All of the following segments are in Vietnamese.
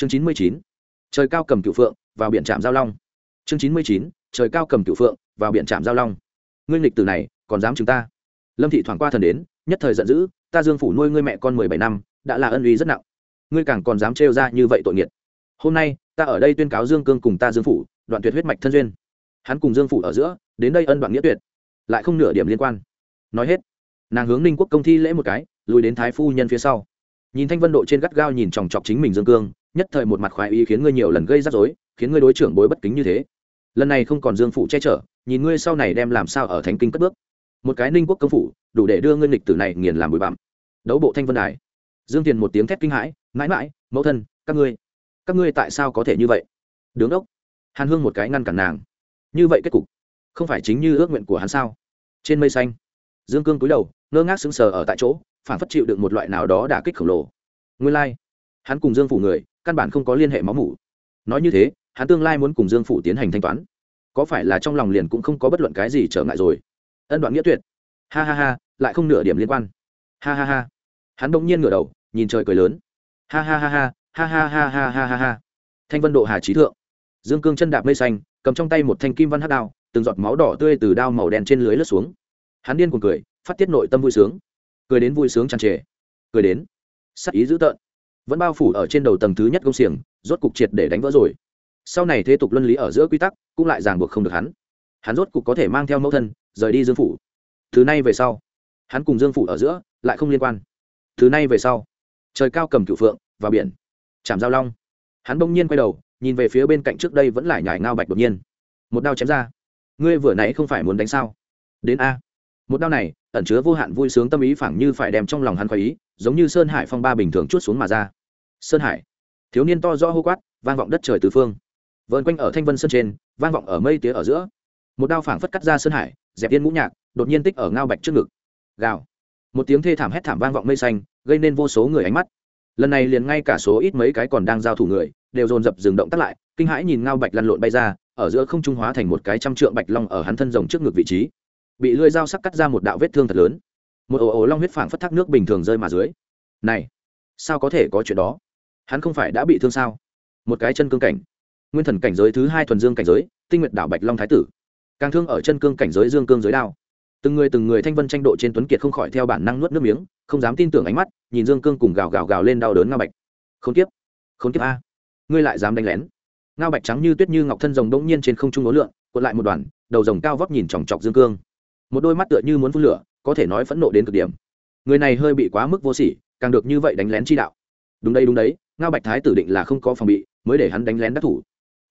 chương chín mươi chín, trời cao cầm cựu phượng, vào biển trạm giao long. Chương chín mươi chín, trời cao cầm cựu phượng, vào biển trạm giao long. Ngươi nghịch từ này, còn dám chúng ta? Lâm thị thoảng qua thần đến, nhất thời giận dữ, ta dương phủ nuôi ngươi mẹ con mười bảy năm, đã là ân uy rất nặng. Ngươi càng còn dám trêu ra như vậy tội nghiệt. Hôm nay, ta ở đây tuyên cáo dương cương cùng ta dương phủ, đoạn tuyệt huyết mạch thân duyên. Hắn cùng dương phủ ở giữa, đến đây ân đoạn nghĩa tuyệt. Lại không nửa điểm liên quan. Nói hết, nàng hướng ninh quốc công thi lễ một cái, lùi đến thái phu nhân phía sau. Nhìn thanh vân độ trên gắt gao nhìn chòng chọc chính mình dương cương nhất thời một mặt khoái ý khiến ngươi nhiều lần gây rắc rối, khiến ngươi đối trưởng bối bất kính như thế. Lần này không còn dương phủ che chở, nhìn ngươi sau này đem làm sao ở thánh kinh cất bước. Một cái ninh quốc công phủ, đủ để đưa ngươi lịch tử này nghiền làm bụi bặm. Đấu bộ thanh vân đài. Dương tiền một tiếng thét kinh hãi, mãi mãi, mẫu thân, các ngươi các ngươi tại sao có thể như vậy? Đứng ốc hàn hương một cái ngăn cản nàng. Như vậy kết cục, không phải chính như ước nguyện của hắn sao? Trên mây xanh, dương cương cúi đầu, ngơ ngác sững sờ ở tại chỗ, phản phất chịu được một loại nào đó đả kích khổng lồ. Nguyên lai、like. hắn cùng dương phủ người căn bản không có liên hệ máu mủ. Nói như thế, hắn tương lai muốn cùng dương phủ tiến hành thanh toán. Có phải là trong lòng liền cũng không có bất luận cái gì trở ngại rồi? Ân đoạn nghĩa tuyệt. Ha ha ha, lại không nửa điểm liên quan. Ha ha ha. Hắn bỗng nhiên ngửa đầu, nhìn trời cười lớn. Ha ha ha ha ha ha ha ha ha ha ha. Thanh vân độ hà trí thượng. Dương cương chân đạp mây xanh, cầm trong tay một thanh kim văn hát đao, từng giọt máu đỏ tươi từ đao màu đen trên lưới lướt xuống. Hắn điên cuồng cười, phát tiết nội tâm vui sướng. Cười đến vui sướng tràn trề. Cười đến, sắc ý dữ tợn vẫn bao phủ ở trên đầu tầng thứ nhất công xiềng, rốt cục triệt để đánh vỡ rồi. Sau này thế tục luân lý ở giữa quy tắc, cũng lại ràng buộc không được hắn. Hắn rốt cục có thể mang theo mẫu thân, rời đi dương phủ. Thứ nay về sau, hắn cùng dương phủ ở giữa lại không liên quan. Thứ nay về sau, trời cao cầm cựu phượng và biển. Chạm giao long. Hắn bỗng nhiên quay đầu, nhìn về phía bên cạnh trước đây vẫn lại nhải ngao bạch đột nhiên. Một đao chém ra. Ngươi vừa nãy không phải muốn đánh sao? Đến a. Một đao này, ẩn chứa vô hạn vui sướng tâm ý phảng như phải đem trong lòng hắn khoái ý, giống như sơn hải phong ba bình thường chút xuống mà ra sơn hải. Thiếu niên to rõ hô quát, vang vọng đất trời tứ phương. Vợn quanh ở thanh vân sơn trên, vang vọng ở mây tía ở giữa. Một đao phảng phất cắt ra sơn hải, dẹp yên ngũ nhạc, đột nhiên tích ở ngao bạch trước ngực. Gào. Một tiếng thê thảm hét thảm vang vọng mây xanh, gây nên vô số người ánh mắt. Lần này liền ngay cả số ít mấy cái còn đang giao thủ người, đều dồn dập dừng động tắt lại, kinh hãi nhìn ngao bạch lăn lộn bay ra, ở giữa không trung hóa thành một cái trăm trượng bạch long ở hắn thân rồng trước ngực vị trí. Bị lưỡi dao sắc cắt ra một đạo vết thương thật lớn. Một ồ ồ long huyết phảng phất thác nước bình thường rơi mà dưới. Này, sao có thể có chuyện đó? Hắn không phải đã bị thương sao? Một cái chân cương cảnh. Nguyên thần cảnh giới thứ hai thuần dương cảnh giới, tinh nguyện đảo bạch long thái tử. Càng thương ở chân cương cảnh giới dương cương giới đao. Từng người từng người thanh vân tranh độ trên tuấn kiệt không khỏi theo bản năng nuốt nước miếng, không dám tin tưởng ánh mắt, nhìn dương cương cùng gào gào gào lên đau đớn ngao bạch. Không tiếp không tiếp a! Ngươi lại dám đánh lén. Ngao bạch trắng như tuyết như ngọc thân rồng đống nhiên trên không trung ố lượn, cuộn lại một đoàn, đầu rồng cao vóc nhìn chòng chọc dương cương. Một đôi mắt tựa như muốn phun lửa, có thể nói phẫn nộ đến cực điểm. Người này hơi bị quá mức vô sỉ, càng được như vậy đánh lén chi đạo. Đúng đây đúng đấy ngao bạch thái tử định là không có phòng bị, mới để hắn đánh lén đắc thủ.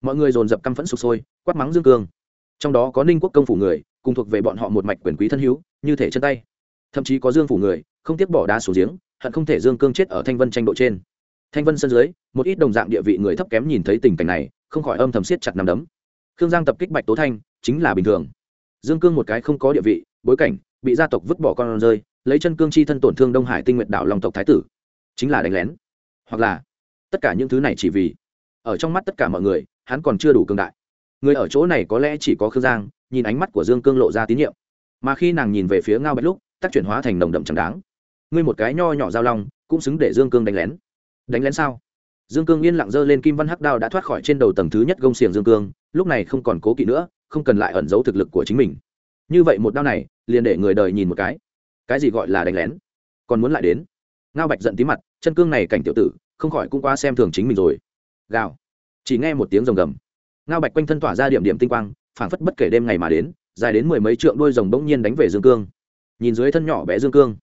Mọi người dồn dập căm phẫn sụp sôi, quát mắng dương cương. Trong đó có ninh quốc công phủ người, cùng thuộc về bọn họ một mạch quyền quý thân hữu, như thể chân tay. Thậm chí có dương phủ người, không tiếp bỏ đá xuống giếng, hận không thể dương cương chết ở thanh vân tranh độ trên. Thanh vân sân dưới, một ít đồng dạng địa vị người thấp kém nhìn thấy tình cảnh này, không khỏi âm thầm siết chặt nằm đấm. Khương giang tập kích bạch tố thanh, chính là bình thường. Dương cương một cái không có địa vị, bối cảnh, bị gia tộc vứt bỏ con rơi, lấy chân cương chi thân tổn thương đông hải tinh nguyện đảo long tộc thái tử. Chính là đánh lén. Hoặc là tất cả những thứ này chỉ vì, ở trong mắt tất cả mọi người, hắn còn chưa đủ cương đại. Người ở chỗ này có lẽ chỉ có khương giang, nhìn ánh mắt của dương cương lộ ra tín nhiệm. Mà khi nàng nhìn về phía ngao bạch lúc tác chuyển hóa thành nồng đậm chẳng đáng. Ngươi một cái nho nhỏ giao long, cũng xứng để dương cương đánh lén. Đánh lén sao? Dương cương yên lặng dơ lên kim văn hắc đao đã thoát khỏi trên đầu tầng thứ nhất gông xiềng dương cương, lúc này không còn cố kỵ nữa, không cần lại ẩn giấu thực lực của chính mình. Như vậy một đao này, liền để người đời nhìn một cái. Cái gì gọi là đánh lén? Còn muốn lại đến? Ngao bạch giận tí mặt chân cương này cảnh tiểu tử, không khỏi cũng qua xem thường chính mình rồi. Gào. Chỉ nghe một tiếng rồng gầm. Ngao bạch quanh thân tỏa ra điểm điểm tinh quang, phảng phất bất kể đêm ngày mà đến, dài đến mười mấy trượng đôi rồng bỗng nhiên đánh về dương cương. Nhìn dưới thân nhỏ bé dương cương,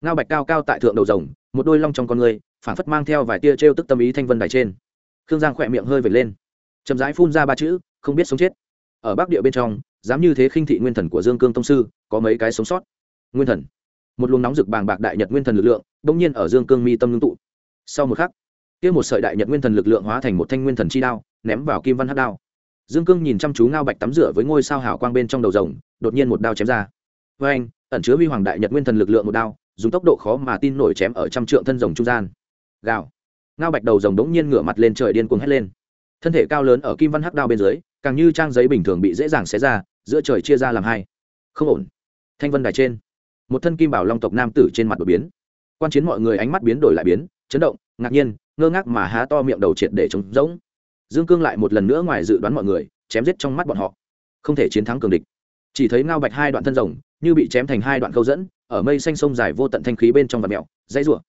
ngao bạch cao cao tại thượng đầu rồng, một đôi long trong con người, phảng phất mang theo vài tia t r e o tức tâm ý thanh vân đài trên. Khương giang khỏe miệng hơi vệt lên. Chậm rãi phun ra ba chữ, không biết sống chết. Ở bắc địa bên trong, dám như thế khinh thị nguyên thần của dương cương tông sư, có mấy cái sống sót? Nguyên thần. Một luồng nóng rực bàng bạc đại nhật nguyên thần lực lượng bỗng nhiên ở dương cương mi tâm ngưng tụ. Sau một khắc, kia một sợi đại nhật nguyên thần lực lượng hóa thành một thanh nguyên thần chi đao, ném vào kim văn hát đao. Dương cương nhìn chăm chú ngao bạch tắm rửa với ngôi sao hảo quang bên trong đầu rồng, đột nhiên một đao chém ra. Với anh ẩn chứa huy hoàng đại nhật nguyên thần lực lượng một đao, dùng tốc độ khó mà tin nổi chém ở trăm trượng thân rồng trung gian. Gào. Ngao bạch đầu rồng đống nhiên ngửa mặt lên trời điên cuồng hét lên. Thân thể cao lớn ở kim văn hắc đao bên dưới, càng như trang giấy bình thường bị dễ dàng xé ra, giữa trời chia ra làm hai. Không ổn. Thanh vân đài trên. Một thân kim bảo long tộc nam tử trên mặt đột biến quan chiến mọi người ánh mắt biến đổi lại biến, chấn động, ngạc nhiên, ngơ ngác mà há to miệng đầu triệt để trống rỗng. Dương cương lại một lần nữa ngoài dự đoán mọi người, chém giết trong mắt bọn họ. Không thể chiến thắng cường địch. Chỉ thấy ngao bạch hai đoạn thân rồng, như bị chém thành hai đoạn câu dẫn, ở mây xanh sông dài vô tận thanh khí bên trong và mẹo, dãy rủa.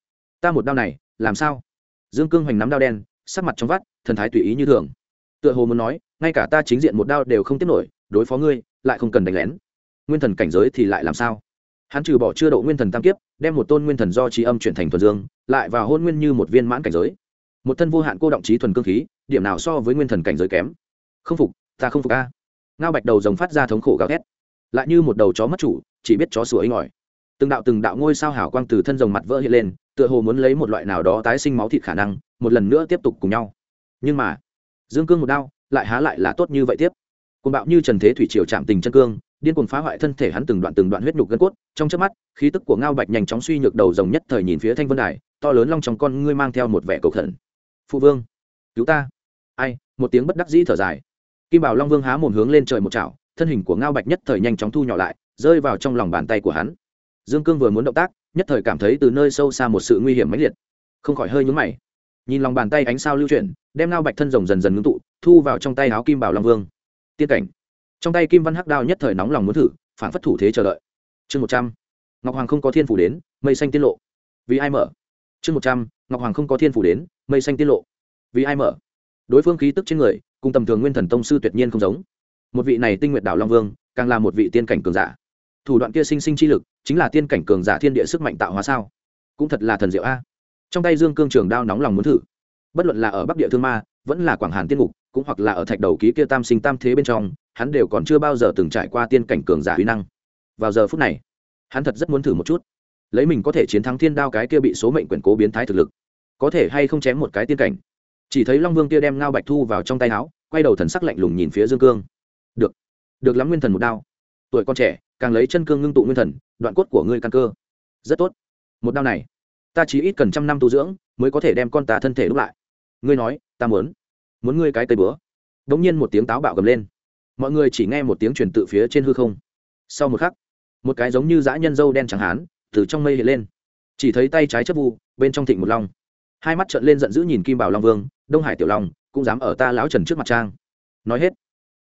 Ta một đao này, làm sao? Dương cương hoành nắm đao đen, sắc mặt trong vắt, thần thái tùy ý như thường. Tựa hồ muốn nói, ngay cả ta chính diện một đao đều không tiếp nổi, đối phó ngươi, lại không cần đánh lén. Nguyên thần cảnh giới thì lại làm sao? Hắn trừ bỏ chưa độ nguyên thần tam kiếp, đem một tôn nguyên thần do trí âm chuyển thành thuần dương, lại vào hôn nguyên như một viên mãn cảnh giới. Một thân vô hạn cô động trí thuần cương khí, điểm nào so với nguyên thần cảnh giới kém? Không phục, ta không phục a. Ngao bạch đầu rồng phát ra thống khổ gào thét. Lại như một đầu chó mất chủ, chỉ biết chó sủa ấy ngỏi. Từng đạo từng đạo ngôi sao hảo quang từ thân rồng mặt vỡ hiện lên, tựa hồ muốn lấy một loại nào đó tái sinh máu thịt khả năng, một lần nữa tiếp tục cùng nhau. Nhưng mà, dương cương một đao, lại há lại là tốt như vậy tiếp. Côn bạo như trần thế thủy triều chạm tình chân cương điên cuồng phá hoại thân thể hắn từng đoạn từng đoạn huyết nhục gân cốt, trong chớp mắt, khí tức của ngao bạch nhanh chóng suy nhược đầu rồng nhất thời nhìn phía thanh vân đài, to lớn long trong con ngươi mang theo một vẻ cầu khẩn. Phụ vương, cứu ta. Ai, một tiếng bất đắc dĩ thở dài. Kim bảo long vương há mồm hướng lên trời một chảo, thân hình của ngao bạch nhất thời nhanh chóng thu nhỏ lại, rơi vào trong lòng bàn tay của hắn. Dương cương vừa muốn động tác, nhất thời cảm thấy từ nơi sâu xa một sự nguy hiểm mãnh liệt. Không khỏi hơi nhúng mày. Nhìn lòng bàn tay ánh sao lưu chuyển, đem ngao bạch thân rồng dần dần ngưng tụ, thu vào trong tay áo kim bảo long vương. Tiên cảnh trong tay kim văn hắc đao nhất thời nóng lòng muốn thử phản phất thủ thế chờ đợi. Chương một trăm. Ngọc hoàng không có thiên phủ đến, mây xanh tiết lộ. Vì ai mở? Chương một trăm. Ngọc hoàng không có thiên phủ đến, mây xanh tiết lộ. Vì ai mở? Đối phương khí tức trên người, cùng tầm thường nguyên thần tông sư tuyệt nhiên không giống. Một vị này tinh nguyệt đảo long vương, càng là một vị tiên cảnh cường giả. Thủ đoạn kia sinh sinh chi lực, chính là tiên cảnh cường giả thiên địa sức mạnh tạo hóa sao? Cũng thật là thần diệu a. Trong tay dương cương trường đao nóng lòng muốn thử. Bất luận là ở bắc địa thương ma, vẫn là quảng hàn tiên ngục, cũng hoặc là ở thạch đầu ký kia tam sinh tam thế bên trong hắn đều còn chưa bao giờ từng trải qua tiên cảnh cường giả uy năng. Vào giờ phút này, hắn thật rất muốn thử một chút. Lấy mình có thể chiến thắng thiên đao cái kia bị số mệnh quyển cố biến thái thực lực, có thể hay không chém một cái tiên cảnh. Chỉ thấy long vương kia đem ngao bạch thu vào trong tay áo, quay đầu thần sắc lạnh lùng nhìn phía dương cương. Được được lắm nguyên thần một đao. Tuổi con trẻ, càng lấy chân cương ngưng tụ nguyên thần, đoạn cốt của ngươi căn cơ. Rất tốt. Một đao này, ta chỉ ít cần trăm năm tu dưỡng, mới có thể đem con ta thân thể đúc lại. Ngươi nói, ta muốn muốn ngươi cái cây bữa. Đ ỗ n g nhiên một tiếng táo bạo gầm lên mọi người chỉ nghe một tiếng truyền tự phía trên hư không. Sau một khắc, một cái giống như dã nhân dâu đen chẳng hán từ trong mây hiện lên. Chỉ thấy tay trái chấp vu bên trong thịnh một long. Hai mắt trợn lên giận dữ nhìn kim bảo long vương, đông hải tiểu long, cũng dám ở ta lão trần trước mặt trang. Nói hết,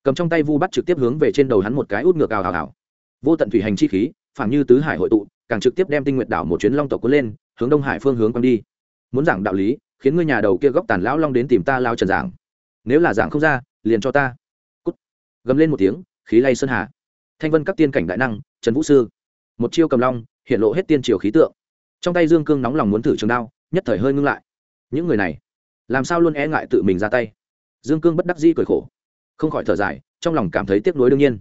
cầm trong tay vu bắt trực tiếp hướng về trên đầu hắn một cái út ngược ào ào ào. Vô tận thủy hành chi khí, phảng như tứ hải hội tụ, càng trực tiếp đem tinh nguyện đảo một chuyến long tộc cuốn lên, hướng đông hải phương hướng quăng đi. Muốn giảng đạo lý, khiến ngươi nhà đầu kia góc tàn lão long đến tìm ta lao trần giảng. Nếu là giảng không ra, liền cho ta gầm lên một tiếng, khí lay sơn hà. Thanh vân các tiên cảnh đại năng, trần vũ sư, một chiêu cầm long, hiện lộ hết tiên triều khí tượng. Trong tay dương cương nóng lòng muốn thử trường đao, nhất thời hơi ngưng lại. Những người này, làm sao luôn e ngại tự mình ra tay? Dương cương bất đắc dĩ cười khổ, không khỏi thở dài, trong lòng cảm thấy tiếc nuối đương nhiên.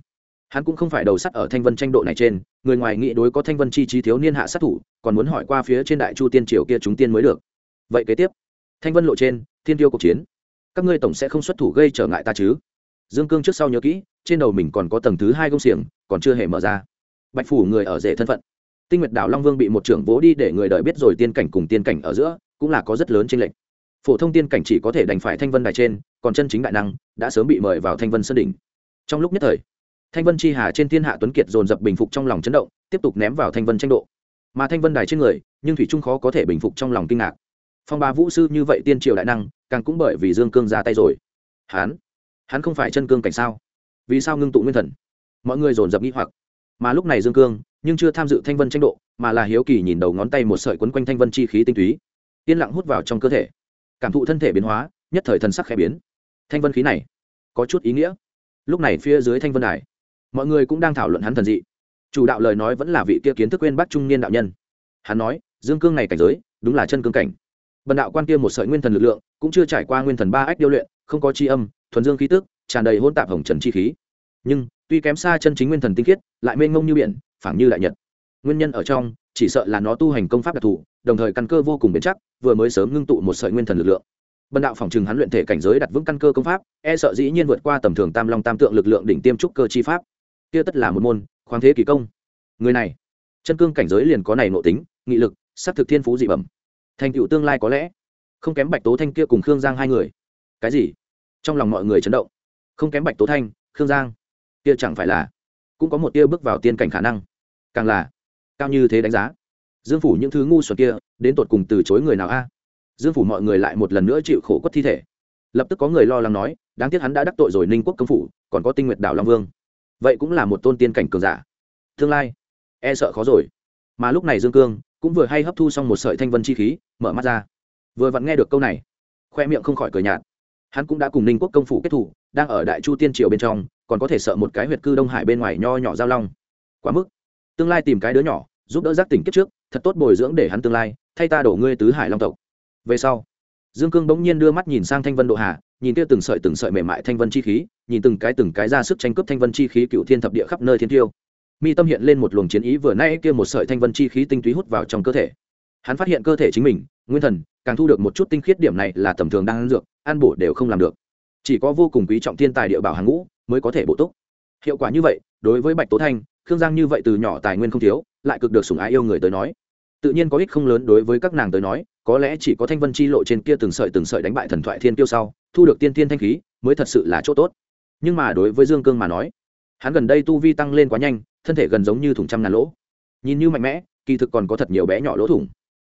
Hắn cũng không phải đầu sắt ở thanh vân tranh độ này trên, người ngoài nghị đối có thanh vân chi trí thiếu niên hạ sát thủ, còn muốn hỏi qua phía trên đại chu tiên triều kia chúng tiên mới được. Vậy kế tiếp, thanh vân lộ trên, thiên tiêu cuộc chiến. Các ngươi tổng sẽ không xuất thủ gây trở ngại ta chứ? Dương cương trước sau nhớ kỹ, trên đầu mình còn có tầng thứ hai công xiềng, còn chưa hề mở ra. Bạch phủ người ở rể thân phận. Tinh nguyệt đảo long vương bị một trưởng vỗ đi để người đợi biết rồi tiên cảnh cùng tiên cảnh ở giữa, cũng là có rất lớn tranh lệch. Phổ thông tiên cảnh chỉ có thể đành phải thanh vân đài trên, còn chân chính đại năng đã sớm bị mời vào thanh vân sơn đỉnh. Trong lúc nhất thời, thanh vân chi hà trên thiên hạ tuấn kiệt dồn dập bình phục trong lòng chấn động, tiếp tục ném vào thanh vân tranh độ. Mà thanh vân đài trên người, nhưng thủy trung khó có thể bình phục trong lòng kinh ngạc. Phong ba vũ sư như vậy tiên triều đại năng, càng cũng bởi vì dương cương ra tay rồi. Hán hắn không phải chân cương cảnh sao? Vì sao ngưng tụ nguyên thần? Mọi người dồn dập nghĩ hoặc. Mà lúc này dương cương, nhưng chưa tham dự thanh vân tranh độ, mà là hiếu kỳ nhìn đầu ngón tay một sợi quấn quanh thanh vân chi khí tinh túy. Yên lặng hút vào trong cơ thể. Cảm thụ thân thể biến hóa, nhất thời thần sắc khẽ biến. Thanh vân khí này, có chút ý nghĩa. Lúc này phía dưới thanh vân đài, mọi người cũng đang thảo luận hắn thần dị. Chủ đạo lời nói vẫn là vị kia kiến thức quên bắt trung niên đạo nhân. Hắn nói, dương cương này cảnh giới, đúng là chân cương cảnh. Bần đạo quan kia một sợi nguyên thần lực lượng, cũng chưa trải qua nguyên thần ba ách điêu luyện, không có chi âm thuần dương khí tức, tràn đầy hôn tạp hồng trần chi khí. Nhưng, tuy kém xa chân chính nguyên thần tinh khiết, lại mênh mông như biển, phảng như đại nhật. Nguyên nhân ở trong, chỉ sợ là nó tu hành công pháp đặc thù, đồng thời căn cơ vô cùng bền chắc, vừa mới sớm ngưng tụ một sợi nguyên thần lực lượng. Bần đạo phòng trừng hắn luyện thể cảnh giới đặt vững căn cơ công pháp e sợ dĩ nhiên vượt qua tầm thường tam long tam tượng lực lượng đỉnh tiêm trúc cơ chi pháp. Kia tất là một môn, khoáng thế kỳ công. Người này, chân cương cảnh giới liền có này nội tính, nghị lực sắp thực thiên phú dị bẩm. Thành tựu tương lai có lẽ, không kém bạch tố thanh kia cùng khương giang hai người. Cái gì? Trong lòng mọi người chấn động. Không kém bạch tố thanh, khương giang. Kia chẳng phải là cũng có một tia bước vào tiên cảnh khả năng. Càng là cao như thế đánh giá. Dương phủ những thứ ngu xuẩn kia đến tột cùng từ chối người nào a? Dương phủ mọi người lại một lần nữa chịu khổ quất thi thể. Lập tức có người lo lắng nói, đáng tiếc hắn đã đắc tội rồi ninh quốc công phủ, còn có tinh nguyệt đảo long vương. Vậy cũng là một tôn tiên cảnh cường giả. Tương lai e sợ khó rồi. Mà lúc này dương cương cũng vừa hay hấp thu xong một sợi thanh vân chi khí, mở mắt ra. Vừa vặn nghe được câu này, khoe miệng không khỏi cười nhạt hắn cũng đã cùng ninh quốc công phủ kết thủ, đang ở đại chu tiên triều bên trong, còn có thể sợ một cái huyệt cư đông hải bên ngoài nho nhỏ giao long. Quá mức. Tương lai tìm cái đứa nhỏ, giúp đỡ giác tỉnh kết trước, thật tốt bồi dưỡng để hắn tương lai, thay ta đổ ngươi tứ hải long tộc. Về sau, dương cương bỗng nhiên đưa mắt nhìn sang thanh vân độ hà, nhìn kia từng sợi từng sợi mềm mại thanh vân chi khí, nhìn từng cái từng cái ra sức tranh cướp thanh vân chi khí cựu thiên thập địa khắp nơi thiên tiêu. Mi tâm hiện lên một luồng chiến ý, vừa nay kia một sợi thanh vân chi khí tinh túy hút vào trong cơ thể hắn phát hiện cơ thể chính mình, nguyên thần, càng thu được một chút tinh khiết điểm này là tầm thường đang ăn dược, ăn bổ đều không làm được. Chỉ có vô cùng quý trọng thiên tài địa bảo hàng ngũ mới có thể bổ túc. Hiệu quả như vậy, đối với bạch tố thanh, khương giang như vậy từ nhỏ tài nguyên không thiếu, lại cực được sủng ái yêu người tới nói. Tự nhiên có ích không lớn đối với các nàng tới nói, có lẽ chỉ có thanh vân chi lộ trên kia từng sợi từng sợi đánh bại thần thoại thiên tiêu sau, thu được tiên tiên thanh khí, mới thật sự là chỗ tốt. Nhưng mà đối với dương cương mà nói, hắn gần đây tu vi tăng lên quá nhanh, thân thể gần giống như thùng trăm ngàn lỗ. Nhìn như mạnh mẽ, kỳ thực còn có thật nhiều bé nhỏ lỗ thủng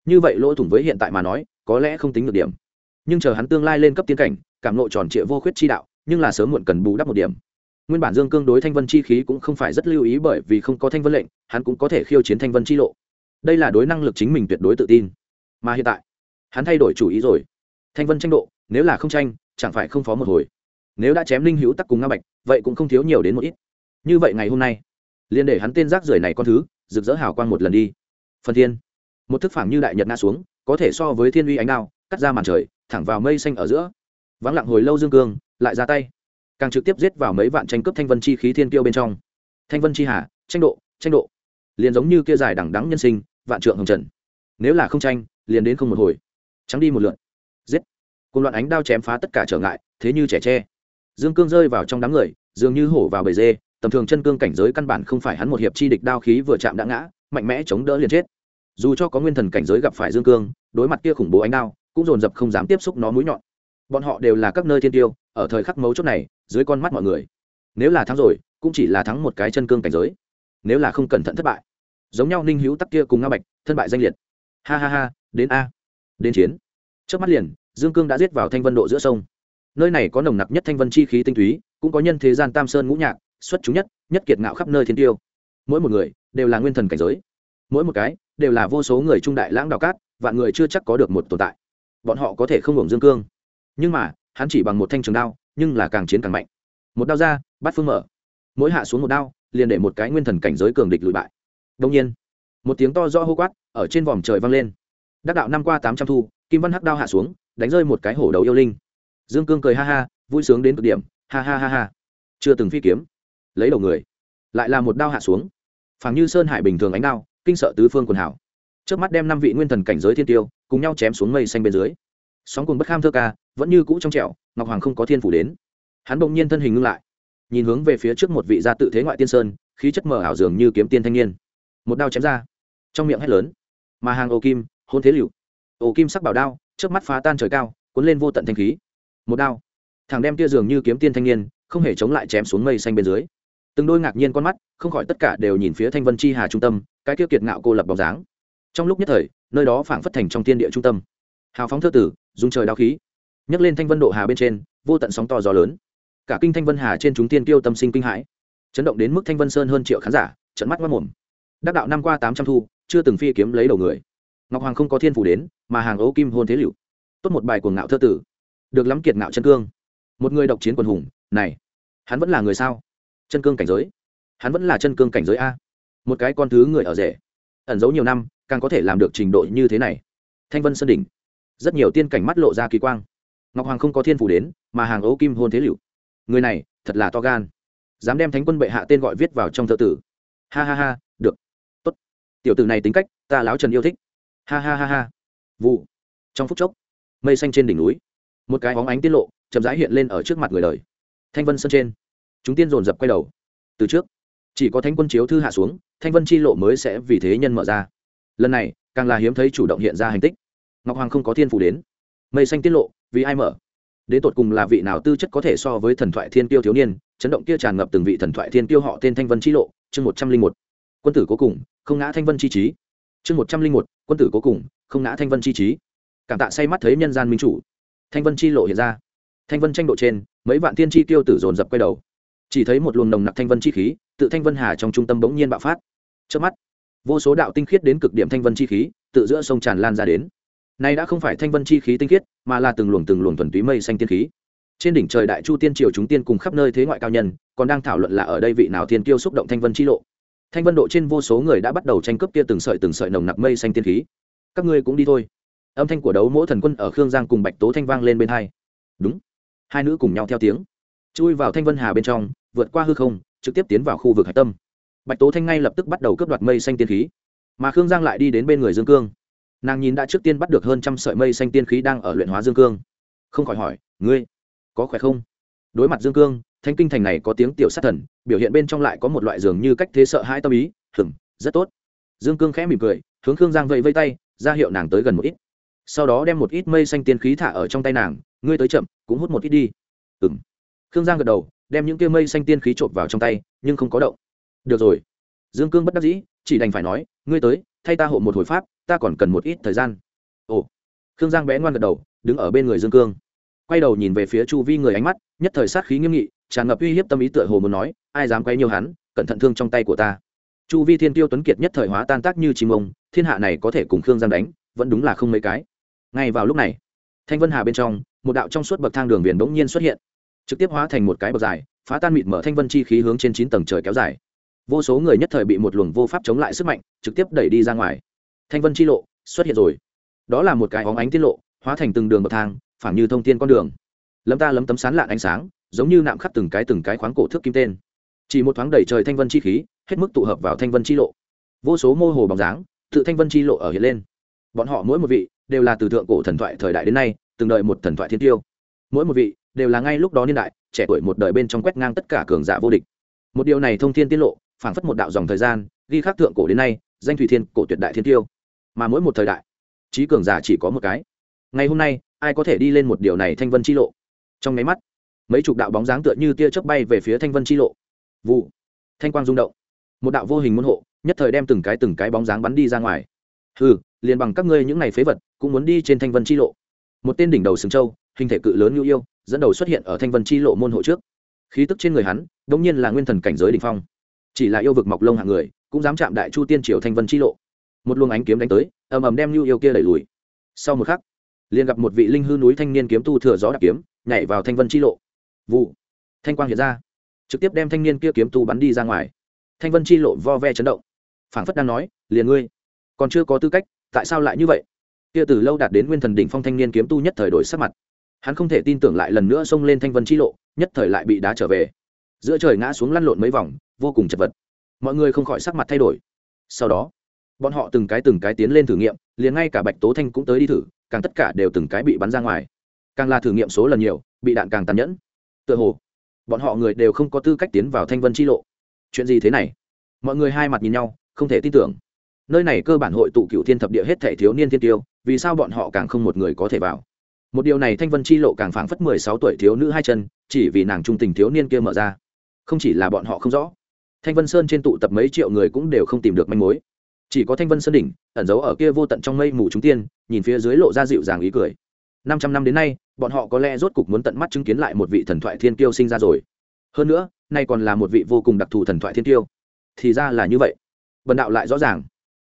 như vậy lỗ thủng với hiện tại mà nói, có lẽ không tính được điểm. Nhưng chờ hắn tương lai lên cấp tiên cảnh, cảm nộ tròn trịa vô khuyết chi đạo, nhưng là sớm muộn cần bù đắp một điểm. Nguyên bản dương cương đối thanh vân chi khí cũng không phải rất lưu ý bởi vì không có thanh vân lệnh, hắn cũng có thể khiêu chiến thanh vân chi lộ. Đây là đối năng lực chính mình tuyệt đối tự tin. Mà hiện tại, hắn thay đổi chủ ý rồi. Thanh vân tranh độ, nếu là không tranh, chẳng phải không phó một hồi. Nếu đã chém linh hữu tắc cùng nga bạch, vậy cũng không thiếu nhiều đến một ít. Như vậy ngày hôm nay, liền để hắn tên rác rưởi này con thứ, rực rỡ hào quang một lần đi. Phần thiên một thức phảng như đại nhật nga xuống, có thể so với thiên uy ánh đao, cắt ra màn trời, thẳng vào mây xanh ở giữa. Vắng lặng hồi lâu dương cương, lại ra tay. Càng trực tiếp giết vào mấy vạn tranh cướp thanh vân chi khí thiên tiêu bên trong. Thanh vân chi hà, tranh độ tranh độ. Liền giống như kia dài đẳng đắng nhân sinh, vạn trượng hồng trần. Nếu là không tranh, liền đến không một hồi. Trắng đi một lượn. Giết. Cùng loạn ánh đao chém phá tất cả trở ngại, thế như trẻ tre. Dương cương rơi vào trong đám người, dường như hổ vào bầy dê, tầm thường chân cương cảnh giới căn bản không phải hắn một hiệp chi địch đao khí vừa chạm đã ngã, mạnh mẽ chống đỡ liền chết dù cho có nguyên thần cảnh giới gặp phải dương cương, đối mặt kia khủng bố ánh đao, cũng dồn dập không dám tiếp xúc nó mũi nhọn. Bọn họ đều là các nơi thiên tiêu, ở thời khắc mấu chốt này, dưới con mắt mọi người. Nếu là thắng rồi, cũng chỉ là thắng một cái chân cương cảnh giới. Nếu là không cẩn thận thất bại. Giống nhau ninh hữu tắc kia cùng nga bạch, thân bại danh liệt. Ha ha ha, đến a. Đến chiến. Trước mắt liền, dương cương đã giết vào thanh vân độ giữa sông. Nơi này có nồng nặc nhất thanh vân chi khí tinh túy, cũng có nhân thế gian tam sơn ngũ nhạc, xuất chúng nhất nhất kiệt ngạo khắp nơi thiên tiêu. Mỗi một người đều là nguyên thần cảnh giới. Mỗi một cái đều là vô số người trung đại lãng đạo cát, vạn người chưa chắc có được một tồn tại. Bọn họ có thể không hưởng dương cương. Nhưng mà, hắn chỉ bằng một thanh trường đao, nhưng là càng chiến càng mạnh. Một đao ra bắt phương mở. Mỗi hạ xuống một đao, liền để một cái nguyên thần cảnh giới cường địch lùi bại. Đông nhiên, một tiếng to do hô quát ở trên vòm trời vang lên. Đắc đạo năm qua tám trăm thu, kim văn hắc đao hạ xuống, đánh rơi một cái hổ đầu yêu linh. Dương cương cười ha ha, vui sướng đến cực điểm, ha ha ha ha. Chưa từng phi kiếm. Lấy đầu người, lại là một đao hạ xuống. Phảng như sơn hải bình thường ánh đao kinh sợ tứ phương quần hảo. Trước mắt đem năm vị nguyên thần cảnh giới thiên tiêu cùng nhau chém xuống mây xanh bên dưới. Sóng cùng bất kham thơ ca, vẫn như cũ trong trẻo, ngọc hoàng không có thiên phủ đến. Hắn bỗng nhiên thân hình ngưng lại, nhìn hướng về phía trước một vị gia tự thế ngoại tiên sơn, khí chất mờ ảo dường như kiếm tiên thanh niên. Một đao chém ra, trong miệng hét lớn mà hàng ô kim, hôn thế liệu ô kim sắc bảo đao trước mắt phá tan trời cao, cuốn lên vô tận thanh khí. Một đao thằng đem tia dường như kiếm tiên thanh niên, không hề chống lại chém xuống mây xanh bên dưới từng đôi ngạc nhiên con mắt, không khỏi tất cả đều nhìn phía thanh vân chi hà trung tâm, cái kia kiệt ngạo cô lập bóng dáng. Trong lúc nhất thời, nơi đó phảng phất thành trong thiên địa trung tâm. Hào phóng thơ tử dùng trời đao khí. Nhấc lên thanh vân độ hà bên trên, vô tận sóng to gió lớn. Cả kinh thanh vân hà trên chúng tiên tiêu tâm sinh kinh hãi. Chấn động đến mức thanh vân sơn hơn triệu khán giả trận mắt mất mồm. Đắc đạo năm qua tám trăm thu, chưa từng phi kiếm lấy đầu người. Ngọc hoàng không có thiên phủ đến, mà hàng ấu kim hôn thế liệu. Tốt một bài của ngạo thơ tử. Được lắm kiệt ngạo chân cương. Một người độc chiến quần hùng, này, hắn vẫn là người sao? Chân cương cảnh giới. Hắn vẫn là chân cương cảnh giới a. Một cái con thứ người ở rể. Ẩn giấu nhiều năm, càng có thể làm được trình độ như thế này. Thanh vân sơn đỉnh. Rất nhiều tiên cảnh mắt lộ ra kỳ quang. Ngọc hoàng không có thiên phủ đến, mà hàng ấu kim hôn thế liệu người này, thật là to gan. Dám đem thánh quân bệ hạ tên gọi viết vào trong thợ tử. Ha ha ha, được. Tốt. Tiểu tử này tính cách, ta láo trần yêu thích. Ha ha ha ha. Vụ. Trong phút chốc, mây xanh trên đỉnh núi. Một cái hóng ánh tiết lộ, chậm rãi hiện lên ở trước mặt người đời. Thanh vân sơn trên chúng tiên dồn dập quay đầu. Từ trước, chỉ có thánh quân chiếu thư hạ xuống, thanh vân chi lộ mới sẽ vì thế nhân mở ra. Lần này, càng là hiếm thấy chủ động hiện ra hành tích. Ngọc hoàng không có thiên phủ đến. Mây xanh tiết lộ, vì ai mở? Đến tột cùng là vị nào tư chất có thể so với thần thoại thiên tiêu thiếu niên, chấn động kia tràn ngập từng vị thần thoại thiên tiêu họ tên thanh vân chi lộ, chương một trăm linh một. Quân tử cố cùng, không ngã thanh vân chi trí chương một trăm linh một, quân tử cố cùng, không ngã thanh vân chi trí cảm tạ say mắt thấy nhân gian minh chủ. Thanh vân chi lộ hiện ra. Thanh vân tranh độ trên, mấy vạn tiên chi tiêu tử dồn dập quay đầu chỉ thấy một luồng nồng nặc thanh vân chi khí, tự thanh vân hà trong trung tâm bỗng nhiên bạo phát. Trước mắt, vô số đạo tinh khiết đến cực điểm thanh vân chi khí tự giữa sông tràn lan ra đến. Nay đã không phải thanh vân chi khí tinh khiết, mà là từng luồng từng luồng thuần túy mây xanh tiên khí. Trên đỉnh trời đại chu tiên triều chúng tiên cùng khắp nơi thế ngoại cao nhân, còn đang thảo luận là ở đây vị nào thiên tiêu xúc động thanh vân chi lộ. Thanh vân độ trên vô số người đã bắt đầu tranh cướp kia từng sợi từng sợi nồng nặc mây xanh tiên khí. Các ngươi cũng đi thôi. Âm thanh của đấu mỗi thần quân ở khương giang cùng bạch tố thanh vang lên bên hai. Đúng. Hai nữ cùng nhau theo tiếng chui vào thanh vân hà bên trong vượt qua hư không trực tiếp tiến vào khu vực hạch tâm bạch tố thanh ngay lập tức bắt đầu cướp đoạt mây xanh tiên khí mà khương giang lại đi đến bên người dương cương nàng nhìn đã trước tiên bắt được hơn trăm sợi mây xanh tiên khí đang ở luyện hóa dương cương không khỏi hỏi ngươi có khỏe không đối mặt dương cương thanh kinh thành này có tiếng tiểu sát thần biểu hiện bên trong lại có một loại dường như cách thế sợ hai tâm ý hừng rất tốt dương cương khẽ mỉm cười hướng khương giang vẫy vây tay ra hiệu nàng tới gần một ít sau đó đem một ít mây xanh tiên khí thả ở trong tay nàng ngươi tới chậm cũng hút một ít đi. Ừng khương giang gật đầu, đem những kia mây xanh tiên khí trộm vào trong tay, nhưng không có động. Được rồi. Dương cương bất đắc dĩ, chỉ đành phải nói, ngươi tới, thay ta hộ một hồi pháp, ta còn cần một ít thời gian. Ồ. Khương giang bé ngoan gật đầu, đứng ở bên người dương cương. Quay đầu nhìn về phía chu vi người ánh mắt, nhất thời sát khí nghiêm nghị, tràn ngập uy hiếp tâm ý tựa hồ muốn nói, ai dám quay nhiều hắn, cẩn thận thương trong tay của ta. Chu vi thiên tiêu tuấn kiệt nhất thời hóa tan tác như chim ông, thiên hạ này có thể cùng khương giang đánh, vẫn đúng là không mấy cái. Ngay vào lúc này, thanh vân hà bên trong, một đạo trong suốt bậc thang đường viền bỗng nhiên xuất hiện trực tiếp hóa thành một cái bậc dài, phá tan mịt mở thanh vân chi khí hướng trên chín tầng trời kéo dài. Vô số người nhất thời bị một luồng vô pháp chống lại sức mạnh, trực tiếp đẩy đi ra ngoài. Thanh vân chi lộ xuất hiện rồi. Đó là một cái óng ánh tiết lộ, hóa thành từng đường bậc thang phảng như thông tin con đường. Lấm ta lấm tấm sán lạn ánh sáng, giống như nạm khắc từng cái từng cái khoáng cổ thước kim tên. Chỉ một thoáng đẩy trời thanh vân chi khí, hết mức tụ hợp vào thanh vân chi lộ. Vô số mô hồ bóng dáng, tự thanh vân chi lộ ở hiện lên. Bọn họ mỗi một vị, đều là từ thượng cổ thần thoại thời đại đến nay, từng đợi một thần thoại thiên tiêu. Mỗi một vị đều là ngay lúc đó niên đại, trẻ tuổi một đời bên trong quét ngang tất cả cường giả vô địch. Một điều này thông thiên tiết lộ, phảng phất một đạo dòng thời gian, ghi khắc thượng cổ đến nay, danh thủy thiên, cổ tuyệt đại thiên tiêu. Mà mỗi một thời đại trí cường giả chỉ có một cái. Ngày hôm nay, ai có thể đi lên một điều này thanh vân chi lộ? Trong máy mắt, mấy chục đạo bóng dáng tựa như tia chớp bay về phía thanh vân chi lộ. Vụ, thanh quang rung động. Một đạo vô hình môn hộ, nhất thời đem từng cái từng cái bóng dáng bắn đi ra ngoài. Hừ, liền bằng các ngươi những ngày phế vật, cũng muốn đi trên thanh vân chi lộ. Một tên đỉnh đầu sừng châu hình thể cự lớn nhu yêu dẫn đầu xuất hiện ở thanh vân chi lộ môn hộ trước. Khí tức trên người hắn đông nhiên là nguyên thần cảnh giới đ ỉ n h phong. Chỉ là yêu vực mọc lông hạng người, cũng dám chạm đại chu tiên triều thanh vân chi lộ. Một luồng ánh kiếm đánh tới, ầm ầm đem lưu yêu kia đẩy lùi. Sau một khắc, liền gặp một vị linh hư núi thanh niên kiếm tu thừa gió đặc kiếm, nhảy vào thanh vân chi lộ. Vụ! Thanh quang hiện ra. Trực tiếp đem thanh niên kia kiếm tu bắn đi ra ngoài. Thanh vân chi lộ vo ve chấn động. Phảng phất đang nói, liền ngươi, còn chưa có tư cách, tại sao lại như vậy? Kia từ lâu đạt đến nguyên thần đỉnh phong thanh niên kiếm tu nhất thời đổi sắc mặt hắn không thể tin tưởng lại lần nữa xông lên thanh vân chi lộ, nhất thời lại bị đá trở về. Giữa trời ngã xuống lăn lộn mấy vòng, vô cùng chật vật. Mọi người không khỏi sắc mặt thay đổi. Sau đó, bọn họ từng cái từng cái tiến lên thử nghiệm, liền ngay cả bạch tố thanh cũng tới đi thử, càng tất cả đều từng cái bị bắn ra ngoài. Càng là thử nghiệm số lần nhiều, bị đạn càng tàn nhẫn. Tựa hồ, bọn họ người đều không có tư cách tiến vào thanh vân chi lộ. Chuyện gì thế này? Mọi người hai mặt nhìn nhau, không thể tin tưởng. Nơi này cơ bản hội tụ cựu thiên thập địa hết thể thiếu niên thiên tiêu, vì sao bọn họ càng không một người có thể vào? Một điều này thanh vân chi lộ càng phảng phất mười sáu tuổi thiếu nữ hai chân, chỉ vì nàng trung tình thiếu niên kia mở ra. Không chỉ là bọn họ không rõ, thanh vân sơn trên tụ tập mấy triệu người cũng đều không tìm được manh mối. Chỉ có thanh vân sơn đỉnh, ẩn giấu ở kia vô tận trong mây mù chúng tiên, nhìn phía dưới lộ ra dịu dàng ý cười. Năm trăm năm đến nay, bọn họ có lẽ rốt cục muốn tận mắt chứng kiến lại một vị thần thoại thiên tiêu sinh ra rồi. Hơn nữa, nay còn là một vị vô cùng đặc thù thần thoại thiên tiêu thì ra là như vậy. Bần đạo lại rõ ràng.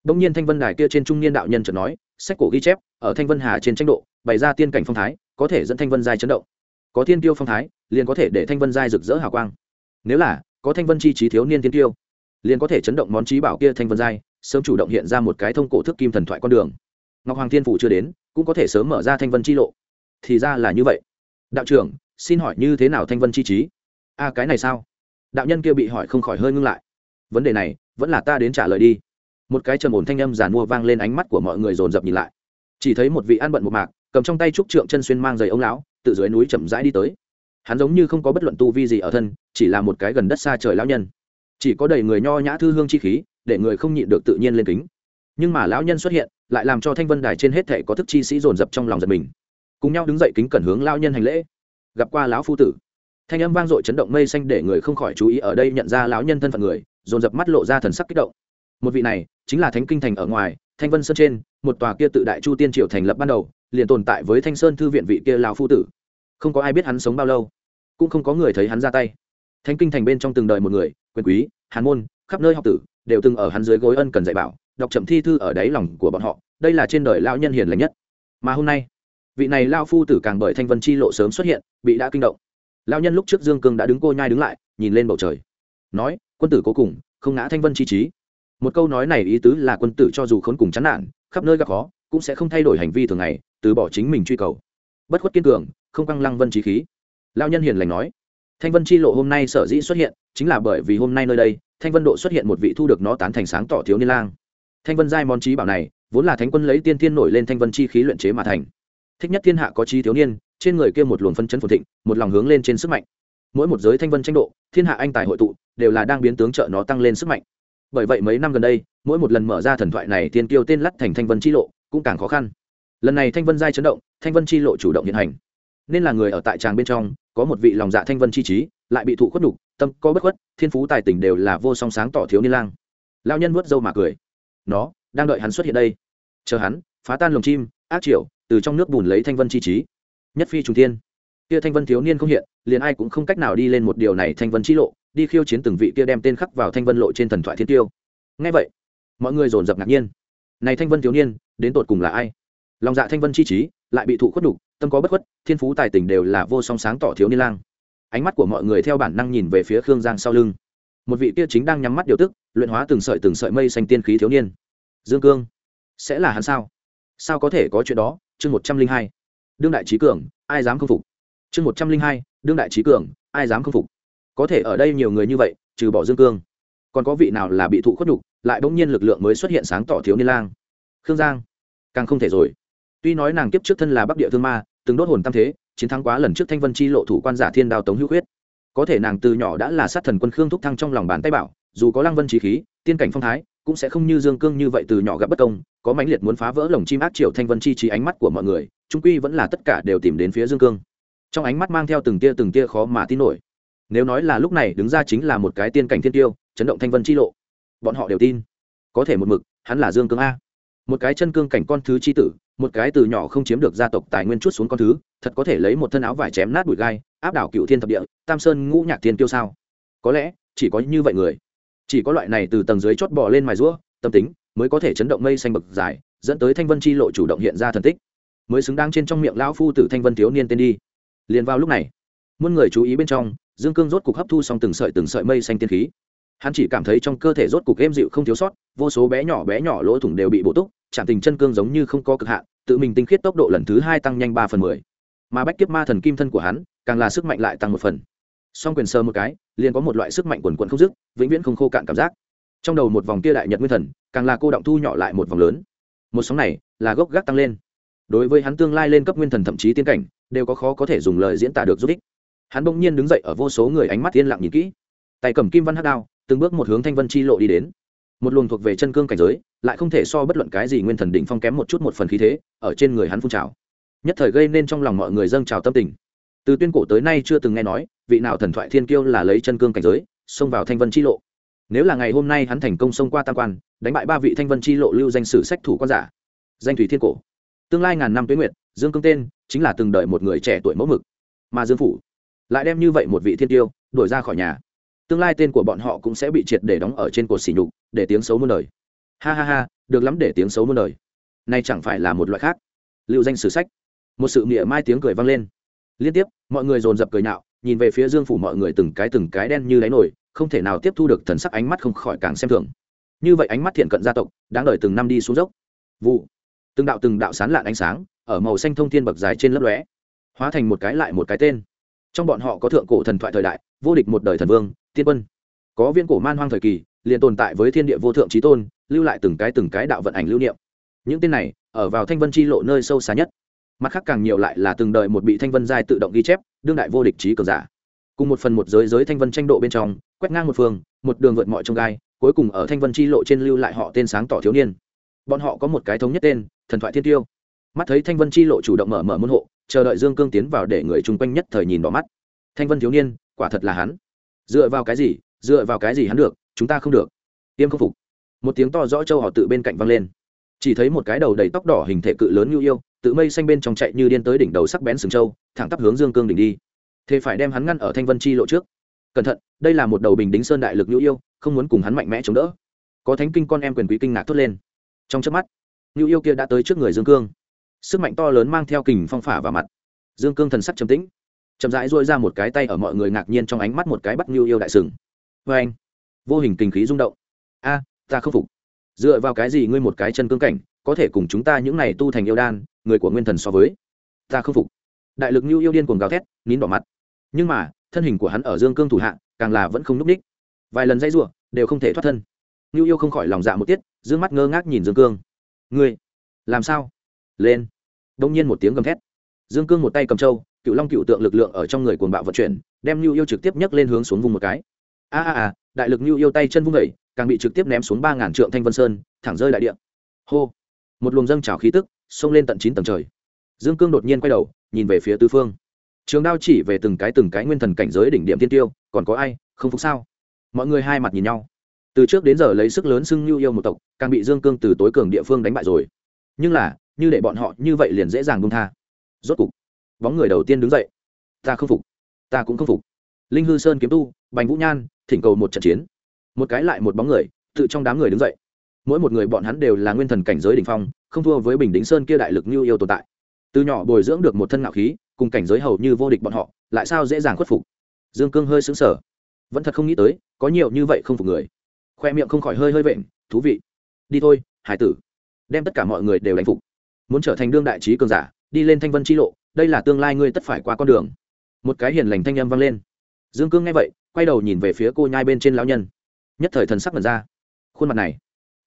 Đông nhiên thanh vân đài kia trên trung niên đạo nhân chợt nói sách cổ ghi chép, ở thanh vân hà trên tranh độ, bày ra tiên cảnh phong thái, có thể dẫn thanh vân giai chấn động. Có thiên tiêu phong thái, liền có thể để thanh vân giai rực rỡ hào quang. Nếu là, có thanh vân chi trí thiếu niên tiên tiêu liền có thể chấn động món trí bảo kia thanh vân giai, sớm chủ động hiện ra một cái thông cổ thức kim thần thoại con đường. Ngọc hoàng thiên phủ chưa đến, cũng có thể sớm mở ra thanh vân chi lộ. Thì ra là như vậy. Đạo trưởng, xin hỏi như thế nào thanh vân chi trí? A cái này sao? Đạo nhân kia bị hỏi không khỏi hơi ngưng lại. Vấn đề này, vẫn là ta đến trả lời đi một cái trầm ổn thanh âm giàn mua vang lên ánh mắt của mọi người dồn dập nhìn lại. Chỉ thấy một vị ăn bận một mạc, cầm trong tay trúc trượng chân xuyên mang giày ông lão, từ dưới núi chậm rãi đi tới. Hắn giống như không có bất luận tu vi gì ở thân, chỉ là một cái gần đất xa trời lão nhân. Chỉ có đầy người nho nhã thư hương chi khí, để người không nhịn được tự nhiên lên kính. Nhưng mà lão nhân xuất hiện, lại làm cho thanh vân đài trên hết thể có thức chi sĩ dồn dập trong lòng giật mình. Cùng nhau đứng dậy kính cẩn hướng lão nhân hành lễ. Gặp qua lão phu tử. Thanh âm vang dội chấn động mây xanh để người không khỏi chú ý ở đây nhận ra lão nhân thân phận người, dồn dập mắt lộ ra thần sắc kích động một vị này chính là thánh kinh thành ở ngoài, thanh vân sơn trên, một tòa kia tự đại chu tiên triều thành lập ban đầu, liền tồn tại với thanh sơn thư viện vị kia lao phu tử. Không có ai biết hắn sống bao lâu, cũng không có người thấy hắn ra tay. Thánh kinh thành bên trong từng đời một người, quyền quý, hàn môn, khắp nơi học tử, đều từng ở hắn dưới gối ân cần dạy bảo, đọc chậm thi thư ở đáy lòng của bọn họ, đây là trên đời lao nhân hiền lành nhất. Mà hôm nay, vị này lao phu tử càng bởi thanh vân chi lộ sớm xuất hiện, bị đã kinh động. Lao nhân lúc trước dương cương đã đứng cô nhai đứng lại, nhìn lên bầu trời. Nói, quân tử cố cùng, không ngã thanh vân chi trí một câu nói này ý tứ là quân tử cho dù khốn cùng chán nản, khắp nơi gặp khó, cũng sẽ không thay đổi hành vi thường ngày, từ bỏ chính mình truy cầu. Bất khuất kiên cường, không căng lăng vân trí khí. Lao nhân hiền lành nói, thanh vân chi lộ hôm nay sở dĩ xuất hiện, chính là bởi vì hôm nay nơi đây, thanh vân độ xuất hiện một vị thu được nó tán thành sáng tỏ thiếu niên lang. Thanh vân giai món trí bảo này, vốn là thánh quân lấy tiên thiên nổi lên thanh vân chi khí luyện chế mà thành. Thích nhất thiên hạ có trí thiếu niên, trên người kia một luồng phân chân phồn thịnh, một lòng hướng lên trên sức mạnh. Mỗi một giới thanh vân tranh độ, thiên hạ anh tài hội tụ, đều là đang biến tướng trợ nó tăng lên sức mạnh bởi vậy mấy năm gần đây, mỗi một lần mở ra thần thoại này tiên tiêu tên lắt thành thanh vân chi lộ, cũng càng khó khăn. Lần này thanh vân giai chấn động, thanh vân chi lộ chủ động hiện hành. Nên là người ở tại tràng bên trong, có một vị lòng dạ thanh vân chi trí, lại bị thụ khuất đục tâm có bất khuất, thiên phú tài tình đều là vô song sáng tỏ thiếu niên lang. Lao nhân vớt dâu mà cười. Nó, đang đợi hắn xuất hiện đây. Chờ hắn, phá tan lồng chim, ác triệu từ trong nước bùn lấy thanh vân chi trí. Nhất phi trùng thiên. Kia thanh vân thiếu niên không hiện, liền ai cũng không cách nào đi lên một điều này thanh vân chi lộ đi khiêu chiến từng vị kia đem tên khắc vào thanh vân lộ trên thần thoại thiên tiêu. Ngay vậy, mọi người dồn dập ngạc nhiên. Này thanh vân thiếu niên, đến tột cùng là ai? Lòng dạ thanh vân chi trí, lại bị thụ khuất đục tâm có bất khuất, thiên phú tài tình đều là vô song sáng tỏ thiếu niên lang. Ánh mắt của mọi người theo bản năng nhìn về phía khương giang sau lưng. Một vị kia chính đang nhắm mắt điều tức, luyện hóa từng sợi từng sợi mây xanh tiên khí thiếu niên. Dương cương, sẽ là hắn sao? Sao có thể có chuyện đó? Chương một trăm linh hai. Đương đại trí cường, ai dám không phục? Chương một trăm linh hai. Đương đại trí cường, ai dám không phục? Có thể ở đây nhiều người như vậy, trừ bỏ dương cương. Còn có vị nào là bị thụ khuất đục lại bỗng nhiên lực lượng mới xuất hiện sáng tỏ thiếu niên lang? Khương giang. Càng không thể rồi. Tuy nói nàng kiếp trước thân là bắc địa thương ma, từng đốt hồn tam thế, chiến thắng quá lần trước thanh vân chi lộ thủ quan giả thiên đao tống hữu khuyết. Có thể nàng từ nhỏ đã là sát thần quân khương thúc thăng trong lòng bàn tay bảo, dù có lăng vân trí khí, tiên cảnh phong thái, cũng sẽ không như dương cương như vậy từ nhỏ gặp bất công, có mãnh liệt muốn phá vỡ lồng chim ác triệu thanh vân chi trí ánh mắt của mọi người trung quy vẫn là tất cả đều tìm đến phía dương cương. Trong ánh mắt mang theo từng tia từng tia khó mà tin nổi nếu nói là lúc này đứng ra chính là một cái tiên cảnh thiên tiêu, chấn động thanh vân chi lộ, bọn họ đều tin. Có thể một mực, hắn là dương cương a. Một cái chân cương cảnh con thứ chi tử, một cái từ nhỏ không chiếm được gia tộc tài nguyên chút xuống con thứ, thật có thể lấy một thân áo vải chém nát bụi gai, áp đảo cựu thiên thập địa, tam sơn ngũ nhạc thiên tiêu sao? Có lẽ, chỉ có như vậy người. Chỉ có loại này từ tầng dưới chót bỏ lên mài rũa, tâm tính, mới có thể chấn động mây xanh bậc dài, dẫn tới thanh vân chi lộ chủ động hiện ra thần tích. Mới xứng đáng trên trong miệng lão phu tử thanh vân thiếu niên tên đi. Liền vào lúc này, muôn người chú ý bên trong dương cương rốt cục hấp thu xong từng sợi từng sợi mây xanh tiên khí. Hắn chỉ cảm thấy trong cơ thể rốt cục êm dịu không thiếu sót, vô số bé nhỏ bé nhỏ lỗ thủng đều bị bổ túc chạm tình chân cương giống như không có cực hạn, tự mình tinh khiết tốc độ lần thứ hai tăng nhanh ba phần mười. Mà bách kiếp ma thần kim thân của hắn, càng là sức mạnh lại tăng một phần. Song quyền sơ một cái, liền có một loại sức mạnh quần quần không dứt, vĩnh viễn không khô cạn cảm giác. Trong đầu một vòng kia đại nhật nguyên thần, càng là cô động thu nhỏ lại một vòng lớn. Một sóng này, là gốc gác tăng lên. Đối với hắn tương lai lên cấp nguyên thần thậm chí tiên cảnh, đều có khó có thể dùng lời diễn tả được giúp ích hắn bỗng nhiên đứng dậy ở vô số người ánh mắt yên lặng nhìn kỹ. Tay cầm kim văn hắc đao, từng bước một hướng thanh vân chi lộ đi đến. Một luồng thuộc về chân cương cảnh giới, lại không thể so bất luận cái gì nguyên thần đỉnh phong kém một chút một phần khí thế, ở trên người hắn phun trào. Nhất thời gây nên trong lòng mọi người dâng trào tâm tình. Từ tuyên cổ tới nay chưa từng nghe nói, vị nào thần thoại thiên kiêu là lấy chân cương cảnh giới, xông vào thanh vân chi lộ. Nếu là ngày hôm nay hắn thành công xông qua tam quan, đánh bại ba vị thanh vân chi lộ lưu danh sử sách thủ quan giả. Danh thủy thiên cổ. Tương lai ngàn năm tuyến nguyệt, dương cương tên, chính là từng đợi một người trẻ tuổi mẫu mực. Mà dương phủ lại đem như vậy một vị thiên tiêu đuổi ra khỏi nhà. Tương lai tên của bọn họ cũng sẽ bị triệt để đóng ở trên cột xỉ nhục, để tiếng xấu muôn đời. Ha ha ha, được lắm để tiếng xấu muôn đời. Nay chẳng phải là một loại khác. Lưu danh sử sách. Một sự mỉa mai tiếng cười vang lên. Liên tiếp, mọi người dồn dập cười nhạo, nhìn về phía dương phủ mọi người từng cái từng cái đen như đáy nổi không thể nào tiếp thu được thần sắc ánh mắt không khỏi càng xem thường. Như vậy ánh mắt thiện cận gia tộc, đáng đợi từng năm đi xuống dốc. Vụ. Từng đạo từng đạo sán lạn ánh sáng, ở màu xanh thông thiên bậc dài trên lớp lóe, hóa thành một cái lại một cái tên trong bọn họ có thượng cổ thần thoại thời đại, vô địch một đời thần vương, tiên quân. Có viên cổ man hoang thời kỳ, liền tồn tại với thiên địa vô thượng trí tôn, lưu lại từng cái từng cái đạo vận ảnh lưu niệm. Những tên này, ở vào thanh vân chi lộ nơi sâu xa nhất. Mặt khác càng nhiều lại là từng đời một bị thanh vân giai tự động ghi chép, đương đại vô địch trí cường giả. Cùng một phần một giới giới thanh vân tranh độ bên trong, quét ngang một phương, một đường vượt mọi trông gai, cuối cùng ở thanh vân chi lộ trên lưu lại họ tên sáng tỏ thiếu niên. Bọn họ có một cái thống nhất tên, thần thoại thiên tiêu. Mắt thấy thanh vân chi lộ chủ động mở mở môn hộ chờ đợi dương cương tiến vào để người chung quanh nhất thời nhìn bỏ mắt. Thanh vân thiếu niên, quả thật là hắn. Dựa vào cái gì? Dựa vào cái gì hắn được? Chúng ta không được. Tiêm không phục. Một tiếng to rõ châu họ tự bên cạnh vang lên. Chỉ thấy một cái đầu đầy tóc đỏ hình thể cự lớn như yêu, tự mây xanh bên trong chạy như điên tới đỉnh đầu sắc bén sừng châu, thẳng tắp hướng dương cương đỉnh đi. Thế phải đem hắn ngăn ở thanh vân chi lộ trước. Cẩn thận, đây là một đầu bình đính sơn đại lực như yêu, không muốn cùng hắn mạnh mẽ chống đỡ. Có thánh kinh con em quyền quý kinh ngạc thốt lên. Trong chớp mắt, như yêu kia đã tới trước người dương cương sức mạnh to lớn mang theo kình phong phả vào mặt. Dương cương thần sắc trầm tĩnh, chậm rãi dôi ra một cái tay ở mọi người ngạc nhiên trong ánh mắt một cái bắt như yêu đại sừng. Vê anh, vô hình kinh khí rung động. A, ta không phục. Dựa vào cái gì ngươi một cái chân cương cảnh, có thể cùng chúng ta những này tu thành yêu đan, người của nguyên thần so với? Ta không phục. Đại lực như yêu điên cuồng gào thét, nín đỏ mặt. Nhưng mà, thân hình của hắn ở dương cương thủ hạ, càng là vẫn không núp ních vài lần dây r đều không thể thoát thân. Như yêu không khỏi lòng dạ một tiết d ư ơ n g mắt ngơ ngác nhìn dương cương. Ngươi, làm sao? Lên đông nhiên một tiếng gầm thét. Dương cương một tay cầm trâu, cựu long cựu tượng lực lượng ở trong người cuồng bạo vận chuyển, đem nhu yêu trực tiếp nhấc lên hướng xuống vùng một cái. A a a, đại lực nhu yêu tay chân vung vẩy càng bị trực tiếp ném xuống ba ngàn trượng thanh vân sơn, thẳng rơi đại địa. Hô! Một luồng dâng trào khí tức, xông lên tận chín tầng trời. Dương cương đột nhiên quay đầu, nhìn về phía tứ phương. Trường đao chỉ về từng cái từng cái nguyên thần cảnh giới đỉnh điểm tiên tiêu, còn có ai, không phục sao? Mọi người hai mặt nhìn nhau. Từ trước đến giờ lấy sức lớn xưng nhu yêu một tộc, càng bị dương cương từ tối cường địa phương đánh bại rồi. Nhưng là như để bọn họ như vậy liền dễ dàng buông tha. Rốt cục, bóng người đầu tiên đứng dậy. Ta không phục, ta cũng không phục. Linh hư sơn kiếm tu, bành vũ nhan, thỉnh cầu một trận chiến. Một cái lại một bóng người, tự trong đám người đứng dậy. Mỗi một người bọn hắn đều là nguyên thần cảnh giới đ ỉ n h phong, không thua với bình đính sơn kia đại lực như yêu tồn tại. Từ nhỏ bồi dưỡng được một thân ngạo khí, cùng cảnh giới hầu như vô địch bọn họ, lại sao dễ dàng khuất phục? Dương cương hơi xứng sở vẫn thật không nghĩ tới, có nhiều như vậy không phục người. Khoe miệng không khỏi hơi hơi vện, thú vị. Đi thôi, hải tử. Đem tất cả mọi người đều đánh phục muốn trở thành đương đại trí cường giả, đi lên thanh vân chi lộ, đây là tương lai ngươi tất phải qua con đường. Một cái hiền lành thanh âm vang lên. Dương cương nghe vậy, quay đầu nhìn về phía cô nhai bên trên lão nhân. Nhất thời thần sắc mật ra. Khuôn mặt này,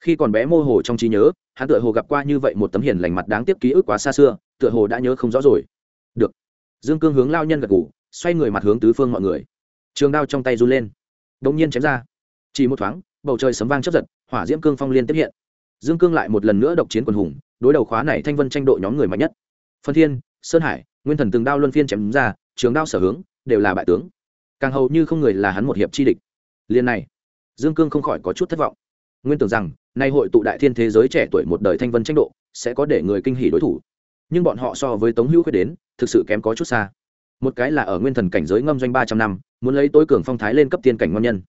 khi còn bé mô hồ trong trí nhớ, hắn tựa hồ gặp qua như vậy một tấm hiền lành mặt đáng tiếc ký ức quá xa xưa, tựa hồ đã nhớ không rõ rồi. Được. Dương cương hướng lao nhân gật ngủ xoay người mặt hướng tứ phương mọi người. Trường đao trong tay run lên. Đ ỗ n g nhiên chém ra. Chỉ một thoáng, bầu trời sấm vang chấp giật, hỏa diễm cương phong liên tiếp hiện. Dương cương lại một lần nữa độc chiến quần hùng đối đầu khóa này thanh vân tranh độ nhóm người mạnh nhất. Phân thiên, sơn hải, nguyên thần từng đao luân phiên chém ra, trường đao sở hướng, đều là bại tướng. Càng hầu như không người là hắn một hiệp chi địch. Liền này, dương cương không khỏi có chút thất vọng. Nguyên tưởng rằng, nay hội tụ đại thiên thế giới trẻ tuổi một đời thanh vân tranh độ, sẽ có để người kinh hỉ đối thủ. Nhưng bọn họ so với tống hữu khuyết đến, thực sự kém có chút xa. Một cái là ở nguyên thần cảnh giới ngâm doanh ba trăm năm, muốn lấy tối cường phong thái lên cấp tiên cảnh ngon nhân.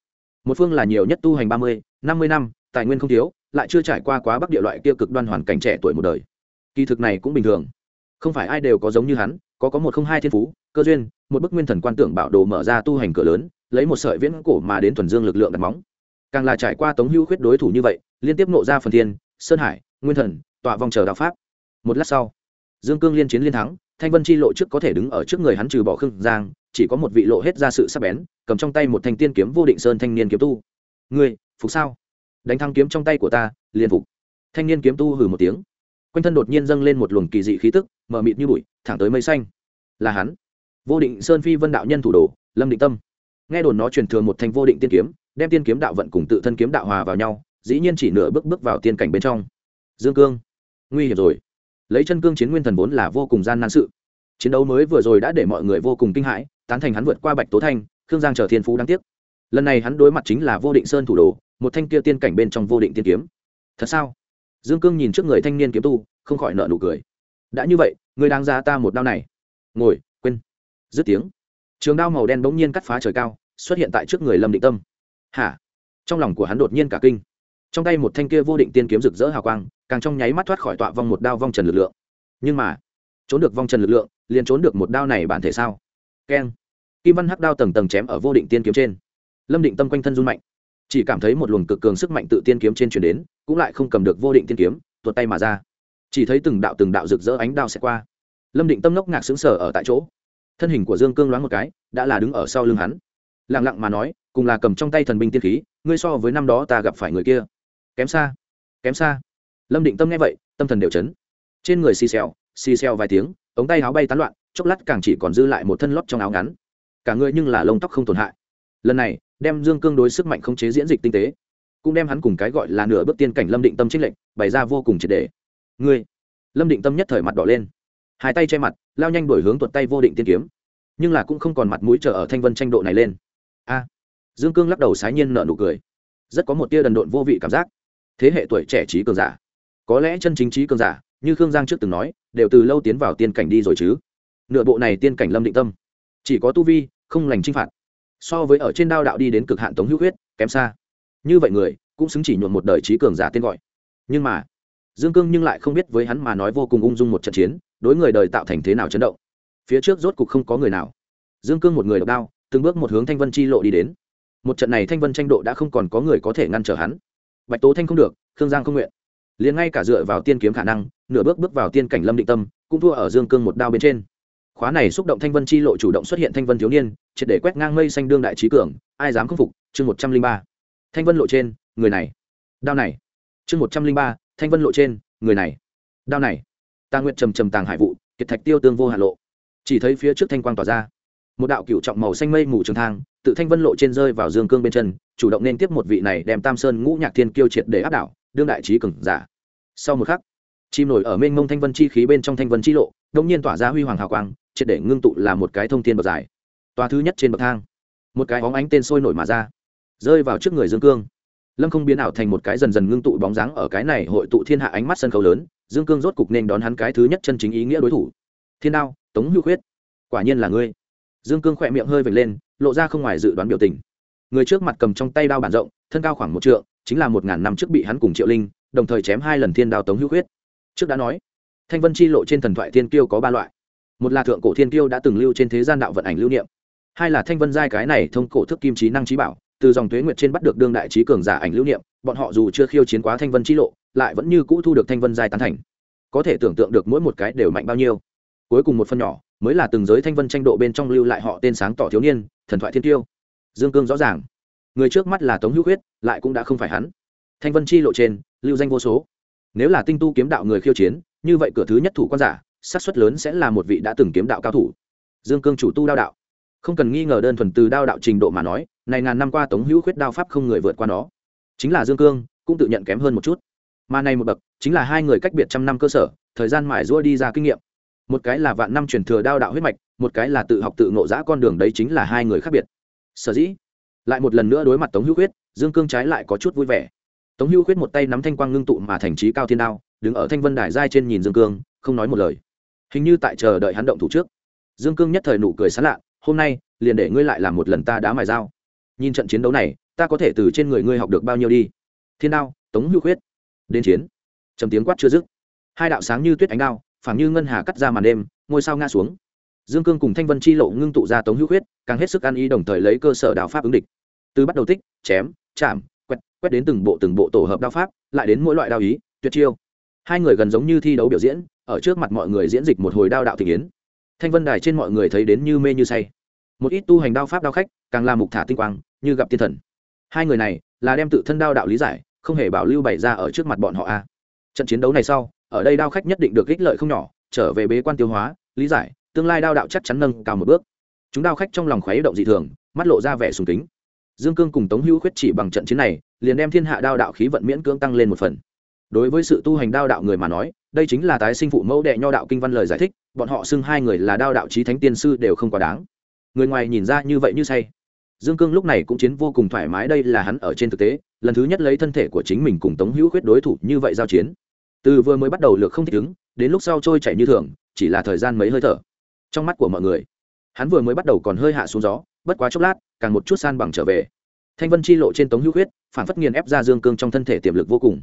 Một phương là nhiều nhất tu hành ba mươi, năm mươi năm, tài nguyên không thiếu lại chưa trải qua quá bắc địa loại tiêu cực đoan hoàn cảnh trẻ tuổi một đời. Kỳ thực này cũng bình thường. Không phải ai đều có giống như hắn, có có một không hai thiên phú, cơ duyên, một bức nguyên thần quan tưởng bảo đồ mở ra tu hành cửa lớn, lấy một sợi viễn cổ mà đến thuần dương lực lượng đặt móng. Càng là trải qua tống hưu khuyết đối thủ như vậy, liên tiếp nộ ra phần thiên, sơn hải, nguyên thần, tọa vòng chờ đạo pháp. Một lát sau, dương cương liên chiến liên thắng, thanh vân chi lộ trước có thể đứng ở trước người hắn trừ bỏ khương giang, chỉ có một vị lộ hết ra sự sắc bén, cầm trong tay một thanh tiên kiếm vô định sơn thanh niên kiếm tu. Ngươi, phục sao? Đánh thăng kiếm trong tay của ta, liền phục. Thanh niên kiếm tu hừ một tiếng. Quanh thân đột nhiên dâng lên một luồng kỳ dị khí tức, mờ mịt như bụi, thẳng tới mây xanh. Là hắn. Vô định sơn phi vân đạo nhân thủ đồ, lâm định tâm. Nghe đồn nó truyền thừa một thanh vô định tiên kiếm, đem tiên kiếm đạo vận cùng tự thân kiếm đạo hòa vào nhau, dĩ nhiên chỉ nửa bước bước vào tiên cảnh bên trong. Dương cương. Nguy hiểm rồi. Lấy chân cương chiến nguyên thần vốn là vô cùng gian nan sự. Chiến đấu mới vừa rồi đã để mọi người vô cùng kinh hãi, tán thành hắn vượt qua bạch tố thanh, khương giang trở thiên phú đáng tiếc. Lần này hắn đối mặt chính là vô định sơn thủ đồ một thanh kia tiên cảnh bên trong vô định tiên kiếm. Thật sao? Dương cương nhìn trước người thanh niên kiếm tu, không khỏi nợ nụ cười. Đã như vậy người đang ra ta một đao này. Ngồi, quên. Dứt tiếng. Trường đao màu đen bỗng nhiên cắt phá trời cao, xuất hiện tại trước người lâm định tâm. Hả? Trong lòng của hắn đột nhiên cả kinh. Trong tay một thanh kia vô định tiên kiếm rực rỡ hào quang, càng trong nháy mắt thoát khỏi tọa vong một đao vong trần lực lượng. Nhưng mà, trốn được vong trần lực lượng, liền trốn được một đao này bản thể sao? Keng. Kim văn hắc đao tầng tầng chém ở vô định tiên kiếm trên. Lâm định tâm quanh thân run mạnh chỉ cảm thấy một luồng cực cường sức mạnh tự tiên kiếm trên truyền đến, cũng lại không cầm được vô định tiên kiếm, tuột tay mà ra. Chỉ thấy từng đạo từng đạo rực rỡ ánh đao sẽ qua. Lâm định tâm ngốc ngạc xứng sở ở tại chỗ. Thân hình của dương cương loáng một cái, đã là đứng ở sau lưng hắn. Lẳng lặng mà nói, cùng là cầm trong tay thần binh tiên khí, ngươi so với năm đó ta gặp phải người kia. Kém xa kém xa. Lâm định tâm nghe vậy, tâm thần đều chấn. Trên người xì xèo xì xèo vài tiếng, ống tay áo bay tán loạn, chốc lát càng chỉ còn dư lại một thân lót trong áo ngắn. Cả người nhưng là lông tóc không tổn hại. Lần này đem dương cương đối sức mạnh không chế diễn dịch tinh tế, cũng đem hắn cùng cái gọi là nửa bước tiên cảnh lâm định tâm trích lệnh bày ra vô cùng triệt đề ngươi, lâm định tâm nhất thời mặt đỏ lên, hai tay che mặt, lao nhanh đổi hướng tuột tay vô định tiên kiếm, nhưng là cũng không còn mặt mũi chờ ở thanh vân tranh độ này lên. A, dương cương lắc đầu sái nhiên nợ nụ cười, rất có một tia đần độn vô vị cảm giác. Thế hệ tuổi trẻ trí cường giả, có lẽ chân chính trí cường giả, như khương giang trước từng nói, đều từ lâu tiến vào tiên cảnh đi rồi chứ. Nửa bộ này tiên cảnh lâm định tâm, chỉ có tu vi, không lành chinh phạt so với ở trên đao đạo đi đến cực hạn tống hữu huyết kém xa. Như vậy người, cũng xứng chỉ nhuộm một đời trí cường giả tên gọi. Nhưng mà, dương cương nhưng lại không biết với hắn mà nói vô cùng ung dung một trận chiến, đối người đời tạo thành thế nào chấn động. Phía trước rốt cục không có người nào. Dương cương một người độc đao, từng bước một hướng thanh vân chi lộ đi đến. Một trận này thanh vân tranh độ đã không còn có người có thể ngăn trở hắn. Bạch tố thanh không được, khương giang không nguyện. Liền ngay cả dựa vào tiên kiếm khả năng, nửa bước bước vào tiên cảnh lâm định tâm, cũng thua ở dương cương một đao bên trên khóa này xúc động thanh vân chi lộ chủ động xuất hiện thanh vân thiếu niên, triệt để quét ngang mây xanh đương đại trí cường, ai dám khâm phục? Chương một trăm linh ba. Thanh vân lộ trên, người này. Đao này. Chương một trăm linh ba, thanh vân lộ trên, người này. Đao này. Ta nguyện trầm trầm tàng hải vụ, kiệt thạch tiêu tương vô hà lộ. Chỉ thấy phía trước thanh quang tỏa ra. Một đạo cựu trọng màu xanh mây mù trường thang, tự thanh vân lộ trên rơi vào dương cương bên chân, chủ động nên tiếp một vị này đem tam sơn ngũ nhạc thiên kiêu triệt để áp đảo, đương đại trí cường giả. Sau một khắc, chim nổi ở mênh mông thanh vân chi khí bên trong thanh vân chi lộ đông nhiên tỏa ra huy hoàng hào quang triệt để ngưng tụ là một cái thông thiên bậc dài. Tòa thứ nhất trên bậc thang, một cái bóng ánh tên sôi nổi mà ra, rơi vào trước người dương cương. Lâm không biến ảo thành một cái dần dần ngưng tụ bóng dáng ở cái này hội tụ thiên hạ ánh mắt sân khấu lớn, dương cương rốt cục nên đón hắn cái thứ nhất chân chính ý nghĩa đối thủ. Thiên đao, tống hữu khuyết. Quả nhiên là ngươi. Dương cương khỏe miệng hơi vệt lên, lộ ra không ngoài dự đoán biểu tình. Người trước mặt cầm trong tay đao bản rộng, thân cao khoảng một trượng, chính là một ngàn năm trước bị hắn cùng triệu linh, đồng thời chém hai lần thiên đao tống hữu khuyết. Trước đã nói, thanh vân chi lộ trên thần thoại thiên kiêu có ba loại một là thượng cổ thiên kiêu đã từng lưu trên thế gian đạo vận ảnh lưu niệm, hai là thanh vân giai cái này thông cổ thức kim trí năng trí bảo, từ dòng tuế nguyệt trên bắt được đương đại trí cường giả ảnh lưu niệm, bọn họ dù chưa khiêu chiến quá thanh vân chi lộ, lại vẫn như cũ thu được thanh vân giai tán thành. Có thể tưởng tượng được mỗi một cái đều mạnh bao nhiêu. Cuối cùng một phần nhỏ, mới là từng giới thanh vân tranh độ bên trong lưu lại họ tên sáng tỏ thiếu niên, thần thoại thiên tiêu. Dương cương rõ ràng. Người trước mắt là tống hữu huyết lại cũng đã không phải hắn. Thanh vân chi lộ trên, lưu danh vô số. Nếu là tinh tu kiếm đạo người khiêu chiến, như vậy cửa thứ nhất thủ quan giả xác suất lớn sẽ là một vị đã từng kiếm đạo cao thủ. Dương cương chủ tu đao đạo. Không cần nghi ngờ đơn thuần từ đao đạo trình độ mà nói, này ngàn năm qua tống hữu khuyết đao pháp không người vượt qua nó. Chính là dương cương, cũng tự nhận kém hơn một chút. Mà này một bậc, chính là hai người cách biệt trăm năm cơ sở, thời gian mài rũa đi ra kinh nghiệm. Một cái là vạn năm truyền thừa đao đạo huyết mạch, một cái là tự học tự nộ giã con đường đấy chính là hai người khác biệt. Sở dĩ, lại một lần nữa đối mặt tống hữu khuyết, dương cương trái lại có chút vui vẻ. Tống hữu khuyết một tay nắm thanh quang ngưng tụ mà thành trí cao thiên đao, đứng ở thanh vân đài giai trên nhìn dương cương, không nói một lời hình như tại chờ đợi hắn động thủ trước. Dương cương nhất thời nụ cười sán lạ, hôm nay, liền để ngươi lại làm một lần ta đá mài dao. Nhìn trận chiến đấu này, ta có thể từ trên người ngươi học được bao nhiêu đi? Thiên đao, tống hữu khuyết, đến chiến. Trầm tiếng quát chưa dứt. Hai đạo sáng như tuyết ánh đao, phảng như ngân hà cắt ra màn đêm, ngôi sao ngã xuống. Dương cương cùng thanh vân chi lộ ngưng tụ ra tống hữu Khuyết, càng hết sức ăn ý đồng thời lấy cơ sở đạo pháp ứng địch. Từ bắt đầu tích, chém, chạm, quét quét đến từng bộ từng bộ tổ hợp đao pháp, lại đến mỗi loại đao ý, tuyệt chiêu hai người gần giống như thi đấu biểu diễn, ở trước mặt mọi người diễn dịch một hồi đao đạo thị yến. Thanh vân đài trên mọi người thấy đến như mê như say. Một ít tu hành đao pháp đao khách, càng làm mục thả tinh quang, như gặp tiên thần. Hai người này là đem tự thân đao đạo lý giải, không hề bảo lưu bày ra ở trước mặt bọn họ a. Trận chiến đấu này sau, ở đây đao khách nhất định được ích lợi không nhỏ, trở về bế quan tiêu hóa, lý giải, tương lai đao đạo chắc chắn nâng cao một bước. Chúng đao khách trong lòng khuấy động dị thường, mắt lộ ra vẻ sùng kính. Dương cương cùng tống hữu khuyết chỉ bằng trận chiến này, liền đem thiên hạ đao đạo khí vận miễn cưỡng tăng lên một phần đối với sự tu hành đao đạo người mà nói, đây chính là tái sinh phụ mẫu đệ nho đạo kinh văn lời giải thích, bọn họ xưng hai người là đao đạo trí thánh tiên sư đều không quá đáng. Người ngoài nhìn ra như vậy như say. Dương cương lúc này cũng chiến vô cùng thoải mái, đây là hắn ở trên thực tế, lần thứ nhất lấy thân thể của chính mình cùng tống hữu khuyết đối thủ như vậy giao chiến. Từ vừa mới bắt đầu lược không thích ứng, đến lúc sau trôi chảy như thường, chỉ là thời gian mấy hơi thở. Trong mắt của mọi người, hắn vừa mới bắt đầu còn hơi hạ xuống gió, bất quá chốc lát, càng một chút san bằng trở về. Thanh vân chi lộ trên tống hữu huyết phản phất nghiền ép ra dương cương trong thân thể tiềm lực vô cùng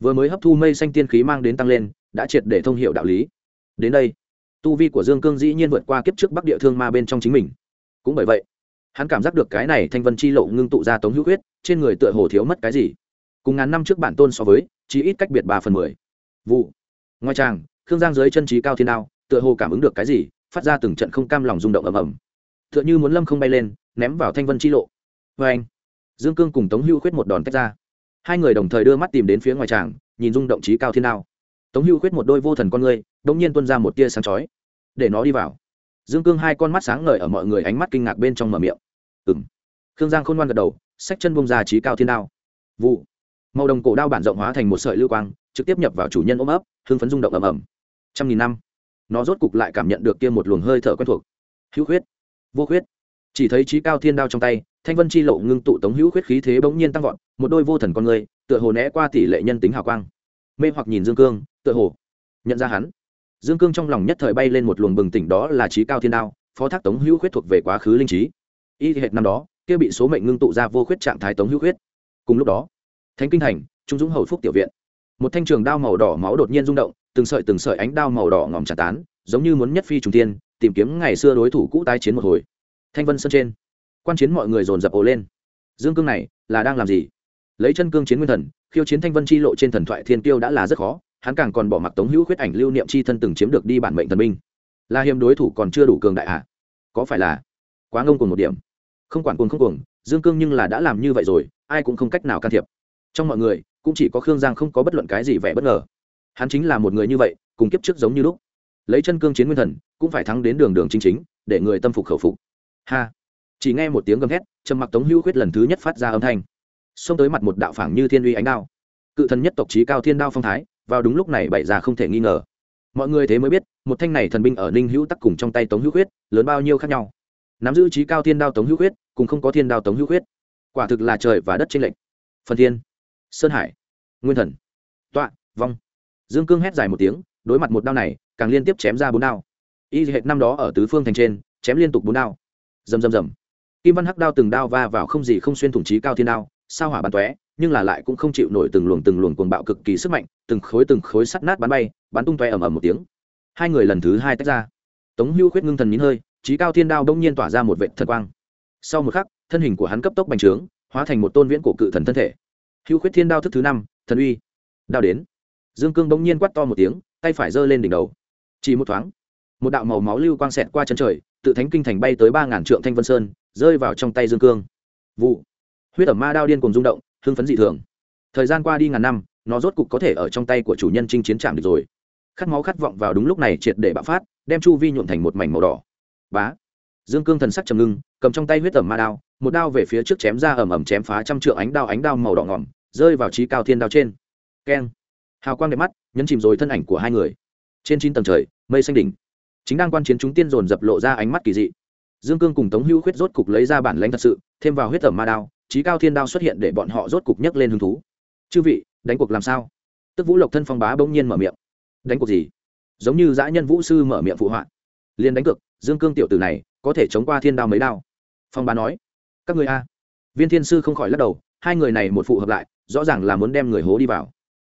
vừa mới hấp thu mây xanh tiên khí mang đến tăng lên, đã triệt để thông hiệu đạo lý. Đến đây, tu vi của dương cương dĩ nhiên vượt qua kiếp trước bắc địa thương ma bên trong chính mình. Cũng bởi vậy, hắn cảm giác được cái này thanh vân chi lộ ngưng tụ ra tống hữu huyết trên người tựa hồ thiếu mất cái gì. Cùng ngàn năm trước bản tôn so với, chỉ ít cách biệt ba phần mười. Vụ. Ngoài tràng, khương giang dưới chân trí cao thiên đao, tựa hồ cảm ứng được cái gì, phát ra từng trận không cam lòng rung động ầm ầm. Tựa như muốn lâm không bay lên, ném vào thanh vân chi lộ. Vê anh, dương cương cùng tống hưu khuyết một đòn tách ra hai người đồng thời đưa mắt tìm đến phía ngoài tràng, nhìn rung động trí cao thiên đao. Tống hưu khuyết một đôi vô thần con người đ nhiên tuân ra một tia sáng chói. Để nó đi vào. Dương cương hai con mắt sáng ngời ở mọi người ánh mắt kinh ngạc bên trong mở miệng. Ừ m khương giang khôn ngoan gật đầu, xách chân bông ra trí cao thiên đao. Vụ. Màu đồng cổ đao bản rộng hóa thành một sợi lưu quang, trực tiếp nhập vào chủ nhân ôm ấp hương phấn rung động ầm ầm. Trăm nghìn năm. Nó rốt cục lại cảm nhận được kia một luồng hơi thở quen thuộc. Hữu khuyết. Vô khuyết. Chỉ thấy trí cao thiên đao trong tay, thanh vân chi lộ ngưng tụ tống hữu khuyết khí thế bỗng nhiên tăng vọt một đôi vô thần con người tựa hồ né qua tỷ lệ nhân tính hào quang. Mê hoặc nhìn dương cương, tựa hồ nhận ra hắn. Dương cương trong lòng nhất thời bay lên một luồng bừng tỉnh đó là trí cao thiên đao, phó thác tống hữu khuyết thuộc về quá khứ linh trí. Y hệt năm đó, kia bị số mệnh ngưng tụ ra vô khuyết trạng thái tống hữu khuyết. Cùng lúc đó, thánh kinh thành trung dũng hầu phúc tiểu viện. Một thanh trường đao màu đỏ máu đột nhiên rung động, từng sợi từng sợi ánh đao màu đỏ ngòm tràn tán, giống như muốn nhất phi trùng tiên tìm kiếm ngày xưa đối thủ cũ tái chiến một hồi. Thanh vân sân trên, quan chiến mọi người dồn dập ồ lên. Dương cương này là đang làm gì? Lấy chân cương chiến nguyên thần, khiêu chiến thanh vân chi lộ trên thần thoại thiên tiêu đã là rất khó, hắn càng còn bỏ mặc tống hữu khuyết ảnh lưu niệm chi thân từng chiếm được đi bản mệnh thần minh. Là hiểm đối thủ còn chưa đủ cường đại à? Có phải là quá ngông cùng một điểm? Không quản cuồng không cuồng, dương cương nhưng là đã làm như vậy rồi, ai cũng không cách nào can thiệp. Trong mọi người, cũng chỉ có khương giang không có bất luận cái gì vẻ bất ngờ. Hắn chính là một người như vậy, cùng kiếp trước giống như lúc. Lấy chân cương chiến nguyên thần, cũng phải thắng đến đường đường chính chính, để người tâm phục khẩu phục. Ha! Chỉ nghe một tiếng gầm hét trầm mặc tống hữu khuyết lần thứ nhất phát ra âm thanh xông tới mặt một đạo phảng như thiên uy ánh đao. Cự thần nhất tộc trí cao thiên đao phong thái, vào đúng lúc này bày ra không thể nghi ngờ. Mọi người thế mới biết, một thanh này thần binh ở ninh hữu tắc cùng trong tay tống hữu khuyết, lớn bao nhiêu khác nhau. Nắm giữ trí cao thiên đao tống hữu khuyết, cùng không có thiên đao tống hữu khuyết. Quả thực là trời và đất trên lệnh phần thiên, sơn hải, nguyên thần, tọa, vong. Dương cương hét dài một tiếng, đối mặt một đao này, càng liên tiếp chém ra bốn đao. Y hệt năm đó ở tứ phương thành trên, chém liên tục bốn đao. Rầm rầm rầm. Kim văn hắc đao từng đao va vào không gì không xuyên thủng trí cao thiên đao sao hỏa bắn tóe, nhưng là lại cũng không chịu nổi từng luồng từng luồng cuồng bạo cực kỳ sức mạnh, từng khối từng khối sắt nát bắn bay, bắn tung toe ầm ầm một tiếng. Hai người lần thứ hai tách ra. Tống hưu khuyết ngưng thần nín hơi, trí cao thiên đao đông nhiên tỏa ra một vệ thần quang. Sau một khắc, thân hình của hắn cấp tốc bành trướng, hóa thành một tôn viễn cổ cự thần thân thể. Hưu khuyết thiên đao thức thứ năm, thần uy. Đao đến. Dương cương đông nhiên quát to một tiếng, tay phải giơ lên đỉnh đầu. Chỉ một thoáng, một đạo màu máu lưu quang xẹt qua chân trời, tự thánh kinh thành bay tới ba ngàn trượng thanh vân sơn, rơi vào trong tay dương cương. Vụ huyết ẩm ma đao điên cùng rung động, hưng phấn dị thường. Thời gian qua đi ngàn năm, nó rốt cục có thể ở trong tay của chủ nhân chinh chiến trạm được rồi. Khát máu khát vọng vào đúng lúc này triệt để bạo phát, đem chu vi nhuộm thành một mảnh màu đỏ. Bá! Dương cương thần sắc trầm ngưng, cầm trong tay huyết ẩm ma đao, một đao về phía trước chém ra ẩm ẩm chém phá trăm trượng ánh đao ánh đao màu đỏ ngỏm, rơi vào trí cao thiên đao trên. Keng! Hào quang đẹp mắt, nhấn chìm rồi thân ảnh của hai người. Trên chín tầng trời, mây xanh đỉnh. Chính đang quan chiến chúng tiên dồn dập lộ ra ánh mắt kỳ dị. Dương cương cùng tống hữu khuyết rốt cục lấy ra bản lãnh thật sự, thêm vào huyết ẩm ma đao trí cao thiên đao xuất hiện để bọn họ rốt cục nhấc lên hứng thú. Chư vị, đánh cuộc làm sao? Tức vũ lộc thân phong bá bỗng nhiên mở miệng. Đánh cuộc gì? Giống như dã nhân vũ sư mở miệng phụ họa. Liền đánh cược, dương cương tiểu tử này có thể chống qua thiên đao mấy đao. Phong bá nói. Các người a. Viên thiên sư không khỏi lắc đầu, hai người này một phụ hợp lại, rõ ràng là muốn đem người hố đi vào.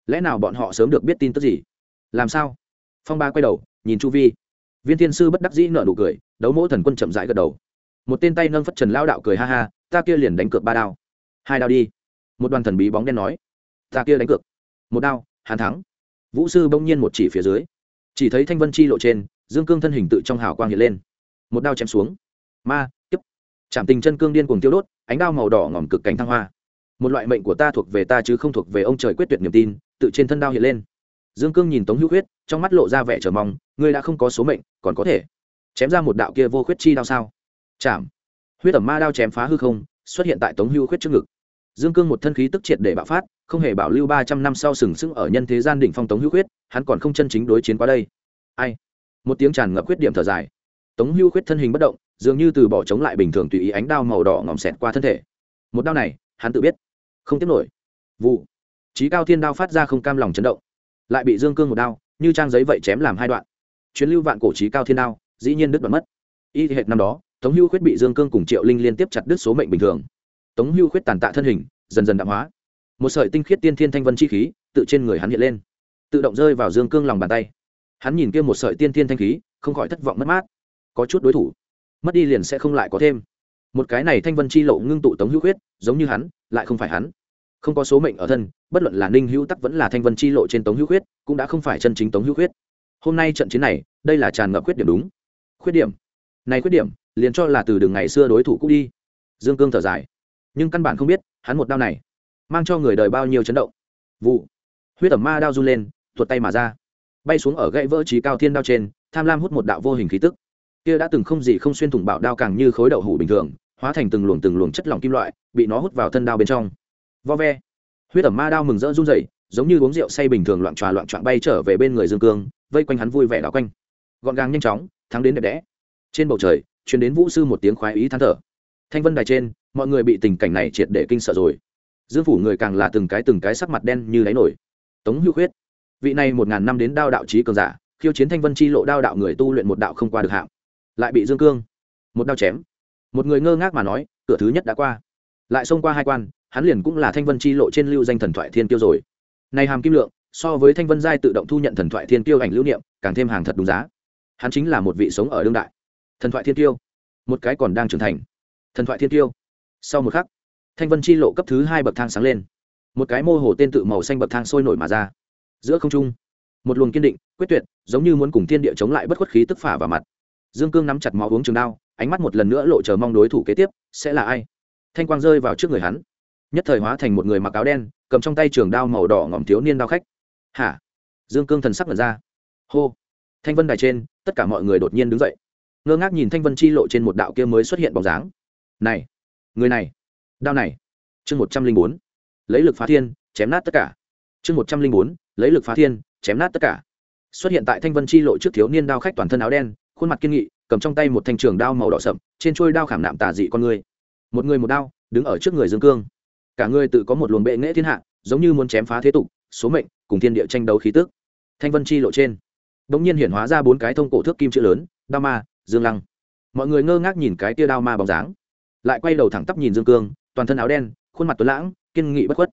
Lẽ nào bọn họ sớm được biết tin tức gì? Làm sao? Phong ba quay đầu, nhìn chu vi. Viên thiên sư bất đắc dĩ nở nụ cười, đấu mỗ thần quân chậm rãi gật đầu. Một tên tay nâng phất trần lao đạo cười ha ha ta kia liền đánh cược ba đao. Hai đao đi. Một đoàn thần bí bóng đen nói. Ta kia đánh cược. Một đao hàn thắng. Vũ sư bỗng nhiên một chỉ phía dưới. Chỉ thấy thanh vân chi lộ trên, dương cương thân hình tự trong hào quang hiện lên. Một đao chém xuống. Ma tiếp chạm tình chân cương điên cuồng tiêu đốt, ánh đao màu đỏ ngỏm cực cánh thăng hoa. Một loại mệnh của ta thuộc về ta chứ không thuộc về ông trời quyết tuyệt niềm tin, tự trên thân đao hiện lên. Dương cương nhìn tống hữu huyết trong mắt lộ ra vẻ chờ mong, ngươi đã không có số mệnh, còn có thể chém ra một đạo kia vô khuyết chi đao sao? Chạm huyết ẩm ma đao chém phá hư không, xuất hiện tại tống hưu khuyết trước ngực. Dương cương một thân khí tức triệt để bạo phát, không hề bảo lưu ba trăm năm sau sừng sững ở nhân thế gian đỉnh phong tống hưu khuyết, hắn còn không chân chính đối chiến qua đây. Ai? Một tiếng tràn ngập khuyết điểm thở dài. Tống hưu khuyết thân hình bất động, dường như từ bỏ chống lại bình thường tùy ý ánh đao màu đỏ ngòm xẹt qua thân thể. Một đao này, hắn tự biết. Không tiếp nổi. Vụ. Trí cao thiên đao phát ra không cam lòng chấn động. Lại bị dương cương một đao, như trang giấy vậy chém làm hai đoạn. Chuyến lưu vạn cổ trí cao thiên đao, dĩ nhiên đứt đoạn mất. Y hệt năm đó tống hưu khuyết bị dương cương cùng triệu linh liên tiếp chặt đứt số mệnh bình thường. Tống hưu khuyết tàn tạ thân hình, dần dần đạm hóa. Một sợi tinh khiết tiên thiên thanh vân chi khí tự trên người hắn hiện lên, tự động rơi vào dương cương lòng bàn tay. Hắn nhìn kia một sợi tiên thiên thanh khí, không khỏi thất vọng mất mát. Có chút đối thủ, mất đi liền sẽ không lại có thêm. Một cái này thanh vân chi lộ ngưng tụ tống hữu khuyết, giống như hắn, lại không phải hắn. Không có số mệnh ở thân, bất luận là ninh hữu tắc vẫn là thanh vân chi lộ trên tống hữu khuyết, cũng đã không phải chân chính tống hữu khuyết. Hôm nay trận chiến này, đây là tràn ngập khuyết điểm đúng. Khuyết điểm. Này khuyết điểm liền cho là từ đường ngày xưa đối thủ cũ đi. Dương cương thở dài. Nhưng căn bản không biết, hắn một đao này mang cho người đời bao nhiêu chấn động. Vụ. Huyết ẩm ma đao run lên thuật tay mà ra. Bay xuống ở gãy vỡ trí cao thiên đao trên, tham lam hút một đạo vô hình khí tức. Kia đã từng không gì không xuyên thủng bảo đao càng như khối đậu hủ bình thường, hóa thành từng luồng từng luồng chất lỏng kim loại, bị nó hút vào thân đao bên trong. Vo ve. Huyết ẩm ma đao mừng rỡ run rẩy, giống như uống rượu say bình thường loạn tròa loạn trọn bay trở về bên người dương cương, vây quanh hắn vui vẻ đảo quanh. Gọn gàng nhanh chóng, thắng đến đẹp đẽ. Trên bầu trời chuyển đến vũ sư một tiếng khoái ý than thở. Thanh vân đài trên, mọi người bị tình cảnh này triệt để kinh sợ rồi. Dương phủ người càng là từng cái từng cái sắc mặt đen như đáy nổi. Tống hữu khuyết, vị này một ngàn năm đến đao đạo trí cường giả, khiêu chiến thanh vân chi lộ đao đạo người tu luyện một đạo không qua được hạng. Lại bị dương cương, một đao chém. Một người ngơ ngác mà nói, cửa thứ nhất đã qua. Lại xông qua hai quan, hắn liền cũng là thanh vân chi lộ trên lưu danh thần thoại thiên tiêu rồi. Này hàm kim lượng, so với thanh vân giai tự động thu nhận thần thoại thiên tiêu ảnh lưu niệm, càng thêm hàng thật đúng giá. Hắn chính là một vị sống ở đương đại thần thoại thiên tiêu. Một cái còn đang trưởng thành. Thần thoại thiên tiêu. Sau một khắc, thanh vân chi lộ cấp thứ hai bậc thang sáng lên. Một cái mô hồ tên tự màu xanh bậc thang sôi nổi mà ra. Giữa không trung, một luồng kiên định, quyết tuyệt, giống như muốn cùng thiên địa chống lại bất khuất khí tức phả vào mặt. Dương cương nắm chặt máu uống trường đao, ánh mắt một lần nữa lộ chờ mong đối thủ kế tiếp, sẽ là ai? Thanh quang rơi vào trước người hắn. Nhất thời hóa thành một người mặc áo đen, cầm trong tay trường đao màu đỏ ngòm thiếu niên đao khách. Hả? Dương cương thần sắc lật ra. Hô. Thanh vân đài trên, tất cả mọi người đột nhiên đứng dậy ngơ ngác nhìn thanh vân chi lộ trên một đạo kia mới xuất hiện bóng dáng. Này, người này, đao này. Chương một trăm linh bốn, lấy lực phá thiên, chém nát tất cả. Chương một trăm linh bốn, lấy lực phá thiên, chém nát tất cả. Xuất hiện tại thanh vân chi lộ trước thiếu niên đao khách toàn thân áo đen, khuôn mặt kiên nghị, cầm trong tay một thanh trường đao màu đỏ sậm, trên trôi đao khảm nạm tà dị con người. Một người một đao, đứng ở trước người dương cương. Cả người tự có một luồng bệ nghệ thiên hạ, giống như muốn chém phá thế tục, số mệnh, cùng thiên địa tranh đấu khí tức. Thanh vân chi lộ trên bỗng nhiên hiển hóa ra bốn cái thông cổ thước kim chữ lớn, đao ma dương lăng. Mọi người ngơ ngác nhìn cái tia đao ma bóng dáng. Lại quay đầu thẳng tắp nhìn dương cương, toàn thân áo đen, khuôn mặt tuấn lãng, kiên nghị bất khuất.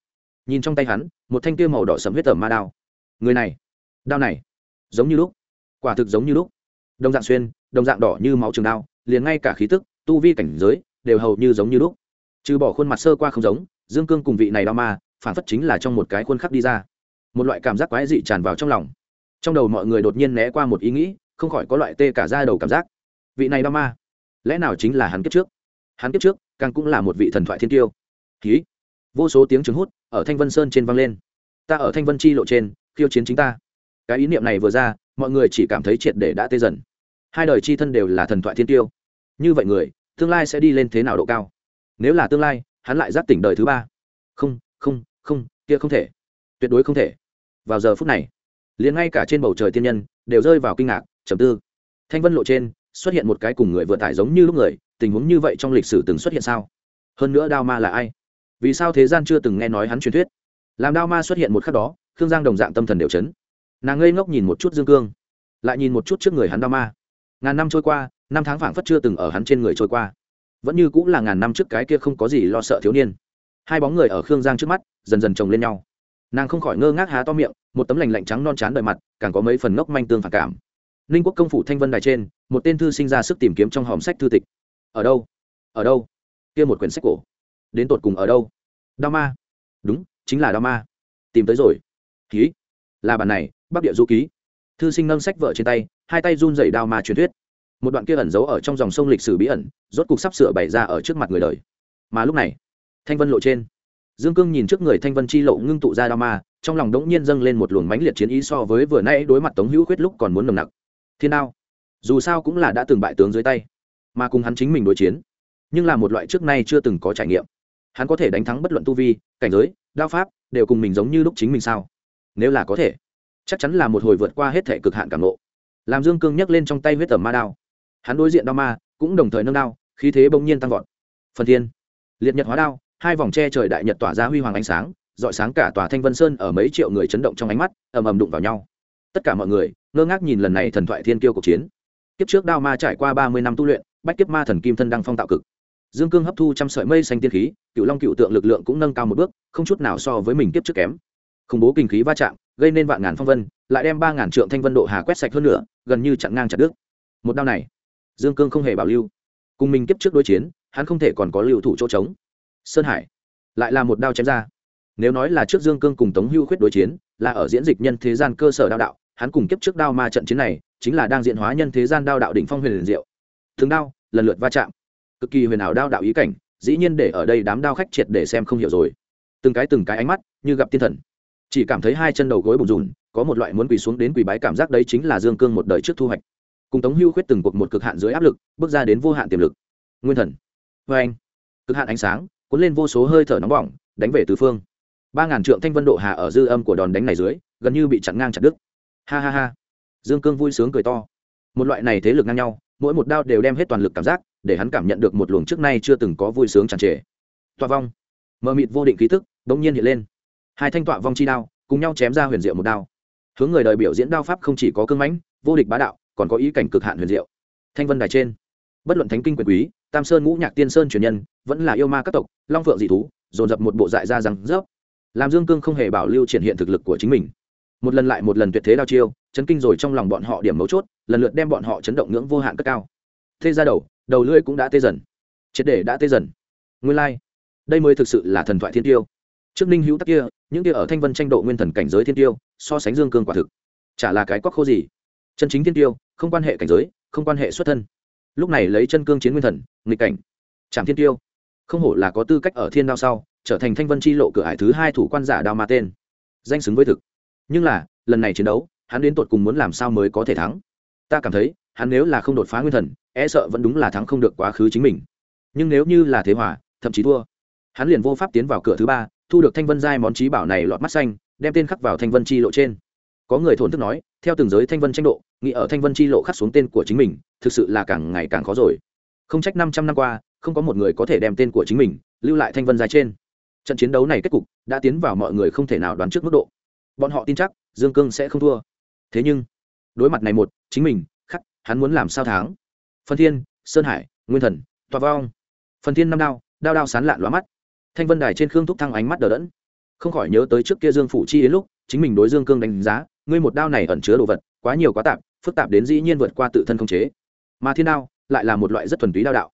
Nhìn trong tay hắn, một thanh tia màu đỏ sầm huyết tẩm ma đao. Người này, đao này, giống như lúc, quả thực giống như lúc. Đồng dạng xuyên, đồng dạng đỏ như máu trường đao, liền ngay cả khí tức, tu vi cảnh giới, đều hầu như giống như lúc. Trừ bỏ khuôn mặt sơ qua không giống, dương cương cùng vị này đao ma, phản phất chính là trong một cái khuôn khắc đi ra. Một loại cảm giác quái dị tràn vào trong lòng. Trong đầu mọi người đột nhiên né qua một ý nghĩ, không khỏi có loại tê cả ra đầu cảm giác vị này đao ma. Lẽ nào chính là hắn kiếp trước? Hắn kiếp trước, càng cũng là một vị thần thoại thiên tiêu. Ký vô số tiếng trứng hút ở thanh vân sơn trên vang lên. Ta ở thanh vân chi lộ trên, khiêu chiến chính ta. Cái ý niệm này vừa ra, mọi người chỉ cảm thấy triệt để đã tê dần. Hai đời chi thân đều là thần thoại thiên tiêu. Như vậy người, tương lai sẽ đi lên thế nào độ cao? Nếu là tương lai, hắn lại giáp tỉnh đời thứ ba. Không không không, kia không thể. Tuyệt đối không thể. Vào giờ phút này, liền ngay cả trên bầu trời tiên nhân đều rơi vào kinh ngạc, trầm tư. Thanh vân lộ trên xuất hiện một cái cùng người vừa tải giống như lúc người, tình huống như vậy trong lịch sử từng xuất hiện sao? Hơn nữa đao ma là ai? Vì sao thế gian chưa từng nghe nói hắn truyền thuyết? Làm đao ma xuất hiện một khắc đó, khương giang đồng dạng tâm thần đều chấn. Nàng ngây ngốc nhìn một chút dương cương, lại nhìn một chút trước người hắn đao ma. Ngàn năm trôi qua, năm tháng phảng phất chưa từng ở hắn trên người trôi qua. Vẫn như cũng là ngàn năm trước cái kia không có gì lo sợ thiếu niên. Hai bóng người ở khương giang trước mắt, dần dần chồng lên nhau. Nàng không khỏi ngơ ngác há to miệng, một tấm lành lạnh trắng non chán đời mặt, càng có mấy phần ngốc manh tương phản cảm ninh quốc công phủ thanh vân đài trên, một tên thư sinh ra sức tìm kiếm trong hòm sách thư tịch. Ở đâu? Ở đâu? Kia một quyển sách cổ. Đến tột cùng ở đâu? Đao ma. Đúng, chính là đao ma. Tìm tới rồi. Ký. Là bản này, bắc địa du ký. Thư sinh nâng sách vợ trên tay, hai tay run dày đao ma truyền thuyết. Một đoạn kia ẩn giấu ở trong dòng sông lịch sử bí ẩn, rốt cục sắp sửa bày ra ở trước mặt người đời. Mà lúc này, thanh vân lộ trên. Dương cương nhìn trước người thanh vân chi lộ ngưng tụ ra đao ma, trong lòng đống nhiên dâng lên một luồng mãnh liệt chiến ý so với vừa nay đối mặt tống hữu khuyết lúc còn muốn nồng nặc thiên đao. Dù sao cũng là đã từng bại tướng dưới tay, mà cùng hắn chính mình đối chiến, nhưng là một loại trước nay chưa từng có trải nghiệm. Hắn có thể đánh thắng bất luận tu vi, cảnh giới, đao pháp, đều cùng mình giống như lúc chính mình sao? Nếu là có thể, chắc chắn là một hồi vượt qua hết thể cực hạn cảm nộ làm dương cương nhấc lên trong tay huyết tẩm ma đao. Hắn đối diện đao ma, cũng đồng thời nâng đao, khí thế bỗng nhiên tăng vọt. Phần thiên, liệt nhật hóa đao, hai vòng tre trời đại nhật tỏa ra huy hoàng ánh sáng dọi sáng cả tòa thanh vân sơn ở mấy triệu người chấn động trong ánh mắt, ầm ầm đụng vào nhau tất cả mọi người ngơ ngác nhìn lần này thần thoại thiên kiêu cuộc chiến. Kiếp trước đao ma trải qua ba mươi năm tu luyện, bách kiếp ma thần kim thân đăng phong tạo cực. Dương cương hấp thu trăm sợi mây xanh tiên khí cựu long cựu tượng lực lượng cũng nâng cao một bước, không chút nào so với mình kiếp trước kém. Khủng bố kinh khí va chạm, gây nên vạn ngàn phong vân, lại đem ba ngàn trượng thanh vân độ hà quét sạch hơn nữa, gần như chặn ngang chặt đứt. Một đao này, dương cương không hề bảo lưu. Cùng mình kiếp trước đối chiến, hắn không thể còn có lưu thủ chỗ trống. Sơn hải, lại là một đao chém ra. Nếu nói là trước dương cương cùng tống hưu khuyết đối chiến, là ở diễn dịch nhân thế gian cơ sở đao đạo hắn cùng kiếp trước đao ma trận chiến này, chính là đang diện hóa nhân thế gian đao đạo đỉnh phong huyền liền diệu. Thường đao, lần lượt va chạm. Cực kỳ huyền ảo đao đạo ý cảnh, dĩ nhiên để ở đây đám đao khách triệt để xem không hiểu rồi. Từng cái từng cái ánh mắt như gặp thiên thần. Chỉ cảm thấy hai chân đầu gối bùn rùn, có một loại muốn quỳ xuống đến quỳ bái cảm giác đấy chính là dương cương một đời trước thu hoạch. Cùng tống hưu khuyết từng cuộc một cực hạn dưới áp lực, bước ra đến vô hạn tiềm lực. Nguyên thần. Vê anh. Cực hạn ánh sáng, cuốn lên vô số hơi thở nóng bỏng, đánh về tứ phương. Ba ngàn trượng thanh vân độ hà ở dư âm của đòn đánh này dưới, gần như bị chặn ngang chặt đứt ha ha ha. Dương cương vui sướng cười to. Một loại này thế lực ngang nhau, mỗi một đao đều đem hết toàn lực cảm giác, để hắn cảm nhận được một luồng trước nay chưa từng có vui sướng tràn trề. Toa vong. Mờ mịt vô định ký thức bỗng nhiên hiện lên. Hai thanh tọa vong chi đao, cùng nhau chém ra huyền diệu một đao. Hướng người đời biểu diễn đao pháp không chỉ có cưng mãnh, vô địch bá đạo, còn có ý cảnh cực hạn huyền diệu. Thanh vân đài trên. Bất luận thánh kinh quyền quý, tam sơn ngũ nhạc tiên sơn truyền nhân, vẫn là yêu ma các tộc, long phượng dị thú, dồn dập một bộ dại ra rằng rớp. Làm dương cương không hề bảo lưu triển hiện thực lực của chính mình một lần lại một lần tuyệt thế đao chiêu, chấn kinh rồi trong lòng bọn họ điểm mấu chốt, lần lượt đem bọn họ chấn động ngưỡng vô hạn cất cao. Tê ra đầu đầu lưỡi cũng đã tê dần. Triệt để đã tê dần. Nguyên lai、like. đây mới thực sự là thần thoại thiên tiêu. Trước ninh hữu tắc kia, những kia ở thanh vân tranh độ nguyên thần cảnh giới thiên tiêu, so sánh dương cương quả thực. Chả là cái quắc khô gì. Chân chính thiên tiêu, không quan hệ cảnh giới, không quan hệ xuất thân. Lúc này lấy chân cương chiến nguyên thần, nghịch cảnh. Trạm thiên tiêu. Không hổ là có tư cách ở thiên đao sau, trở thành thanh vân chi lộ cửa ải thứ hai thủ quan giả đao ma tên. Danh xứng với thực nhưng là, lần này chiến đấu, hắn đến tột cùng muốn làm sao mới có thể thắng? Ta cảm thấy, hắn nếu là không đột phá nguyên thần e sợ vẫn đúng là thắng không được quá khứ chính mình. Nhưng nếu như là thế hòa, thậm chí thua, hắn liền vô pháp tiến vào cửa thứ ba, thu được thanh vân giai món trí bảo này lọt mắt xanh, đem tên khắc vào thanh vân chi lộ trên. Có người thổn thức nói, theo từng giới thanh vân tranh độ, nghĩ ở thanh vân chi lộ khắc xuống tên của chính mình, thực sự là càng ngày càng khó rồi. Không trách năm trăm năm qua, không có một người có thể đem tên của chính mình lưu lại thanh vân giai trên. Trận chiến đấu này kết cục, đã tiến vào mọi người không thể nào đoán trước mức độ bọn họ tin chắc, dương cương sẽ không thua. Thế nhưng, đối mặt này một, chính mình, khắc, hắn muốn làm sao tháng phân thiên, sơn hải, nguyên thần tòa vong. Phần thiên năm đao đao đao sán lạn lóa mắt. Thanh vân đài trên khương thúc thăng ánh mắt đờ đẫn. Không khỏi nhớ tới trước kia dương phủ chi đến lúc, chính mình đối dương cương đánh giá, ngươi một đao này ẩn chứa đồ vật, quá nhiều quá tạp, phức tạp đến dĩ nhiên vượt qua tự thân không chế. Mà thiên đao lại là một loại rất thuần túy đao đạo.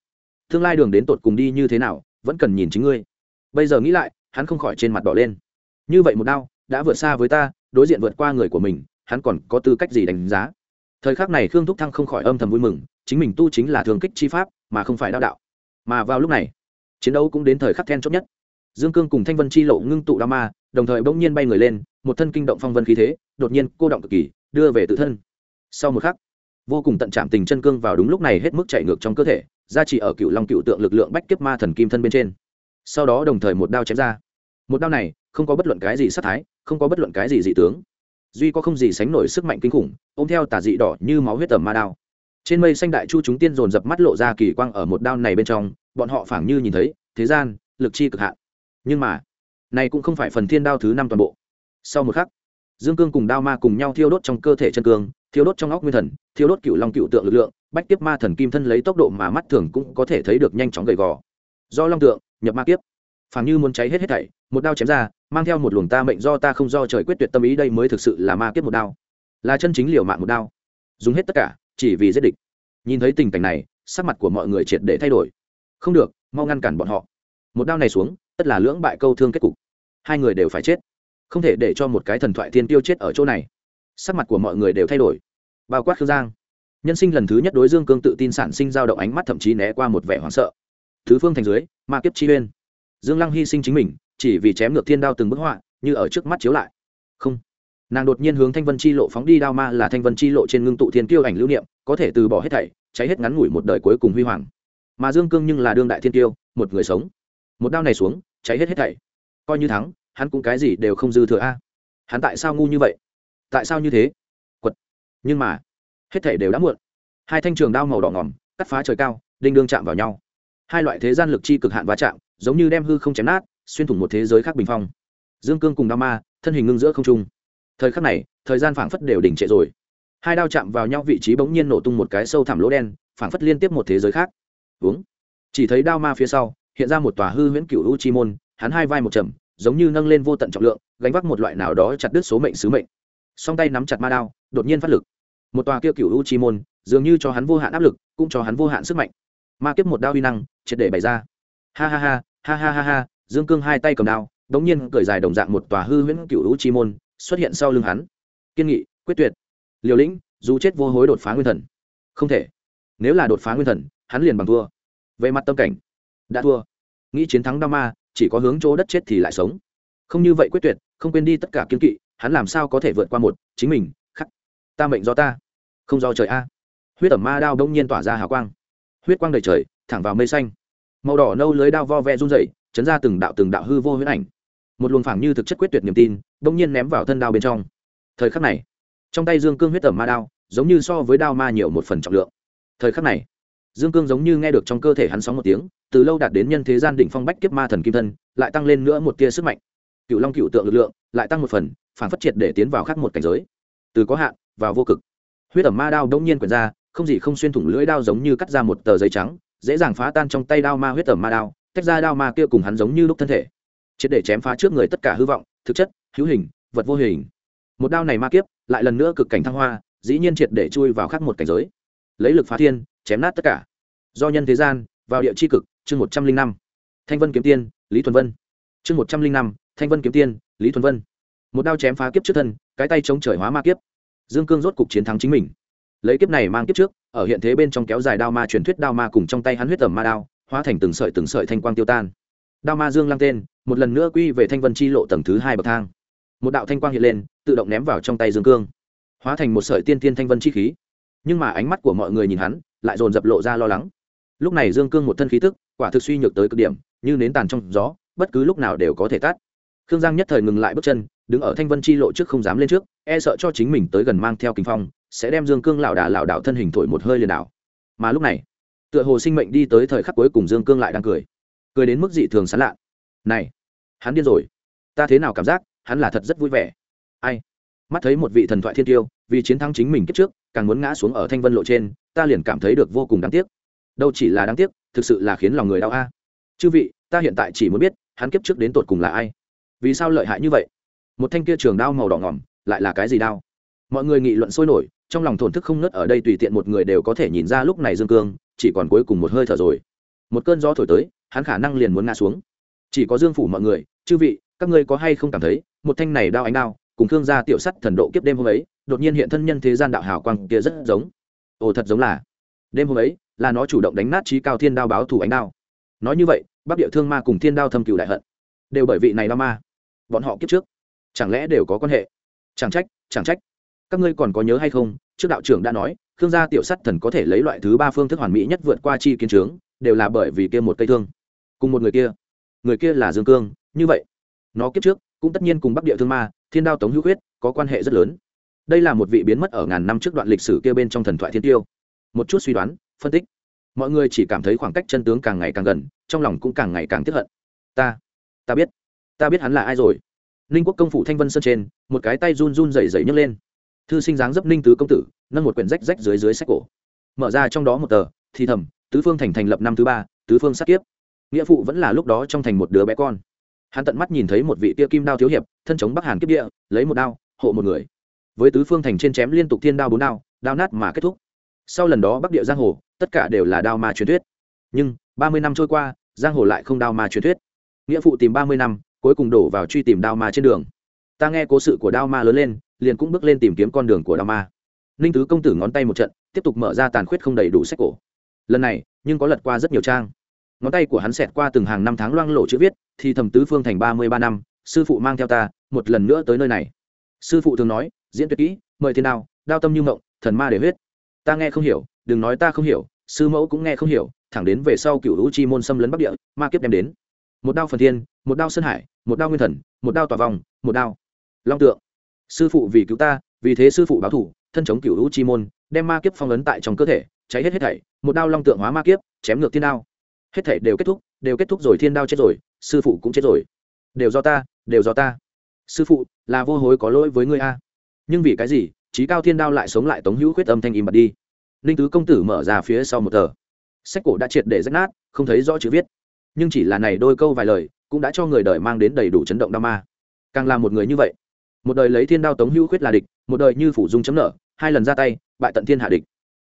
Tương lai đường đến tột cùng đi như thế nào, vẫn cần nhìn chính ngươi. Bây giờ nghĩ lại, hắn không khỏi trên mặt đỏ lên. Như vậy một đao đã vượt xa với ta, đối diện vượt qua người của mình, hắn còn có tư cách gì đánh giá? Thời khắc này khương thúc thăng không khỏi âm thầm vui mừng, chính mình tu chính là thường kích chi pháp, mà không phải đao đạo. Mà vào lúc này, chiến đấu cũng đến thời khắc then chốt nhất. Dương cương cùng thanh vân chi lộ ngưng tụ đao ma, đồng thời bỗng nhiên bay người lên, một thân kinh động phong vân khí thế, đột nhiên cô động cực kỳ, đưa về tự thân. Sau một khắc, vô cùng tận chạm tình chân cương vào đúng lúc này hết mức chạy ngược trong cơ thể ra chỉ ở cựu long cựu tượng lực lượng bách kiếp ma thần kim thân bên trên. Sau đó đồng thời một đao chém ra. Một đao này không có bất luận cái gì sát thái, không có bất luận cái gì dị tướng. Duy có không gì sánh nổi sức mạnh kinh khủng, ôm theo tà dị đỏ như máu huyết tầm ma đao. Trên mây xanh đại chu chúng tiên dồn dập mắt lộ ra kỳ quang ở một đao này bên trong, bọn họ phảng như nhìn thấy, thế gian, lực chi cực hạn. Nhưng mà, này cũng không phải phần thiên đao thứ năm toàn bộ. Sau một khắc, dương cương cùng đao ma cùng nhau thiêu đốt trong cơ thể chân cương, thiêu đốt trong óc nguyên thần, thiêu đốt cựu long cựu tượng lực lượng, bách tiếp ma thần kim thân lấy tốc độ mà mắt thường cũng có thể thấy được nhanh chóng gầy gò. Do long tượng, nhập ma kiếp. Phàm như muốn cháy hết hết thảy, một đao chém ra, mang theo một luồng ta mệnh do ta không do trời quyết tuyệt tâm ý, đây mới thực sự là ma kiếp một đao. Là chân chính liều mạng một đao. Dùng hết tất cả, chỉ vì giết địch. Nhìn thấy tình cảnh này, sắc mặt của mọi người triệt để thay đổi. Không được, mau ngăn cản bọn họ. Một đao này xuống, tất là lưỡng bại câu thương kết cục. Hai người đều phải chết. Không thể để cho một cái thần thoại thiên tiêu chết ở chỗ này. Sắc mặt của mọi người đều thay đổi. Bao quát khương giang. Nhân sinh lần thứ nhất đối dương cương tự tin sản sinh dao động ánh mắt thậm chí né qua một vẻ hoảng sợ. Thứ phương thành dưới, ma kiếp chi uyên dương lăng hy sinh chính mình, chỉ vì chém ngược thiên đao từng bức họa, như ở trước mắt chiếu lại. Không. Nàng đột nhiên hướng thanh vân chi lộ phóng đi đao ma là thanh vân chi lộ trên ngưng tụ thiên tiêu ảnh lưu niệm, có thể từ bỏ hết thảy, cháy hết ngắn ngủi một đời cuối cùng huy hoàng. Mà dương cương nhưng là đương đại thiên tiêu một người sống. Một đao này xuống, cháy hết hết thảy. Coi như thắng, hắn cũng cái gì đều không dư thừa a. Hắn tại sao ngu như vậy? Tại sao như thế? Quật. Nhưng mà, hết thảy đều đã muộn. Hai thanh trường đao màu đỏ ngòm, cắt phá trời cao, đinh đương chạm vào nhau hai loại thế gian lực chi cực hạn va chạm, giống như đem hư không chém nát, xuyên thủng một thế giới khác bình phong. Dương cương cùng đao ma, thân hình ngưng giữa không trung. Thời khắc này, thời gian phảng phất đều đỉnh trệ rồi. Hai đao chạm vào nhau vị trí bỗng nhiên nổ tung một cái sâu thẳm lỗ đen, phảng phất liên tiếp một thế giới khác. Uống chỉ thấy đao ma phía sau, hiện ra một tòa hư huyễn cựu u chi môn, hắn hai vai một trầm, giống như nâng lên vô tận trọng lượng, gánh vác một loại nào đó chặt đứt số mệnh sứ mệnh. Song tay nắm chặt ma đao, đột nhiên phát lực. Một tòa kia cựu u chi môn, dường như cho hắn vô hạn áp lực, cũng cho hắn vô hạn sức mạnh. Ma kiếp một đao uy năng triệt để bày ra. Ha ha ha ha ha ha ha, dương cương hai tay cầm đao, đống nhiên cởi dài đồng dạng một tòa hư huyễn cựu lũ chi môn, xuất hiện sau lưng hắn. Kiên nghị, quyết tuyệt. Liều lĩnh, dù chết vô hối đột phá nguyên thần. Không thể. Nếu là đột phá nguyên thần, hắn liền bằng thua. Về mặt tâm cảnh, đã thua. Nghĩ chiến thắng đao ma, chỉ có hướng chỗ đất chết thì lại sống. Không như vậy quyết tuyệt, không quên đi tất cả kiên kỵ, hắn làm sao có thể vượt qua một, chính mình, khắc. Ta mệnh do ta, không do trời a. Huyết ẩm ma đao đông nhiên tỏa ra hào quang. Huyết quang đầy trời thẳng vào mây xanh. Màu đỏ nâu lưới đao vo ve run dậy chấn ra từng đạo từng đạo hư vô huyết ảnh. Một luồng phảng như thực chất quyết tuyệt niềm tin đông nhiên ném vào thân đao bên trong. Thời khắc này, trong tay dương cương huyết tẩm ma đao, giống như so với đao ma nhiều một phần trọng lượng. Thời khắc này, dương cương giống như nghe được trong cơ thể hắn sóng một tiếng, từ lâu đạt đến nhân thế gian đỉnh phong bách kiếp ma thần kim thân, lại tăng lên nữa một tia sức mạnh. Cựu long cựu tượng lực lượng, lại tăng một phần, phản phát triệt để tiến vào khác một cảnh giới. Từ có hạn, vào vô cực. Huyết ẩm ma đao đông nhiên quyển ra, không gì không xuyên thủng lưỡi đao giống như cắt ra một tờ giấy trắng dễ dàng phá tan trong tay đao ma huyết tẩm ma đao, tách ra đao ma kia cùng hắn giống như lúc thân thể. Triệt để chém phá trước người tất cả hư vọng, thực chất, hữu hình, vật vô hình. Một đao này ma kiếp, lại lần nữa cực cảnh thăng hoa, dĩ nhiên triệt để chui vào khắc một cảnh giới. Lấy lực phá thiên, chém nát tất cả. Do nhân thế gian, vào địa c h i cực, chương một trăm linh năm. Thanh vân kiếm tiên, lý thuần vân. Chương một trăm linh năm, thanh vân kiếm tiên, lý thuần vân. Một đao chém phá kiếp trước thân, cái tay chống trời hóa ma kiếp. Dương cương rốt cục chiến thắng chính mình. Lấy kiếp này mang kiếp trước ở hiện thế bên trong kéo dài đao ma truyền thuyết đao ma cùng trong tay hắn huyết tầm ma đao, hóa thành từng sợi từng sợi thanh quang tiêu tan. Đao ma dương lăng tên, một lần nữa quy về thanh vân chi lộ tầng thứ hai bậc thang. Một đạo thanh quang hiện lên, tự động ném vào trong tay dương cương. Hóa thành một sợi tiên tiên thanh vân chi khí. Nhưng mà ánh mắt của mọi người nhìn hắn, lại dồn dập lộ ra lo lắng. Lúc này dương cương một thân khí tức, quả thực suy nhược tới cực điểm, như nến tàn trong gió, bất cứ lúc nào đều có thể tắt. Khương giang nhất thời ngừng lại bước chân, đứng ở thanh vân chi lộ trước không dám lên trước e sợ cho chính mình tới gần mang theo kinh phong sẽ đem dương cương lảo đà lảo đảo thân hình thổi một hơi liền đảo. Mà lúc này, tựa hồ sinh mệnh đi tới thời khắc cuối cùng dương cương lại đang cười. Cười đến mức dị thường sán lạ này, hắn điên rồi. Ta thế nào cảm giác hắn là thật rất vui vẻ. Ai? Mắt thấy một vị thần thoại thiên tiêu, vì chiến thắng chính mình kết trước, càng muốn ngã xuống ở thanh vân lộ trên, ta liền cảm thấy được vô cùng đáng tiếc. Đâu chỉ là đáng tiếc, thực sự là khiến lòng người đau a. Chư vị, ta hiện tại chỉ muốn biết, hắn kiếp trước đến tột cùng là ai? Vì sao lợi hại như vậy? Một thanh kia trường đao màu đỏ ngỏm, lại là cái gì đao? Mọi người nghị luận sôi nổi trong lòng thổn thức không nớt ở đây tùy tiện một người đều có thể nhìn ra lúc này dương cương, chỉ còn cuối cùng một hơi thở rồi. Một cơn gió thổi tới, hắn khả năng liền muốn ngã xuống. Chỉ có dương phủ mọi người, chư vị, các ngươi có hay không cảm thấy, một thanh này đao ánh đao, cùng thương gia tiểu sắt thần độ kiếp đêm hôm ấy, đột nhiên hiện thân nhân thế gian đạo hào quang kia rất giống. Ồ, thật giống là. Đêm hôm ấy, là nó chủ động đánh nát trí cao thiên đao báo thủ ánh đao. Nói như vậy, bắc địa thương ma cùng thiên đao thâm cựu đại hận đều bởi vị này đao ma. Bọn họ kiếp trước, chẳng lẽ đều có quan hệ? Chẳng trách chẳng trách các ngươi còn có nhớ hay không? Trước đạo trưởng đã nói thương gia tiểu sắt thần có thể lấy loại thứ ba phương thức hoàn mỹ nhất vượt qua chi kiến trướng đều là bởi vì kia một cây thương. Cùng một người kia. Người kia là dương cương, như vậy. Nó kiếp trước, cũng tất nhiên cùng bắc địa thương ma, thiên đao tống hữu huyết có quan hệ rất lớn. Đây là một vị biến mất ở ngàn năm trước đoạn lịch sử kia bên trong thần thoại thiên tiêu. Một chút suy đoán, phân tích. Mọi người chỉ cảm thấy khoảng cách chân tướng càng ngày càng gần, trong lòng cũng càng ngày càng tiếp hận. Ta ta biết. Ta biết hắn là ai rồi. Ninh quốc công phủ thanh vân sơn trên, một cái tay run run rẩy rẩy nhấc lên thư sinh dáng dấp ninh tứ công tử, nâng một quyển rách rách dưới dưới sách cổ. Mở ra trong đó một tờ, thì thầm, tứ phương thành thành lập năm thứ ba, tứ phương sát kiếp. Nghĩa phụ vẫn là lúc đó trong thành một đứa bé con. Hắn tận mắt nhìn thấy một vị tia kim đao thiếu hiệp, thân chống bắc hàn kiếp địa, lấy một đao, hộ một người. Với tứ phương thành trên chém liên tục thiên đao bốn đao đao nát mà kết thúc. Sau lần đó bắc địa giang hồ, tất cả đều là đao ma truyền thuyết. Nhưng, ba mươi năm trôi qua, giang hồ lại không đao ma truyền thuyết. Nghĩa phụ tìm ba mươi năm, cuối cùng đổ vào truy tìm đao ma trên đường. Ta nghe cố sự của đao ma lớn lên liền cũng bước lên tìm kiếm con đường của đao ma. Ninh tứ công tử ngón tay một trận tiếp tục mở ra tàn khuyết không đầy đủ sách cổ. Lần này nhưng có lật qua rất nhiều trang. Ngón tay của hắn xẹt qua từng hàng năm tháng loang lộ chữ viết thì thầm tứ phương thành ba mươi ba năm sư phụ mang theo ta một lần nữa tới nơi này. Sư phụ thường nói diễn tuyệt kỹ mời thế nào, đao tâm như mộng thần ma để huyết. Ta nghe không hiểu đừng nói ta không hiểu sư mẫu cũng nghe không hiểu thẳng đến về sau cựu lũ chi môn xâm lấn bắc địa ma kiếp đem đến. Một đao phần thiên một đao sơn hải một đao nguyên thần một đao tòa vòng một đao. Long tượng sư phụ vì cứu ta, vì thế sư phụ báo thủ, thân chống cựu lũ chi môn, đem ma kiếp phong ấn tại trong cơ thể, cháy hết hết thảy, một đao long tượng hóa ma kiếp, chém ngược thiên đao. Hết thảy đều kết thúc, đều kết thúc rồi, thiên đao chết rồi, sư phụ cũng chết rồi. Đều do ta, đều do ta. Sư phụ, là vô hối có lỗi với ngươi a. Nhưng vì cái gì trí cao thiên đao lại sống lại tống hữu khuyết âm thanh im bật đi. Ninh tứ công tử mở ra phía sau một tờ. Sách cổ đã triệt để rách nát, không thấy rõ chữ viết. Nhưng chỉ là này đôi câu vài lời, cũng đã cho người đời mang đến đầy đủ chấn động đao ma. Càng là một người như vậy một đời lấy thiên đao tống hữu khuyết là địch, một đời như phủ dung chấm nở hai lần ra tay, bại tận thiên hạ địch.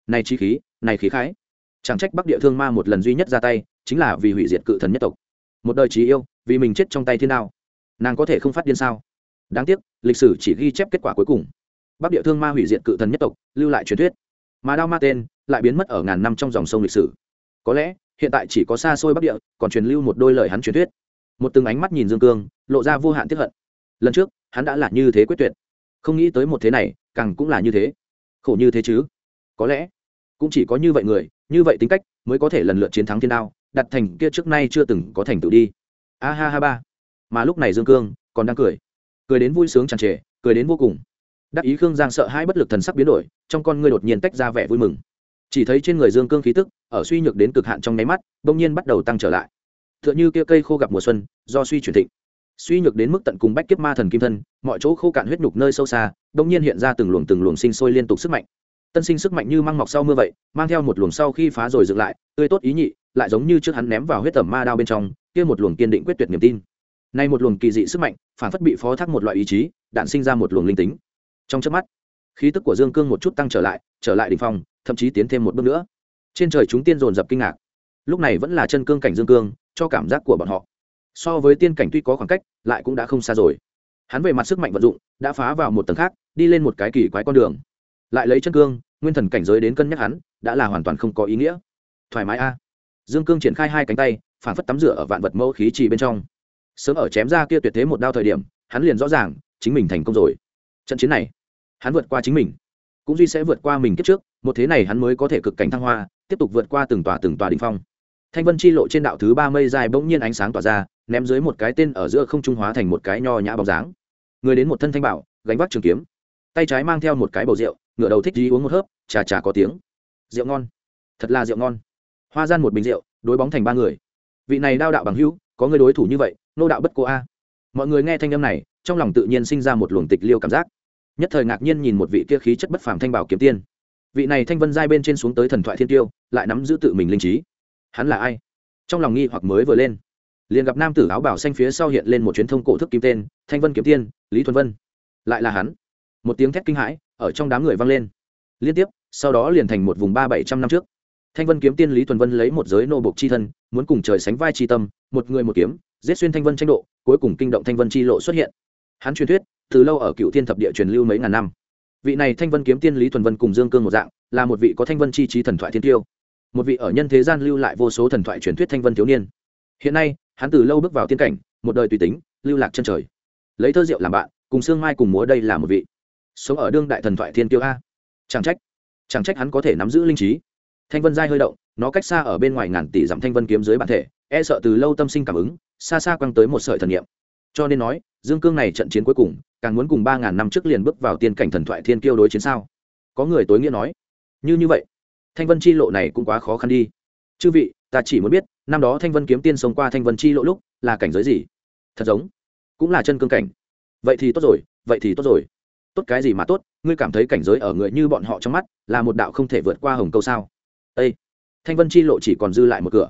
Này trí khí, này khí khái. Chẳng trách bắc địa thương ma một lần duy nhất ra tay, chính là vì hủy diệt cự thần nhất tộc. Một đời trí yêu, vì mình chết trong tay thiên đao. Nàng có thể không phát điên sao? Đáng tiếc, lịch sử chỉ ghi chép kết quả cuối cùng. Bắc địa thương ma hủy diệt cự thần nhất tộc, lưu lại truyền thuyết. Mà đao ma tên lại biến mất ở ngàn năm trong dòng sông lịch sử. Có lẽ, hiện tại chỉ có xa xôi bắc địa, còn truyền lưu một đôi lời hắn truyền thuyết. Một từng ánh mắt nhìn dương cương, lộ ra vô hạn tiếp hận lần trước, hắn đã là như thế quyết tuyệt. Không nghĩ tới một thế này, càng cũng là như thế. Khổ như thế chứ? Có lẽ cũng chỉ có như vậy người, như vậy tính cách mới có thể lần lượt chiến thắng thiên đao, đặt thành kia trước nay chưa từng có thành tựu đi. A ha ha ba. Mà lúc này dương cương còn đang cười. Cười đến vui sướng tràn trề, cười đến vô cùng. Đắc ý khương giang sợ hai bất lực thần sắc biến đổi, trong con ngươi đột nhiên tách ra vẻ vui mừng. Chỉ thấy trên người dương cương khí tức, ở suy nhược đến cực hạn trong nháy mắt, bỗng nhiên bắt đầu tăng trở lại. T h ư ợ n h ư kia cây khô gặp mùa xuân, do suy chuyển thịnh suy nhược đến mức tận cùng bách kiếp ma thần kim thân, mọi chỗ khô cạn huyết nhục nơi sâu xa bỗng nhiên hiện ra từng luồng từng luồng sinh sôi liên tục sức mạnh. Tân sinh sức mạnh như măng mọc sau mưa vậy, mang theo một luồng sau khi phá rồi dựng lại, tươi tốt ý nhị, lại giống như trước hắn ném vào huyết tẩm ma đao bên trong, kia một luồng kiên định quyết tuyệt niềm tin. Nay một luồng kỳ dị sức mạnh, phản phất bị phó thác một loại ý chí, đạn sinh ra một luồng linh tính. Trong chớp mắt, khí tức của dương cương một chút tăng trở lại trở lại đỉnh phong, thậm chí tiến thêm một bước nữa. Trên trời chúng tiên dồn dập kinh ngạc. Lúc này vẫn là chân cương cảnh dương cương, cho cảm giác của bọn họ so với tiên cảnh tuy có khoảng cách, lại cũng đã không xa rồi. Hắn về mặt sức mạnh vận dụng, đã phá vào một tầng khác, đi lên một cái kỳ quái con đường. Lại lấy chân cương, nguyên thần cảnh giới đến cân nhắc hắn, đã là hoàn toàn không có ý nghĩa. Thoải mái a. Dương cương triển khai hai cánh tay, phản phất tắm rửa ở vạn vật mẫu khí trì bên trong. Sớm ở chém ra kia tuyệt thế một đao thời điểm, hắn liền rõ ràng, chính mình thành công rồi. Trận chiến này, hắn vượt qua chính mình. Cũng duy sẽ vượt qua mình kiếp trước, một thế này hắn mới có thể cực cảnh thăng hoa, tiếp tục vượt qua từng tòa từng tòa đ ỉ n h phong. Thanh vân chi lộ trên đạo thứ ba mây dài bỗng nhiên ánh sáng tỏa ra ném dưới một cái tên ở giữa không trung hóa thành một cái nho nhã bóng dáng. Người đến một thân thanh bảo, gánh vác trường kiếm. Tay trái mang theo một cái bầu rượu, ngửa đầu thích gì uống một hớp trà trà có tiếng. Rượu ngon. Thật là rượu ngon. Hoa gian một bình rượu, đối bóng thành ba người. Vị này đao đạo bằng hữu, có người đối thủ như vậy, nô đạo bất cô a. Mọi người nghe thanh âm này, trong lòng tự nhiên sinh ra một luồng tịch liêu cảm giác. Nhất thời ngạc nhiên nhìn một vị kia khí chất bất phàm thanh bảo kiếm tiên. Vị này thanh vân giai bên trên xuống tới thần thoại thiên tiêu, lại nắm giữ tự mình linh trí. Hắn là ai? Trong lòng nghi hoặc mới vừa lên liền gặp nam tử áo bảo xanh phía sau hiện lên một truyền thông cổ thức kim tên, thanh vân kiếm tiên, lý thuần vân. Lại là hắn. Một tiếng thét kinh hãi ở trong đám người vang lên. Liên tiếp, sau đó liền thành một vùng ba bảy trăm năm trước. Thanh vân kiếm tiên lý thuần vân lấy một giới nô bộc c h i thân, muốn cùng trời sánh vai c h i tâm, một người một kiếm, giết xuyên thanh vân tranh độ, cuối cùng kinh động thanh vân c h i lộ xuất hiện. Hắn truyền thuyết, từ lâu ở cựu thiên thập địa truyền lưu mấy ngàn năm. Vị này thanh vân kiếm tiên lý thuần vân cùng dương cương một dạng, là một vị có thanh vân chi trí thần thoại thiên tiêu. Một vị ở nhân thế gian lưu lại vô số thần thoại truyền thuyết thanh vân thiếu niên. Hiện nay hắn từ lâu bước vào tiên cảnh, một đời tùy tính, lưu lạc chân trời. Lấy thơ rượu làm bạn, cùng sương mai cùng múa đây là một vị. Sống ở đương đại thần thoại thiên tiêu a. Chẳng trách chẳng trách hắn có thể nắm giữ linh trí. Thanh vân giai hơi động, nó cách xa ở bên ngoài ngàn tỷ dặm thanh vân kiếm dưới bản thể e sợ từ lâu tâm sinh cảm ứng, xa xa quăng tới một sợi thần niệm. Cho nên nói, dương cương này trận chiến cuối cùng, càng muốn cùng ba ngàn năm trước liền bước vào tiên cảnh thần thoại thiên kiêu đối chiến sao? Có người tối nghĩa nói, như như vậy, thanh vân chi lộ này cũng quá khó khăn đi. Chư vị ta chỉ muốn biết, năm đó thanh vân kiếm tiên sống qua thanh vân chi lộ lúc là cảnh giới gì? Thật giống, cũng là chân cương cảnh. Vậy thì tốt rồi, vậy thì tốt rồi. Tốt cái gì mà tốt, ngươi cảm thấy cảnh giới ở người như bọn họ trong mắt là một đạo không thể vượt qua hồng câu sao? Ê! thanh vân chi lộ chỉ còn dư lại một cửa.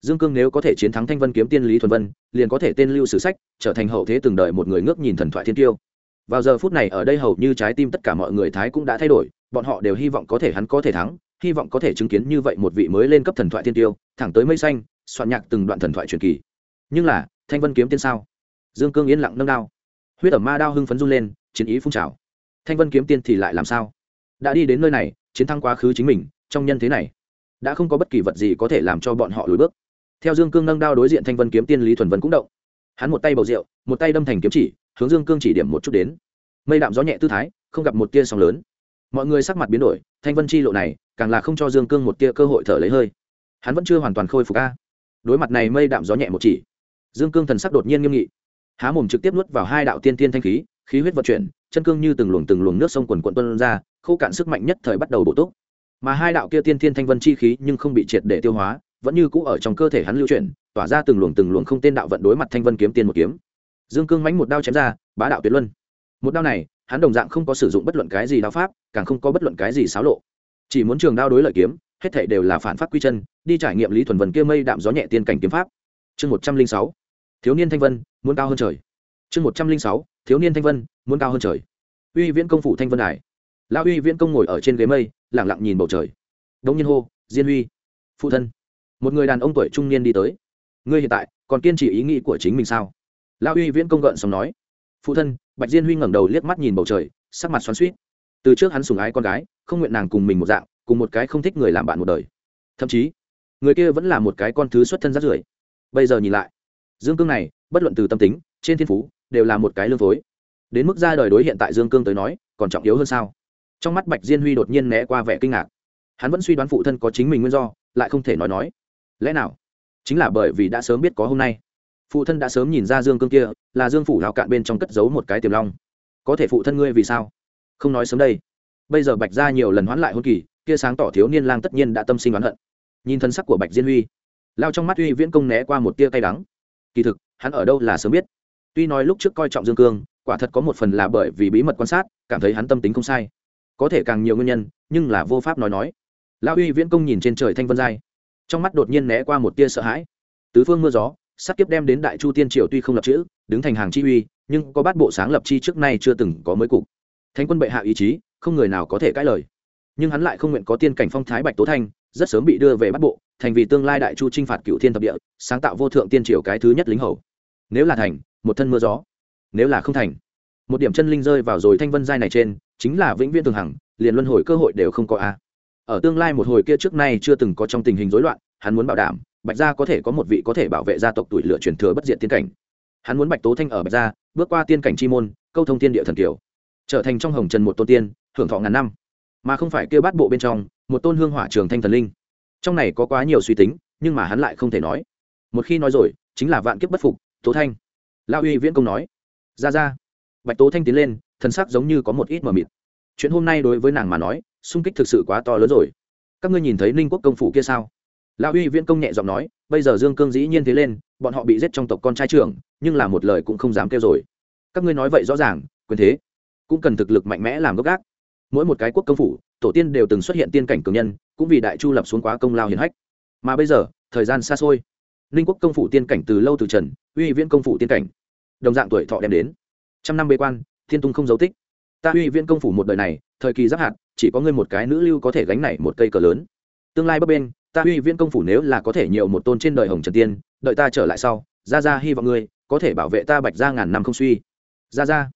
Dương cương nếu có thể chiến thắng thanh vân kiếm tiên lý thuần vân, liền có thể tên lưu sử sách, trở thành hậu thế từng đời một người ngước nhìn thần thoại thiên tiêu. Vào giờ phút này ở đây hầu như trái tim tất cả mọi người thái cũng đã thay đổi, bọn họ đều hy vọng có thể hắn có thể thắng hy vọng có thể chứng kiến như vậy một vị mới lên cấp thần thoại tiên tiêu, thẳng tới mây xanh, soạn nhạc từng đoạn thần thoại truyền kỳ. Nhưng là, thanh vân kiếm tiên sao? Dương cương yên lặng nâng đao. Huyết ẩm ma đao hưng phấn run lên, chiến ý phun trào. Thanh vân kiếm tiên thì lại làm sao? Đã đi đến nơi này, chiến thắng quá khứ chính mình, trong nhân thế này, đã không có bất kỳ vật gì có thể làm cho bọn họ lùi bước. Theo dương cương nâng đao đối diện thanh vân kiếm tiên lý thuần vân cũng động. Hắn một tay bầu rượu, một tay đâm thành kiếm chỉ, hướng dương cương chỉ điểm một chút đến. Mây đạm gió nhẹ tư thái, không gặp một tia sóng lớn. Mọi người sắc mặt biến đổi, thanh vân chi lộ này càng là không cho dương cương một tia cơ hội thở lấy hơi. Hắn vẫn chưa hoàn toàn khôi phục a. Đối mặt này mây đạm gió nhẹ một chỉ. Dương cương thần sắc đột nhiên nghiêm nghị. Há mồm trực tiếp nuốt vào hai đạo tiên tiên thanh khí khí huyết vận chuyển, chân cương như từng luồng từng luồng nước sông quần quận tuân ra, khô cạn sức mạnh nhất thời bắt đầu bổ túc. Mà hai đạo kia tiên tiên thanh vân chi khí nhưng không bị triệt để tiêu hóa, vẫn như cũ ở trong cơ thể hắn lưu chuyển, tỏa ra từng luồng từng luồng không tên đạo vận đối mặt thanh vân kiếm tiên một kiếm. Dương cương mánh một đao chém ra, bá đạo tuyệt luân. Một đao này, hắn đồng dạng không có sử dụng bất luận cái gì đao pháp, càng không có bất luận cái gì xáo lộ chỉ muốn trường đao đối lợi kiếm, hết thể đều là phản phát quy chân, đi trải nghiệm lý thuần vân kia mây đạm gió nhẹ tiên cảnh kiếm pháp. Chương một trăm linh sáu, thiếu niên thanh vân, muốn cao hơn trời. Chương một trăm linh sáu, thiếu niên thanh vân, muốn cao hơn trời. Uy viễn công phủ thanh vân đài. Lão uy viễn công ngồi ở trên ghế mây lẳng lặng nhìn bầu trời. Đống nhiên hô, diên huy, phụ thân. Một người đàn ông tuổi trung niên đi tới. Ngươi hiện tại còn kiên trì ý nghĩ của chính mình sao? Lão uy viễn công gợn xong nói. Phụ thân. Bạch diên huy ngẩng đầu liếc mắt nhìn bầu trời, sắc mặt xoắn suýt từ trước hắn sùng ái con gái, không nguyện nàng cùng mình một dạng, cùng một cái không thích người làm bạn một đời. Thậm chí, người kia vẫn là một cái con thứ xuất thân rát rưởi. Bây giờ nhìn lại, dương cương này, bất luận từ tâm tính, trên thiên phú, đều là một cái lương phối. Đến mức ra đời đối hiện tại dương cương tới nói, còn trọng yếu hơn sao? Trong mắt bạch diên huy đột nhiên né qua vẻ kinh ngạc. Hắn vẫn suy đoán phụ thân có chính mình nguyên do, lại không thể nói nói. Lẽ nào? Chính là bởi vì đã sớm biết có hôm nay. Phụ thân đã sớm nhìn ra dương cương kia, là dương phủ hào cạn bên trong cất giấu một cái tiềm long. Có thể phụ thân ngươi vì sao? Không nói sớm đây. Bây giờ bạch ra nhiều lần hoãn lại hôn kỳ, kia sáng tỏ thiếu niên lang tất nhiên đã tâm sinh oán hận. Nhìn thân sắc của bạch diên huy, lao trong mắt uy viễn công né qua một tia cay đắng. Kỳ thực, hắn ở đâu là sớm biết. Tuy nói lúc trước coi trọng dương cương, quả thật có một phần là bởi vì bí mật quan sát, cảm thấy hắn tâm tính không sai. Có thể càng nhiều nguyên nhân, nhưng là vô pháp nói nói. Lão uy viễn công nhìn trên trời thanh vân giai trong mắt đột nhiên né qua một tia sợ hãi. Tứ phương mưa gió sắp tiếp đem đến đại chu tiên triều tuy không lập chữ, đứng thành hàng chi uy, nhưng có bát bộ sáng lập chi trước nay chưa từng có mới cục thánh quân bệ hạ ý chí, không người nào có thể cãi lời. Nhưng hắn lại không nguyện có tiên cảnh phong thái bạch tố thanh, rất sớm bị đưa về bắt bộ, thành vì tương lai đại chu trinh phạt cựu thiên thập địa, sáng tạo vô thượng tiên triều cái thứ nhất lính hầu. Nếu là thành, một thân mưa gió. Nếu là không thành, một điểm chân linh rơi vào rồi thanh vân giai này trên, chính là vĩnh viễn thường hằng, liền luân hồi cơ hội đều không có a. Ở tương lai một hồi kia trước nay chưa từng có trong tình hình rối loạn, hắn muốn bảo đảm, bạch gia có thể có một vị có thể bảo vệ gia tộc tuổi lựa truyền thừa bất diệt tiên cảnh. Hắn muốn bạch tố thanh ở bạch gia, bước qua tiên cảnh chi môn, câu thông tiên địa thần kiều trở thành trong hồng trần một tôn tiên hưởng thọ ngàn năm. Mà không phải kêu bát bộ bên trong, một tôn hương hỏa trường thanh thần linh. Trong này có quá nhiều suy tính, nhưng mà hắn lại không thể nói. Một khi nói rồi, chính là vạn kiếp bất phục, tố thanh. Lao uy viễn công nói, ra ra. Bạch tố thanh tiến lên, thần sắc giống như có một ít mờ mịt. Chuyện hôm nay đối với nàng mà nói sung kích thực sự quá to lớn rồi. Các ngươi nhìn thấy ninh quốc công phủ kia sao? Lao uy viễn công nhẹ giọng nói, bây giờ dương cương dĩ nhiên thế lên, bọn họ bị giết trong tộc con trai trưởng, nhưng là một lời cũng không dám kêu rồi. Các ngươi nói vậy rõ ràng, quyền thế cũng cần thực lực mạnh mẽ làm gốc gác. Mỗi một cái quốc công phủ, tổ tiên đều từng xuất hiện tiên cảnh cường nhân, cũng vì đại chu lập xuống quá công lao hiển hách. Mà bây giờ, thời gian xa xôi. Ninh quốc công phủ tiên cảnh từ lâu từ trần, uy viễn công phủ tiên cảnh. Đồng dạng tuổi thọ đem đến. Trăm năm bế quan, thiên tung không dấu tích. Ta uy viễn công phủ một đời này, thời kỳ giáp hạt, chỉ có ngươi một cái nữ lưu có thể gánh này một cây cờ lớn. Tương lai bấp bên ta uy viễn công phủ nếu là có thể nhiều một tôn trên đời hồng trần tiên, đợi ta trở lại sau ra ra hy vọng ngươi có thể bảo vệ ta bạch ra ngàn năm không suy. Ra ra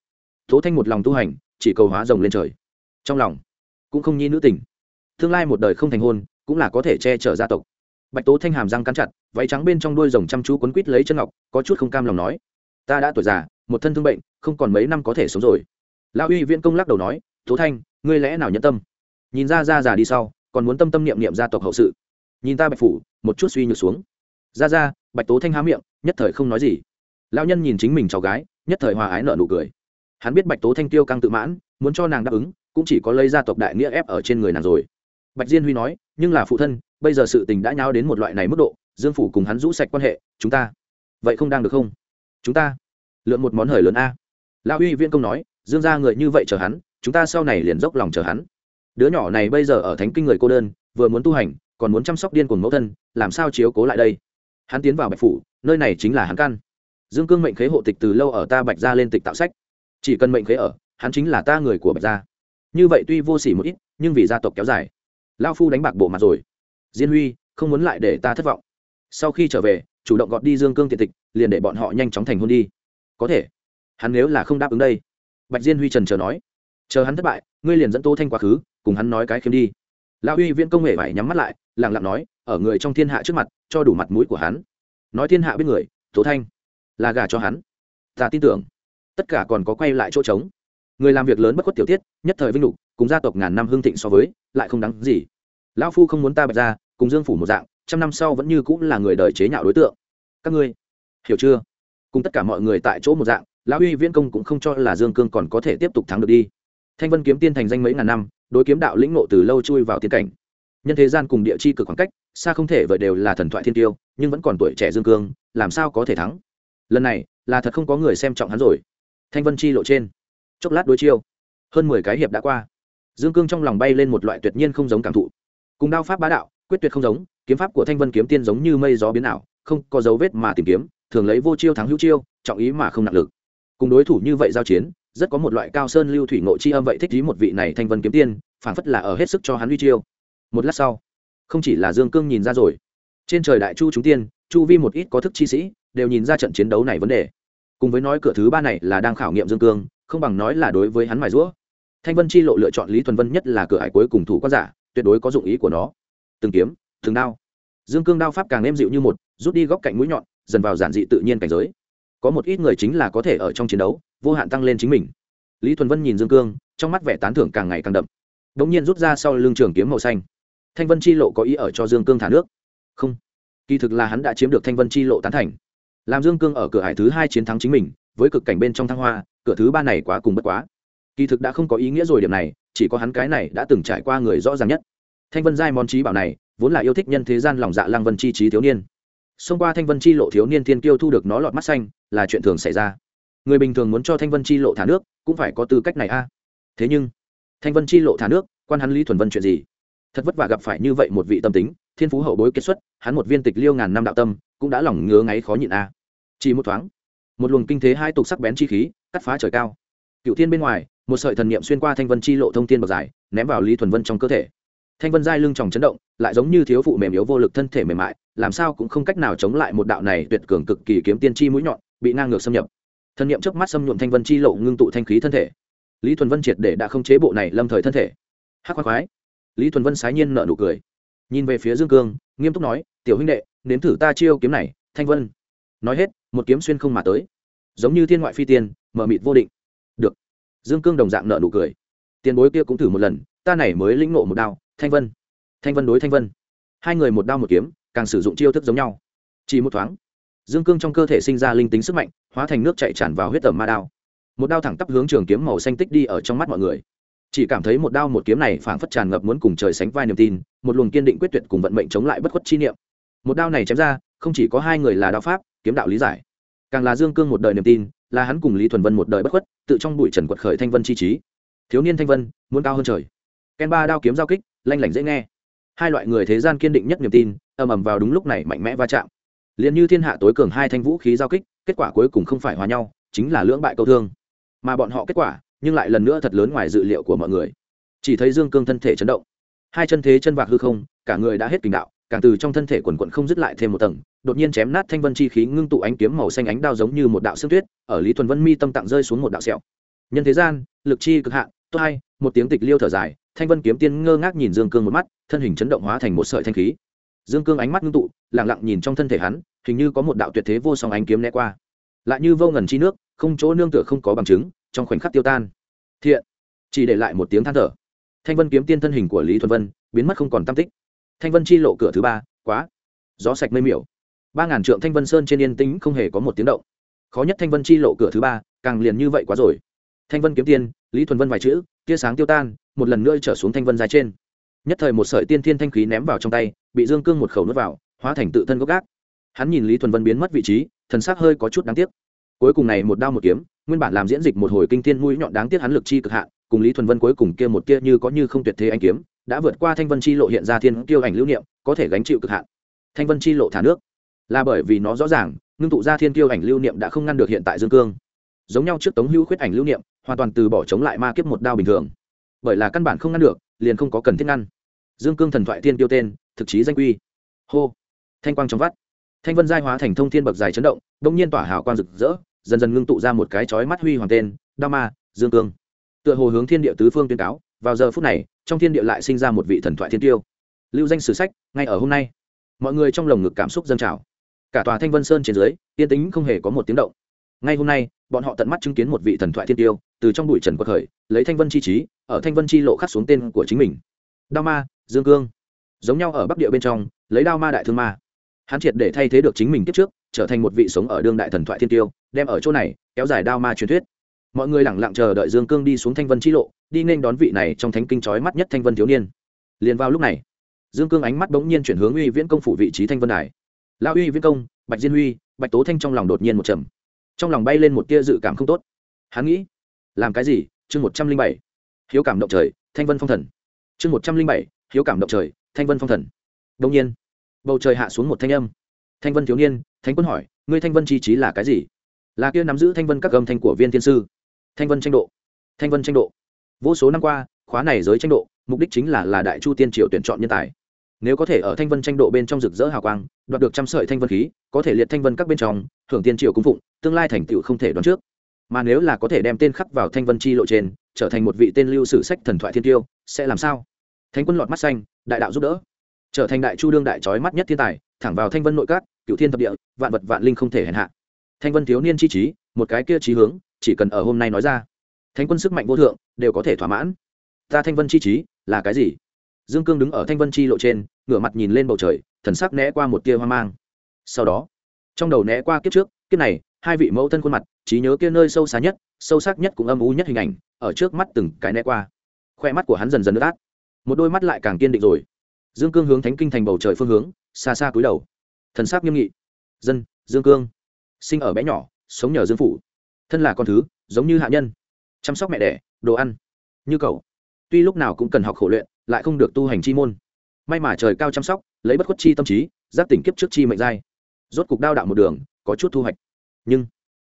tố thanh một lòng tu hành, chỉ cầu hóa rồng lên trời. Trong lòng cũng không nhi nữ tình. Tương lai một đời không thành hôn, cũng là có thể che chở gia tộc. Bạch tố thanh hàm răng cắn chặt, váy trắng bên trong đuôi rồng chăm chú quấn quít lấy chân ngọc, có chút không cam lòng nói, ta đã tuổi già, một thân thương bệnh, không còn mấy năm có thể sống rồi. Lão uy viễn công lắc đầu nói, tố thanh, ngươi lẽ nào nhẫn tâm? Nhìn ra ra già đi sau, còn muốn tâm tâm niệm niệm gia tộc hậu sự. Nhìn ta bạch phủ, một chút suy nhược xuống. Ra ra, bạch tố thanh há miệng, nhất thời không nói gì. Lão nhân nhìn chính mình cháu gái, nhất thời hòa ái nợ nụ cười hắn biết bạch tố thanh tiêu căng tự mãn, muốn cho nàng đáp ứng, cũng chỉ có lấy gia tộc đại nghĩa ép ở trên người nàng rồi. Bạch diên huy nói, nhưng là phụ thân, bây giờ sự tình đã nhau đến một loại này mức độ, dương phủ cùng hắn rũ sạch quan hệ, chúng ta vậy không đang được không? Chúng ta lượn một món hời lớn a. Lão uy viên công nói, dương ra người như vậy chờ hắn, chúng ta sau này liền dốc lòng chờ hắn. Đứa nhỏ này bây giờ ở thánh kinh người cô đơn, vừa muốn tu hành, còn muốn chăm sóc điên cuồng mẫu thân, làm sao chiếu cố lại đây? Hắn tiến vào bạch phủ, nơi này chính là hắn căn. Dương cương mệnh khế hộ tịch từ lâu ở ta bạch ra lên tịch tạo sách chỉ cần mệnh khế ở, hắn chính là ta người của bạch gia. Như vậy tuy vô s ỉ một ít, nhưng vì gia tộc kéo dài. Lao phu đánh bạc bộ mặt rồi. Diên huy, không muốn lại để ta thất vọng. Sau khi trở về, chủ động gọt đi dương cương tiện tịch, liền để bọn họ nhanh chóng thành hôn đi. Có thể. Hắn nếu là không đáp ứng đây. Bạch diên huy trần chờ nói. Chờ hắn thất bại, ngươi liền dẫn tô thanh quá khứ, cùng hắn nói cái khiêm đi. Lão huy viễn công nghệ phải nhắm mắt lại lẳng lặng nói, ở người trong thiên hạ trước mặt, cho đủ mặt mũi của hắn. Nói thiên hạ biết người tố thanh là gà cho hắn. Ta tin tưởng tất cả còn có quay lại chỗ trống. Người làm việc lớn bất khuất tiểu tiết, nhất thời vinh lục cùng gia tộc ngàn năm hương thịnh so với, lại không đáng gì. Lão phu không muốn ta bạch ra, cùng dương phủ một dạng, trăm năm sau vẫn như cũng là người đời chế nhạo đối tượng. Các ngươi, hiểu chưa? Cùng tất cả mọi người tại chỗ một dạng, lão uy viễn công cũng không cho là dương cương còn có thể tiếp tục thắng được đi. Thanh vân kiếm tiên thành danh mấy ngàn năm, đối kiếm đạo lĩnh ngộ từ lâu chui vào tiên cảnh. Nhân thế gian cùng địa chi cực khoảng cách, xa không thể vợi đều là thần thoại thiên tiêu, nhưng vẫn còn tuổi trẻ dương cương, làm sao có thể thắng? Lần này, là thật không có người xem trọng hắn rồi thanh vân chi lộ trên. Chốc lát đối chiêu. Hơn mười cái hiệp đã qua. Dương cương trong lòng bay lên một loại tuyệt nhiên không giống cảm thụ. Cùng đao pháp bá đạo, quyết tuyệt không giống, kiếm pháp của thanh vân kiếm tiên giống như mây gió biến ảo, không có dấu vết mà tìm kiếm, thường lấy vô chiêu thắng hữu chiêu, trọng ý mà không nặng lực. Cùng đối thủ như vậy giao chiến, rất có một loại cao sơn lưu thủy ngộ chi âm vậy thích ý một vị này thanh vân kiếm tiên phản phất là ở hết sức cho hắn huy chiêu. Một lát sau, không chỉ là dương cương nhìn ra rồi, trên trời đại chu chúng tiên, chu vi một ít có thức chi sĩ, đều nhìn ra trận chiến đấu này vấn đề cùng với nói cửa thứ ba này là đang khảo nghiệm dương cương, không bằng nói là đối với hắn mài rũa. Thanh vân chi lộ lựa chọn lý thuần vân nhất là cửa hải cuối cùng thủ quan giả, tuyệt đối có dụng ý của nó. Từng kiếm, từng đao. Dương cương đao pháp càng êm dịu như một, rút đi góc cạnh mũi nhọn, dần vào giản dị tự nhiên cảnh giới. Có một ít người chính là có thể ở trong chiến đấu, vô hạn tăng lên chính mình. Lý thuần vân nhìn dương cương, trong mắt vẻ tán thưởng càng ngày càng đậm. Đ ỗ n g nhiên rút ra sau lưng trường kiếm màu xanh. Thanh vân chi lộ có ý ở cho dương cương thả nước. Không. Kỳ thực là hắn đã chiếm được thanh vân chi lộ tán thành làm dương cương ở cửa hải thứ hai chiến thắng chính mình, với cực cảnh bên trong thăng hoa, cửa thứ ba này quá cùng bất quá. Kỳ thực đã không có ý nghĩa rồi điểm này, chỉ có hắn cái này đã từng trải qua người rõ ràng nhất. Thanh vân giai món trí bảo này, vốn là yêu thích nhân thế gian lòng dạ lăng vân chi trí thiếu niên. Xông qua thanh vân chi lộ thiếu niên thiên kiêu thu được nó lọt mắt xanh, là chuyện thường xảy ra. Người bình thường muốn cho thanh vân chi lộ thả nước, cũng phải có tư cách này a. Thế nhưng, thanh vân chi lộ thả nước, quan hắn lý thuần vân chuyện gì? Thật vất vả gặp phải như vậy một vị tâm tính, thiên phú hậu bối kết xuất, hắn một viên tịch liêu ngàn năm đạo tâm, cũng đã lòng ngứa ngáy khó nhịn a chỉ một thoáng, một luồng kinh thế hai tục sắc bén chi khí cắt phá trời cao. Cựu thiên bên ngoài, một sợi thần niệm xuyên qua thanh vân chi lộ thông thiên bậc dài, ném vào lý thuần vân trong cơ thể. Thanh vân giai lưng tròng chấn động, lại giống như thiếu phụ mềm yếu vô lực thân thể mềm mại, làm sao cũng không cách nào chống lại một đạo này tuyệt cường cực kỳ kiếm tiên chi mũi nhọn, bị ngang ngược xâm nhập. Thần niệm trước mắt xâm nhuộm thanh vân chi lộ ngưng tụ thanh khí thân thể. Lý thuần vân triệt để đã không chế bộ này lâm thời thân thể. Hắc khoái khoái. Lý thuần vân sái nhiên nợ nụ cười. Nhìn về phía dương cương, nghiêm túc nói, tiểu huynh đệ, nếm thử ta chiêu kiếm này, thanh vân. Nói hết một kiếm xuyên không mà tới. Giống như thiên ngoại phi tiên, mờ mịt vô định. Được. Dương cương đồng dạng nợ nụ cười. Tiền bối kia cũng thử một lần, ta này mới lĩnh ngộ một đao, thanh vân. Thanh vân đối thanh vân. Hai người một đao một kiếm, càng sử dụng chiêu thức giống nhau. Chỉ một thoáng, dương cương trong cơ thể sinh ra linh tính sức mạnh, hóa thành nước chạy tràn vào huyết tầm ma đao. Một đao thẳng tắp hướng trường kiếm màu xanh tích đi ở trong mắt mọi người. Chỉ cảm thấy một đao một kiếm này phảng phất tràn ngập muốn cùng trời sánh vai niềm tin, một luồng kiên định quyết tuyệt cùng vận mệnh chống lại bất khuất chi niệm. Một đao này chém ra, không chỉ có hai người là đao pháp, kiếm đạo lý giải càng là dương cương một đời niềm tin, là hắn cùng lý thuần vân một đời bất khuất, tự trong bụi trần quật khởi thanh vân chi trí. Thiếu niên thanh vân, muốn cao hơn trời. Ken ba đao kiếm giao kích, lanh lảnh dễ nghe. Hai loại người thế gian kiên định nhất niềm tin, ầm ầm vào đúng lúc này mạnh mẽ va chạm. Liền như thiên hạ tối cường hai thanh vũ khí giao kích, kết quả cuối cùng không phải hòa nhau, chính là lưỡng bại câu thương. Mà bọn họ kết quả, nhưng lại lần nữa thật lớn ngoài dự liệu của mọi người. Chỉ thấy dương cương thân thể chấn động. Hai chân thế chân vạc hư không, cả người đã hết kinh đạo càng từ trong thân thể quần quận không dứt lại thêm một tầng, đột nhiên chém nát thanh vân chi khí ngưng tụ ánh kiếm màu xanh ánh đao giống như một đạo xương tuyết, ở lý thuần vân mi tâm tặng rơi xuống một đạo sẹo. Nhân thế gian, lực chi cực hạn, tốt hay, một tiếng tịch liêu thở dài, thanh vân kiếm tiên ngơ ngác nhìn dương cương một mắt, thân hình chấn động hóa thành một sợi thanh khí. Dương cương ánh mắt ngưng tụ lẳng lặng nhìn trong thân thể hắn, hình như có một đạo tuyệt thế vô song ánh kiếm né qua. Lại như vô ngần chi nước, không chỗ nương tựa không có bằng chứng, trong khoảnh khắc tiêu tan. Thiện, chỉ để lại một tiếng than thở. Thanh vân kiếm tiên thân hình của lý thuần vân biến mất không còn tam tích thanh vân chi lộ cửa thứ ba, quá. Gió sạch mây miểu. Ba ngàn trượng thanh vân sơn trên yên tĩnh không hề có một tiếng động. Khó nhất thanh vân chi lộ cửa thứ ba, càng liền như vậy quá rồi. Thanh vân kiếm tiên, lý thuần vân vài chữ, tia sáng tiêu tan, một lần nữa trở xuống thanh vân dài trên. Nhất thời một sợi tiên thiên thanh khí ném vào trong tay, bị dương cương một khẩu nuốt vào, hóa thành tự thân gốc gác. Hắn nhìn lý thuần vân biến mất vị trí, thần sắc hơi có chút đáng tiếc. Cuối cùng này một đao một kiếm, nguyên bản làm diễn dịch một hồi kinh thiên mũi nhọn đáng tiếc hắn lực chi cực hạn, cùng lý thuần vân cuối cùng kia một kia như có như không tuyệt thế anh kiếm đã vượt qua thanh vân chi lộ hiện ra thiên tiêu ảnh lưu niệm, có thể gánh chịu cực hạn. Thanh vân chi lộ thả nước. Là bởi vì nó rõ ràng, ngưng tụ ra thiên tiêu ảnh lưu niệm đã không ngăn được hiện tại dương cương. Giống nhau trước tống hữu khuyết ảnh lưu niệm, hoàn toàn từ bỏ chống lại ma kiếp một đao bình thường. Bởi là căn bản không ngăn được, liền không có cần thiết ngăn. Dương cương thần thoại thiên tiêu tên, thực chí danh quy. Hô. Thanh quang trong vắt. Thanh vân giai hóa thành thông thiên bậc dài chấn động đông nhiên tỏa hào quang rực rỡ, dần dần ngưng tụ ra một cái chói mắt huy hoàng tên, đao ma, dương cương. Tựa hồ hướng thiên địa tứ phương tuyên cáo, vào giờ phút này trong thiên địa lại sinh ra một vị thần thoại thiên tiêu. Lưu danh sử sách, ngay ở hôm nay. Mọi người trong lồng ngực cảm xúc dâng trào. Cả tòa thanh vân sơn trên dưới, yên tĩnh không hề có một tiếng động. Ngay hôm nay, bọn họ tận mắt chứng kiến một vị thần thoại thiên tiêu, từ trong bụi trần quật khởi, lấy thanh vân chi trí, ở thanh vân chi lộ khắc xuống tên của chính mình. Đao ma, dương cương. Giống nhau ở bắc địa bên trong, lấy đao ma đại thương ma. Hắn triệt để thay thế được chính mình kiếp trước, trở thành một vị sống ở đương đại thần thoại thiên tiêu, đem ở chỗ này, kéo dài đao ma truyền thuyết mọi người lẳng lặng chờ đợi dương cương đi xuống thanh vân chi lộ, đi nên đón vị này trong thánh kinh trói mắt nhất thanh vân thiếu niên. Liền vào lúc này, dương cương ánh mắt bỗng nhiên chuyển hướng uy viễn công phủ vị trí thanh vân đài. Lao uy viễn công, bạch diên huy, bạch tố thanh trong lòng đột nhiên một trầm. Trong lòng bay lên một tia dự cảm không tốt. Hắn nghĩ, làm cái gì? Chương một trăm linh bảy, hiếu cảm động trời, thanh vân phong thần. Chương một trăm linh bảy, hiếu cảm động trời, thanh vân phong thần. Đông nhiên, bầu trời hạ xuống một thanh âm. Thanh vân thiếu niên, thánh quân hỏi, ngươi thanh vân chi trí là cái gì? Là kia nắm giữ thanh vân các âm thanh của viên thiên sư thanh vân tranh độ. Thanh vân tranh độ. Vô số năm qua, khóa này giới tranh độ, mục đích chính là là đại chu tiên triều tuyển chọn nhân tài. Nếu có thể ở thanh vân tranh độ bên trong rực rỡ hào quang, đoạt được trăm sợi thanh vân khí, có thể liệt thanh vân các bên trong hưởng tiên triều cung phụng, tương lai thành tựu không thể đoán trước. Mà nếu là có thể đem tên khắc vào thanh vân chi lộ trên, trở thành một vị tên lưu sử sách thần thoại thiên tiêu, sẽ làm sao? Thánh quân lọt mắt xanh, đại đạo giúp đỡ. Trở thành đại chu đương đại trói mắt nhất thiên tài, thẳng vào thanh vân nội các cựu thiên thập địa, vạn vật vạn linh không thể hèn hạ. Thanh vân thiếu niên chi trí, một cái kia trí hướng chỉ cần ở hôm nay nói ra, thánh quân sức mạnh vô thượng, đều có thể thỏa mãn. Ta thanh vân chi trí, là cái gì? Dương cương đứng ở thanh vân chi lộ trên, ngửa mặt nhìn lên bầu trời, thần sắc né qua một tia hoang mang. Sau đó, trong đầu né qua kiếp trước, kiếp này, hai vị mẫu thân khuôn mặt, trí nhớ kia nơi sâu xa nhất, sâu sắc nhất cũng âm u nhất hình ảnh, ở trước mắt từng cái né qua. Khoe mắt của hắn dần dần nước át. Một đôi mắt lại càng kiên định rồi. Dương cương hướng thánh kinh thành bầu trời phương hướng, xa xa cúi đầu. Thần sắc nghiêm nghị. Dân, dương cương, sinh ở bé nhỏ, sống nhờ dương phủ thân là con thứ, giống như hạ nhân. Chăm sóc mẹ đẻ, đồ ăn. Như cậu. Tuy lúc nào cũng cần học khổ luyện, lại không được tu hành chi môn. May mà trời cao chăm sóc, lấy bất khuất chi tâm trí, giác tỉnh kiếp trước chi mệnh giai. Rốt cục đao đạo một đường, có chút thu hoạch. Nhưng,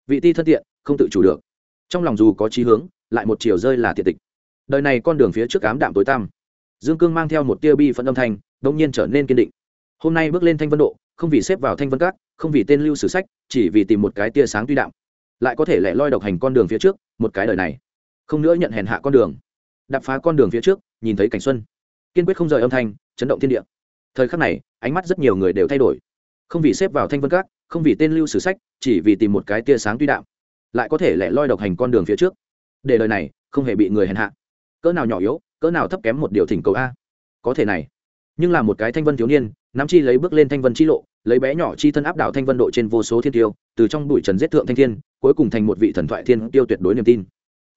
vị ti thân tiện không tự chủ được. Trong lòng dù có chí hướng, lại một chiều rơi là thiệt tịch. Đời này con đường phía trước ám đạm tối tăm. Dương cương mang theo một tia bi phận âm thanh đông nhiên trở nên kiên định. Hôm nay bước lên thanh vân độ, không vì xếp vào thanh vân các, không vì tên lưu sử sách, chỉ vì tìm một cái tia sáng tuy đạm lại có thể lẻ loi độc hành con đường phía trước, một cái đời này. Không nữa nhận hèn hạ con đường. Đạp phá con đường phía trước, nhìn thấy cảnh xuân. Kiên quyết không rời âm thanh, chấn động thiên địa. Thời khắc này, ánh mắt rất nhiều người đều thay đổi. Không vì xếp vào thanh vân các, không vì tên lưu sử sách, chỉ vì tìm một cái tia sáng tuy đạm. Lại có thể lẻ loi độc hành con đường phía trước. Để đời này, không hề bị người hèn hạ. Cỡ nào nhỏ yếu, cỡ nào thấp kém một điều thỉnh cầu a. Có thể này. Nhưng là một cái thanh vân thiếu niên, nắm chi lấy bước lên thanh vân chi lộ lấy bé nhỏ chi thân áp đảo thanh vân độ trên vô số thiên tiêu, từ trong bụi trần giết thượng thanh thiên, cuối cùng thành một vị thần thoại thiên tiêu tuyệt đối niềm tin.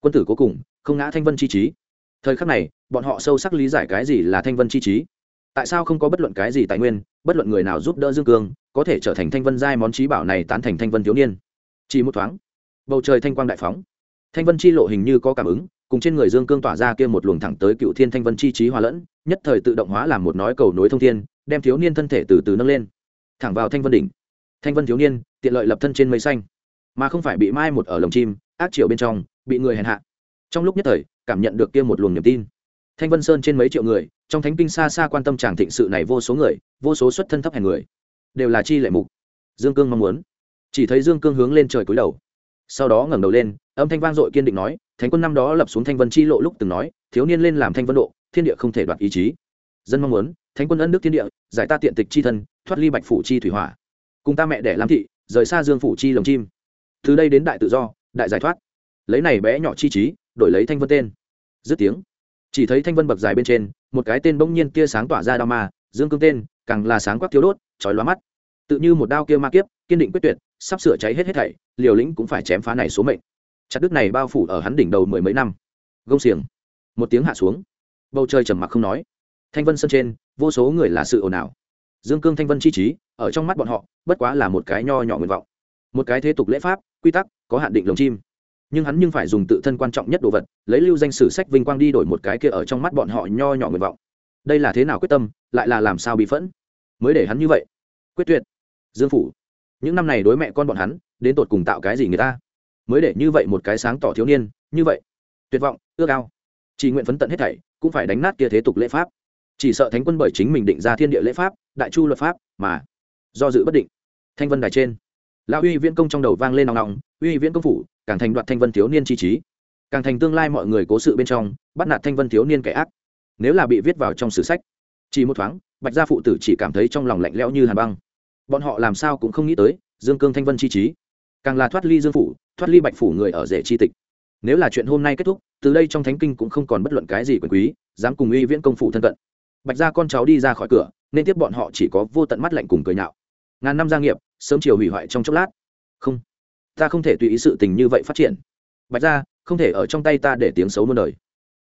Quân tử cuối cùng, không ngã thanh vân chi trí. Thời khắc này, bọn họ sâu sắc lý giải cái gì là thanh vân chi trí. Tại sao không có bất luận cái gì tài nguyên, bất luận người nào giúp đỡ dương cương, có thể trở thành thanh vân giai món trí bảo này tán thành thanh vân thiếu niên. Chỉ một thoáng, bầu trời thanh quang đại phóng. Thanh vân chi lộ hình như có cảm ứng, cùng trên người dương cương tỏa ra kia một luồng thẳng tới cựu thiên thanh vân chi trí hòa lẫn, nhất thời tự động hóa làm một nói cầu nối thông thiên, đem thiếu niên thân thể từ từ nâng lên thẳng vào thanh vân đỉnh. Thanh vân thiếu niên, tiện lợi lập thân trên mây xanh. Mà không phải bị mai một ở lồng chim, ác triệu bên trong, bị người hèn hạ. Trong lúc nhất thời, cảm nhận được kia một luồng niềm tin. Thanh vân sơn trên mấy triệu người, trong thánh kinh xa xa quan tâm chàng thịnh sự này vô số người, vô số xuất thân thấp hèn người. Đều là chi lệ mục. Dương cương mong muốn. Chỉ thấy dương cương hướng lên trời cúi đầu. Sau đó ngẩng đầu lên, âm thanh vang dội kiên định nói, thánh quân năm đó lập xuống thanh vân chi lộ lúc từng nói, thiếu niên lên làm thanh vân độ, thiên địa không thể đoạt ý chí dân mong muốn, thánh quân ân đức thiên địa, giải ta tiện tịch chi thân, thoát ly bạch phủ chi thủy hỏa. Cùng ta mẹ đẻ làm thị, rời xa dương phủ chi lồng chim. Từ đây đến đại tự do, đại giải thoát. Lấy này bé nhỏ chi trí, đổi lấy thanh vân tên. Dứt tiếng. Chỉ thấy thanh vân bậc dài bên trên, một cái tên bỗng nhiên tia sáng tỏa ra đao ma, dương cương tên, càng là sáng quắc thiếu đốt, chói lóa mắt. Tự như một đao kia ma kiếp, kiên định quyết tuyệt, sắp sửa cháy hết hết thảy, liều lĩnh cũng phải chém phá này số mệnh. Chặt đứt này bao phủ ở hắn đỉnh đầu mười mấy năm. Gông xiềng. Một tiếng hạ xuống. Bầu trời trầm mặc không nói thanh vân sân trên, vô số người là sự ồn ào. Dương cương thanh vân chi trí, ở trong mắt bọn họ, bất quá là một cái nho nhỏ nguyện vọng. Một cái thế tục lễ pháp, quy tắc, có hạn định lồng chim. Nhưng hắn nhưng phải dùng tự thân quan trọng nhất đồ vật, lấy lưu danh sử sách vinh quang đi đổi một cái kia ở trong mắt bọn họ nho nhỏ nguyện vọng. Đây là thế nào quyết tâm, lại là làm sao bị phẫn? Mới để hắn như vậy. Quyết tuyệt. Dương phủ. Những năm này đối mẹ con bọn hắn, đến tột cùng tạo cái gì người ta? Mới để như vậy một cái sáng tỏ thiếu niên, như vậy. Tuyệt vọng, ước ao. Chỉ nguyện phấn tận hết thảy, cũng phải đánh nát kia thế tục lễ pháp chỉ sợ thánh quân bởi chính mình định ra thiên địa lễ pháp, đại chu luật pháp, mà do dự bất định. Thanh vân đài trên, lão uy viễn công trong đầu vang lên nòng nòng, uy viễn công phủ, càng thành đoạt thanh vân thiếu niên chi trí. Càng thành tương lai mọi người cố sự bên trong, bắt nạt thanh vân thiếu niên kẻ ác. Nếu là bị viết vào trong sử sách. Chỉ một thoáng, bạch gia phụ tử chỉ cảm thấy trong lòng lạnh lẽo như hàn băng. Bọn họ làm sao cũng không nghĩ tới, dương cương thanh vân chi trí. Càng là thoát ly dương phủ, thoát ly bạch phủ người ở rể chi tịch. Nếu là chuyện hôm nay kết thúc, từ đây trong thánh kinh cũng không còn bất luận cái gì quyền quý, dám cùng uy viễn công phủ thân cận bạch gia con cháu đi ra khỏi cửa, nên tiếp bọn họ chỉ có vô tận mắt lạnh cùng cười nhạo. Ngàn năm gia nghiệp, sớm chiều hủy hoại trong chốc lát. Không, ta không thể tùy ý sự tình như vậy phát triển. Bạch gia, không thể ở trong tay ta để tiếng xấu muôn đời.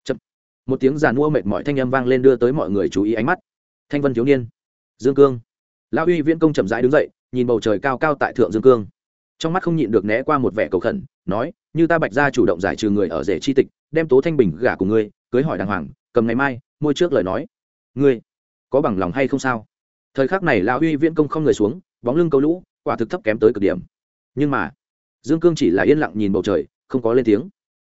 Chập. một tiếng giàn mua mệt mỏi thanh âm vang lên đưa tới mọi người chú ý ánh mắt. Thanh vân thiếu niên. Dương cương. Lão uy viễn công chậm rãi đứng dậy, nhìn bầu trời cao cao tại thượng dương cương. Trong mắt không nhịn được né qua một vẻ cầu khẩn, nói, như ta bạch gia chủ động giải trừ người ở rể chi tịch, đem tố thanh bình gả của ngươi, cưới hỏi đàng hoàng, cầm ngày mai môi trước lời nói ngươi có bằng lòng hay không sao? Thời khắc này lão uy viễn công không người xuống, bóng lưng câu lũ, quả thực thấp kém tới cực điểm. Nhưng mà, dương cương chỉ là yên lặng nhìn bầu trời, không có lên tiếng.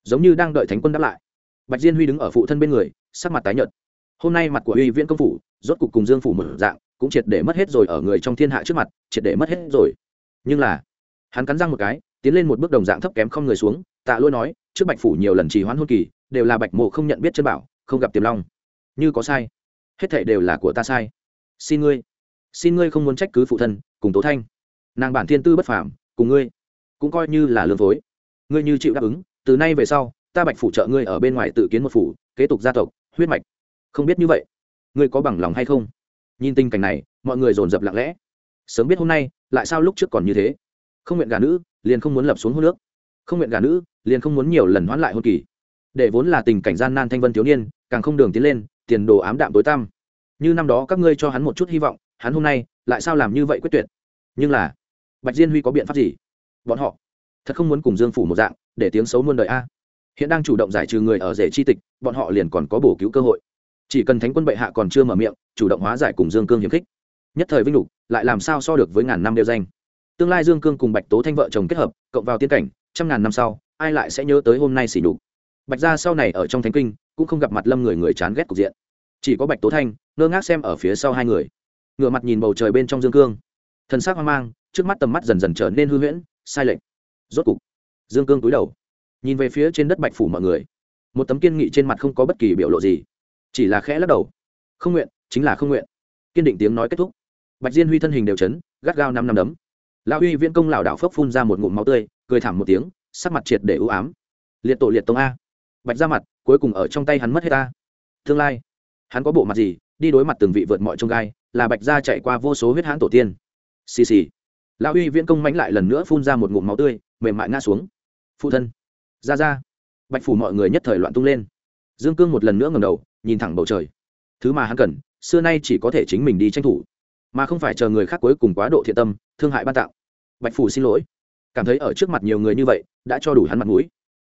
Giống như đang đợi thánh quân đáp lại. Bạch diên huy đứng ở phụ thân bên người, sắc mặt tái nhợt. Hôm nay mặt của uy viễn công phủ, rốt cục cùng dương phủ mở dạng, cũng triệt để mất hết rồi ở người trong thiên hạ trước mặt, triệt để mất hết rồi. Nhưng là, hắn cắn răng một cái, tiến lên một bước đồng dạng thấp kém không người xuống, tạ lôi nói, trước bạch phủ nhiều lần trì hoãn hôn kỳ, đều là bạch mộ không nhận biết chân bảo, không gặp tiềm long. Như có sai hết thảy đều là của ta sai. Xin ngươi xin ngươi không muốn trách cứ phụ thân, cùng tố thanh. Nàng bản thiên tư bất phàm, cùng ngươi cũng coi như là lương phối ngươi như chịu đáp ứng, từ nay về sau, ta bạch phủ trợ ngươi ở bên ngoài tự kiến một phủ, kế tục gia tộc, huyết mạch. Không biết như vậy, ngươi có bằng lòng hay không? Nhìn tình cảnh này, mọi người dồn dập lặng lẽ. Sớm biết hôm nay, lại sao lúc trước còn như thế? Không nguyện gà nữ, liền không muốn lập xuống hôn nước không nguyện gà nữ, liền không muốn nhiều lần hoãn lại hôn kỳ. Để vốn là tình cảnh gian nan thanh vân thiếu niên, càng không đường tiến lên tiền đồ ám đạm tối tăm. Như năm đó các ngươi cho hắn một chút hy vọng, hắn hôm nay lại sao làm như vậy quyết tuyệt? Nhưng là, bạch diên huy có biện pháp gì? Bọn họ thật không muốn cùng dương phủ một dạng, để tiếng xấu muôn đời a. Hiện đang chủ động giải trừ người ở rể chi tịch, bọn họ liền còn có bổ cứu cơ hội. Chỉ cần thánh quân bệ hạ còn chưa mở miệng, chủ động hóa giải cùng dương cương hiếm khích. Nhất thời vinh lục, lại làm sao so được với ngàn năm đeo danh. Tương lai dương cương cùng bạch tố thanh vợ chồng kết hợp, cộng vào tiên cảnh, trăm ngàn năm sau, ai lại sẽ nhớ tới hôm nay xỉ nhục? Bạch gia sau này ở trong thánh kinh cũng không gặp mặt lâm người người chán ghét cục diện chỉ có bạch tố thanh ngơ ngác xem ở phía sau hai người ngựa mặt nhìn bầu trời bên trong dương cương thân xác hoang mang trước mắt tầm mắt dần dần trở nên hư huyễn sai lệch rốt cục dương cương túi đầu nhìn về phía trên đất bạch phủ mọi người một tấm kiên nghị trên mặt không có bất kỳ biểu lộ gì chỉ là khẽ lắc đầu không nguyện chính là không nguyện kiên định tiếng nói kết thúc bạch diên huy thân hình đều chấn gắt gao năm năm đấm lão huy viễn công lảo đảo phấp phun ra một ngụm máu tươi cười thảm một tiếng sắc mặt triệt để ưu ám liệt tổ liệt tông a bạch ra mặt cuối cùng ở trong tay hắn mất hết ta. Tương lai, hắn có bộ mặt gì, đi đối mặt từng vị vượt mọi trông gai, là bạch gia chạy qua vô số huyết hãn tổ tiên. Xì xì. Lão uy viễn công mánh lại lần nữa phun ra một ngụm máu tươi, mềm mại ngã xuống. Phụ thân. Ra ra. Bạch phủ mọi người nhất thời loạn tung lên. Dương cương một lần nữa ngầm đầu, nhìn thẳng bầu trời. Thứ mà hắn cần, xưa nay chỉ có thể chính mình đi tranh thủ. Mà không phải chờ người khác cuối cùng quá độ thiện tâm, thương hại ban tạo. Bạch phủ xin lỗi. Cảm thấy ở trước mặt nhiều người như vậy, đã cho đủ hắn mặt mũi.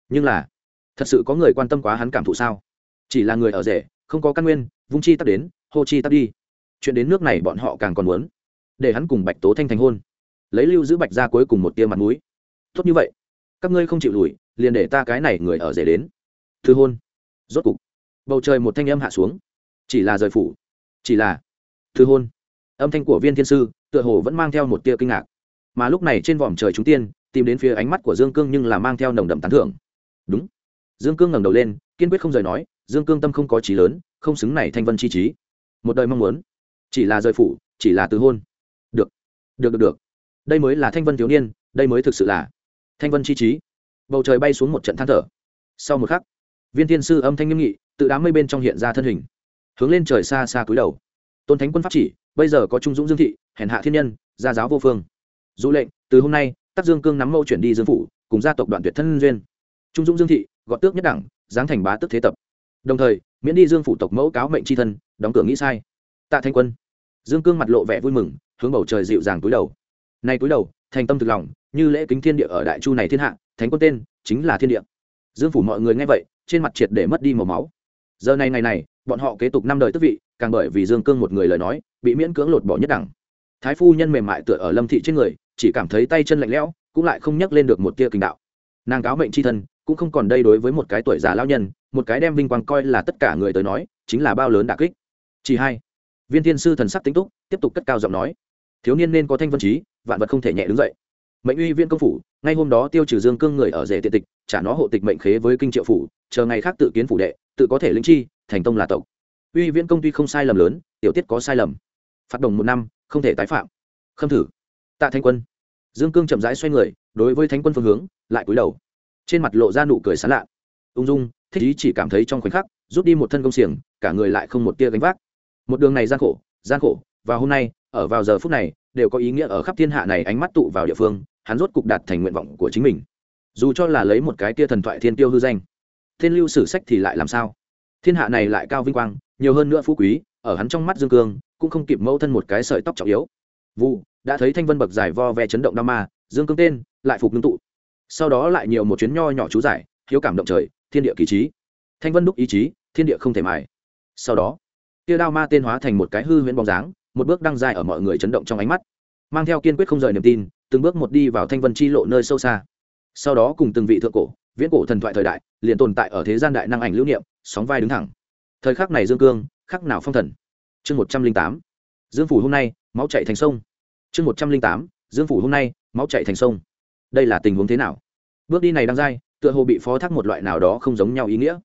Nhưng là thật sự có người quan tâm quá hắn cảm thụ sao? Chỉ là người ở rể, không có căn nguyên, vung chi tắt đến, hô chi tắt đi. Chuyện đến nước này bọn họ càng còn muốn để hắn cùng bạch tố thanh thành hôn. Lấy lưu giữ bạch ra cuối cùng một tia mặt mũi. Tốt như vậy, các ngươi không chịu lùi, liền để ta cái này người ở rể đến. Thư hôn. Rốt cục, bầu trời một thanh âm hạ xuống. Chỉ là rời phủ, chỉ là thư hôn. Âm thanh của viên thiên sư tựa hồ vẫn mang theo một tia kinh ngạc. Mà lúc này trên vòm trời chúng tiên, tìm đến phía ánh mắt của dương cương nhưng là mang theo nồng đậm tán thưởng. Đúng dương cương ngẩng đầu lên, kiên quyết không rời nói, dương cương tâm không có trí lớn, không xứng này thanh vân chi trí. Một đời mong muốn, chỉ là rời phủ, chỉ là từ hôn. Được được được được. Đây mới là thanh vân thiếu niên, đây mới thực sự là thanh vân chi trí. Bầu trời bay xuống một trận than thở. Sau một khắc, viên thiên sư âm thanh nghiêm nghị tự đám mây bên trong hiện ra thân hình, hướng lên trời xa xa cúi đầu. Tôn thánh quân pháp chỉ, bây giờ có trung dũng dương thị, hèn hạ thiên nhân, gia giáo vô phương. Dụ lệnh, từ hôm nay, tắc dương cương nắm mâu chuyển đi dương phủ, cùng gia tộc đoạn tuyệt thân duyên. Trung dũng dương thị gọt tước nhất đẳng, giáng thành bá tức thế tập. Đồng thời, miễn đi dương phủ tộc mẫu cáo mệnh tri thân, đóng cửa nghĩ sai. Tạ thanh quân. Dương cương mặt lộ vẻ vui mừng, hướng bầu trời dịu dàng túi đầu. Nay túi đầu, thành tâm thực lòng, như lễ kính thiên địa ở đại chu này thiên hạ, thánh quân tên, chính là thiên địa. Dương phủ mọi người nghe vậy, trên mặt triệt để mất đi màu máu. Giờ này ngày này, bọn họ kế tục năm đời tước vị, càng bởi vì dương cương một người lời nói, bị miễn cưỡng lột bỏ nhất đẳng. Thái phu nhân mềm mại tựa ở lâm thị trên người, chỉ cảm thấy tay chân lạnh lẽo, cũng lại không nhắc lên được một tia kinh đạo. Nàng cáo mệnh c h i thân cũng không còn đây đối với một cái tuổi già lao nhân, một cái đem vinh quang coi là tất cả người tới nói, chính là bao lớn đà kích. Chỉ hai, viên thiên sư thần sắc tính túc, tiếp tục cất cao giọng nói. Thiếu niên nên có thanh vân trí, vạn vật không thể nhẹ đứng dậy. Mệnh uy viên công phủ, ngay hôm đó tiêu trừ dương cương người ở rể tiện tịch, trả nó hộ tịch mệnh khế với kinh triệu phủ, chờ ngày khác tự kiến phủ đệ, tự có thể linh chi, thành tông là tộc. Uy viễn công tuy không sai lầm lớn, tiểu tiết có sai lầm. Phạt đồng một năm, không thể tái phạm. Khâm thử. Tạ thanh quân. Dương cương chậm rãi xoay người, đối với thánh quân phương hướng, lại cúi đầu trên mặt lộ ra nụ cười sán lạ. Ung dung, thích ý chỉ cảm thấy trong khoảnh khắc, rút đi một thân công xiềng, cả người lại không một tia gánh vác. Một đường này gian khổ gian khổ, và hôm nay, ở vào giờ phút này, đều có ý nghĩa ở khắp thiên hạ này ánh mắt tụ vào địa phương, hắn rốt cục đạt thành nguyện vọng của chính mình. Dù cho là lấy một cái tia thần thoại thiên tiêu hư danh, thiên lưu sử sách thì lại làm sao? Thiên hạ này lại cao vinh quang, nhiều hơn nữa phú quý, ở hắn trong mắt dương cương, cũng không kịp mẫu thân một cái sợi tóc trọng yếu. Vu đã thấy thanh vân bậc dài vo ve chấn động đao ma, dương cương tên, lại phục ngưng tụ sau đó lại nhiều một chuyến nho nhỏ chú giải, hiếu cảm động trời, thiên địa kỳ trí. Thanh vân đúc ý chí, thiên địa không thể mài. Sau đó tia đao ma tên hóa thành một cái hư huyễn bóng dáng, một bước đăng dài ở mọi người chấn động trong ánh mắt. Mang theo kiên quyết không rời niềm tin, từng bước một đi vào thanh vân chi lộ nơi sâu xa. Sau đó cùng từng vị thượng cổ, viễn cổ thần thoại thời đại, liền tồn tại ở thế gian đại năng ảnh lưu niệm, sóng vai đứng thẳng. Thời khắc này dương cương, khắc nào phong thần? Chương một trăm linh tám, dương phủ hôm nay, máu chạy thành sông. Chương một trăm linh tám, dương phủ hôm nay, máu chạy thành sông. Đây là tình huống thế nào? Bước đi này đang dai, tựa hồ bị phó thác một loại nào đó không giống nhau ý nghĩa.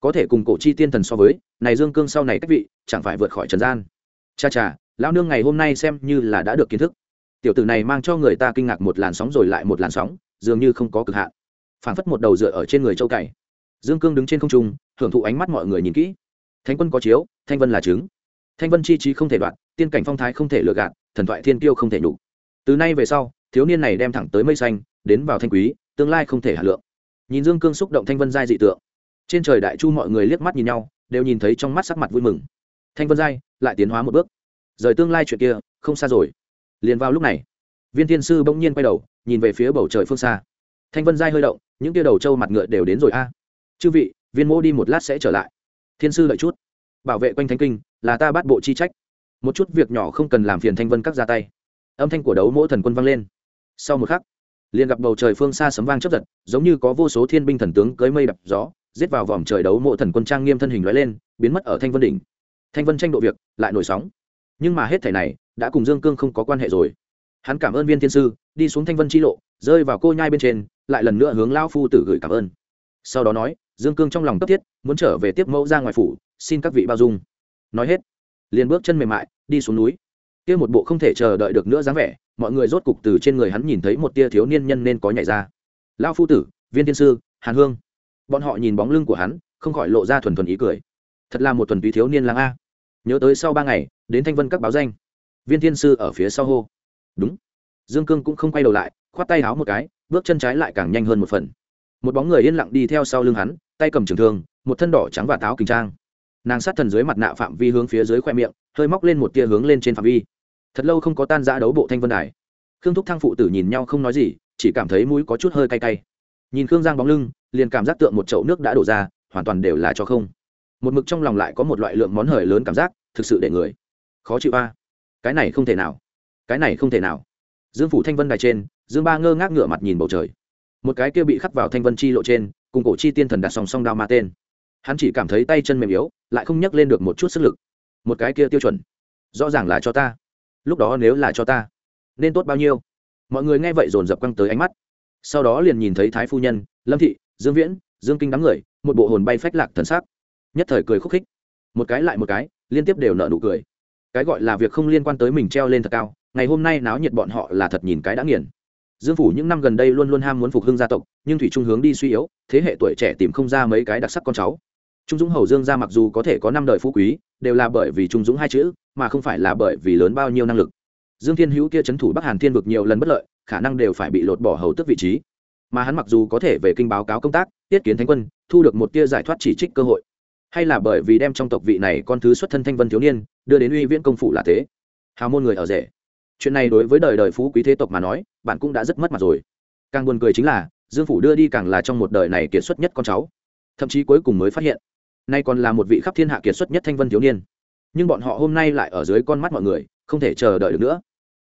Có thể cùng cổ chi tiên thần so với, này dương cương sau này cách vị, chẳng phải vượt khỏi trần gian. Cha cha, lão nương ngày hôm nay xem như là đã được kiến thức. Tiểu tử này mang cho người ta kinh ngạc một làn sóng rồi lại một làn sóng, dường như không có cực hạn. Phảng phất một đầu dựa ở trên người châu cày. Dương cương đứng trên không trung, hưởng thụ ánh mắt mọi người nhìn kỹ. Thánh quân có chiếu, thanh vân là trứng. Thanh vân chi trí không thể đoạt tiên cảnh phong thái không thể lừa gạt, thần thoại thiên tiêu không thể nhục. Từ nay về sau, thiếu niên này đem thẳng tới mây xanh, đến vào thanh quý tương lai không thể hà lượng. Nhìn dương cương xúc động thanh vân giai dị tượng. Trên trời đại chu mọi người liếc mắt nhìn nhau, đều nhìn thấy trong mắt sắc mặt vui mừng. Thanh vân giai lại tiến hóa một bước. Rời tương lai chuyện kia, không xa rồi. Liền vào lúc này, viên thiên sư bỗng nhiên quay đầu, nhìn về phía bầu trời phương xa. Thanh vân giai hơi động, những tia đầu trâu mặt ngựa đều đến rồi a. Chư vị, viên mô đi một lát sẽ trở lại. Thiên sư đợi chút. Bảo vệ quanh thánh kinh, là ta bắt bộ chi trách. Một chút việc nhỏ không cần làm phiền thanh vân các ra tay. Âm thanh của đấu mỗ thần quân vang lên. Sau một khắc liền gặp bầu trời phương xa sấm vang chấp giật, giống như có vô số thiên binh thần tướng cưới mây đập gió, giết vào vòm trời đấu mộ thần quân trang nghiêm thân hình lóe lên, biến mất ở thanh vân đỉnh. Thanh vân tranh độ việc, lại nổi sóng. Nhưng mà hết thảy này, đã cùng dương cương không có quan hệ rồi. Hắn cảm ơn viên thiên sư, đi xuống thanh vân chi lộ, rơi vào cô nhai bên trên, lại lần nữa hướng lao phu tử gửi cảm ơn. Sau đó nói, dương cương trong lòng cấp thiết, muốn trở về tiếp mẫu ra ngoài phủ, xin các vị bao dung. Nói hết, liền bước chân mềm mại, đi xuống núi. Kia một bộ không thể chờ đợi được nữa dáng vẻ mọi người rốt cục từ trên người hắn nhìn thấy một tia thiếu niên nhân nên có nhảy ra. Lao phu tử, viên tiên sư, hàn hương. Bọn họ nhìn bóng lưng của hắn, không khỏi lộ ra thuần thuần ý cười. Thật là một thuần túy thiếu niên lang a. Nhớ tới sau ba ngày, đến thanh vân các báo danh. Viên thiên sư ở phía sau hô. Đúng. Dương cương cũng không quay đầu lại, khoát tay háo một cái, bước chân trái lại càng nhanh hơn một phần. Một bóng người yên lặng đi theo sau lưng hắn, tay cầm trường thương, một thân đỏ trắng và táo kình trang. Nàng sát thần dưới mặt nạ phạm vi hướng phía dưới khoe miệng, hơi móc lên một tia hướng lên trên phạm vi thật lâu không có tan giã đấu bộ thanh vân đài. Khương thúc thăng phụ tử nhìn nhau không nói gì, chỉ cảm thấy mũi có chút hơi cay cay. Nhìn khương giang bóng lưng, liền cảm giác tượng một chậu nước đã đổ ra, hoàn toàn đều là cho không. Một mực trong lòng lại có một loại lượng món hời lớn cảm giác, thực sự để người khó chịu a. Cái này không thể nào. Cái này không thể nào. Dương phủ thanh vân đài trên, dương ba ngơ ngác ngửa mặt nhìn bầu trời. Một cái kia bị khắc vào thanh vân chi lộ trên, cùng cổ chi tiên thần đặt song song đao ma tên. Hắn chỉ cảm thấy tay chân mềm yếu, lại không nhắc lên được một chút sức lực. Một cái kia tiêu chuẩn, rõ ràng là cho ta lúc đó nếu là cho ta, nên tốt bao nhiêu? Mọi người nghe vậy dồn dập quăng tới ánh mắt. Sau đó liền nhìn thấy thái phu nhân, lâm thị, dương viễn, dương kinh đám người, một bộ hồn bay phách lạc thần sắc. Nhất thời cười khúc khích. Một cái lại một cái, liên tiếp đều nợ nụ cười. Cái gọi là việc không liên quan tới mình treo lên thật cao, ngày hôm nay náo nhiệt bọn họ là thật nhìn cái đã nghiền. Dương phủ những năm gần đây luôn luôn ham muốn phục hưng gia tộc, nhưng thủy trung hướng đi suy yếu, thế hệ tuổi trẻ tìm không ra mấy cái đặc sắc con cháu trung dũng hầu dương gia mặc dù có thể có năm đời phú quý, đều là bởi vì trung dũng hai chữ, mà không phải là bởi vì lớn bao nhiêu năng lực. Dương thiên hữu kia c h ấ n thủ bắc hàn thiên vực nhiều lần bất lợi, khả năng đều phải bị lột bỏ hầu tức vị trí. Mà hắn mặc dù có thể về kinh báo cáo công tác, tiết kiến thánh quân, thu được một tia giải thoát chỉ trích cơ hội. Hay là bởi vì đem trong tộc vị này con thứ xuất thân thanh vân thiếu niên, đưa đến uy viễn công phủ là thế. Hào môn người ở rể. Chuyện này đối với đời đời phú quý thế tộc mà nói, bạn cũng đã rất mất mặt rồi. Càng buồn cười chính là, dương phủ đưa đi càng là trong một đời này kiệt xuất nhất con cháu. Thậm chí cuối cùng mới phát hiện nay còn là một vị khắp thiên hạ kiệt xuất nhất thanh vân thiếu niên. Nhưng bọn họ hôm nay lại ở dưới con mắt mọi người, không thể chờ đợi được nữa.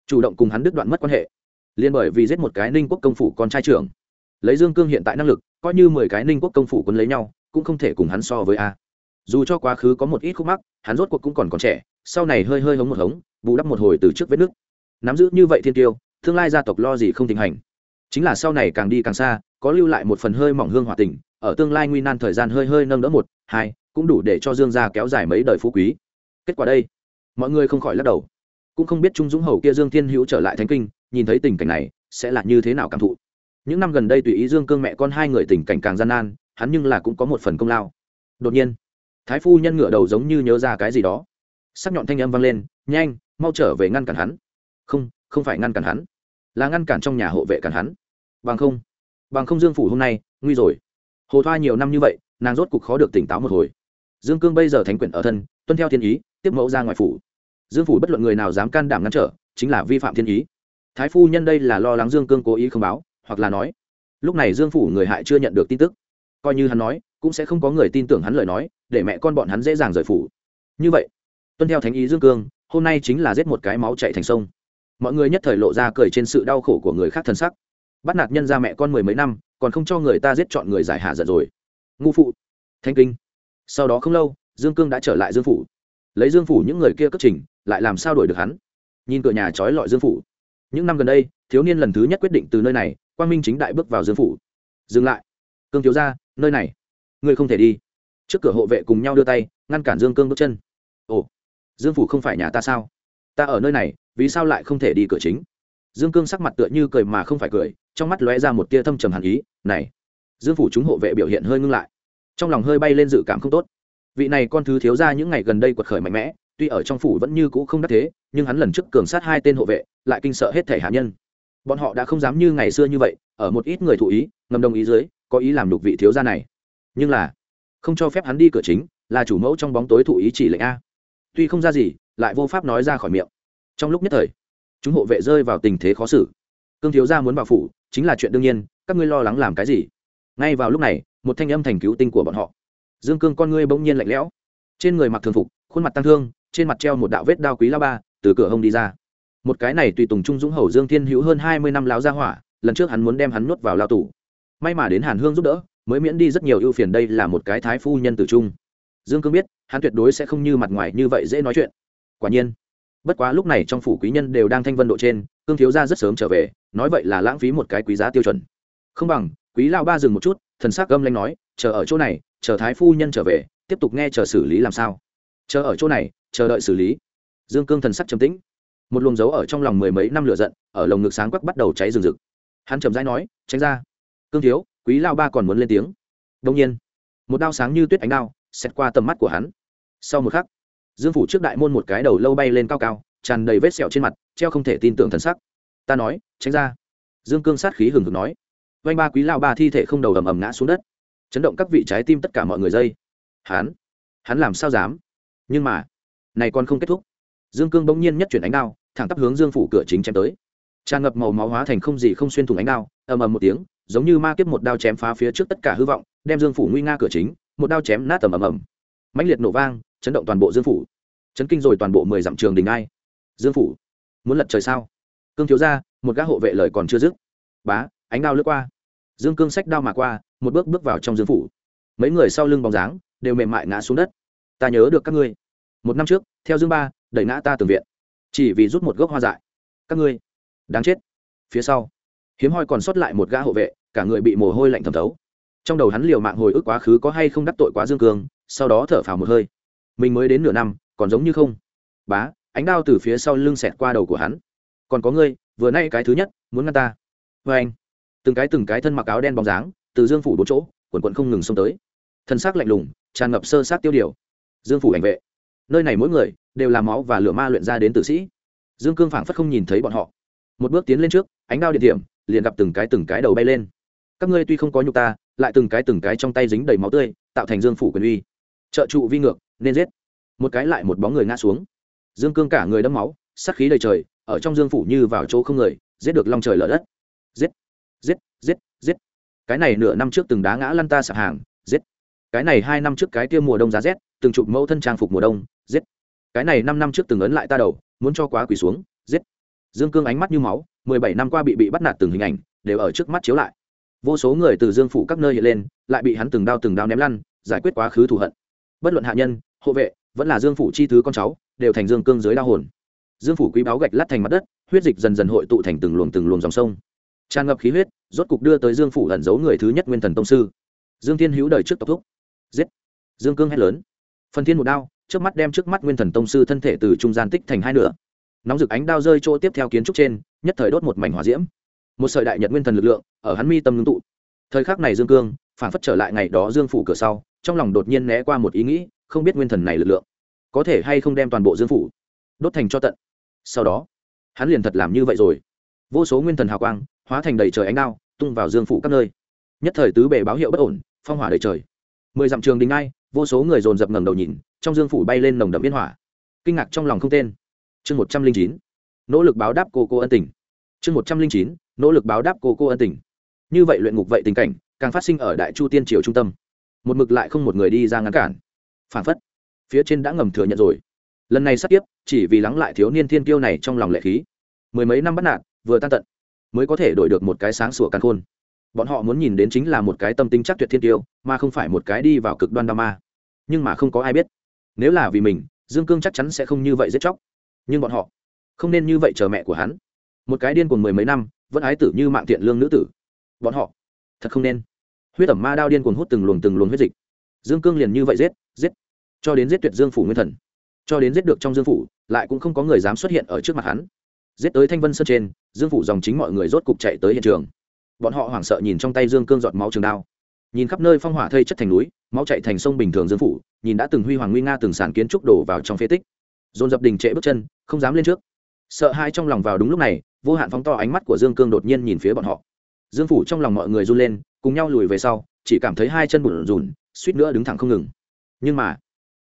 Chủ động cùng hắn đứt đoạn mất quan hệ. Liên bởi vì giết một cái ninh quốc công phủ con trai trưởng. Lấy dương cương hiện tại năng lực, coi như mười cái ninh quốc công phủ quân lấy nhau, cũng không thể cùng hắn so với a. Dù cho quá khứ có một ít khúc mắc, hắn rốt cuộc cũng còn còn trẻ, sau này hơi hơi hống một hống, bù đắp một hồi từ trước vết nước nắm giữ như vậy thiên tiêu, tương lai gia tộc lo gì không thịnh hành chính là sau này càng đi càng xa, có lưu lại một phần hơi mỏng hương hòa tình, ở tương lai nguy nan thời gian hơi hơi nâng đỡ một, hai, cũng đủ để cho dương gia kéo dài mấy đời phú quý. Kết quả đây, mọi người không khỏi lắc đầu. Cũng không biết trung dũng hầu kia dương thiên hữu trở lại thánh kinh, nhìn thấy tình cảnh này, sẽ là như thế nào cảm thụ. Những năm gần đây tùy ý dương cương mẹ con hai người tình cảnh càng gian nan, hắn nhưng là cũng có một phần công lao. Đột nhiên, thái phu nhân ngựa đầu giống như nhớ ra cái gì đó. Sắc nhọn thanh âm vang lên, nhanh, mau trở về ngăn cản hắn. Không không phải ngăn cản hắn, là ngăn cản trong nhà hộ vệ cản hắn bằng không bằng không dương phủ hôm nay, nguy rồi. Hồ thoa nhiều năm như vậy, nàng rốt cục khó được tỉnh táo một hồi. Dương cương bây giờ thánh quyển ở thân, tuân theo thiên ý, tiếp mẫu ra ngoài phủ. Dương phủ bất luận người nào dám can đảm ngăn trở, chính là vi phạm thiên ý. Thái phu nhân đây là lo lắng dương cương cố ý không báo, hoặc là nói, lúc này dương phủ người hại chưa nhận được tin tức. Coi như hắn nói, cũng sẽ không có người tin tưởng hắn lời nói, để mẹ con bọn hắn dễ dàng rời phủ. Như vậy, tuân theo thánh ý dương cương, hôm nay chính là giết một cái máu chạy thành sông. Mọi người nhất thời lộ ra cười trên sự đau khổ của người khác thân sắc bắt nạt nhân ra mẹ con mười mấy năm, còn không cho người ta giết chọn người giải hạ giận rồi. Ngu phụ. Thanh kinh. Sau đó không lâu, dương cương đã trở lại dương phủ. Lấy dương phủ những người kia cất trình, lại làm sao đuổi được hắn? Nhìn cửa nhà trói lọi dương phủ. Những năm gần đây, thiếu niên lần thứ nhất quyết định từ nơi này, quang minh chính đại bước vào dương phủ. Dừng lại. Cương thiếu ra nơi này. Ngươi không thể đi. Trước cửa hộ vệ cùng nhau đưa tay, ngăn cản dương cương bước chân. Ồ, dương phủ không phải nhà ta sao? Ta ở nơi này, vì sao lại không thể đi cửa chính? Dương cương sắc mặt tựa như cười mà không phải cười trong mắt lóe ra một tia thâm trầm hàn ý, này, dương phủ chúng hộ vệ biểu hiện hơi ngưng lại. Trong lòng hơi bay lên dự cảm không tốt. Vị này con thứ thiếu ra những ngày gần đây quật khởi mạnh mẽ, tuy ở trong phủ vẫn như cũ không đắc thế, nhưng hắn lần trước cường sát hai tên hộ vệ, lại kinh sợ hết thể hạ nhân. Bọn họ đã không dám như ngày xưa như vậy, ở một ít người thụ ý, ngầm đồng ý dưới, có ý làm đục vị thiếu gia này. Nhưng là, không cho phép hắn đi cửa chính, là chủ mẫu trong bóng tối thụ ý chỉ lệnh a. Tuy không ra gì, lại vô pháp nói ra khỏi miệng. Trong lúc nhất thời, chúng hộ vệ rơi vào tình thế khó xử cương thiếu gia muốn vào phủ, chính là chuyện đương nhiên, các ngươi lo lắng làm cái gì? Ngay vào lúc này, một thanh âm thành cứu tinh của bọn họ. Dương cương con ngươi bỗng nhiên lạnh lẽo. Trên người mặc thường phục, khuôn mặt tăng thương, trên mặt treo một đạo vết đao quý lao ba, từ cửa hông đi ra. Một cái này tùy tùng trung dũng hầu dương thiên hữu hơn hai mươi năm láo ra hỏa, lần trước hắn muốn đem hắn nuốt vào lao tù. May mà đến hàn hương giúp đỡ, mới miễn đi rất nhiều ưu phiền đây là một cái thái phu nhân tử trung. Dương cương biết, hắn tuyệt đối sẽ không như mặt ngoài như vậy dễ nói chuyện. Quả nhiên, bất quá lúc này trong phủ quý nhân đều đang thanh vân độ trên cương thiếu gia rất sớm trở về, nói vậy là lãng phí một cái quý giá tiêu chuẩn. Không bằng, quý lao ba dừng một chút, thần s ắ c gâm lanh nói, chờ ở chỗ này, chờ thái phu nhân trở về, tiếp tục nghe chờ xử lý làm sao. Chờ ở chỗ này, chờ đợi xử lý. Dương cương thần sắc trầm tĩnh. Một luồng dấu ở trong lòng mười mấy năm lửa giận, ở lồng ngực sáng quắc bắt đầu cháy rừng rực. Hắn trầm rãi nói, tránh ra. Cương thiếu, quý lao ba còn muốn lên tiếng. Đông nhiên. Một đao sáng như tuyết ánh đao xét qua tầm mắt của hắn. Sau một khắc, dương phủ trước đại môn một cái đầu lâu bay lên cao cao tràn đầy vết sẹo trên mặt, treo không thể tin tưởng thần sắc. Ta nói, tránh ra. Dương cương sát khí hừng hực nói. Vanh ba quý lao ba thi thể không đầu ầm ầm ngã xuống đất. Chấn động các vị trái tim tất cả mọi người dây. Hắn hắn làm sao dám? Nhưng mà, này còn không kết thúc. Dương cương bỗng nhiên nhất chuyển ánh đao, thẳng tắp hướng dương phủ cửa chính chém tới. Tràn ngập màu máu hóa thành không gì không xuyên thủng ánh đao, ầm ầm một tiếng, giống như ma kiếp một đao chém phá phía trước tất cả hư vọng, đem dương phủ nguy nga cửa chính, một đao chém nát tầm ầm ầm. Mãnh liệt nổ vang, chấn động toàn bộ dương phủ. Chấn kinh rồi toàn bộ mười dặm trường đình ai dương phủ. Muốn lật trời sao? Cương thiếu ra một gã hộ vệ lời còn chưa dứt. Bá, ánh đao lướt qua. Dương cương sách đao mà qua, một bước bước vào trong dương phủ. Mấy người sau lưng bóng dáng đều mềm mại ngã xuống đất. Ta nhớ được các ngươi. Một năm trước, theo dương ba, đẩy ngã ta tường viện. Chỉ vì rút một gốc hoa dại. Các ngươi, đáng chết. Phía sau, hiếm hoi còn sót lại một gã hộ vệ, cả người bị mồ hôi lạnh thẩm thấu. Trong đầu hắn liều mạng hồi ức quá khứ có hay không đắc tội quá dương cương, sau đó thở phào một hơi. Mình mới đến nửa năm, còn giống như không. Bá ánh đao từ phía sau lưng xẹt qua đầu của hắn. Còn có ngươi, vừa nay cái thứ nhất, muốn ngăn ta. Vê anh, từng cái từng cái thân mặc áo đen bóng dáng, từ dương phủ bốn chỗ, quần quận không ngừng xông tới. Thân xác lạnh lùng, tràn ngập sơ sát tiêu điều. Dương phủ ảnh vệ. Nơi này mỗi người, đều là máu và lửa ma luyện ra đến tử sĩ. Dương cương phảng phất không nhìn thấy bọn họ. Một bước tiến lên trước, ánh đao điện điểm liền gặp từng cái từng cái đầu bay lên. Các ngươi tuy không có nhục ta, lại từng cái từng cái trong tay dính đầy máu tươi, tạo thành dương phủ quyền uy. Trợ trụ vi ngược, nên giết. Một cái lại một bóng người ngã xuống dương cương cả người đẫm máu, sát khí đầy trời, ở trong dương phủ như vào chỗ không người, giết được long trời lở đất. Giết giết giết giết. Cái này nửa năm trước từng đá ngã lăn ta sạp hàng, giết. Cái này hai năm trước cái kia mùa đông giá rét, từng chụp mẫu thân trang phục mùa đông, giết. Cái này năm năm trước từng ấn lại ta đầu, muốn cho quá quỳ xuống, giết. Dương cương ánh mắt như máu, mười bảy năm qua bị bị bắt nạt từng hình ảnh, đều ở trước mắt chiếu lại. Vô số người từ dương phủ các nơi hiện lên, lại bị hắn từng đao từng đao ném lăn, giải quyết quá khứ thù hận. Bất luận hạ nhân, hộ vệ, vẫn là dương phủ chi thứ con cháu đều thành dương cương dưới đa hồn. Dương phủ quý báo gạch lát thành mặt đất, huyết dịch dần dần hội tụ thành từng luồng từng luồng dòng sông. Tràn ngập khí huyết, rốt cục đưa tới dương phủ ẩn giấu người thứ nhất nguyên thần tông sư. Dương thiên hữu đời trước tộc thúc. Giết. Dương cương hét lớn. Phần thiên một đao, trước mắt đem trước mắt nguyên thần tông sư thân thể từ trung gian tích thành hai nửa. Nóng rực ánh đao rơi chỗ tiếp theo kiến trúc trên, nhất thời đốt một mảnh hỏa diễm. Một sợi đại nhật nguyên thần lực lượng, ở hắn mi tâm ngưng tụ. Thời khắc này dương cương, phản phất trở lại ngày đó dương phủ cửa sau, trong lòng đột nhiên né qua một ý nghĩ, không biết nguyên thần này lực lượng có thể hay không đem toàn bộ dương phủ đốt thành cho tận. Sau đó, hắn liền thật làm như vậy rồi. Vô số nguyên thần hào quang hóa thành đầy trời ánh đao, tung vào dương phủ các nơi. Nhất thời tứ bề báo hiệu bất ổn, phong hỏa đầy trời. Mười dặm trường đình ai, vô số người dồn dập ngẩng đầu nhìn, trong dương phủ bay lên nồng đậm yên hỏa. Kinh ngạc trong lòng không tên. Chương một trăm linh chín, nỗ lực báo đáp cô cô ân tình. Chương một trăm linh chín, nỗ lực báo đáp cô cô ân tình. Như vậy luyện ngục vậy tình cảnh, càng phát sinh ở đại chu tiên triều trung tâm. Một mực lại không một người đi ra ngăn cản. Phản phất phía trên đã ngầm thừa nhận rồi. Lần này sắp tiếp chỉ vì lắng lại thiếu niên thiên tiêu này trong lòng lệ khí. Mười mấy năm bắt nạt, vừa tan tận, mới có thể đổi được một cái sáng sủa căn khôn. Bọn họ muốn nhìn đến chính là một cái tâm tính chắc tuyệt thiên tiêu mà không phải một cái đi vào cực đoan đa ma. Nhưng mà không có ai biết, nếu là vì mình, dương cương chắc chắn sẽ không như vậy giết chóc. Nhưng bọn họ, không nên như vậy chờ mẹ của hắn. Một cái điên cuồng mười mấy năm, vẫn ái tử như mạng tiện lương nữ tử. Bọn họ, thật không nên. Huyết ẩm ma đao điên cuồng hút từng luồng từng luồng huyết dịch. Dương cương liền như vậy giết giết cho đến giết tuyệt dương phủ nguyên thần, cho đến giết được trong dương phủ, lại cũng không có người dám xuất hiện ở trước mặt hắn. Giết tới thanh vân sơn trên, dương phủ dòng chính mọi người rốt cục chạy tới hiện trường. Bọn họ hoảng sợ nhìn trong tay dương cương giọt máu trường đao. Nhìn khắp nơi phong hỏa thây chất thành núi, máu chạy thành sông bình thường dương phủ, nhìn đã từng huy hoàng nguy nga từng sản kiến trúc đổ vào trong phế tích. Dồn dập đình trệ bước chân, không dám lên trước. Sợ hai trong lòng vào đúng lúc này, vô hạn phóng to ánh mắt của dương cương đột nhiên nhìn phía bọn họ. Dương phủ trong lòng mọi người run lên, cùng nhau lùi về sau, chỉ cảm thấy hai chân bùn rùn suýt nữa đứng thẳng không ngừng. Nhưng mà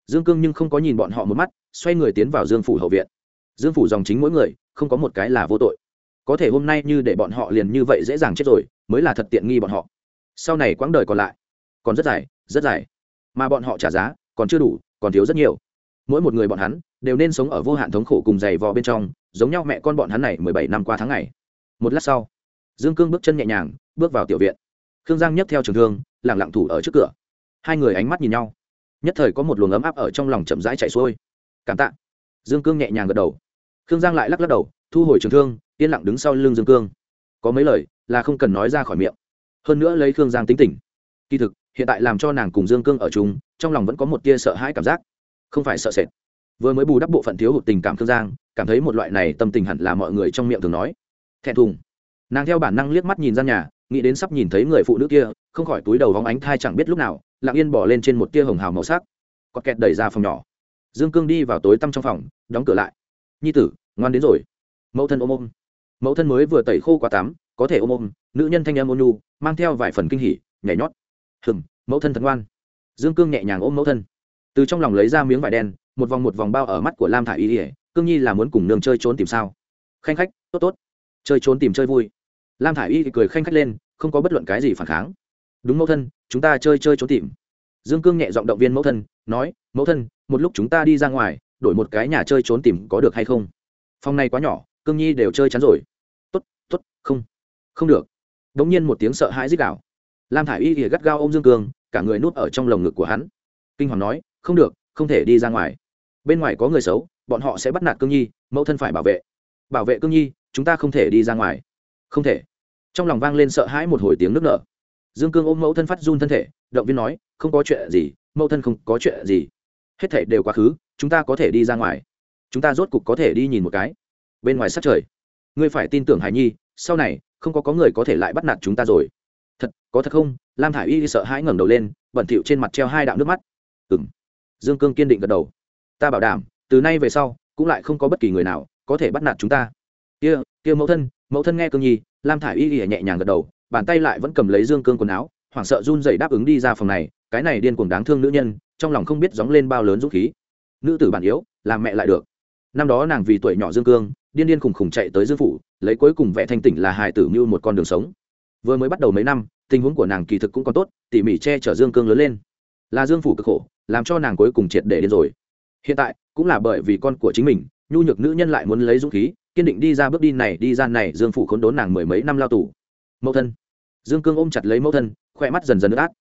dương cương nhưng không có nhìn bọn họ một mắt, xoay người tiến vào dương phủ hậu viện. Dương phủ dòng chính mỗi người, không có một cái là vô tội. Có thể hôm nay như để bọn họ liền như vậy dễ dàng chết rồi, mới là thật tiện nghi bọn họ. Sau này quãng đời còn lại, còn rất dài rất dài. Mà bọn họ trả giá, còn chưa đủ, còn thiếu rất nhiều. Mỗi một người bọn hắn, đều nên sống ở vô hạn thống khổ cùng dày vò bên trong, giống nhau mẹ con bọn hắn này mười bảy năm qua tháng ngày. Một lát sau, dương cương bước chân nhẹ nhàng, bước vào tiểu viện. Khương giang nhấc theo trường thương lẳng lặng thủ ở trước cửa. Hai người ánh mắt nhìn nhau nhất thời có một luồng ấm áp ở trong lòng chậm rãi chạy xuôi. Cảm tạ. Dương cương nhẹ nhàng gật đầu. Khương giang lại lắc lắc đầu, thu hồi trường thương, yên lặng đứng sau lưng dương cương. Có mấy lời là không cần nói ra khỏi miệng. Hơn nữa lấy khương giang tính tình. Kỳ thực, hiện tại làm cho nàng cùng dương cương ở chung, trong lòng vẫn có một tia sợ hãi cảm giác. Không phải sợ sệt. Vừa mới bù đắp bộ phận thiếu hụt tình cảm khương giang, cảm thấy một loại này tâm tình hẳn là mọi người trong miệng thường nói. Thẹn thùng. Nàng theo bản năng liếc mắt nhìn ra nhà nghĩ đến sắp nhìn thấy người phụ nữ kia, không khỏi túi đầu vóng ánh thai chẳng biết lúc nào, lặng yên bỏ lên trên một tia hồng hào màu sắc. Có kẹt đẩy ra phòng nhỏ. Dương cương đi vào tối tăm trong phòng, đóng cửa lại. Nhi tử, ngoan đến rồi. Mẫu thân ôm ôm. Mẫu thân mới vừa tẩy khô quá tắm, có thể ôm ôm, nữ nhân thanh em ôn nhu, mang theo vài phần kinh hỉ, nhảy nhót. Hừng mẫu thân thật ngoan. Dương cương nhẹ nhàng ôm mẫu thân. Từ trong lòng lấy ra miếng vải đen, một vòng một vòng bao ở mắt của lam thả i y ỉa cương nhi là muốn cùng nương chơi trốn tìm sao? Khanh khách, tốt tốt. Chơi trốn tìm chơi vui lam thả i y cười khanh khách lên, không có bất luận cái gì phản kháng. Đúng mẫu thân, chúng ta chơi chơi trốn tìm. Dương cương nhẹ giọng động viên mẫu thân, nói, mẫu thân, một lúc chúng ta đi ra ngoài, đổi một cái nhà chơi trốn tìm có được hay không? Phòng này quá nhỏ, cương nhi đều chơi chắn rồi. T ố t t ố t không không được. Đ ỗ n g nhiên một tiếng sợ hãi dích đạo lam thả i y thì gắt gao ô m dương cương, cả người nuốt ở trong lồng ngực của hắn. Kinh hoàng nói, không được, không thể đi ra ngoài. Bên ngoài có người xấu, bọn họ sẽ bắt nạt cương nhi, mẫu thân phải bảo vệ. Bảo vệ cương nhi, chúng ta không thể đi ra ngoài không thể. Trong lòng vang lên sợ hãi một hồi tiếng nước nở. Dương cương ôm mẫu thân phát run thân thể, động viên nói, không có chuyện gì, mẫu thân không có chuyện gì. Hết thể đều quá khứ, chúng ta có thể đi ra ngoài. Chúng ta rốt cục có thể đi nhìn một cái. Bên ngoài sát trời. Ngươi phải tin tưởng hải nhi, sau này, không có có người có thể lại bắt nạt chúng ta rồi. Thật, có thật không? Lam thả i y sợ hãi ngẩng đầu lên, bẩn thỉu trên mặt treo hai đạo nước mắt. Ừng dương cương kiên định gật đầu. Ta bảo đảm, từ nay về sau, cũng lại không có bất kỳ người nào có thể bắt nạt chúng ta. Kia kia mẫu thân mẫu thân nghe cương nhi, lam thả i y nhẹ nhàng gật đầu, bàn tay lại vẫn cầm lấy dương cương quần áo, hoảng sợ run dậy đáp ứng đi ra phòng này, cái này điên cuồng đáng thương nữ nhân, trong lòng không biết dóng lên bao lớn dũng khí. Nữ tử bản yếu, làm mẹ lại được. Năm đó nàng vì tuổi nhỏ dương cương, điên điên khùng khùng chạy tới dương phủ, lấy cuối cùng vẽ thanh tỉnh là hài tử như một con đường sống. Vừa mới bắt đầu mấy năm, tình huống của nàng kỳ thực cũng còn tốt, tỉ mỉ che chở dương cương lớn lên. Là dương phủ cực khổ, làm cho nàng cuối cùng triệt để điên rồi. Hiện tại, cũng là bởi vì con của chính mình, nhu nhược nữ nhân lại muốn lấy dũng khí kiên định đi ra bước đi này, đi ra này, dương phủ khốn đốn nàng mười mấy năm lao tù. Mẫu thân. Dương cương ôm chặt lấy mẫu thân khoe mắt dần dần nước át.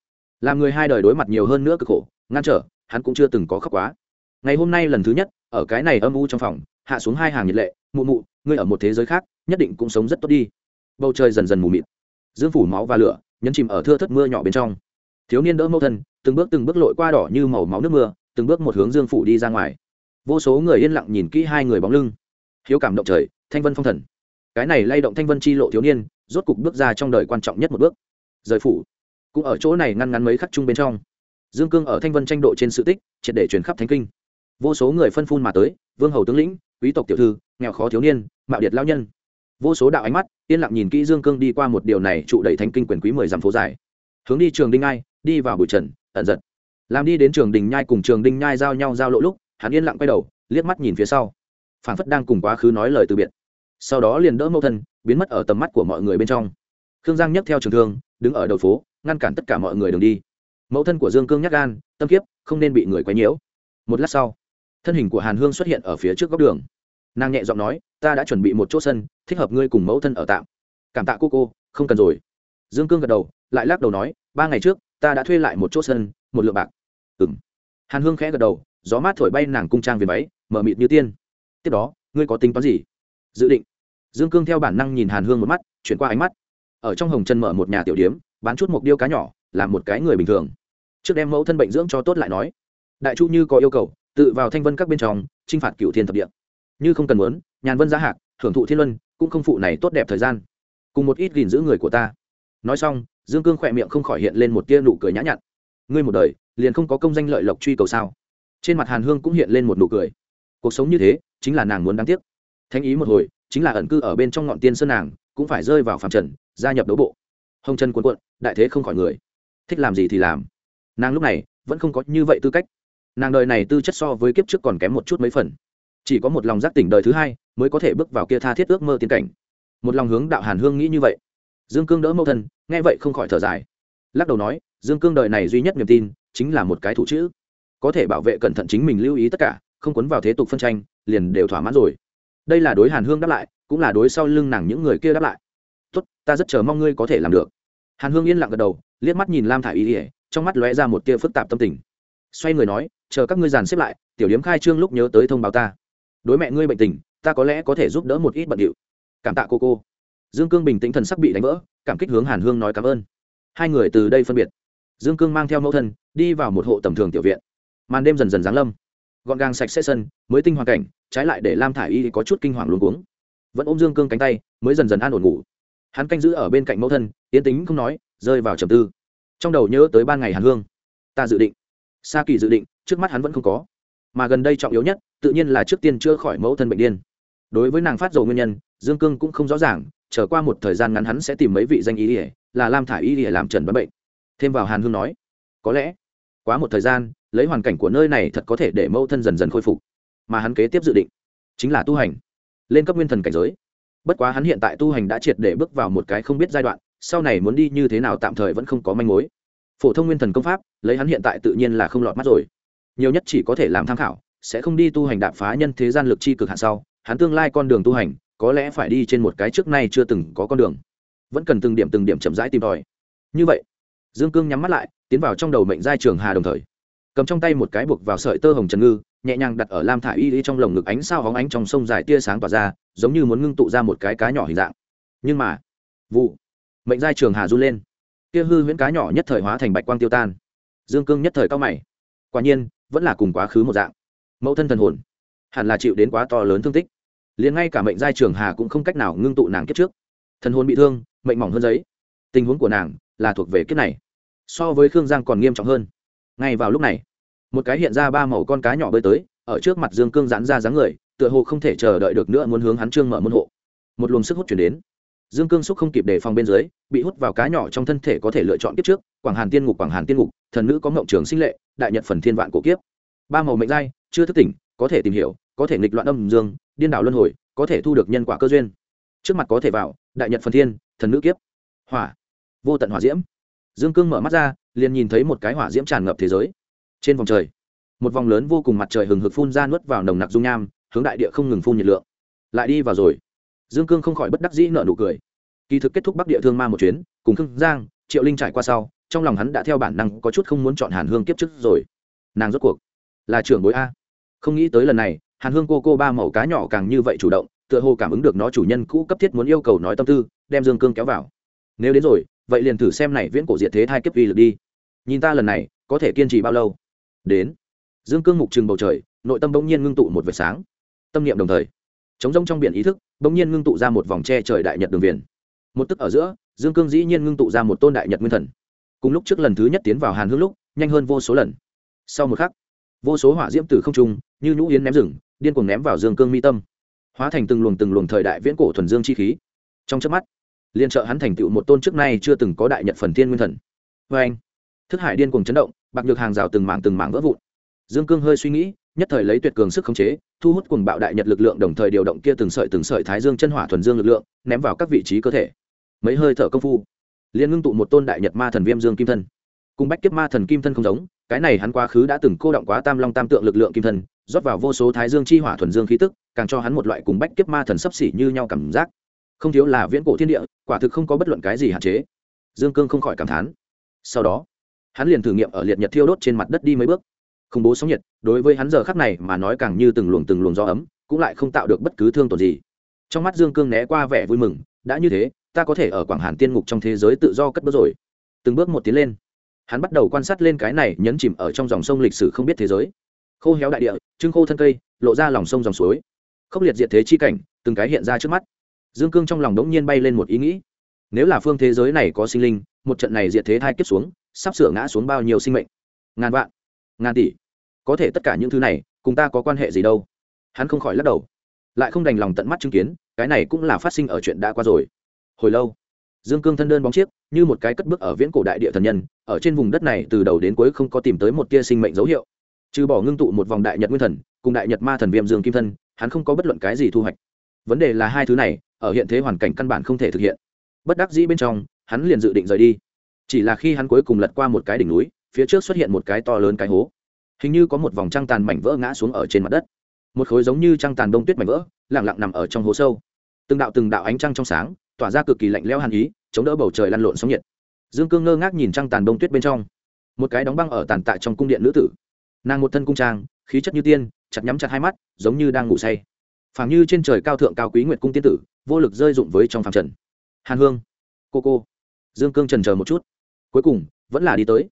Làm người hai đời đối mặt nhiều hơn nữa cực khổ, ngăn trở, hắn cũng chưa từng có khóc quá. Ngày hôm nay lần thứ nhất, ở cái này âm u trong phòng, hạ xuống hai hàng nhiệt lệ, mụ mụ, ngươi ở một thế giới khác, nhất định cũng sống rất tốt đi. Bầu trời dần dần mù mịt. Dương phủ máu và lửa, nhấn chìm ở thưa thất mưa nhỏ bên trong. Thiếu niên đỡ mẫu thân, từng bước từng bước lội qua đỏ như màu máu nước mưa, từng bước một hướng dương phủ đi ra ngoài. Vô số người yên lặng nhìn kỹ hai người bóng lưng hiếu cảm động trời, thanh vân phong thần. Cái này lay động thanh vân chi lộ thiếu niên, rốt cục bước ra trong đời quan trọng nhất một bước. Rời phủ. Cũng ở chỗ này ngăn ngắn mấy khắc chung bên trong. Dương cương ở thanh vân tranh độ trên sự tích, triệt để truyền khắp thánh kinh. Vô số người phân phun mà tới, vương hầu tướng lĩnh, quý tộc tiểu thư, nghèo khó thiếu niên, mạo điệt lao nhân. Vô số đạo ánh mắt, yên lặng nhìn kỹ dương cương đi qua một điều này trụ đầy thánh kinh quyền quý mười dặm phố dài. Hướng đi trường đinh ai đi vào bụi trần, ẩn giật. Làm đi đến trường đình nhai cùng trường đinh nhai giao nhau giao lộ lúc, hắn yên lặng quay đầu, liếc mắt nhìn phía sau phản phất đang cùng quá khứ nói lời từ biệt. Sau đó liền đỡ mẫu thân, biến mất ở tầm mắt của mọi người bên trong. Khương giang nhấc theo trường thương, đứng ở đầu phố, ngăn cản tất cả mọi người đường đi. Mẫu thân của dương cương nhắc gan, tâm kiếp, không nên bị người quấy nhiễu. Một lát sau, thân hình của hàn hương xuất hiện ở phía trước góc đường. Nàng nhẹ giọng nói, ta đã chuẩn bị một chỗ sân, thích hợp ngươi cùng mẫu thân ở tạm. Cảm tạ cô cô, không cần rồi. Dương cương gật đầu, lại lắc đầu nói, ba ngày trước, ta đã thuê lại một chỗ sân, một lượng bạc. Ừng hàn hương khẽ gật đầu, gió mát thổi bay nàng cung trang về váy, mở mịt như tiên tiếp đó, ngươi có tính toán gì? Dự định. Dương cương theo bản năng nhìn hàn hương một mắt, chuyển qua ánh mắt. Ở trong hồng chân mở một nhà tiểu điếm, bán chút mục điêu cá nhỏ làm một cái người bình thường. Trước đem mẫu thân bệnh dưỡng cho tốt lại nói. Đại chu như có yêu cầu, tự vào thanh vân các bên trong t r i n h phạt cựu thiên thập địa. Như không cần muốn, nhàn vân giá hạc, hưởng thụ thiên luân, cũng không phụ này tốt đẹp thời gian. Cùng một ít gìn giữ người của ta. Nói xong, dương cương khỏe miệng không khỏi hiện lên một tia nụ cười nhã nhặn. Ngươi một đời, liền không có công danh lợi lộc truy cầu sao? Trên mặt hàn hương cũng hiện lên một nụ cười cuộc sống như thế, chính là nàng muốn đáng tiếc. Thanh ý một hồi, chính là ẩn cư ở bên trong ngọn tiên sơn nàng, cũng phải rơi vào phạm trần, gia nhập đấu bộ. Hồng trần cuộn cuộn, đại thế không khỏi người. Thích làm gì thì làm. Nàng lúc này, vẫn không có như vậy tư cách. Nàng đời này tư chất so với kiếp trước còn kém một chút mấy phần. Chỉ có một lòng giác tỉnh đời thứ hai, mới có thể bước vào kia tha thiết ước mơ tiến cảnh. Một lòng hướng đạo hàn hương nghĩ như vậy. Dương cương đỡ mẫu thân, nghe vậy không khỏi thở dài. Lắc đầu nói, dương cương đời này duy nhất niềm tin, chính là một cái thủ chữ. Có thể bảo vệ cẩn thận chính mình lưu ý tất cả không quấn vào thế tục phân tranh, liền đều thỏa mãn rồi. Đây là đối hàn hương đáp lại, cũng là đối sau lưng nàng những người kia đáp lại. Tốt, ta rất chờ mong ngươi có thể làm được. Hàn hương yên lặng gật đầu, liếc mắt nhìn lam thả y ỉa trong mắt lóe ra một tia phức tạp tâm tình. Xoay người nói, chờ các ngươi dàn xếp lại, tiểu điếm khai trương lúc nhớ tới thông báo ta. Đối mẹ ngươi bệnh tình, ta có lẽ có thể giúp đỡ một ít bận điệu. Cảm tạ cô cô. Dương cương bình tĩnh thần sắc bị đánh vỡ, cảm kích hướng hàn hương nói cảm ơn. Hai người từ đây phân biệt. Dương cương mang theo mẫu thân, đi vào một hộ tầm thường tiểu viện. Màn đêm dần dần giáng lâm gọn gàng sạch sẽ sân, mới tinh hoàn cảnh, trái lại để lam thả i y có chút kinh hoàng luôn cuống. Vẫn ôm dương cương cánh tay, mới dần dần an ổn ngủ. Hắn canh giữ ở bên cạnh mẫu thân yến tính không nói, rơi vào trầm tư. Trong đầu nhớ tới ban ngày hàn hương. Ta dự định. Xa kỳ dự định, trước mắt hắn vẫn không có. Mà gần đây trọng yếu nhất, tự nhiên là trước tiên chữa khỏi mẫu thân bệnh điên. Đối với nàng phát dầu nguyên nhân, dương cương cũng không rõ ràng trở qua một thời gian ngắn hắn sẽ tìm mấy vị danh y ỉa là lam thả y ỉa làm trần đoán bệnh. Thêm vào hàn hương nói, có lẽ, quá một thời gian lấy hoàn cảnh của nơi này thật có thể để mâu thân dần dần khôi phục. Mà hắn kế tiếp dự định chính là tu hành, lên cấp nguyên thần cảnh giới. Bất quá hắn hiện tại tu hành đã triệt để bước vào một cái không biết giai đoạn, sau này muốn đi như thế nào tạm thời vẫn không có manh mối. Phổ thông nguyên thần công pháp, lấy hắn hiện tại tự nhiên là không lọt mắt rồi. Nhiều nhất chỉ có thể làm tham khảo, sẽ không đi tu hành đạp phá nhân thế gian lực chi cực hạn sau, hắn tương lai con đường tu hành, có lẽ phải đi trên một cái trước nay chưa từng có con đường. Vẫn cần từng điểm từng điểm chậm rãi tìm tòi. Như vậy, dương cương nhắm mắt lại, tiến vào trong đầu mệnh giai trường hà đồng thời cầm trong tay một cái buộc vào sợi tơ hồng trần ngư, nhẹ nhàng đặt ở lam thả y y trong lồng ngực ánh sao hóng ánh trong sông dài tia sáng tỏa ra, giống như muốn ngưng tụ ra một cái cá nhỏ hình dạng. Nhưng mà, vụ, mệnh giai trường hà run lên. Tia hư huyễn cá nhỏ nhất thời hóa thành bạch quang tiêu tan. Dương cương nhất thời cao mày. Quả nhiên, vẫn là cùng quá khứ một dạng. Mẫu thân thần hồn, hẳn là chịu đến quá to lớn thương tích. Liền ngay cả mệnh giai trường hà cũng không cách nào ngưng tụ nàng kiếp trước. Thần hồn bị thương, mệnh mỏng hơn giấy. Tình huống của nàng là thuộc về kiếp này. So với khương giang còn nghiêm trọng hơn ngay vào lúc này, một cái hiện ra ba màu con cá nhỏ bơi tới, ở trước mặt dương cương giãn ra dáng người, tựa hồ không thể chờ đợi được nữa muốn hướng hắn trương mở môn hộ. Một luồng sức hút chuyển đến. Dương cương xúc không kịp đề phòng bên dưới, bị hút vào cá nhỏ trong thân thể có thể lựa chọn kiếp trước, quảng hàn tiên ngục, quảng hàn tiên ngục, thần nữ có ngộng trường sinh lệ, đại nhật phần thiên vạn cổ kiếp. Ba màu mệnh giai, chưa thức tỉnh, có thể tìm hiểu, có thể nghịch loạn âm dương, điên đảo luân hồi, có thể thu được nhân quả cơ duyên. Trước mặt có thể vào, đại nhật phần thiên, thần nữ kiếp. Hỏa. Vô tận hỏa diễm dương cương mở mắt ra, liền nhìn thấy một cái hỏa diễm tràn ngập thế giới. Trên vòng trời, một vòng lớn vô cùng mặt trời hừng hực phun ra nuốt vào nồng nặc dung nham, hướng đại địa không ngừng phun nhiệt lượng. Lại đi vào rồi. Dương cương không khỏi bất đắc dĩ nợ nụ cười. Kỳ thực kết thúc bắc địa thương ma một chuyến, cùng khương giang, triệu linh trải qua sau, trong lòng hắn đã theo bản năng có chút không muốn chọn hàn hương kiếp trước rồi. Nàng rốt cuộc là trưởng bối a. Không nghĩ tới lần này, hàn hương cô cô ba màu cá nhỏ càng như vậy chủ động, tựa hồ cảm ứng được nó chủ nhân cũ cấp thiết muốn yêu cầu nói tâm tư, đem dương cương kéo vào. Nếu đến rồi vậy liền thử xem này viễn cổ diệt thế thai kiếp uy lực đi. Nhìn ta lần này, có thể kiên trì bao lâu? Đến. Dương cương mục trừng bầu trời, nội tâm bỗng nhiên ngưng tụ một vệt sáng. Tâm niệm đồng thời. Chống rông trong biển ý thức, bỗng nhiên ngưng tụ ra một vòng tre trời đại nhật đường viền. Một tức ở giữa, dương cương dĩ nhiên ngưng tụ ra một tôn đại nhật nguyên thần. Cùng lúc trước lần thứ nhất tiến vào hàn hương lúc, nhanh hơn vô số lần. Sau một khắc, vô số hỏa diễm từ không trung, như nhũ yến ném rừng, điên cuồng ném vào dương cương mi tâm. Hóa thành từng luồng từng luồng thời đại viễn cổ thuần dương chi khí. Trong chớp mắt liên trợ hắn thành tựu một tôn trước nay chưa từng có đại nhật phần thiên nguyên thần. Vê anh, thức hải điên cùng chấn động, bạc nhược hàng rào từng mảng từng mảng vỡ vụn. Dương cương hơi suy nghĩ, nhất thời lấy tuyệt cường sức khống chế, thu hút cùng bạo đại nhật lực lượng đồng thời điều động kia từng sợi từng sợi thái dương chân hỏa thuần dương lực lượng, ném vào các vị trí cơ thể. Mấy hơi thở công phu liên ngưng tụ một tôn đại nhật ma thần viêm dương kim thân. Cùng bách kiếp ma thần kim thân không giống, cái này hắn quá khứ đã từng cô động quá tam long tam tượng lực lượng kim thân, rót vào vô số thái dương chi hỏa thuần dương khí tức, càng cho hắn một loại cùng bách kiếp ma thần sấp xỉ như nhau cảm giác không thiếu là viễn cổ thiên địa, quả thực không có bất luận cái gì hạn chế. Dương cương không khỏi cảm thán. Sau đó, hắn liền thử nghiệm ở liệt nhật thiêu đốt trên mặt đất đi mấy bước. Khủng bố sóng nhiệt, đối với hắn giờ khắc này mà nói càng như từng luồng từng luồng gió ấm, cũng lại không tạo được bất cứ thương tổn gì. Trong mắt dương cương né qua vẻ vui mừng, đã như thế, ta có thể ở quảng hàn tiên ngục trong thế giới tự do cất bước rồi. Từng bước một tiến lên, hắn bắt đầu quan sát lên cái này nhấn chìm ở trong dòng sông lịch sử không biết thế giới. Khô héo đại địa, trưng khô thân cây, lộ ra lòng sông dòng suối. Khốc liệt diệt thế chi cảnh, từng cái hiện ra trước mắt dương cương trong lòng đống nhiên bay lên một ý nghĩ. Nếu là phương thế giới này có sinh linh, một trận này diệt thế thai kiếp xuống, sắp sửa ngã xuống bao nhiêu sinh mệnh? Ngàn vạn, ngàn tỷ. Có thể tất cả những thứ này, cùng ta có quan hệ gì đâu? Hắn không khỏi lắc đầu. Lại không đành lòng tận mắt chứng kiến, cái này cũng là phát sinh ở chuyện đã qua rồi. Hồi lâu, dương cương thân đơn bóng chiếc, như một cái cất bước ở viễn cổ đại địa thần nhân, ở trên vùng đất này từ đầu đến cuối không có tìm tới một tia sinh mệnh dấu hiệu. Trừ bỏ ngưng tụ một vòng đại nhật nguyên thần, cùng đại nhật ma thần viêm dương kim thân, hắn không có bất luận cái gì thu hoạch. Vấn đề là hai thứ này ở hiện thế hoàn cảnh căn bản không thể thực hiện. Bất đắc dĩ bên trong, hắn liền dự định rời đi. Chỉ là khi hắn cuối cùng lật qua một cái đỉnh núi, phía trước xuất hiện một cái to lớn cái hố. Hình như có một vòng trăng tàn mảnh vỡ ngã xuống ở trên mặt đất. Một khối giống như trăng tàn đông tuyết mảnh vỡ lẳng lặng nằm ở trong hố sâu. Từng đạo từng đạo ánh trăng trong sáng, tỏa ra cực kỳ lạnh lẽo hàn ý, chống đỡ bầu trời lăn lộn sóng nhiệt. Dương cương ngơ ngác nhìn trăng tàn đông tuyết bên trong. Một cái đóng băng ở tàn tạ trong cung điện nữ tử. Nàng một thân cung trang, khí chất như tiên, chặt nhắm chặt hai mắt, giống như đang ngủ say. Phảng như trên trời cao thượng cao quý nguyệt cung tiên tử vô lực rơi dụng với trong phàm trần. Hàn hương, cô cô, dương cương trần chờ một chút. Cuối cùng, vẫn là đi tới.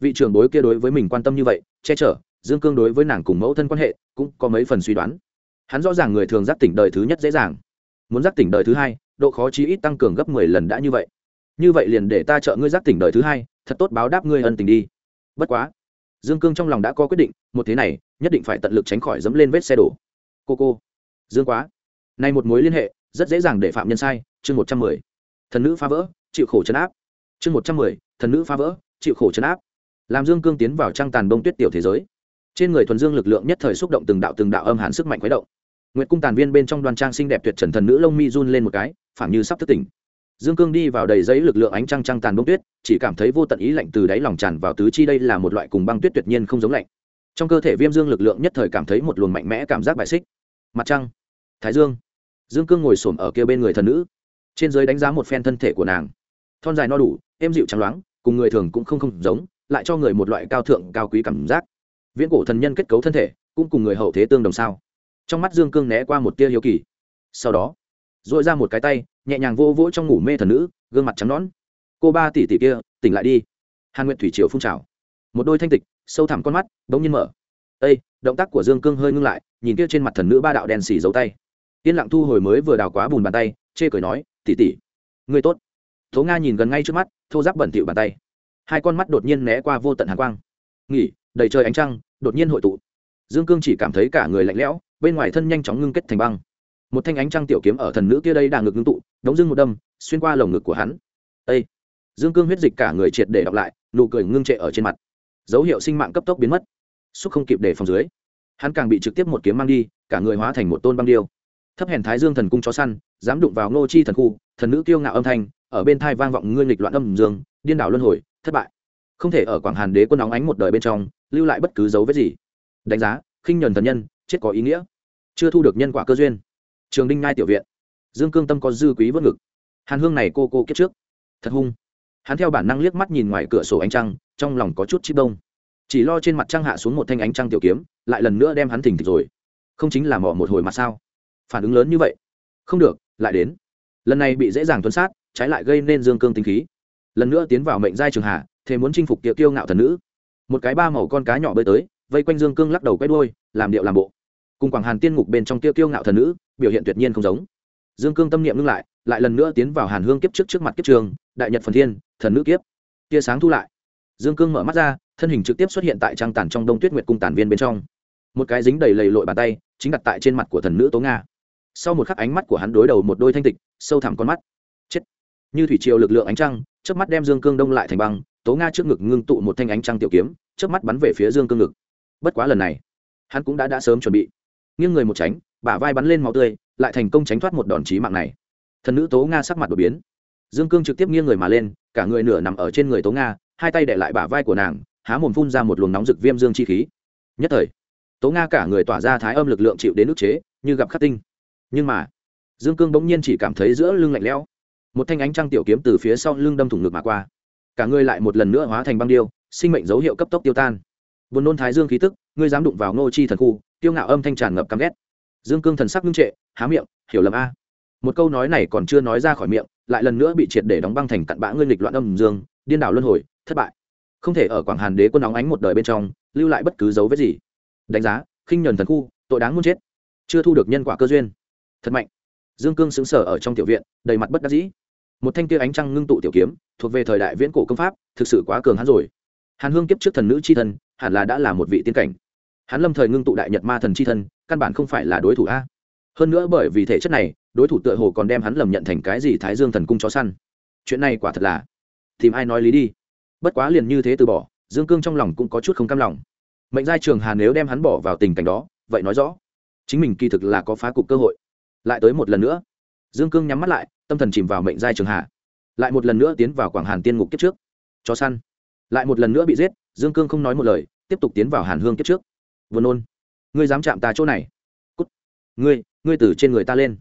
Vị trưởng bối kia đối với mình quan tâm như vậy, che chở, dương cương đối với nàng cùng mẫu thân quan hệ cũng có mấy phần suy đoán. Hắn rõ ràng người thường giác tỉnh đời thứ nhất dễ dàng. Muốn giác tỉnh đời thứ hai, độ khó chí ít tăng cường gấp mười lần đã như vậy. Như vậy liền để ta trợ ngươi giác tỉnh đời thứ hai, thật tốt báo đáp ngươi ân tình đi. Bất quá, dương cương trong lòng đã có quyết định, một thế này, nhất định phải tận lực tránh khỏi dẫm lên vết xe đổ. Cô cô, dương quá, Nay một mối liên hệ rất dễ dàng để phạm nhân sai, chương một trăm mười. Thần nữ phá vỡ, chịu khổ chấn áp. Chương một trăm mười, thần nữ phá vỡ, chịu khổ chấn áp. Làm dương cương tiến vào trang tàn bông tuyết tiểu thế giới. Trên người thuần dương lực lượng nhất thời xúc động từng đạo từng đạo âm hàn sức mạnh khuấy động. Nguyệt cung tàn viên bên trong đoan trang xinh đẹp tuyệt trần thần nữ lông mi run lên một cái phảng như sắp thức tỉnh. Dương cương đi vào đầy giấy lực lượng ánh trăng trăng tàn bông tuyết, chỉ cảm thấy vô tận ý lạnh từ đáy lòng tràn vào tứ chi đây là một loại cùng băng tuyết tuyệt nhiên không giống lạnh. Trong cơ thể viêm dương lực lượng nhất thời cảm thấy một luồng mạnh mẽ cảm giác bại xích. Mặt trăng. Thái dương dương cương ngồi xổm ở kia bên người thần nữ. Trên dưới đánh giá một phen thân thể của nàng. Thon dài no đủ, êm dịu trắng loáng, cùng người thường cũng không không giống, lại cho người một loại cao thượng, cao quý cảm giác. Viễn cổ thần nhân kết cấu thân thể, cũng cùng người hậu thế tương đồng sao? Trong mắt dương cương né qua một tia hiếu kỳ. Sau đó dội ra một cái tay, nhẹ nhàng vô vỗ trong ngủ mê thần nữ, gương mặt trắng nõn. Cô ba tỷ tỷ kia, tỉnh lại đi. Hàn nguyện thủy triều phun trào. Một đôi thanh tịch, sâu thẳm con mắt, bỗng nhiên mở. Ây động tác của dương cương hơi ngưng lại, nhìn kia trên mặt thần nữ ba đạo đèn xì dấu tay yên lặng thu hồi mới vừa đào quá bùn bàn tay, chê cười nói tỉ tỉ người tốt. Tố nga nhìn gần ngay trước mắt, thô giáp bẩn thịu bàn tay. Hai con mắt đột nhiên né qua vô tận hàn quang. Nghỉ, đầy trời ánh trăng, đột nhiên hội tụ. Dương cương chỉ cảm thấy cả người lạnh lẽo, bên ngoài thân nhanh chóng ngưng kết thành băng. Một thanh ánh trăng tiểu kiếm ở thần nữ kia đây đang ngực ngưng tụ, đống dưng một đâm, xuyên qua lồng ngực của hắn. Â dương cương huyết dịch cả người triệt để đọc lại, nụ cười ngưng trệ ở trên mặt. Dấu hiệu sinh mạng cấp tốc biến mất. Xúc không kịp để phòng dưới. Hắn càng bị trực tiếp một kiếm mang đi, cả người hóa thành một tôn băng điêu thấp hèn thái dương thần cung chó săn, dám đụng vào ngô chi thần khu, thần nữ kiêu ngạo âm thanh, ở bên thai vang vọng ngươi nghịch loạn âm dương, điên đảo luân hồi, thất bại. Không thể ở quảng hàn đế quân óng ánh một đời bên trong, lưu lại bất cứ dấu vết gì. Đánh giá, khinh nhuần thần nhân, chết có ý nghĩa. Chưa thu được nhân quả cơ duyên. Trường đinh ngai tiểu viện. Dương cương tâm có dư quý vớt ngực. Hàn hương này cô cô kiếp trước. Thật hung. Hắn theo bản năng liếc mắt nhìn ngoài cửa sổ ánh trăng, trong lòng có chút chip đông. Chỉ lo trên mặt trăng hạ xuống một thanh ánh trăng tiểu kiếm, lại lần nữa đem hắn thỉnh thịch rồi. Không chính là mỏ một hồi mà sao? Phản ứng lớn như vậy. Không được, lại đến. Lần này bị dễ dàng tuân sát, trái lại gây nên dương cương tinh khí. Lần nữa tiến vào mệnh giai trường hạ thế muốn chinh phục tiệc kiêu ngạo thần nữ. Một cái ba màu con cá nhỏ bơi tới, vây quanh dương cương lắc đầu quay đôi làm điệu làm bộ. Cùng quảng hàn tiên ngục bên trong tiêu kiêu ngạo thần nữ, biểu hiện tuyệt nhiên không giống. Dương cương tâm niệm ngưng lại lại lần nữa tiến vào hàn hương kiếp trước trước mặt kiếp trường, đại nhật phần thiên, thần nữ kiếp. Tia sáng thu lại. Dương cương mở mắt ra, thân hình trực tiếp xuất hiện tại trang tản trong đông tuyết nguyệt cung tản viên bên trong. Một cái dính đầy lầy lội bàn tay, chính đặt tại trên mặt của thần nữ tố nga sau một khắc ánh mắt của hắn đối đầu một đôi thanh tịch, sâu thẳm con mắt. Chết. Như thủy triều lực lượng ánh trăng trước mắt đem dương cương đông lại thành băng, tố nga trước ngực ngưng tụ một thanh ánh trăng tiểu kiếm trước mắt bắn về phía dương cương ngực. Bất quá lần này, hắn cũng đã đã sớm chuẩn bị. Nghiêng người một tránh, bả vai bắn lên máu tươi, lại thành công tránh thoát một đòn chí mạng này. Thần nữ tố nga sắc mặt đột biến. Dương cương trực tiếp nghiêng người mà lên, cả người nửa nằm ở trên người tố nga, hai tay để lại bả vai của nàng, há mồm phun ra một luồng nóng rực viêm dương chi khí. Nhất thời, tố nga cả người tỏa ra thái âm lực lượng chịu đến ức chế, như gặp khắc tinh nhưng mà, dương cương bỗng nhiên chỉ cảm thấy giữa lưng lạnh lẽo. Một thanh ánh trăng tiểu kiếm từ phía sau lưng đâm thủng ngực mà qua. Cả người lại một lần nữa hóa thành băng điêu, sinh mệnh dấu hiệu cấp tốc tiêu tan. Buồn nôn thái dương khí tức, ngươi dám đụng vào ngô chi thần khu tiêu ngạo âm thanh tràn ngập căm ghét. Dương cương thần sắc ngưng trệ, há miệng, hiểu lầm a. Một câu nói này còn chưa nói ra khỏi miệng, lại lần nữa bị triệt để đóng băng thành cặn bã ngươi lịch loạn âm dương, điên đảo luân hồi, thất bại. Không thể ở quảng hàn đế quân óng ánh một đời bên trong, lưu lại bất cứ dấu vết gì. Đánh giá, khinh nhuần thần khu, tội đáng muốn chết. Chưa thu được nhân quả cơ duyên thật mạnh. Dương cương xứng sở ở trong tiểu viện, đầy mặt bất đắc dĩ. Một thanh tia ánh trăng ngưng tụ tiểu kiếm, thuộc về thời đại viễn cổ công pháp, thực sự quá cường hắn rồi. Hàn hương kiếp trước thần nữ c h i thân, hẳn là đã là một vị tiên cảnh. Hắn lâm thời ngưng tụ đại nhật ma thần c h i thân, căn bản không phải là đối thủ a. Hơn nữa bởi vì thể chất này, đối thủ tựa hồ còn đem hắn lầm nhận thành cái gì thái dương thần cung chó săn. Chuyện này quả thật là tìm ai nói lý đi. Bất quá liền như thế từ bỏ, dương cương trong lòng cũng có chút không cam lòng. Mệnh giai trường hà nếu đem hắn bỏ vào tình cảnh đó, vậy nói rõ. Chính mình kỳ thực là có phá cục cơ hội lại tới một lần nữa. Dương cương nhắm mắt lại, tâm thần chìm vào mệnh giai trường hạ. lại một lần nữa tiến vào quảng hàn tiên ngục kiếp trước. Chó săn. Lại một lần nữa bị giết, dương cương không nói một lời, tiếp tục tiến vào hàn hương kiếp trước. Vừa nôn, ngươi dám chạm ta chỗ này. Cút. Ngươi ngươi từ trên người ta lên.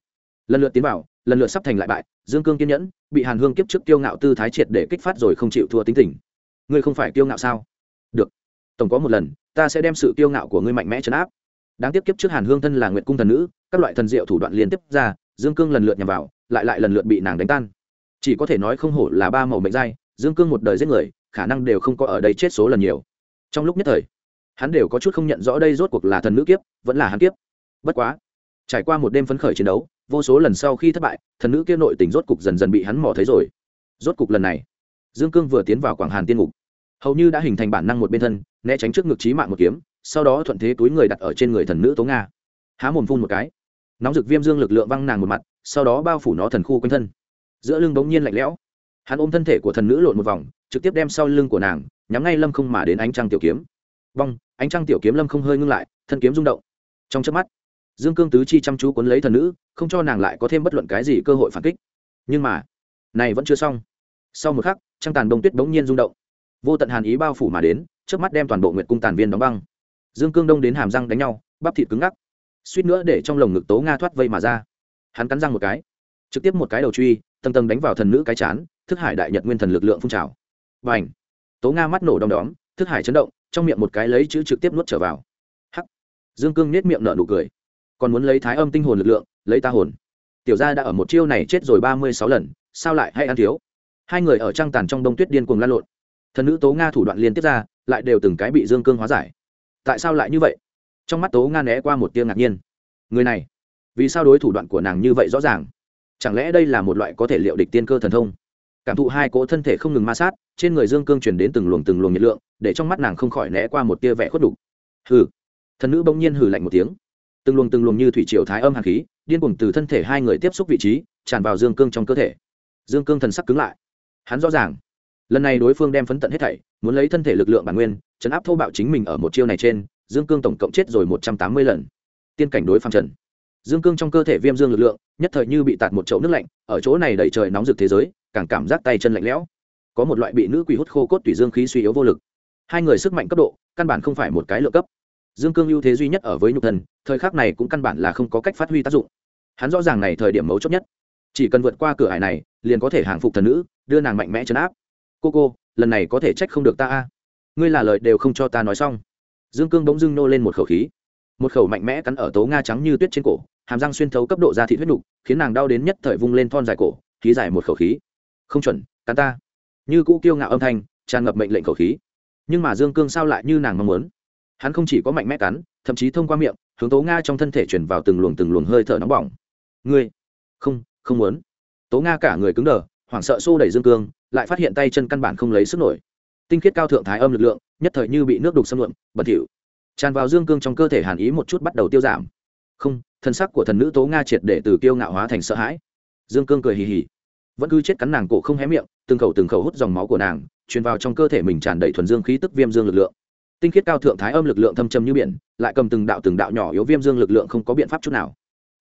Lần lượt tiến vào, lần lượt sắp thành lại bại, dương cương kiên nhẫn, bị hàn hương kiếp trước kiêu ngạo tư thái triệt để kích phát rồi không chịu thua tính tình. Ngươi không phải kiêu ngạo sao? Được. Tổng có một lần, ta sẽ đem sự kiêu ngạo của ngươi mạnh mẽ chấn áp. Đáng tiếc kiếp trước hàn hương thân là nguyện cung thần nữ các loại thần diệu thủ đoạn liên tiếp ra, dương cương lần lượt nhằm vào, lại lại lần lượt bị nàng đánh tan. Chỉ có thể nói không hổ là ba màu mệnh giai, dương cương một đời giết người, khả năng đều không có ở đây chết số lần nhiều. Trong lúc nhất thời, hắn đều có chút không nhận rõ đây rốt cuộc là thần nữ kiếp, vẫn là hắn kiếp. Bất quá, trải qua một đêm phấn khởi chiến đấu, vô số lần sau khi thất bại, thần nữ kia nội tình rốt cục dần dần bị hắn mò thấy rồi. Rốt cục lần này, dương cương vừa tiến vào quảng hàn tiên ngục. Hầu như đã hình thành bản năng một bên thân, né tránh trước ngực trí mạng một kiếm, sau đó thuận thế túi người đặt ở trên người thần nữ tố nga. Há mồm phun một cái nóng rực viêm dương lực lượng văng nàng một mặt, sau đó bao phủ nó thần khu quanh thân. Giữa lưng bỗng nhiên lạnh lẽo. Hắn ôm thân thể của thần nữ lộn một vòng, trực tiếp đem sau lưng của nàng, nhắm ngay lâm không mà đến ánh trăng tiểu kiếm. Vong, ánh trăng tiểu kiếm lâm không hơi ngưng lại, thân kiếm rung động. Trong chớp mắt, dương cương tứ chi chăm chú cuốn lấy thần nữ, không cho nàng lại có thêm bất luận cái gì cơ hội phản kích. Nhưng mà, này vẫn chưa xong. Sau một khắc, trăng tàn đông tuyết bỗng nhiên rung động. Vô tận hàn ý bao phủ mà đến trước mắt đem toàn bộ nguyệt cung tàn viên đóng băng. Dương cương đông đến hàm răng đánh nhau, bắp thịt cứng ngắc suýt nữa để trong lồng ngực tố nga thoát vây mà ra. Hắn cắn răng một cái, trực tiếp một cái đầu truy, tầng tầng đánh vào thần nữ cái chán, thức hải đại nhật nguyên thần lực lượng phun trào. Và ảnh tố nga mắt nổ đom đóm, thức hải chấn động, trong miệng một cái lấy chữ trực tiếp nuốt trở vào. Hắc! Dương cương nết miệng nở nụ cười. Còn muốn lấy thái âm tinh hồn lực lượng, lấy ta hồn. Tiểu gia đã ở một chiêu này chết rồi ba mươi sáu lần, sao lại hay ăn thiếu? Hai người ở trang tàn trong đông tuyết điên cuồng lan lộn. Thần nữ tố nga thủ đoạn liên tiếp ra, lại đều từng cái bị dương cương hóa giải. Tại sao lại như vậy? Trong mắt tố nga né qua một tia ngạc nhiên. Người này, vì sao đối thủ đoạn của nàng như vậy rõ ràng? Chẳng lẽ đây là một loại có thể liệu địch tiên cơ thần thông? Cảm thụ hai cỗ thân thể không ngừng ma sát, trên người dương cương truyền đến từng luồng từng luồng nhiệt lượng, để trong mắt nàng không khỏi né qua một tia vẻ khuất đục hừ. Thần nữ bỗng nhiên hừ lạnh một tiếng. Từng luồng từng luồng như thủy triều thái âm hàn khí, điên cuồng từ thân thể hai người tiếp xúc vị trí, tràn vào dương cương trong cơ thể. Dương cương thần sắc cứng lại. Hắn rõ ràng. Lần này đối phương đem phấn tận hết thảy, muốn lấy thân thể lực lượng bản nguyên, chấn áp thô bạo chính mình ở một chiêu này trên dương cương tổng cộng chết rồi một trăm tám mươi lần. Tiên cảnh đối phàm trần. Dương cương trong cơ thể viêm dương lực lượng, nhất thời như bị tạt một chậu nước lạnh, ở chỗ này đầy trời nóng rực thế giới, càng cảm giác tay chân lạnh lẽo. Có một loại bị nữ quỷ hút khô cốt tùy dương khí suy yếu vô lực. Hai người sức mạnh cấp độ, căn bản không phải một cái lượng cấp. Dương cương ưu thế duy nhất ở với nhục thần thời khắc này cũng căn bản là không có cách phát huy tác dụng. Hắn rõ ràng này thời điểm mấu chốt nhất. Chỉ cần vượt qua cửa hải này, liền có thể hàng phục thần nữ, đưa nàng mạnh mẽ chấn áp. Cô cô, lần này có thể trách không được ta a. Ngươi là lời đều không cho ta nói xong dương cương bỗng dưng nô lên một khẩu khí. Một khẩu mạnh mẽ cắn ở tố nga trắng như tuyết trên cổ, hàm răng xuyên thấu cấp độ ra thị huyết nục, khiến nàng đau đến nhất thời vung lên thon dài cổ, khí dài một khẩu khí. Không chuẩn, cắn ta. Như cũ kiêu ngạo âm thanh, tràn ngập mệnh lệnh khẩu khí. Nhưng mà dương cương sao lại như nàng mong muốn? Hắn không chỉ có mạnh mẽ cắn, thậm chí thông qua miệng, hướng tố nga trong thân thể chuyển vào từng luồng từng luồng hơi thở nóng bỏng. Ngươi, không không muốn. Tố nga cả người cứng đờ, hoảng sợ xô đẩy dương cương, lại phát hiện tay chân căn bản không lấy sức nổi. Tinh khiết cao thượng thái âm lực lượng nhất thời như bị nước đục xâm lượm, bẩn thỉu. Tràn vào dương cương trong cơ thể hàn ý một chút bắt đầu tiêu giảm. Không, thân sắc của thần nữ tố nga triệt để từ kiêu ngạo hóa thành sợ hãi. Dương cương cười hì hì. Vẫn cứ chết cắn nàng cổ không hé miệng, từng khẩu từng khẩu hút dòng máu của nàng, truyền vào trong cơ thể mình tràn đầy thuần dương khí tức viêm dương lực lượng. Tinh khiết cao thượng thái âm lực lượng thâm trầm như biển, lại cầm từng đạo từng đạo nhỏ yếu viêm dương lực lượng không có biện pháp chút nào.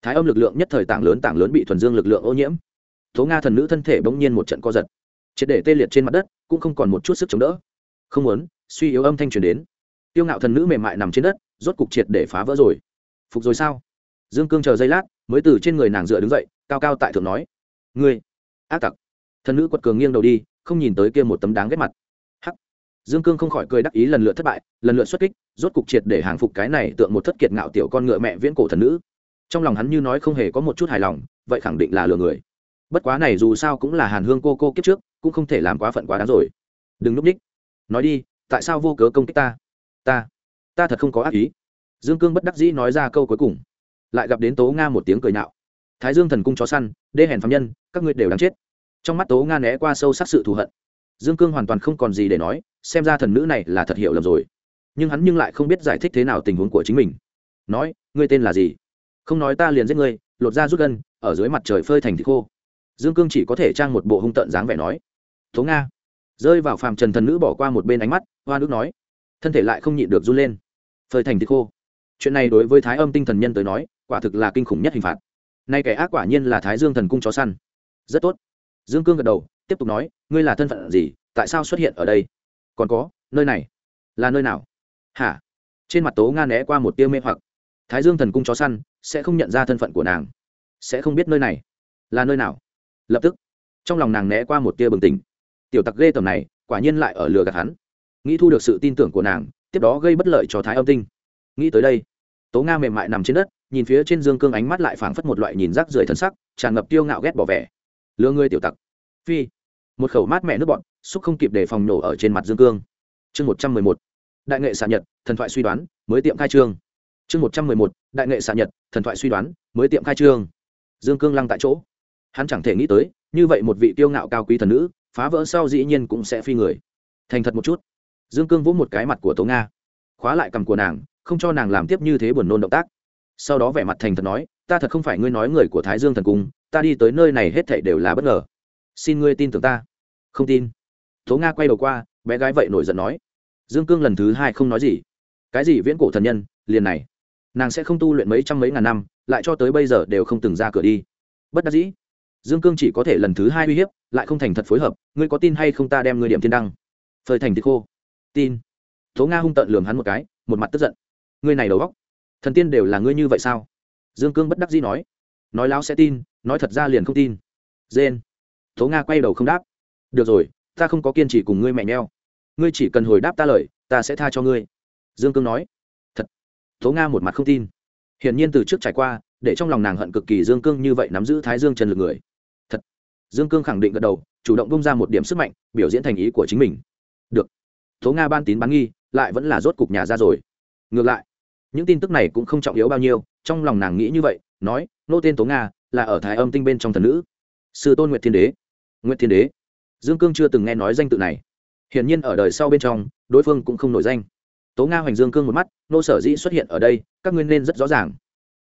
Thái âm lực lượng nhất thời tảng lớn tảng lớn bị thuần dương lực lượng ô nhiễm. Tố nga thần nữ thân thể bỗng nhiên một trận co giật. Triệt để tê liệt trên mặt đất, cũng không còn một chút sức chống đỡ. Không muốn suy yếu âm thanh truyền đến. Tiêu ngạo thần nữ mềm mại nằm trên đất, rốt cục triệt để phá vỡ rồi. Phục rồi sao? Dương cương chờ giây lát, mới từ trên người nàng dựa đứng dậy, cao cao tại thượng nói. Ngươi, ác tặc. Thần nữ quật cường nghiêng đầu đi, không nhìn tới kia một tấm đáng ghét mặt. Hắc. Dương cương không khỏi cười đắc ý lần lượt thất bại, lần lượt xuất kích, rốt cục triệt để hàng phục cái này tượng một thất kiệt ngạo tiểu con ngựa mẹ viễn cổ thần nữ. Trong lòng hắn như nói không hề có một chút hài lòng, vậy khẳng định là lừa người. Bất quá này dù sao cũng là hàn hương cô cô kiếp trước, cũng không thể làm quá phận quá đáng rồi. Đừng núp ních nói đi tại sao vô cớ công kích ta? Ta ta thật không có ác ý. Dương cương bất đắc dĩ nói ra câu cuối cùng. Lại gặp đến tố nga một tiếng cười nạo. Thái dương thần cung chó săn, đê hèn phạm nhân, các ngươi đều đáng chết. Trong mắt tố nga né qua sâu sắc sự thù hận. Dương cương hoàn toàn không còn gì để nói, xem ra thần nữ này là thật hiểu lầm rồi. Nhưng hắn nhưng lại không biết giải thích thế nào tình huống của chính mình. Nói, ngươi tên là gì? Không nói ta liền giết ngươi, lột ra rút gân, ở dưới mặt trời phơi thành thịt khô. Dương cương chỉ có thể trang một bộ hung tợn dáng vẻ nói. Tố nga. Rơi vào phàm trần thần nữ bỏ qua một bên ánh mắt hoa nước nói. Thân thể lại không nhịn được run lên. Phơi thành thịt khô. Chuyện này đối với thái âm tinh thần nhân tới nói, quả thực là kinh khủng nhất hình phạt. Nay kẻ ác quả nhiên là thái dương thần cung chó săn. Rất tốt. Dương cương gật đầu, tiếp tục nói, ngươi là thân phận gì, tại sao xuất hiện ở đây? Còn có, nơi này, là nơi nào? Hả? Trên mặt tố nga né qua một tia mê hoặc. Thái dương thần cung chó săn, sẽ không nhận ra thân phận của nàng. Sẽ không biết nơi này, là nơi nào. Lập tức, trong lòng nàng né qua một tia bừng tỉnh. Tiểu tặc ghê tầm này, quả nhiên lại ở lừa gạt hắn nghĩ thu được sự tin tưởng của nàng, tiếp đó gây bất lợi cho thái âm tinh. Nghĩ tới đây, tố nga mềm mại nằm trên đất, nhìn phía trên dương cương ánh mắt lại phảng phất một loại nhìn rác rưởi thân sắc, tràn ngập tiêu ngạo ghét bỏ vẻ. Lừa ngươi tiểu tặc. Phi, một khẩu mát mẹ nước bọn, xúc không kịp để phòng nổ ở trên mặt dương cương. Chương một trăm mười một, đại nghệ xạ nhật, thần thoại suy đoán, mới tiệm khai trương. Chương một trăm mười một, đại nghệ xạ nhật, thần thoại suy đoán, mới tiệm khai trương. Dương cương lăng tại chỗ. Hắn chẳng thể nghĩ tới, như vậy một vị tiêu ngạo cao quý thần nữ, phá vỡ sau dĩ nhiên cũng sẽ phi người. Thành thật một chút dương cương vỗ một cái mặt của tố nga. Khóa lại cằm của nàng, không cho nàng làm tiếp như thế buồn nôn động tác. Sau đó vẻ mặt thành thật nói, ta thật không phải ngươi nói người của thái dương thần cung, ta đi tới nơi này hết thảy đều là bất ngờ. Xin ngươi tin tưởng ta. Không tin. Tố nga quay đầu qua, bé gái vậy nổi giận nói. Dương cương lần thứ hai không nói gì. Cái gì viễn cổ thần nhân, liền này. Nàng sẽ không tu luyện mấy trăm mấy ngàn năm, lại cho tới bây giờ đều không từng ra cửa đi. Bất đắc dĩ. Dương cương chỉ có thể lần thứ hai uy hiếp, lại không thành thật phối hợp. Ngươi có tin hay không ta đem ngươi điểm thiên đăng? Phơi thành thịt khô tin. Tố nga hung tợn lường hắn một cái, một mặt tức giận. Ngươi này đầu góc thần tiên đều là ngươi như vậy sao? Dương cương bất đắc dĩ nói. Nói láo sẽ tin, nói thật ra liền không tin. Dên tố nga quay đầu không đáp. Được rồi, ta không có kiên trì cùng ngươi mẹ neo ngươi chỉ cần hồi đáp ta lời, ta sẽ tha cho ngươi. Dương cương nói. Thật. Tố nga một mặt không tin. Hiển nhiên từ trước trải qua, để trong lòng nàng hận cực kỳ dương cương như vậy nắm giữ thái dương trần lực người. Thật. Dương cương khẳng định gật đầu, chủ động bông ra một điểm sức mạnh, biểu diễn thành ý của chính mình. Được tố nga ban tín bán nghi, lại vẫn là rốt cục nhà ra rồi. Ngược lại, những tin tức này cũng không trọng yếu bao nhiêu, trong lòng nàng nghĩ như vậy, nói, nô tên tố nga, là ở thái âm tinh bên trong thần nữ. Sư tôn nguyệt thiên đế. Nguyệt thiên đế. Dương cương chưa từng nghe nói danh tự này. Hiển nhiên ở đời sau bên trong, đối phương cũng không nổi danh. Tố nga hoành dương cương một mắt, nô sở dĩ xuất hiện ở đây, các nguyên nên rất rõ ràng.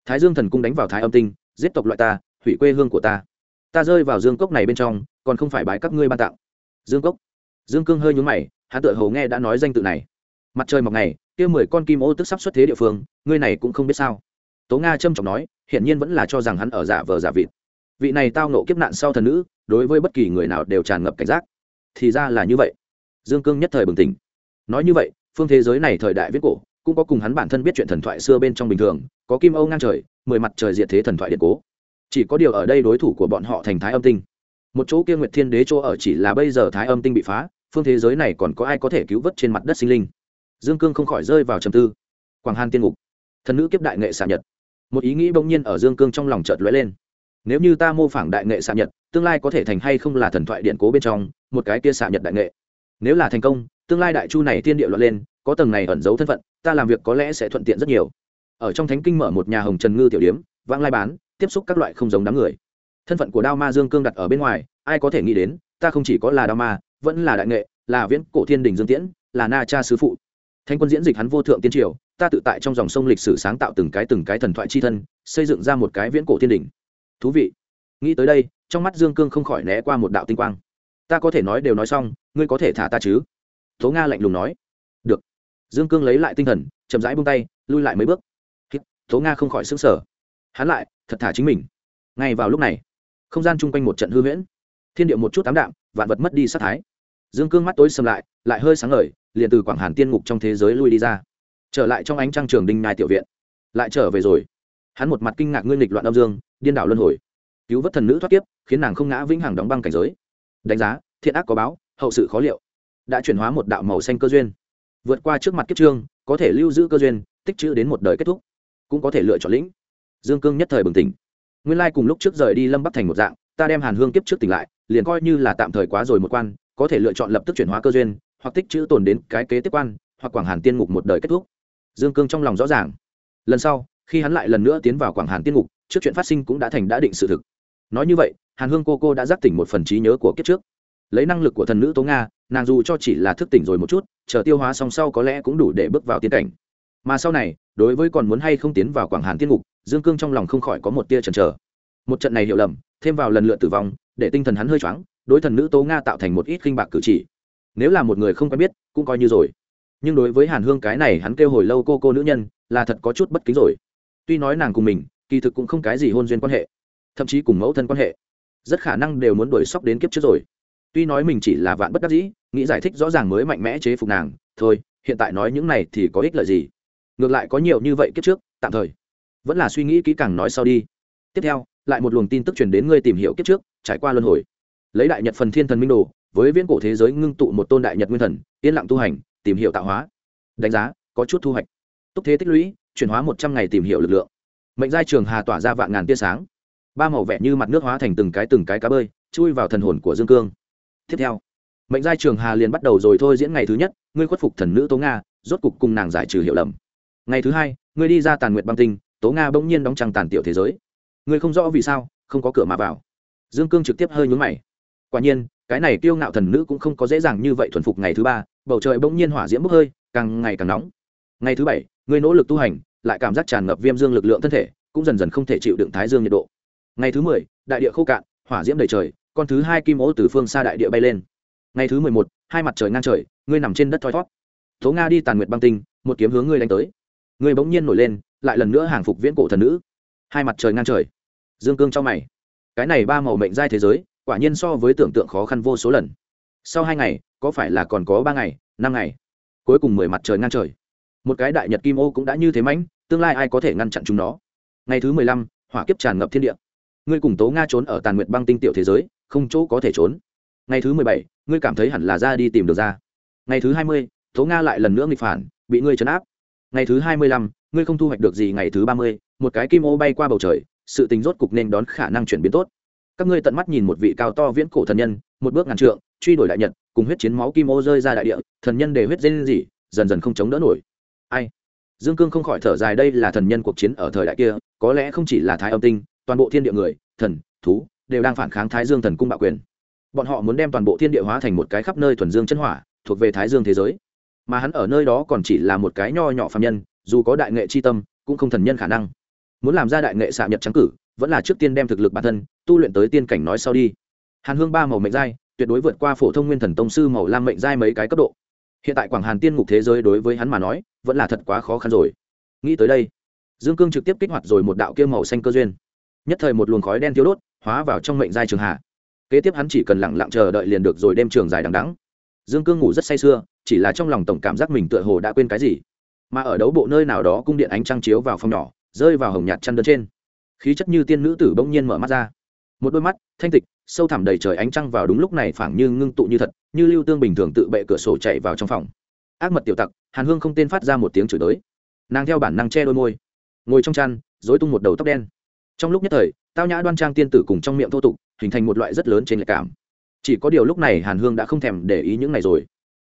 Thái dương thần cung đánh vào thái âm tinh, giết tộc loại ta, hủy quê hương của ta. Ta rơi vào dương cốc này bên trong, còn không phải bãi các ngươi ban tặng. Dương cốc. Dương cương hơi nhún mày hắn tự hầu nghe đã nói danh tự này. Mặt trời mọc này kia mười con kim ô tức sắp xuất thế địa phương, ngươi này cũng không biết sao. Tố nga trâm trọng nói, hiển nhiên vẫn là cho rằng hắn ở giả vờ giả vịt. Vị này tao nộ kiếp nạn sau thần nữ, đối với bất kỳ người nào đều tràn ngập cảnh giác. Thì ra là như vậy. Dương cương nhất thời bừng tỉnh. Nói như vậy, phương thế giới này thời đại viết cổ, cũng có cùng hắn bản thân biết chuyện thần thoại xưa bên trong bình thường, có kim âu ngang trời, mười mặt trời diệt thế thần thoại điện cố. Chỉ có điều ở đây đối thủ của bọn họ thành thái âm tinh. Một chỗ kia nguyệt thiên đế chỗ ở chỉ là bây giờ thái âm tinh bị phá phương thế giới này còn có ai có thể cứu vớt trên mặt đất sinh linh? Dương cương không khỏi rơi vào trầm tư. Quảng hàn tiên ngục. Thần nữ kiếp đại nghệ xạ nhật. Một ý nghĩ bỗng nhiên ở dương cương trong lòng chợt lóe lên. Nếu như ta mô phỏng đại nghệ xạ nhật, tương lai có thể thành hay không là thần thoại điện cố bên trong, một cái kia xạ nhật đại nghệ. Nếu là thành công, tương lai đại chu này tiên địa luận lên, có tầng này ẩn giấu thân phận, ta làm việc có lẽ sẽ thuận tiện rất nhiều. Ở trong thánh kinh mở một nhà hồng trần ngư tiểu điếm, vãng lai bán, tiếp xúc các loại không giống đám người. Thân phận của đao ma dương cương đặt ở bên ngoài, ai có thể nghĩ đến, ta không chỉ có là đao ma vẫn là đại nghệ, là viễn cổ thiên đình dương tiễn, là na cha sứ phụ. Thanh quân diễn dịch hắn vô thượng tiên triều, ta tự tại trong dòng sông lịch sử sáng tạo từng cái từng cái thần thoại chi thân, xây dựng ra một cái viễn cổ thiên đình. Thú vị. Nghĩ tới đây, trong mắt dương cương không khỏi né qua một đạo tinh quang. Ta có thể nói đều nói xong, ngươi có thể thả ta chứ? Tố nga lạnh lùng nói. Được. Dương cương lấy lại tinh thần, chậm rãi bung tay, lui lại mấy bước. Tố nga không khỏi xứng sở hắn lại, thật thả chính mình. Ngay vào lúc này, không gian chung quanh một trận hư huyễn. Thiên địa một chút tám đạm, vạn vật mất đi sát thái dương cương mắt tối sầm lại lại hơi sáng ngời, liền từ quảng hàn tiên ngục trong thế giới lui đi ra. Trở lại trong ánh trăng trường đinh nai tiểu viện. Lại trở về rồi. Hắn một mặt kinh ngạc ngươi nghịch loạn âm dương, điên đảo luân hồi. Cứu vớt thần nữ thoát kiếp, khiến nàng không ngã vĩnh hằng đóng băng cảnh giới. Đánh giá, thiện ác có báo, hậu sự khó liệu. Đã chuyển hóa một đạo màu xanh cơ duyên. Vượt qua trước mặt kiếp trương, có thể lưu giữ cơ duyên, tích chữ đến một đời kết thúc. Cũng có thể lựa chọn lĩnh. Dương cương nhất thời bừng tỉnh. Nguyên lai cùng lúc trước rời đi lâm bắc thành một dạng, ta đem hàn hương kiếp trước tỉnh lại, liền coi như là tạm thời quá rồi một quan có thể lựa chọn lập tức chuyển hóa cơ duyên, hoặc tích chữ tồn đến cái kế tiếp quan, hoặc quảng hàn tiên ngục một đời kết thúc. Dương cương trong lòng rõ ràng. Lần sau, khi hắn lại lần nữa tiến vào quảng hàn tiên ngục, trước chuyện phát sinh cũng đã thành đã định sự thực. Nói như vậy, hàn hương cô cô đã giác tỉnh một phần trí nhớ của kiếp trước. Lấy năng lực của thần nữ tố nga, nàng dù cho chỉ là thức tỉnh rồi một chút, chờ tiêu hóa xong sau có lẽ cũng đủ để bước vào tiên cảnh. Mà sau này, đối với còn muốn hay không tiến vào quảng hàn tiên ngục, dương cương trong lòng không khỏi có một tia chần chờ. Một trận này hiểu lầm, thêm vào lần lượt tử vong, để tinh thần hắn hơi choáng đối thần nữ tố nga tạo thành một ít khinh bạc cử chỉ. Nếu là một người không quen biết, cũng coi như rồi. Nhưng đối với hàn hương cái này, hắn kêu hồi lâu cô cô nữ nhân, là thật có chút bất kính rồi. Tuy nói nàng cùng mình, kỳ thực cũng không cái gì hôn duyên quan hệ, thậm chí cùng mẫu thân quan hệ, rất khả năng đều muốn đuổi sóc đến kiếp trước rồi. Tuy nói mình chỉ là vạn bất đắc dĩ, nghĩ giải thích rõ ràng mới mạnh mẽ chế phục nàng, thôi, hiện tại nói những này thì có ích lợi gì? Ngược lại có nhiều như vậy kiếp trước, tạm thời, vẫn là suy nghĩ kỹ càng nói sau đi. Tiếp theo, lại một luồng tin tức truyền đến ngươi tìm hiểu kiếp trước, trải qua luân hồi lấy đại nhật phần thiên thần minh đồ, với viễn cổ thế giới ngưng tụ một tôn đại nhật nguyên thần, yên lặng tu hành, tìm hiểu tạo hóa. Đánh giá, có chút thu hoạch. Túc thế tích lũy, chuyển hóa một trăm ngày tìm hiểu lực lượng. Mệnh giai trường hà tỏa ra vạn ngàn tia sáng. Ba màu vẹn như mặt nước hóa thành từng cái từng cái cá bơi, chui vào thần hồn của dương cương. Tiếp theo, mệnh giai trường hà liền bắt đầu rồi thôi diễn ngày thứ nhất, ngươi khuất phục thần nữ tố nga, rốt cục cùng nàng giải trừ hiệu lầm. Ngày thứ hai, ngươi đi ra tàn nguyệt băng tinh, tố nga bỗng nhiên đóng trăng tàn tiểu thế giới. Ngươi không rõ vì sao, không có cửa mà vào. Dương cương trực tiếp hơi nhún mày quả nhiên, cái này kiêu ngạo thần nữ cũng không có dễ dàng như vậy thuần phục ngày thứ ba, bầu trời bỗng nhiên hỏa diễm bốc hơi, càng ngày càng nóng. Ngày thứ bảy ngươi nỗ lực tu hành, lại cảm giác tràn ngập viêm dương lực lượng thân thể, cũng dần dần không thể chịu đựng thái dương nhiệt độ. Ngày thứ mười, đại địa khô cạn, hỏa diễm đầy trời, con thứ hai kim ô từ phương xa đại địa bay lên. Ngày thứ mười một, hai mặt trời ngang trời, ngươi nằm trên đất thoi thót tố nga đi tàn nguyệt băng tinh, một kiếm hướng ngươi đánh tới. Ngươi bỗng nhiên nổi lên, lại lần nữa hàng phục viễn cổ thần nữ. Hai mặt trời ngang trời. Dương cương cho mày. Cái này ba màu mệnh giai thế giới quả nhiên so với tưởng tượng khó khăn vô số lần. Sau hai ngày, có phải là còn có ba ngày, năm ngày? Cuối cùng mười mặt trời ngang trời. Một cái đại nhật kim ô cũng đã như thế mãnh, tương lai ai có thể ngăn chặn chúng nó? Ngày thứ mười lăm, hỏa kiếp tràn ngập thiên địa. Ngươi cùng tố nga trốn ở tàn nguyện băng tinh tiểu thế giới, không chỗ có thể trốn. Ngày thứ mười bảy, ngươi cảm thấy hẳn là ra đi tìm được ra. Ngày thứ hai mươi, tố nga lại lần nữa nghịch phản, bị ngươi chấn áp. Ngày thứ hai mươi lăm, ngươi không thu hoạch được gì ngày thứ ba mươi, một cái kim ô bay qua bầu trời, sự tình rốt cục nên đón khả năng chuyển biến tốt các ngươi tận mắt nhìn một vị cao to viễn cổ thần nhân, một bước ngàn trượng, truy đuổi đại nhật, cùng huyết chiến máu kim ô rơi ra đại địa, thần nhân để huyết dây gì dần dần không chống đỡ nổi. Ai? Dương cương không khỏi thở dài, đây là thần nhân cuộc chiến ở thời đại kia, có lẽ không chỉ là thái âm tinh, toàn bộ thiên địa người, thần, thú, đều đang phản kháng thái dương thần cung bạo quyền. Bọn họ muốn đem toàn bộ thiên địa hóa thành một cái khắp nơi thuần dương chân hỏa, thuộc về thái dương thế giới. Mà hắn ở nơi đó còn chỉ là một cái nho nhỏ phạm nhân, dù có đại nghệ c h i tâm, cũng không thần nhân khả năng. Muốn làm ra đại nghệ xạ nhật trắng cử vẫn là trước tiên đem thực lực bản thân, tu luyện tới tiên cảnh nói sau đi. Hàn hương ba màu mệnh giai, tuyệt đối vượt qua phổ thông nguyên thần tông sư màu lam mệnh giai mấy cái cấp độ. Hiện tại quảng hàn tiên ngục thế giới đối với hắn mà nói, vẫn là thật quá khó khăn rồi. Nghĩ tới đây, dương cương trực tiếp kích hoạt rồi một đạo kia màu xanh cơ duyên. Nhất thời một luồng khói đen thiếu đốt, hóa vào trong mệnh giai trường hạ. Kế tiếp hắn chỉ cần lặng lặng chờ đợi liền được rồi đêm trường dài đằng đắng dương cương ngủ rất say sưa, chỉ là trong lòng tổng cảm giác mình tựa hồ đã quên cái gì. Mà ở đấu bộ nơi nào đó cung điện ánh trăng chiếu vào phòng nhỏ, rơi vào hồng nhạt chăn đơn trên khí chất như tiên nữ tử bỗng nhiên mở mắt ra. Một đôi mắt, thanh tịch, sâu thẳm đầy trời ánh trăng vào đúng lúc này phảng như ngưng tụ như thật, như lưu tương bình thường tự bệ cửa sổ chạy vào trong phòng. Ác mật tiểu tặc, hàn hương không tên phát ra một tiếng chửi tới. Nàng theo bản năng che đôi môi, ngồi trong chăn dối tung một đầu tóc đen. Trong lúc nhất thời, tao nhã đoan trang tiên tử cùng trong miệng thô tục, hình thành một loại rất lớn trên lệ cảm. Chỉ có điều lúc này hàn hương đã không thèm để ý những này rồi.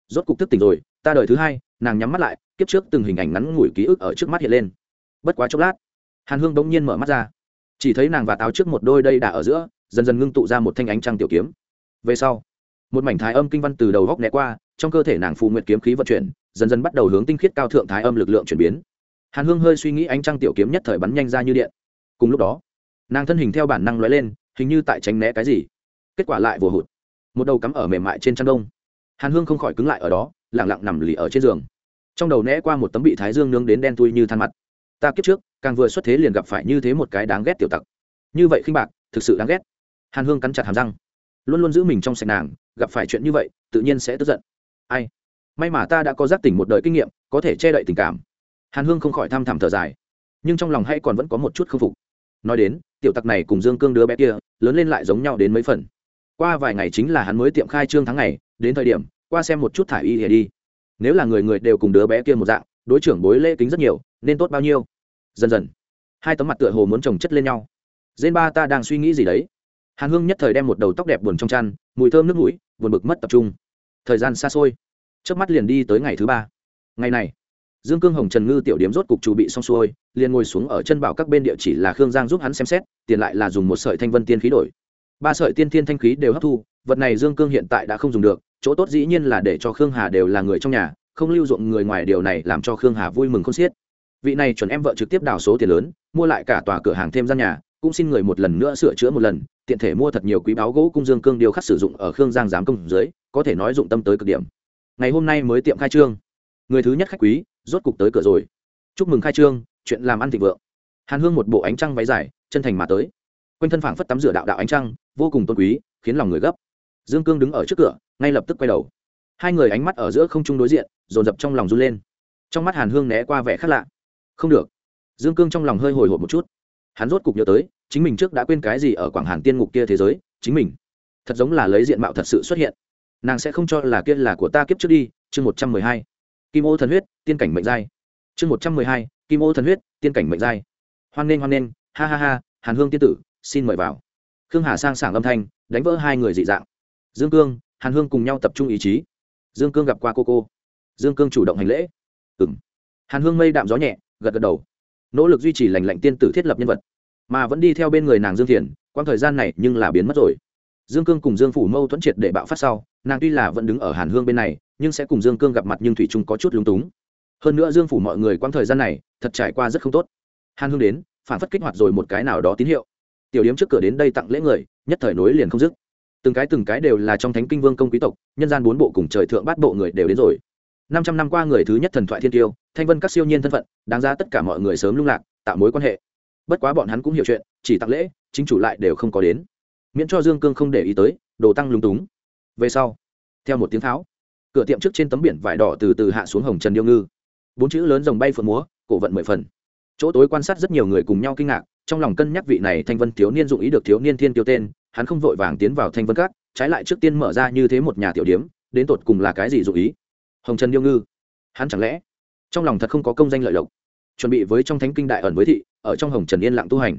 Rốt cục thức tỉnh rồi, ta đời thứ hai, nàng nhắm mắt lại, kiếp trước từng hình ảnh ngắn ngủi ký ức ở trước mắt hiện lên. Bất quá chốc lát, hàn hương bỗng nhiên mở mắt ra chỉ thấy nàng và táo trước một đôi đây đã ở giữa, dần dần ngưng tụ ra một thanh ánh trăng tiểu kiếm. Về sau, một mảnh thái âm kinh văn từ đầu góc né qua, trong cơ thể nàng phù nguyệt kiếm khí vận chuyển, dần dần bắt đầu hướng tinh khiết cao thượng thái âm lực lượng chuyển biến. Hàn hương hơi suy nghĩ ánh trăng tiểu kiếm nhất thời bắn nhanh ra như điện. Cùng lúc đó, nàng thân hình theo bản năng lóe lên, hình như tại tránh né cái gì. Kết quả lại vừa hụt. Một đầu cắm ở mềm mại trên chăn đông. Hàn hương không khỏi cứng lại ở đó lẳng lặng nằm lì ở trên giường. Trong đầu né qua một tấm bị thái dương nướng đến đen tui như than mặt. Ta kiếp trước càng vừa xuất thế liền gặp phải như thế một cái đáng ghét tiểu tặc. Như vậy khinh bạc, thực sự đáng ghét. Hàn hương cắn chặt hàm răng. Luôn luôn giữ mình trong sạch nàng, gặp phải chuyện như vậy, tự nhiên sẽ tức giận. Ai? May mà ta đã có giác tỉnh một đời kinh nghiệm, có thể che đậy tình cảm. Hàn hương không khỏi thăm thẳm thở dài. Nhưng trong lòng hay còn vẫn có một chút k phục. Nói đến, tiểu tặc này cùng dương cương đứa bé kia, lớn lên lại giống nhau đến mấy phần. Qua vài ngày chính là hắn mới tiệm khai trương tháng ngày, đến thời điểm, qua xem một chút thả y thì đi. Nếu là người người đều cùng đứa bé kia một dạng, đối trưởng bối lễ kính rất nhiều, nên tốt bao nhiêu? Dần dần. Hai tấm mặt tựa hồ muốn trồng chất lên nhau. Dên ba ta đang suy nghĩ gì đấy? Hàn hương nhất thời đem một đầu tóc đẹp buồn trong chăn, mùi thơm nước mũi, buồn bực mất tập trung. Thời gian xa xôi. Trước mắt liền đi tới ngày thứ ba. Ngày này, dương cương hồng trần ngư tiểu điếm rốt cục chủ bị xong xuôi, liền ngồi xuống ở chân bảo các bên địa chỉ là khương giang giúp hắn xem xét, tiền lại là dùng một sợi thanh vân tiên khí đổi. Ba sợi tiên thiên thanh khí đều hấp thu, vật này dương cương hiện tại đã không dùng được, chỗ tốt dĩ nhiên là để cho khương hà đều là người trong nhà, không lưu dụng người ngoài điều này làm cho khương hà vui mừng không xiết vị này chuẩn em vợ trực tiếp đào số tiền lớn, mua lại cả tòa cửa hàng thêm gian nhà, cũng xin người một lần nữa sửa chữa một lần, tiện thể mua thật nhiều quý báo gỗ cung dương cương điều khắc sử dụng ở khương giang giám công dưới, có thể nói dụng tâm tới cực điểm. Ngày hôm nay mới tiệm khai trương. Người thứ nhất khách quý, rốt cục tới cửa rồi. Chúc mừng khai trương, chuyện làm ăn thịnh vượng. Hàn hương một bộ ánh trăng váy dài, chân thành mà tới. Quanh thân phảng phất tắm rửa đạo đạo ánh trăng, vô cùng tôn quý, khiến lòng người gấp. Dương cương đứng ở trước cửa, ngay lập tức quay đầu. Hai người ánh mắt ở giữa không trung đối diện, dồn dập trong lòng run lên. Trong mắt hàn hương né qua vẻ khác lạ không được. Dương cương trong lòng hơi hồi hộp một chút. Hắn rốt cục nhớ tới, chính mình trước đã quên cái gì ở quảng hàn tiên ngục kia thế giới, chính mình. Thật giống là lấy diện mạo thật sự xuất hiện. Nàng sẽ không cho là kia là của ta kiếp trước đi, chương một trăm mười hai. Kim ô thần huyết, tiên cảnh mệnh giai. Chương một trăm mười hai, kim ô thần huyết, tiên cảnh mệnh giai. Hoan nghênh hoan nghênh, ha ha ha, hàn hương tiên tử, xin mời vào. Khương hà sang sảng âm thanh, đánh vỡ hai người dị dạng. Dương cương, hàn hương cùng nhau tập trung ý chí. Dương cương gặp qua cô cô. Dương cương chủ động hành lễ. Ừng hàn hương mây đạm gió nhẹ gật gật đầu. Nỗ lực duy trì lành lạnh tiên tử thiết lập nhân vật, mà vẫn đi theo bên người nàng dương thiền, quãng thời gian này nhưng là biến mất rồi. Dương cương cùng dương phủ mâu thuẫn triệt để bạo phát sau, nàng tuy là vẫn đứng ở hàn hương bên này, nhưng sẽ cùng dương cương gặp mặt nhưng thủy trung có chút lúng túng. Hơn nữa dương phủ mọi người quãng thời gian này, thật trải qua rất không tốt. Hàn hương đến, phản phất kích hoạt rồi một cái nào đó tín hiệu. Tiểu điếm trước cửa đến đây tặng lễ người, nhất thời nối liền không dứt. Từng cái từng cái đều là trong thánh kinh vương công quý tộc, nhân gian bốn bộ cùng trời thượng bát bộ người đều đến rồi năm trăm năm qua người thứ nhất thần thoại thiên tiêu, thanh vân các siêu nhiên thân phận, đáng ra tất cả mọi người sớm lung lạc, tạo mối quan hệ. Bất quá bọn hắn cũng hiểu chuyện, chỉ tặng lễ, chính chủ lại đều không có đến. Miễn cho dương cương không để ý tới, đồ tăng lúng túng. Về sau, theo một tiếng tháo cửa tiệm trước trên tấm biển vải đỏ từ từ hạ xuống hồng trần điêu ngư. Bốn chữ lớn rồng bay phượng múa, cổ vận mười phần. Chỗ tối quan sát rất nhiều người cùng nhau kinh ngạc, trong lòng cân nhắc vị này thanh vân thiếu niên dụng ý được thiếu niên thiên tiêu tên, hắn không vội vàng tiến vào thanh vân các, trái lại trước tiên mở ra như thế một nhà tiểu điếm, đến tột cùng là cái gì dụng ý? Hồng trần điêu ngư. Hắn chẳng lẽ trong lòng thật không có công danh lợi lộc, chuẩn bị với trong thánh kinh đại ẩn với thị, ở trong hồng trần yên lặng tu hành.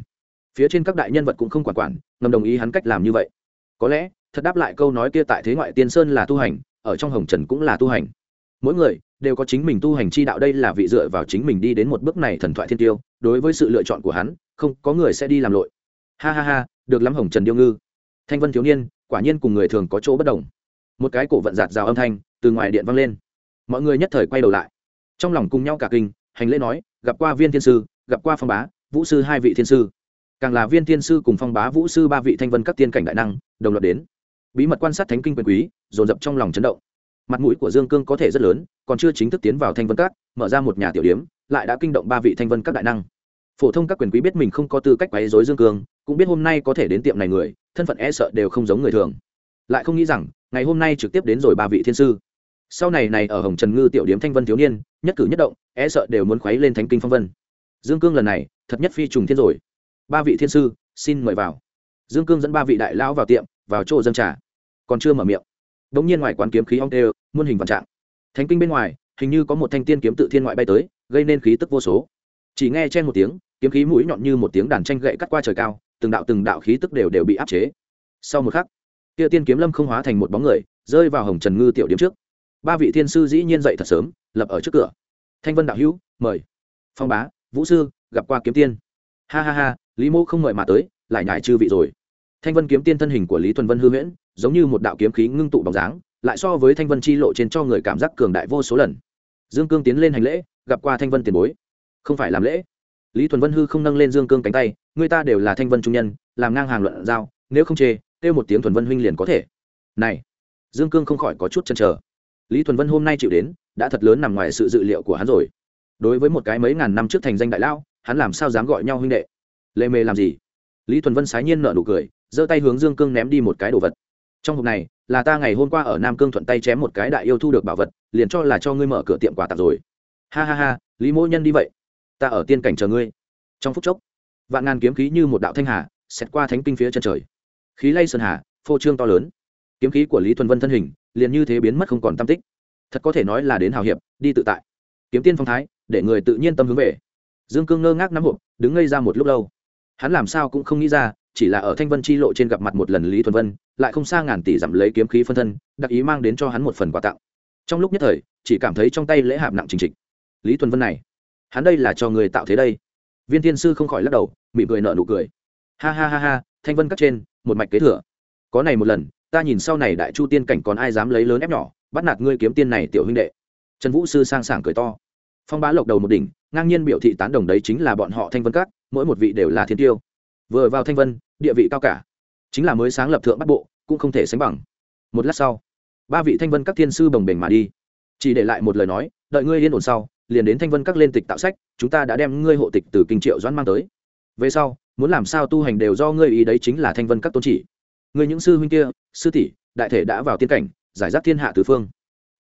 Phía trên các đại nhân vật cũng không quản quản, ngầm đồng ý hắn cách làm như vậy. Có lẽ, thật đáp lại câu nói kia tại thế ngoại tiên sơn là tu hành, ở trong hồng trần cũng là tu hành. Mỗi người đều có chính mình tu hành chi đạo đây là vị dựa vào chính mình đi đến một bước này thần thoại thiên tiêu, đối với sự lựa chọn của hắn, không có người sẽ đi làm lội. Ha ha ha, được lắm hồng trần điêu ngư. Thanh vân thiếu niên, quả nhiên cùng người thường có chỗ bất đồng. Một cái cổ vận giạt rào âm thanh từ ngoài điện vang lên mọi người nhất thời quay đầu lại. Trong lòng cùng nhau cả kinh, hành lễ nói, gặp qua viên thiên sư, gặp qua phong bá, vũ sư hai vị thiên sư. Càng là viên thiên sư cùng phong bá, vũ sư ba vị thanh vân các tiên cảnh đại năng, đồng loạt đến. Bí mật quan sát thánh kinh quyền quý, dồn dập trong lòng chấn động. Mặt mũi của dương cương có thể rất lớn, còn chưa chính thức tiến vào thanh vân các, mở ra một nhà tiểu điếm, lại đã kinh động ba vị thanh vân các đại năng. Phổ thông các quyền quý biết mình không có tư cách quấy dối dương cương, cũng biết hôm nay có thể đến tiệm này người, thân phận e sợ đều không giống người thường. Lại không nghĩ rằng, ngày hôm nay trực tiếp đến rồi ba vị thiên sư sau này này ở hồng trần ngư tiểu điếm thanh vân thiếu niên, nhất cử nhất động e sợ đều muốn khuấy lên thánh kinh phong vân. Dương cương lần này, thật nhất phi trùng thiên rồi. Ba vị thiên sư, xin mời vào. Dương cương dẫn ba vị đại lão vào tiệm, vào chỗ dân trà. Còn chưa mở miệng. Bỗng nhiên ngoài quán kiếm khí ong tê, muôn hình vạn trạng. Thánh kinh bên ngoài, hình như có một thanh tiên kiếm tự thiên ngoại bay tới, gây nên khí tức vô số. Chỉ nghe chen một tiếng, kiếm khí mũi nhọn như một tiếng đàn tranh gậy cắt qua trời cao, từng đạo từng đạo khí tức đều đều bị áp chế. Sau một khắc, kia tiên kiếm lâm không hóa thành một bóng người, rơi vào hồng trần ngư tiểu điếm trước ba vị thiên sư dĩ nhiên dậy thật sớm, lập ở trước cửa. Thanh vân đạo hữu, mời. Phong bá, vũ sư, gặp qua kiếm tiên. Ha ha ha, lý mô không mời mà tới, lại nhải chư vị rồi. Thanh vân kiếm tiên thân hình của lý thuần vân hư huyễn, giống như một đạo kiếm khí ngưng tụ bóng dáng, lại so với thanh vân chi lộ trên cho người cảm giác cường đại vô số lần. Dương cương tiến lên hành lễ, gặp qua thanh vân tiền bối. Không phải làm lễ. Lý thuần vân hư không nâng lên dương cương cánh tay, người ta đều là thanh vân trung nhân, làm ngang hàng luận giao, nếu không chê, kêu một tiếng thuần vân huynh liền có thể. Này, dương cương không khỏi có chút chăn trở lý thuần vân hôm nay chịu đến, đã thật lớn nằm ngoài sự dự liệu của hắn rồi. Đối với một cái mấy ngàn năm trước thành danh đại lao hắn làm sao dám gọi nhau huynh đệ? Lệ mề làm gì? Lý thuần vân sái nhiên nợ nụ cười, giơ tay hướng dương cương ném đi một cái đồ vật. Trong hộp này, là ta ngày hôm qua ở nam cương thuận tay chém một cái đại yêu thu được bảo vật, liền cho là cho ngươi mở cửa tiệm quà tặng rồi. Ha ha ha, lý mỗ nhân đi vậy. Ta ở tiên cảnh chờ ngươi. Trong phút chốc, vạn ngàn kiếm khí như một đạo thanh hà xét qua thánh kinh phía chân trời. Khí lay sơn hà, phô trương to lớn. Kiếm khí của lý thuần vân thân hình liền như thế biến mất không còn tam tích. Thật có thể nói là đến hào hiệp, đi tự tại. Kiếm tiên phong thái, để người tự nhiên tâm hướng về. Dương cương ngơ ngác nắm hộp, đứng ngây ra một lúc lâu. Hắn làm sao cũng không nghĩ ra, chỉ là ở thanh vân chi lộ trên gặp mặt một lần lý thuần vân, lại không xa ngàn tỷ dặm lấy kiếm khí phân thân, đặc ý mang đến cho hắn một phần quà tặng. Trong lúc nhất thời, chỉ cảm thấy trong tay lễ hạp nặng trình trịch. Lý thuần vân này, hắn đây là cho người tạo thế đây. Viên thiên sư không khỏi lắc đầu, mỉm cười nợ nụ cười. Ha ha ha ha, thanh vân cắt trên, một mạch kế thừa. Có này một lần ta nhìn sau này đại chu tiên cảnh còn ai dám lấy lớn ép nhỏ, bắt nạt ngươi kiếm tiên này tiểu huynh đệ. Trần vũ sư sang sảng cười to. Phong bá lộc đầu một đỉnh, ngang nhiên biểu thị tán đồng đấy chính là bọn họ thanh vân các, mỗi một vị đều là thiên tiêu. Vừa vào thanh vân, địa vị cao cả. Chính là mới sáng lập thượng bắt bộ, cũng không thể sánh bằng. Một lát sau, ba vị thanh vân các thiên sư bồng bềnh mà đi. Chỉ để lại một lời nói, đợi ngươi yên ổn sau, liền đến thanh vân các lên tịch tạo sách, chúng ta đã đem ngươi hộ tịch từ kinh triệu doãn mang tới. Về sau, muốn làm sao tu hành đều do ngươi ý đấy chính là thanh vân các tôn chỉ người những sư huynh kia, sư tỷ, đại thể đã vào tiên cảnh, giải rác thiên hạ tứ phương.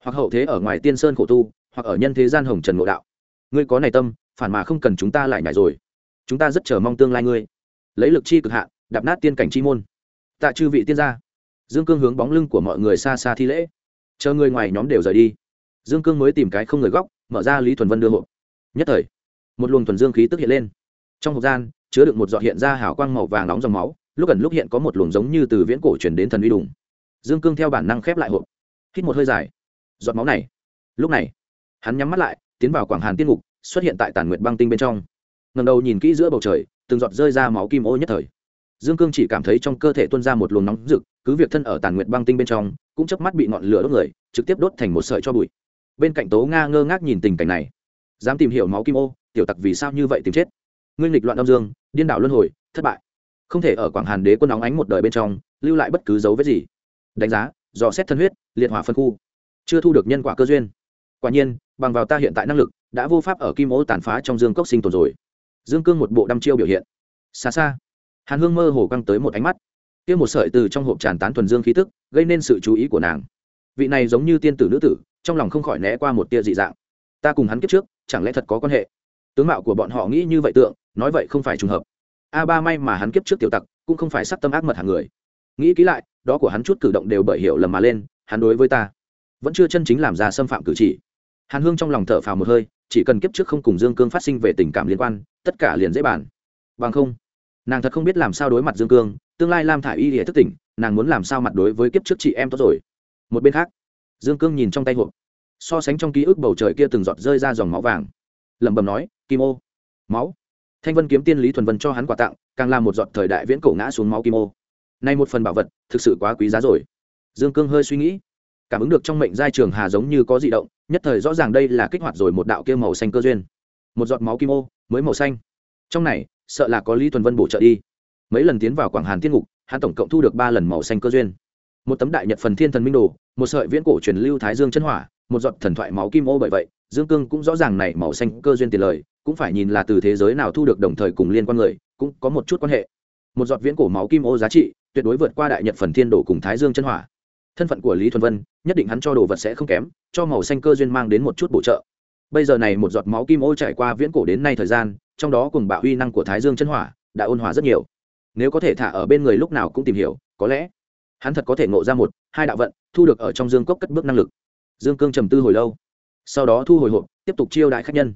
Hoặc hậu thế ở ngoài tiên sơn khổ tu, hoặc ở nhân thế gian hồng trần ngộ đạo. Ngươi có này tâm, phản mà không cần chúng ta lại nhảy rồi. Chúng ta rất chờ mong tương lai ngươi. Lấy lực chi cực hạ, đạp nát tiên cảnh chi môn. Tạ chư vị tiên gia. Dương cương hướng bóng lưng của mọi người xa xa thi lễ. Chờ người ngoài nhóm đều rời đi. Dương cương mới tìm cái không người góc, mở ra lý thuần vân đưa hộp. Nhất thời, một luồng thuần dương khí tức hiện lên. Trong hộp gian, chứa được một giọt hiện ra hào quang màu vàng nóng dòng máu lúc gần lúc hiện có một luồng giống như từ viễn cổ chuyển đến thần uy đùng. Dương cương theo bản năng khép lại hộp. Hít một hơi dài. Giọt máu này. Lúc này, hắn nhắm mắt lại, tiến vào quảng hàn tiên ngục, xuất hiện tại tàn nguyệt băng tinh bên trong. Ngầm đầu nhìn kỹ giữa bầu trời, từng giọt rơi ra máu kim ô nhất thời. Dương cương chỉ cảm thấy trong cơ thể tuôn ra một luồng nóng rực, cứ việc thân ở tàn nguyệt băng tinh bên trong, cũng chớp mắt bị ngọn lửa đốt người, trực tiếp đốt thành một sợi cho bụi. Bên cạnh tố nga ngơ ngác nhìn tình cảnh này. Dám tìm hiểu máu kim ô, tiểu tặc vì sao như vậy tìm chết? Nguyên lịch loạn đông dương, điên đảo luân hồi, thất bại không thể ở quảng hàn đế quân óng ánh một đời bên trong, lưu lại bất cứ dấu vết gì. Đánh giá, dò xét thân huyết, liệt hỏa phân khu. Chưa thu được nhân quả cơ duyên. Quả nhiên, bằng vào ta hiện tại năng lực, đã vô pháp ở kim ô tàn phá trong dương cốc sinh tồn rồi. Dương cương một bộ đăm chiêu biểu hiện. Xa xa, hàn hương mơ hồ căng tới một ánh mắt. Kia một sợi từ trong hộp tràn tán thuần dương khí tức, gây nên sự chú ý của nàng. Vị này giống như tiên tử nữ tử, trong lòng không khỏi né qua một tia dị dạng. Ta cùng hắn kiếp trước, chẳng lẽ thật có quan hệ? Tướng mạo của bọn họ nghĩ như vậy tượng, nói vậy không phải trùng hợp a ba may mà hắn kiếp trước tiểu tặc, cũng không phải sắc tâm ác mật hàng người. Nghĩ kỹ lại, đó của hắn chút cử động đều bởi hiểu lầm mà lên, hắn đối với ta vẫn chưa chân chính làm ra xâm phạm cử chỉ. Hàn hương trong lòng thở phào một hơi, chỉ cần kiếp trước không cùng dương cương phát sinh về tình cảm liên quan, tất cả liền dễ bàn. Bằng không, nàng thật không biết làm sao đối mặt dương cương, tương lai lam thả i y hệ thức tỉnh, nàng muốn làm sao mặt đối với kiếp trước chị em tốt rồi. Một bên khác, dương cương nhìn trong tay hộp. So sánh trong ký ức bầu trời kia từng giọt rơi ra dòng máu vàng. Lẩm bẩm nói, kim ô, máu thanh vân kiếm tiên lý thuần vân cho hắn quà tặng, càng làm một giọt thời đại viễn cổ ngã xuống máu kim ô. Nay một phần bảo vật, thực sự quá quý giá rồi. Dương cương hơi suy nghĩ. Cảm ứng được trong mệnh giai trường hà giống như có di động, nhất thời rõ ràng đây là kích hoạt rồi một đạo kia màu xanh cơ duyên. Một giọt máu kim ô, mới màu xanh. Trong này, sợ là có lý thuần vân bổ trợ đi. Mấy lần tiến vào quảng hàn tiên ngục, hắn tổng cộng thu được ba lần màu xanh cơ duyên. Một tấm đại nhật phần thiên thần minh đồ, một sợi viễn cổ truyền lưu thái dương chân hỏa, một giọt thần thoại máu kim ô bởi vậy, dương cương cũng rõ ràng này màu xanh cơ duyên tiền lời cũng phải nhìn là từ thế giới nào thu được đồng thời cùng liên quan người, cũng có một chút quan hệ. Một giọt viễn cổ máu kim ô giá trị, tuyệt đối vượt qua đại nhật phần thiên đồ cùng thái dương chân hỏa. Thân phận của lý thuần vân, nhất định hắn cho đồ vật sẽ không kém, cho màu xanh cơ duyên mang đến một chút bổ trợ. Bây giờ này một giọt máu kim ô trải qua viễn cổ đến nay thời gian, trong đó cùng bạo huy năng của thái dương chân hỏa, đã ôn hòa rất nhiều. Nếu có thể thả ở bên người lúc nào cũng tìm hiểu, có lẽ, hắn thật có thể ngộ ra một, hai đạo vận, thu được ở trong dương cốc cất bước năng lực. Dương cương trầm tư hồi lâu, sau đó thu hồi hộp, tiếp tục chiêu đại khách nhân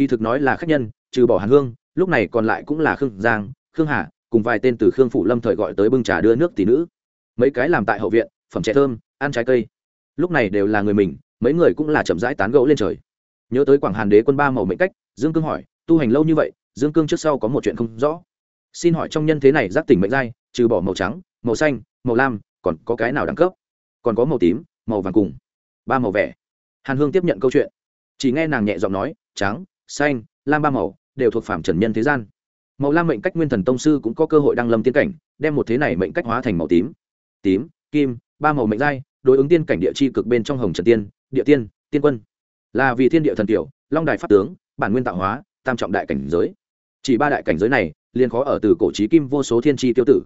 kỳ thực nói là khách nhân, trừ bỏ hàn hương, lúc này còn lại cũng là khương giang, khương hà, cùng vài tên từ khương phụ lâm thời gọi tới bưng trà đưa nước tỷ nữ. Mấy cái làm tại hậu viện, phẩm trẻ thơm, ăn trái cây. Lúc này đều là người mình, mấy người cũng là chậm rãi tán gẫu lên trời. Nhớ tới quảng hàn đế quân ba màu mệnh cách, dương cương hỏi, tu hành lâu như vậy, dương cương trước sau có một chuyện không rõ? Xin hỏi trong nhân thế này giác tỉnh mệnh giai, trừ bỏ màu trắng, màu xanh, màu lam, còn có cái nào đẳng cấp? Còn có màu tím, màu vàng cùng. Ba màu vẻ. Hàn hương tiếp nhận câu chuyện. Chỉ nghe nàng nhẹ giọng nói, trắng xanh, lam ba màu, đều thuộc phạm trần nhân thế gian. Màu lam mệnh cách nguyên thần tông sư cũng có cơ hội đăng lâm tiên cảnh, đem một thế này mệnh cách hóa thành màu tím. Tím, kim, ba màu mệnh giai, đối ứng tiên cảnh địa chi cực bên trong hồng trần tiên, địa tiên tiên quân. Là vì thiên địa thần tiểu, long đài pháp tướng, bản nguyên tạo hóa, tam trọng đại cảnh giới. Chỉ ba đại cảnh giới này, liền khó ở từ cổ trí kim vô số thiên tri tiêu tử.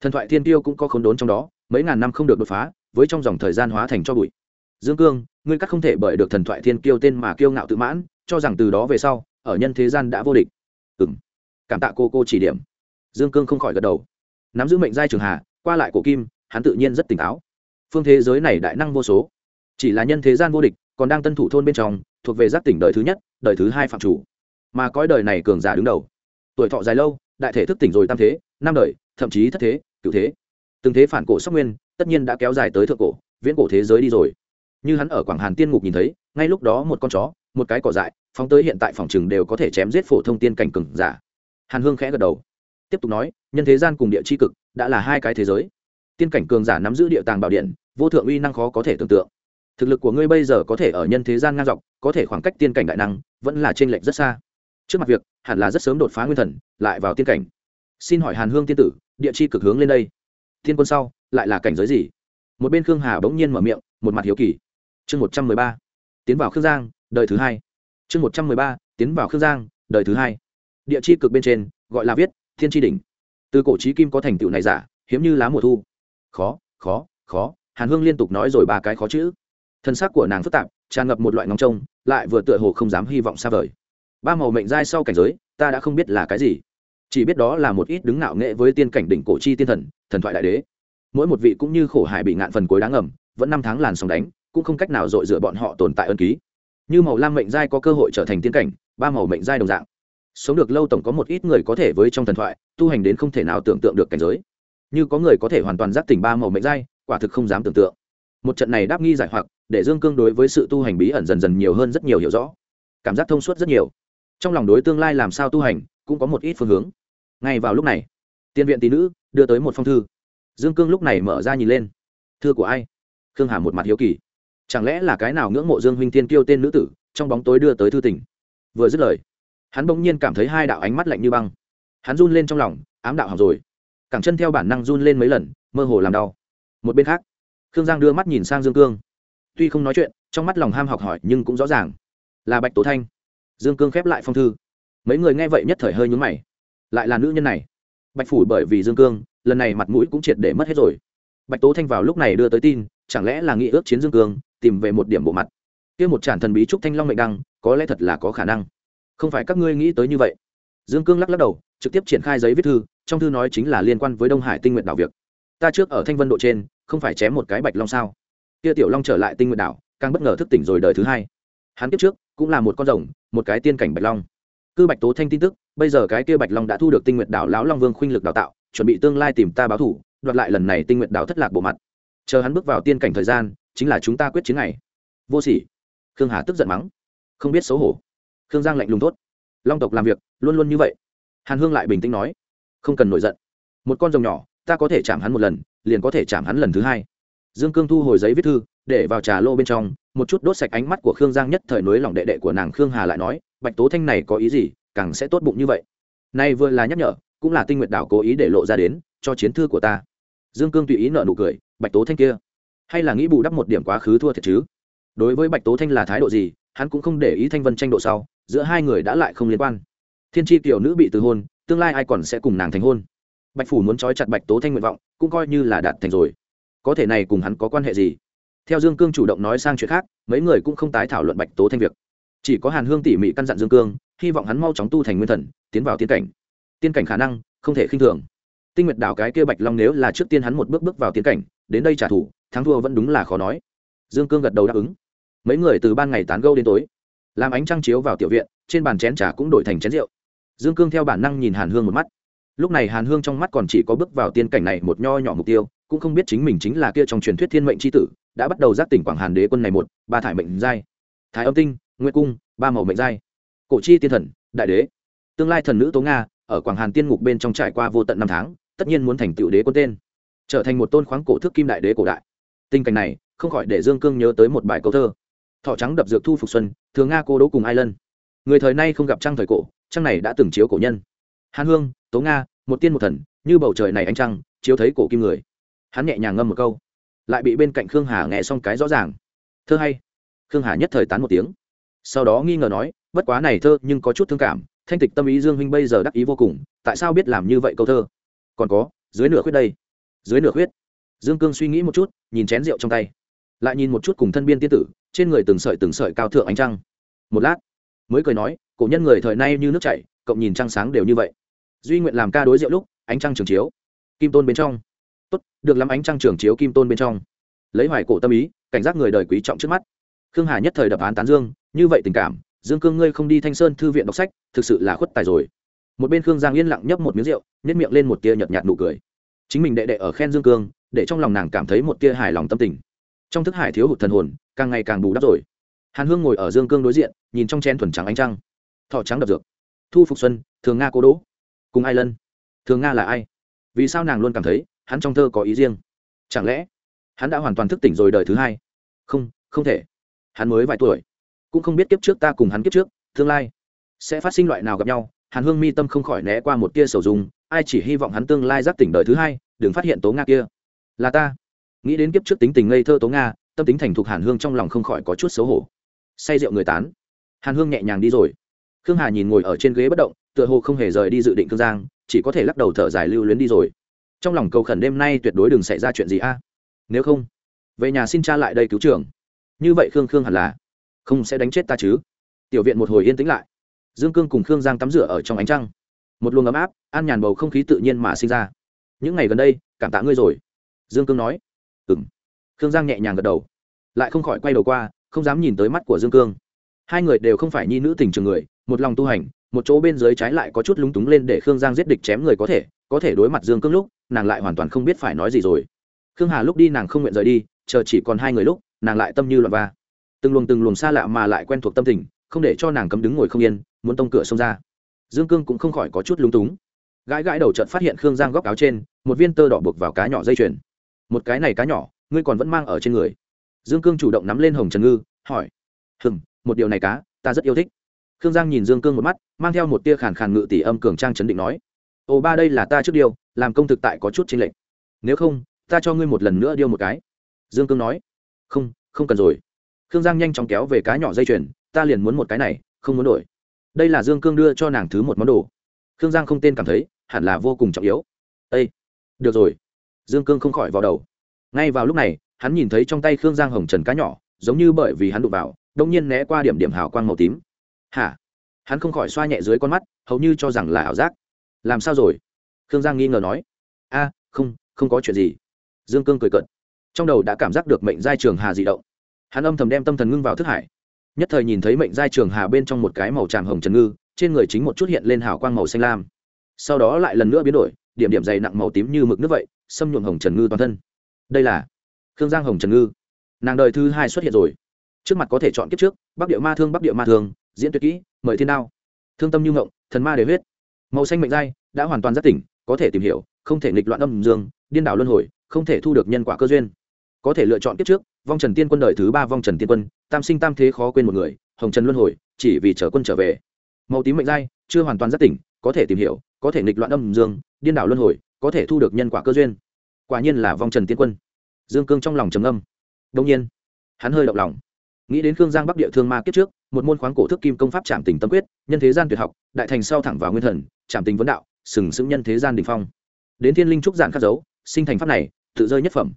Thần thoại thiên tiêu cũng có khốn đốn trong đó, mấy ngàn năm không được đột phá, với trong dòng thời gian hóa thành cho bụi dương cương, ngươi các không thể bởi được thần thoại thiên kiêu tên mà kiêu ngạo tự mãn, cho rằng từ đó về sau, ở nhân thế gian đã vô địch. Ừ m cảm tạ cô cô chỉ điểm. Dương cương không khỏi gật đầu. Nắm giữ mệnh giai trường hà, qua lại cổ kim, hắn tự nhiên rất tỉnh táo. Phương thế giới này đại năng vô số. Chỉ là nhân thế gian vô địch, còn đang tân thủ thôn bên trong, thuộc về giác tỉnh đời thứ nhất, đời thứ hai phạm chủ. Mà cõi đời này cường giả đứng đầu. Tuổi thọ dài lâu, đại thể thức tỉnh rồi tam thế, năm đời, thậm chí thất thế cựu thế. Từng thế phản cổ sóc nguyên, tất nhiên đã kéo dài tới thượng cổ, viễn cổ thế giới đi rồi như hắn ở quảng hàn tiên ngục nhìn thấy, ngay lúc đó một con chó, một cái cỏ dại, phóng tới hiện tại phòng chừng đều có thể chém giết phổ thông tiên cảnh cừng giả. Hàn hương khẽ gật đầu, tiếp tục nói, nhân thế gian cùng địa c h i cực, đã là hai cái thế giới. Tiên cảnh cường giả nắm giữ địa tàng bảo điện, vô thượng uy năng khó có thể tưởng tượng. Thực lực của ngươi bây giờ có thể ở nhân thế gian ngang dọc, có thể khoảng cách tiên cảnh đại năng, vẫn là t r ê n lệch rất xa. Trước mặt việc, hẳn là rất sớm đột phá nguyên thần, lại vào tiên cảnh. Xin hỏi hàn hương tiên tử, địa chi cực hướng lên đây. Thiên quân sau, lại là cảnh giới gì? Một bên khương hà bỗng nhiên mở miệng, một mặt hiếu kỳ chương một trăm mười ba tiến vào khương giang đời thứ hai. Chương một trăm mười ba tiến vào khương giang đời thứ hai. Địa chi cực bên trên gọi là viết thiên tri đỉnh. Từ cổ trí kim có thành tựu này giả hiếm như lá mùa thu. Khó khó khó hàn hương liên tục nói rồi ba cái khó chữ. Thân xác của nàng phức tạp tràn ngập một loại ngóng trông lại vừa tựa hồ không dám hy vọng xa vời. Ba màu mệnh giai sau cảnh giới ta đã không biết là cái gì. Chỉ biết đó là một ít đứng ngạo nghệ với tiên cảnh đỉnh cổ chi tiên thần thần thoại đại đế. Mỗi một vị cũng như khổ hải bị ngạn phần cuối đáng ẩm, vẫn năm tháng làn sóng đánh cũng không cách nào dội dựa bọn họ tồn tại ân ký. Như màu lam mệnh giai có cơ hội trở thành tiên cảnh, ba màu mệnh giai đồng dạng. Sống được lâu tổng có một ít người có thể với trong thần thoại, tu hành đến không thể nào tưởng tượng được cảnh giới. Như có người có thể hoàn toàn giác tỉnh ba màu mệnh giai, quả thực không dám tưởng tượng. Một trận này đáp nghi giải hoặc, để dương cương đối với sự tu hành bí ẩn dần dần nhiều hơn rất nhiều hiểu rõ. Cảm giác thông suốt rất nhiều. Trong lòng đối tương lai làm sao tu hành, cũng có một ít phương hướng. Ngay vào lúc này, tiên viện tỷ nữ đưa tới một phong thư. Dương cương lúc này mở ra nhìn lên. Thư của ai? Khương hà một mặt hiếu kỳ chẳng lẽ là cái nào ngưỡng mộ dương huynh Thiên kêu tên nữ tử, trong bóng tối đưa tới thư tỉnh vừa dứt lời, hắn bỗng nhiên cảm thấy hai đạo ánh mắt lạnh như băng. Hắn run lên trong lòng, ám đạo học rồi. Cẳng chân theo bản năng run lên mấy lần, mơ hồ làm đau. Một bên khác, khương giang đưa mắt nhìn sang dương cương. Tuy không nói chuyện, trong mắt lòng ham học hỏi nhưng cũng rõ ràng. Là bạch tố thanh. Dương cương khép lại phong thư. Mấy người nghe vậy nhất thời hơi nhún mày. Lại là nữ nhân này. Bạch phủ bởi vì dương cương, lần này mặt mũi cũng triệt để mất hết rồi. Bạch tố thanh vào lúc này đưa tới tin, chẳng lẽ là nghị ước chiến dương cương tìm về một điểm bộ mặt. Kia một tràn thần bí trúc thanh long mệnh đăng, có lẽ thật là có khả năng. Không phải các ngươi nghĩ tới như vậy. Dương cương lắc lắc đầu, trực tiếp triển khai giấy viết thư, trong thư nói chính là liên quan với đông hải tinh nguyện đảo việc. Ta trước ở thanh vân độ trên, không phải chém một cái bạch long sao? Kia tiểu long trở lại tinh nguyện đảo, càng bất ngờ thức tỉnh rồi đời thứ hai. Hắn kiếp trước, cũng là một con rồng, một cái tiên cảnh bạch long. Cư bạch tố thanh tin tức, bây giờ cái kia bạch long đã thu được tinh nguyện đảo lão long vương khuynh lực đào tạo, chuẩn bị tương lai tìm ta báo thủ, đoạt lại lần này tinh nguyện đảo thất lạc bộ mặt. Chờ hắn bước vào tiên cảnh thời gian chính là chúng ta quyết chiến này. Vô sỉ. Khương hà tức giận mắng. Không biết xấu hổ. Khương giang lạnh lùng tốt long tộc làm việc, luôn luôn như vậy. Hàn hương lại bình tĩnh nói. Không cần nổi giận. Một con rồng nhỏ, ta có thể chạm hắn một lần, liền có thể chạm hắn lần thứ hai. Dương cương thu hồi giấy viết thư, để vào trà lô bên trong, một chút đốt sạch ánh mắt của khương giang nhất thời nối lòng đệ đệ của nàng khương hà lại nói, bạch tố thanh này có ý gì, càng sẽ tốt bụng như vậy. Nay vừa là nhắc nhở, cũng là tinh nguyện đảo cố ý để lộ ra đến, cho chiến thư của ta. Dương cương tùy ý nợ nụ cười, bạch tố thanh kia hay là nghĩ bù đắp một điểm quá khứ thua thiệt chứ? Đối với bạch tố thanh là thái độ gì, hắn cũng không để ý thanh vân tranh độ sau, giữa hai người đã lại không liên quan. Thiên tri tiểu nữ bị từ hôn, tương lai ai còn sẽ cùng nàng thành hôn? Bạch phủ muốn trói chặt bạch tố thanh nguyện vọng, cũng coi như là đạt thành rồi. Có thể này cùng hắn có quan hệ gì? Theo dương cương chủ động nói sang chuyện khác, mấy người cũng không tái thảo luận bạch tố thanh việc. Chỉ có hàn hương tỉ mỉ căn dặn dương cương, hy vọng hắn mau chóng tu thành nguyên thần, tiến vào tiên cảnh. Tiên cảnh khả năng, không thể khinh thường. Tinh nguyệt đảo cái kia bạch long nếu là trước tiên hắn một bước bước vào tiên cảnh đến đây trả thù, thắng thua vẫn đúng là khó nói. Dương cương gật đầu đáp ứng. Mấy người từ ban ngày tán gâu đến tối, làm ánh trăng chiếu vào tiểu viện, trên bàn chén trà cũng đổi thành chén rượu. Dương cương theo bản năng nhìn hàn hương một mắt. Lúc này hàn hương trong mắt còn chỉ có bước vào tiên cảnh này một nho nhỏ mục tiêu, cũng không biết chính mình chính là kia trong truyền thuyết thiên mệnh c h i tử, đã bắt đầu giác tỉnh quảng hàn đế quân này một, ba thải mệnh giai. Thái âm tinh, nguyệt cung, ba màu mệnh giai. Cổ chi tiên thần, đại đế. Tương lai thần nữ tố nga, ở quảng hàn tiên ngục bên trong trải qua vô tận năm tháng, tất nhiên muốn thành tựu đế quân tên trở thành một tôn khoáng cổ thước kim đại đế cổ đại. Tình cảnh này, không khỏi để dương cương nhớ tới một bài câu thơ. Thọ trắng đập dược thu phục xuân thường nga cô đỗ cùng ai lân. Người thời nay không gặp trăng thời cổ, trăng này đã từng chiếu cổ nhân. Hàn hương, tố nga, một tiên một thần, như bầu trời này ánh trăng, chiếu thấy cổ kim người. Hắn nhẹ nhàng ngâm một câu, lại bị bên cạnh khương hà nghe xong cái rõ ràng. Thơ hay. Khương hà nhất thời tán một tiếng. Sau đó nghi ngờ nói, bất quá này thơ nhưng có chút thương cảm, thanh tịch tâm ý dương huynh bây giờ đắc ý vô cùng, tại sao biết làm như vậy câu thơ? Còn có, dưới nửa khuyết đây dưới nửa khuyết. Dương cương suy nghĩ một chút, nhìn chén rượu trong tay. Lại nhìn một chút cùng thân biên tiên tử, trên người từng sợi từng sợi cao thượng ánh trăng. Một lát, mới cười nói, cổ nhân người thời nay như nước chảy, cộng nhìn trăng sáng đều như vậy. Duy nguyện làm ca đối rượu lúc, ánh trăng trường chiếu. Kim tôn bên trong. Tốt, được lắm ánh trăng trường chiếu kim tôn bên trong. Lấy hoài cổ tâm ý, cảnh giác người đời quý trọng trước mắt. Khương hà nhất thời đập án tán dương, như vậy tình cảm, dương cương ngươi không đi thanh sơn thư viện đọc sách, thực sự là khuất tài rồi. Một bên khương giang yên lặng nhấp một miếng rượu nhét miệng lên một tia nhợt nhạt nụ cười chính mình đệ đệ ở khen dương cương, để trong lòng nàng cảm thấy một tia hài lòng tâm tình. Trong thức hải thiếu hụt thần hồn, càng ngày càng bù đắp rồi. Hàn hương ngồi ở dương cương đối diện, nhìn trong chen thuần trắng ánh trăng. Thọ trắng đập dược. Thu phục xuân, thường nga cố đỗ. Cùng ai lân? Thường nga là ai? Vì sao nàng luôn cảm thấy, hắn trong thơ có ý riêng? Chẳng lẽ, hắn đã hoàn toàn thức tỉnh rồi đời thứ hai? Không không thể. Hắn mới vài tuổi. Cũng không biết kiếp trước ta cùng hắn kiếp trước, tương lai sẽ phát sinh loại nào gặp nhau. Hàn hương mi tâm không khỏi né qua một tia sầu dùng ai chỉ hy vọng hắn tương lai giác tỉnh đời thứ hai? Đừng phát hiện tố nga kia. Là ta. Nghĩ đến kiếp trước tính tình ngây thơ tố nga, tâm tính thành thục hàn hương trong lòng không khỏi có chút xấu hổ. Say rượu người tán. Hàn hương nhẹ nhàng đi rồi. Khương hà nhìn ngồi ở trên ghế bất động, tựa hồ không hề rời đi dự định cương giang, chỉ có thể lắc đầu thở dài lưu luyến đi rồi. Trong lòng cầu khẩn đêm nay tuyệt đối đừng xảy ra chuyện gì a. Nếu không, về nhà xin cha lại đây cứu trường. Như vậy khương khương hẳn là không sẽ đánh chết ta chứ. Tiểu viện một hồi yên tĩnh lại. Dương cương cùng khương giang tắm rửa ở trong ánh trăng. Một luồng ấm áp, an nhàn bầu không khí tự nhiên mà sinh ra những ngày gần đây, cảm tạ ngươi rồi. Dương cương nói. Ừ m khương giang nhẹ nhàng gật đầu. Lại không khỏi quay đầu qua, không dám nhìn tới mắt của dương cương. Hai người đều không phải nhi nữ tình trường người, một lòng tu hành, một chỗ bên dưới trái lại có chút lúng túng lên để khương giang giết địch chém người có thể có thể đối mặt dương cương lúc, nàng lại hoàn toàn không biết phải nói gì rồi. Khương hà lúc đi nàng không nguyện rời đi, chờ chỉ còn hai người lúc, nàng lại tâm như loạn va. Từng luồng từng luồng xa lạ mà lại quen thuộc tâm tình, không để cho nàng cấm đứng ngồi không yên, muốn tông cửa xông ra. Dương cương cũng không khỏi có chút lúng túng gãi gãi đầu trận phát hiện khương giang góc áo trên, một viên tơ đỏ buộc vào cá nhỏ dây chuyền. Một cái này cá nhỏ, ngươi còn vẫn mang ở trên người. Dương cương chủ động nắm lên hồng trần ngư, hỏi. Hừng một điều này cá, ta rất yêu thích. Khương giang nhìn dương cương một mắt, mang theo một tia khàn khàn ngự tỷ âm cường trang chấn định nói. Ồ, ba đây là ta trước điều, làm công thực tại có chút chênh lệch. Nếu không, ta cho ngươi một lần nữa điêu một cái. Dương cương nói. Không không cần rồi. Khương giang nhanh chóng kéo về cá nhỏ dây chuyền, ta liền muốn một cái này, không muốn đổi. Đây là dương cương đưa cho nàng thứ một món đồ. Khương giang không tên cảm thấy hẳn là vô cùng trọng yếu. Â được rồi. Dương cương không khỏi vào đầu. Ngay vào lúc này, hắn nhìn thấy trong tay khương giang hồng trần cá nhỏ, giống như bởi vì hắn đụng vào đông nhiên né qua điểm điểm hào quang màu tím. Hả? Hắn không khỏi xoa nhẹ dưới con mắt, hầu như cho rằng là ảo giác. Làm sao rồi? Khương giang nghi ngờ nói. A, không không có chuyện gì. Dương cương cười cợt. Trong đầu đã cảm giác được mệnh giai trường hà dị động. Hắn âm thầm đem tâm thần ngưng vào thức hải. Nhất thời nhìn thấy mệnh giai trường hà bên trong một cái màu tràm hồng trần ngư, trên người chính một chút hiện lên hào quang màu xanh lam sau đó lại lần nữa biến đổi, điểm điểm dày nặng màu tím như mực nước vậy, xâm nhuộm hồng trần ngư toàn thân. Đây là khương giang hồng trần ngư. Nàng đời thứ hai xuất hiện rồi. Trước mặt có thể chọn kiếp trước, bắc địa ma thương, bắc địa ma thương diễn tuyệt kỹ, mời thiên đao. Thương tâm như ngộng, thần ma đề huyết. Màu xanh mệnh giai, đã hoàn toàn giác tỉnh, có thể tìm hiểu, không thể nghịch loạn âm dương, điên đảo luân hồi, không thể thu được nhân quả cơ duyên. Có thể lựa chọn kiếp trước, vong trần tiên quân đời thứ ba vong trần tiên quân, tam sinh tam thế khó quên một người, hồng trần luân hồi, chỉ vì chở quân trở về. Màu tím mệnh giai, chưa hoàn toàn giác tỉnh có thể tìm hiểu, có thể nghịch loạn âm dương, điên đảo luân hồi, có thể thu được nhân quả cơ duyên. Quả nhiên là vong trần tiên quân. Dương cương trong lòng trầm âm đông nhiên, hắn hơi động lòng. Nghĩ đến khương giang bắc địa thương ma kiếp trước, một môn khoáng cổ thức kim công pháp trảm tình tâm quyết, nhân thế gian tuyệt học, đại thành sau thẳng vào nguyên thần trảm tình vấn đạo, sừng sững nhân thế gian đình phong. Đến thiên linh trúc giản khắc dấu, sinh thành pháp này, tự rơi nhất phẩm.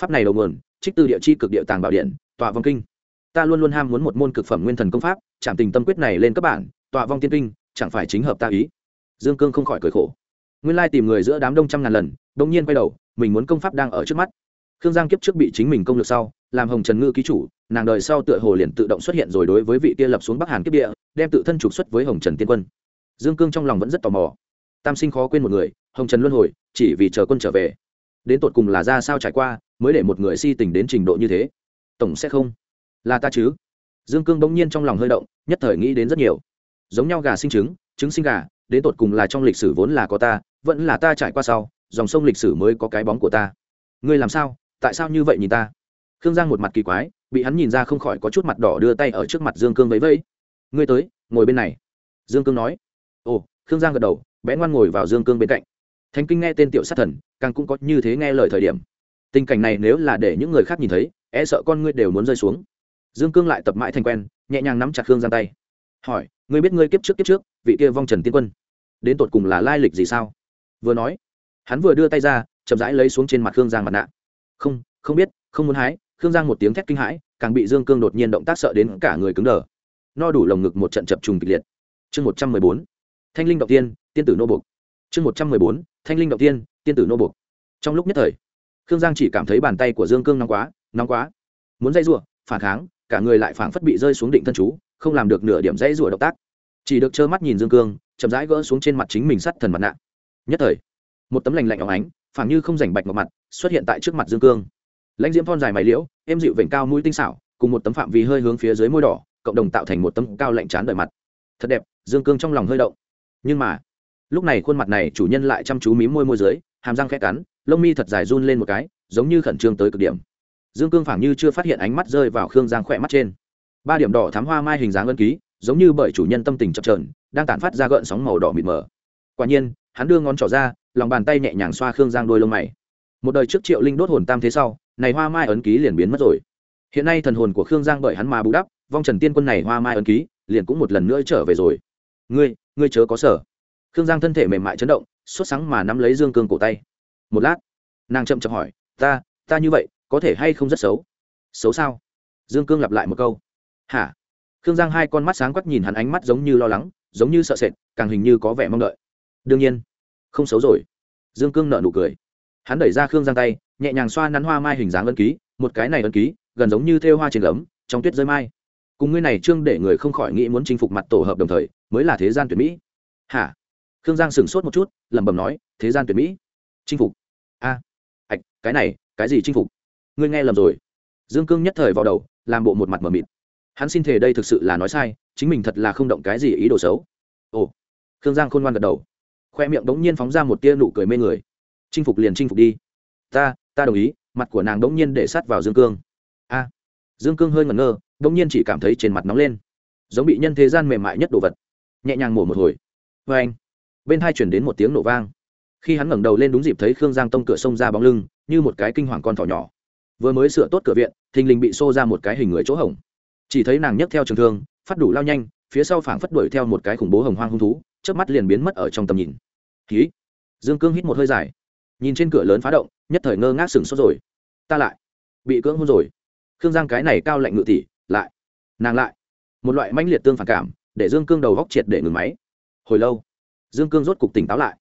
Pháp này đầu nguồn, trích từ địa chi cực địa tàng bảo điện, tọa vong kinh. Ta luôn luôn ham muốn một môn cực phẩm nguyên thần công pháp trảm tình tâm quyết này lên các bản, tọa vong tiên kinh, chẳng phải chính hợp ta ý dương cương không khỏi cười khổ. Nguyên lai tìm người giữa đám đông trăm ngàn lần đông nhiên quay đầu, mình muốn công pháp đang ở trước mắt. Khương giang kiếp trước bị chính mình công lược sau, làm hồng trần ngư ký chủ, nàng đời sau tựa hồ liền tự động xuất hiện rồi đối với vị kia lập xuống bắc hàn kiếp địa, đem tự thân trục xuất với hồng trần tiên quân. Dương cương trong lòng vẫn rất tò mò. Tam sinh khó quên một người, hồng trần luân hồi, chỉ vì chờ quân trở về. Đến tột cùng là ra sao trải qua, mới để một người si tình đến trình độ như thế? Tổng sẽ không. Là ta chứ? Dương cương bỗng nhiên trong lòng hơi động, nhất thời nghĩ đến rất nhiều. Giống nhau gà sinh trứng trứng sinh gà đến tột cùng là trong lịch sử vốn là có ta, vẫn là ta trải qua sau, dòng sông lịch sử mới có cái bóng của ta. Ngươi làm sao? Tại sao như vậy nhìn ta? Khương giang một mặt kỳ quái, bị hắn nhìn ra không khỏi có chút mặt đỏ đưa tay ở trước mặt dương cương vẫy vẫy. Ngươi tới, ngồi bên này. Dương cương nói. Ồ, khương giang gật đầu, bé ngoan ngồi vào dương cương bên cạnh. Thánh kinh nghe tên tiểu sát thần, càng cũng có như thế nghe lời thời điểm. Tình cảnh này nếu là để những người khác nhìn thấy e sợ con ngươi đều muốn rơi xuống. Dương cương lại tập mãi thành quen, nhẹ nhàng nắm chặt khương giang tay hỏi, ngươi biết ngươi kiếp trước kiếp trước, vị kia vong trần tiên quân, đến tột cùng là lai lịch gì sao? Vừa nói, hắn vừa đưa tay ra, chậm rãi lấy xuống trên mặt khương giang mặt nạ. Không không biết, không muốn hái. Khương giang một tiếng thét kinh hãi, càng bị dương cương đột nhiên động tác sợ đến cả người cứng đờ. No đủ lồng ngực một trận chập trùng kịch liệt. Chương một trăm mười bốn, thanh linh động tiên tiên tử nô bục chương một trăm mười bốn, thanh linh động tiên tiên tử nô bục trong lúc nhất thời, khương giang chỉ cảm thấy bàn tay của dương cương nóng quá nóng quá. Muốn dây rủa, phản kháng, cả người lại phảng phất bị rơi xuống định thân chú không làm được nửa điểm dãy rủa động tác. Chỉ được trơ mắt nhìn dương cương, chậm rãi gỡ xuống trên mặt chính mình sắt thần mặt nạ. Nhất thời, một tấm lành lạnh óng ánh, phảng như không rảnh bạch ngọc mặt, xuất hiện tại trước mặt dương cương. Lãnh diễm thon dài mày liễu em dịu vểnh cao mũi tinh xảo, cùng một tấm phạm vi hơi hướng phía dưới môi đỏ, cộng đồng tạo thành một tấm cao lạnh chán đời mặt. Thật đẹp, dương cương trong lòng hơi động. Nhưng mà, lúc này khuôn mặt này chủ nhân lại chăm chú mím môi môi dưới, hàm răng khẽ cắn, lông mi thật dài run lên một cái, giống như khẩn trương tới cực điểm. Dương cương phảng như chưa phát hiện ánh mắt rơi vào khương giang khỏe mắt trên ba điểm đỏ thám hoa mai hình dáng ân ký, giống như bởi chủ nhân tâm tình chập trờn đang tản phát ra gợn sóng màu đỏ mịt mờ. Quả nhiên, hắn đưa ngón trỏ ra, lòng bàn tay nhẹ nhàng xoa khương giang đôi lông mày. Một đời trước triệu linh đốt hồn tam thế sau, này hoa mai ấn ký liền biến mất rồi. Hiện nay thần hồn của khương giang bởi hắn mà bù đắp, vong trần tiên quân này hoa mai ấn ký, liền cũng một lần nữa trở về rồi. Ngươi ngươi chớ có sở khương giang thân thể mềm mại chấn động, sốt sáng mà nắm lấy dương cương cổ tay. Một lát, nàng chậm chậm hỏi, ta ta như vậy, có thể hay không rất xấu? Xấu sao? Dương cương lặp lại một câu hả? Khương giang hai con mắt sáng quắc nhìn hắn ánh mắt giống như lo lắng giống như sợ sệt càng hình như có vẻ mong đợi. Đương nhiên không xấu rồi. Dương cương nợ nụ cười. Hắn đẩy ra khương giang tay nhẹ nhàng xoa nắn hoa mai hình dáng ân ký một cái này ân ký gần giống như thêu hoa trên gấm trong tuyết rơi mai. Cùng ngươi này trương để người không khỏi nghĩ muốn chinh phục mặt tổ hợp đồng thời mới là thế gian tuyệt mỹ. Hả? Khương giang sửng sốt một chút lẩm bẩm nói thế gian tuyệt mỹ. Chinh phục. A. À, ạch cái này cái gì chinh phục? Ngươi nghe lầm rồi. Dương cương nhất thời vào đầu làm bộ một mặt mờ mịt hắn xin thể đây thực sự là nói sai, chính mình thật là không động cái gì ý đồ xấu. Ồ, khương giang khôn ngoan gật đầu. Khoe miệng đống nhiên phóng ra một tia nụ cười mê người. Chinh phục liền chinh phục đi. Ta ta đồng ý, mặt của nàng đống nhiên để sát vào dương cương. A, dương cương hơi ngẩn ngơ đống nhiên chỉ cảm thấy trên mặt nóng lên. Giống bị nhân thế gian mềm mại nhất đồ vật. Nhẹ nhàng mổ một hồi. Vê anh, bên hai chuyển đến một tiếng nổ vang. Khi hắn ngẩng đầu lên đúng dịp thấy khương giang tông cửa sông ra bóng lưng, như một cái kinh hoàng con thỏ nhỏ. Vừa mới sửa tốt cửa viện, thình lình bị xô ra một cái hình người chỗ hỏng chỉ thấy nàng nhấc theo trường thương, phát đủ lao nhanh, phía sau phảng phất đuổi theo một cái khủng bố hồng hoang hung thú trước mắt liền biến mất ở trong tầm nhìn. Ký dương cương hít một hơi dài, nhìn trên cửa lớn phá động, nhất thời ngơ ngác sừng sốt rồi. Ta lại, bị cưỡng hôn rồi. Khương giang cái này cao lạnh ngự tỷ, lại, nàng lại. Một loại mãnh liệt tương phản cảm, để dương cương đầu góc triệt để ngừng máy. Hồi lâu, dương cương rốt cục tỉnh táo lại.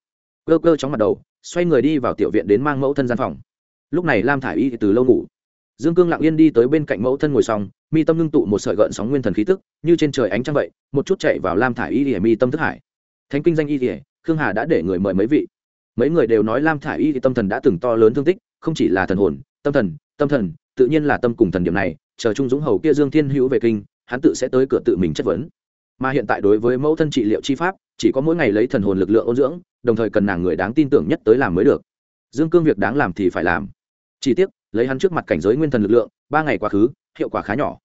Cơ cơ chóng mặt đầu, xoay người đi vào tiểu viện đến mang mẫu thân gian phòng. Lúc này lam thả i y từ lâu ngủ dương cương lặng yên đi tới bên cạnh mẫu thân ngồi xong, mi tâm ngưng tụ một sợi gợn sóng nguyên thần khí tức, như trên trời ánh trăng vậy, một chút chạy vào lam thả y ỉa mi tâm thức hải. Thánh kinh danh y ỉa khương hà đã để người mời mấy vị. Mấy người đều nói lam thả y thì tâm thần đã từng to lớn thương tích, không chỉ là thần hồn, tâm thần tâm thần, tự nhiên là tâm cùng thần điểm này, chờ trung dũng hầu kia dương thiên hữu về kinh, hắn tự sẽ tới cửa tự mình chất vấn. Mà hiện tại đối với mẫu thân trị liệu chi pháp, chỉ có mỗi ngày lấy thần hồn lực lượng ôn dưỡng, đồng thời cần nàng người đáng tin tưởng nhất tới làm mới được. Dương cương việc đáng làm thì phải làm. Chỉ tiếc lấy hắn trước mặt cảnh giới nguyên thần lực lượng, ba ngày quá khứ, hiệu quả khá nhỏ.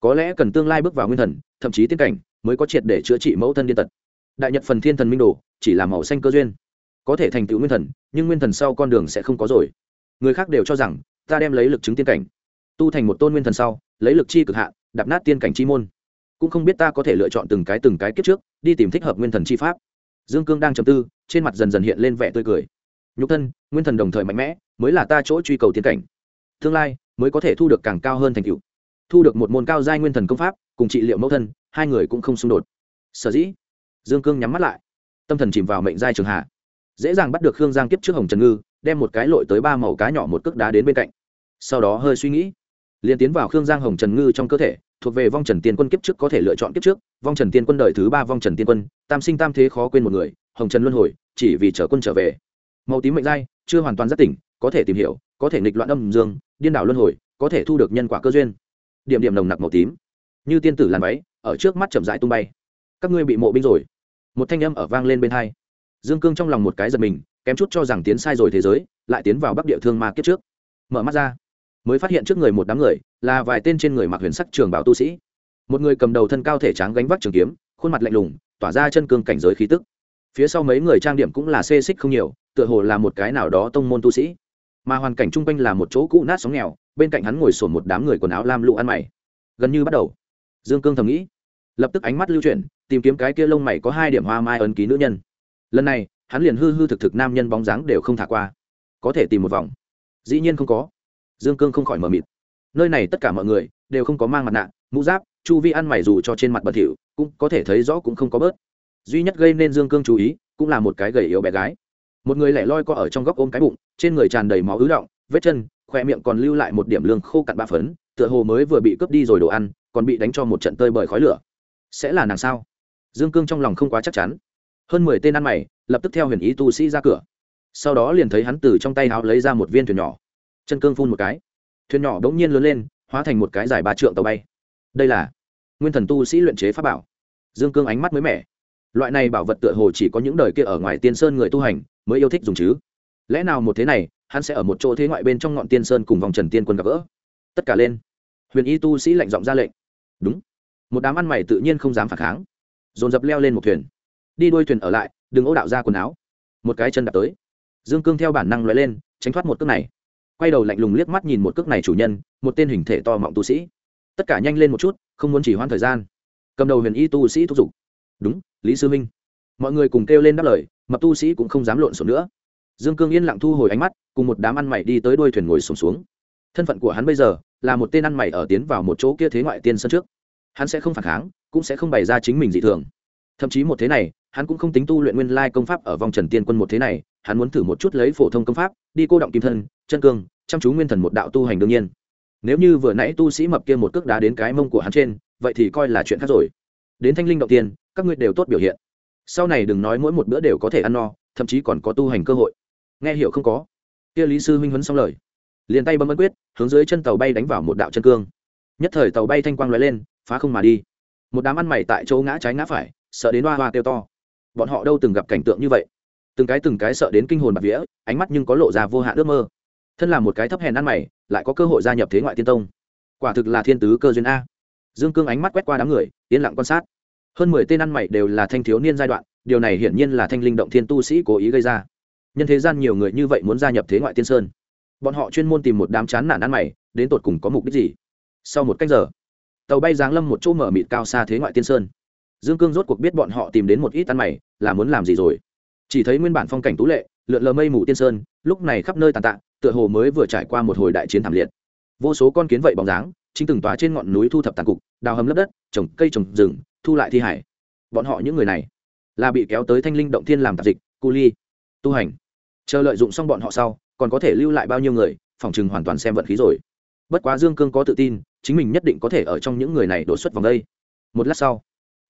Có lẽ cần tương lai bước vào nguyên thần, thậm chí tiên cảnh, mới có triệt để chữa trị mẫu thân điên tật. Đại nhật phần thiên thần minh đồ, chỉ là màu xanh cơ duyên. Có thể thành tựu nguyên thần, nhưng nguyên thần sau con đường sẽ không có rồi. Người khác đều cho rằng, ta đem lấy lực chứng tiên cảnh. Tu thành một tôn nguyên thần sau, lấy lực chi cực hạ đạp nát tiên cảnh chi môn. Cũng không biết ta có thể lựa chọn từng cái từng cái kiếp trước, đi tìm thích hợp nguyên thần chi pháp. Dương cương đang trầm tư, trên mặt dần dần hiện lên vẻ tươi cười. Nhục thân, nguyên thần đồng thời mạnh mẽ, mới là ta chỗ truy cầu tiên cảnh tương lai mới có thể thu được càng cao hơn thành tựu, thu được một môn cao giai nguyên thần công pháp, cùng trị liệu mẫu thân, hai người cũng không xung đột. Sở dĩ, dương cương nhắm mắt lại, tâm thần chìm vào mệnh giai trường hạ, dễ dàng bắt được khương giang kiếp trước hồng trần ngư, đem một cái lội tới ba màu cá nhỏ một cước đá đến bên cạnh. Sau đó hơi suy nghĩ, liền tiến vào khương giang hồng trần ngư trong cơ thể, thuộc về vong trần tiên quân kiếp trước có thể lựa chọn kiếp trước, vong trần tiên quân đời thứ ba vong trần tiên quân, tam sinh tam thế khó quên một người, hồng trần luân hồi, chỉ vì chở quân trở về. Màu tím mệnh giai, chưa hoàn toàn giác tỉnh có thể tìm hiểu, có thể nghịch loạn âm dương, điên đảo luân hồi, có thể thu được nhân quả cơ duyên. Điểm điểm nồng nặc màu tím. Như tiên tử làn váy, ở trước mắt chậm rãi tung bay. Các ngươi bị mộ binh rồi. Một thanh âm ở vang lên bên hai. Dương cương trong lòng một cái giật mình, kém chút cho rằng tiến sai rồi thế giới, lại tiến vào bắc địa thương ma kiếp trước. Mở mắt ra, mới phát hiện trước người một đám người, là vài tên trên người mặc huyền sắc trường bảo tu sĩ. Một người cầm đầu thân cao thể tráng gánh vác trường kiếm, khuôn mặt lạnh lùng, tỏa ra chân cương cảnh giới khí tức. Phía sau mấy người trang điểm cũng là xê xích không nhiều, tựa hồ là một cái nào đó tông môn tu sĩ mà hoàn cảnh chung quanh là một chỗ cũ nát sóng nghèo, bên cạnh hắn ngồi sổn một đám người quần áo lam lụ ăn mày. Gần như bắt đầu, dương cương thầm nghĩ, lập tức ánh mắt lưu chuyển, tìm kiếm cái kia lông mày có hai điểm hoa mai ấn ký nữ nhân. Lần này, hắn liền hư hư thực thực nam nhân bóng dáng đều không thả qua. Có thể tìm một vòng. Dĩ nhiên không có. Dương cương không khỏi mờ mịt. Nơi này tất cả mọi người đều không có mang mặt nạ, mũ giáp, chu vi ăn mày dù cho trên mặt bẩn thỉu, cũng có thể thấy rõ cũng không có bớt. Duy nhất gây nên dương cương chú ý, cũng là một cái gầy yếu bé gái một người lẻ loi co ở trong góc ôm cái bụng, trên người tràn đầy máu ứ động, vết chân khoe miệng còn lưu lại một điểm lương khô cặn ba phấn, tựa hồ mới vừa bị cướp đi rồi đồ ăn, còn bị đánh cho một trận tơi bởi khói lửa. Sẽ là nàng sao? Dương cương trong lòng không quá chắc chắn. Hơn mười tên ăn mày, lập tức theo huyền ý tu sĩ ra cửa. Sau đó liền thấy hắn từ trong tay áo lấy ra một viên thuyền nhỏ. Chân cương phun một cái. Thuyền nhỏ đ ỗ n g nhiên lớn lên, hóa thành một cái dài ba trượng tàu bay. Đây là nguyên thần tu sĩ luyện chế pháp bảo. Dương cương ánh mắt mới mẻ. Loại này bảo vật tựa hồ chỉ có những đời kia ở ngoài tiên sơn người tu hành mới yêu thích dùng chứ? Lẽ nào một thế này, hắn sẽ ở một chỗ thế ngoại bên trong ngọn tiên sơn cùng vòng trần tiên quân gặp gỡ? Tất cả lên. Huyền y tu sĩ lạnh giọng ra lệnh. Đúng. Một đám ăn mày tự nhiên không dám phản kháng. Dồn dập leo lên một thuyền. Đi đuôi thuyền ở lại, đừng ô đạo ra quần áo. Một cái chân đạp tới. Dương cương theo bản năng loại lên, tránh thoát một cước này. Quay đầu lạnh lùng liếc mắt nhìn một cước này chủ nhân, một tên hình thể to mọng tu sĩ. Tất cả nhanh lên một chút, không muốn chỉ hoãn thời gian. Cầm đầu huyền y tu sĩ thúc giục. Đúng, lý sư minh. Mọi người cùng kêu lên đáp lời mập tu sĩ cũng không dám lộn xộn nữa. Dương cương yên lặng thu hồi ánh mắt cùng một đám ăn mày đi tới đuôi thuyền ngồi sùng xuống, xuống. Thân phận của hắn bây giờ là một tên ăn mày ở tiến vào một chỗ kia thế ngoại tiên sân trước. Hắn sẽ không phản kháng cũng sẽ không bày ra chính mình dị thường. Thậm chí một thế này hắn cũng không tính tu luyện nguyên lai công pháp ở vòng trần tiên quân một thế này hắn muốn thử một chút lấy phổ thông công pháp đi cô động kim thân chân cương chăm chú nguyên thần một đạo tu hành đương nhiên. Nếu như vừa nãy tu sĩ mập kia một cước đá đến cái mông của hắn trên vậy thì coi là chuyện khác rồi. Đến thanh linh động tiên các ngươi đều tốt biểu hiện sau này đừng nói mỗi một bữa đều có thể ăn no, thậm chí còn có tu hành cơ hội. Nghe hiểu không có? Kia lý sư huynh huấn xong lời. Liền tay bấm ấn quyết, hướng dưới chân tàu bay đánh vào một đạo chân cương. Nhất thời tàu bay thanh quang lóe lên, phá không mà đi. Một đám ăn mày tại chỗ ngã trái ngã phải, sợ đến hoa hoa kêu to. Bọn họ đâu từng gặp cảnh tượng như vậy? Từng cái từng cái sợ đến kinh hồn bạc vía, ánh mắt nhưng có lộ ra vô hạn ước mơ. Thân là một cái thấp hèn ăn mày, lại có cơ hội gia nhập thế ngoại tiên tông. Quả thực là thiên tứ cơ duyên a. Dương cương ánh mắt quét qua đám người, yên lặng quan sát hơn mười tên ăn mày đều là thanh thiếu niên giai đoạn, điều này hiển nhiên là thanh linh động thiên tu sĩ cố ý gây ra. Nhân thế gian nhiều người như vậy muốn gia nhập thế ngoại tiên sơn. Bọn họ chuyên môn tìm một đám chán nản ăn mày, đến tột cùng có mục đích gì? Sau một cách giờ, tàu bay giáng lâm một chỗ mở mịt cao xa thế ngoại tiên sơn. Dương cương rốt cuộc biết bọn họ tìm đến một ít ăn mày, là muốn làm gì rồi? Chỉ thấy nguyên bản phong cảnh tú lệ, lượn lờ mây mù tiên sơn, lúc này khắp nơi tàn tạ, tựa hồ mới vừa trải qua một hồi đại chiến thảm liệt. Vô số con kiến vậy bóng dáng chính từng tòa trên ngọn núi thu thập tàn cục, đào hầm lấp đất, trồng cây trồng rừng, thu lại thi hải. Bọn họ những người này là bị kéo tới thanh linh động thiên làm tạp dịch, cu ly tu hành. Chờ lợi dụng xong bọn họ sau, còn có thể lưu lại bao nhiêu người, phòng chừng hoàn toàn xem vận khí rồi. Bất quá dương cương có tự tin, chính mình nhất định có thể ở trong những người này đổ xuất vòng đây. Một lát sau,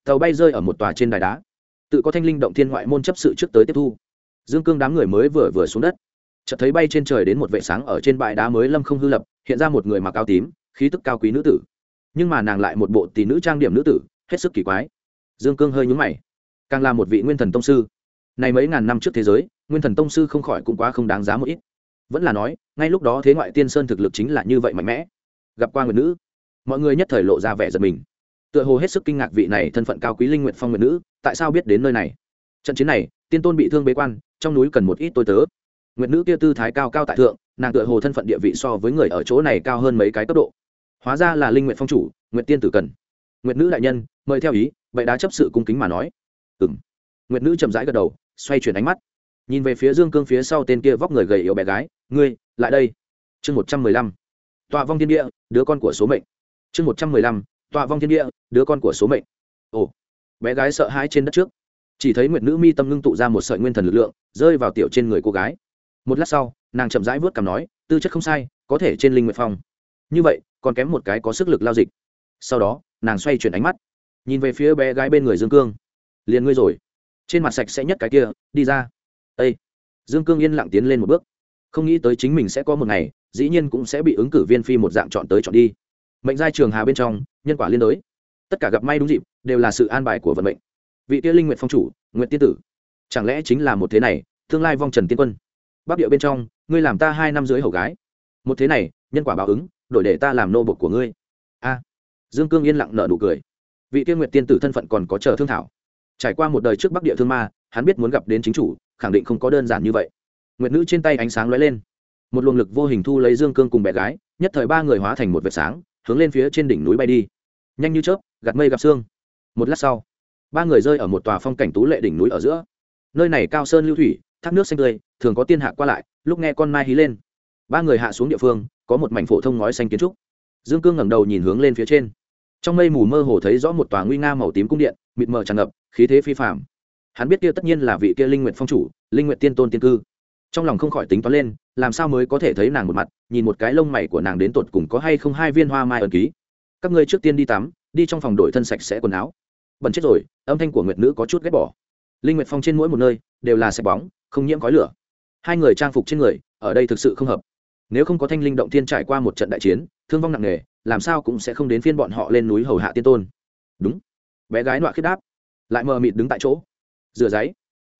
tàu bay rơi ở một tòa trên đài đá. Tự có thanh linh động thiên ngoại môn chấp sự trước tới tiếp thu. Dương cương đám người mới vừa vừa xuống đất. Chợt thấy bay trên trời đến một vệ sáng ở trên bãi đá mới lâm không hư lập, hiện ra một người mặc áo tím khí tức cao quý nữ tử. Nhưng mà nàng lại một bộ tỷ nữ trang điểm nữ tử, hết sức kỳ quái. Dương cương hơi nhúng mày. Càng là một vị nguyên thần tông sư. Này mấy ngàn năm trước thế giới, nguyên thần tông sư không khỏi cũng quá không đáng giá một ít. Vẫn là nói, ngay lúc đó thế ngoại tiên sơn thực lực chính là như vậy mạnh mẽ. Gặp qua người nữ, mọi người nhất thời lộ ra vẻ giật mình. Tựa hồ hết sức kinh ngạc vị này thân phận cao quý linh nguyện phong nguyện nữ, tại sao biết đến nơi này? Trận chiến này, tiên tôn bị thương bế quan, trong núi cần một ít tôi tớ. Nguyện nữ kia tư thái cao cao tại thượng, nàng tựa hồ thân phận địa vị so với người ở chỗ này cao hơn mấy cái cấp độ hóa ra là linh nguyện phong chủ, nguyện tiên tử cần. Nguyện nữ đại nhân, mời theo ý vậy đã chấp sự cung kính mà nói. Ừng nguyện nữ chậm rãi gật đầu, xoay chuyển ánh mắt. Nhìn về phía dương cương phía sau tên kia vóc người gầy yếu bé gái, ngươi, lại đây. Chương một trăm mười lăm. Tọa vong thiên địa, đứa con của số mệnh. Chương một trăm mười lăm. Tọa vong thiên địa, đứa con của số mệnh. Ồ. Bé gái sợ hãi trên đất trước. Chỉ thấy nguyệt nữ mi tâm ngưng tụ ra một sợi nguyên thần lực lượng, rơi vào tiểu trên người cô gái. Một lát sau, nàng chậm rãi vớt cằm nói, tư chất không sai, có thể trên linh nguyệt phong. Như vậy còn kém một cái có sức lực lao dịch. Sau đó, nàng xoay chuyển ánh mắt, nhìn về phía bé gái bên người dương cương. Liền ngươi rồi. Trên mặt sạch sẽ nhất cái kia, đi ra. Â dương cương yên lặng tiến lên một bước. Không nghĩ tới chính mình sẽ có một ngày, dĩ nhiên cũng sẽ bị ứng cử viên phi một dạng chọn tới chọn đi. Mệnh giai trường hà bên trong, nhân quả liên đối. tất cả gặp may đúng dịp, đều là sự an bài của vận mệnh. Vị kia linh nguyện phong chủ nguyện tiên tử. Chẳng lẽ chính là một thế này, tương lai vong trần tiên quân? Bắc địa bên trong, ngươi làm ta hai năm dưới hầu gái. Một thế này, nhân quả báo ứng đổi để ta làm nô bộc của ngươi. A. Dương cương yên lặng nợ nụ cười. Vị tiên Nguyệt tiên tử thân phận còn có chờ thương thảo. Trải qua một đời trước bắc địa thương ma, hắn biết muốn gặp đến chính chủ, khẳng định không có đơn giản như vậy. Nguyệt nữ trên tay ánh sáng lóe lên. Một luồng lực vô hình thu lấy dương cương cùng bé gái, nhất thời ba người hóa thành một vệt sáng, hướng lên phía trên đỉnh núi bay đi. Nhanh như chớp, gạt mây gặp sương. Một lát sau, ba người rơi ở một tòa phong cảnh tú lệ đỉnh núi ở giữa. Nơi này cao sơn lưu thủy, thác nước xanh tươi, thường có tiên hạ qua lại, lúc nghe con mai hí lên. Ba người hạ xuống địa phương có một mảnh phổ thông ngói xanh kiến trúc. Dương cương ngẩng đầu nhìn hướng lên phía trên. Trong mây mù mơ hồ thấy rõ một tòa nguy nga màu tím cung điện, mịt mờ tràn ngập, khí thế phi phạm hắn biết kia tất nhiên là vị kia linh nguyện phong chủ, linh nguyện tiên tôn tiên cư. Trong lòng không khỏi tính toán lên, làm sao mới có thể thấy nàng một mặt, nhìn một cái lông mày của nàng đến tột cùng có hay không hai viên hoa mai ẩn ký. Các ngươi trước tiên đi tắm, đi trong phòng đổi thân sạch sẽ quần áo. Bẩn chết rồi, âm thanh của nguyệt nữ có chút ghét bỏ. Linh nguyệt phong trên mỗi một nơi, đều là sạch bóng, không nhiễm khói lửa. Hai người trang phục trên người, ở đây thực sự không hợp nếu không có thanh linh động thiên trải qua một trận đại chiến, thương vong nặng nề, làm sao cũng sẽ không đến phiên bọn họ lên núi hầu hạ tiên tôn. Đúng. Bé gái nọa khiết đáp. Lại mờ mịt đứng tại chỗ. Rửa giấy.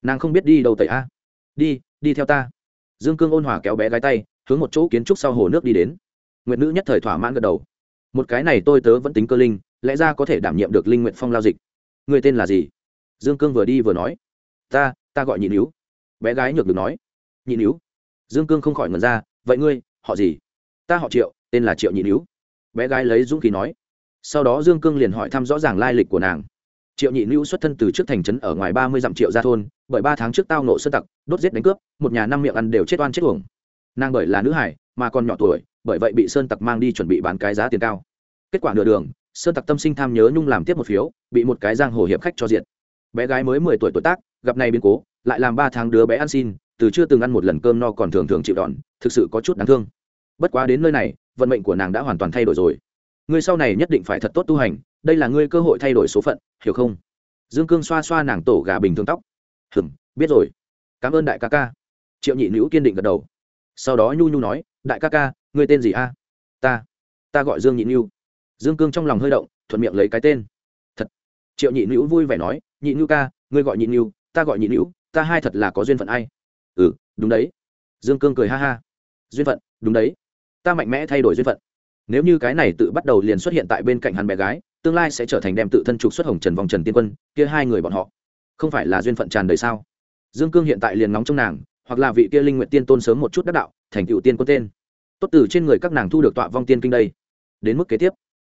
Nàng không biết đi đâu tẩy a. Đi đi theo ta. Dương cương ôn hòa kéo bé gái tay, hướng một chỗ kiến trúc sau hồ nước đi đến. Nguyệt nữ nhất thời thỏa mãn gật đầu. Một cái này tôi tớ vẫn tính cơ linh, lẽ ra có thể đảm nhiệm được linh nguyện phong lao dịch. Người tên là gì? Dương cương vừa đi vừa nói. Ta ta gọi nhị níu. Bé gái nhược được nói. Nhị níu. Dương cương không khỏi ngần ra vậy ngươi, họ gì? Ta họ triệu, tên là triệu nhị níu. Bé gái lấy dũng khí nói. Sau đó dương cương liền hỏi thăm rõ ràng lai lịch của nàng. Triệu nhị níu xuất thân từ trước thành trấn ở ngoài ba mươi dặm triệu gia thôn, bởi ba tháng trước tao nộ sơn tặc, đốt giết đánh cướp, một nhà năm miệng ăn đều chết oan chết uổng. Nàng bởi là nữ hải, mà còn nhỏ tuổi, bởi vậy bị sơn tặc mang đi chuẩn bị bán cái giá tiền cao. Kết quả nửa đường, sơn tặc tâm sinh tham nhớ nhung làm tiếp một phiếu, bị một cái giang hồ hiệp khách cho diện bé gái mới mười tuổi tuổi tác, gặp này biến cố, lại làm ba tháng đứa bé ăn xin, từ chưa từng ăn một lần cơm no còn thường thường chịu đòn thực sự có chút đáng thương. Bất quá đến nơi này, vận mệnh của nàng đã hoàn toàn thay đổi rồi. Ngươi sau này nhất định phải thật tốt tu hành, đây là ngươi cơ hội thay đổi số phận, hiểu không? Dương cương xoa xoa nàng tổ gà bình thường tóc. Hừm, biết rồi. Cảm ơn đại ca ca. Triệu nhị nữ kiên định gật đầu. Sau đó nhu nhu nói, đại ca ca, ngươi tên gì a? Ta ta gọi dương nhị nữ dương cương trong lòng hơi động, thuận miệng lấy cái tên. Thật. Triệu nhị nữ vui vẻ nói, nhị nữ ca, ngươi gọi nhị nữ ta gọi nhị nữ ta hai thật là có duyên phận ai? Ừ đúng đấy. Dương cương cười ha ha duyên phận, đúng đấy. Ta mạnh mẽ thay đổi duyên phận. Nếu như cái này tự bắt đầu liền xuất hiện tại bên cạnh hắn bé gái, tương lai sẽ trở thành đem tự thân trục xuất hồng trần vòng trần tiên quân, kia hai người bọn họ. Không phải là duyên phận tràn đầy sao? Dương cương hiện tại liền nóng trong nàng, hoặc là vị kia linh nguyện tiên tôn sớm một chút đắc đạo, thành cựu tiên quân tên. Tốt từ trên người các nàng thu được tọa vong tiên kinh đây. Đến mức kế tiếp.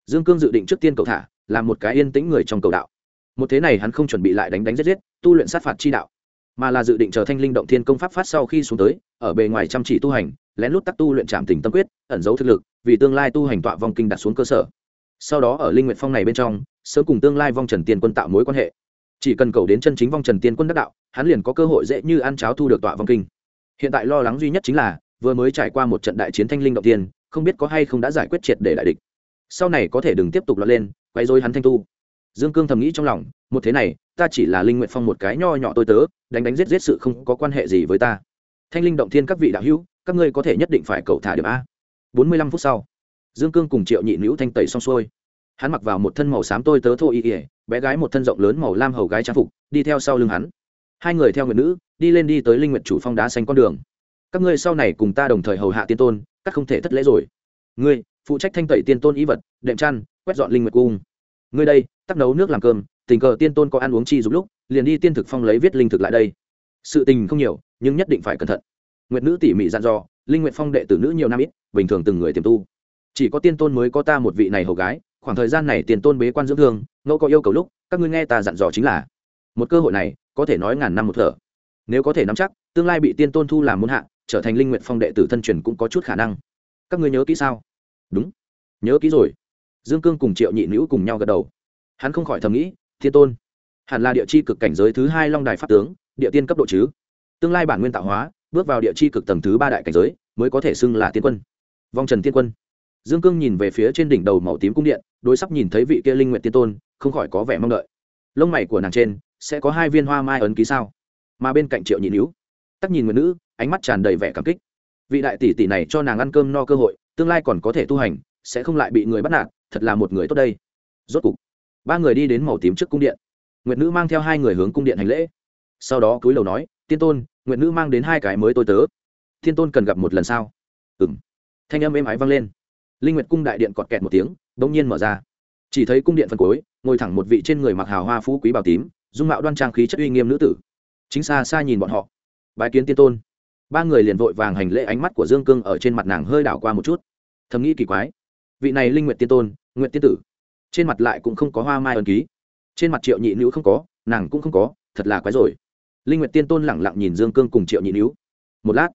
Dương cương dự định trước tiên cầu thả, làm một cái yên tĩnh người trong cầu đạo. Một thế này hắn không chuẩn bị lại đánh đánh giết giết, tu luyện sát phạt chi đạo, mà là dự định chờ thanh linh động thiên công pháp phát sau khi xuống tới, ở bề ngoài chăm chỉ tu hành lén lút tắc tu luyện trạm tình tâm quyết, ẩn giấu thực lực, vì tương lai tu hành tọa vong kinh đặt xuống cơ sở. Sau đó ở linh nguyện phong này bên trong, sớm cùng tương lai vong trần tiên quân tạo mối quan hệ. Chỉ cần cầu đến chân chính vong trần tiên quân đắc đạo, hắn liền có cơ hội dễ như ăn cháo thu được tọa vong kinh. Hiện tại lo lắng duy nhất chính là, vừa mới trải qua một trận đại chiến thanh linh động tiên, không biết có hay không đã giải quyết triệt để đại địch. Sau này có thể đừng tiếp tục lọt lên quay dối hắn thanh tu. Dương cương thầm nghĩ trong lòng, một thế này, ta chỉ là linh nguyện phong một cái nho nhỏ tôi tớ, đánh đánh giết giết sự không có quan hệ gì với ta. Thanh linh động thiên các vị đạo hữu các ngươi có thể nhất định phải cầu thả điểm a. Bốn mươi lăm phút sau, dương cương cùng triệu nhị nữ thanh tẩy xong xuôi. Hắn mặc vào một thân màu xám tôi tớ thô y ỉa bé gái một thân rộng lớn màu lam hầu gái trang phục, đi theo sau lưng hắn. Hai người theo người nữ, đi lên đi tới linh nguyện chủ phong đá xanh con đường. Các ngươi sau này cùng ta đồng thời hầu hạ tiên tôn, các không thể thất lễ rồi. Ngươi, phụ trách thanh tẩy tiên tôn ý vật, đệm chăn, quét dọn linh nguyệt cung. Ngươi đây, tắc nấu nước làm cơm, tình cờ tiên tôn có ăn uống chi giúp lúc, liền đi tiên thực phong lấy viết linh thực lại đây. Sự tình không nhiều, nhưng nhất định phải cẩn thận nguyệt nữ tỉ mỉ dặn dò, linh nguyện phong đệ tử nữ nhiều năm ít, bình thường từng người tiềm tu. Chỉ có tiên tôn mới có ta một vị này hầu gái, khoảng thời gian này tiền tôn bế quan dưỡng thương, ngẫu có yêu cầu lúc, các ngươi nghe ta dặn dò chính là. Một cơ hội này, có thể nói ngàn năm một thở. Nếu có thể nắm chắc, tương lai bị tiên tôn thu làm muôn hạ, trở thành linh nguyện phong đệ tử thân truyền cũng có chút khả năng. Các ngươi nhớ kỹ sao? Đúng. Nhớ kỹ rồi. Dương cương cùng triệu nhị nữ cùng nhau gật đầu. Hắn không khỏi thầm nghĩ, thiên tôn, hẳn là địa chi cực cảnh giới thứ hai long đài pháp tướng, địa tiên cấp độ chứ? Tương lai bản nguyên tạo hóa bước vào địa chi cực tầng thứ ba đại cảnh giới, mới có thể xưng là tiên quân. Vong trần tiên quân. Dương cương nhìn về phía trên đỉnh đầu màu tím cung điện, đối sắp nhìn thấy vị kia linh nguyện tiên tôn, không khỏi có vẻ mong đợi. Lông mày của nàng trên, sẽ có hai viên hoa mai ấn ký sao? Mà bên cạnh triệu nhị níu tắc nhìn người nữ, ánh mắt tràn đầy vẻ cảm kích. Vị đại tỷ tỷ này cho nàng ăn cơm no cơ hội, tương lai còn có thể tu hành, sẽ không lại bị người bắt nạt, thật là một người tốt đây. Rốt cục, ba người đi đến màu tím trước cung điện. Nguyệt nữ mang theo hai người hướng cung điện hành lễ. Sau đó cúi đầu nói, tiên tôn nguyệt nữ mang đến hai cái mới tôi tớ. Thiên tôn cần gặp một lần sao? Ừng thanh âm êm ái vang lên. Linh nguyệt cung đại điện cọt kẹt một tiếng bỗng nhiên mở ra. Chỉ thấy cung điện phân cối, ngồi thẳng một vị trên người mặc hào hoa phú quý bảo tím dung mạo đoan trang khí chất uy nghiêm nữ tử. Chính xa xa nhìn bọn họ. Bái kiến tiên tôn. Ba người liền vội vàng hành lễ ánh mắt của dương cương ở trên mặt nàng hơi đảo qua một chút. Thầm nghĩ kỳ quái. Vị này linh nguyện tiên tôn nguyện tiên tử. Trên mặt lại cũng không có hoa mai ẩn ký. Trên mặt triệu nhị nữ không có nàng cũng không có thật là quái rồi linh Nguyệt tiên tôn lẳng lặng nhìn dương cương cùng triệu nhị níu. Một lát,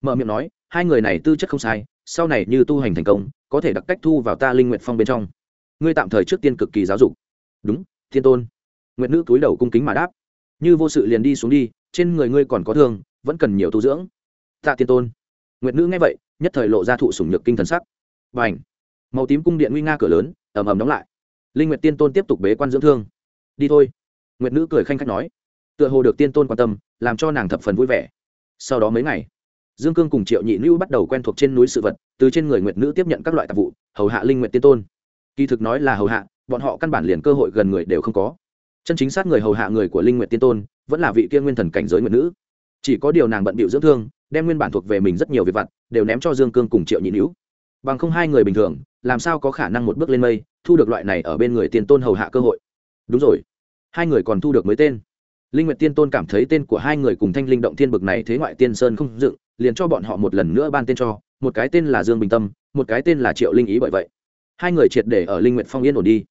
mở miệng nói, hai người này tư chất không sai, sau này như tu hành thành công, có thể đặc cách thu vào ta linh nguyện phong bên trong. Ngươi tạm thời trước tiên cực kỳ giáo dục. Đúng, thiên tôn. Nguyện nữ túi đầu cung kính mà đáp. Như vô sự liền đi xuống đi, trên người ngươi còn có thương, vẫn cần nhiều tu dưỡng. Tạ tiên tôn. Nguyện nữ nghe vậy, nhất thời lộ ra thụ sủng nhược kinh thần sắc. Và ảnh màu tím cung điện nguy nga cửa lớn, ầm ầm đóng lại. Linh nguyệt tiên tôn tiếp tục bế quan dưỡng thương. Đi thôi. Nguyệt nữ cười khanh khách nói tựa hồ được tiên tôn quan tâm, làm cho nàng thập phần vui vẻ. Sau đó mấy ngày, dương cương cùng triệu nhị nữ bắt đầu quen thuộc trên núi sự vật, từ trên người nguyệt nữ tiếp nhận các loại tạp vụ, hầu hạ linh nguyện tiên tôn. Kỳ thực nói là hầu hạ, bọn họ căn bản liền cơ hội gần người đều không có. Chân chính xác người hầu hạ người của linh nguyện tiên tôn, vẫn là vị kia nguyên thần cảnh giới nguyệt nữ. Chỉ có điều nàng bận bịu dưỡng thương, đem nguyên bản thuộc về mình rất nhiều việc vặt, đều ném cho dương cương cùng triệu nhị nữ bằng không hai người bình thường, làm sao có khả năng một bước lên mây, thu được loại này ở bên người tiên tôn hầu hạ cơ hội. Đúng rồi, hai người còn thu được mới tên? Linh nguyệt tiên tôn cảm thấy tên của hai người cùng thanh linh động thiên bực này thế ngoại tiên sơn không dựng, liền cho bọn họ một lần nữa ban tên cho, một cái tên là dương bình tâm, một cái tên là triệu linh ý bởi vậy. Hai người triệt để ở linh nguyệt phong yên ổn đi.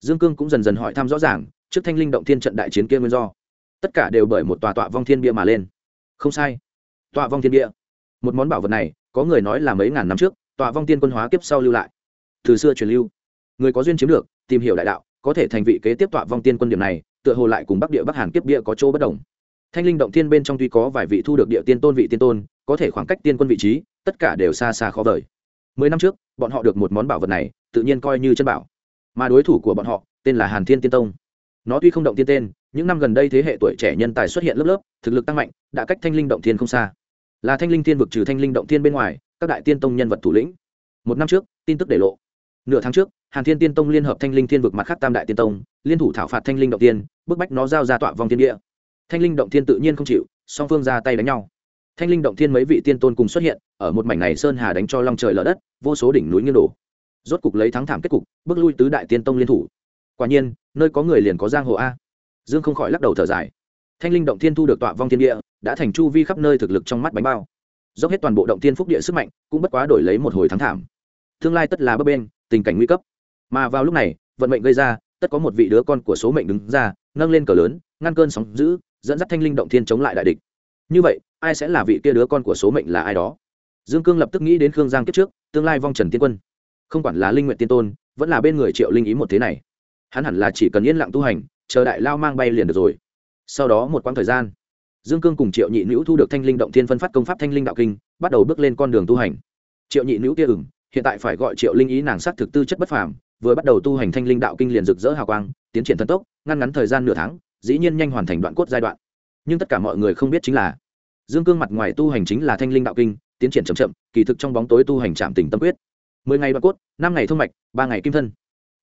Dương cương cũng dần dần hỏi thăm rõ ràng, trước thanh linh động thiên trận đại chiến kia nguyên do. Tất cả đều bởi một tòa tọa vong thiên bia mà lên. Không sai. Tọa vong thiên bia. Một món bảo vật này, có người nói là mấy ngàn năm trước, tọa vong tiên quân hóa kiếp sau lưu lại. Từ xưa truyền lưu. Người có duyên chiếm được, tìm hiểu đại đạo, có thể thành vị kế tiếp tọa vong tiên quân điểm này tựa hồ lại cùng bắc địa bắc hàn kiếp địa có chỗ bất đồng. Thanh linh động thiên bên trong tuy có vài vị thu được địa tiên tôn vị tiên tôn, có thể khoảng cách tiên quân vị trí, tất cả đều xa xa khó vời. Mười năm trước, bọn họ được một món bảo vật này, tự nhiên coi như chân bảo. Mà đối thủ của bọn họ, tên là hàn thiên tiên tông. Nó tuy không động tiên tên, những năm gần đây thế hệ tuổi trẻ nhân tài xuất hiện lớp lớp, thực lực tăng mạnh, đã cách thanh linh động thiên không xa. Là thanh linh thiên vực trừ thanh linh động thiên bên ngoài, các đại tiên tông nhân vật thủ lĩnh. Một năm trước, tin tức để lộ nửa tháng trước, hàn thiên tiên tông liên hợp thanh linh thiên vực mặt khác tam đại tiên tông, liên thủ thảo phạt thanh linh động tiên bức bách nó giao ra tọa vòng thiên địa. Thanh linh động thiên tự nhiên không chịu, song phương ra tay đánh nhau. Thanh linh động thiên mấy vị tiên tôn cùng xuất hiện, ở một mảnh này sơn hà đánh cho long trời lở đất, vô số đỉnh núi nghiêng đổ. Rốt cục lấy thắng thảm kết cục, bước lui tứ đại tiên tông liên thủ. Quả nhiên, nơi có người liền có giang hồ a. Dương không khỏi lắc đầu thở dài. Thanh linh động thiên thu được tọa vong thiên địa, đã thành chu vi khắp nơi thực lực trong mắt bánh bao. Dốc hết toàn bộ động thiên phúc địa sức mạnh, cũng bất quá đổi lấy một hồi thắng thảm. Tương lai tất là bấp bên tình cảnh nguy cấp. Mà vào lúc này, vận mệnh gây ra, tất có một vị đứa con của số mệnh đứng ra, nâng lên cờ lớn, ngăn cơn sóng giữ dẫn dắt thanh linh động thiên chống lại đại địch. Như vậy, ai sẽ là vị kia đứa con của số mệnh là ai đó? Dương cương lập tức nghĩ đến khương giang kiếp trước, tương lai vong trần tiên quân. Không quản là linh nguyện tiên tôn, vẫn là bên người triệu linh ý một thế này. Hắn hẳn là chỉ cần yên lặng tu hành, chờ đại lao mang bay liền được rồi. Sau đó một quãng thời gian, dương cương cùng triệu nhị nữ thu được thanh linh động thiên phân phát công pháp thanh linh đạo kinh, bắt đầu bước lên con đường tu hành. Triệu nhị nữ kia ửng hiện tại phải gọi triệu linh ý nàng sắc thực tư chất bất phàm, vừa bắt đầu tu hành thanh linh đạo kinh liền rực rỡ hào quang, tiến triển thần tốc, ngăn ngắn thời gian nửa tháng, dĩ nhiên nhanh hoàn thành đoạn cốt giai đoạn. Nhưng tất cả mọi người không biết chính là, dương cương mặt ngoài tu hành chính là thanh linh đạo kinh, tiến triển chậm chậm, kỳ thực trong bóng tối tu hành trạm tình tâm quyết. Mười ngày đoạn cốt, năm ngày thông mạch, ba ngày kim thân.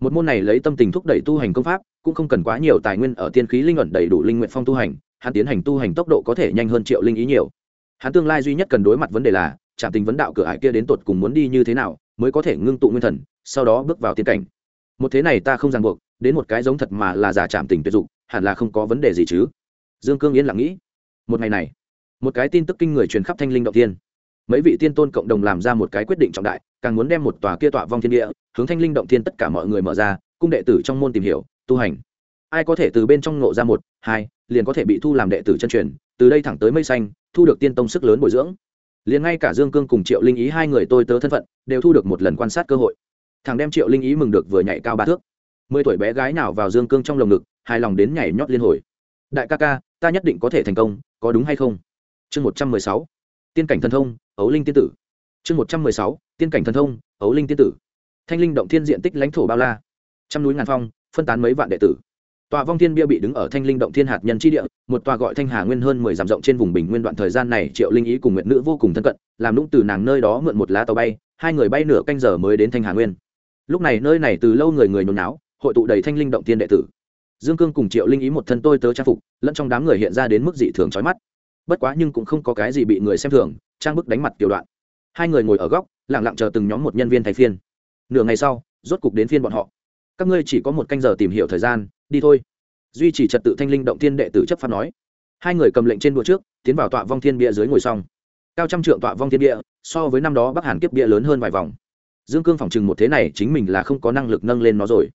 Một môn này lấy tâm tình thúc đẩy tu hành công pháp, cũng không cần quá nhiều tài nguyên ở tiên khí linh ẩn đầy đủ linh nguyện phong tu hành, hắn tiến hành tu hành tốc độ có thể nhanh hơn triệu linh ý nhiều. Hắn tương lai duy nhất cần đối mặt vấn đề là trạm tình vấn đạo cửa ải kia đến tột cùng muốn đi như thế nào mới có thể ngưng tụ nguyên thần, sau đó bước vào tiên cảnh. Một thế này ta không ràng buộc, đến một cái giống thật mà là giả trảm tình tuyệt dụng, hẳn là không có vấn đề gì chứ. Dương cương yên lặng nghĩ. Một ngày này, một cái tin tức kinh người truyền khắp thanh linh động tiên mấy vị tiên tôn cộng đồng làm ra một cái quyết định trọng đại, càng muốn đem một tòa kia tọa vong thiên địa, hướng thanh linh động thiên tất cả mọi người mở ra, cung đệ tử trong môn tìm hiểu, tu hành. Ai có thể từ bên trong nộ ra một, hai, liền có thể bị thu làm đệ tử chân truyền, từ đây thẳng tới mây xanh, thu được tiên tông sức lớn bồi dưỡng liền ngay cả dương cương cùng triệu linh ý hai người tôi tớ thân phận, đều thu được một lần quan sát cơ hội. Thằng đem triệu linh ý mừng được vừa nhảy cao ba thước. Mười tuổi bé gái nào vào dương cương trong lồng ngực, hài lòng đến nhảy nhót liên hồi. Đại ca ca, ta nhất định có thể thành công, có đúng hay không? Chương một trăm mười sáu. Tiên cảnh thần thông, ấu linh tiên tử. Chương một trăm mười sáu. Tiên cảnh thần thông, ấu linh tiên tử. Thanh linh động thiên diện tích lãnh thổ bao la. Trăm núi ngàn phong, phân tán mấy vạn đệ tử tòa vong thiên bia bị đứng ở thanh linh động thiên hạt nhân chi địa, một tòa gọi thanh hà nguyên hơn mười dặm rộng trên vùng bình nguyên đoạn thời gian này, triệu linh ý cùng nguyện nữ vô cùng thân cận, làm lũng từ nàng nơi đó mượn một lá tàu bay, hai người bay nửa canh giờ mới đến thanh hà nguyên. Lúc này nơi này từ lâu người người nhốn náo hội tụ đầy thanh linh động thiên đệ tử. Dương cương cùng triệu linh ý một thân tôi tớ trang phục, lẫn trong đám người hiện ra đến mức dị thường trói mắt. Bất quá nhưng cũng không có cái gì bị người xem thường, trang bức đánh mặt tiểu đoạn. Hai người ngồi ở góc lẳng lặng chờ từng nhóm một nhân viên thay phiên. Nửa ngày sau, rốt cục đến phiên bọn họ các ngươi chỉ có một canh giờ tìm hiểu thời gian, đi thôi. Duy trì trật tự thanh linh động thiên đệ tử chấp pháp nói. Hai người cầm lệnh trên đùa trước, tiến vào tọa vong thiên bia dưới ngồi xong. Cao trăm trượng tọa vong thiên bia, so với năm đó bắc hàn kiếp bia lớn hơn vài vòng. Dương cương phỏng chừng một thế này chính mình là không có năng lực nâng lên nó rồi.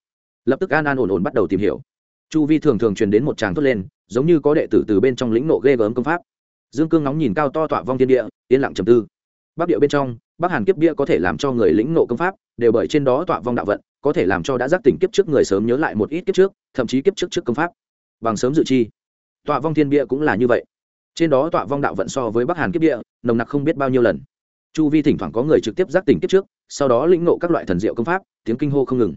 Lập tức an an ổn ổn bắt đầu tìm hiểu. Chu vi thường thường truyền đến một tràng thốt lên, giống như có đệ tử từ bên trong lĩnh nộ ghê gớm công pháp. Dương cương nóng nhìn cao to tọa vong thiên địa, yên lặng trầm tư. Bắc địa bên trong, bắc hàn kiếp bia có thể làm cho người lĩnh nộ công pháp, đều bởi trên đó tọa vong đạo vận có thể làm cho đã giác tỉnh kiếp trước người sớm nhớ lại một ít kiếp trước, thậm chí kiếp trước trước công pháp. Bằng sớm dự chi. Tọa vong thiên bia cũng là như vậy. Trên đó tọa vong đạo vận so với bắc hàn kiếp bia, nồng nặc không biết bao nhiêu lần. Chu vi thỉnh thoảng có người trực tiếp giác tỉnh kiếp trước, sau đó lĩnh nộ các loại thần diệu công pháp, tiếng kinh hô không ngừng.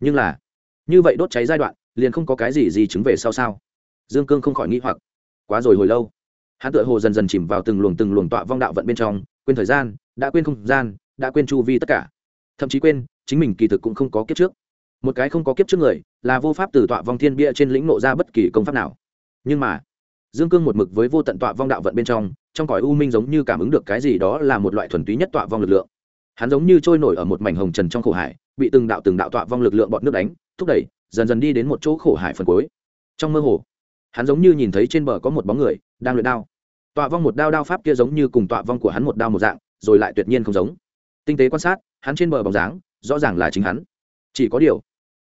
Nhưng là, như vậy đốt cháy giai đoạn, liền không có cái gì gì chứng về sau sao? Dương cương không khỏi nghĩ hoặc. Quá rồi hồi lâu. Hắn tựa hồ dần dần chìm vào từng luồng từng luồng tọa vong đạo vận bên trong, quên thời gian, đã quên không gian, đã quên chu vi tất cả. Thậm chí quên chính mình kỳ thực cũng không có kiếp trước. Một cái không có kiếp trước người là vô pháp từ tọa vong thiên bia trên lĩnh nộ ra bất kỳ công pháp nào. Nhưng mà, dương cương một mực với vô tận tọa vong đạo vận bên trong trong cõi u minh giống như cảm ứng được cái gì đó là một loại thuần túy nhất tọa vong lực lượng. Hắn giống như trôi nổi ở một mảnh hồng trần trong khổ hải, bị từng đạo từng đạo tọa vong lực lượng bọn nước đánh, thúc đẩy, dần dần đi đến một chỗ khổ hải phần cuối. Trong mơ hồ, hắn giống như nhìn thấy trên bờ có một bóng người đang luyện đao. Tọa vong một đao đao pháp kia giống như cùng tọa vong của hắn một đao một dạng, rồi lại tuyệt nhiên không giống. Tinh tế quan sát, hắn trên bờ bóng dáng rõ ràng là chính hắn. Chỉ có điều,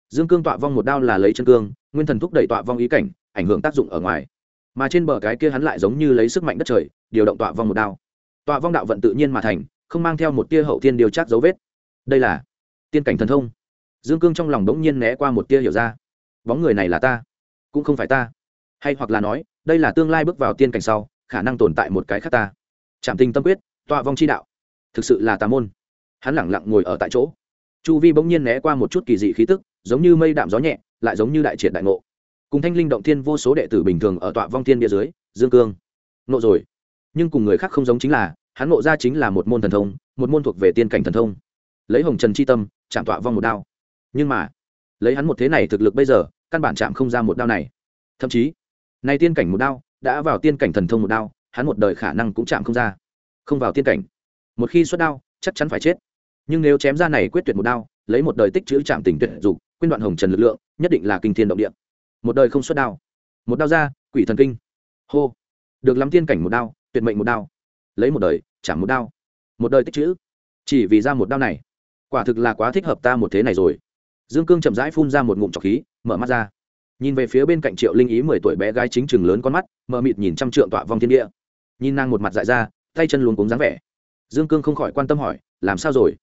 dương cương tọa vong một đao là lấy chân cương, nguyên thần thúc đẩy tọa vong ý cảnh, ảnh hưởng tác dụng ở ngoài. Mà trên bờ cái kia hắn lại giống như lấy sức mạnh đất trời, điều động tọa vong một đao. Tọa vong đạo vận tự nhiên mà thành, không mang theo một tia hậu thiên điều chắc dấu vết. Đây là tiên cảnh thần thông. Dương cương trong lòng đ ố n g nhiên né qua một tia hiểu ra. Bóng người này là ta, cũng không phải ta. Hay hoặc là nói, đây là tương lai bước vào tiên cảnh sau, khả năng tồn tại một cái khác ta. Trạm tình tâm quyết, tọa vong chi đạo. Thực sự là tà môn. Hắn lẳng lặng ngồi ở tại chỗ chu vi bỗng nhiên né qua một chút kỳ dị khí tức, giống như mây đạm gió nhẹ, lại giống như đại triệt đại ngộ. Cùng thanh linh động thiên vô số đệ tử bình thường ở tọa vong thiên địa dưới, dương cương. Nộ rồi. Nhưng cùng người khác không giống chính là, hắn ngộ ra chính là một môn thần thông, một môn thuộc về tiên cảnh thần thông. Lấy hồng trần c h i tâm, chạm tọa vong một đao. Nhưng mà, lấy hắn một thế này thực lực bây giờ, căn bản chạm không ra một đao này. Thậm chí, nay tiên cảnh một đao, đã vào tiên cảnh thần thông một đao, hắn một đời khả năng cũng chạm không ra. Không vào tiên cảnh. Một khi xuất đao, chắc chắn phải chết nhưng nếu chém ra này quyết tuyệt một đao, lấy một đời tích chữ chạm tình tuyệt dục quyên đoạn hồng trần lực lượng, nhất định là kinh thiên động địa. Một đời không xuất đao. Một đao ra, quỷ thần kinh. Hô. Được lắm tiên cảnh một đao, tuyệt mệnh một đao. Lấy một đời chạm một đao. Một đời tích chữ. Chỉ vì ra một đao này. Quả thực là quá thích hợp ta một thế này rồi. Dương cương chậm rãi phun ra một ngụm trọc khí, mở mắt ra. Nhìn về phía bên cạnh triệu linh ý mười tuổi bé gái chính chừng lớn con mắt, mờ mịt nhìn trăm trượng tọa vong thiên địa. Nhìn nàng một mặt dại ra, tay chân luống cuống dáng vẻ. Dương cương không khỏi quan tâm hỏi, làm sao rồi?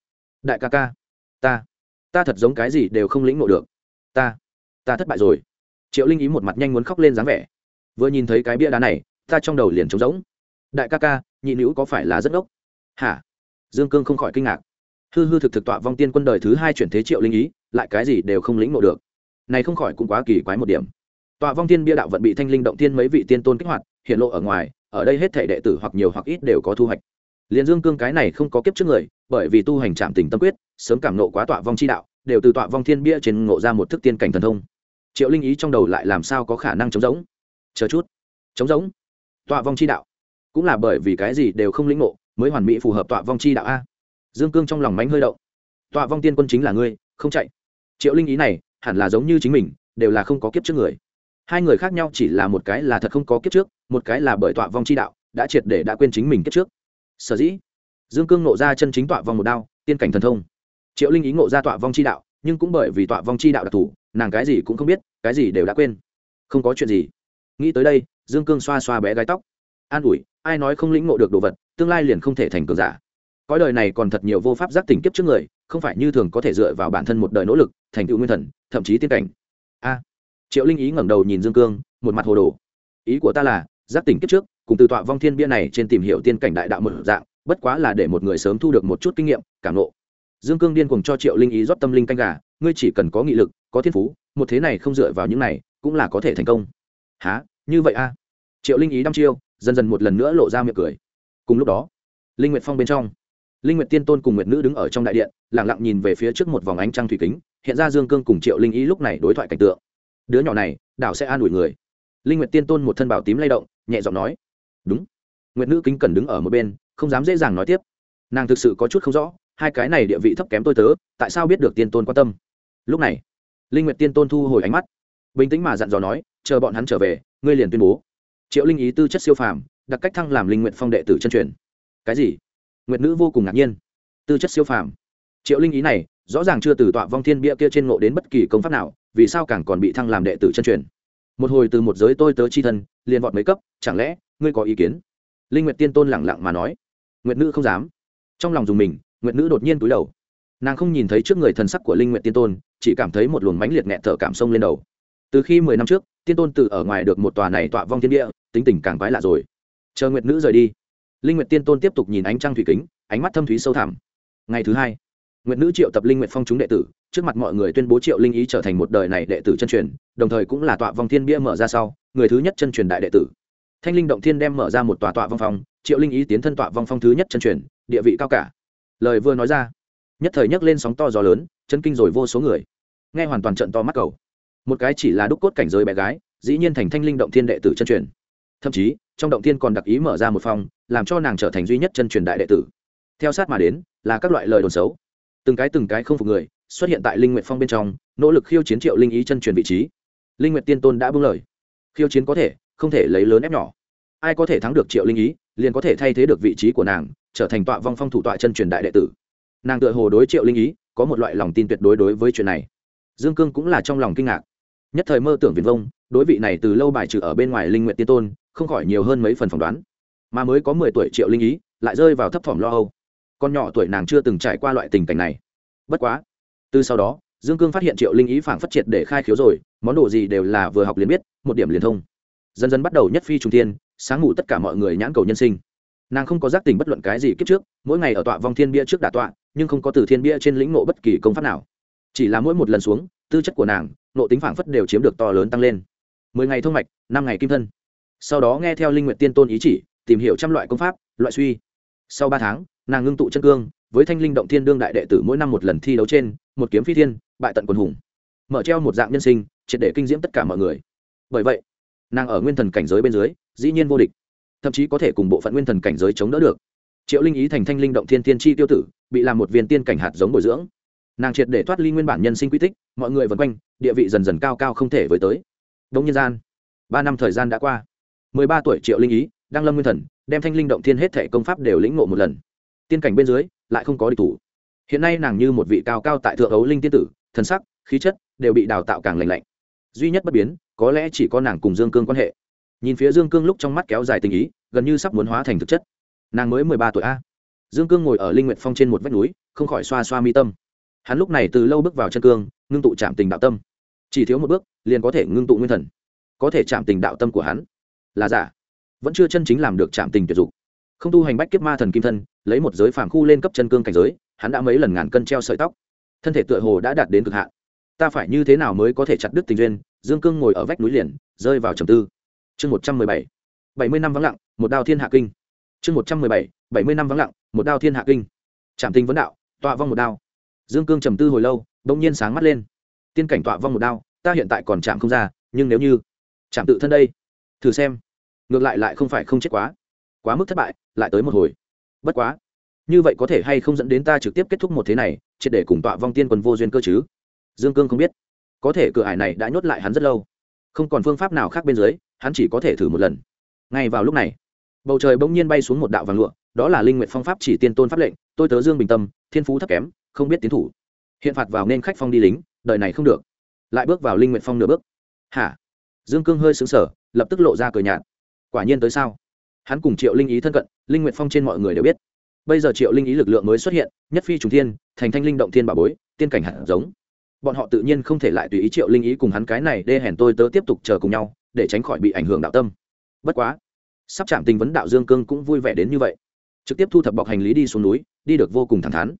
Đại ca ca, ta ta thật giống cái gì đều không lĩnh ngộ được. Ta ta thất bại rồi. Triệu linh ý một mặt nhanh muốn khóc lên dáng vẻ. Vừa nhìn thấy cái bia đá này, ta trong đầu liền trống rỗng. Đại ca ca, nhị nữ có phải là rất ốc hả? Dương cương không khỏi kinh ngạc. Hư hư thực thực tọa vong tiên quân đời thứ hai chuyển thế triệu linh ý, lại cái gì đều không lĩnh ngộ được. Này không khỏi cũng quá kỳ quái một điểm. Tọa vong tiên bia đạo vận bị thanh linh động tiên mấy vị tiên tôn kích hoạt, hiện lộ ở ngoài, ở đây hết thể đệ tử hoặc nhiều hoặc ít đều có thu hoạch liền dương cương cái này không có kiếp trước người, bởi vì tu hành trạm tình tâm quyết, sớm cảm nộ quá tọa vong chi đạo, đều từ tọa vong thiên bia trên ngộ ra một thức tiên cảnh thần thông. Triệu linh ý trong đầu lại làm sao có khả năng chống giống? Chờ chút. Chống giống? Tọa vong chi đạo. Cũng là bởi vì cái gì đều không lĩnh ngộ, mới hoàn mỹ phù hợp tọa vong chi đạo a? Dương cương trong lòng mánh hơi động. Tọa vong tiên quân chính là ngươi, không chạy. Triệu linh ý này, hẳn là giống như chính mình, đều là không có kiếp trước người. Hai người khác nhau chỉ là một cái là thật không có kiếp trước, một cái là bởi tọa vong chi đạo, đã triệt để đã quên chính mình kiếp trước sở dĩ, dương cương nộ ra chân chính tọa vong một đao, tiên cảnh thần thông. Triệu linh ý ngộ ra tọa vong chi đạo, nhưng cũng bởi vì tọa vong chi đạo đặc thù, nàng cái gì cũng không biết, cái gì đều đã quên. Không có chuyện gì. Nghĩ tới đây, dương cương xoa xoa bé gái tóc. An ủi, ai nói không lĩnh ngộ được đồ vật, tương lai liền không thể thành cường giả. Cõi đời này còn thật nhiều vô pháp giác tỉnh kiếp trước người, không phải như thường có thể dựa vào bản thân một đời nỗ lực, thành tựu nguyên thần, thậm chí tiên cảnh. A. Triệu linh ý ngẩng đầu nhìn dương cương, một mặt hồ đồ. Ý của ta là, giác tỉnh kiếp trước cùng từ tọa vong thiên bia này trên tìm hiểu tiên cảnh đại đạo một dạng, bất quá là để một người sớm thu được một chút kinh nghiệm, cảm nộ dương cương điên cùng cho triệu linh ý rót tâm linh canh gà, ngươi chỉ cần có nghị lực, có thiên phú, một thế này không dựa vào những này, cũng là có thể thành công. Há như vậy a triệu linh ý đăm chiêu, dần dần một lần nữa lộ ra miệng cười. Cùng lúc đó, linh nguyệt phong bên trong, linh nguyệt tiên tôn cùng nguyệt nữ đứng ở trong đại điện, lặng lặng nhìn về phía trước một vòng ánh trăng thủy kính, hiện ra dương cương cùng triệu linh ý lúc này đối thoại cảnh tượng. Đứa nhỏ này, đảo sẽ an ủi người. Linh nguyệt tiên tôn một thân bảo tím lay động, nhẹ giọng nói đúng. Nguyệt nữ kính cẩn đứng ở một bên, không dám dễ dàng nói tiếp. Nàng thực sự có chút không rõ, hai cái này địa vị thấp kém tôi tớ, tại sao biết được tiên tôn quan tâm? Lúc này, linh nguyệt tiên tôn thu hồi ánh mắt. Bình tĩnh mà dặn dò nói, chờ bọn hắn trở về, ngươi liền tuyên bố. Triệu linh ý tư chất siêu phàm đặc cách thăng làm linh nguyện phong đệ tử chân truyền. Cái gì? Nguyệt nữ vô cùng ngạc nhiên. Tư chất siêu phàm. Triệu linh ý này, rõ ràng chưa từ tọa vong thiên bia kia trên ngộ đến bất kỳ công pháp nào, vì sao càng còn bị thăng làm đệ tử chân truyền? Một hồi từ một giới tôi tớ chi thân, liền vọt mấy cấp, chẳng lẽ ngươi có ý kiến? Linh nguyệt tiên tôn lẳng lặng mà nói. Nguyệt nữ không dám. Trong lòng dùng mình, nguyệt nữ đột nhiên túi đầu. Nàng không nhìn thấy trước người thần sắc của linh nguyệt tiên tôn, chỉ cảm thấy một luồng mãnh liệt nghẹt thở cảm sông lên đầu. Từ khi mười năm trước, tiên tôn từ ở ngoài được một tòa này tọa vong thiên địa, tính tình càng quái lạ rồi. Chờ nguyệt nữ rời đi, linh nguyệt tiên tôn tiếp tục nhìn ánh trăng thủy kính, ánh mắt thâm thúy sâu thẳm. Ngày thứ hai, nguyệt nữ triệu tập linh nguyệt phong chúng đệ tử, trước mặt mọi người tuyên bố triệu linh ý trở thành một đời này đệ tử chân truyền, đồng thời cũng là tọa vong thiên bia mở ra sau, người thứ nhất chân truyền đại đệ tử thanh linh động thiên đem mở ra một tòa tọa vong phong, triệu linh ý tiến thân tọa vong phong thứ nhất chân truyền, địa vị cao cả. Lời vừa nói ra, nhất thời nhấc lên sóng to gió lớn chân kinh rồi vô số người. Nghe hoàn toàn trận to mắt cầu. Một cái chỉ là đúc cốt cảnh giới bé gái, dĩ nhiên thành thanh linh động thiên đệ tử chân truyền. Thậm chí, trong động thiên còn đặc ý mở ra một phòng làm cho nàng trở thành duy nhất chân truyền đại đệ tử. Theo sát mà đến, là các loại lời đồn xấu. Từng cái từng cái không phục người, xuất hiện tại linh nguyện phong bên trong, nỗ lực khiêu chiến triệu linh ý chân truyền vị trí. Linh nguyện tiên tôn đã bưng lời. Khiêu chiến có thể không thể lấy lớn ép nhỏ. Ai có thể thắng được triệu linh ý, liền có thể thay thế được vị trí của nàng, trở thành tọa vong phong thủ tọa chân truyền đại đệ tử. Nàng tựa hồ đối triệu linh ý, có một loại lòng tin tuyệt đối đối với chuyện này. Dương cương cũng là trong lòng kinh ngạc. Nhất thời mơ tưởng viền vông, đối vị này từ lâu bài trừ ở bên ngoài linh nguyện tiên tôn, không khỏi nhiều hơn mấy phần phỏng đoán. Mà mới có mười tuổi triệu linh ý, lại rơi vào thấp thỏm lo âu. Con nhỏ tuổi nàng chưa từng trải qua loại tình cảnh này. Bất quá, từ sau đó, dương cương phát hiện triệu linh ý phảng phát triệt để khai khiếu rồi, món đồ gì đều là vừa học liền biết, một điểm liền thông dần dần bắt đầu nhất phi trung tiên sáng ngủ tất cả mọi người nhãn cầu nhân sinh. Nàng không có giác tình bất luận cái gì kiếp trước, mỗi ngày ở tọa vong thiên bia trước đà tọa, nhưng không có từ thiên bia trên lĩnh ngộ bất kỳ công pháp nào. Chỉ là mỗi một lần xuống, tư chất của nàng nộ tính phảng phất đều chiếm được to lớn tăng lên. Mười ngày thông mạch, năm ngày kim thân. Sau đó nghe theo linh nguyện tiên tôn ý chỉ, tìm hiểu trăm loại công pháp, loại suy. Sau ba tháng, nàng ngưng tụ chân cương, với thanh linh động thiên đương đại đệ tử mỗi năm một lần thi đấu trên, một kiếm phi thiên, bại tận quần hùng. Mở treo một dạng nhân sinh, triệt để kinh diễm tất cả mọi người. Bởi vậy nàng ở nguyên thần cảnh giới bên dưới, dĩ nhiên vô địch. Thậm chí có thể cùng bộ phận nguyên thần cảnh giới chống đỡ được. Triệu linh ý thành thanh linh động thiên tiên tri tiêu tử, bị làm một viên tiên cảnh hạt giống bồi dưỡng. Nàng triệt để thoát ly nguyên bản nhân sinh quy tích, mọi người vần quanh, địa vị dần dần cao cao không thể với tới. Đông nhân gian, ba năm thời gian đã qua. Mười ba tuổi triệu linh ý, đang lâm nguyên thần, đem thanh linh động thiên hết thể công pháp đều lĩnh ngộ một lần. Tiên cảnh bên dưới, lại không có địch thủ. Hiện nay nàng như một vị cao cao tại thượng ấu linh tiên tử, thần sắc, khí chất đều bị đào tạo càng lành lạnh. Duy nhất bất biến có lẽ chỉ có nàng cùng dương cương quan hệ. Nhìn phía dương cương lúc trong mắt kéo dài tình ý, gần như sắp muốn hóa thành thực chất. Nàng mới mười ba tuổi a. Dương cương ngồi ở linh nguyện phong trên một vách núi, không khỏi xoa xoa mi tâm. Hắn lúc này từ lâu bước vào chân cương, ngưng tụ chạm tình đạo tâm. Chỉ thiếu một bước, liền có thể ngưng tụ nguyên thần. Có thể chạm tình đạo tâm của hắn. Là giả. Vẫn chưa chân chính làm được chạm tình tuyệt dục. Không tu hành bách kiếp ma thần kim thân, lấy một giới phản khu lên cấp chân cương cảnh giới, hắn đã mấy lần ngàn cân treo sợi tóc. Thân thể tựa hồ đã đạt đến cực hạn. Ta phải như thế nào mới có thể chặt đứt tình duyên dương cương ngồi ở vách núi liền, rơi vào trầm tư. Chương một trăm mười bảy. Bảy mươi năm vắng lặng, một đao thiên hạ kinh. Chương một trăm mười bảy bảy mươi năm vắng lặng, một đao thiên hạ kinh. Trạm tình vấn đạo, tọa vong một đao. Dương cương trầm tư hồi lâu đ ỗ n g nhiên sáng mắt lên. Tiên cảnh tọa vong một đao, ta hiện tại còn chạm không ra, nhưng nếu như chạm tự thân đây, thử xem. Ngược lại lại không phải không chết quá. Quá mức thất bại, lại tới một hồi. Bất quá, như vậy có thể hay không dẫn đến ta trực tiếp kết thúc một thế này, triệt để cùng tọa vong tiên quân vô duyên cơ chứ? Dương cương không biết có thể cửa ải này đã nhốt lại hắn rất lâu. Không còn phương pháp nào khác bên dưới, hắn chỉ có thể thử một lần. Ngay vào lúc này, bầu trời bỗng nhiên bay xuống một đạo vàng lụa, đó là linh nguyện phong pháp chỉ tiên tôn pháp lệnh, tôi tớ dương bình tâm, thiên phú thấp kém, không biết tiến thủ. Hiện phạt vào nên khách phong đi lính, đời này không được. Lại bước vào linh nguyện phong nửa bước. Hả? Dương cương hơi xứng sở lập tức lộ ra cười nhạt. Quả nhiên tới sao? Hắn cùng triệu linh ý thân cận, linh nguyện phong trên mọi người đều biết. Bây giờ triệu linh ý lực lượng mới xuất hiện, nhất phi trùng thiên, thành thanh linh động thiên bà bối, tiên cảnh hạt giống bọn họ tự nhiên không thể lại tùy ý triệu linh ý cùng hắn cái này đê hèn tôi tớ tiếp tục chờ cùng nhau, để tránh khỏi bị ảnh hưởng đạo tâm. Bất quá, sắp chạm tình vấn đạo dương cương cũng vui vẻ đến như vậy. Trực tiếp thu thập bọc hành lý đi xuống núi, đi được vô cùng thẳng thắn.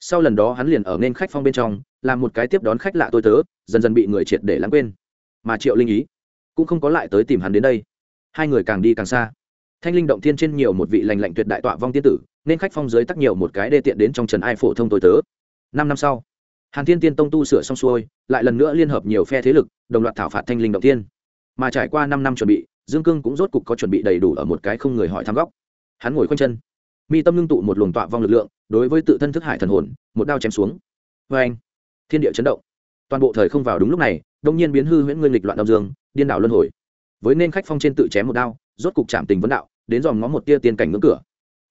Sau lần đó hắn liền ở nên khách phong bên trong, làm một cái tiếp đón khách lạ tôi tớ, dần dần bị người triệt để lãng quên. Mà triệu linh ý cũng không có lại tới tìm hắn đến đây. Hai người càng đi càng xa. Thanh linh động thiên trên nhiều một vị lành lạnh tuyệt đại tọa vong tiên tử, nên khách phong dưới tắc nhiều một cái đê tiện đến trong trần ai phổ thông tôi tớ. Năm năm sau hàn thiên tiên tông tu sửa xong xuôi, lại lần nữa liên hợp nhiều phe thế lực, đồng loạt thảo phạt thanh linh động thiên mà trải qua năm năm chuẩn bị, dương cương cũng rốt cục có chuẩn bị đầy đủ ở một cái không người hỏi thăm góc. Hắn ngồi khoanh chân. Mi tâm ngưng tụ một luồng tọa vong lực lượng, đối với tự thân thức hải thần hồn, một đao chém xuống. Vê anh, thiên địa chấn động. Toàn bộ thời không vào đúng lúc này đông nhiên biến hư huyễn nguyên nghịch loạn đông dương, điên đảo luân hồi. Với nên khách phong trên tự chém một đao, rốt cục chạm tình vấn đạo, đến dòm ngó một tia tiên cảnh ngưỡng cửa.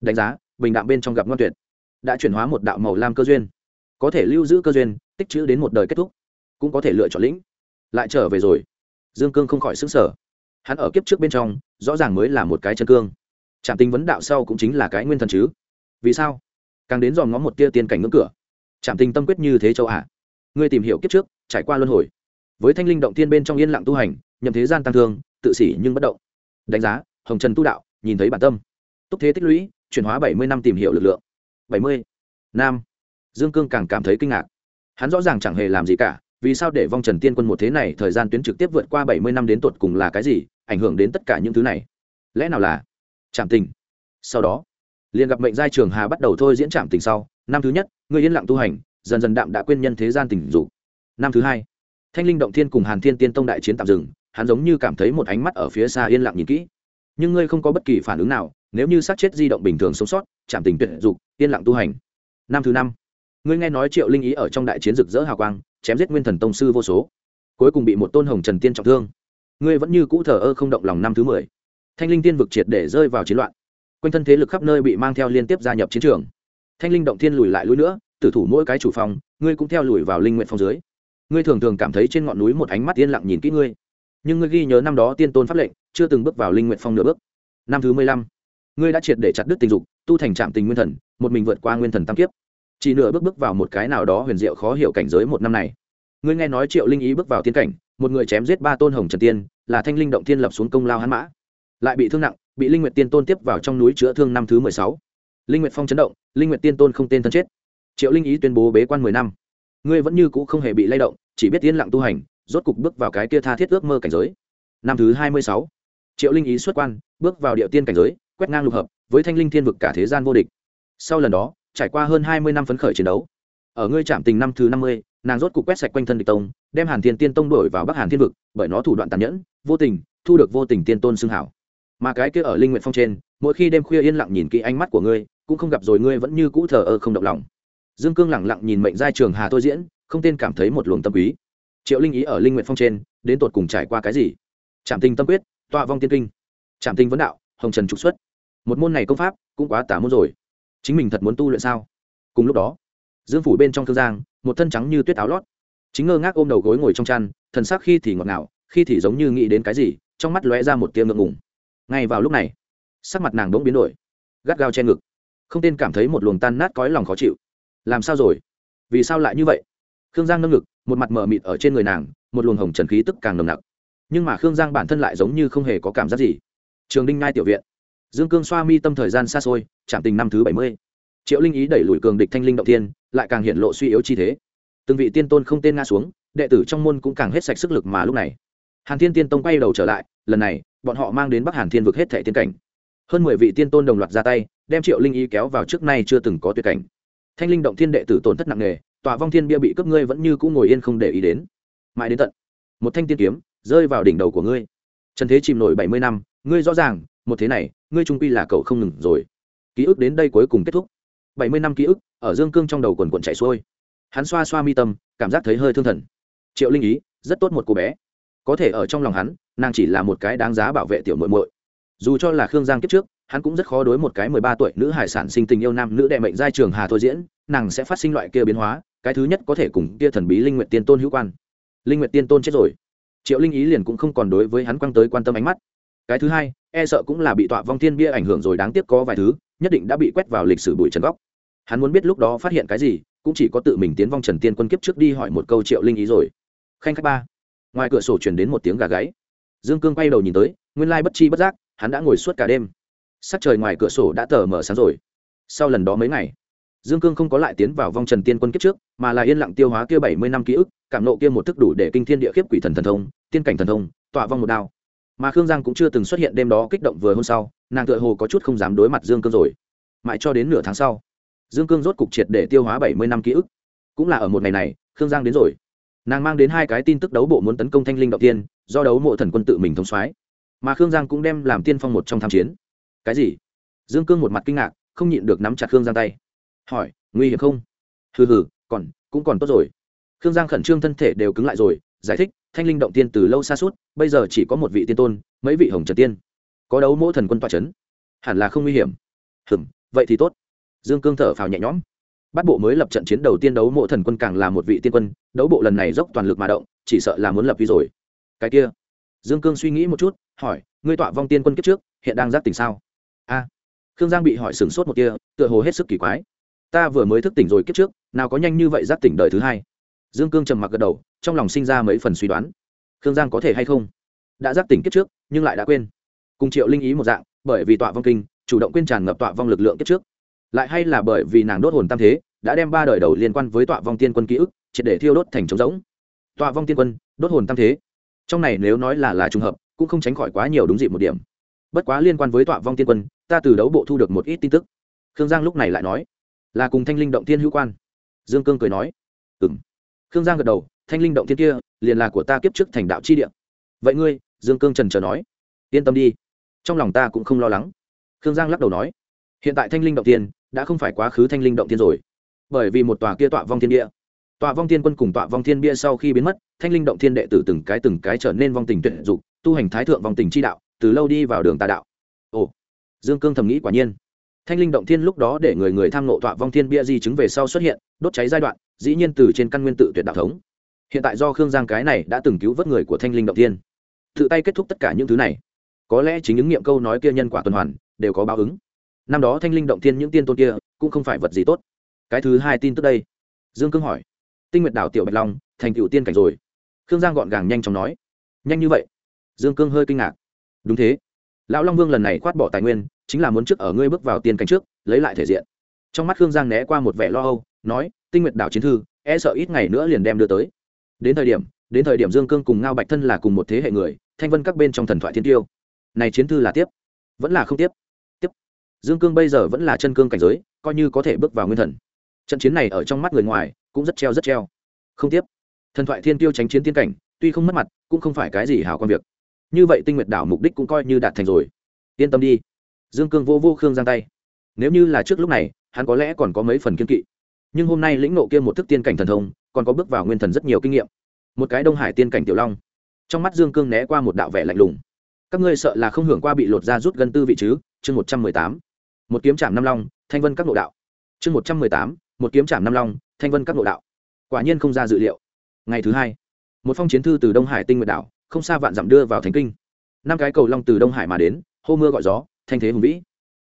Đánh giá, bình đạm bên trong gặp ngoan tuyệt. Đã chuyển hóa một đạo màu lam cơ duyên có thể lưu giữ cơ duyên, tích chữ đến một đời kết thúc, cũng có thể lựa chọn lĩnh, lại trở về rồi. Dương cương không khỏi xứng sở hắn ở kiếp trước bên trong, rõ ràng mới là một cái chân cương. Trạm tinh vấn đạo sau cũng chính là cái nguyên thần chứ. Vì sao? Càng đến dòm ngó một tia tiên cảnh ngưỡng cửa. Trạm tình tâm quyết như thế châu à ngươi tìm hiểu kiếp trước, trải qua luân hồi. Với thanh linh động tiên bên trong yên lặng tu hành, nhậm thế gian tăng thương, tự xỉ nhưng bất động. Đánh giá, hồng trần tu đạo, nhìn thấy bản tâm. Túc thế tích lũy, chuyển hóa bảy mươi năm tìm hiểu lực lượng. bảy mươi nam dương cương càng cảm thấy kinh ngạc. Hắn rõ ràng chẳng hề làm gì cả, vì sao để vong trần tiên quân một thế này thời gian tuyến trực tiếp vượt qua bảy mươi năm đến tột cùng là cái gì, ảnh hưởng đến tất cả những thứ này? Lẽ nào là trạm tình? Sau đó, liền gặp mệnh giai trường hà bắt đầu thôi diễn trạm tình sau, năm thứ nhất, người yên lặng tu hành, dần dần đạm đã quên nhân thế gian tình dục. Năm thứ hai, thanh linh động thiên cùng hàn thiên tiên tông đại chiến tạm dừng, hắn giống như cảm thấy một ánh mắt ở phía xa yên lặng nhìn kỹ. Nhưng ngươi không có bất kỳ phản ứng nào, nếu như sát chết di động bình thường sống sót chạm tình tuyệt dục, yên lặng tu hành. Năm thứ năm ngươi nghe nói triệu linh ý ở trong đại chiến rực rỡ hào quang, chém giết nguyên thần tông sư vô số, cuối cùng bị một tôn hồng trần tiên trọng thương. Ngươi vẫn như cũ thờ ơ không động lòng năm thứ mười. Thanh linh tiên vực triệt để rơi vào chiến loạn. Quanh thân thế lực khắp nơi bị mang theo liên tiếp gia nhập chiến trường. Thanh linh động thiên lùi lại lùi nữa, tử thủ mỗi cái chủ phòng, ngươi cũng theo lùi vào linh nguyện phong dưới. Ngươi thường thường cảm thấy trên ngọn núi một ánh mắt yên lặng nhìn kỹ ngươi. Nhưng ngươi ghi nhớ năm đó tiên tôn pháp lệnh, chưa từng bước vào linh nguyện phong nửa bước. Năm thứ mười lăm, ngươi đã triệt để chặt đứt tình dục, tu thành trạm tình nguyên thần, một mình vượt qua nguyên thần tam kiếp chỉ nửa bước bước vào một cái nào đó huyền diệu khó hiểu cảnh giới một năm này. Ngươi nghe nói triệu linh ý bước vào tiên cảnh, một người chém giết ba tôn hồng trần tiên, là thanh linh động tiên lập xuống công lao hắn mã. Lại bị thương nặng, bị linh nguyệt tiên tôn tiếp vào trong núi chữa thương năm thứ mười sáu. Linh nguyệt phong chấn động, linh nguyệt tiên tôn không tên thân chết. Triệu linh ý tuyên bố bế quan mười năm. Ngươi vẫn như cũ không hề bị lay động, chỉ biết yên lặng tu hành, rốt cục bước vào cái kia tha thiết ước mơ cảnh giới. Năm thứ hai mươi sáu. Triệu linh ý xuất quan, bước vào địa tiên cảnh giới, quét ngang lục hợp, với thanh linh thiên vực cả thế gian vô địch. Sau lần đó trải qua hơn hai mươi năm phấn khởi chiến đấu. Ở ngươi trạm tình năm thứ năm mươi, nàng rốt cục quét sạch quanh thân địch tông, đem hàn thiên tiên tông đổi vào bắc hàn thiên vực, bởi nó thủ đoạn tàn nhẫn, vô tình, thu được vô tình tiên tôn xưng hảo. Mà cái kia ở linh nguyện phong trên, mỗi khi đêm khuya yên lặng nhìn kỹ ánh mắt của ngươi, cũng không gặp rồi ngươi vẫn như cũ thờ ơ không động lòng. Dương cương lẳng lặng nhìn mệnh giai trường hà tôi diễn, không tên cảm thấy một luồng tâm ý. triệu linh ý ở linh nguyện phong trên, đến tột cùng trải qua cái gì? Trạm tình tâm quyết, tọa vong tiên kinh. Trạm tình vấn đạo, hồng trần trục xuất. Một môn này công pháp, cũng quá tả môn rồi chính mình thật muốn tu luyện sao? Cùng lúc đó, dương phủ bên trong thương giang, một thân trắng như tuyết áo lót. Chính ngơ ngác ôm đầu gối ngồi trong chăn, thần sắc khi thì ngọt ngào, khi thì giống như nghĩ đến cái gì, trong mắt lóe ra một tia ngượng ngùng. Ngay vào lúc này, sắc mặt nàng đ ỗ n g biến đổi, gắt gao che ngực. Không tên cảm thấy một luồng tan nát cói lòng khó chịu. Làm sao rồi? Vì sao lại như vậy? Khương giang nâng ngực, một mặt mờ mịt ở trên người nàng, một luồng hồng trần khí tức càng nồng nặc. Nhưng mà khương giang bản thân lại giống như không hề có cảm giác gì. Trường đinh ngai tiểu viện dương cương xoa mi tâm thời gian xa xôi, chạm tình năm thứ bảy mươi. Triệu linh ý đẩy lùi cường địch thanh linh động tiên lại càng hiện lộ suy yếu chi thế. Từng vị tiên tôn không tên nga xuống, đệ tử trong môn cũng càng hết sạch sức lực mà lúc này. Hàn thiên tiên tông quay đầu trở lại, lần này, bọn họ mang đến bắc hàn thiên vực hết thẻ tiên cảnh. Hơn mười vị tiên tôn đồng loạt ra tay, đem triệu linh y kéo vào trước nay chưa từng có tuyệt cảnh. Thanh linh động thiên đệ tử tổn thất nặng nề, tòa vong thiên bia bị cướp ngươi vẫn như cũng ngồi yên không để ý đến. Mãi đến tận, một thanh tiên kiếm rơi vào đỉnh đầu của ngươi. Trần thế chìm nổi bảy mươi năm, ngươi rõ ràng một thế này, ngươi trung quy là cậu không ngừng rồi. Ký ức đến đây cuối cùng kết thúc. Bảy mươi năm ký ức ở dương cương trong đầu quần quần chạy xuôi. Hắn xoa xoa mi tâm, cảm giác thấy hơi thương thần. Triệu linh ý, rất tốt một cô bé. Có thể ở trong lòng hắn, nàng chỉ là một cái đáng giá bảo vệ tiểu muội muội. Dù cho là khương giang kiếp trước, hắn cũng rất khó đối một cái mười ba tuổi nữ hải sản sinh tình yêu nam nữ đệ mệnh giai trường hà thôi diễn, nàng sẽ phát sinh loại kia biến hóa, cái thứ nhất có thể cùng kia thần bí linh nguyện tiên tôn hữu quan. Linh nguyện tiên tôn chết rồi. Triệu linh ý liền cũng không còn đối với hắn quăng tới quan tâm ánh mắt. Cái thứ hai e sợ cũng là bị tọa vong thiên bia ảnh hưởng rồi đáng tiếc có vài thứ, nhất định đã bị quét vào lịch sử bụi trần góc. Hắn muốn biết lúc đó phát hiện cái gì, cũng chỉ có tự mình tiến vong trần tiên quân kiếp trước đi hỏi một câu triệu linh ý rồi. Khanh khách ba. Ngoài cửa sổ chuyển đến một tiếng gà gáy. Dương cương quay đầu nhìn tới, nguyên lai bất chi bất giác, hắn đã ngồi suốt cả đêm. Sắc trời ngoài cửa sổ đã tờ mở sáng rồi. Sau lần đó mấy ngày, dương cương không có lại tiến vào vong trần tiên quân kiếp trước, mà là yên lặng tiêu hóa kia bảy mươi năm ký ức, cảm nộ kia một thức đủ để kinh thiên địa khiếp quỷ thần thần thông, tiên cảnh thần thông, tọa vong một đao mà khương giang cũng chưa từng xuất hiện đêm đó kích động vừa hôm sau, nàng tựa hồ có chút không dám đối mặt dương cương rồi. Mãi cho đến nửa tháng sau, dương cương rốt cục triệt để tiêu hóa bảy mươi năm ký ức. Cũng là ở một ngày này, khương giang đến rồi. Nàng mang đến hai cái tin tức đấu bộ muốn tấn công thanh linh động tiên, do đấu mộ thần quân tự mình thống soái. Mà khương giang cũng đem làm tiên phong một trong tham chiến. Cái gì? Dương cương một mặt kinh ngạc, không nhịn được nắm chặt khương giang tay. Hỏi, nguy hiểm không? Hừ hừ, còn, cũng còn tốt rồi. Khương giang khẩn trương thân thể đều cứng lại rồi, giải thích thanh linh động tiên từ lâu xa suốt, bây giờ chỉ có một vị tiên tôn, mấy vị hồng trần tiên. Có đấu mỗi thần quân tọa c h ấ n hẳn là không nguy hiểm. Hừm, vậy thì tốt. Dương cương thở phào nhẹ nhõm. Bắt bộ mới lập trận chiến đầu tiên đấu mộ thần quân càng là một vị tiên quân, đấu bộ lần này dốc toàn lực mà động, chỉ sợ là muốn lập vi rồi. Cái kia. Dương cương suy nghĩ một chút, hỏi, ngươi tọa vong tiên quân kiếp trước, hiện đang giác tỉnh sao? A. Khương giang bị hỏi sửng sốt một kia tựa hồ hết sức kỳ quái. Ta vừa mới thức tỉnh rồi kiếp trước, nào có nhanh như vậy giác tỉnh đời thứ hai? Dương cương trầm mặc gật đầu, trong lòng sinh ra mấy phần suy đoán. Khương giang có thể hay không? Đã giác tỉnh kiếp trước, nhưng lại đã quên. Cùng triệu linh ý một dạng, bởi vì tọa vong kinh, chủ động quên tràn ngập tọa vong lực lượng kiếp trước. Lại hay là bởi vì nàng đốt hồn tam thế, đã đem ba đời đầu liên quan với tọa vong tiên quân ký ức, triệt để thiêu đốt thành trống rỗng. Tọa vong tiên quân, đốt hồn tam thế. Trong này nếu nói là là trùng hợp, cũng không tránh khỏi quá nhiều đúng dịp một điểm. Bất quá liên quan với tọa vong tiên quân, ta từ đấu bộ thu được một ít tin tức. Khương giang lúc này lại nói, là cùng thanh linh động tiên hữu quan. Dương cương cười nói ừ m khương giang gật đầu, thanh linh động Thiên kia, liền là của ta kiếp trước thành đạo chi địa. Vậy ngươi? Dương cương trần trờ nói. Yên tâm đi, trong lòng ta cũng không lo lắng. Khương giang lắc đầu nói. Hiện tại thanh linh động tiên đã không phải quá khứ thanh linh động tiên rồi. Bởi vì một tòa kia tọa vong thiên địa, tọa vong thiên quân cùng tọa vong thiên bia sau khi biến mất, thanh linh động thiên đệ tử từng cái từng cái trở nên vong tình tuyển dục, tu hành thái thượng vong tình chi đạo, từ lâu đi vào đường tà đạo. Ồ. Dương cương thầm nghĩ quả nhiên thanh linh động thiên lúc đó để người người tham nộ tọa vong thiên bia di chứng về sau xuất hiện, đốt cháy giai đoạn, dĩ nhiên từ trên căn nguyên tự tuyệt đạo thống. Hiện tại do khương giang cái này đã từng cứu vớt người của thanh linh động thiên. Tự tay kết thúc tất cả những thứ này. Có lẽ chính những nghiệm câu nói kia nhân quả tuần hoàn, đều có báo ứng. Năm đó thanh linh động Thiên những tiên tôn kia, cũng không phải vật gì tốt. Cái thứ hai tin tức đây. Dương cương hỏi. Tinh nguyệt đảo tiểu bạch long, thành cựu tiên cảnh rồi. Khương giang gọn gàng nhanh chóng nói. Nhanh như vậy. Dương cương hơi kinh ngạc. Đúng thế. Lão long vương lần này khoát bỏ tài nguyên chính là muốn trước ở ngươi bước vào tiên cảnh trước, lấy lại thể diện. Trong mắt khương giang né qua một vẻ lo âu, nói, tinh nguyệt đảo chiến thư e sợ ít ngày nữa liền đem đưa tới. Đến thời điểm, đến thời điểm dương cương cùng ngao bạch thân là cùng một thế hệ người, thanh vân các bên trong thần thoại thiên tiêu. Này chiến thư là tiếp, vẫn là không tiếp? Tiếp. Dương cương bây giờ vẫn là chân cương cảnh giới, coi như có thể bước vào nguyên thần. Trận chiến này ở trong mắt người ngoài, cũng rất treo rất treo. Không tiếp. Thần thoại thiên tiêu tránh chiến tiên cảnh, tuy không mất mặt, cũng không phải cái gì hảo quan việc. Như vậy tinh nguyệt đảo mục đích cũng coi như đạt thành rồi. Yên tâm đi dương cương vô vô khương giang tay. Nếu như là trước lúc này, hắn có lẽ còn có mấy phần kiên kỵ. Nhưng hôm nay lĩnh nộ kia một thức tiên cảnh thần thông, còn có bước vào nguyên thần rất nhiều kinh nghiệm. Một cái đông hải tiên cảnh tiểu long. Trong mắt dương cương né qua một đạo vẻ lạnh lùng. Các ngươi sợ là không hưởng qua bị lột ra rút gân tư vị chứ? Chương một trăm mười tám. Một kiếm trạm năm long, thanh vân các nội đạo. Chương một trăm mười tám. Một kiếm trạm năm long, thanh vân các nội đạo. Quả nhiên không ra dự liệu. Ngày thứ hai, một phong chiến thư từ đông hải tinh nguyệt đảo, không xa vạn dặm đưa vào thành kinh. Năm cái cầu long từ đông hải mà đến, hô mưa gọi gió thanh thế hùng vĩ.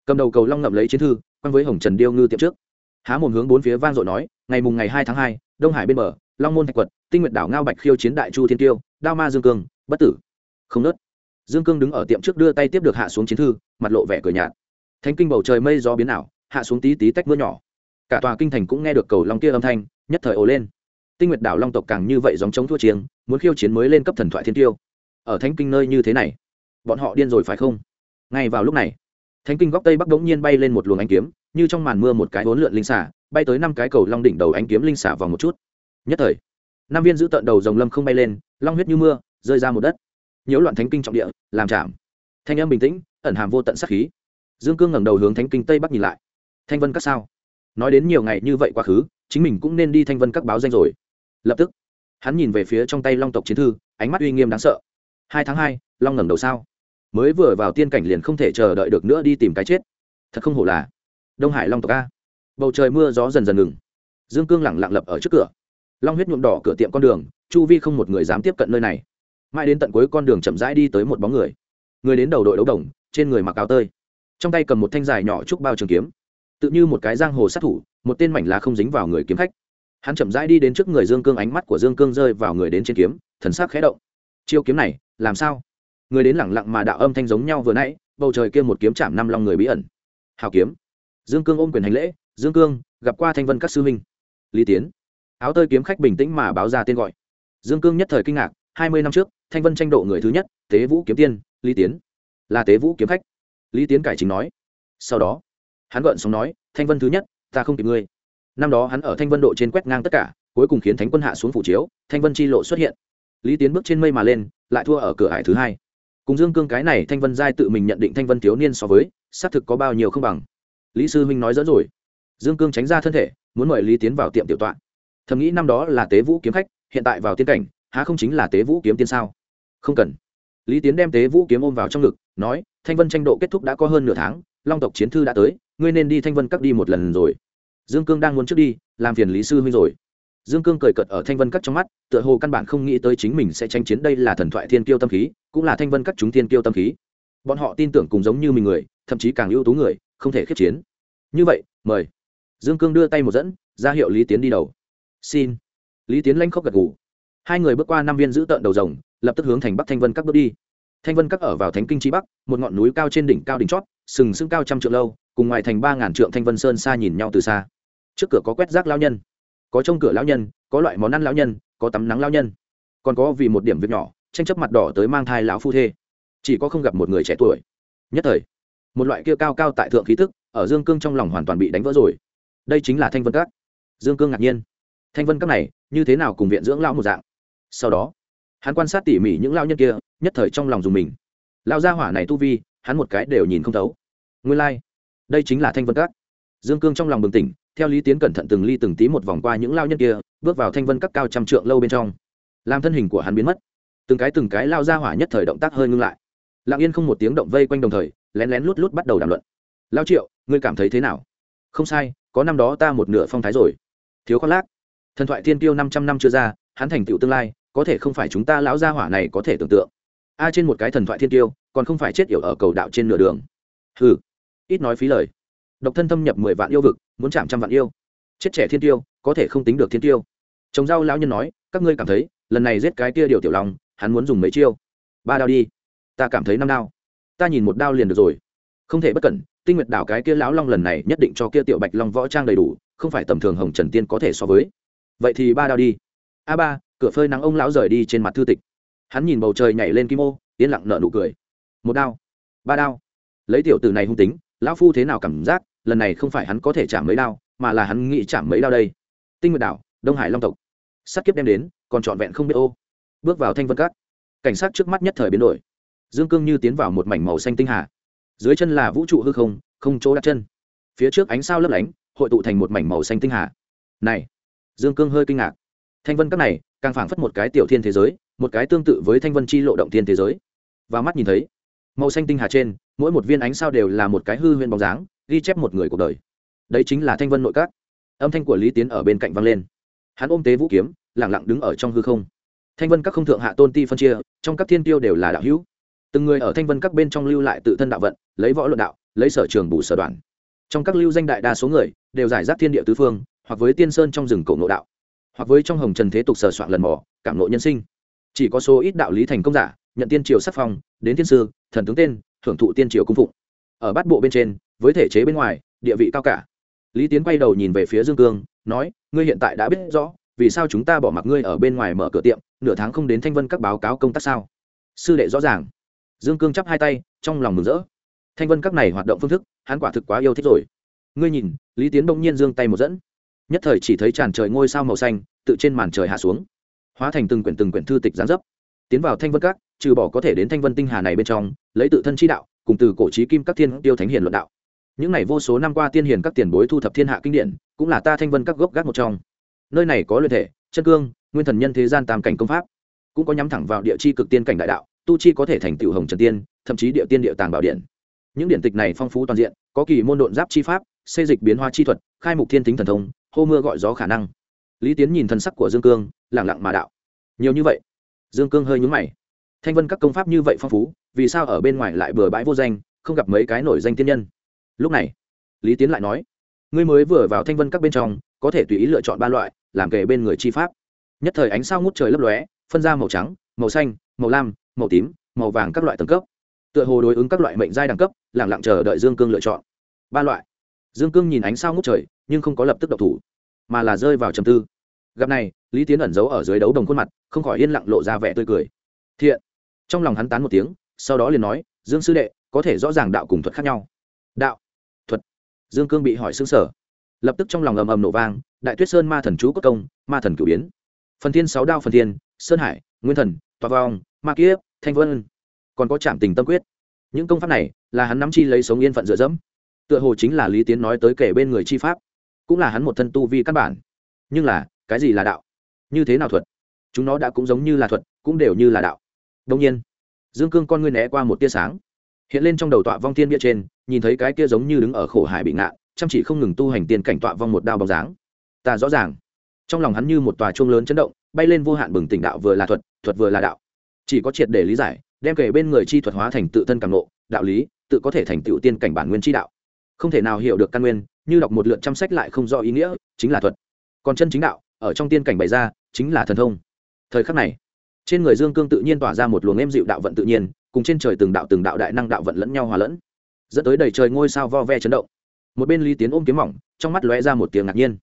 Cầm đầu cầu long ngậm lấy chiến thư quanh với hồng trần điêu ngư tiệm trước. Há một hướng bốn phía vang dội nói, ngày mùng ngày hai tháng hai, đông hải bên bờ, long môn thạch quật, tinh nguyệt đảo ngao bạch khiêu chiến đại chu thiên tiêu, đao ma dương cương, bất tử. Không nớt. Dương cương đứng ở tiệm trước đưa tay tiếp được hạ xuống chiến thư, mặt lộ vẻ cười nhạt. Thánh kinh bầu trời mây gió biến ảo, hạ xuống tí tí tách mưa nhỏ. Cả tòa kinh thành cũng nghe được cầu long kia âm thanh, nhất thời ồ lên. Tinh nguyệt đảo long tộc càng như vậy dòng chống thua chiêng, muốn khiêu chiến mới lên cấp thần thoại thiên tiêu. Ở thánh kinh nơi như thế này, bọn họ điên rồi phải không? Ngay vào lúc này, thánh kinh góc tây bắc đống nhiên bay lên một luồng ánh kiếm, như trong màn mưa một cái hỗn lượn linh xả bay tới năm cái cầu long đỉnh đầu ánh kiếm linh xả vào một chút. Nhất thời, năm viên giữ tận đầu dòng lâm không bay lên, long huyết như mưa, rơi ra một đất. Nhiễu loạn thánh kinh trọng địa, làm chạm. Thanh âm bình tĩnh, ẩn hàm vô tận sát khí. Dương cương ngẩng đầu hướng thánh kinh tây bắc nhìn lại. Thanh vân các sao? Nói đến nhiều ngày như vậy quá khứ, chính mình cũng nên đi thanh vân các báo danh rồi. Lập tức, hắn nhìn về phía trong tay long tộc chiến thư, ánh mắt uy nghiêm đáng sợ. Hai tháng hai, long ngẩng đầu sao? Mới vừa vào tiên cảnh liền không thể chờ đợi được nữa đi tìm cái chết. Thật không hổ là đông hải long tộc a. Bầu trời mưa gió dần dần ngừng. Dương cương lẳng lặng lập ở trước cửa. Long huyết nhuộm đỏ cửa tiệm con đường, chu vi không một người dám tiếp cận nơi này. Mãi đến tận cuối con đường chậm rãi đi tới một bóng người. Người đến đầu đội đấu đồng, trên người mặc áo tơi. Trong tay cầm một thanh dài nhỏ trúc bao trường kiếm. Tự như một cái giang hồ sát thủ, một tên mảnh lá không dính vào người kiếm khách. Hắn chậm rãi đi đến trước người dương cương, ánh mắt của dương cương rơi vào người đến trên kiếm, thần sắc khẽ động. Chiêu kiếm này, làm sao? Người đến lẳng lặng mà đạo âm thanh giống nhau vừa nãy, bầu trời kia một kiếm chạm năm long người bí ẩn. Hào kiếm. Dương cương ôm quyền hành lễ, dương cương, gặp qua thanh vân các sư huynh. Lý tiến. Áo tơi kiếm khách bình tĩnh mà báo ra tên gọi. Dương cương nhất thời kinh ngạc, hai mươi năm trước, thanh vân tranh độ người thứ nhất, tế vũ kiếm tiên, lý tiến. Là tế vũ kiếm khách. Lý tiến cải chính nói. Sau đó, hắn gợn sóng nói, thanh vân thứ nhất, ta không kịp ngươi. Năm đó hắn ở thanh vân độ trên quét ngang tất cả, cuối cùng khiến thánh quân hạ xuống phủ chiếu, thanh vân chi lộ xuất hiện. Lý tiến bước trên mây mà lên, lại thua ở cửa hải thứ hai cùng dương cương cái này thanh vân giai tự mình nhận định thanh vân thiếu niên so với, xác thực có bao nhiêu không bằng. Lý sư huynh nói dẫn rồi. Dương cương tránh ra thân thể, muốn mời lý tiến vào tiệm tiểu tọa. Thầm nghĩ năm đó là tế vũ kiếm khách, hiện tại vào tiên cảnh, há không chính là tế vũ kiếm tiên sao? Không cần. Lý tiến đem tế vũ kiếm ôm vào trong ngực, nói, thanh vân tranh độ kết thúc đã có hơn nửa tháng, long tộc chiến thư đã tới, ngươi nên đi thanh vân các đi một lần rồi. Dương cương đang muốn trước đi, làm phiền lý sư huynh rồi dương cương cười cợt ở thanh vân các trong mắt, tựa hồ căn bản không nghĩ tới chính mình sẽ tranh chiến đây là thần thoại thiên kiêu tâm khí, cũng là thanh vân các chúng thiên kiêu tâm khí. Bọn họ tin tưởng cùng giống như mình người, thậm chí càng ưu tú người, không thể khiếp chiến. Như vậy, mời. Dương cương đưa tay một dẫn, ra hiệu lý tiến đi đầu. Xin. Lý tiến lanh khóc gật ngủ hai người bước qua năm viên giữ tợn đầu rồng, lập tức hướng thành bắc thanh vân các bước đi. Thanh vân các ở vào thánh kinh trí bắc, một ngọn núi cao trên đỉnh cao đỉnh chót, sừng sững cao trăm trượng lâu, cùng ngoài thành ba ngàn trượng thanh vân sơn xa nhìn nhau từ xa. Trước cửa có quét rác lao nhân có trông cửa lão nhân, có loại món ăn lão nhân, có tắm nắng lão nhân. Còn có vì một điểm việc nhỏ, tranh chấp mặt đỏ tới mang thai lão phu thê. Chỉ có không gặp một người trẻ tuổi. Nhất thời, một loại kia cao cao tại thượng khí tức ở dương cương trong lòng hoàn toàn bị đánh vỡ rồi. Đây chính là thanh vân các. Dương cương ngạc nhiên. Thanh vân các này, như thế nào cùng viện dưỡng lão một dạng? Sau đó, hắn quan sát tỉ mỉ những lao nhân kia, nhất thời trong lòng dùng mình. Lao gia hỏa này tu vi, hắn một cái đều nhìn không thấu. Nguyên lai、like. đây chính là thanh vân các. Dương cương trong lòng bừng tỉnh theo lý tiến cẩn thận từng ly từng tí một vòng qua những lao nhân kia, bước vào thanh vân các cao trăm trượng lâu bên trong. Làm thân hình của hắn biến mất. Từng cái từng cái lao ra hỏa nhất thời động tác hơi ngưng lại. Lặng yên không một tiếng động vây quanh đồng thời, lén lén lút lút bắt đầu đàm luận. Lao triệu, ngươi cảm thấy thế nào? Không sai, có năm đó ta một nửa phong thái rồi. Thiếu khoác lác. Thần thoại thiên tiêu năm trăm năm chưa ra, hắn thành tựu tương lai, có thể không phải chúng ta lão gia hỏa này có thể tưởng tượng. A trên một cái thần thoại thiên tiêu còn không phải chết yểu ở cầu đạo trên nửa đường. Ừ ít nói phí lời độc thân thâm nhập mười vạn yêu vực, muốn chạm trăm vạn yêu. Chết trẻ thiên tiêu, có thể không tính được thiên tiêu. Trồng rau lão nhân nói, các ngươi cảm thấy, lần này giết cái kia điều tiểu lòng hắn muốn dùng mấy chiêu? Ba đao đi. Ta cảm thấy năm đao. Ta nhìn một đao liền được rồi. Không thể bất cẩn, tinh nguyệt đảo cái kia lão long lần này nhất định cho kia tiểu bạch long võ trang đầy đủ, không phải tầm thường hồng trần tiên có thể so với. Vậy thì ba đao đi. A ba, cửa phơi nắng ông lão rời đi trên mặt thư tịch. Hắn nhìn bầu trời nhảy lên kim ô, yên lặng nở nụ cười. Một đao. Ba đao. Lấy tiểu từ này hung tính, lão phu thế nào cảm giác? Lần này không phải hắn có thể chạm mấy đao, mà là hắn nghĩ chạm mấy đao đây. Tinh nguyệt đảo, đông hải long tộc. Sát kiếp đem đến, còn trọn vẹn không biết ô. Bước vào thanh vân cát. Cảnh sát trước mắt nhất thời biến đổi. Dương cương như tiến vào một mảnh màu xanh tinh hà. Dưới chân là vũ trụ hư không không chỗ đặt chân. Phía trước ánh sao lấp lánh, hội tụ thành một mảnh màu xanh tinh hà. Này! Dương cương hơi kinh ngạc. Thanh vân các này, càng phảng phất một cái tiểu thiên thế giới, một cái tương tự với thanh vân chi lộ động thiên thế giới. Và mắt nhìn thấy, màu xanh tinh hà trên, mỗi một viên ánh sao đều là một cái hư huyên bóng dáng ghi chép một người cuộc đời. Đấy chính là thanh vân nội các. Âm thanh của lý tiến ở bên cạnh vang lên. Hắn ôm tế vũ kiếm lẳng lặng đứng ở trong hư không. Thanh vân các không thượng hạ tôn ti phân chia, trong các thiên tiêu đều là đạo hữu. Từng người ở thanh vân các bên trong lưu lại tự thân đạo vận, lấy võ luận đạo, lấy sở trường bù sở đoàn trong các lưu danh đại đa số người, đều giải rác thiên địa tứ phương, hoặc với tiên sơn trong rừng cổ ngộ đạo, hoặc với trong hồng trần thế tục sở soạn lần mỏ cảm nộ nhân sinh. Chỉ có số ít đạo lý thành công giả, nhận tiên triều sắc phong, đến thiên sư, thần tướng tên, thưởng thụ tiên triều cung phụng. Ở bát bộ bên trên với thể chế bên ngoài, địa vị cao cả. Lý tiến quay đầu nhìn về phía dương cương, nói, ngươi hiện tại đã biết rõ, vì sao chúng ta bỏ mặc ngươi ở bên ngoài mở cửa tiệm, nửa tháng không đến thanh vân các báo cáo công tác sao? Sư đệ rõ ràng. Dương cương chắp hai tay, trong lòng mừng rỡ. Thanh vân các này hoạt động phương thức, hắn quả thực quá yêu thích rồi. Ngươi nhìn, lý tiến bỗng nhiên dương tay một dẫn. Nhất thời chỉ thấy tràn trời ngôi sao màu xanh, tự trên màn trời hạ xuống. Hóa thành từng quyển từng quyển thư tịch gián dấp. Tiến vào thanh vân các, trừ bỏ có thể đến thanh vân tinh hà này bên trong, lấy tự thân chi đạo, cùng từ cổ trí kim các thiên tiêu thánh hiền luận đạo những này vô số năm qua tiên hiền các tiền bối thu thập thiên hạ kinh điển, cũng là ta thanh vân các gốc gác một trong. Nơi này có luyện thể, chân cương, nguyên thần nhân thế gian tam cảnh công pháp, cũng có nhắm thẳng vào địa chi cực tiên cảnh đại đạo, tu chi có thể thành tựu hồng trần tiên, thậm chí địa tiên địa tàng bảo điện. Những điển tịch này phong phú toàn diện, có kỳ môn độn giáp chi pháp xây dịch biến hoa chi thuật, khai mục thiên tính thần thông, hô mưa gọi gió khả năng. Lý tiến nhìn thân sắc của dương cương lẳng lặng mà đạo. Nhiều như vậy? Dương cương hơi nhúng mày. Thanh vân các công pháp như vậy phong phú, vì sao ở bên ngoài lại bừa bãi vô danh, không gặp mấy cái nổi danh tiên nhân? Lúc này, lý tiến lại nói, ngươi mới vừa vào thanh vân các bên trong, có thể tùy ý lựa chọn ba loại, làm kề bên người chi pháp. Nhất thời ánh sao ngút trời lấp lóe, phân ra màu trắng, màu xanh, màu lam, màu tím, màu vàng các loại tầng cấp. Tựa hồ đối ứng các loại mệnh giai đẳng cấp lẳng lặng chờ đợi dương cương lựa chọn. Ba loại. Dương cương nhìn ánh sao ngút trời, nhưng không có lập tức độc thủ, mà là rơi vào trầm tư. Gặp này, lý tiến ẩn giấu ở dưới đấu đồng khuôn mặt, không khỏi yên lặng lộ ra vẻ tươi cười. Thiện. Trong lòng hắn tán một tiếng, sau đó liền nói, dương sư đệ, có thể rõ ràng đạo cùng thuật khác nhau đạo, thuật. Dương cương bị hỏi xứng sở lập tức trong lòng ầm ầm nổ vang, đại tuyết sơn ma thần chú cốt công, ma thần cử biến. Phần thiên sáu đao phần thiên, sơn hải, nguyên thần toa vong, ma kiếp, thanh vân. Còn có trạm tình tâm quyết. Những công pháp này là hắn nắm chi lấy sống yên phận dựa dẫm. Tựa hồ chính là lý tiến nói tới kể bên người chi pháp. Cũng là hắn một thân tu vi căn bản. Nhưng là, cái gì là đạo? Như thế nào thuật? Chúng nó đã cũng giống như là thuật, cũng đều như là đạo. Đông nhiên, dương cương con ngươi né qua một tia sáng. Hiện lên trong đầu tọa vong thiên bia trên nhìn thấy cái kia giống như đứng ở khổ hải bị ngạn chăm chỉ không ngừng tu hành tiên cảnh tọa vong một đao bóng dáng. Ta rõ ràng. Trong lòng hắn như một tòa chuông lớn chấn động, bay lên vô hạn bừng tỉnh đạo vừa là thuật thuật vừa là đạo. Chỉ có triệt để lý giải, đem kể bên người chi thuật hóa thành tự thân càng nộ đạo lý, tự có thể thành tựu tiên cảnh bản nguyên chi đạo. Không thể nào hiểu được căn nguyên, như đọc một lượt chăm sách lại không rõ ý nghĩa, chính là thuật. Còn chân chính đạo, ở trong tiên cảnh bày ra, chính là thần thông. Thời khắc này, trên người dương cương tự nhiên tỏa ra một luồng êm dịu đạo vận tự nhiên, cùng trên trời từng đạo từng đạo đại năng đạo vận lẫn nhau hòa lẫn dẫn tới đầy trời ngôi sao vo ve chấn động. Một bên lý tiến ôm kiếm mỏng, trong mắt lóe ra một tiếng ngạc nhiên.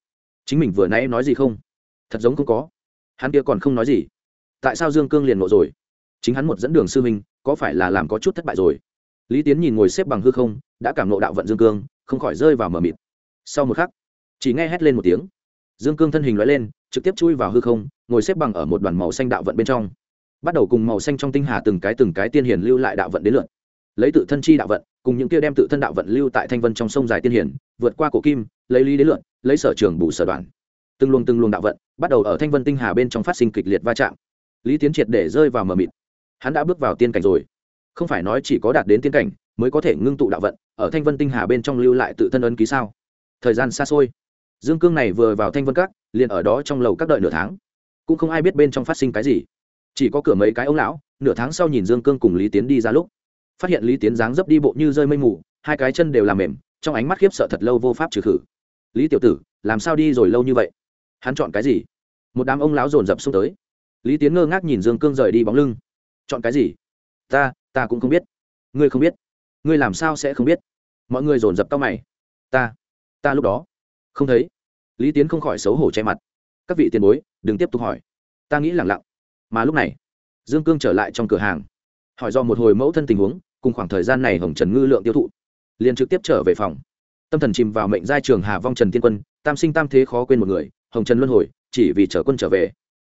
Chính mình vừa nãy nói gì không? Thật giống không có. Hắn kia còn không nói gì. Tại sao dương cương liền ngộ rồi? Chính hắn một dẫn đường sư minh có phải là làm có chút thất bại rồi? Lý tiến nhìn ngồi xếp bằng hư không, đã cảm nộ đạo vận dương cương, không khỏi rơi vào mờ mịt. Sau một khắc, chỉ nghe hét lên một tiếng. Dương cương thân hình lóe lên, trực tiếp chui vào hư không, ngồi xếp bằng ở một đoàn màu xanh đạo vận bên trong. Bắt đầu cùng màu xanh trong tinh hà từng cái từng cái tiên hiền lưu lại đạo vận đến lượn lấy tự thân chi đạo vận cùng những kia đem tự thân đạo vận lưu tại thanh vân trong sông dài tiên hiển, vượt qua cổ kim, lấy lý đến lượn lấy sở trường bù sở đoàn từng luồng từng luồng đạo vận bắt đầu ở thanh vân tinh hà bên trong phát sinh kịch liệt va chạm. Lý tiến triệt để rơi vào mờ mịt. Hắn đã bước vào tiên cảnh rồi. Không phải nói chỉ có đạt đến tiên cảnh mới có thể ngưng tụ đạo vận, ở thanh vân tinh hà bên trong lưu lại tự thân ấn ký sao? Thời gian xa xôi. Dương cương này vừa vào thanh vân các, liền ở đó trong lầu các đợi nửa tháng. Cũng không ai biết bên trong phát sinh cái gì. Chỉ có cửa mấy cái ông lão, nửa tháng sau nhìn dương cương cùng lý tiến đi ra lúc phát hiện lý tiến dáng dấp đi bộ như rơi mây mù, hai cái chân đều làm mềm, trong ánh mắt khiếp sợ thật lâu vô pháp trừ khử. Lý tiểu tử, làm sao đi rồi lâu như vậy? Hắn chọn cái gì? Một đám ông lão dồn dập xuống tới. Lý tiến ngơ ngác nhìn dương cương rời đi bóng lưng. Chọn cái gì? Ta ta cũng không biết. Ngươi không biết? Ngươi làm sao sẽ không biết? Mọi người dồn dập tao mày. Ta ta lúc đó không thấy. Lý tiến không khỏi xấu hổ che mặt. Các vị tiền bối, đừng tiếp tục hỏi. Ta nghĩ lẳng lặng. Mà lúc này, dương cương trở lại trong cửa hàng, hỏi do một hồi mẫu thân tình huống cùng khoảng thời gian này hồng trần ngư lượng tiêu thụ, liền trực tiếp trở về phòng. Tâm thần chìm vào mệnh giai trường hà vong trần tiên quân, tam sinh tam thế khó quên một người, hồng trần luân hồi, chỉ vì chở quân trở về.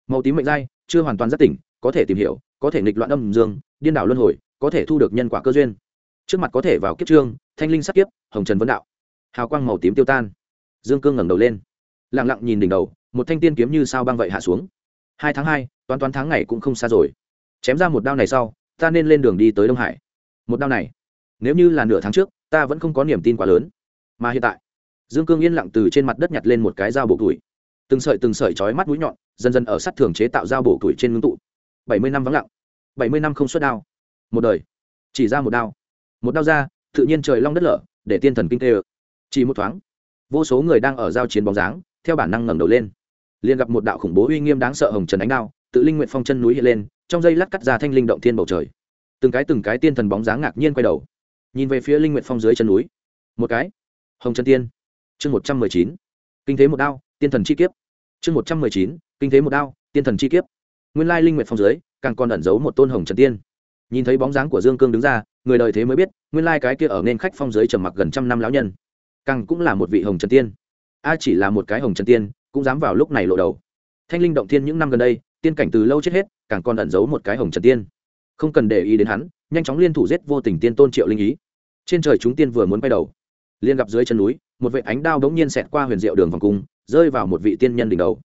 Màu tím mệnh giai, chưa hoàn toàn giác tỉnh, có thể tìm hiểu, có thể nghịch loạn âm dương, điên đảo luân hồi, có thể thu được nhân quả cơ duyên. Trước mặt có thể vào kiếp trương, thanh linh sắc kiếp, hồng trần vấn đạo. Hào quang màu tím tiêu tan. Dương cương ngẩng đầu lên. Lặng lặng nhìn đỉnh đầu, một thanh tiên kiếm như sao băng vậy hạ xuống. Hai tháng hai, toán toán tháng ngày cũng không xa rồi. Chém ra một đao này sau, ta nên lên đường đi tới đông hải một đao này, nếu như là nửa tháng trước, ta vẫn không có niềm tin quá lớn. Mà hiện tại, dương cương yên lặng từ trên mặt đất nhặt lên một cái dao bổ tuổi từng sợi từng sợi chói mắt mũi nhọn, dần dần ở sát thường chế tạo dao bổ tuổi trên ngưng tụ. Bảy mươi năm vắng lặng, bảy mươi năm không xuất đao. Một đời, chỉ ra một đao. Một đao ra, tự nhiên trời long đất lở, để tiên thần kinh tê ơ. Chỉ một thoáng, vô số người đang ở giao chiến bóng dáng, theo bản năng ngẩng đầu lên. Liền gặp một đạo khủng bố uy nghiêm đáng sợ hồng trần ánh đao, tự linh nguyện phong chân núi hiện lên, trong dây lát cắt ra thanh linh động thiên bầu trời từng cái từng cái tiên thần bóng dáng ngạc nhiên quay đầu. Nhìn về phía linh nguyện phong dưới chân núi. Một cái. Hồng trần tiên. Chương một trăm mười chín. Kinh thế một đao, tiên thần chi kiếp. Chương một trăm mười chín. Kinh thế một đao, tiên thần chi kiếp. Nguyên lai linh nguyện phong dưới, càng còn ẩn giấu một tôn hồng trần tiên. Nhìn thấy bóng dáng của dương cương đứng ra, người đời thế mới biết, nguyên lai cái kia ở nên khách phong dưới trầm mặc gần trăm năm lão nhân, càng cũng là một vị hồng trần tiên. A chỉ là một cái hồng trần tiên, cũng dám vào lúc này lộ đầu. Thanh linh động thiên những năm gần đây, tiên cảnh từ lâu chết hết, càng còn ẩn giấu một cái hồng trần tiên không cần để ý đến hắn, nhanh chóng liên thủ giết vô tình tiên tôn triệu linh ý. Trên trời chúng tiên vừa muốn bay đầu liên gặp dưới chân núi, một vệ ánh đao đống nhiên xẹt qua huyền diệu đường vòng cung, rơi vào một vị tiên nhân đỉnh đầu.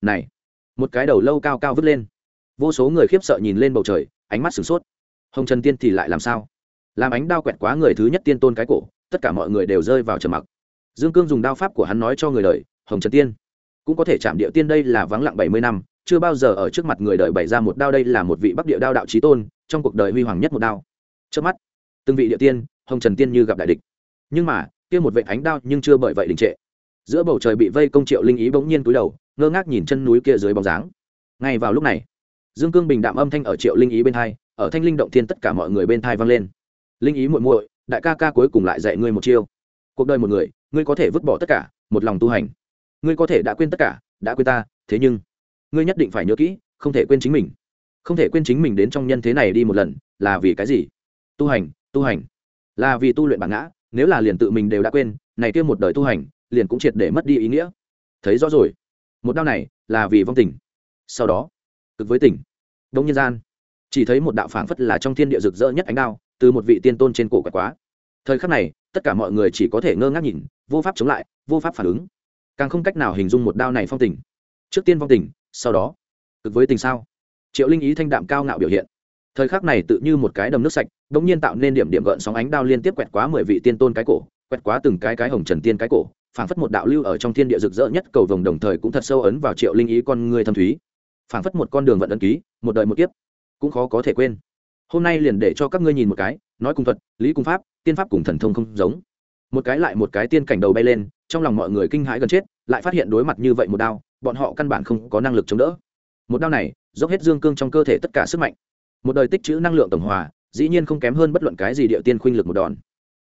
Này, một cái đầu lâu cao cao vứt lên. Vô số người khiếp sợ nhìn lên bầu trời, ánh mắt sửng sốt. Hồng trần tiên thì lại làm sao? Làm ánh đao quẹt quá người thứ nhất tiên tôn cái cổ, tất cả mọi người đều rơi vào trầm mặc. Dương cương dùng đao pháp của hắn nói cho người đời, hồng trần tiên, cũng có thể chạm địa tiên đây là vắng lặng bảy mươi năm chưa bao giờ ở trước mặt người đời bày ra một đao đây là một vị bắc địa đao đạo trí tôn, trong cuộc đời huy hoàng nhất một đao. Trước mắt, từng vị địa tiên, hồng trần tiên như gặp đại địch. Nhưng mà, kia một vệ ánh đao nhưng chưa bởi vậy đình trệ. Giữa bầu trời bị vây công triệu linh ý bỗng nhiên túi đầu, ngơ ngác nhìn chân núi kia dưới bóng dáng. Ngay vào lúc này, dương cương bình đạm âm thanh ở triệu linh ý bên thai ở thanh linh động thiên tất cả mọi người bên thai vang lên. Linh ý muội muội, đại ca ca cuối cùng lại dạy ngươi một chiêu. Cuộc đời một người, ngươi có thể vứt bỏ tất cả, một lòng tu hành. Ngươi có thể đã quên tất cả, đã quên ta, thế nhưng ngươi nhất định phải nhớ kỹ, không thể quên chính mình. Không thể quên chính mình đến trong nhân thế này đi một lần, là vì cái gì? Tu hành tu hành. Là vì tu luyện bản ngã, nếu là liền tự mình đều đã quên, này kia một đời tu hành, liền cũng triệt để mất đi ý nghĩa. Thấy rõ rồi. Một đau này, là vì vong tình. Sau đó, cực với tỉnh đông nhân gian, chỉ thấy một đạo phảng phất là trong thiên địa rực rỡ nhất ánh đao, từ một vị tiên tôn trên cổ quạt quá. Thời khắc này, tất cả mọi người chỉ có thể ngơ ngác nhìn, vô pháp chống lại, vô pháp phản ứng. Càng không cách nào hình dung một đao này phong tình. Trước tiên phong tình sau đó, cực với tình sao. Triệu linh ý thanh đạm cao ngạo biểu hiện. Thời khắc này tự như một cái đầm nước sạch đ ỗ n g nhiên tạo nên điểm điểm gợn sóng ánh đao liên tiếp quẹt quá mười vị tiên tôn cái cổ, quẹt quá từng cái cái hồng trần tiên cái cổ, phảng phất một đạo lưu ở trong thiên địa rực rỡ nhất cầu vồng đồng thời cũng thật sâu ấn vào triệu linh ý con người thâm thúy. Phảng phất một con đường vận ấn ký, một đời một kiếp, cũng khó có thể quên. Hôm nay liền để cho các ngươi nhìn một cái, nói cùng thuật, lý cung pháp, tiên pháp cùng thần thông không giống. Một cái lại một cái tiên cảnh đầu bay lên, trong lòng mọi người kinh hãi gần chết, lại phát hiện đối mặt như vậy một đao bọn họ căn bản không có năng lực chống đỡ. Một đao này, dốc hết dương cương trong cơ thể tất cả sức mạnh. Một đời tích trữ năng lượng tổng hòa, dĩ nhiên không kém hơn bất luận cái gì địa tiên khuynh lực một đòn.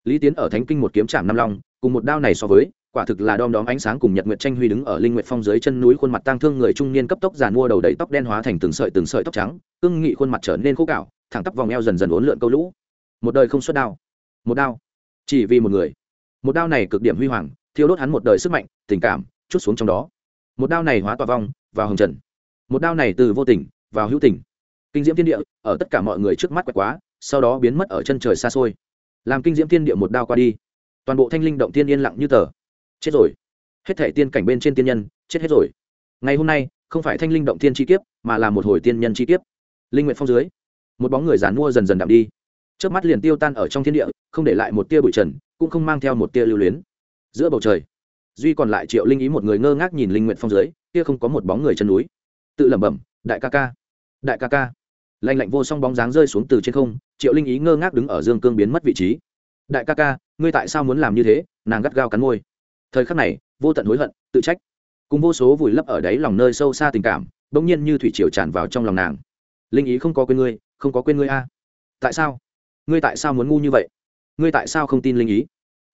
Lý tiến ở thánh kinh một kiếm chạm năm long, cùng một đao này so với, quả thực là đom đóm ánh sáng cùng nhật nguyệt tranh huy đứng ở linh nguyệt phong dưới chân núi khuôn mặt tang thương người trung niên cấp tốc giàn mua đầu đầy tóc đen hóa thành từng sợi từng sợi tóc trắng, cương nghị khuôn mặt trở nên khô cạo, thẳng tắp vòng eo dần dần uốn lượn câu lũ. Một đời không xuất đao. Một đao. Chỉ vì một người. Một đao này cực điểm huy hoàng, thiêu đốt hắn một đời sức mạnh, tình cảm, chút xuống trong đó một đao này hóa tỏa vong, vào hồng trần. Một đao này từ vô tình, vào hữu tình. Kinh diễm thiên địa, ở tất cả mọi người trước mắt quẹt quá, sau đó biến mất ở chân trời xa xôi. Làm kinh diễm thiên địa một đao qua đi, toàn bộ thanh linh động tiên yên lặng như tờ. Chết rồi. Hết thể tiên cảnh bên trên tiên nhân, chết hết rồi. Ngày hôm nay, không phải thanh linh động tiên chi kiếp, mà là một hồi tiên nhân chi kiếp. Linh nguyện phong dưới, một bóng người dàn mua dần dần đạm đi. Trước mắt liền tiêu tan ở trong thiên địa, không để lại một tia bụi trần, cũng không mang theo một tia lưu luyến. Giữa bầu trời duy còn lại triệu linh ý một người ngơ ngác nhìn linh nguyện phong dưới, kia không có một bóng người chân núi. Tự lẩm bẩm, đại ca ca, đại ca ca. Lạnh lạnh vô song bóng dáng rơi xuống từ trên không, triệu linh ý ngơ ngác đứng ở dương cương biến mất vị trí. Đại ca ca, ngươi tại sao muốn làm như thế? Nàng gắt gao cắn môi. Thời khắc này, vô tận hối hận, tự trách. Cùng vô số vùi lấp ở đáy lòng nơi sâu xa tình cảm, bỗng nhiên như thủy triều tràn vào trong lòng nàng. Linh ý không có quên ngươi, không có quên ngươi a. Tại sao? Ngươi tại sao muốn ngu như vậy? Ngươi tại sao không tin linh ý?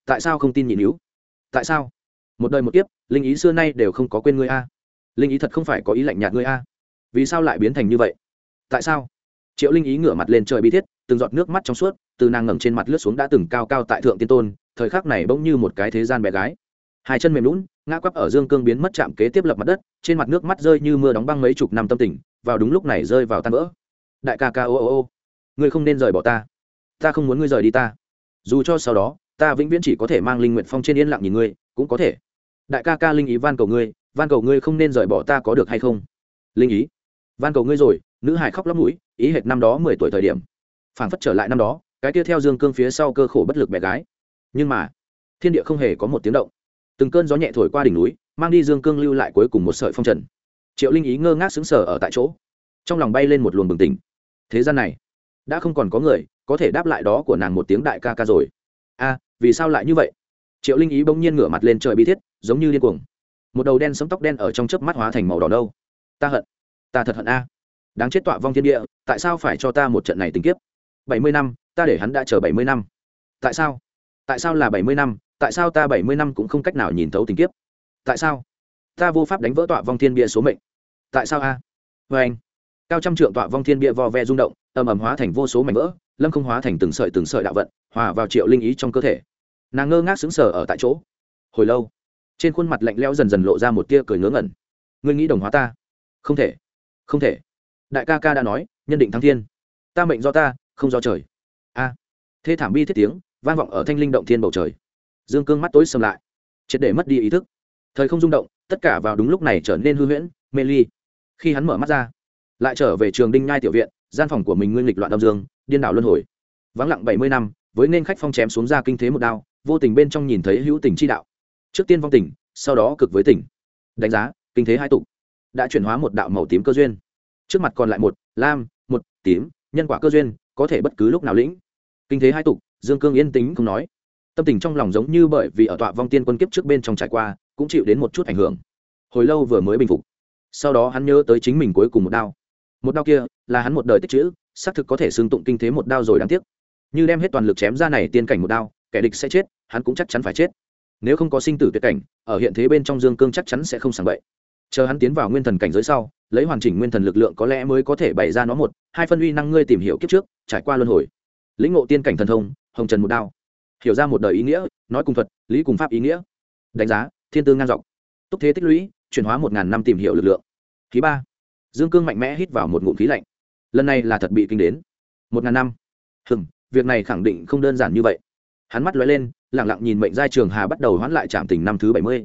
Tại sao không tin nhị níu? Tại sao? Một đời một kiếp, linh ý xưa nay đều không có quên ngươi a. Linh ý thật không phải có ý lạnh nhạt ngươi a. Vì sao lại biến thành như vậy? Tại sao? Triệu linh ý ngửa mặt lên trời bi thiết, từng giọt nước mắt trong suốt, từ nàng ngẩng trên mặt lướt xuống đã từng cao cao tại thượng tiên tôn, thời khắc này bỗng như một cái thế gian bé gái. Hai chân mềm lún ngã quắp ở dương cương biến mất chạm kế tiếp lập mặt đất, trên mặt nước mắt rơi như mưa đóng băng mấy chục năm tâm tình, vào đúng lúc này rơi vào tan vỡ. Đại ca ca ô ô ô, ngươi không nên rời bỏ ta. Ta không muốn ngươi rời đi ta. Dù cho sau đó, ta vĩnh viễn chỉ có thể mang linh nguyện phong trên yên lặng nhìn ngươi, cũng có thể đại ca ca linh ý van cầu ngươi, van cầu ngươi không nên rời bỏ ta có được hay không? Linh ý, van cầu ngươi rồi, nữ hải khóc lóc mũi, ý hệt năm đó mười tuổi thời điểm. Phảng phất trở lại năm đó, cái kia theo dương cương phía sau cơ khổ bất lực bé gái. Nhưng mà, thiên địa không hề có một tiếng động. Từng cơn gió nhẹ thổi qua đỉnh núi, mang đi dương cương lưu lại cuối cùng một sợi phong trần. Triệu linh ý ngơ ngác xứng sở ở tại chỗ. Trong lòng bay lên một luồng bừng tỉnh. Thế gian này, đã không còn có người có thể đáp lại đó của nàng một tiếng đại ca ca rồi. A, vì sao lại như vậy? Triệu linh ý bỗng nhiên ngửa mặt lên trời bi thiết, giống như điên cuồng. Một đầu đen sấm tóc đen ở trong chớp mắt hóa thành màu đỏ đâu. Ta hận. Ta thật hận a. Đáng chết tọa vong thiên địa, tại sao phải cho ta một trận này tình kiếp? Bảy mươi năm, ta để hắn đã chờ bảy mươi năm. Tại sao? Tại sao là bảy mươi năm? Tại sao ta bảy mươi năm cũng không cách nào nhìn thấu tình kiếp? Tại sao? Ta vô pháp đánh vỡ tọa vong thiên bia số mệnh. Tại sao a? Vê anh, cao trăm trượng tọa vong thiên bia vo ve rung động, ầm ầm hóa thành vô số mảnh vỡ, lâm không hóa thành từng sợi từng sợi đạo vận, hòa vào triệu linh ý trong cơ thể nàng ngơ ngác xứng sở ở tại chỗ. Hồi lâu, trên khuôn mặt lạnh lẽo dần dần lộ ra một tia cười ngớ ngẩn. Ngươi nghĩ đồng hóa ta? Không thể không thể. Đại ca ca đã nói, nhân định thắng thiên. Ta mệnh do ta, không do trời. A. Thê thảm bi thiết tiếng, vang vọng ở thanh linh động thiên bầu trời. Dương cương mắt tối sầm lại, triệt để mất đi ý thức. Thời không rung động, tất cả vào đúng lúc này trở nên hư huyễn, mê ly. Khi hắn mở mắt ra, lại trở về trường đinh nhai tiểu viện, gian phòng của mình nguyên lịch loạn đông dương, điên đảo luân hồi. Vắng lặng bảy mươi năm, với nên khách phong chém xuống ra kinh thế một đao vô tình bên trong nhìn thấy hữu tình chi đạo. Trước tiên vong tình sau đó cực với tình, đánh giá kinh thế hai tục đã chuyển hóa một đạo màu tím cơ duyên. Trước mặt còn lại một lam một tím nhân quả cơ duyên có thể bất cứ lúc nào lĩnh. Kinh thế hai tục dương cương yên tĩnh không nói. Tâm tình trong lòng giống như bởi vì ở tọa vong tiên quân kiếp trước bên trong trải qua cũng chịu đến một chút ảnh hưởng. Hồi lâu vừa mới bình phục. Sau đó hắn nhớ tới chính mình cuối cùng một đao. Một đao kia là hắn một đời tích chữ xác thực có thể xương tụng kinh thế một đao rồi đáng tiếc. Như đem hết toàn lực chém ra này tiên cảnh một đao kẻ địch sẽ chết, hắn cũng chắc chắn phải chết. Nếu không có sinh tử tuyệt cảnh, ở hiện thế bên trong dương cương chắc chắn sẽ không sảng bậy. Chờ hắn tiến vào nguyên thần cảnh giới sau, lấy hoàn chỉnh nguyên thần lực lượng có lẽ mới có thể bày ra nó một, hai phân uy năng ngươi tìm hiểu kiếp trước, trải qua luân hồi. Lĩnh ngộ tiên cảnh thần thông, hồng trần một đao. Hiểu ra một đời ý nghĩa, nói cùng thuật, lý cùng pháp ý nghĩa. Đánh giá, thiên tư ngang dọc. Túc thế tích lũy, chuyển hóa một ngàn năm tìm hiểu lực lượng. Thứ ba, dương cương mạnh mẽ hít vào một ngụm khí lạnh. Lần này là thật bị kinh đến. Một ngàn năm. Hừm, việc này khẳng định không đơn giản như vậy hắn mắt lóe lên lẳng lặng nhìn mệnh giai trường hà bắt đầu hoãn lại trạm tình năm thứ bảy mươi.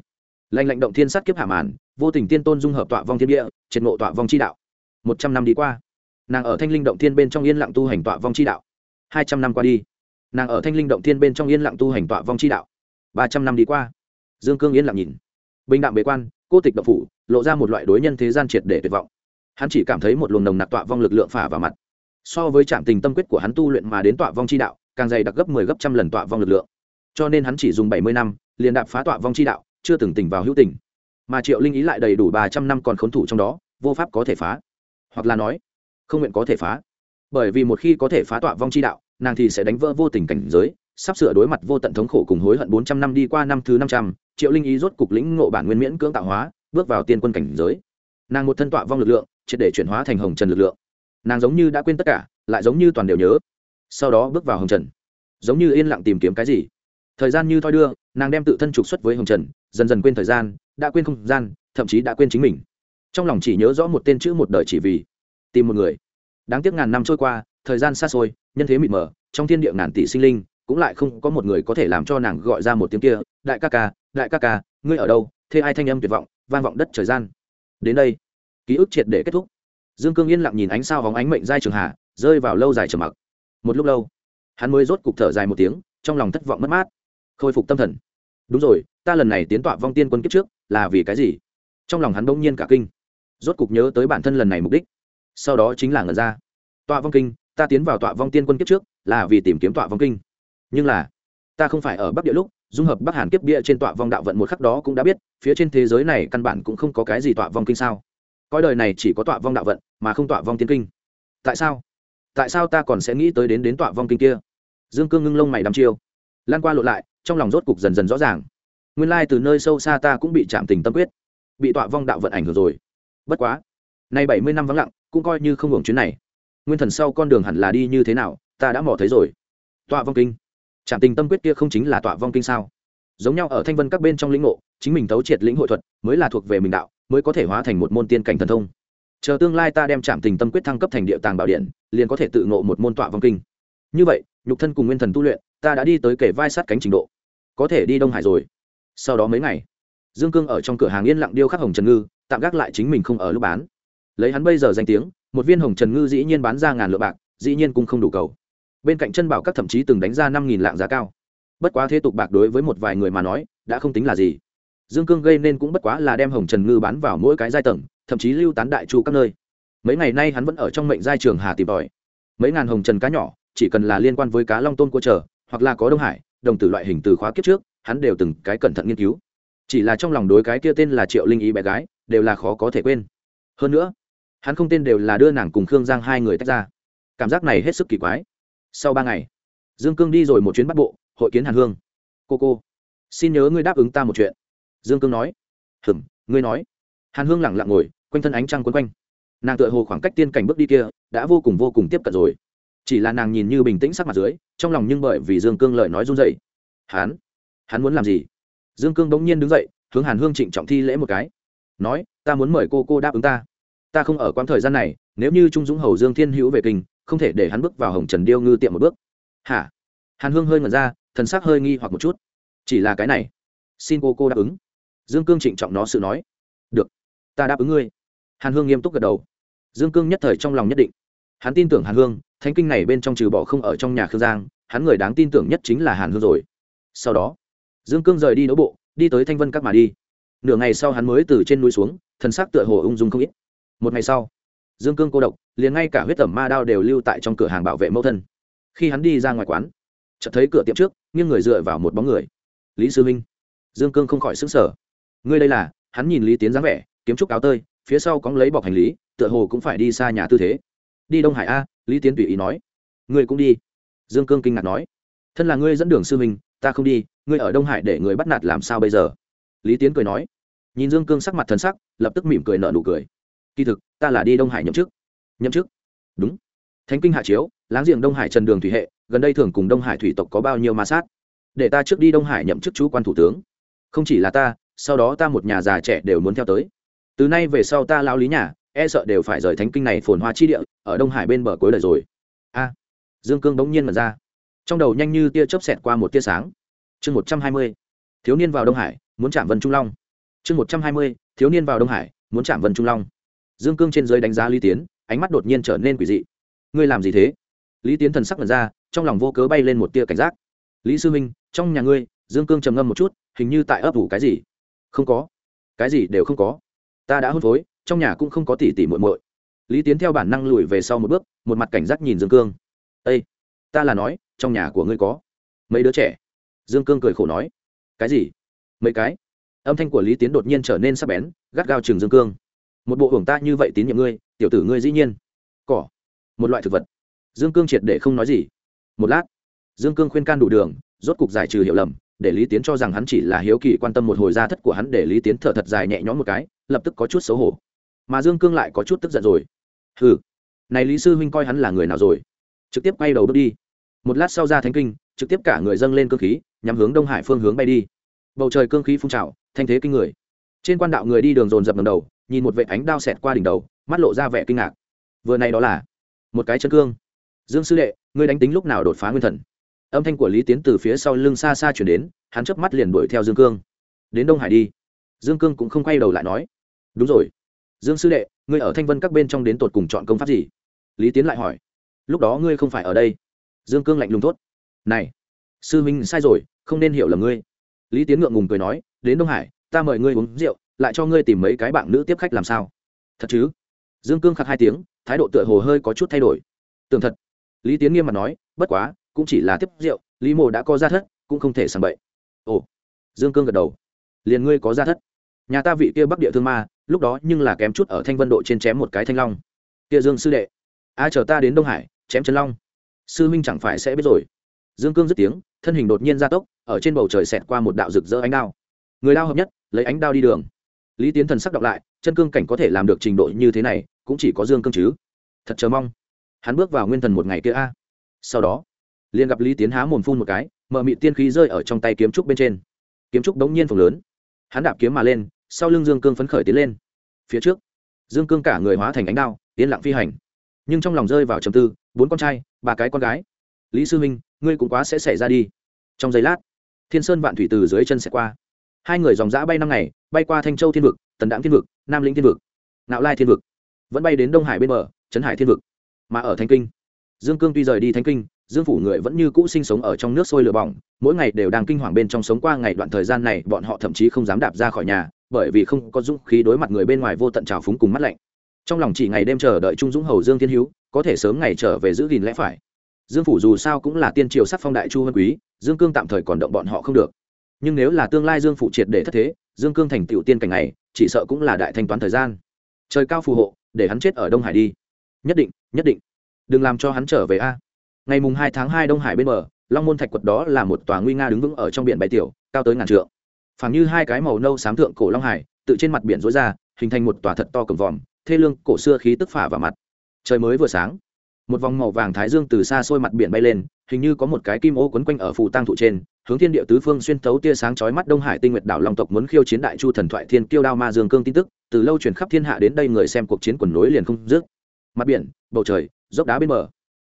Lệnh lệnh động thiên sát kiếp hạ màn, vô tình tiên tôn dung hợp tọa vong thiên địa, triệt ngộ tọa vong chi đạo. Một trăm năm đi qua, nàng ở thanh linh động thiên bên trong yên lặng tu hành tọa vong chi đạo. Hai trăm năm qua đi, nàng ở thanh linh động thiên bên trong yên lặng tu hành tọa vong chi đạo. Ba trăm năm đi qua, dương cương yên lặng nhìn. Bình đạm bế quan, cô tịch động phủ, lộ ra một loại đối nhân thế gian triệt để tuyệt vọng. Hắn chỉ cảm thấy một luồng nồng nặc tọa vong lực lượng phả vào mặt. So với trạm tình tâm quyết của hắn tu luyện mà đến tọa vong chi đạo càng dày đặc gấp mười 10 gấp trăm lần tọa vong lực lượng. Cho nên hắn chỉ dùng bảy mươi năm, liền đạp phá tọa vong chi đạo, chưa từng tỉnh vào hữu tình. Mà triệu linh ý lại đầy đủ ba trăm năm còn khốn thủ trong đó, vô pháp có thể phá. Hoặc là nói, không nguyện có thể phá. Bởi vì một khi có thể phá tọa vong chi đạo, nàng thì sẽ đánh vỡ vô tình cảnh giới, sắp sửa đối mặt vô tận thống khổ cùng hối hận bốn trăm năm đi qua năm thứ năm trăm, triệu linh ý rốt cục lĩnh ngộ bản nguyên miễn cưỡng tạo hóa, bước vào tiên quân cảnh giới. Nàng một thân tọa vong lực lượng, triệt để chuyển hóa thành hồng trần lực lượng. Nàng giống như đã quên tất cả, lại giống như toàn đều nhớ sau đó bước vào hồng trần. Giống như yên lặng tìm kiếm cái gì. Thời gian như thoi đưa, nàng đem tự thân trục xuất với hồng trần, dần dần quên thời gian, đã quên không gian, thậm chí đã quên chính mình. Trong lòng chỉ nhớ rõ một tên chữ một đời chỉ vì tìm một người. Đáng tiếc ngàn năm trôi qua, thời gian xa xôi, nhân thế mịt mờ, trong thiên địa ngàn tỷ sinh linh, cũng lại không có một người có thể làm cho nàng gọi ra một tiếng kia, đại ca ca, đại ca ca, ngươi ở đâu? Thế ai thanh âm tuyệt vọng, vang vọng đất thời gian? Đến đây, ký ức triệt để kết thúc. Dương cương yên lặng nhìn ánh sao hóng ánh mệnh giai trường hạ, rơi vào lâu dài trầm mặc một lúc lâu, hắn mới rốt cục thở dài một tiếng, trong lòng thất vọng mất mát. Khôi phục tâm thần. Đúng rồi, ta lần này tiến tọa vong tiên quân kiếp trước là vì cái gì? Trong lòng hắn bỗng nhiên cả kinh. Rốt cục nhớ tới bản thân lần này mục đích. Sau đó chính là ngần ra. Tọa vong kinh, ta tiến vào tọa vong tiên quân kiếp trước là vì tìm kiếm tọa vong kinh. Nhưng là, ta không phải ở bắc địa lúc, dung hợp bắc hàn kiếp bia trên tọa vong đạo vận một khắc đó cũng đã biết, phía trên thế giới này căn bản cũng không có cái gì tọa vong kinh sao. Coi đời này chỉ có tọa vong đạo vận mà không tọa vong tiên kinh. Tại sao? Tại sao ta còn sẽ nghĩ tới đến đến tọa vong kinh kia? Dương cương ngưng lông mày đăm chiêu. Lan qua lộ lại, trong lòng rốt cục dần dần rõ ràng. Nguyên lai từ nơi sâu xa ta cũng bị chạm tình tâm quyết, bị tọa vong đạo vận ảnh hưởng rồi. Bất quá, nay bảy mươi năm vắng lặng, cũng coi như không hưởng chuyến này. Nguyên thần sau con đường hẳn là đi như thế nào, ta đã mò thấy rồi. Tọa vong kinh. Chạm tình tâm quyết kia không chính là tọa vong kinh sao? Giống nhau ở thanh vân các bên trong lĩnh ngộ, chính mình thấu triệt lĩnh hội thuật, mới là thuộc về mình đạo, mới có thể hóa thành một môn tiên cảnh thần thông chờ tương lai ta đem chạm tình tâm quyết thăng cấp thành địa tàng bảo điện, liền có thể tự ngộ một môn tọa vong kinh. Như vậy, nhục thân cùng nguyên thần tu luyện, ta đã đi tới kể vai sát cánh trình độ. Có thể đi đông hải rồi. Sau đó mấy ngày, dương cương ở trong cửa hàng yên lặng điêu khắc hồng trần ngư, tạm gác lại chính mình không ở lúc bán. Lấy hắn bây giờ danh tiếng, một viên hồng trần ngư dĩ nhiên bán ra ngàn lượng bạc, dĩ nhiên cũng không đủ cầu. Bên cạnh chân bảo các thậm chí từng đánh ra năm nghìn lạng giá cao. Bất quá thế tục bạc đối với một vài người mà nói, đã không tính là gì dương cương gây nên cũng bất quá là đem hồng trần ngư bán vào mỗi cái giai tầng, thậm chí lưu tán đại chu các nơi. Mấy ngày nay hắn vẫn ở trong mệnh giai trường hà tìm tòi. Mấy ngàn hồng trần cá nhỏ, chỉ cần là liên quan với cá long tôn cua trở hoặc là có đông hải, đồng tử loại hình từ khóa kiếp trước, hắn đều từng cái cẩn thận nghiên cứu. Chỉ là trong lòng đối cái kia tên là triệu linh ý bé gái, đều là khó có thể quên. Hơn nữa, hắn không tên đều là đưa nàng cùng khương giang hai người tách ra. Cảm giác này hết sức kỳ quái. Sau ba ngày, dương cương đi rồi một chuyến bắt bộ, hội kiến hàn hương. Cô cô, xin nhớ ngươi đáp ứng ta một chuyện dương cương nói. Hừm, ngươi nói. Hàn hương lẳng lặng ngồi, quanh thân ánh trăng quấn quanh. Nàng tựa hồ khoảng cách tiên cảnh bước đi kia, đã vô cùng vô cùng tiếp cận rồi. Chỉ là nàng nhìn như bình tĩnh sắc mặt dưới, trong lòng nhưng bởi vì dương cương lời nói run dậy hắn hắn muốn làm gì? Dương cương bỗng nhiên đứng dậy, hướng hàn hương trịnh trọng thi lễ một cái. Nói, ta muốn mời cô cô đáp ứng ta. Ta không ở quãng thời gian này, nếu như trung dũng hầu dương thiên hữu về kinh, không thể để hắn bước vào hồng trần điêu ngư tiệm một bước. Hả? Hàn hương hơi ngẩn ra, thần sắc hơi nghi hoặc một chút. Chỉ là cái này, xin cô cô đáp ứng dương cương trịnh trọng nó sự nói. Được, ta đáp ứng ngươi. Hàn hương nghiêm túc gật đầu. Dương cương nhất thời trong lòng nhất định. Hắn tin tưởng hàn hương, thánh kinh này bên trong trừ bỏ không ở trong nhà khương giang, hắn người đáng tin tưởng nhất chính là hàn hương rồi. Sau đó, dương cương rời đi đỗ bộ, đi tới thanh vân các mà đi. Nửa ngày sau hắn mới từ trên núi xuống, thần sắc tựa hồ ung dung không ít. Một ngày sau, dương cương cô độc, liền ngay cả huyết tẩm ma đao đều lưu tại trong cửa hàng bảo vệ mẫu thân. Khi hắn đi ra ngoài quán, chợt thấy cửa tiệm trước, nghiêng người dựa vào một bóng người. Lý sư minh dương cương không khỏi xứng sở ngươi đây là, hắn nhìn lý tiến dáng vẻ, kiếm trúc áo tơi, phía sau cóng lấy bọc hành lý, tựa hồ cũng phải đi xa nhà tư thế. Đi đông hải a, lý tiến tùy ý nói. Ngươi cũng đi. Dương cương kinh ngạc nói. Thân là ngươi dẫn đường sư minh ta không đi, ngươi ở đông hải để người bắt nạt làm sao bây giờ? Lý tiến cười nói. Nhìn dương cương sắc mặt thần sắc, lập tức mỉm cười nợ nụ cười. Kỳ thực, ta là đi đông hải nhậm chức. Nhậm chức? Đúng. Thánh kinh hạ chiếu, láng giềng đông hải trần đường thủy hệ, gần đây thường cùng đông hải thủy tộc có bao nhiêu ma sát. Để ta trước đi đông hải nhậm chức chú quan thủ tướng. Không chỉ là ta sau đó ta một nhà già trẻ đều muốn theo tới. Từ nay về sau ta lao lý nhà e sợ đều phải rời thánh kinh này phồn hoa chi địa, ở đông hải bên bờ cuối đời rồi. A. Dương cương bỗng nhiên mật ra. Trong đầu nhanh như tia chớp xẹt qua một tia sáng. Chương một trăm hai mươi. Thiếu niên vào đông hải, muốn chạm vân trung long. Chương một trăm hai mươi. Thiếu niên vào đông hải, muốn chạm vân trung long. Dương cương trên dưới đánh giá lý tiến, ánh mắt đột nhiên trở nên quỷ dị. Ngươi làm gì thế? Lý tiến thần sắc mật ra, trong lòng vô cớ bay lên một tia cảnh giác. Lý sư minh, trong nhà ngươi, dương cương trầm ngâm một chút, hình như tại ấp ủ cái gì? Không có. Cái gì đều không có. Ta đã hôn phối, trong nhà cũng không có tỉ tỉ muội muội. Lý tiến theo bản năng lùi về sau một bước, một mặt cảnh giác nhìn dương cương. Ây ta là nói, trong nhà của ngươi có. Mấy đứa trẻ. Dương cương cười khổ nói. Cái gì? Mấy cái? Âm thanh của lý tiến đột nhiên trở nên sắc bén, gắt gao chừng dương cương. Một bộ hưởng ta như vậy tín nhiệm ngươi, tiểu tử ngươi dĩ nhiên cỏ một loại thực vật. Dương cương triệt để không nói gì. Một lát, dương cương khuyên can đủ đường, rốt cục giải trừ hiểu lầm để lý tiến cho rằng hắn chỉ là hiếu kỳ quan tâm một hồi gia thất của hắn để lý tiến thở thật dài nhẹ nhõm một cái lập tức có chút xấu hổ. Mà dương cương lại có chút tức giận rồi. Hừ, này lý sư huynh coi hắn là người nào rồi? Trực tiếp quay đầu bước đi. Một lát sau ra thánh kinh trực tiếp cả người dâng lên cơ khí nhằm hướng đông hải phương hướng bay đi. Bầu trời cơ khí phun trào thanh thế kinh người. Trên quan đạo người đi đường dồn dập ngầm đầu nhìn một vệ ánh đao xẹt qua đỉnh đầu mắt lộ ra vẻ kinh ngạc. Vừa này đó là một cái chân cương. Dương sư đệ ngươi đánh tính lúc nào đột phá nguyên thần? Âm thanh của lý tiến từ phía sau lưng xa xa chuyển đến hắn chớp mắt liền đuổi theo dương cương đến đông hải đi dương cương cũng không quay đầu lại nói đúng rồi dương sư đệ ngươi ở thanh vân các bên trong đến tột cùng chọn công pháp gì lý tiến lại hỏi lúc đó ngươi không phải ở đây dương cương lạnh lùng thốt này sư minh sai rồi không nên hiểu là ngươi lý tiến ngượng ngùng cười nói đến đông hải ta mời ngươi uống rượu lại cho ngươi tìm mấy cái bạn nữ tiếp khách làm sao thật chứ dương cương khạc hai tiếng thái độ tựa hồ hơi có chút thay đổi tưởng thật lý tiến nghiêm mặt nói bất quá cũng chỉ là tiếp rượu, lý mộ đã có ra thất, cũng không thể sàng bậy. Ồ, dương cương gật đầu. Liền ngươi có ra thất. Nhà ta vị kia bắc địa thương ma, lúc đó nhưng là kém chút ở thanh vân độ trên chém một cái thanh long. Kia dương sư đệ, a chờ ta đến đông hải, chém chân long. Sư minh chẳng phải sẽ biết rồi. Dương cương dứt tiếng, thân hình đột nhiên gia tốc, ở trên bầu trời xẹt qua một đạo rực rỡ ánh đao. Người đao hợp nhất, lấy ánh đao đi đường. Lý tiến thần sắc đọc lại, chân cương cảnh có thể làm được trình độ như thế này, cũng chỉ có dương cương chứ. Thật chờ mong. Hắn bước vào nguyên thần một ngày kia a. Sau đó liền gặp lý tiến há mồm phun một cái mờ mị tiên khí rơi ở trong tay kiếm trúc bên trên kiếm trúc đống nhiên phồng lớn hắn đạp kiếm mà lên sau lưng dương cương phấn khởi tiến lên phía trước dương cương cả người hóa thành ánh đao tiến lặng phi hành nhưng trong lòng rơi vào trầm tư bốn con trai ba cái con gái lý sư minh ngươi cũng quá sẽ xảy ra đi trong giây lát thiên sơn vạn thủy từ dưới chân sẽ qua hai người dòng dã bay năm ngày bay qua thanh châu thiên vực tần đạm thiên vực nam lĩnh thiên vực nạo lai thiên vực vẫn bay đến đông hải bên bờ trấn hải thiên vực mà ở thanh kinh dương cương tuy rời đi thanh kinh dương phủ người vẫn như cũ sinh sống ở trong nước sôi lửa bỏng, mỗi ngày đều đang kinh hoàng bên trong sống qua ngày đoạn thời gian này, bọn họ thậm chí không dám đạp ra khỏi nhà, bởi vì không có dũng khí đối mặt người bên ngoài vô tận trào phúng cùng mắt lạnh. Trong lòng chỉ ngày đêm chờ đợi trung dũng hầu dương thiên hữu có thể sớm ngày trở về giữ gìn lẽ phải. Dương phủ dù sao cũng là tiên triều sắc phong đại chu hân quý, dương cương tạm thời còn động bọn họ không được. Nhưng nếu là tương lai dương phủ triệt để thất thế, dương cương thành tựu tiên cảnh này, chỉ sợ cũng là đại thanh toán thời gian. Trời cao phù hộ, để hắn chết ở đông hải đi. Nhất định nhất định. Đừng làm cho hắn trở về a ngày mùng hai tháng hai đông hải bên bờ, long môn thạch quật đó là một tòa nguy nga đứng vững ở trong biển bãi tiểu, cao tới ngàn trượng. Phẳng như hai cái màu nâu xám thượng cổ long hải, tự trên mặt biển rối ra, hình thành một tòa thật to cầm vòm, thê lương, cổ xưa khí tức phả vào mặt. Trời mới vừa sáng, một vòng màu vàng thái dương từ xa xôi mặt biển bay lên, hình như có một cái kim ô quấn quanh ở phù tăng thụ trên, hướng thiên địa tứ phương xuyên tấu tia sáng chói mắt đông hải tinh nguyệt đảo long tộc muốn khiêu chiến đại chu thần thoại thiên kiêu đao ma dương cương tin tức, từ lâu truyền khắp thiên hạ đến đây người xem cuộc chiến quần nối liền không dứt. Mặt biển, bầu trời, dốc đá bên bờ.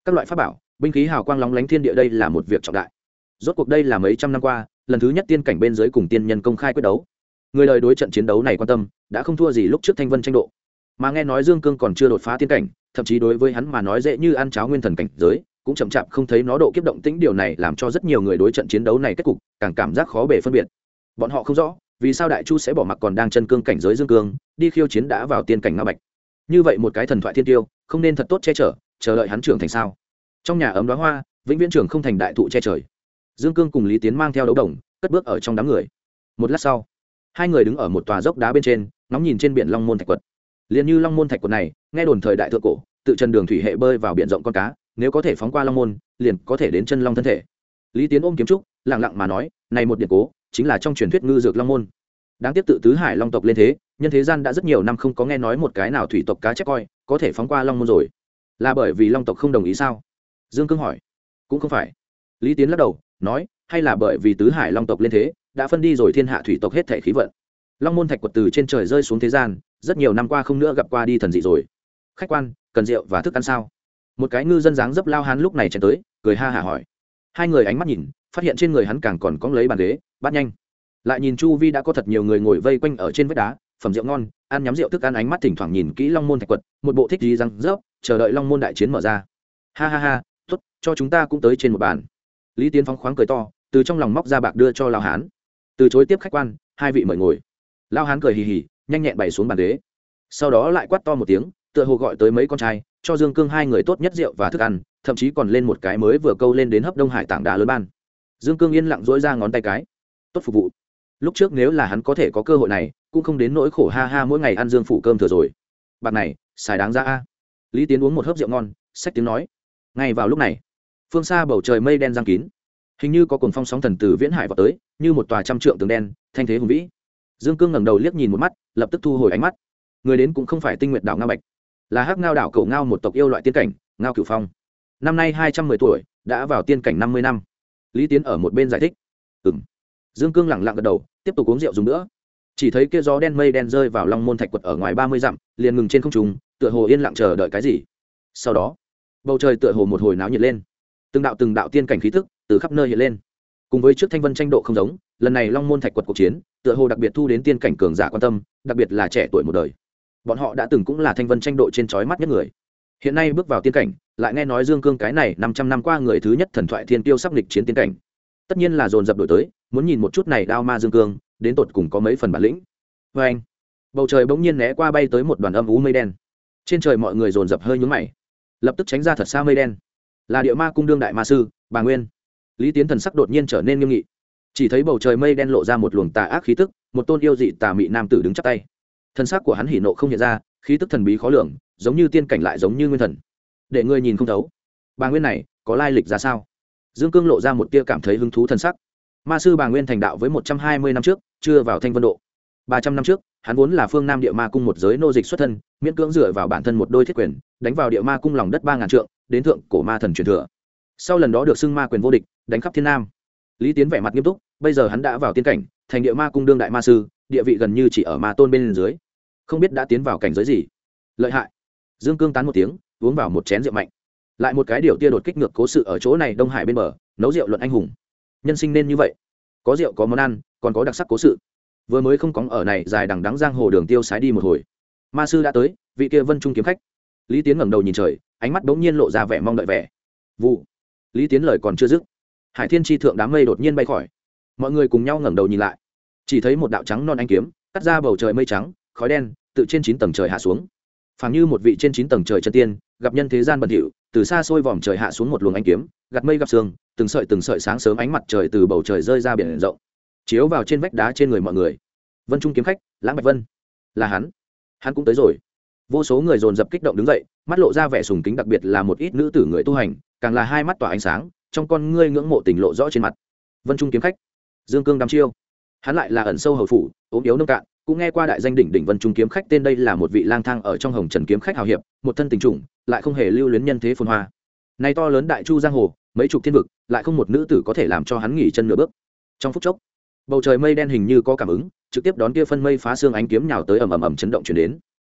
Các loại pháp bảo binh khí hào quang lóng lánh thiên địa đây là một việc trọng đại. Rốt cuộc đây là mấy trăm năm qua, lần thứ nhất tiên cảnh bên dưới cùng tiên nhân công khai quyết đấu. Người đời đối trận chiến đấu này quan tâm, đã không thua gì lúc trước thanh vân tranh độ. Mà nghe nói dương cương còn chưa đột phá tiên cảnh, thậm chí đối với hắn mà nói dễ như ăn cháo nguyên thần cảnh giới, cũng chậm chạp không thấy nó độ kiếp động tĩnh điều này làm cho rất nhiều người đối trận chiến đấu này kết cục, càng cảm giác khó bề phân biệt. Bọn họ không rõ, vì sao đại chu sẽ bỏ mặc còn đang chân cương cảnh giới dương cương, đi khiêu chiến đã vào tiên cảnh nga bạch. Như vậy một cái thần thoại thiên tiêu, không nên thật tốt che chở, chờ đợi hắn trưởng thành sao? Trong nhà ấm đoá hoa, vĩnh viễn trưởng không thành đại thụ che trời. Dương cương cùng lý tiến mang theo đấu đồng, cất bước ở trong đám người. Một lát sau, hai người đứng ở một tòa dốc đá bên trên, ngóng nhìn trên biển long môn thạch quật. Liền như long môn thạch quật này, nghe đồn thời đại thượng cổ, tự trần đường thủy hệ bơi vào biển rộng con cá, nếu có thể phóng qua long môn, liền có thể đến chân long thân thể. Lý tiến ôm kiếm trúc lẳng lặng mà nói, này một điện cố, chính là trong truyền thuyết ngư dược long môn. Đáng tiếc tự tứ hải long tộc lên thế, nhân thế gian đã rất nhiều năm không có nghe nói một cái nào thủy tộc cá chép coi, có thể phóng qua long môn rồi. Là bởi vì long tộc không đồng ý sao? Dương cương hỏi. Cũng không phải. Lý tiến lắc đầu, nói, hay là bởi vì tứ hải long tộc lên thế, đã phân đi rồi thiên hạ thủy tộc hết thể khí vận. Long môn thạch quật từ trên trời rơi xuống thế gian, rất nhiều năm qua không nữa gặp qua đi thần dị rồi. Khách quan, cần rượu và thức ăn sao? Một cái ngư dân dáng dấp lao hắn lúc này chạy tới, cười ha hả hỏi. Hai người ánh mắt nhìn, phát hiện trên người hắn càng còn có lấy bàn ghế bắt nhanh. Lại nhìn chu vi đã có thật nhiều người ngồi vây quanh ở trên vách đá, phẩm rượu ngon, ăn nhắm rượu thức ăn ánh mắt thỉnh thoảng nhìn kỹ long môn thạch quật, một bộ thích gì răng rớp chờ đợi long môn đại chiến mở ra. Ha ha ha Tốt, cho chúng ta cũng tới trên một bàn. Lý tiến phóng khoáng cười to từ trong lòng móc ra bạc đưa cho lao hán. Từ chối tiếp khách quan hai vị mời ngồi. Lao hán cười hì hì nhanh nhẹn bày xuống bàn ghế. Sau đó lại quát to một tiếng tựa hồ gọi tới mấy con trai cho dương cương hai người tốt nhất rượu và thức ăn thậm chí còn lên một cái mới vừa câu lên đến hấp đông hải tảng đá lớn ban. Dương cương yên lặng dỗi ra ngón tay cái. Tốt phục vụ. Lúc trước nếu là hắn có thể có cơ hội này cũng không đến nỗi khổ ha ha mỗi ngày ăn dương phủ cơm thừa rồi. Bạc này xài đáng ra a. Lý tiến uống một hớp rượu ngon sách tiếng nói ngay vào lúc này, phương xa bầu trời mây đen giang kín. Hình như có cồn phong sóng thần từ viễn hải vào tới, như một tòa trăm trượng tường đen, thanh thế hùng vĩ. Dương cương ngẩng đầu liếc nhìn một mắt, lập tức thu hồi ánh mắt. Người đến cũng không phải tinh nguyện đảo ngao bạch, là hắc ngao đảo cầu ngao một tộc yêu loại tiên cảnh, ngao cửu phong. Năm nay hai trăm mười tuổi, đã vào tiên cảnh năm mươi năm. Lý tiến ở một bên giải thích. Ừ m dương cương lẳng lặng gật đầu, tiếp tục uống rượu dùng nữa. Chỉ thấy kia gió đen mây đen rơi vào long môn thạch quật ở ngoài ba mươi dặm, liền ngừng trên không trùng tựa hồ yên lặng chờ đợi cái gì. Sau đó bầu trời tựa hồ một hồi náo nhiệt lên. Từng đạo từng đạo tiên cảnh khí thức từ khắp nơi hiện lên. Cùng với trước thanh vân tranh độ không giống, lần này long môn thạch quật cuộc chiến, tựa hồ đặc biệt thu đến tiên cảnh cường giả quan tâm, đặc biệt là trẻ tuổi một đời. Bọn họ đã từng cũng là thanh vân tranh độ trên trói mắt nhất người. Hiện nay bước vào tiên cảnh, lại nghe nói dương cương cái này năm trăm năm qua người thứ nhất thần thoại thiên tiêu sắc lịch chiến tiên cảnh. Tất nhiên là dồn dập đổi tới, muốn nhìn một chút này đao ma dương cương, đến tột cùng có mấy phần bản lĩnh. Vê anh bầu trời bỗng nhiên né qua bay tới một đoàn âm ú mây đen. Trên trời mọi người dồn dập hơi nhúng mày lập tức tránh ra thật xa mây đen. Là địa ma cung đương đại ma sư, bà nguyên. Lý tiến thần sắc đột nhiên trở nên nghiêm nghị. Chỉ thấy bầu trời mây đen lộ ra một luồng tà ác khí tức, một tôn yêu dị tà mị nam tử đứng chắp tay. Thân xác của hắn hỉ nộ không hiện ra, khí tức thần bí khó lường, giống như tiên cảnh lại giống như nguyên thần. Để ngươi nhìn không thấu. Bà nguyên này, có lai lịch ra sao? Dương cương lộ ra một tia cảm thấy hứng thú thân sắc. Ma sư bà nguyên thành đạo với một trăm hai mươi năm trước, chưa vào thanh vân độ. Ba trăm năm trước hắn vốn là phương nam địa ma cung một giới nô dịch xuất thân, miễn cưỡng dựa vào bản thân một đôi thiết quyền, đánh vào địa ma cung lòng đất ba ngàn trượng, đến thượng cổ ma thần truyền thừa. Sau lần đó được xưng ma quyền vô địch, đánh khắp thiên nam. Lý tiến vẻ mặt nghiêm túc, bây giờ hắn đã vào tiên cảnh, thành địa ma cung đương đại ma sư, địa vị gần như chỉ ở ma tôn bên dưới. Không biết đã tiến vào cảnh giới gì. Lợi hại. Dương cương tán một tiếng, uống vào một chén rượu mạnh. Lại một cái điều tia đột kích ngược cố sự ở chỗ này đông hải bên bờ, nấu rượu luận anh hùng. Nhân sinh nên như vậy. Có rượu, có món ăn, còn có đặc sắc cố sự vừa mới không có ở này dài đằng đắng giang hồ đường tiêu sái đi một hồi. Ma sư đã tới, vị kia vân trung kiếm khách. Lý tiến ngẩng đầu nhìn trời, ánh mắt bỗng nhiên lộ ra vẻ mong đợi vẻ. Vụ. Lý tiến lời còn chưa dứt, hải thiên tri thượng đám mây đột nhiên bay khỏi. Mọi người cùng nhau ngẩng đầu nhìn lại. Chỉ thấy một đạo trắng non anh kiếm, cắt ra bầu trời mây trắng, khói đen, tự trên chín tầng trời hạ xuống. Phảng như một vị trên chín tầng trời chân tiên, gặp nhân thế gian bẩn thỉu, từ xa xôi vòm trời hạ xuống một luồng ánh kiếm gặt mây gặp sương, từng sợi từng sợi sáng sớm ánh mặt trời từ bầu trời rơi ra biển rộng chiếu vào trên vách đá trên người mọi người. Vân trung kiếm khách, lãng bạch vân. Là hắn. Hắn cũng tới rồi. Vô số người dồn dập kích động đứng dậy, mắt lộ ra vẻ sùng kính đặc biệt là một ít nữ tử người tu hành, càng là hai mắt tỏa ánh sáng, trong con ngươi ngưỡng mộ tình lộ rõ trên mặt. Vân trung kiếm khách, dương cương đăm chiêu. Hắn lại là ẩn sâu hầu phủ, ốm yếu nông cạn, cũng nghe qua đại danh đỉnh đỉnh vân trung kiếm khách tên đây là một vị lang thang ở trong hồng trần kiếm khách hào hiệp, một thân tình trùng, lại không hề lưu luyến nhân thế phồn hoa. Nay to lớn đại chu giang hồ, mấy chục thiên vực, lại không một nữ tử có thể làm cho hắn nghỉ chân nửa bước. Trong phút chốc bầu trời mây đen hình như có cảm ứng, trực tiếp đón kia phân mây phá xương ánh kiếm nhào tới ầm ầm ầm chấn động chuyển đến.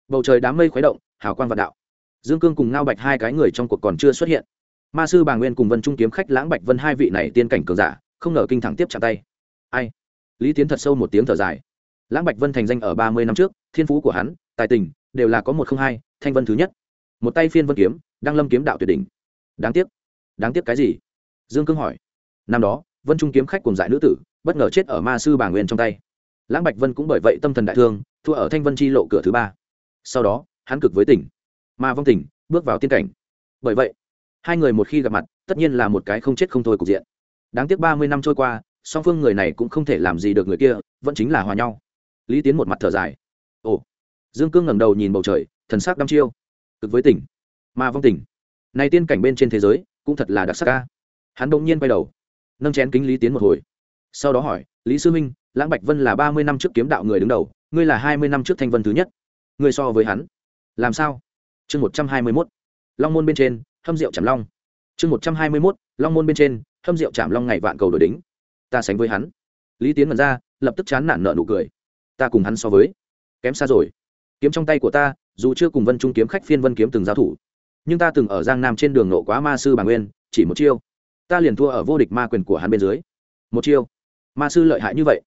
Bầu trời đám mây khuấy động, hào quang vạn đạo. Dương cương cùng ngao bạch hai cái người trong cuộc còn chưa xuất hiện. Ma sư bà nguyên cùng vân trung kiếm khách lãng bạch vân hai vị này tiên cảnh cường giả, không ngờ kinh thẳng tiếp chạm tay. Ai? Lý tiến thật sâu một tiếng thở dài. Lãng bạch vân thành danh ở ba mươi năm trước, thiên phú của hắn, tài tình, đều là có một không hai, thanh vân thứ nhất. Một tay phiên vân kiếm đang lâm kiếm đạo tuyệt đỉnh. Đáng tiếc. Đáng tiếc cái gì? Dương cương hỏi. Năm đó, vân trung kiếm khách cùng giải nữ tử bất ngờ chết ở ma sư bà nguyên trong tay. Lãng bạch vân cũng bởi vậy tâm thần đại thương, thua ở thanh vân chi lộ cửa thứ ba. Sau đó, hắn cực với tỉnh. Ma vong tỉnh, bước vào tiên cảnh. Bởi vậy, hai người một khi gặp mặt, tất nhiên là một cái không chết không thôi cục diện. Đáng tiếc ba mươi năm trôi qua, song phương người này cũng không thể làm gì được người kia, vẫn chính là hòa nhau. Lý tiến một mặt thở dài. Ồ. Dương cương ngẩng đầu nhìn bầu trời, thần sắc đăm chiêu. Cực với tỉnh. Ma vong tỉnh. Này tiên cảnh bên trên thế giới, cũng thật là đặc sắc ca. Hắn bỗng nhiên quay đầu, nâng chén kính lý tiến một hồi sau đó hỏi, lý sư minh lãng bạch vân là ba mươi năm trước kiếm đạo người đứng đầu, ngươi là hai mươi năm trước thanh vân thứ nhất. Ngươi so với hắn, làm sao? Chương một trăm hai mươi mốt, long môn bên trên, hâm rượu chảm long. Chương một trăm hai mươi mốt, long môn bên trên, hâm rượu chảm long ngày vạn cầu đổi đính ta sánh với hắn. Lý tiến mật ra, lập tức chán nản nợ nụ cười. Ta cùng hắn so với, kém xa rồi. Kiếm trong tay của ta, dù chưa cùng vân trung kiếm khách phiên vân kiếm từng giao thủ, nhưng ta từng ở giang nam trên đường nộ quá ma sư bà nguyên, chỉ một chiêu. Ta liền thua ở vô địch ma quyền của hắn bên dưới. Một chiêu ma sư lợi hại như vậy.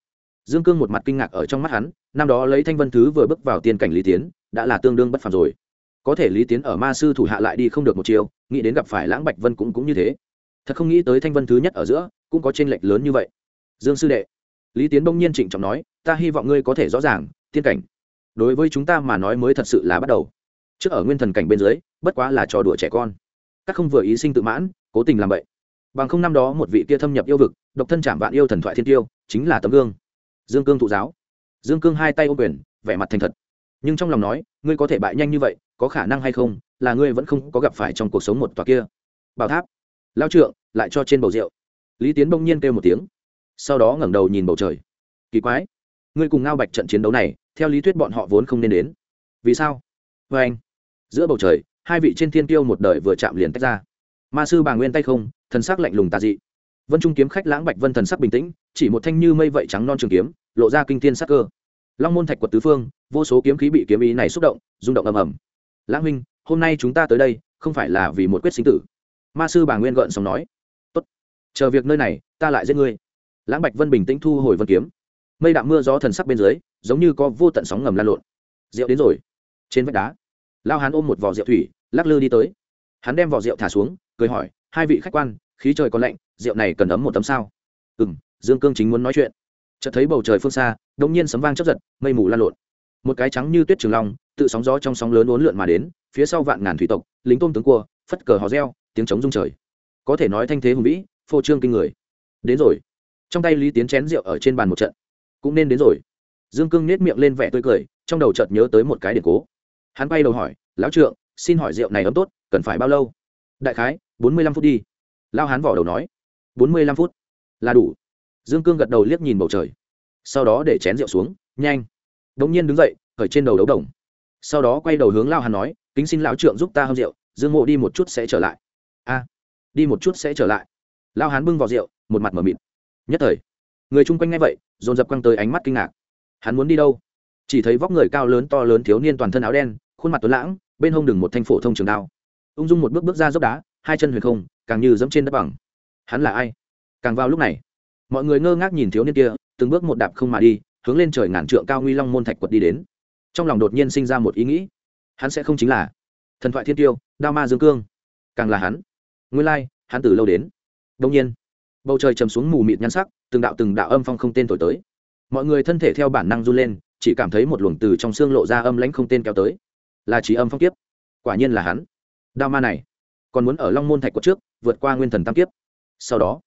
Dương cương một mặt kinh ngạc ở trong mắt hắn năm đó lấy thanh vân thứ vừa bước vào tiên cảnh lý tiến đã là tương đương bất phàm rồi. Có thể lý tiến ở ma sư thủ hạ lại đi không được một chiều, nghĩ đến gặp phải lãng bạch vân cũng cũng như thế. Thật không nghĩ tới thanh vân thứ nhất ở giữa cũng có tranh lệch lớn như vậy. Dương sư đệ lý tiến bỗng nhiên trịnh trọng nói ta hy vọng ngươi có thể rõ ràng tiên cảnh đối với chúng ta mà nói mới thật sự là bắt đầu. Trước ở nguyên thần cảnh bên dưới bất quá là trò đùa trẻ con. Các không vừa ý sinh tự mãn cố tình làm vậy bằng không năm đó một vị kia thâm nhập yêu vực, độc thân chạm vạn yêu thần thoại thiên tiêu, chính là tấm gương. Dương cương thụ giáo. Dương cương hai tay ô quyền, vẻ mặt thành thật. Nhưng trong lòng nói, ngươi có thể bại nhanh như vậy, có khả năng hay không, là ngươi vẫn không có gặp phải trong cuộc sống một tòa kia. Bảo tháp. Lao trượng, lại cho trên bầu rượu. Lý tiến bỗng nhiên kêu một tiếng. Sau đó ngẩng đầu nhìn bầu trời. Kỳ quái. Ngươi cùng ngao bạch trận chiến đấu này, theo lý thuyết bọn họ vốn không nên đến. Vì sao? Vê anh giữa bầu trời, hai vị trên thiên tiêu một đời vừa chạm liền tách ra ma sư bà nguyên tay không, thần sắc lạnh lùng tà dị. Vân trung kiếm khách lãng bạch vân thần sắc bình tĩnh, chỉ một thanh như mây vậy trắng non trường kiếm, lộ ra kinh tiên sắc cơ. Long môn thạch quật tứ phương, vô số kiếm khí bị kiếm ý này xúc động, rung động ầm ầm. Lãng huynh, hôm nay chúng ta tới đây, không phải là vì một quyết sinh tử. Ma sư bà nguyên gợn sống nói. Tốt, chờ việc nơi này, ta lại giết ngươi. Lãng bạch vân bình tĩnh thu hồi vân kiếm. Mây đạm mưa gió thần sắc bên dưới, giống như có vô tận sóng ngầm lan lộn. Rượu đến rồi. Trên vách đá, lao hán ôm một vỏ rượu thủy, lắc lư đi tới. Hắn đem vỏ rượu thả xuống cười hỏi, hai vị khách quan, khí trời còn lạnh, rượu này cần ấm một tấm sao? Ừ m dương cương chính muốn nói chuyện. Chợt thấy bầu trời phương xa đ ỗ n g nhiên sấm vang chấp giật, mây mù lan lộn. Một cái trắng như tuyết trường long, tự sóng gió trong sóng lớn uốn lượn mà đến, phía sau vạn ngàn thủy tộc, lính tôm tướng cua, phất cờ hò reo, tiếng trống rung trời. Có thể nói thanh thế hùng vĩ, phô trương kinh người. Đến rồi. Trong tay lý tiến chén rượu ở trên bàn một trận. Cũng nên đến rồi. Dương cương nết miệng lên vẻ tươi cười, trong đầu chợt nhớ tới một cái điện cố. Hắn bay đầu hỏi, lão trượng, xin hỏi rượu này ấm tốt, cần phải bao lâu? Đại khái bốn mươi lăm phút đi. Lao hán vỏ đầu nói. Bốn mươi lăm phút. Là đủ. Dương cương gật đầu liếc nhìn bầu trời. Sau đó để chén rượu xuống. Nhanh. Đ ỗ n g nhiên đứng dậy, khởi trên đầu đấu đồng. Sau đó quay đầu hướng lao hán nói, kính xin lão trượng giúp ta hâm rượu, dương mộ đi một chút sẽ trở lại. A, đi một chút sẽ trở lại. Lao hán bưng vào rượu, một mặt m ở mịt. Nhất thời, người chung quanh ngay vậy, dồn dập quăng tới ánh mắt kinh ngạc. Hắn muốn đi đâu? Chỉ thấy vóc người cao lớn to lớn thiếu niên toàn thân áo đen, khuôn mặt tuấn lãng, bên hông đừng một thanh phổ thông trường đao. Ung dung một bước bước ra dốc đá hai chân huyền không, càng như dẫm trên đất bằng. Hắn là ai? Càng vào lúc này, mọi người ngơ ngác nhìn thiếu niên kia, từng bước một đạp không mà đi, hướng lên trời ngàn trượng cao nguy long môn thạch quật đi đến. Trong lòng đột nhiên sinh ra một ý nghĩ. Hắn sẽ không chính là thần thoại thiên tiêu, đao ma dương cương. Càng là hắn. Nguyên lai, hắn từ lâu đến. Đông nhiên, bầu trời chầm xuống mù mịt nhăn sắc, từng đạo từng đạo âm phong không tên thổi tới. Mọi người thân thể theo bản năng run lên, chỉ cảm thấy một luồng từ trong xương lộ ra âm lãnh không tên kéo tới. Là trí âm phong kiếp. Quả nhiên là hắn. Đao ma này còn muốn ở long môn thạch quật trước, vượt qua nguyên thần tam kiếp. Sau đó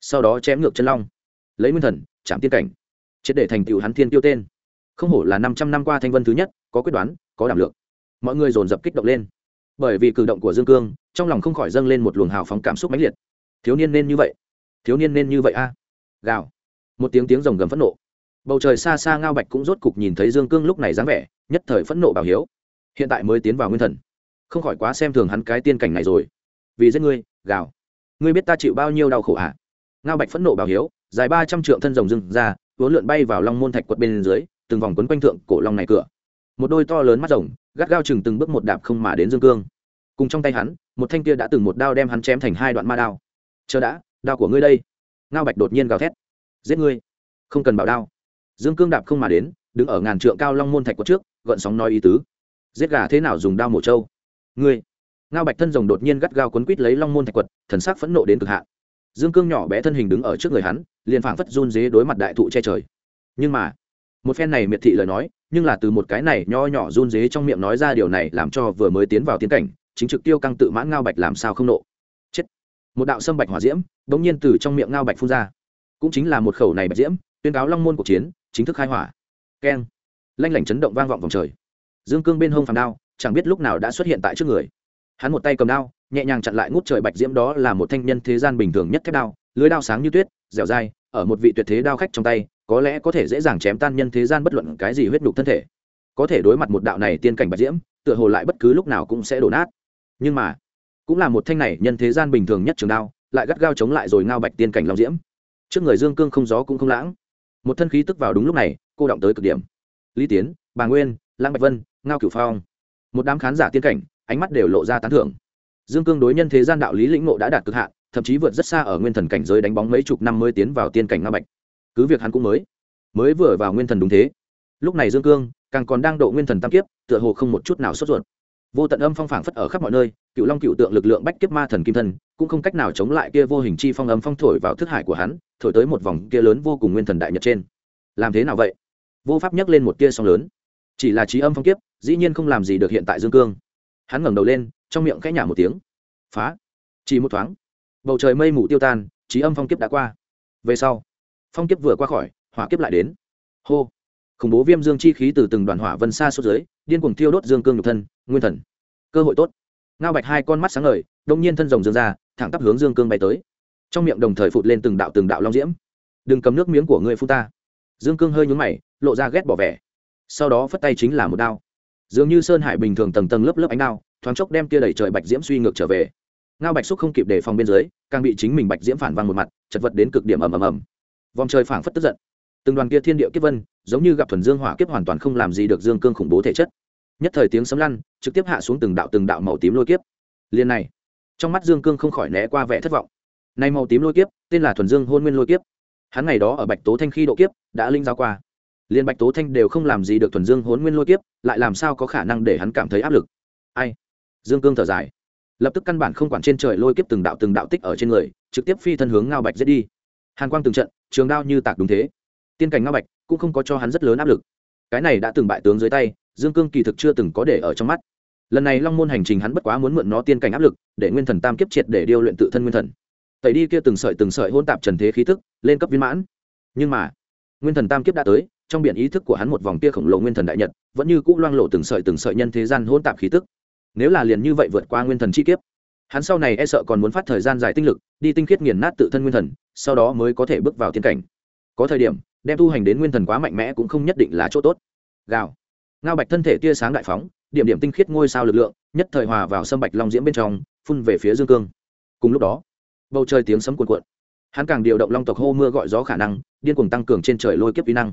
sau đó chém ngược chân long, lấy nguyên thần, chạm tiên cảnh, triệt để thành tựu hắn thiên tiêu tên. Không hổ là năm trăm năm qua thanh vân thứ nhất, có quyết đoán, có đảm lượng. Mọi người dồn dập kích động lên. Bởi vì cử động của dương cương, trong lòng không khỏi dâng lên một luồng hào phóng cảm xúc mãnh liệt. Thiếu niên nên như vậy. Thiếu niên nên như vậy a. Gào. Một tiếng tiếng rồng gầm phẫn nộ. Bầu trời xa xa ngao bạch cũng rốt cục nhìn thấy dương cương lúc này dáng vẻ, nhất thời phẫn nộ bảo hiếu. Hiện tại mới tiến vào nguyên thần không khỏi quá xem thường hắn cái tiên cảnh này rồi. Vì giết ngươi, gào. Ngươi biết ta chịu bao nhiêu đau khổ hả? À? ngao bạch phẫn nộ bảo hiếu, dài ba trăm trượng thân rồng dưng ra, vốn lượn bay vào long môn thạch quật bên dưới, từng vòng quấn quanh thượng cổ long này cửa. Một đôi to lớn mắt rồng, gắt gao chừng từng bước một đạp không mà đến dương cương. Cùng trong tay hắn, một thanh kia đã từng một đao đem hắn chém thành hai đoạn ma đao. Chờ đã, đao của ngươi đây. Ngao bạch đột nhiên gào thét. Giết ngươi. Không cần bảo đao. Dương cương đạp không mà đến, đứng ở ngàn trượng cao long môn thạch quật trước, gợn sóng nói ý tứ. Giết gà thế nào dùng đao mổ trâu? Ngươi. Ngao bạch thân rồng đột nhiên gắt gao quấn quít lấy long môn thạch quật, thần sắc phẫn nộ đến cực hạn. Dương cương nhỏ bé thân hình đứng ở trước người hắn, liền phảng phất run dế đối mặt đại thụ che trời. Nhưng mà, một phen này miệt thị lời nói, nhưng là từ một cái này nho nhỏ run dế trong miệng nói ra điều này làm cho vừa mới tiến vào tiến cảnh, chính trực tiêu căng tự mãn ngao bạch làm sao không nộ. Chết. Một đạo sâm bạch hỏa diễm đ ỗ n g nhiên từ trong miệng ngao bạch phun ra. Cũng chính là một khẩu này bạch diễm, tuyên cáo long môn cuộc chiến, chính thức khai hỏa. Keng. Lanh lảnh chấn động vang vọng vòng trời. Dương cương bên hông phàm đao chẳng biết lúc nào đã xuất hiện tại trước người. Hắn một tay cầm đao, nhẹ nhàng chặn lại ngút trời bạch diễm đó là một thanh nhân thế gian bình thường nhất thép đao, lưới đao sáng như tuyết, dẻo dai, ở một vị tuyệt thế đao khách trong tay, có lẽ có thể dễ dàng chém tan nhân thế gian bất luận cái gì huyết nhục thân thể. Có thể đối mặt một đạo này tiên cảnh bạch diễm, tựa hồ lại bất cứ lúc nào cũng sẽ đổ nát. Nhưng mà, cũng là một thanh này nhân thế gian bình thường nhất trường đao, lại gắt gao chống lại rồi ngao bạch tiên cảnh long diễm. Trước người dương cương không gió cũng không lãng. Một thân khí tức vào đúng lúc này, cô động tới cực điểm. Lý tiến, bà nguyên lãng bạch vân, ngao cửu phong một đám khán giả tiên cảnh, ánh mắt đều lộ ra tán thưởng. Dương cương đối nhân thế gian đạo lý lĩnh ngộ đã đạt cực hạn, thậm chí vượt rất xa ở nguyên thần cảnh giới đánh bóng mấy chục năm mới tiến vào tiên cảnh nga bạch. Cứ việc hắn cũng mới mới vừa vào nguyên thần đúng thế. Lúc này dương cương càng còn đang độ nguyên thần tam kiếp, tựa hồ không một chút nào sốt ruột. Vô tận âm phong phảng phất ở khắp mọi nơi, cựu long cựu tượng lực lượng bách kiếp ma thần kim thân, cũng không cách nào chống lại kia vô hình chi phong âm phong thổi vào thức hải của hắn, thổi tới một vòng kia lớn vô cùng nguyên thần đại nhật trên. Làm thế nào vậy? Vô pháp nhắc lên một kia song lớn chỉ là trí âm phong kiếp, dĩ nhiên không làm gì được hiện tại dương cương. Hắn ngẩng đầu lên, trong miệng khẽ nhả một tiếng. Phá. Chỉ một thoáng. Bầu trời mây mù tiêu tan, trí âm phong kiếp đã qua. Về sau, phong kiếp vừa qua khỏi, hỏa kiếp lại đến. Hô. Khủng bố viêm dương chi khí từ từng đoàn hỏa vân xa xuống dưới, điên cuồng thiêu đốt dương cương nhục thân, nguyên thần. Cơ hội tốt. Ngao bạch hai con mắt sáng ngời, đông nhiên thân rồng dương ra, thẳng tắp hướng dương cương bay tới. Trong miệng đồng thời phụt lên từng đạo từng đạo long diễm. Đừng cầm nước miếng của người phu ta. Dương cương hơi nhúng mày, lộ ra ghét bỏ vẻ sau đó phất tay chính là một đao. Dường như sơn hải bình thường tầng tầng lớp lớp ánh đao, thoáng chốc đem tia đẩy trời bạch diễm suy ngược trở về. Ngao bạch xúc không kịp đề phòng bên dưới, càng bị chính mình bạch diễm phản vang một mặt, chật vật đến cực điểm ầm ầm ầm. Vòng trời phảng phất tức giận. Từng đoàn kia thiên địa kiếp vân, giống như gặp thuần dương hỏa kiếp hoàn toàn không làm gì được dương cương khủng bố thể chất. Nhất thời tiếng sấm lăn, trực tiếp hạ xuống từng đạo từng đạo màu tím lôi kiếp. Liền này, trong mắt dương cương không khỏi né qua vẻ thất vọng. Nay màu tím lôi kiếp, tên là thuần dương hôn nguyên lôi kiếp. Hắn ngày đó ở bạch tố thanh khi độ kiếp, đã linh giao qua liên bạch tố thanh đều không làm gì được thuần dương hốn nguyên lôi kiếp, lại làm sao có khả năng để hắn cảm thấy áp lực? Ai? Dương cương thở dài. Lập tức căn bản không quản trên trời lôi kiếp từng đạo từng đạo tích ở trên người, trực tiếp phi thân hướng ngao bạch giết đi. Hàn quang từng trận, trường đao như tạc đúng thế. Tiên cảnh ngao bạch cũng không có cho hắn rất lớn áp lực. Cái này đã từng bại tướng dưới tay, dương cương kỳ thực chưa từng có để ở trong mắt. Lần này long môn hành trình hắn bất quá muốn mượn nó tiên cảnh áp lực, để nguyên thần tam kiếp triệt để điêu luyện tự thân nguyên thần. Tẩy đi kia từng sợi từng sợi hôn tạp trần thế khí tức, lên cấp viên mãn. Nhưng mà, nguyên thần tam kiếp đã tới trong biển ý thức của hắn một vòng tia khổng lồ nguyên thần đại nhật, vẫn như cũ loang lộ từng sợi từng sợi nhân thế gian hôn tạp khí tức. Nếu là liền như vậy vượt qua nguyên thần chi kiếp, hắn sau này e sợ còn muốn phát thời gian dài tinh lực, đi tinh khiết nghiền nát tự thân nguyên thần, sau đó mới có thể bước vào thiên cảnh. Có thời điểm, đem tu hành đến nguyên thần quá mạnh mẽ cũng không nhất định là chỗ tốt. Gào. Ngao bạch thân thể tia sáng đại phóng, điểm điểm tinh khiết ngôi sao lực lượng, nhất thời hòa vào sâm bạch long diễm bên trong, phun về phía dương cương. Cùng lúc đó, bầu trời tiếng sấm cuồn cuộn. Hắn càng điều động long tộc hô mưa gọi gió khả năng, điên cuồng tăng cường trên trời lôi kiếp vi năng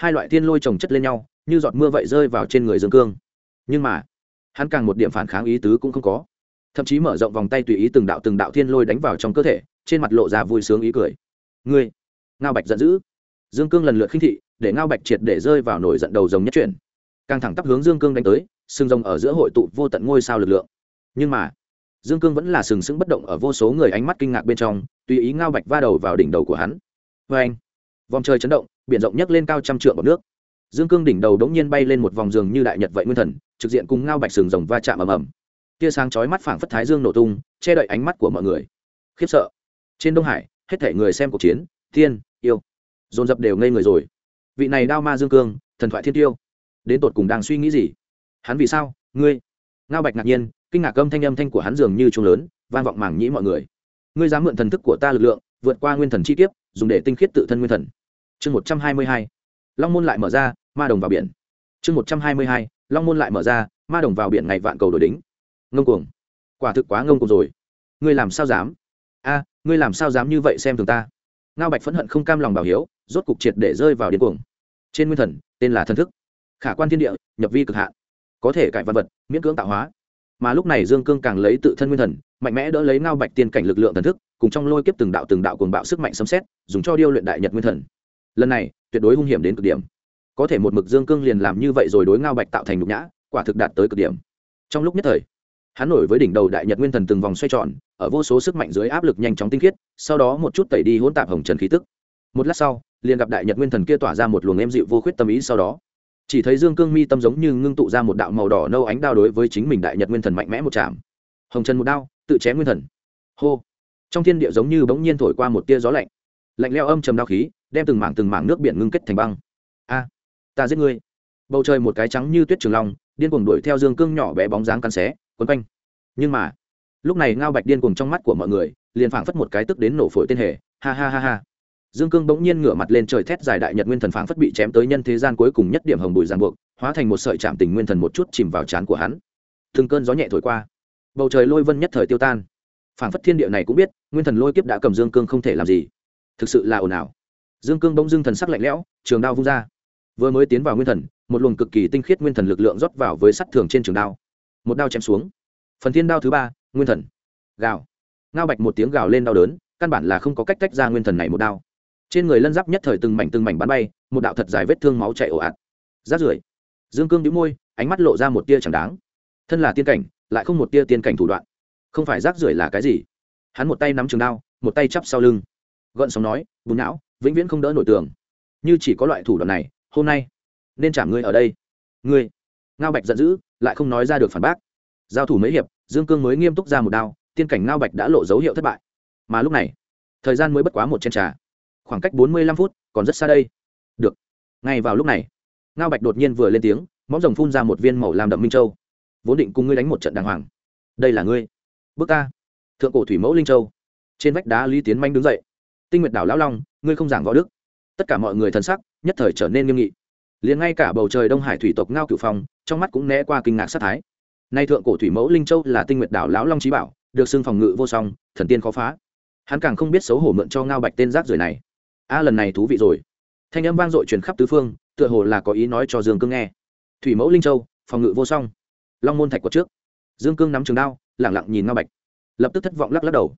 hai loại thiên lôi trồng chất lên nhau, như giọt mưa vậy rơi vào trên người dương cương. Nhưng mà, hắn càng một điểm phản kháng ý tứ cũng không có. Thậm chí mở rộng vòng tay tùy ý từng đạo từng đạo thiên lôi đánh vào trong cơ thể, trên mặt lộ ra vui sướng ý cười. Ngươi, ngao bạch giận dữ. Dương cương lần lượt khinh thị, để ngao bạch triệt để rơi vào nổi giận đầu rồng nhất chuyển. Càng thẳng tắp hướng dương cương đánh tới, sừng rồng ở giữa hội tụ vô tận ngôi sao lực lượng. Nhưng mà, dương cương vẫn là sừng sững bất động ở vô số người ánh mắt kinh ngạc bên trong, tùy ý ngao bạch va đầu vào đỉnh đầu của hắn. Vê anh vòng trời chấn động, biển rộng nhấc lên cao trăm trượng bọc nước. Dương cương đỉnh đầu đống nhiên bay lên một vòng giường như đại nhật vậy nguyên thần, trực diện cùng ngao bạch sừng rồng va chạm ầm ầm. Tia sáng chói mắt phảng phất thái dương nổ tung, che đậy ánh mắt của mọi người. Khiếp sợ. Trên đông hải, hết thể người xem cuộc chiến, thiên, yêu, dồn dập đều ngây người rồi. Vị này đao ma dương cương, thần thoại thiên tiêu, đến tột cùng đang suy nghĩ gì? Hắn vì sao? Ngươi? Ngao bạch ngạc nhiên, kinh ngạc âm thanh âm thanh của hắn dường như trung lớn, vang vọng mảng nhĩ mọi người. Ngươi dám mượn thần thức của ta lực lượng, vượt qua nguyên thần chi tiết dùng để tinh khiết tự thân nguyên thần chương một trăm hai mươi hai, long môn lại mở ra, ma đồng vào biển. Chương một trăm hai mươi hai, long môn lại mở ra, ma đồng vào biển ngày vạn cầu đổi đính ngông cuồng. Quả thực quá ngông cuồng rồi. Ngươi làm sao dám? A, ngươi làm sao dám như vậy xem thường ta? Ngao bạch phẫn hận không cam lòng bảo hiếu, rốt cục triệt để rơi vào điên cuồng. Trên nguyên thần, tên là thần thức. Khả quan thiên địa, nhập vi cực hạn. Có thể cải văn vật, miễn cưỡng tạo hóa. Mà lúc này dương cương càng lấy tự thân nguyên thần, mạnh mẽ đỡ lấy ngao bạch tiên cảnh lực lượng thần thức, cùng trong lôi kiếp từng đạo từng đạo cuồng bạo sức mạnh sấm xét dùng cho điêu luyện đại nhật nguyên thần lần này, tuyệt đối hung hiểm đến cực điểm. Có thể một mực dương cương liền làm như vậy rồi đối ngao bạch tạo thành nhục nhã, quả thực đạt tới cực điểm. Trong lúc nhất thời, hắn nổi với đỉnh đầu đại nhật nguyên thần từng vòng xoay tròn, ở vô số sức mạnh dưới áp lực nhanh chóng tinh khiết, sau đó một chút tẩy đi hỗn tạp hồng trần khí tức. Một lát sau, liền gặp đại nhật nguyên thần kia tỏa ra một luồng em dịu vô khuyết tâm ý sau đó. Chỉ thấy dương cương mi tâm giống như ngưng tụ ra một đạo màu đỏ nâu ánh đao đối với chính mình đại nhật nguyên thần mạnh mẽ một chạm. Hồng trần một đao, tự chém nguyên thần. Hô! Trong thiên địa giống như bỗng nhiên thổi qua một tia gió lạnh. Lạnh leo âm trầm đao khí đem từng mảng từng mảng nước biển ngưng kết thành băng. A, ta giết ngươi. Bầu trời một cái trắng như tuyết trường long, điên cuồng đuổi theo dương cương nhỏ bé bóng dáng cắn xé, quấn quanh. Nhưng mà, lúc này ngao bạch điên cuồng trong mắt của mọi người, liền phảng phất một cái tức đến nổ phổi tên hề. Ha ha ha ha. Dương cương bỗng nhiên ngửa mặt lên trời thét dài đại nhật nguyên thần phảng phất bị chém tới nhân thế gian cuối cùng nhất điểm hồng bùi giàn buộc, hóa thành một sợi chạm tình nguyên thần một chút chìm vào trán của hắn. Từng cơn gió nhẹ thổi qua. Bầu trời lôi vân nhất thời tiêu tan. Phảng phất thiên địa này cũng biết, nguyên thần lôi kiếp đã cầm dương cương không thể làm gì. Thực sự là ồn ào dương cương bỗng dưng thần sắc lạnh lẽo, trường đao vung ra. Vừa mới tiến vào nguyên thần, một luồng cực kỳ tinh khiết nguyên thần lực lượng rót vào với sắt thường trên trường đao. Một đao chém xuống. Phần thiên đao thứ ba, nguyên thần. Gào. Ngao bạch một tiếng gào lên đau đớn, căn bản là không có cách tách ra nguyên thần này một đao. Trên người lân giáp nhất thời từng mảnh từng mảnh bắn bay, một đạo thật dài vết thương máu chạy ồ ạt. Rát rưởi. Dương cương đĩu môi, ánh mắt lộ ra một tia chẳng đáng. Thân là tiên cảnh, lại không một tia tiên cảnh thủ đoạn. Không phải rác rưởi là cái gì? Hắn một tay nắm trường đao, một tay chắp sau lưng. Gợn sóng nói, bùn não vĩnh viễn không đỡ nổi tường. Như chỉ có loại thủ đoạn này, hôm nay, nên trả ngươi ở đây. Ngươi, ngao bạch giận dữ, lại không nói ra được phản bác. Giao thủ mấy hiệp, dương cương mới nghiêm túc ra một đao, tiên cảnh ngao bạch đã lộ dấu hiệu thất bại. Mà lúc này, thời gian mới bất quá một chén trà. Khoảng cách bốn mươi lăm phút, còn rất xa đây. Được. Ngay vào lúc này, ngao bạch đột nhiên vừa lên tiếng, móng rồng phun ra một viên màu làm đậm minh châu. Vốn định cùng ngươi đánh một trận đàng hoàng. Đây là ngươi. Bước ta. Thượng cổ thủy mẫu linh châu. Trên vách đá lý tiến manh đứng dậy. Tinh nguyệt đảo lão long ngươi không giảng võ đức. Tất cả mọi người thân sắc nhất thời trở nên nghiêm nghị. Liền ngay cả bầu trời đông hải thủy tộc ngao cửu phong, trong mắt cũng né qua kinh ngạc sát thái. Nay thượng cổ thủy mẫu linh châu là tinh nguyệt đảo lão long trí bảo, được xưng phòng ngự vô song, thần tiên khó phá. Hắn càng không biết xấu hổ mượn cho ngao bạch tên rác rưởi này. A, lần này thú vị rồi. Thanh âm vang dội truyền khắp tứ phương, tựa hồ là có ý nói cho dương cương nghe. Thủy mẫu linh châu, phòng ngự vô song. Long môn thạch quật trước. Dương cương nắm trường đao lẳng lặng nhìn ngao bạch. Lập tức thất vọng lắc lắc đầu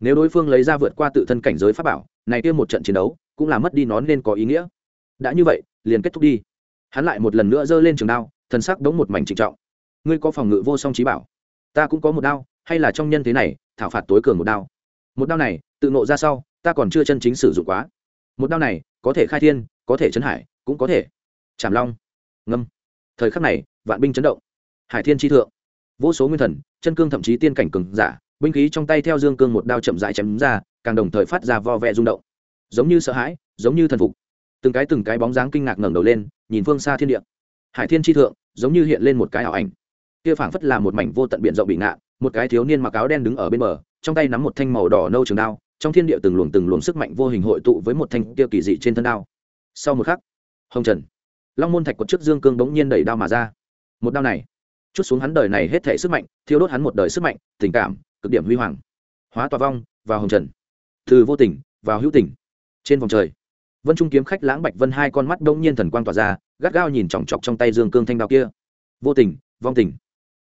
nếu đối phương lấy ra vượt qua tự thân cảnh giới pháp bảo, này kia một trận chiến đấu cũng là mất đi nó nên có ý nghĩa. Đã như vậy, liền kết thúc đi. Hắn lại một lần nữa giơ lên trường đao, thần sắc đống một mảnh trịnh trọng. Ngươi có phòng ngự vô song trí bảo? Ta cũng có một đao, hay là trong nhân thế này, thảo phạt tối cường một đao? Một đao này, tự nộ ra sau, ta còn chưa chân chính sử dụng quá. Một đao này, có thể khai thiên, có thể chấn hải, cũng có thể. Chạm long. Ngâm. Thời khắc này, vạn binh chấn động. Hải thiên tri thượng. Vô số nguyên thần, chân cương thậm chí tiên cảnh cường giả binh khí trong tay theo dương cương một đao chậm dại chém ra, càng đồng thời phát ra vo vẹ rung động. Giống như sợ hãi, giống như thần phục. Từng cái từng cái bóng dáng kinh ngạc ngẩng đầu lên, nhìn phương xa thiên địa. Hải thiên tri thượng, giống như hiện lên một cái ảo ảnh. Kia phảng phất là một mảnh vô tận biển rộng bị ngạn một cái thiếu niên mặc áo đen đứng ở bên bờ, trong tay nắm một thanh màu đỏ nâu trường đao, trong thiên địa từng luồng từng luồng sức mạnh vô hình hội tụ với một thanh kia kỳ dị trên thân đao. Sau một khắc, hồng trần, long môn thạch quật trước dương cương bỗng nhiên đẩy đao mà ra. Một đao này, chút xuống hắn đời này hết thể sức mạnh, thiêu đốt hắn một đời sức mạnh, tình cảm cực điểm huy hoàng. Hóa tòa vong, vào hồng trần. Từ vô tình, vào hữu tình. Trên vòng trời, vân trung kiếm khách lãng bạch vân hai con mắt đông nhiên thần quang tỏa ra, gắt gao nhìn chòng chọc trong tay dương cương thanh đao kia. Vô tình, vong tình.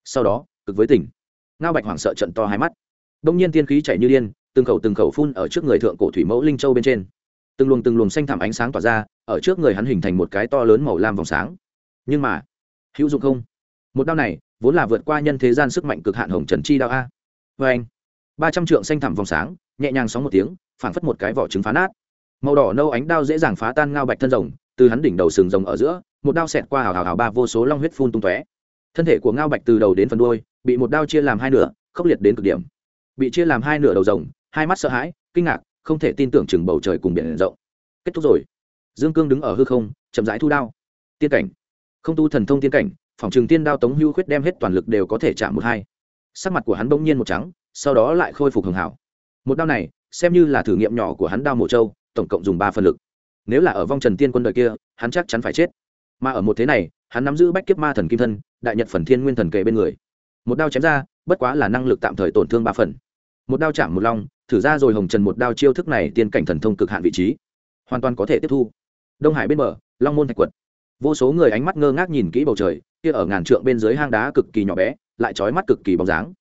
Sau đó, cực với tình. Ngao bạch hoảng sợ trận to hai mắt. Đông nhiên tiên khí chảy như điên, từng khẩu từng khẩu phun ở trước người thượng cổ thủy mẫu linh châu bên trên. Từng luồng từng luồng xanh thảm ánh sáng tỏa ra, ở trước người hắn hình thành một cái to lớn màu lam vòng sáng. Nhưng mà, hữu dụng không? Một đao này, vốn là vượt qua nhân thế gian sức mạnh cực hạn hồng trần chi đao a vê anh. Ba trăm trượng xanh thẳm vòng sáng, nhẹ nhàng sóng một tiếng, phảng phất một cái vỏ trứng phá nát. Màu đỏ nâu ánh đao dễ dàng phá tan ngao bạch thân rồng, từ hắn đỉnh đầu sừng rồng ở giữa, một đao xẹt qua hào hào hào ba vô số long huyết phun tung tóe. Thân thể của ngao bạch từ đầu đến phần đuôi, bị một đao chia làm hai nửa, khốc liệt đến cực điểm. Bị chia làm hai nửa đầu rồng, hai mắt sợ hãi, kinh ngạc, không thể tin tưởng chừng bầu trời cùng biển rộng. Kết thúc rồi. Dương cương đứng ở hư không, chậm rãi thu đao. Tiên cảnh. Không tu thần thông tiên cảnh phòng trường tiên đao tống hưu khuyết đem hết toàn lực đều có thể chạm một hai sắc mặt của hắn bỗng nhiên một trắng, sau đó lại khôi phục hưởng hảo. Một đao này, xem như là thử nghiệm nhỏ của hắn đao mổ trâu, tổng cộng dùng ba phần lực. Nếu là ở vong trần tiên quân đời kia, hắn chắc chắn phải chết. Mà ở một thế này, hắn nắm giữ bách kiếp ma thần kim thân, đại nhật phần thiên nguyên thần kề bên người. Một đao chém ra, bất quá là năng lực tạm thời tổn thương ba phần. Một đao chạm một long, thử ra rồi hồng trần một đao chiêu thức này tiên cảnh thần thông cực hạn vị trí. Hoàn toàn có thể tiếp thu. Đông hải bên bờ, long môn thạch quật. Vô số người ánh mắt ngơ ngác nhìn kỹ bầu trời, kia ở ngàn trượng bên dưới hang đá cực kỳ nhỏ bé lại trói mắt cực kỳ bóng dáng.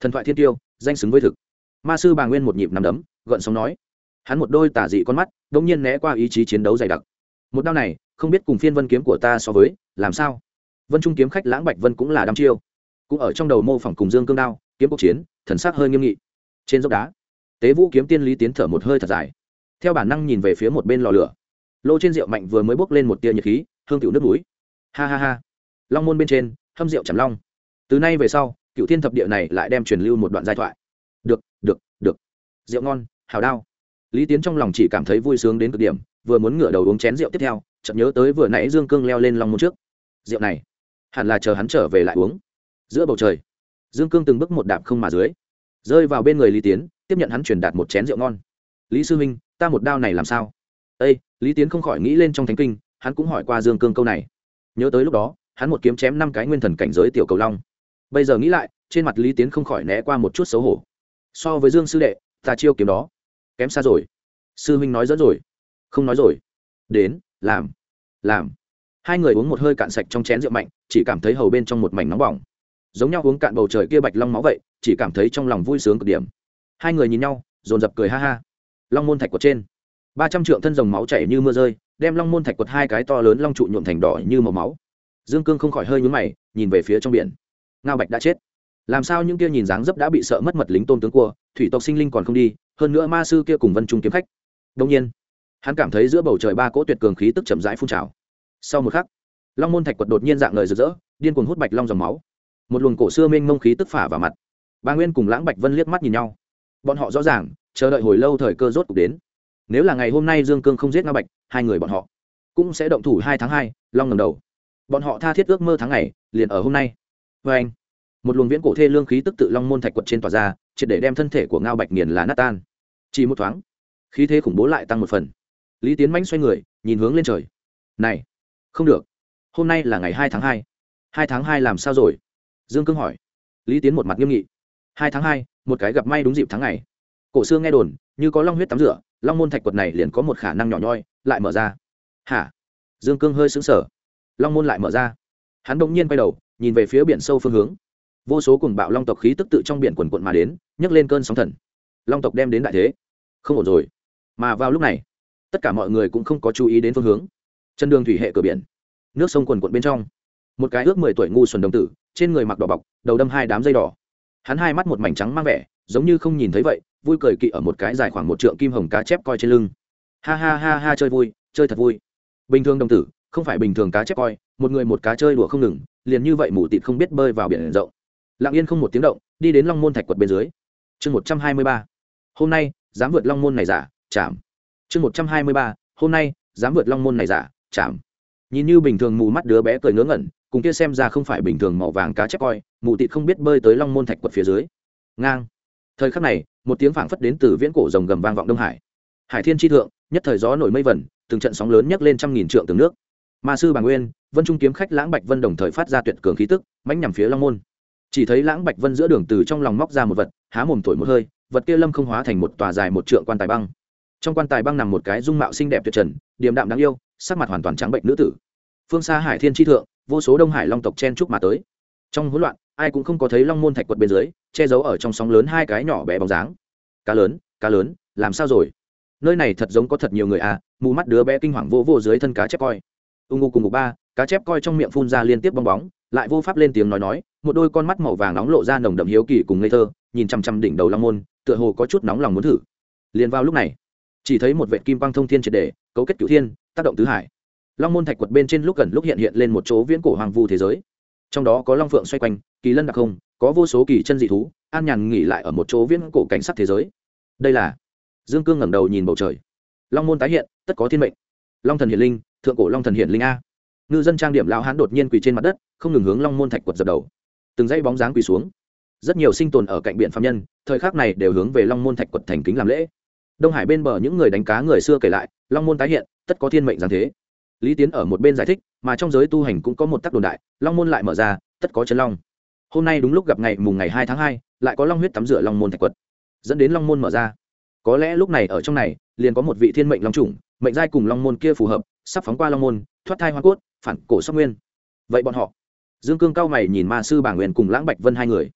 Thần thoại thiên tiêu, danh xứng với thực. Ma sư bà nguyên một nhịp nằm đấm, gợn sóng nói. Hắn một đôi tả dị con mắt đ ỗ n g nhiên né qua ý chí chiến đấu dày đặc. Một đao này, không biết cùng phiên vân kiếm của ta so với, làm sao? Vân trung kiếm khách lãng bạch vân cũng là đăm chiêu. Cũng ở trong đầu mô phỏng cùng dương cương đao, kiếm cuộc chiến, thần sắc hơi nghiêm nghị. Trên dốc đá, tế vũ kiếm tiên lý tiến thở một hơi thật dài. Theo bản năng nhìn về phía một bên lò lửa. Lô trên rượu mạnh vừa mới bốc lên một tia nhiệt khí, hương cựu nước núi ha ha ha. Long môn bên trên, hâm rượu chầm long từ nay về sau cựu thiên thập địa này lại đem truyền lưu một đoạn giai thoại. Được được được. Rượu ngon hào đao. Lý tiến trong lòng chỉ cảm thấy vui sướng đến cực điểm, vừa muốn ngửa đầu uống chén rượu tiếp theo, chợt nhớ tới vừa nãy dương cương leo lên long môn trước. Rượu này, hẳn là chờ hắn trở về lại uống. Giữa bầu trời, dương cương từng bước một đạp không mà dưới, rơi vào bên người lý tiến, tiếp nhận hắn truyền đạt một chén rượu ngon. Lý sư minh ta một đao này làm sao? Ây lý tiến không khỏi nghĩ lên trong thánh kinh, hắn cũng hỏi qua dương cương câu này. Nhớ tới lúc đó, hắn một kiếm chém năm cái nguyên thần cảnh giới tiểu cầu long bây giờ nghĩ lại, trên mặt lý tiến không khỏi né qua một chút xấu hổ. So với dương sư đệ, ta chiêu kiếm đó kém xa rồi. Sư huynh nói dẫn rồi. Không nói rồi. Đến, làm làm. Hai người uống một hơi cạn sạch trong chén rượu mạnh, chỉ cảm thấy hầu bên trong một mảnh nóng bỏng. Giống nhau uống cạn bầu trời kia bạch long máu vậy, chỉ cảm thấy trong lòng vui sướng cực điểm. Hai người nhìn nhau, dồn dập cười ha ha. Long môn thạch quật trên. Ba trăm trượng thân dòng máu chảy như mưa rơi, đem long môn thạch quật hai cái to lớn long trụ nhuộm thành đỏ như màu máu. Dương cương không khỏi hơi nhúm mày, nhìn về phía trong biển ngao bạch đã chết. Làm sao những kia nhìn dáng dấp đã bị sợ mất mật lính tôn tướng cua, thủy tộc sinh linh còn không đi, hơn nữa ma sư kia cùng vân trung kiếm khách. Đông nhiên, hắn cảm thấy giữa bầu trời ba cỗ tuyệt cường khí tức chậm rãi phun trào. Sau một khắc, long môn thạch quật đột nhiên dạng lời rực rỡ, điên cuồng hút bạch long dòng máu. Một luồng cổ xưa mênh mông khí tức phả vào mặt. Ba nguyên cùng lãng bạch vân liếc mắt nhìn nhau. Bọn họ rõ ràng, chờ đợi hồi lâu thời cơ rốt cục đến. Nếu là ngày hôm nay dương cương không giết nga bạch, hai người bọn họ cũng sẽ động thủ hai tháng hai, long ngầm đầu. Bọn họ tha thiết ước mơ tháng ngày, liền ở hôm nay vê anh, một luồng viễn cổ thê lương khí tức tự long môn thạch quật trên tòa ra, triệt để đem thân thể của ngao bạch nghiền là nát tan. Chỉ một thoáng, khí thế khủng bố lại tăng một phần. Lý tiến mãnh xoay người, nhìn hướng lên trời. Này, không được. Hôm nay là ngày hai tháng hai. Hai tháng hai làm sao rồi? Dương cương hỏi. Lý tiến một mặt nghiêm nghị. Hai tháng hai, một cái gặp may đúng dịp tháng ngày. Cổ xưa nghe đồn, như có long huyết tắm rửa, long môn thạch quật này liền có một khả năng nhỏ nhoi, lại mở ra. Hả? Dương cương hơi xứng sở long môn lại mở ra. Hắn đ ỗ n g nhiên quay đầu nhìn về phía biển sâu phương hướng. Vô số cùng bạo long tộc khí tức tự trong biển quần quận mà đến, nhấc lên cơn sóng thần. Long tộc đem đến đại thế. Không ổn rồi. Mà vào lúc này, tất cả mọi người cũng không có chú ý đến phương hướng. Chân đường thủy hệ cửa biển, nước sông quần quận bên trong. Một cái ước mười tuổi ngu xuẩn đồng tử, trên người mặc đỏ bọc, đầu đâm hai đám dây đỏ. Hắn hai mắt một mảnh trắng mang vẻ, giống như không nhìn thấy vậy, vui cười kỵ ở một cái dài khoảng một trượng kim hồng cá chép coi trên lưng. Ha ha ha ha, chơi vui, chơi thật vui. Bình thường đồng tử, không phải bình thường cá chép coi, một người một cá chơi đùa không ngừng liền như vậy mù tịt không biết bơi vào biển rộng. Lặng yên không một tiếng động, đi đến long môn thạch quật bên dưới. Chương một trăm hai mươi ba. Hôm nay, dám vượt long môn này giả, chạm. Chương một trăm hai mươi ba. Hôm nay, dám vượt long môn này giả, chạm. Nhìn như bình thường mù mắt đứa bé cười ngớ ngẩn, cùng kia xem ra không phải bình thường màu vàng cá chép coi, mù tịt không biết bơi tới long môn thạch quật phía dưới. Ngang. Thời khắc này, một tiếng phảng phất đến từ viễn cổ rồng gầm vang vọng đông hải. Hải thiên tri thượng, nhất thời gió nổi mây vẩn, từng trận sóng lớn nhấc lên trăm nghìn trượng tường nước. Ma sư bà nguyên vân trung kiếm khách lãng bạch vân đồng thời phát ra tuyệt cường khí tức, mãnh nhằm phía long môn. Chỉ thấy lãng bạch vân giữa đường từ trong lòng móc ra một vật, há mồm thổi một hơi, vật kia lâm không hóa thành một tòa dài một trượng quan tài băng. Trong quan tài băng nằm một cái dung mạo xinh đẹp tuyệt trần, điềm đạm đáng yêu, sắc mặt hoàn toàn trắng bệnh nữ tử. Phương xa hải thiên tri thượng, vô số đông hải long tộc chen chúc mà tới. Trong hỗn loạn, ai cũng không có thấy long môn thạch quật bên dưới, che giấu ở trong sóng lớn hai cái nhỏ bé bóng dáng. Cá lớn cá lớn, làm sao rồi? Nơi này thật giống có thật nhiều người à mù mắt đứa bé kinh hoàng vô vô dưới thân cá chép coi. Ung ngô cùng một ba cá chép coi trong miệng phun ra liên tiếp bong bóng, lại vô pháp lên tiếng nói nói, một đôi con mắt màu vàng nóng lộ ra nồng đậm hiếu kỳ cùng ngây thơ, nhìn chằm chằm đỉnh đầu long môn, tựa hồ có chút nóng lòng muốn thử. Liền vào lúc này, chỉ thấy một vệ kim quang thông thiên triệt đề cấu kết cửu thiên, tác động tứ hải. Long môn thạch quật bên trên lúc gần lúc hiện hiện lên một chỗ viễn cổ hoàng vu thế giới. Trong đó có long phượng xoay quanh, kỳ lân đặc không, có vô số kỳ chân dị thú, an nhàn nghỉ lại ở một chỗ viễn cổ cảnh sắc thế giới. Đây là dương cương ngẩng đầu nhìn bầu trời. Long môn tái hiện, tất có thiên mệnh. Long thần hiển linh, thượng cổ long thần hiển linh a ngư dân trang điểm lao hán đột nhiên quỳ trên mặt đất, không ngừng hướng long môn thạch quật dập đầu. Từng dãy bóng dáng quỳ xuống. Rất nhiều sinh tồn ở cạnh biển phạm nhân, thời khắc này đều hướng về long môn thạch quật thành kính làm lễ. Đông hải bên bờ những người đánh cá người xưa kể lại, long môn tái hiện, tất có thiên mệnh giáng thế. Lý tiến ở một bên giải thích, mà trong giới tu hành cũng có một tác đồn đại, long môn lại mở ra, tất có chân long. Hôm nay đúng lúc gặp ngày mùng ngày hai tháng hai, lại có long huyết tắm rửa long môn thạch quật. Dẫn đến long môn mở ra. Có lẽ lúc này ở trong này, liền có một vị thiên mệnh long trùng mệnh giai cùng long môn kia phù hợp, sắp phóng qua long môn, thoát thai hoa cốt, phản cổ sóc nguyên. Vậy bọn họ, dương cương cao mày nhìn ma sư bảng nguyên cùng lãng bạch vân hai người.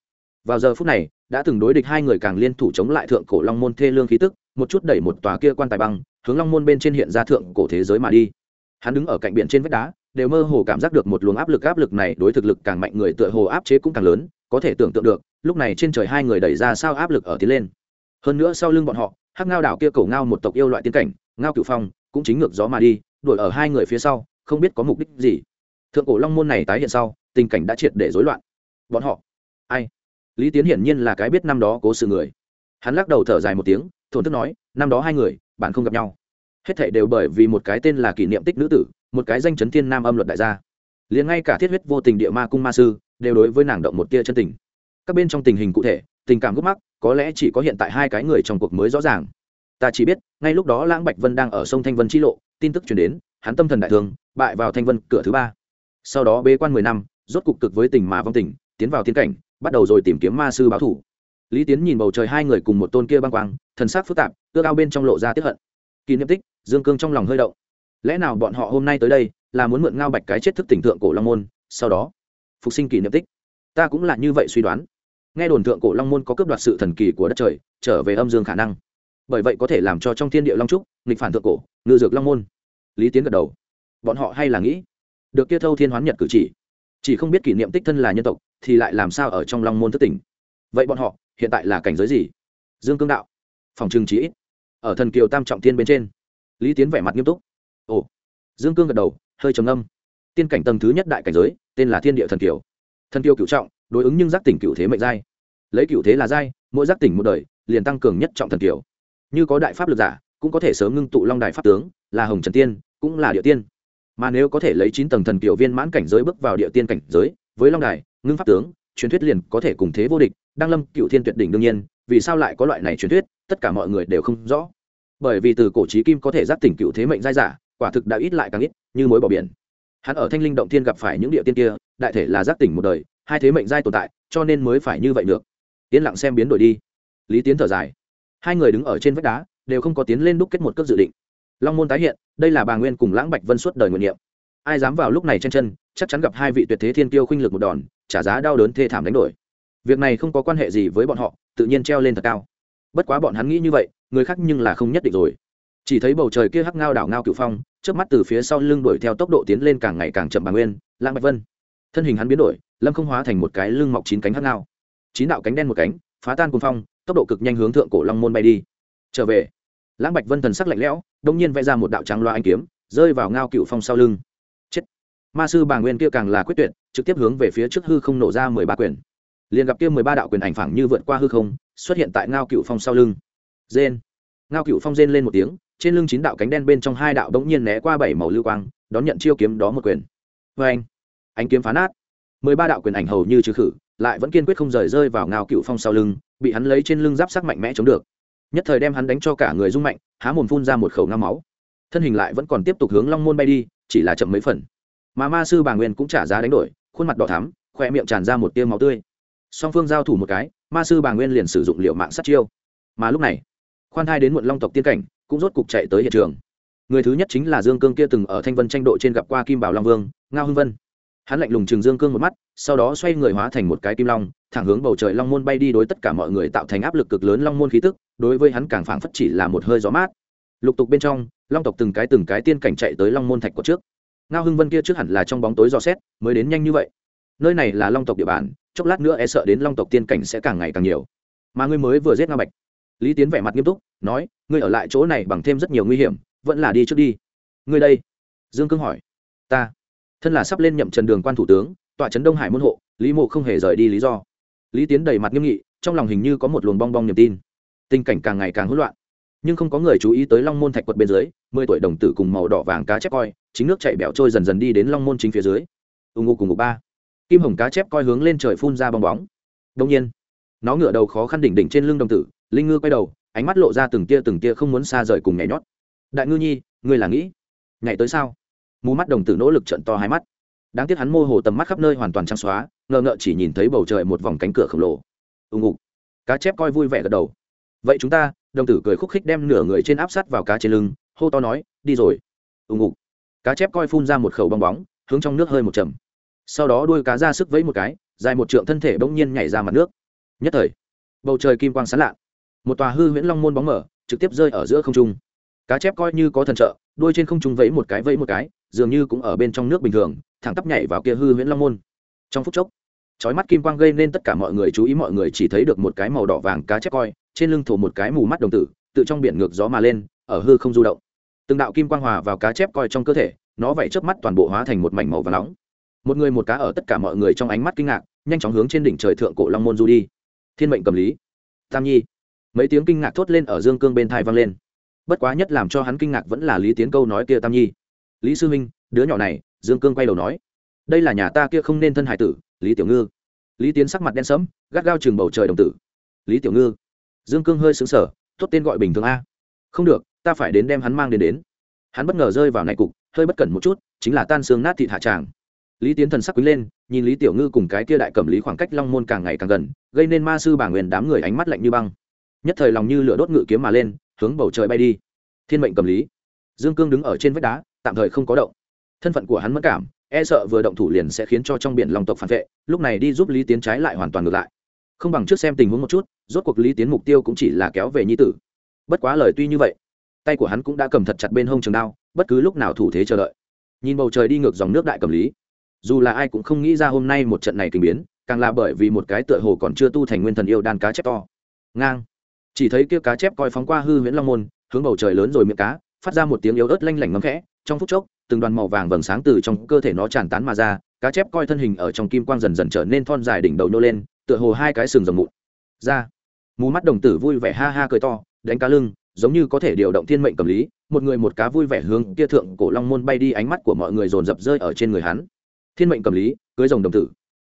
Vào giờ phút này, đã từng đối địch hai người càng liên thủ chống lại thượng cổ long môn thê lương khí tức, một chút đẩy một tòa kia quan tài băng, hướng long môn bên trên hiện ra thượng cổ thế giới mà đi. Hắn đứng ở cạnh biển trên vách đá, đều mơ hồ cảm giác được một luồng áp lực áp lực này đối thực lực càng mạnh người tựa hồ áp chế cũng càng lớn, có thể tưởng tượng được, lúc này trên trời hai người đẩy ra sao áp lực ở tiến lên. Hơn nữa sau lưng bọn họ, hắc ngao đảo kia cổ ngao một tộc yêu loại tiên cảnh ngao cựu phong cũng chính ngược gió mà đi, đuổi ở hai người phía sau, không biết có mục đích gì. Thượng cổ long môn này tái hiện sau, tình cảnh đã triệt để rối loạn. Bọn họ, ai? Lý tiến hiển nhiên là cái biết năm đó cố sự người. Hắn lắc đầu thở dài một tiếng, thổn thức nói, năm đó hai người, bạn không gặp nhau. Hết thảy đều bởi vì một cái tên là kỷ niệm tích nữ tử, một cái danh chấn thiên nam âm luật đại gia. Liền ngay cả thiết huyết vô tình địa ma cung ma sư, đều đối với nàng động một tia chân tình. Các bên trong tình hình cụ thể, tình cảm gốc mắc, có lẽ chỉ có hiện tại hai cái người trong cuộc mới rõ ràng ta chỉ biết, ngay lúc đó lãng bạch vân đang ở sông thanh vân chi lộ, tin tức chuyển đến, hắn tâm thần đại thương, bại vào thanh vân, cửa thứ ba. Sau đó bế quan mười năm, rốt cục cực với tình mà vong tình, tiến vào tiến cảnh, bắt đầu rồi tìm kiếm ma sư báo thủ. Lý tiến nhìn bầu trời hai người cùng một tôn kia băng quang, thần sắc phức tạp, ước ao bên trong lộ ra tiếp hận. Kỷ niệm tích, dương cương trong lòng hơi động. Lẽ nào bọn họ hôm nay tới đây, là muốn mượn ngao bạch cái chết thức tỉnh thượng cổ long môn, sau đó phục sinh kỷ niệm tích? Ta cũng là như vậy suy đoán. Nghe đồn thượng cổ long môn có cướp đoạt sự thần kỳ của đất trời, trở về âm dương khả năng bởi vậy có thể làm cho trong thiên địa long trúc, nghịch phản thượng cổ, ngư dược long môn. Lý tiến gật đầu. Bọn họ hay là nghĩ, được kia thâu thiên hoán nhật cử chỉ chỉ không biết kỷ niệm tích thân là nhân tộc, thì lại làm sao ở trong long môn thất tỉnh. Vậy bọn họ, hiện tại là cảnh giới gì? Dương cương đạo. Phòng trừng trí ít. Ở thần kiều tam trọng thiên bên trên. Lý tiến vẻ mặt nghiêm túc. Ồ. Dương cương gật đầu, hơi trầm âm tiên cảnh tầng thứ nhất đại cảnh giới, tên là thiên địa thần kiều. Thần kiều cựu trọng, đối ứng nhưng giác tỉnh cựu thế mệnh giai. Lấy cựu thế là giai, mỗi giác tỉnh một đời, liền tăng cường nhất trọng thần kiều như có đại pháp lực giả, cũng có thể sớm ngưng tụ long đại pháp tướng, là hồng trần tiên, cũng là địa tiên. Mà nếu có thể lấy chín tầng thần kiểu viên mãn cảnh giới bước vào địa tiên cảnh giới, với long đài, ngưng pháp tướng, truyền thuyết liền có thể cùng thế vô địch, đăng lâm, cựu thiên tuyệt đỉnh đương nhiên, vì sao lại có loại này truyền thuyết, tất cả mọi người đều không rõ. Bởi vì từ cổ trí kim có thể giác tỉnh cựu thế mệnh giai giả, quả thực đã ít lại càng ít, như mối bỏ biển. Hắn ở thanh linh động thiên gặp phải những địa tiên kia, đại thể là giác tỉnh một đời, hai thế mệnh giai tồn tại, cho nên mới phải như vậy được. Yên lặng xem biến đổi đi. Lý tiến thở dài hai người đứng ở trên vách đá, đều không có tiến lên đúc kết một cước dự định. Long môn tái hiện, đây là bà nguyên cùng lãng bạch vân suốt đời nguyện niệm. Ai dám vào lúc này chen chân, chắc chắn gặp hai vị tuyệt thế thiên tiêu khinh lực một đòn, trả giá đau đớn thê thảm đánh đổi. Việc này không có quan hệ gì với bọn họ, tự nhiên treo lên thật cao. Bất quá bọn hắn nghĩ như vậy, người khác nhưng là không nhất định rồi. Chỉ thấy bầu trời kia hắc ngao đảo ngao cựu phong trước mắt từ phía sau lưng đuổi theo tốc độ tiến lên càng ngày càng chậm bà nguyên, lãng bạch vân. Thân hình hắn biến đổi, lâm không hóa thành một cái lưng mọc chín cánh hắc ngao. Chín đạo cánh đen một cánh, phá tan cùng phong tốc độ cực nhanh hướng thượng cổ long môn bay đi. Trở về, lãng bạch vân thần sắc lạnh lẽo đông nhiên vẽ ra một đạo trắng loa anh kiếm, rơi vào ngao cựu phong sau lưng. Chết! Ma sư bà nguyên kia càng là quyết tuyệt, trực tiếp hướng về phía trước hư không nổ ra mười ba quyền. Liền gặp kia mười ba đạo quyền ảnh phẳng như vượt qua hư không, xuất hiện tại ngao cựu phong sau lưng. Rên! Ngao cựu phong rên lên một tiếng, trên lưng chín đạo cánh đen bên trong hai đạo đống nhiên né qua bảy màu lưu quang, đón nhận chiêu kiếm đó một quyền. Vê anh anh kiếm phá nát. Mười ba đạo quyền ảnh hầu như trừ khử lại vẫn kiên quyết không rời rơi vào ngao cựu phong sau lưng, bị hắn lấy trên lưng giáp sắc mạnh mẽ chống được. Nhất thời đem hắn đánh cho cả người rung mạnh, há mồm phun ra một khẩu ngao máu. Thân hình lại vẫn còn tiếp tục hướng long môn bay đi, chỉ là chậm mấy phần. Mà ma sư bà nguyên cũng trả giá đánh đổi, khuôn mặt đỏ thắm, khoe miệng tràn ra một tiêu máu tươi. Song phương giao thủ một cái, ma sư bà nguyên liền sử dụng liệu mạng sát chiêu. Mà lúc này, khoan thai đến muộn long tộc tiên cảnh, cũng rốt cục chạy tới hiện trường. Người thứ nhất chính là dương cương kia từng ở thanh vân tranh độ trên gặp qua kim bảo long vương, ngao hưng vân hắn lạnh lùng chừng dương cương một mắt, sau đó xoay người hóa thành một cái kim long, thẳng hướng bầu trời long môn bay đi đối tất cả mọi người tạo thành áp lực cực lớn long môn khí tức, đối với hắn càng phảng phất chỉ là một hơi gió mát. Lục tục bên trong, long tộc từng cái từng cái tiên cảnh chạy tới long môn thạch của trước. Ngao hưng vân kia trước hẳn là trong bóng tối dò xét, mới đến nhanh như vậy. Nơi này là long tộc địa bàn, chốc lát nữa e sợ đến long tộc tiên cảnh sẽ càng ngày càng nhiều. Mà ngươi mới vừa giết ngao bạch. Lý tiến vẻ mặt nghiêm túc, nói, ngươi ở lại chỗ này bằng thêm rất nhiều nguy hiểm, vẫn là đi trước đi. Ngươi đây? Dương cương hỏi. Ta thân là sắp lên nhậm trần đường quan thủ tướng, tọa trấn đông hải môn hộ, lý mộ không hề rời đi lý do. Lý tiến đầy mặt nghiêm nghị, trong lòng hình như có một luồng bong bong niềm tin. Tình cảnh càng ngày càng hỗn loạn. Nhưng không có người chú ý tới long môn thạch quật bên dưới, mười tuổi đồng tử cùng màu đỏ vàng cá chép coi, chính nước chạy bẹo trôi dần dần đi đến long môn chính phía dưới. Ưng ngô cùng ngục ba. Kim hồng cá chép coi hướng lên trời phun ra bong bóng. Đông nhiên, nó ngửa đầu khó khăn đỉnh đỉnh trên lưng đồng tử, linh ngư quay đầu, ánh mắt lộ ra từng tia từng tia không muốn xa rời cùng nhảy nhót. Đại ngư nhi, ngươi là nghĩ nhảy tới sao? Mù mắt đồng tử nỗ lực trận to hai mắt. Đáng tiếc hắn mô hồ tầm mắt khắp nơi hoàn toàn trắng xóa, ngờ ngợ chỉ nhìn thấy bầu trời một vòng cánh cửa khổng lồ. Ưng ngục. Cá chép coi vui vẻ gật đầu. Vậy chúng ta, đồng tử cười khúc khích đem nửa người trên áp sát vào cá trên lưng, hô to nói, đi rồi. Ưng ngục. Cá chép coi phun ra một khẩu bong bóng, hướng trong nước hơi một chầm sau đó đuôi cá ra sức vẫy một cái, dài một trượng thân thể bỗng nhiên nhảy ra mặt nước. Nhất thời, bầu trời kim quang sán lạ. Một tòa hư huyễn long môn bóng mở, trực tiếp rơi ở giữa không trung. Cá chép coi như có thần trợ, đuôi trên không trung vẫy một cái vẫy một cái dường như cũng ở bên trong nước bình thường, thẳng tắp nhảy vào kia hư huyễn long môn. Trong phút chốc, chói mắt kim quang gây nên tất cả mọi người chú ý, mọi người chỉ thấy được một cái màu đỏ vàng cá chép coi, trên lưng thổ một cái mù mắt đồng tử, tự trong biển ngược gió mà lên, ở hư không du động. Từng đạo kim quang hòa vào cá chép coi trong cơ thể, nó vậy chớp mắt toàn bộ hóa thành một mảnh màu và nóng. Một người một cá ở tất cả mọi người trong ánh mắt kinh ngạc, nhanh chóng hướng trên đỉnh trời thượng cổ long môn du đi. Thiên mệnh cầm lý. Tam nhi. Mấy tiếng kinh ngạc thốt lên ở dương cương bên thai vang lên. Bất quá nhất làm cho hắn kinh ngạc vẫn là lý tiến câu nói kia tam nhi lý sư minh đứa nhỏ này, dương cương quay đầu nói, đây là nhà ta kia không nên thân hải tử, lý tiểu ngư. Lý tiến sắc mặt đen sẫm, gắt gao chừng bầu trời đồng tử. Lý tiểu ngư. Dương cương hơi xứng sở thốt tên gọi bình thường a. Không được, ta phải đến đem hắn mang đến đến. Hắn bất ngờ rơi vào này cục, hơi bất cẩn một chút, chính là tan xương nát thịt hạ tràng. Lý tiến thần sắc quý lên, nhìn lý tiểu ngư cùng cái kia đại cầm lý khoảng cách long môn càng ngày càng gần, gây nên ma sư bà nguyền đám người ánh mắt lạnh như băng. Nhất thời lòng như lửa đốt ngự kiếm mà lên, hướng bầu trời bay đi. Thiên mệnh cầm lý. Dương cương đứng ở trên vách đá tạm thời không có động. Thân phận của hắn mất cảm e sợ vừa động thủ liền sẽ khiến cho trong biển lòng tộc phản vệ, lúc này đi giúp lý tiến trái lại hoàn toàn ngược lại. Không bằng trước xem tình huống một chút, rốt cuộc lý tiến mục tiêu cũng chỉ là kéo về nhi tử. Bất quá lời tuy như vậy, tay của hắn cũng đã cầm thật chặt bên hông trường đao, bất cứ lúc nào thủ thế chờ đợi. Nhìn bầu trời đi ngược dòng nước đại cầm lý, dù là ai cũng không nghĩ ra hôm nay một trận này kinh biến, càng là bởi vì một cái tựa hồ còn chưa tu thành nguyên thần yêu đan cá chép to. Ngang. Chỉ thấy kia cá chép coi phóng qua hư huyễn long môn, hướng bầu trời lớn rồi miệng cá, phát ra một tiếng yếu ớt lanh lảnh ngấm khẽ trong phút chốc, từng đoàn màu vàng vầng sáng từ trong cơ thể nó tràn tán mà ra, cá chép coi thân hình ở trong kim quang dần dần trở nên thon dài đỉnh đầu nô lên, tựa hồ hai cái sừng rồng mụn. Ra, mù mắt đồng tử vui vẻ ha ha cười to, đánh cá lưng, giống như có thể điều động thiên mệnh cầm lý, một người một cá vui vẻ hướng kia thượng cổ long môn bay đi, ánh mắt của mọi người dồn dập rơi ở trên người hắn. Thiên mệnh cầm lý, cưới rồng đồng tử.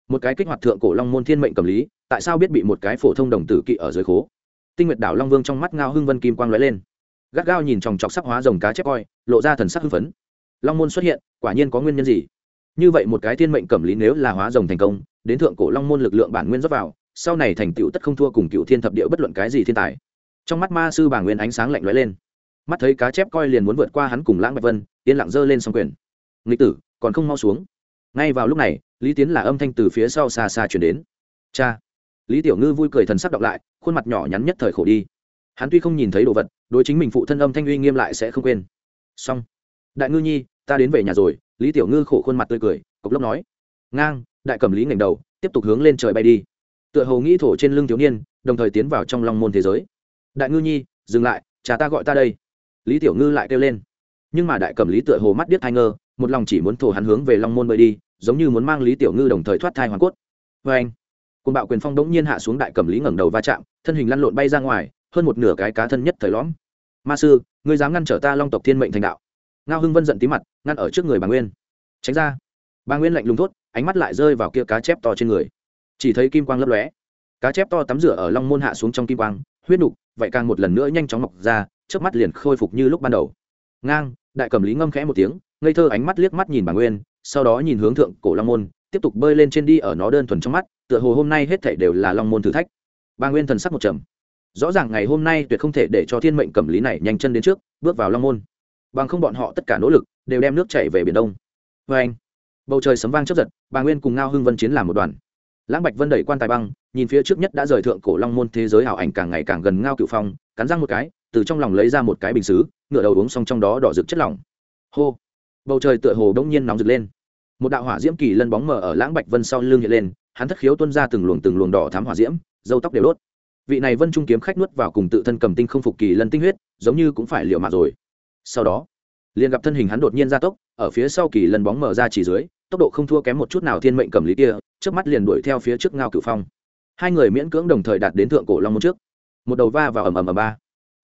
Một cái kích hoạt thượng cổ long môn thiên mệnh cầm lý, tại sao biết bị một cái phổ thông đồng tử kỵ ở dưới khố? Tinh nguyệt đảo long vương trong mắt ngao hưng vân kim quang lóe lên gắt gao nhìn chòng chọc sắc hóa rồng cá chép coi, lộ ra thần sắc hưng phấn. Long môn xuất hiện, quả nhiên có nguyên nhân gì? Như vậy một cái thiên mệnh cẩm lý nếu là hóa rồng thành công, đến thượng cổ long môn lực lượng bản nguyên rót vào, sau này thành tựu tất không thua cùng cựu thiên thập địa bất luận cái gì thiên tài. Trong mắt ma sư bà nguyên ánh sáng lạnh lóe lên. Mắt thấy cá chép coi liền muốn vượt qua hắn cùng lãng bạch vân, yên lặng giơ lên s quyền. Nghịch tử, còn không mau xuống. Ngay vào lúc này, lý tiến là âm thanh từ phía sau xa xa chuyển đến. Cha! Lý tiểu ngư vui cười thần sắc đọc lại, khuôn mặt nhỏ nhắn nhất thời khổ đi hắn tuy không nhìn thấy đồ vật, đối chính mình phụ thân âm thanh uy nghiêm lại sẽ không quên. Xong. Đại ngư nhi, ta đến về nhà rồi, lý tiểu ngư khổ khuôn mặt tươi cười, cộc lốc nói. Ngang, đại cầm lý ngẩng đầu, tiếp tục hướng lên trời bay đi. Tựa hồ nghĩ thổ trên lưng thiếu niên, đồng thời tiến vào trong long môn thế giới. Đại ngư nhi, dừng lại, cha ta gọi ta đây. Lý tiểu ngư lại kêu lên. Nhưng mà đại cầm lý tựa hồ mắt biết thai ngơ, một lòng chỉ muốn thổ hắn hướng về long môn bơi đi, giống như muốn mang lý tiểu ngư đồng thời thoát thai hoàn cốt. Vâng. Vê anh côn bạo quyền phong đống nhiên hạ xuống đại cẩm lý ngẩng đầu va chạm, thân hình lăn lộn bay ra ngoài hơn một nửa cái cá thân nhất thời lõm. Ma sư, ngươi dám ngăn trở ta long tộc thiên mệnh thành đạo? Ngao hưng vân giận tí mặt, ngăn ở trước người bà nguyên. Tránh ra. Bà nguyên lạnh lùng thốt, ánh mắt lại rơi vào kia cá chép to trên người. Chỉ thấy kim quang lấp lóe. Cá chép to tắm rửa ở long môn hạ xuống trong kim quang, huyết nục, vậy càng một lần nữa nhanh chóng mọc ra trước mắt liền khôi phục như lúc ban đầu. Ngang, đại cầm lý ngâm khẽ một tiếng, ngây thơ ánh mắt liếc mắt nhìn bà nguyên, sau đó nhìn hướng thượng cổ long môn, tiếp tục bơi lên trên đi ở nó đơn thuần trong mắt, tựa hồ hôm nay hết thảy đều là long môn thử thách. Bà nguyên thần sắc một trầm rõ ràng ngày hôm nay tuyệt không thể để cho thiên mệnh cầm lý này nhanh chân đến trước, bước vào long môn. Bằng không bọn họ tất cả nỗ lực đều đem nước chảy về biển đông. Vê anh, bầu trời sấm vang chấp giật, bà nguyên cùng ngao hưng vân chiến làm một đoàn. Lãng bạch vân đẩy quan tài băng, nhìn phía trước nhất đã rời thượng cổ long môn thế giới ảo ảnh càng ngày càng gần ngao cựu phong, cắn răng một cái, từ trong lòng lấy ra một cái bình xứ ngựa đầu uống xong trong đó đỏ rực chất lỏng. Hô! Bầu trời tựa hồ đông nhiên nóng rực lên. Một đạo hỏa diễm kỳ lân bóng mờ ở lãng bạch vân sau lưng hiện lên, hắn thất khiếu tuân ra từng luồng từng luồng đỏ thám hỏa diễm dâu tóc đều đốt vị này vân trung kiếm khách nuốt vào cùng tự thân cầm tinh không phục kỳ lân tinh huyết, giống như cũng phải liệu mạng rồi. Sau đó, liền gặp thân hình hắn đột nhiên ra tốc, ở phía sau kỳ lân bóng mở ra chỉ dưới, tốc độ không thua kém một chút nào thiên mệnh cầm lý kia, trước mắt liền đuổi theo phía trước ngao cửu phong. Hai người miễn cưỡng đồng thời đạt đến thượng cổ long môn trước. Một đầu va vào ầm ầm ầm ba.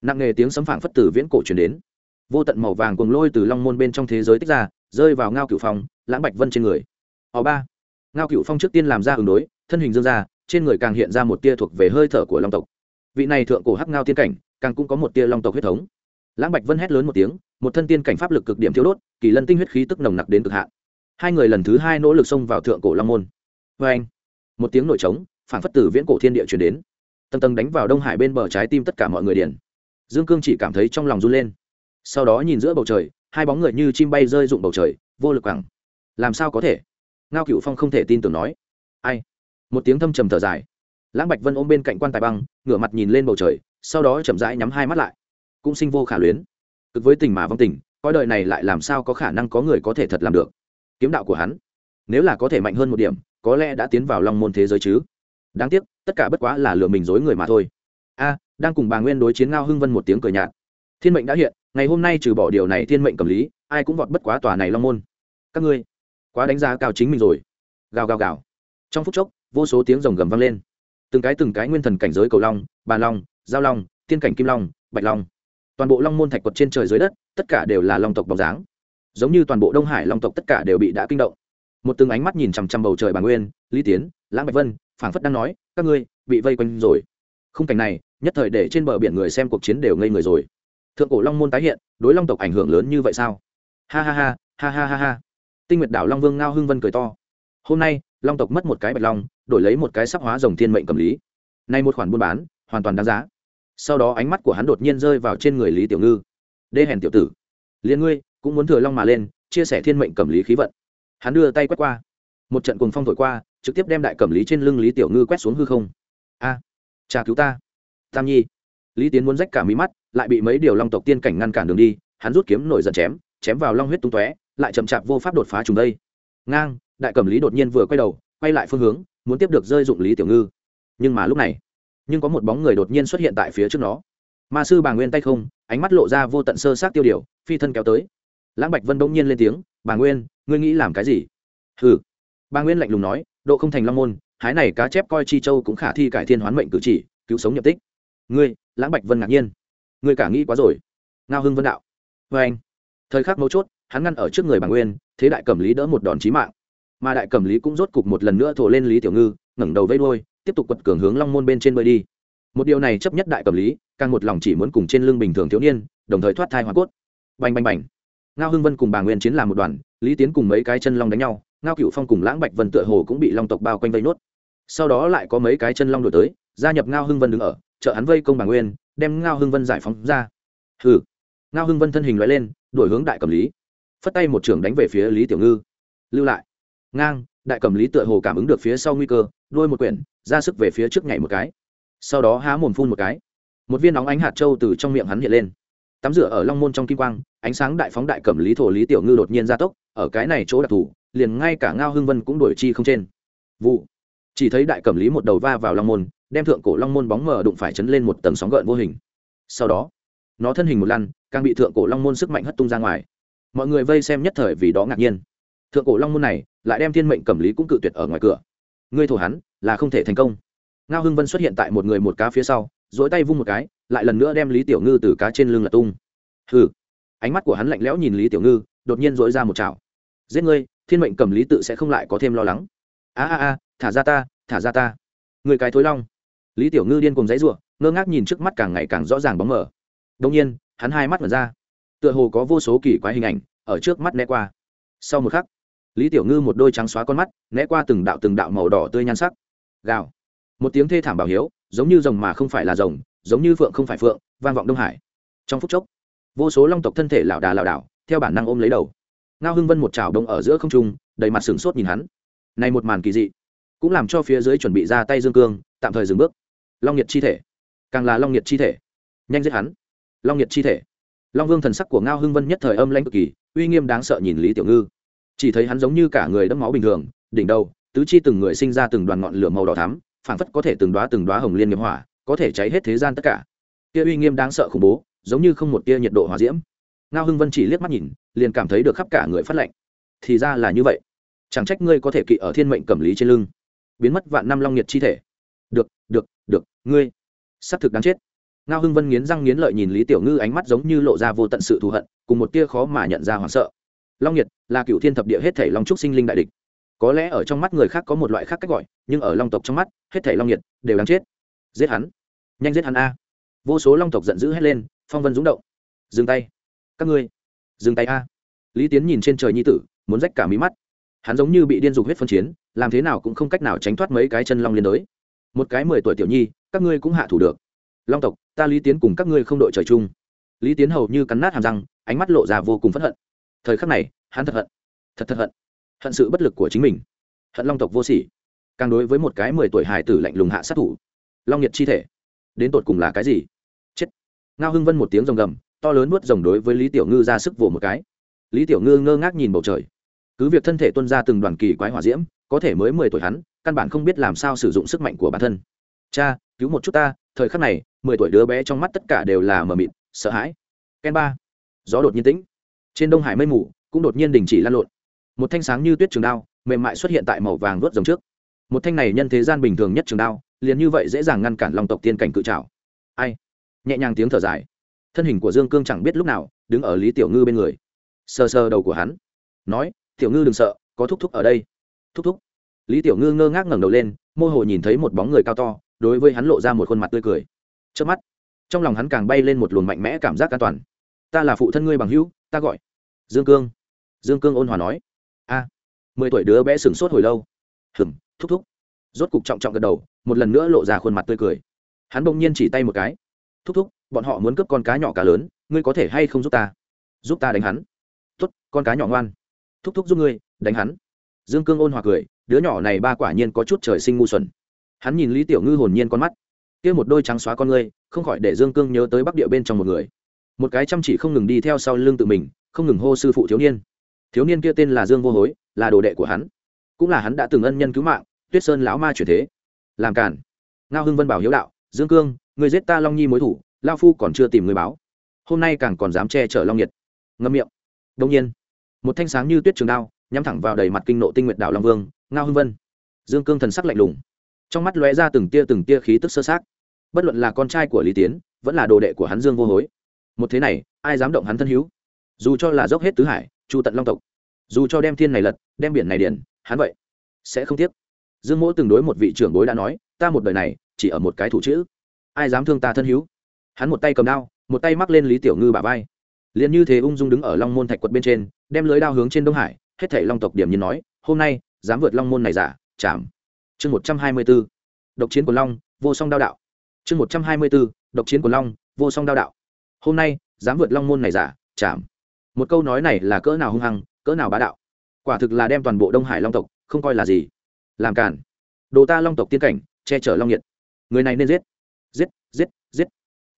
Nặng nghề tiếng sấm phảng phất tử viễn cổ truyền đến. Vô tận màu vàng cuồng lôi từ long môn bên trong thế giới tích ra, rơi vào ngao cửu phong, lãng bạch vân trên người. Họ ba. Ngao cửu phong trước tiên làm ra ứng đối, thân hình dương ra trên người càng hiện ra một tia thuộc về hơi thở của long tộc. Vị này thượng cổ hắc ngao tiên cảnh, càng cũng có một tia long tộc huyết thống. Lãng bạch vân hét lớn một tiếng, một thân tiên cảnh pháp lực cực điểm thiếu đốt, kỳ lân tinh huyết khí tức nồng nặc đến cực hạn. Hai người lần thứ hai nỗ lực xông vào thượng cổ long môn. Vê anh, một tiếng nổi trống phản phất tử viễn cổ thiên địa chuyển đến. Tầng tầng đánh vào đông hải bên bờ trái tim tất cả mọi người điển dương cương chỉ cảm thấy trong lòng run lên. Sau đó nhìn giữa bầu trời, hai bóng người như chim bay rơi rụng bầu trời, vô lực quẳng. Làm sao có thể? Ngao cựu phong không thể tin tưởng nói. Ai? Một tiếng thâm trầm thở dài. Lãng bạch vân ôm bên cạnh quan tài băng, ngửa mặt nhìn lên bầu trời, sau đó chậm rãi nhắm hai mắt lại. Cũng sinh vô khả luyến. Cực với tình mà vong tình, coi đời này lại làm sao có khả năng có người có thể thật làm được? Kiếm đạo của hắn, nếu là có thể mạnh hơn một điểm, có lẽ đã tiến vào long môn thế giới chứ? Đáng tiếc, tất cả bất quá là lừa mình dối người mà thôi. A, đang cùng bà nguyên đối chiến ngao hưng vân một tiếng cười nhạt. Thiên mệnh đã hiện, ngày hôm nay trừ bỏ điều này thiên mệnh cầm lý, ai cũng vọt bất quá tòa này long môn. Các ngươi, quá đánh giá cao chính mình rồi. Gào gào gào. Trong phút chốc vô số tiếng rồng gầm vang lên. Từng cái từng cái nguyên thần cảnh giới cầu long bàn long, giao long tiên cảnh kim long, bạch long. Toàn bộ long môn thạch quật trên trời dưới đất, tất cả đều là long tộc bóng dáng. Giống như toàn bộ đông hải long tộc tất cả đều bị đã kinh động. Một từng ánh mắt nhìn chằm chằm bầu trời bà nguyên, lý tiến, lãng bạch vân, phảng phất đang nói, các ngươi bị vây quanh rồi. Khung cảnh này, nhất thời để trên bờ biển người xem cuộc chiến đều ngây người rồi. Thượng cổ long môn tái hiện, đối long tộc ảnh hưởng lớn như vậy sao? Ha ha ha ha ha ha ha. Tinh nguyệt đảo long vương ngao hưng vân cười to. Hôm nay, long tộc mất một cái bạch long đổi lấy một cái sắc hóa rồng thiên mệnh cầm lý. Nay một khoản buôn bán hoàn toàn đáng giá. Sau đó ánh mắt của hắn đột nhiên rơi vào trên người lý tiểu ngư. Đê hèn tiểu tử liền ngươi cũng muốn thừa long mà lên chia sẻ thiên mệnh cầm lý khí vận. Hắn đưa tay quét qua. Một trận cùng phong thổi qua trực tiếp đem đại cầm lý trên lưng lý tiểu ngư quét xuống hư không. A à, cha cứu ta. Tam nhi. Lý tiến muốn rách cả mí mắt lại bị mấy điều long tộc tiên cảnh ngăn cản đường đi hắn rút kiếm nổi giận chém chém vào long huyết tung tóe lại chậm chạp vô pháp đột phá trùng đây. Ngang đại cầm lý đột nhiên vừa quay đầu quay lại phương hướng, muốn tiếp được rơi dụng lý tiểu ngư. Nhưng mà lúc này, nhưng có một bóng người đột nhiên xuất hiện tại phía trước nó. Ma sư bà nguyên tay không, ánh mắt lộ ra vô tận sơ sát tiêu điều, phi thân kéo tới. Lãng bạch vân bỗng nhiên lên tiếng, bà nguyên, ngươi nghĩ làm cái gì? Hừ. Bà nguyên lạnh lùng nói, độ không thành long môn, hái này cá chép coi chi châu cũng khả thi cải thiên hoán mệnh cử chỉ, cứu sống nhập tích. Ngươi? Lãng bạch vân ngạc nhiên. Ngươi cả nghĩ quá rồi. Ngao hưng vân đạo. Vê anh thời khắc mấu chốt, hắn ngăn ở trước người bà nguyên, thế đại cầm lý đỡ một đòn chí mạng mà đại cẩm lý cũng rốt cục một lần nữa thổ lên lý tiểu ngư, ngẩng đầu vây đôi tiếp tục quật cường hướng long môn bên trên bơi đi. Một điều này chấp nhất đại cẩm lý, càng một lòng chỉ muốn cùng trên lưng bình thường thiếu niên, đồng thời thoát thai hoa cốt. Bành bành bành. Ngao hưng vân cùng bà nguyên chiến làm một đoàn, lý tiến cùng mấy cái chân long đánh nhau, ngao cựu phong cùng lãng bạch vân tựa hồ cũng bị long tộc bao quanh vây nốt. Sau đó lại có mấy cái chân long đổi tới, gia nhập ngao hưng vân đứng ở chợ hắn vây công bà nguyên, đem ngao hưng vân giải phóng ra. Hừ. Ngao hưng vân thân hình loại lên đổi hướng đại cẩm lý. Phất tay một trưởng đánh về phía lý tiểu ngư. Lưu lại ngang, đại cẩm lý tựa hồ cảm ứng được phía sau nguy cơ, đuôi một quyển, ra sức về phía trước nhảy một cái. Sau đó há mồm phun một cái. Một viên nóng ánh hạt trâu từ trong miệng hắn hiện lên. Tắm rửa ở long môn trong kim quang, ánh sáng đại phóng đại cẩm lý thổ lý tiểu ngư đột nhiên gia tốc, ở cái này chỗ đặc thù, liền ngay cả ngao hưng vân cũng đổi chi không trên. Vụ. Chỉ thấy đại cẩm lý một đầu va vào long môn, đem thượng cổ long môn bóng mờ đụng phải chấn lên một tầng sóng gợn vô hình. Sau đó, nó thân hình một lăn, càng bị thượng cổ long môn sức mạnh hất tung ra ngoài. Mọi người vây xem nhất thời vì đó ngạc nhiên thượng cổ long môn này lại đem thiên mệnh cẩm lý cũng cự tuyệt ở ngoài cửa. Ngươi thổ hắn là không thể thành công. Ngao hưng vân xuất hiện tại một người một cá phía sau dỗi tay vung một cái, lại lần nữa đem lý tiểu ngư từ cá trên lưng lật tung. Hừ. Ánh mắt của hắn lạnh lẽo nhìn lý tiểu ngư, đột nhiên dỗi ra một chảo. Giết ngươi, thiên mệnh cầm lý tự sẽ không lại có thêm lo lắng. A a a, thả ra ta, thả ra ta. Người cái thối long. Lý tiểu ngư điên cùng dãy ruộng ngơ ngác nhìn trước mắt càng ngày càng rõ ràng bóng mờ. Đông nhiên, hắn hai mắt mở ra. Tựa hồ có vô số kỳ quái hình ảnh ở trước mắt né qua. Sau một khắc lý tiểu ngư một đôi trắng xóa con mắt, né qua từng đạo từng đạo màu đỏ tươi nhan sắc. Gào. Một tiếng thê thảm bảo hiếu, giống như rồng mà không phải là rồng, giống như phượng không phải phượng, vang vọng đông hải. Trong phút chốc, vô số long tộc thân thể lảo đà lảo đảo, theo bản năng ôm lấy đầu. Ngao hưng vân một trào đông ở giữa không trung, đầy mặt sửng sốt nhìn hắn. Này một màn kỳ dị, cũng làm cho phía dưới chuẩn bị ra tay dương cương, tạm thời dừng bước. Long nhiệt chi thể. Càng là long nhiệt chi thể. Nhanh giết hắn. Long nhiệt chi thể. Long vương thần sắc của ngao hưng vân nhất thời âm lãnh cực kỳ, uy nghiêm đáng sợ nhìn lý tiểu ngư chỉ thấy hắn giống như cả người đẫm máu bình thường, đỉnh đầu, tứ chi từng người sinh ra từng đoàn ngọn lửa màu đỏ thắm, phảng phất có thể từng đóa từng đóa hồng liên nghiệp hỏa, có thể cháy hết thế gian tất cả. Kia uy nghiêm đáng sợ khủng bố, giống như không một tia nhiệt độ hòa diễm. Ngao hưng vân chỉ liếc mắt nhìn, liền cảm thấy được khắp cả người phát lạnh. Thì ra là như vậy. Chẳng trách ngươi có thể kỵ ở thiên mệnh cẩm lý trên lưng. Biến mất vạn năm long nhiệt chi thể. Được được được, ngươi. Xác thực đáng chết. Ngao hưng vân nghiến răng nghiến lợi nhìn lý tiểu ngư ánh mắt giống như lộ ra vô tận sự thù hận, cùng một tia khó mà nhận ra hoảng sợ long nhiệt là cựu thiên thập địa hết thể long trúc sinh linh đại địch. Có lẽ ở trong mắt người khác có một loại khác cách gọi, nhưng ở long tộc trong mắt, hết thể long nhiệt đều đáng chết. Giết hắn. Nhanh giết hắn a. Vô số long tộc giận dữ hét lên, phong vân rúng động. Dừng tay. Các ngươi. Dừng tay a. Lý tiến nhìn trên trời nhi tử, muốn rách cả mí mắt. Hắn giống như bị điên dục huyết phân chiến, làm thế nào cũng không cách nào tránh thoát mấy cái chân long liên đới. Một cái mười tuổi tiểu nhi, các ngươi cũng hạ thủ được. Long tộc, ta lý tiến cùng các ngươi không đội trời chung. Lý tiến hầu như cắn nát hàm răng, ánh mắt lộ ra vô cùng phẫn hận thời khắc này, hắn thật hận. Thật thật hận. Hận sự bất lực của chính mình. Hận long tộc vô sỉ. Càng đối với một cái mười tuổi hải tử lạnh lùng hạ sát thủ. Long nhiệt chi thể. Đến tột cùng là cái gì? Chết. Ngao hưng vân một tiếng rồng gầm, to lớn nuốt rồng đối với lý tiểu ngư ra sức vồ một cái. Lý tiểu ngư ngơ ngác nhìn bầu trời. Cứ việc thân thể tuân ra từng đoàn kỳ quái hỏa diễm, có thể mới mười tuổi hắn, căn bản không biết làm sao sử dụng sức mạnh của bản thân. Cha, cứu một chút ta, thời khắc này, mười tuổi đứa bé trong mắt tất cả đều là mờ mịt, sợ hãi. Ken ba. Gió đột nhiên tĩnh trên đông hải mây mù cũng đột nhiên đình chỉ lan lộn. Một thanh sáng như tuyết trường đao mềm mại xuất hiện tại màu vàng vớt rồng trước. Một thanh này nhân thế gian bình thường nhất trường đao, liền như vậy dễ dàng ngăn cản lòng tộc tiên cảnh cự trào ai? Nhẹ nhàng tiếng thở dài. Thân hình của dương cương chẳng biết lúc nào đứng ở lý tiểu ngư bên người. Sờ sờ đầu của hắn, nói, tiểu ngư đừng sợ, có thúc thúc ở đây. Thúc thúc? Lý tiểu ngư ngơ ngác ngẩng đầu lên mô hồ nhìn thấy một bóng người cao to, đối với hắn lộ ra một khuôn mặt tươi cười. Trước mắt, trong lòng hắn càng bay lên một luồng mạnh mẽ cảm giác an toàn. Ta là phụ thân ngươi bằng hữu, ta gọi dương cương. Dương cương ôn hòa nói. A, mười tuổi đứa bé sửng sốt hồi lâu. Hừng thúc thúc. Rốt cục trọng trọng gật đầu, một lần nữa lộ ra khuôn mặt tươi cười. Hắn bỗng nhiên chỉ tay một cái. Thúc thúc, bọn họ muốn cướp con cá nhỏ cá lớn, ngươi có thể hay không giúp ta? Giúp ta đánh hắn. Tốt, con cá nhỏ ngoan. Thúc thúc giúp ngươi, đánh hắn. Dương cương ôn hòa cười, đứa nhỏ này ba quả nhiên có chút trời sinh ngu xuẩn. Hắn nhìn lý tiểu ngư hồn nhiên con mắt. Kia một đôi trắng xóa con ngươi, không khỏi để dương cương nhớ tới bắc địa bên trong một người. Một cái chăm chỉ không ngừng đi theo sau lưng tự mình không ngừng hô sư phụ thiếu niên. Thiếu niên kia tên là dương vô hối, là đồ đệ của hắn. Cũng là hắn đã từng ân nhân cứu mạng, tuyết sơn lão ma chuyển thế. Làm cản ngao hưng vân bảo hiếu đạo, dương cương, người giết ta long nhi mối thủ, lao phu còn chưa tìm người báo. Hôm nay càng còn dám che chở long nhiệt. Ngâm miệng. Đông nhiên, một thanh sáng như tuyết trường đao, nhắm thẳng vào đầy mặt kinh nộ tinh nguyệt đảo long vương, ngao hưng vân. Dương cương thần sắc lạnh lùng. Trong mắt lóe ra từng tia từng tia khí tức sơ sát bất luận là con trai của lý tiến, vẫn là đồ đệ của hắn dương vô hối. Một thế này, ai dám động hắn thân hữu? Dù cho là dốc hết tứ hải, chu tận long tộc, dù cho đem thiên này lật, đem biển này điển hắn vậy sẽ không tiếc. Dương mỗ từng đối một vị trưởng bối đã nói, ta một đời này chỉ ở một cái thủ chữ. Ai dám thương ta thân hữu? Hắn một tay cầm đao, một tay mắc lên lý tiểu ngư bả vai. Liền như thế ung dung đứng ở long môn thạch quật bên trên, đem lưới đao hướng trên đông hải, hết thảy long tộc điểm nhìn nói, hôm nay, dám vượt long môn này giả, chạm. Chương một trăm hai mươi b ố độc chiến của long, vô song đao đạo. Chương một trăm hai mươi b ố độc chiến của long, vô song đao đạo. Hôm nay, dám vượt long môn này giả, chạm một câu nói này là cỡ nào hung hăng, cỡ nào bá đạo. Quả thực là đem toàn bộ đông hải long tộc, không coi là gì. Làm cản đồ ta long tộc tiên cảnh, che chở long nhiệt. Người này nên giết. Giết giết giết.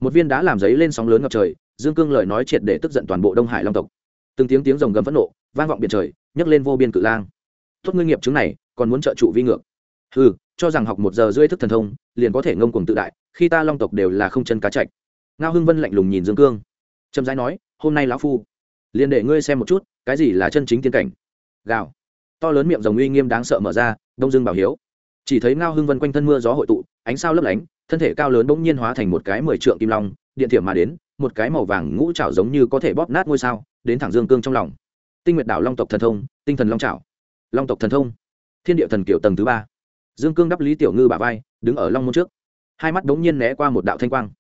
Một viên đá làm giấy lên sóng lớn ngập trời, dương cương lời nói triệt để tức giận toàn bộ đông hải long tộc. Từng tiếng tiếng rồng gầm phẫn nộ, vang vọng biển trời, nhấc lên vô biên cự lang. Tốt ngươi nghiệp chứng này, còn muốn trợ trụ vi ngược. Ừ cho rằng học một giờ rưỡi thức thần thông, liền có thể ngông cuồng tự đại, khi ta long tộc đều là không chân cá chạch. Ngao hưng vân lạnh lùng nhìn dương cương. Trầm rãi nói, hôm nay lão phu liền để ngươi xem một chút, cái gì là chân chính tiên cảnh. Gào. To lớn miệng rồng uy nghiêm đáng sợ mở ra, đông dương bảo hiếu. Chỉ thấy ngao hưng vân quanh thân mưa gió hội tụ, ánh sao lấp lánh, thân thể cao lớn bỗng nhiên hóa thành một cái mười trượng kim long, điện thiểm mà đến, một cái màu vàng ngũ trảo giống như có thể bóp nát ngôi sao, đến thẳng dương cương trong lòng. Tinh nguyệt đảo long tộc thần thông, tinh thần long trảo long tộc thần thông. Thiên địa thần kiểu tầng thứ ba. Dương cương đắp lý tiểu ngư bả vai, đứng ở long môn trước. Hai mắt đống nhiên né qua một đạo thanh quang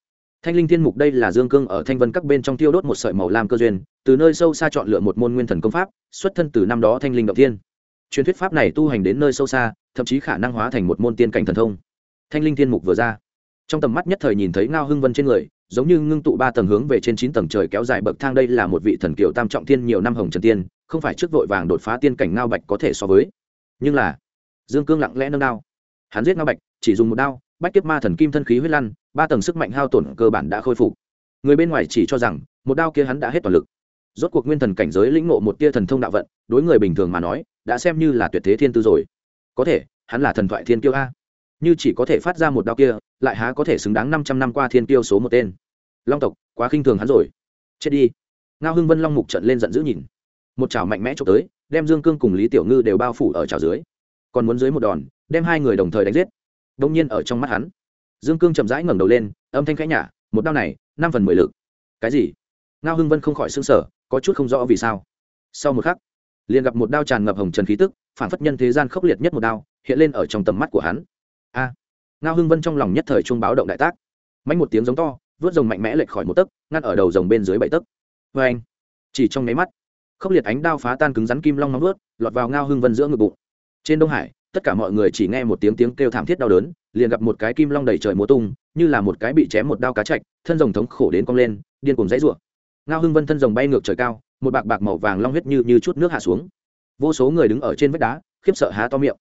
thanh linh thiên mục đây là dương cương ở thanh vân các bên trong tiêu đốt một sợi màu lam cơ duyên, từ nơi sâu xa chọn lựa một môn nguyên thần công pháp, xuất thân từ năm đó thanh linh động thiên. Truyền thuyết pháp này tu hành đến nơi sâu xa, thậm chí khả năng hóa thành một môn tiên cảnh thần thông. Thanh linh thiên mục vừa ra, trong tầm mắt nhất thời nhìn thấy ngao hưng vân trên người, giống như ngưng tụ ba tầng hướng về trên chín tầng trời kéo dài bậc thang đây là một vị thần kiều tam trọng thiên nhiều năm hồng trần tiên, không phải trước vội vàng đột phá tiên cảnh ngao bạch có thể so với. Nhưng là, dương cương lặng lẽ nâng đao. Hắn giết ngao bạch, chỉ dùng một đao, bách kiếp ma thần kim thân khí huyết lăn ba tầng sức mạnh hao tổn cơ bản đã khôi phục. Người bên ngoài chỉ cho rằng, một đao kia hắn đã hết toàn lực. Rốt cuộc nguyên thần cảnh giới lĩnh ngộ một tia thần thông đạo vận, đối người bình thường mà nói, đã xem như là tuyệt thế thiên tư rồi. Có thể, hắn là thần thoại thiên kiêu a. Như chỉ có thể phát ra một đao kia, lại há có thể xứng đáng năm trăm năm qua thiên kiêu số một tên. Long tộc, quá khinh thường hắn rồi. Chết đi. Ngao hưng vân long mục trận lên giận dữ nhìn. Một chảo mạnh mẽ trộm tới, đem dương cương cùng lý tiểu ngư đều bao phủ ở chảo dưới. Còn muốn dưới một đòn, đem hai người đồng thời đánh giết. Đông nhiên ở trong mắt hắn dương cương chậm rãi ngẩng đầu lên, âm thanh khẽ nhả, một đao này, năm phần mười lực. Cái gì? Ngao hưng vân không khỏi s ư n g sở có chút không rõ vì sao. Sau một khắc, liền gặp một đao tràn ngập hồng trần khí tức, phản phất nhân thế gian khốc liệt nhất một đao, hiện lên ở trong tầm mắt của hắn. A! Ngao hưng vân trong lòng nhất thời chuông báo động đại tác. Mạnh một tiếng giống to, vớt rồng mạnh mẽ lệch khỏi một tấc, ngăn ở đầu rồng bên dưới bảy tấc. Vê anh chỉ trong nháy mắt, khốc liệt ánh đao phá tan cứng rắn kim long nóng vớt, lọt vào ngao hưng vân giữa ngực bụng. Trên đông hải tất cả mọi người chỉ nghe một tiếng tiếng kêu thảm thiết đau đớn, liền gặp một cái kim long đầy trời múa tung, như là một cái bị chém một đao cá chạch, thân rồng thống khổ đến cong lên, điên cùng dãy rủa. Ngao hưng vân thân rồng bay ngược trời cao, một bạc bạc màu vàng long huyết như như chút nước hạ xuống. Vô số người đứng ở trên vách đá, khiếp sợ há to miệng.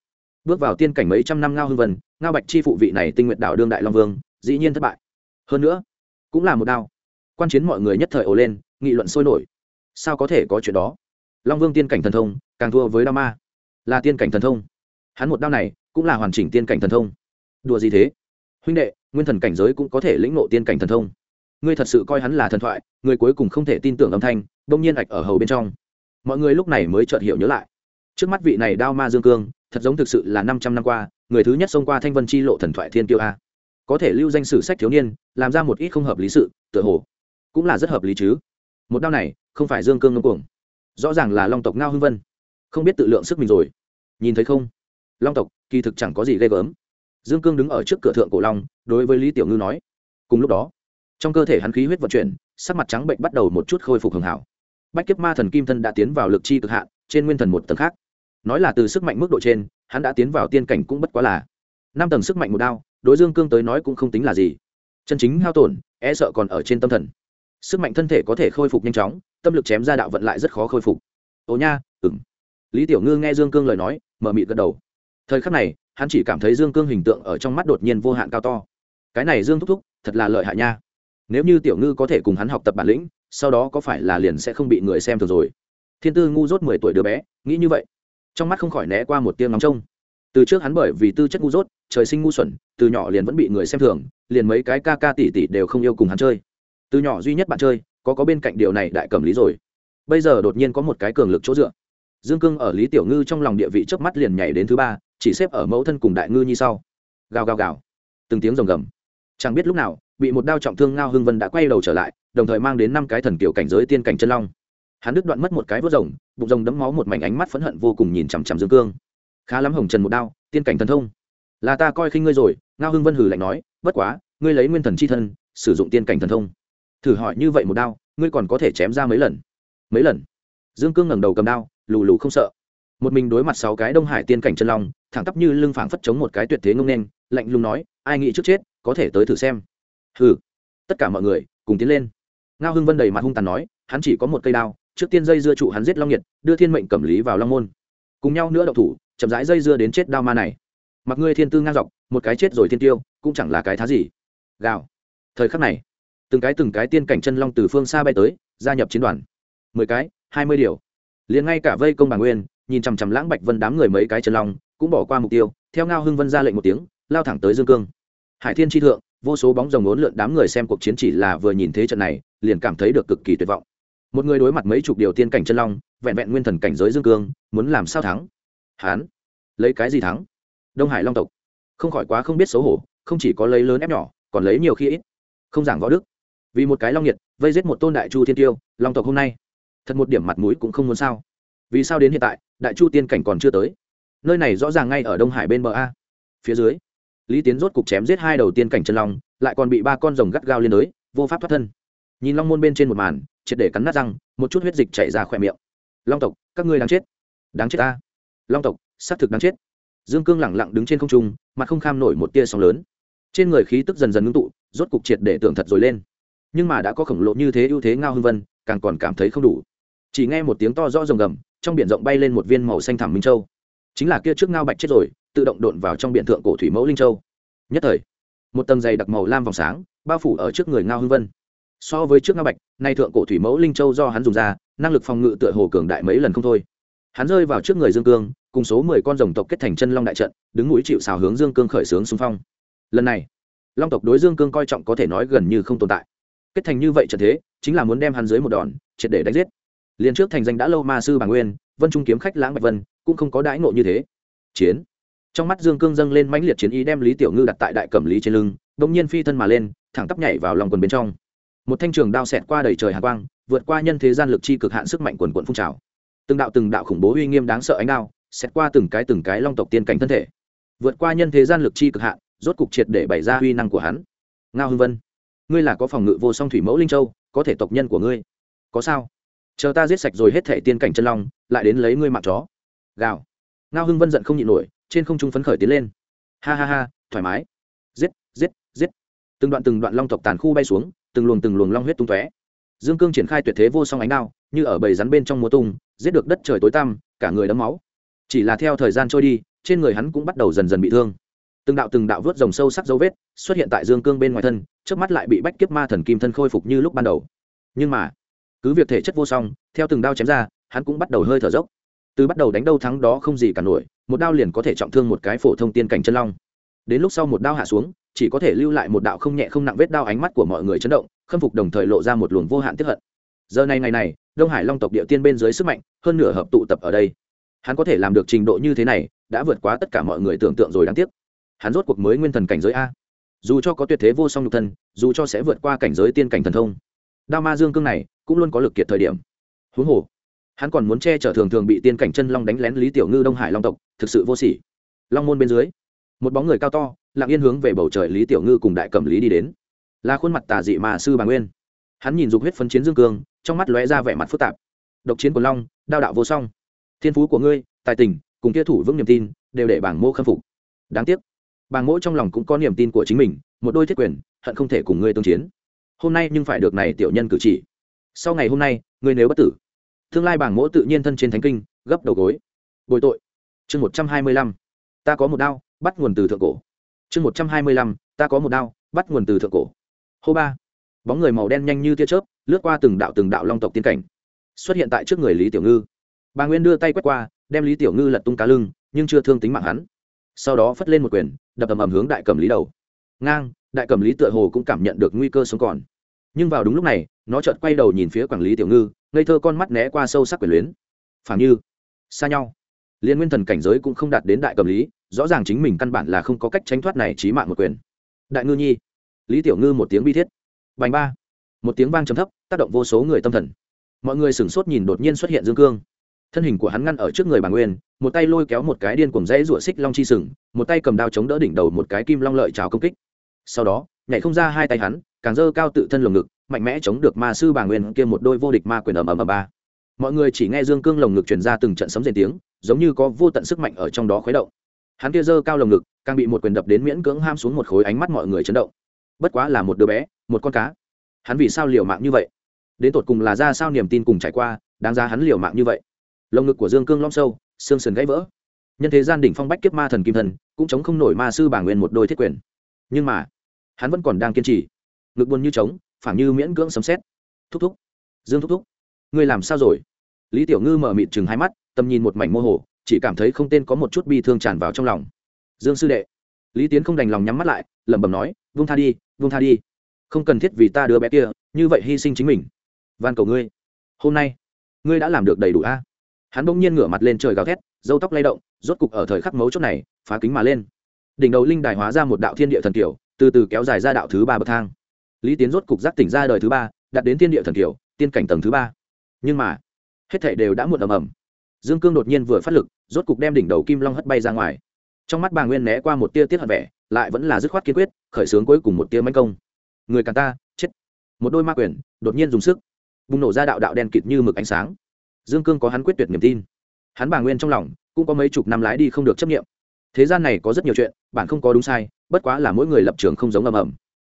Bước vào tiên cảnh mấy trăm năm ngao hưng vân, ngao bạch chi phụ vị này tinh nguyện đảo đương đại long vương, dĩ nhiên thất bại. Hơn nữa, cũng là một đao. Quan chiến mọi người nhất thời ồ lên, nghị luận sôi nổi. Sao có thể có chuyện đó? Long vương tiên cảnh thần thông, càng thua với đao ma. Là tiên cảnh thần thông hắn một đao này cũng là hoàn chỉnh tiên cảnh thần thông. Đùa gì thế? Huynh đệ, nguyên thần cảnh giới cũng có thể lĩnh ngộ tiên cảnh thần thông. Ngươi thật sự coi hắn là thần thoại, người cuối cùng không thể tin tưởng âm thanh đông nhiên ạch ở hầu bên trong. Mọi người lúc này mới chợt hiểu nhớ lại. Trước mắt vị này đao ma dương cương, thật giống thực sự là năm trăm năm qua, người thứ nhất xông qua thanh vân chi lộ thần thoại thiên kiêu a. Có thể lưu danh sử sách thiếu niên, làm ra một ít không hợp lý sự, tựa hồ cũng là rất hợp lý chứ. Một đao này, không phải dương cương ngâm cuồng. Rõ ràng là long tộc ngao hưng vân. Không biết tự lượng sức mình rồi. Nhìn thấy không? Long tộc, kỳ thực chẳng có gì ghê gớm. Dương cương đứng ở trước cửa thượng cổ long, đối với lý tiểu ngư nói. Cùng lúc đó, trong cơ thể hắn khí huyết vận chuyển, sắc mặt trắng bệnh bắt đầu một chút khôi phục hưởng hảo. Bách kiếp ma thần kim thân đã tiến vào lực chi cực hạn, trên nguyên thần một tầng khác. Nói là từ sức mạnh mức độ trên, hắn đã tiến vào tiên cảnh cũng bất quá là năm tầng sức mạnh một đao, đối dương cương tới nói cũng không tính là gì. Chân chính hao tổn e sợ còn ở trên tâm thần. Sức mạnh thân thể có thể khôi phục nhanh chóng, tâm lực chém ra đạo vận lại rất khó khôi phục. Ồ nha ừng lý tiểu ngư nghe dương cương lời nói, mở mịt gật đầu thời khắc này, hắn chỉ cảm thấy dương cương hình tượng ở trong mắt đột nhiên vô hạn cao to. Cái này dương thúc thúc, thật là lợi hại nha. Nếu như tiểu ngư có thể cùng hắn học tập bản lĩnh, sau đó có phải là liền sẽ không bị người xem thường rồi. Thiên tư ngu dốt mười tuổi đứa bé, nghĩ như vậy. Trong mắt không khỏi né qua một tiếng ngóng trông. Từ trước hắn bởi vì tư chất ngu dốt, trời sinh ngu xuẩn, từ nhỏ liền vẫn bị người xem thường, liền mấy cái ca ca tỷ tỷ đều không yêu cùng hắn chơi. Từ nhỏ duy nhất bạn chơi, có có bên cạnh điều này đại cầm lý rồi. Bây giờ đột nhiên có một cái cường lực chỗ dựa. Dương cương ở lý tiểu ngư trong lòng địa vị chớp mắt liền nhảy đến thứ ba chỉ xếp ở mẫu thân cùng đại ngư như sau. Gào gào gào. Từng tiếng rồng gầm. Chẳng biết lúc nào, bị một đao trọng thương ngao hưng vân đã quay đầu trở lại, đồng thời mang đến năm cái thần kiểu cảnh giới tiên cảnh chân long. Hắn đứt đoạn mất một cái vớt rồng, bụng rồng đấm máu một mảnh ánh mắt phẫn hận vô cùng nhìn chằm chằm dương cương. Khá lắm hồng trần một đao, tiên cảnh thần thông. Là ta coi khinh ngươi rồi, ngao hưng vân hử lạnh nói, bất quá, ngươi lấy nguyên thần c h i thân, sử dụng tiên cảnh thần thông. Thử hỏi như vậy một đao, ngươi còn có thể chém ra mấy lần? Mấy lần? Dương cương ngẩng đầu cầm đao, lù lù không sợ. Một mình đối mặt sáu cái đông hải tiên cảnh chân long thẳng tắp như lưng phảng phất chống một cái tuyệt thế ngông nên, lạnh lùng nói, ai nghĩ trước chết, có thể tới thử xem. Hừ. Tất cả mọi người cùng tiến lên. Ngao hưng vân đầy mặt hung tàn nói, hắn chỉ có một cây đao, trước tiên dây dưa trụ hắn giết long nhiệt đưa thiên mệnh cẩm lý vào long môn. Cùng nhau nữa đậu thủ, chậm rãi dây dưa đến chết đao ma này. Mặc ngươi thiên tư ngang dọc, một cái chết rồi thiên tiêu, cũng chẳng là cái thá gì. Gào. Thời khắc này, từng cái từng cái tiên cảnh chân long từ phương xa bay tới, gia nhập chiến đoàn. Mười cái, hai mươi điều. Liền ngay cả vây công bà nguyên nhìn chằm chằm lãng bạch vân đám người mấy cái chân long, cũng bỏ qua mục tiêu, theo ngao hưng vân ra lệnh một tiếng, lao thẳng tới dương cương. Hải thiên tri thượng, vô số bóng rồng ốn lượn đám người xem cuộc chiến chỉ là vừa nhìn thế trận này, liền cảm thấy được cực kỳ tuyệt vọng. Một người đối mặt mấy chục điều tiên cảnh chân long, vẹn vẹn nguyên thần cảnh giới dương cương, muốn làm sao thắng? Hán, lấy cái gì thắng? Đông hải long tộc, không khỏi quá không biết xấu hổ, không chỉ có lấy lớn ép nhỏ, còn lấy nhiều khi ít. Không giảng võ đức. Vì một cái long nhiệt vây giết một tôn đại chu thiên tiêu, long tộc hôm nay, thật một điểm mặt mũi cũng không muốn sao vì sao đến hiện tại, đại chu tiên cảnh còn chưa tới? Nơi này rõ ràng ngay ở đông hải bên bờ a. Phía dưới, lý tiến rốt cục chém giết hai đầu tiên cảnh chân long, lại còn bị ba con rồng gắt gao liên đới vô pháp thoát thân. Nhìn long môn bên trên một màn, triệt để cắn nát răng, một chút huyết dịch chảy ra khỏe miệng. Long tộc, các ngươi đáng chết. Đáng chết ta. Long tộc, xác thực đáng chết. Dương cương lẳng lặng đứng trên không trung, mặt không kham nổi một tia sóng lớn. Trên người khí tức dần dần ngưng tụ, rốt cục triệt để tưởng thật rồi lên. Nhưng mà đã có khổng lồ như thế ưu thế ngao hưng vân, càng còn cảm thấy không đủ. Chỉ nghe một tiếng to rõ rồng gầm trong biển rộng bay lên một viên màu xanh thẳm minh châu. Chính là kia trước ngao bạch chết rồi, tự động độn vào trong biển thượng cổ thủy mẫu linh châu. Nhất thời, một tầng dày đặc màu lam vòng sáng bao phủ ở trước người ngao hưng vân. So với trước ngao bạch, nay thượng cổ thủy mẫu linh châu do hắn dùng ra, năng lực phòng ngự tựa hồ cường đại mấy lần không thôi. Hắn rơi vào trước người dương cương, cùng số mười con rồng tộc kết thành chân long đại trận, đứng núi chịu xào hướng dương cương khởi xướng xung phong. Lần này, long tộc đối dương cương coi trọng có thể nói gần như không tồn tại. Kết thành như vậy trận thế, chính là muốn đem hắn dưới một đòn, triệt để đánh giết liền trước thành danh đã lâu ma sư bà nguyên, vân trung kiếm khách lãng bạch vân, cũng không có đãi ngộ như thế. Chiến. Trong mắt dương cương dâng lên mãnh liệt chiến ý đem lý tiểu ngư đặt tại đại cẩm lý trên lưng đ nhiên phi thân mà lên, thẳng tắp nhảy vào lòng quần bên trong. Một thanh trường đao xẹt qua đầy trời hạ quang, vượt qua nhân thế gian lực chi cực hạn sức mạnh quần quận phun trào. Từng đạo từng đạo khủng bố uy nghiêm đáng sợ ánh đao, xẹt qua từng cái từng cái long tộc tiên cảnh thân thể. Vượt qua nhân thế gian lực chi cực hạn, rốt cục triệt để bày ra uy năng của hắn. Ngao hưng vân, ngươi là có phòng ngự vô song thủy mẫu linh châu, có thể tộc nhân của ngươi. Có sao? Chờ ta giết sạch rồi hết thể tiên cảnh chân long, lại đến lấy ngươi mạng chó. Gào. Ngao hưng vân giận không nhịn nổi, trên không trung phấn khởi tiến lên. Ha ha ha, thoải mái. Giết giết giết. Từng đoạn từng đoạn long tộc tàn khu bay xuống, từng luồng từng luồng long huyết tung tóe. Dương cương triển khai tuyệt thế vô song ánh đao, như ở bầy rắn bên trong mùa tung, giết được đất trời tối tăm, cả người đấm máu. Chỉ là theo thời gian trôi đi, trên người hắn cũng bắt đầu dần dần bị thương. Từng đạo từng đạo vớt rồng sâu sắc dấu vết xuất hiện tại dương cương bên ngoài thân trước mắt lại bị bách kiếp ma thần kim thân khôi phục như lúc ban đầu. Nhưng mà cứ việc thể chất vô song, theo từng đao chém ra, hắn cũng bắt đầu hơi thở dốc. Từ bắt đầu đánh đâu thắng đó không gì cả nổi, một đao liền có thể trọng thương một cái phổ thông tiên cảnh chân long. Đến lúc sau một đao hạ xuống, chỉ có thể lưu lại một đạo không nhẹ không nặng vết đao ánh mắt của mọi người chấn động, khâm phục đồng thời lộ ra một luồng vô hạn tiếp hận. Giờ này ngày này, đông hải long tộc địa tiên bên dưới sức mạnh, hơn nửa hợp tụ tập ở đây. Hắn có thể làm được trình độ như thế này, đã vượt quá tất cả mọi người tưởng tượng rồi đáng tiếc. Hắn rốt cuộc mới nguyên thần cảnh giới a. Dù cho có tuyệt thế vô song nhục thân, dù cho sẽ vượt qua cảnh giới tiên cảnh thần thông đao ma dương cương này cũng luôn có lực kiệt thời điểm. Huống hồ, hắn còn muốn che chở thường thường bị tiên cảnh chân long đánh lén lý tiểu ngư đông hải long tộc, thực sự vô sỉ. Long môn bên dưới, một bóng người cao to, lặng yên hướng về bầu trời lý tiểu ngư cùng đại cẩm lý đi đến. Là khuôn mặt tà dị mà sư bà nguyên. Hắn nhìn dục huyết phấn chiến dương cương, trong mắt lóe ra vẻ mặt phức tạp. Độc chiến của long, đao đạo vô song. Thiên phú của ngươi, tài tình, cùng kia thủ vững niềm tin, đều để bảng mô khâm phục. Đáng tiếc, bảng mỗ trong lòng cũng có niềm tin của chính mình, một đôi thiết quyền, hận không thể cùng ngươi tương chiến hôm nay nhưng phải được này tiểu nhân cử chỉ. Sau ngày hôm nay, ngươi nếu bất tử, tương lai bảng mỗ tự nhiên thân trên thánh kinh, gấp đầu gối. Bồi tội. Chương một trăm hai mươi lăm. Ta có một đao, bắt nguồn từ thượng cổ. Chương một trăm hai mươi lăm. Ta có một đao, bắt nguồn từ thượng cổ. Hô ba. Bóng người màu đen nhanh như tia chớp, lướt qua từng đạo từng đạo long tộc tiên cảnh. Xuất hiện tại trước người lý tiểu ngư. Bà nguyên đưa tay quét qua, đem lý tiểu ngư lật tung cá lưng, nhưng chưa thương tính mạng hắn. Sau đó phất lên một quyền, đập ầm ầm hướng đại cầm lý đầu ngang, đại cầm lý tựa hồ cũng cảm nhận được nguy cơ sống còn. Nhưng vào đúng lúc này, nó chợt quay đầu nhìn phía quản lý tiểu ngư, ngây thơ con mắt né qua sâu sắc quyền luyến. Phản như, xa nhau. Liên nguyên thần cảnh giới cũng không đạt đến đại cầm lý, rõ ràng chính mình căn bản là không có cách tránh thoát này trí mạng một quyền. Đại ngư nhi. Lý tiểu ngư một tiếng bi thiết. Bành ba. Một tiếng vang trầm thấp, tác động vô số người tâm thần. Mọi người sửng sốt nhìn đột nhiên xuất hiện dương cương. Thân hình của hắn ngăn ở trước người bà nguyên, một tay lôi kéo một cái điên cùng dãy rụa xích long chi sừng, một tay cầm đao chống đỡ đỉnh đầu một cái kim long lợi trào công kích sau đó, nhảy không ra hai tay hắn, càng dơ cao tự thân lồng ngực, mạnh mẽ chống được ma sư bà nguyên kia một đôi vô địch ma quyền ầm ầm ầm ba. Mọi người chỉ nghe dương cương lồng ngực truyền ra từng trận sấm rền tiếng, giống như có vô tận sức mạnh ở trong đó khuấy động. Hắn kia dơ cao lồng ngực, càng bị một quyền đập đến miễn cưỡng ham xuống một khối ánh mắt mọi người chấn động. Bất quá là một đứa bé, một con cá. Hắn vì sao liều mạng như vậy? Đến tột cùng là ra sao niềm tin cùng trải qua, đáng ra hắn liều mạng như vậy? Lồng ngực của dương cương lom sâu, xương sườn gãy vỡ. Nhân thế gian đỉnh phong bách kiếp ma thần kim thần, cũng chống không nổi ma sư bà nguyên một đôi thiết quyền. Nhưng mà hắn vẫn còn đang kiên trì. Ngực buồn như trống, phảng như miễn cưỡng sấm xét thúc thúc, dương thúc thúc, ngươi làm sao rồi? Lý tiểu ngư mở mịt chừng hai mắt, tầm nhìn một mảnh mô hồ, chỉ cảm thấy không tên có một chút bi thương tràn vào trong lòng. Dương sư đệ, lý tiến không đành lòng nhắm mắt lại, lẩm bẩm nói, vung tha đi, vung tha đi. Không cần thiết vì ta đứa bé kia, như vậy hy sinh chính mình. Van cầu ngươi, hôm nay, ngươi đã làm được đầy đủ a. Hắn bỗng nhiên ngửa mặt lên trời gào thét dâu tóc lay động, rốt cục ở thời khắc mấu chốt này, phá kính mà lên. Đỉnh đầu linh đài hóa ra một đạo thiên địa thần kiểu từ từ kéo dài ra đạo thứ ba bậc thang. Lý tiến rốt cục giác tỉnh ra đời thứ ba, đạt đến thiên địa thần kiểu tiên cảnh tầng thứ ba. Nhưng mà, hết thảy đều đã muộn ầm ầm. Dương cương đột nhiên vừa phát lực, rốt cục đem đỉnh đầu kim long hất bay ra ngoài. Trong mắt bà nguyên né qua một tia tiết hận vẻ, lại vẫn là dứt khoát kiên quyết, khởi xướng cuối cùng một tia manh công. Người càng ta, chết. Một đôi ma quyền đột nhiên dùng sức, bùng nổ ra đạo đạo đen kịt như mực ánh sáng. Dương cương có hắn quyết tuyệt niềm tin. Hắn bà nguyên trong lòng cũng có mấy chục năm lái đi không được chấp nghiệm thế gian này có rất nhiều chuyện bạn không có đúng sai, bất quá là mỗi người lập trường không giống ầm ầm.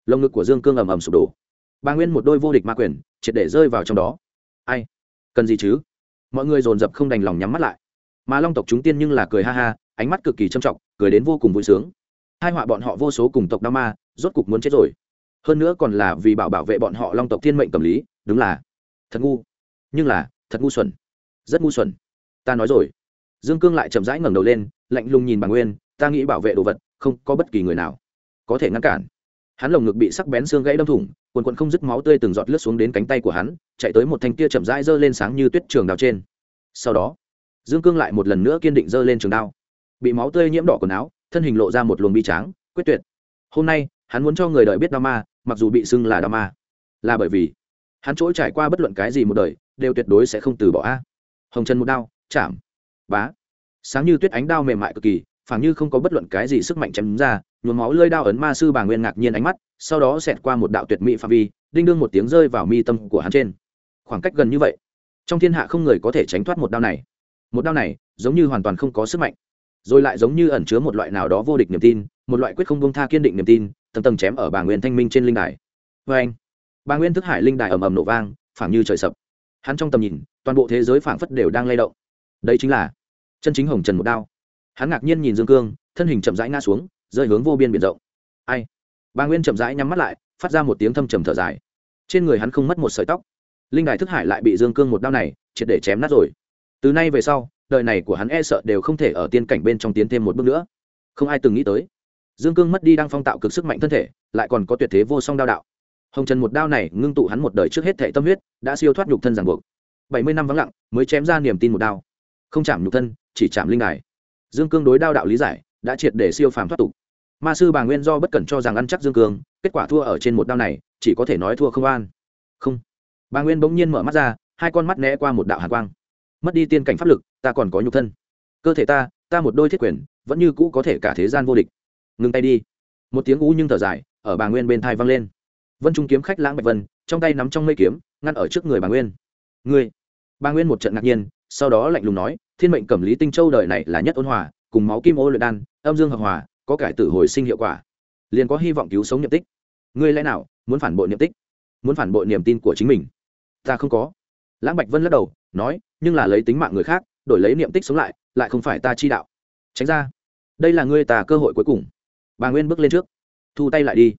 Lồng ngực của dương cương ầm ầm sụp đổ. Bà nguyên một đôi vô địch ma quyền, triệt để rơi vào trong đó. Ai? Cần gì chứ? Mọi người dồn dập không đành lòng nhắm mắt lại. Mà long tộc chúng tiên nhưng là cười ha ha, ánh mắt cực kỳ trầm trọng, cười đến vô cùng vui sướng. Hai họa bọn họ vô số cùng tộc đa ma, rốt cục muốn chết rồi. Hơn nữa còn là vì bảo bảo vệ bọn họ long tộc thiên mệnh cầm lý, đúng là thật ngu. Nhưng là thật ngu xuẩn. Rất ngu xuẩn. Ta nói rồi. Dương cương lại chậm rãi ngẩng đầu lên, lạnh lùng nhìn bà nguyên ta nghĩ bảo vệ đồ vật, không có bất kỳ người nào có thể ngăn cản. Hắn lồng ngực bị sắc bén xương gãy đâm thủng, quần quần không dứt máu tươi từng giọt lướt xuống đến cánh tay của hắn, chạy tới một thanh tia chậm rãi giơ lên sáng như tuyết trường đào trên. Sau đó, dương cương lại một lần nữa kiên định giơ lên trường đao. Bị máu tươi nhiễm đỏ quần áo, thân hình lộ ra một luồng bi tráng, quyết tuyệt. Hôm nay, hắn muốn cho người đời biết đao ma, mặc dù bị xưng là đao ma. Là bởi vì, hắn trỗi trải qua bất luận cái gì một đời, đều tuyệt đối sẽ không từ bỏ a. Hồng chân một đao, chạm, bá. Sáng như tuyết ánh đao mềm mại cực kỳ phảng như không có bất luận cái gì sức mạnh chém ra, nhuốm máu lơi đao ấn ma sư bà nguyên ngạc nhiên ánh mắt, sau đó xẹt qua một đạo tuyệt mỹ phạm vi, đinh đương một tiếng rơi vào mi tâm của hắn trên. Khoảng cách gần như vậy, trong thiên hạ không người có thể tránh thoát một đao này. Một đao này, giống như hoàn toàn không có sức mạnh, rồi lại giống như ẩn chứa một loại nào đó vô địch niềm tin, một loại quyết không bông tha kiên định niềm tin, tầng tầng chém ở bà nguyên thanh minh trên linh đài. Vê anh, bà nguyên thức hải linh đài ầm ầm nổ vang, phảng như trời sập. Hắn trong tầm nhìn, toàn bộ thế giới phảng phất đều đang lay động. Đấy chính là chân chính hồng trần một đao hắn ngạc nhiên nhìn dương cương, thân hình chậm rãi ngã xuống, rơi hướng vô biên biển rộng. Ai? Bà nguyên chậm rãi nhắm mắt lại, phát ra một tiếng thâm trầm thở dài. Trên người hắn không mất một sợi tóc. Linh đài thức hải lại bị dương cương một đao này triệt để chém nát rồi. Từ nay về sau, đời này của hắn e sợ đều không thể ở tiên cảnh bên trong tiến thêm một bước nữa. Không ai từng nghĩ tới, dương cương mất đi đang phong tạo cực sức mạnh thân thể, lại còn có tuyệt thế vô song đao đạo. Hồng trần một đao này ngưng tụ hắn một đời trước hết thể tâm huyết, đã siêu thoát nhục thân ràng buộc. Bảy mươi năm vắng lặng, mới chém ra niềm tin một đao. Không chạm nhục thân, chỉ chạm linh đài dương cương đối đao đạo lý giải, đã triệt để siêu phàm thoát tục. Ma sư bà nguyên do bất cẩn cho rằng ăn chắc dương cương, kết quả thua ở trên một đao này, chỉ có thể nói thua không an không. Bà nguyên bỗng nhiên mở mắt ra, hai con mắt né qua một đạo hàn quang. Mất đi tiên cảnh pháp lực, ta còn có nhục thân. Cơ thể ta ta một đôi thiết quyền, vẫn như cũ có thể cả thế gian vô địch. Ngừng tay đi. Một tiếng ú nhưng thở dài, ở bà nguyên bên thai vang lên. Vân trung kiếm khách lãng bạch vân, trong tay nắm trong mây kiếm, ngăn ở trước người bà nguyên. Ngươi. Bà nguyên một trận ngạc nhiên, sau đó lạnh lùng nói thiên mệnh cẩm lý tinh châu đời này là nhất ôn hòa, cùng máu kim ô luyện đan, âm dương hợp hòa, có cải tử hồi sinh hiệu quả. Liền có hy vọng cứu sống niệm tích. Ngươi lẽ nào muốn phản bội niệm tích? Muốn phản bội niềm tin của chính mình? Ta không có. Lãng bạch vân lắc đầu, nói, nhưng là lấy tính mạng người khác, đổi lấy niệm tích sống lại lại không phải ta chi đạo. Tránh ra. Đây là ngươi ta cơ hội cuối cùng. Bà nguyên bước lên trước. Thu tay lại đi.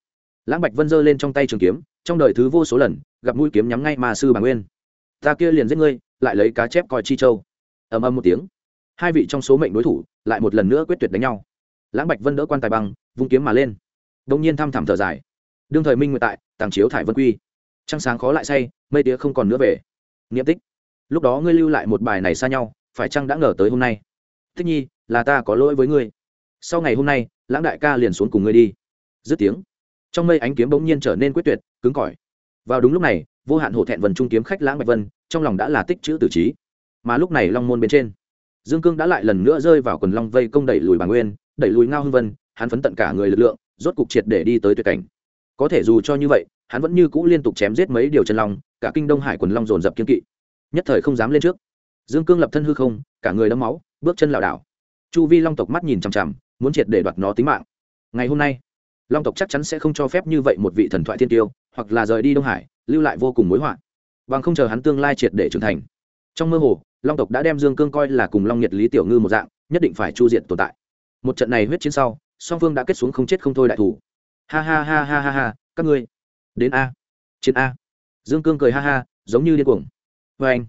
Lãng bạch vân giơ lên trong tay trường kiếm, trong đời thứ vô số lần, gặp mũi kiếm nhắm ngay mà sư bà nguyên. Ta kia liền giết ngươi, lại lấy cá chép coi chi châu ầm ầm một tiếng. Hai vị trong số mệnh đối thủ lại một lần nữa quyết tuyệt đánh nhau. Lãng bạch vân đỡ quan tài băng, vung kiếm mà lên. Đông nhiên thăm thẳm thở dài. Đương thời minh nguyệt tại, tàng chiếu thải vân quy. Trăng sáng khó lại say, mây tía không còn nữa về. Niệm tích. Lúc đó ngươi lưu lại một bài này xa nhau, phải chăng đã ngờ tới hôm nay? Thích nhi, là ta có lỗi với ngươi. Sau ngày hôm nay, lãng đại ca liền xuống cùng ngươi đi. Dứt tiếng. Trong mây ánh kiếm bỗng nhiên trở nên quyết tuyệt, cứng cỏi. Vào đúng lúc này, vô hạn hổ thẹn vần trung kiếm khách lãng bạch vân, trong lòng đã là tích chữ tử trí mà lúc này long môn bên trên, dương cương đã lại lần nữa rơi vào quần long vây công đẩy lùi bà nguyên, đẩy lùi ngao hưng vân, hắn phấn tận cả người lực lượng, rốt cục triệt để đi tới tuyệt cảnh. Có thể dù cho như vậy, hắn vẫn như cũ liên tục chém giết mấy điều chân long, cả kinh đông hải quần long dồn dập kiên kỵ. Nhất thời không dám lên trước. Dương cương lập thân hư không, cả người đấm máu, bước chân lảo đảo. Chu vi long tộc mắt nhìn chằm chằm, muốn triệt để đoạt nó tính mạng. Ngày hôm nay, long tộc chắc chắn sẽ không cho phép như vậy một vị thần thoại thiên tiêu, hoặc là rời đi đông hải, lưu lại vô cùng mối họa. Bằng không chờ hắn tương lai triệt để trưởng thành. Trong mơ hồ long tộc đã đem dương cương coi là cùng long nhiệt lý tiểu ngư một dạng, nhất định phải chu diện tồn tại. Một trận này huyết chiến sau, song phương đã kết xuống không chết không thôi đại thủ. Ha ha ha ha ha ha, các ngươi, đến a, chiến a. Dương cương cười ha ha, giống như điên cuồng. Vê anh,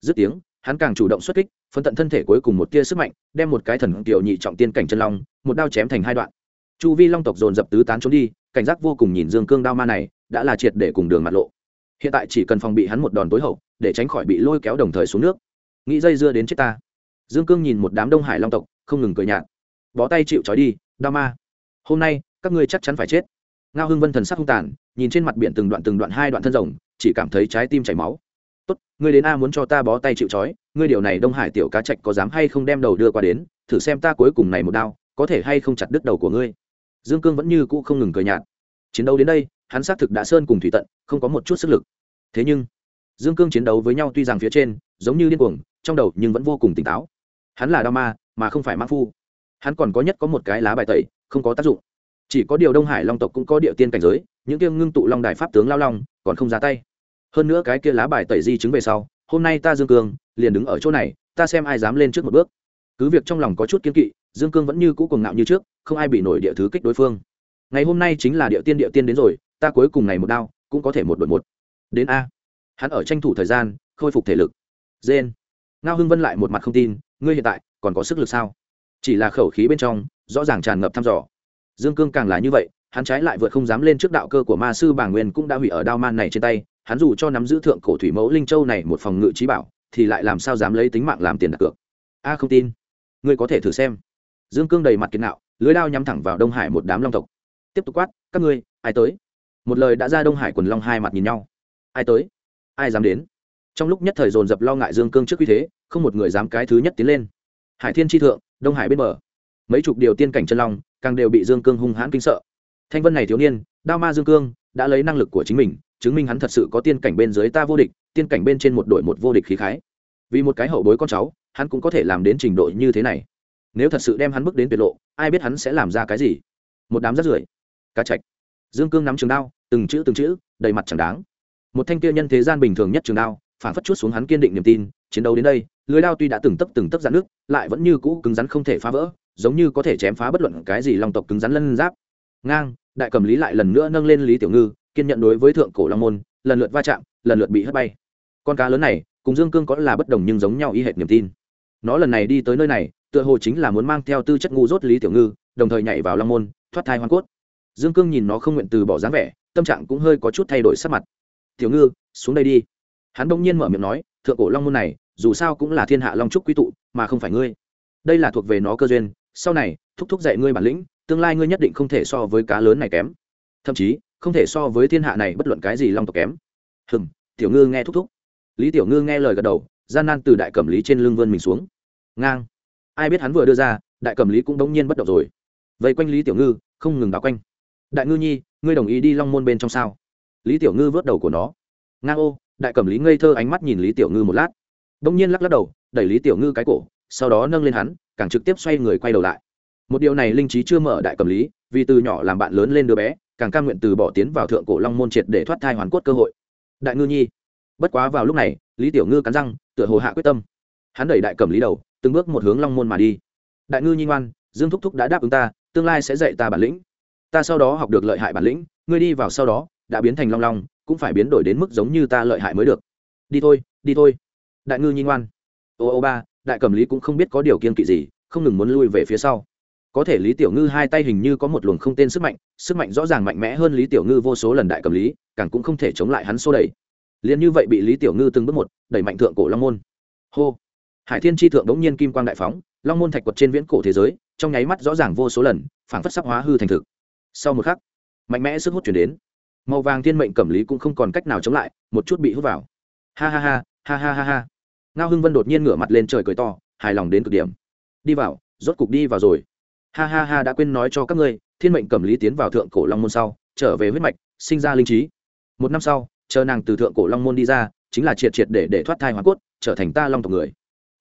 dứt tiếng, hắn càng chủ động xuất kích, phân tận thân thể cuối cùng một tia sức mạnh, đem một cái thần tiểu nhị trọng tiên cảnh chân long, một đao chém thành hai đoạn. Chu vi long tộc dồn dập tứ tán trốn đi, cảnh giác vô cùng nhìn dương cương đao ma này, đã là triệt để cùng đường mặt lộ. Hiện tại chỉ cần phòng bị hắn một đòn tối hậu, để tránh khỏi bị lôi kéo đồng thời xuống nước nghĩ dây dưa đến chết ta. Dương cương nhìn một đám đông hải long tộc, không ngừng cười nhạt. Bó tay chịu trói đi đao ma. Hôm nay, các ngươi chắc chắn phải chết. Ngao hưng vân thần sắc hung tàn, nhìn trên mặt biển từng đoạn từng đoạn hai đoạn thân rồng, chỉ cảm thấy trái tim chảy máu. Tốt, ngươi đến a muốn cho ta bó tay chịu trói, ngươi điều này đông hải tiểu cá trạch có dám hay không đem đầu đưa qua đến, thử xem ta cuối cùng này một đao, có thể hay không chặt đứt đầu của ngươi. Dương cương vẫn như cũ không ngừng cười nhạt. Chiến đấu đến đây, hắn xác thực đã sơn cùng thủy tận, không có một chút sức lực. Thế nhưng, dương cương chiến đấu với nhau tuy rằng phía trên giống như điên cuồng, trong đầu nhưng vẫn vô cùng tỉnh táo. Hắn là đao ma, mà không phải mã phu. Hắn còn có nhất có một cái lá bài tẩy, không có tác dụng. Chỉ có điều đông hải long tộc cũng có địa tiên cảnh giới, những kia ngưng tụ long đài pháp tướng lao long còn không ra tay. Hơn nữa cái kia lá bài tẩy di chứng về sau, hôm nay ta dương cương liền đứng ở chỗ này, ta xem ai dám lên trước một bước. Cứ việc trong lòng có chút kiên kỵ, dương cương vẫn như cũ cuồng ngạo như trước, không ai bị nổi địa thứ kích đối phương. Ngày hôm nay chính là địa tiên địa tiên đến rồi, ta cuối cùng ngày một đao, cũng có thể một đội một. Đến a. Hắn ở tranh thủ thời gian, khôi phục thể lực dên ngao hưng vân lại một mặt không tin, ngươi hiện tại còn có sức lực sao? Chỉ là khẩu khí bên trong, rõ ràng tràn ngập thăm dò. Dương cương càng là như vậy, hắn trái lại vượt không dám lên trước đạo cơ của ma sư bàng nguyên cũng đã hủy ở đao man này trên tay, hắn dù cho nắm giữ thượng cổ thủy mẫu linh châu này một phòng ngự trí bảo, thì lại làm sao dám lấy tính mạng làm tiền đặt cược? A, không tin. Ngươi có thể thử xem. Dương cương đầy mặt kiên nạo, lưới đao nhắm thẳng vào đông hải một đám long tộc. Tiếp tục quát, các ngươi, ai tới? Một lời đã ra đông hải quần long hai mặt nhìn nhau. Ai tới? Ai dám đến? Trong lúc nhất thời dồn dập lo ngại dương cương trước uy thế, không một người dám cái thứ nhất tiến lên. Hải thiên tri thượng, đông hải bên bờ. Mấy chục điều tiên cảnh chân long, càng đều bị dương cương hung hãn kinh sợ. Thanh vân này thiếu niên, đao ma dương cương, đã lấy năng lực của chính mình, chứng minh hắn thật sự có tiên cảnh bên dưới ta vô địch, tiên cảnh bên trên một đội một vô địch khí khái. Vì một cái hậu bối con cháu, hắn cũng có thể làm đến trình độ như thế này. Nếu thật sự đem hắn bước đến tuyệt lộ, ai biết hắn sẽ làm ra cái gì? Một đám rắt rưởi. Cá chạch. Dương cương nắm trường đao, từng chữ từng chữ, đầy mặt chẳng đáng. Một thanh kia nhân thế gian bình thường nhất trường đao phản phất chút xuống hắn kiên định niềm tin, chiến đấu đến đây, lưới đao tuy đã từng tấp từng tấp dạn nước, lại vẫn như cũ cứng rắn không thể phá vỡ, giống như có thể chém phá bất luận cái gì long tộc cứng rắn lân giáp. Ngang, đại cầm lý lại lần nữa nâng lên lý tiểu ngư, kiên nhận đối với thượng cổ long môn, lần lượt va chạm, lần lượt bị hất bay. Con cá lớn này, cùng dương cương có là bất đồng nhưng giống nhau y hệt niềm tin. Nó lần này đi tới nơi này, tựa hồ chính là muốn mang theo tư chất ngu dốt lý tiểu ngư, đồng thời nhảy vào long môn, thoát thai hoàn cốt. Dương cương nhìn nó không nguyện từ bỏ dáng vẻ, tâm trạng cũng hơi có chút thay đổi sắc mặt. Tiểu ngư, xuống đây đi hắn đông nhiên mở miệng nói, thượng cổ long môn này, dù sao cũng là thiên hạ long trúc quy tụ, mà không phải ngươi. Đây là thuộc về nó cơ duyên, sau này, thúc thúc dạy ngươi bản lĩnh, tương lai ngươi nhất định không thể so với cá lớn này kém. Thậm chí, không thể so với thiên hạ này bất luận cái gì long tộc kém. Hừng tiểu ngư nghe thúc thúc. Lý tiểu ngư nghe lời gật đầu, gian nan từ đại cẩm lý trên lưng vươn mình xuống. Ngang. Ai biết hắn vừa đưa ra, đại cẩm lý cũng đống nhiên bất động rồi. Vây quanh lý tiểu ngư, không ngừng đáo quanh. Đại ngư nhi, ngươi đồng ý đi long môn bên trong sao? Lý tiểu ngư vớt đầu của nó. Ngang ô đại cẩm lý ngây thơ ánh mắt nhìn lý tiểu ngư một lát đống nhiên lắc lắc đầu đẩy lý tiểu ngư cái cổ sau đó nâng lên hắn càng trực tiếp xoay người quay đầu lại một điều này linh trí chưa mở đại cẩm lý vì từ nhỏ làm bạn lớn lên đứa bé càng cam nguyện từ bỏ tiến vào thượng cổ long môn triệt để thoát thai hoàn cốt cơ hội đại ngư nhi bất quá vào lúc này lý tiểu ngư cắn răng tựa hồ hạ quyết tâm hắn đẩy đại cẩm lý đầu từng bước một hướng long môn mà đi đại ngư nhi ngoan dương thúc thúc đã đáp ứng ta tương lai sẽ dạy ta bản lĩnh ta sau đó học được lợi hại bản lĩnh ngươi đi vào sau đó đã biến thành long long cũng phải biến đổi đến mức giống như ta lợi hại mới được. Đi thôi đi thôi. Đại ngư nhi ngoan. Ô ô ba, đại cẩm lý cũng không biết có điều kiên kỵ gì, không ngừng muốn lui về phía sau. Có thể lý tiểu ngư hai tay hình như có một luồng không tên sức mạnh sức mạnh rõ ràng mạnh mẽ hơn lý tiểu ngư vô số lần đại cầm lý, càng cũng không thể chống lại hắn xô đẩy. Liền như vậy bị lý tiểu ngư từng bước một đẩy mạnh thượng cổ long môn. Hô! Hải thiên tri thượng đống nhiên kim quang đại phóng, long môn thạch quật trên viễn cổ thế giới, trong nháy mắt rõ ràng vô số lần, phảng phất sắc hóa hư thành thực. Sau một khắc, mạnh mẽ sức hút chuyển đến màu vàng thiên mệnh cẩm lý cũng không còn cách nào chống lại, một chút bị hút vào. Ha ha ha ha ha ha ha. Ngao hưng vân đột nhiên ngửa mặt lên trời cười to, hài lòng đến cực điểm. Đi vào, rốt cục đi vào rồi. Ha ha ha, đã quên nói cho các ngươi, thiên mệnh cẩm lý tiến vào thượng cổ long môn sau, trở về huyết mạch, sinh ra linh trí. Một năm sau, chờ nàng từ thượng cổ long môn đi ra, chính là triệt triệt để để thoát thai hoa cốt, trở thành ta long tộc người.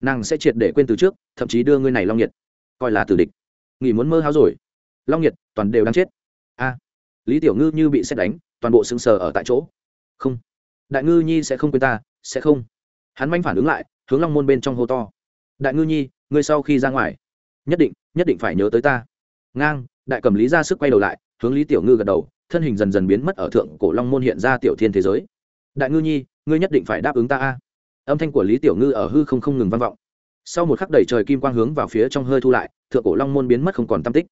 Nàng sẽ triệt để quên từ trước, thậm chí đưa ngươi này long nhiệt. Coi là tử địch. Nghỉ muốn mơ háo rồi. Long nhiệt, toàn đều đang chết. A, lý tiểu ngư như bị xét đánh toàn bộ sững sờ ở tại chỗ. Không. Đại ngư nhi sẽ không quên ta, sẽ không. Hắn manh phản ứng lại, hướng long môn bên trong hô to. Đại ngư nhi, ngươi sau khi ra ngoài, nhất định nhất định phải nhớ tới ta. Ngang, đại cầm lý ra sức quay đầu lại, hướng lý tiểu ngư gật đầu, thân hình dần dần biến mất ở thượng cổ long môn hiện ra tiểu thiên thế giới. Đại ngư nhi, ngươi nhất định phải đáp ứng ta a. Âm thanh của lý tiểu ngư ở hư không không ngừng vang vọng. Sau một khắc đẩy trời kim quang hướng vào phía trong hơi thu lại, thượng cổ long môn biến mất không còn tam tích.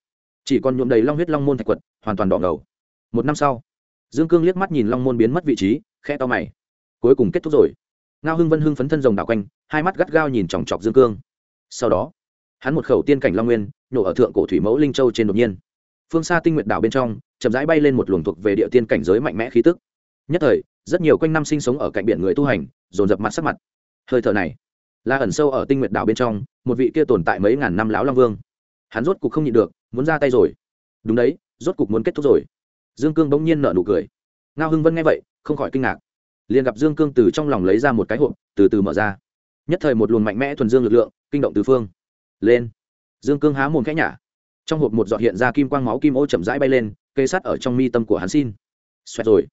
Chỉ còn nhuộm đầy long huyết long môn thạch quật, hoàn toàn đỏ ngầu. Một năm sau dương cương liếc mắt nhìn long môn biến mất vị trí khe to mày. Cuối cùng kết thúc rồi. Ngao hưng vân hưng phấn thân rồng đảo quanh, hai mắt gắt gao nhìn chòng chọc dương cương. Sau đó, hắn một khẩu tiên cảnh long nguyên, nổ ở thượng cổ thủy mẫu linh châu trên đột nhiên. Phương xa tinh nguyệt đảo bên trong, chậm rãi bay lên một luồng thuộc về địa tiên cảnh giới mạnh mẽ khí tức. Nhất thời, rất nhiều quanh năm sinh sống ở cạnh biển người tu hành, dồn dập mặt sắc mặt. Hơi thở này, là ẩn sâu ở tinh nguyệt đảo bên trong, một vị kia tồn tại mấy ngàn năm lão long vương. Hắn rốt cục không nhịn được, muốn ra tay rồi. Đúng đấy, rốt cục muốn kết thúc rồi dương cương bỗng nhiên nở nụ cười. Ngao hưng vân nghe vậy, không khỏi kinh ngạc. Liền gặp dương cương từ trong lòng lấy ra một cái hộp, từ từ mở ra. Nhất thời một luồng mạnh mẽ thuần dương lực lượng, kinh động tứ phương. Lên. Dương cương há mồm khẽ nhả. Trong hộp một giọt hiện ra kim quang máu kim ô chậm rãi bay lên, kê sắt ở trong mi tâm của hắn xin. Xoẹt rồi.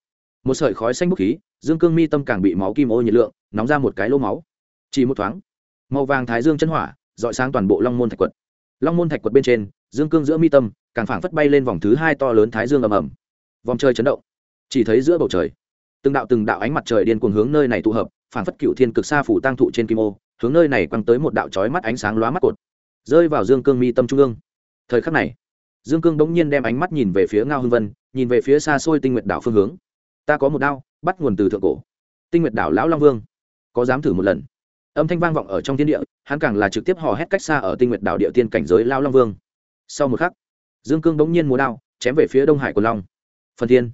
Một sợi khói xanh bốc khí, dương cương mi tâm càng bị máu kim ô nhiệt lượng, nóng ra một cái lỗ máu. Chỉ một thoáng, màu vàng thái dương chân hỏa dọi sáng toàn bộ long môn thạch quật. Long môn thạch quật bên trên, dương cương giữa mi tâm, càng phảng phất bay lên vòng thứ hai to lớn thái dương ầm ầm vòng trời chấn động. Chỉ thấy giữa bầu trời, từng đạo từng đạo ánh mặt trời điên cuồng hướng nơi này tụ hợp phản phất cựu thiên cực xa phủ tăng thụ trên kim ô, hướng nơi này quăng tới một đạo chói mắt ánh sáng lóa mắt cột, rơi vào dương cương mi tâm trung ương. Thời khắc này, dương cương bỗng nhiên đem ánh mắt nhìn về phía ngao hưng vân, nhìn về phía xa xôi tinh nguyệt đảo phương hướng. Ta có một đao, bắt nguồn từ thượng cổ. Tinh nguyệt đảo lão long vương, có dám thử một lần? Âm thanh vang vọng ở trong thiên địa, hắn càng là trực tiếp hò hét cách xa ở tinh nguyệt đảo địa tiên cảnh giới lao long vương. Sau một khắc, dương cương bỗng nhiên múa đao, chém về phía đông hải của long phần thiên.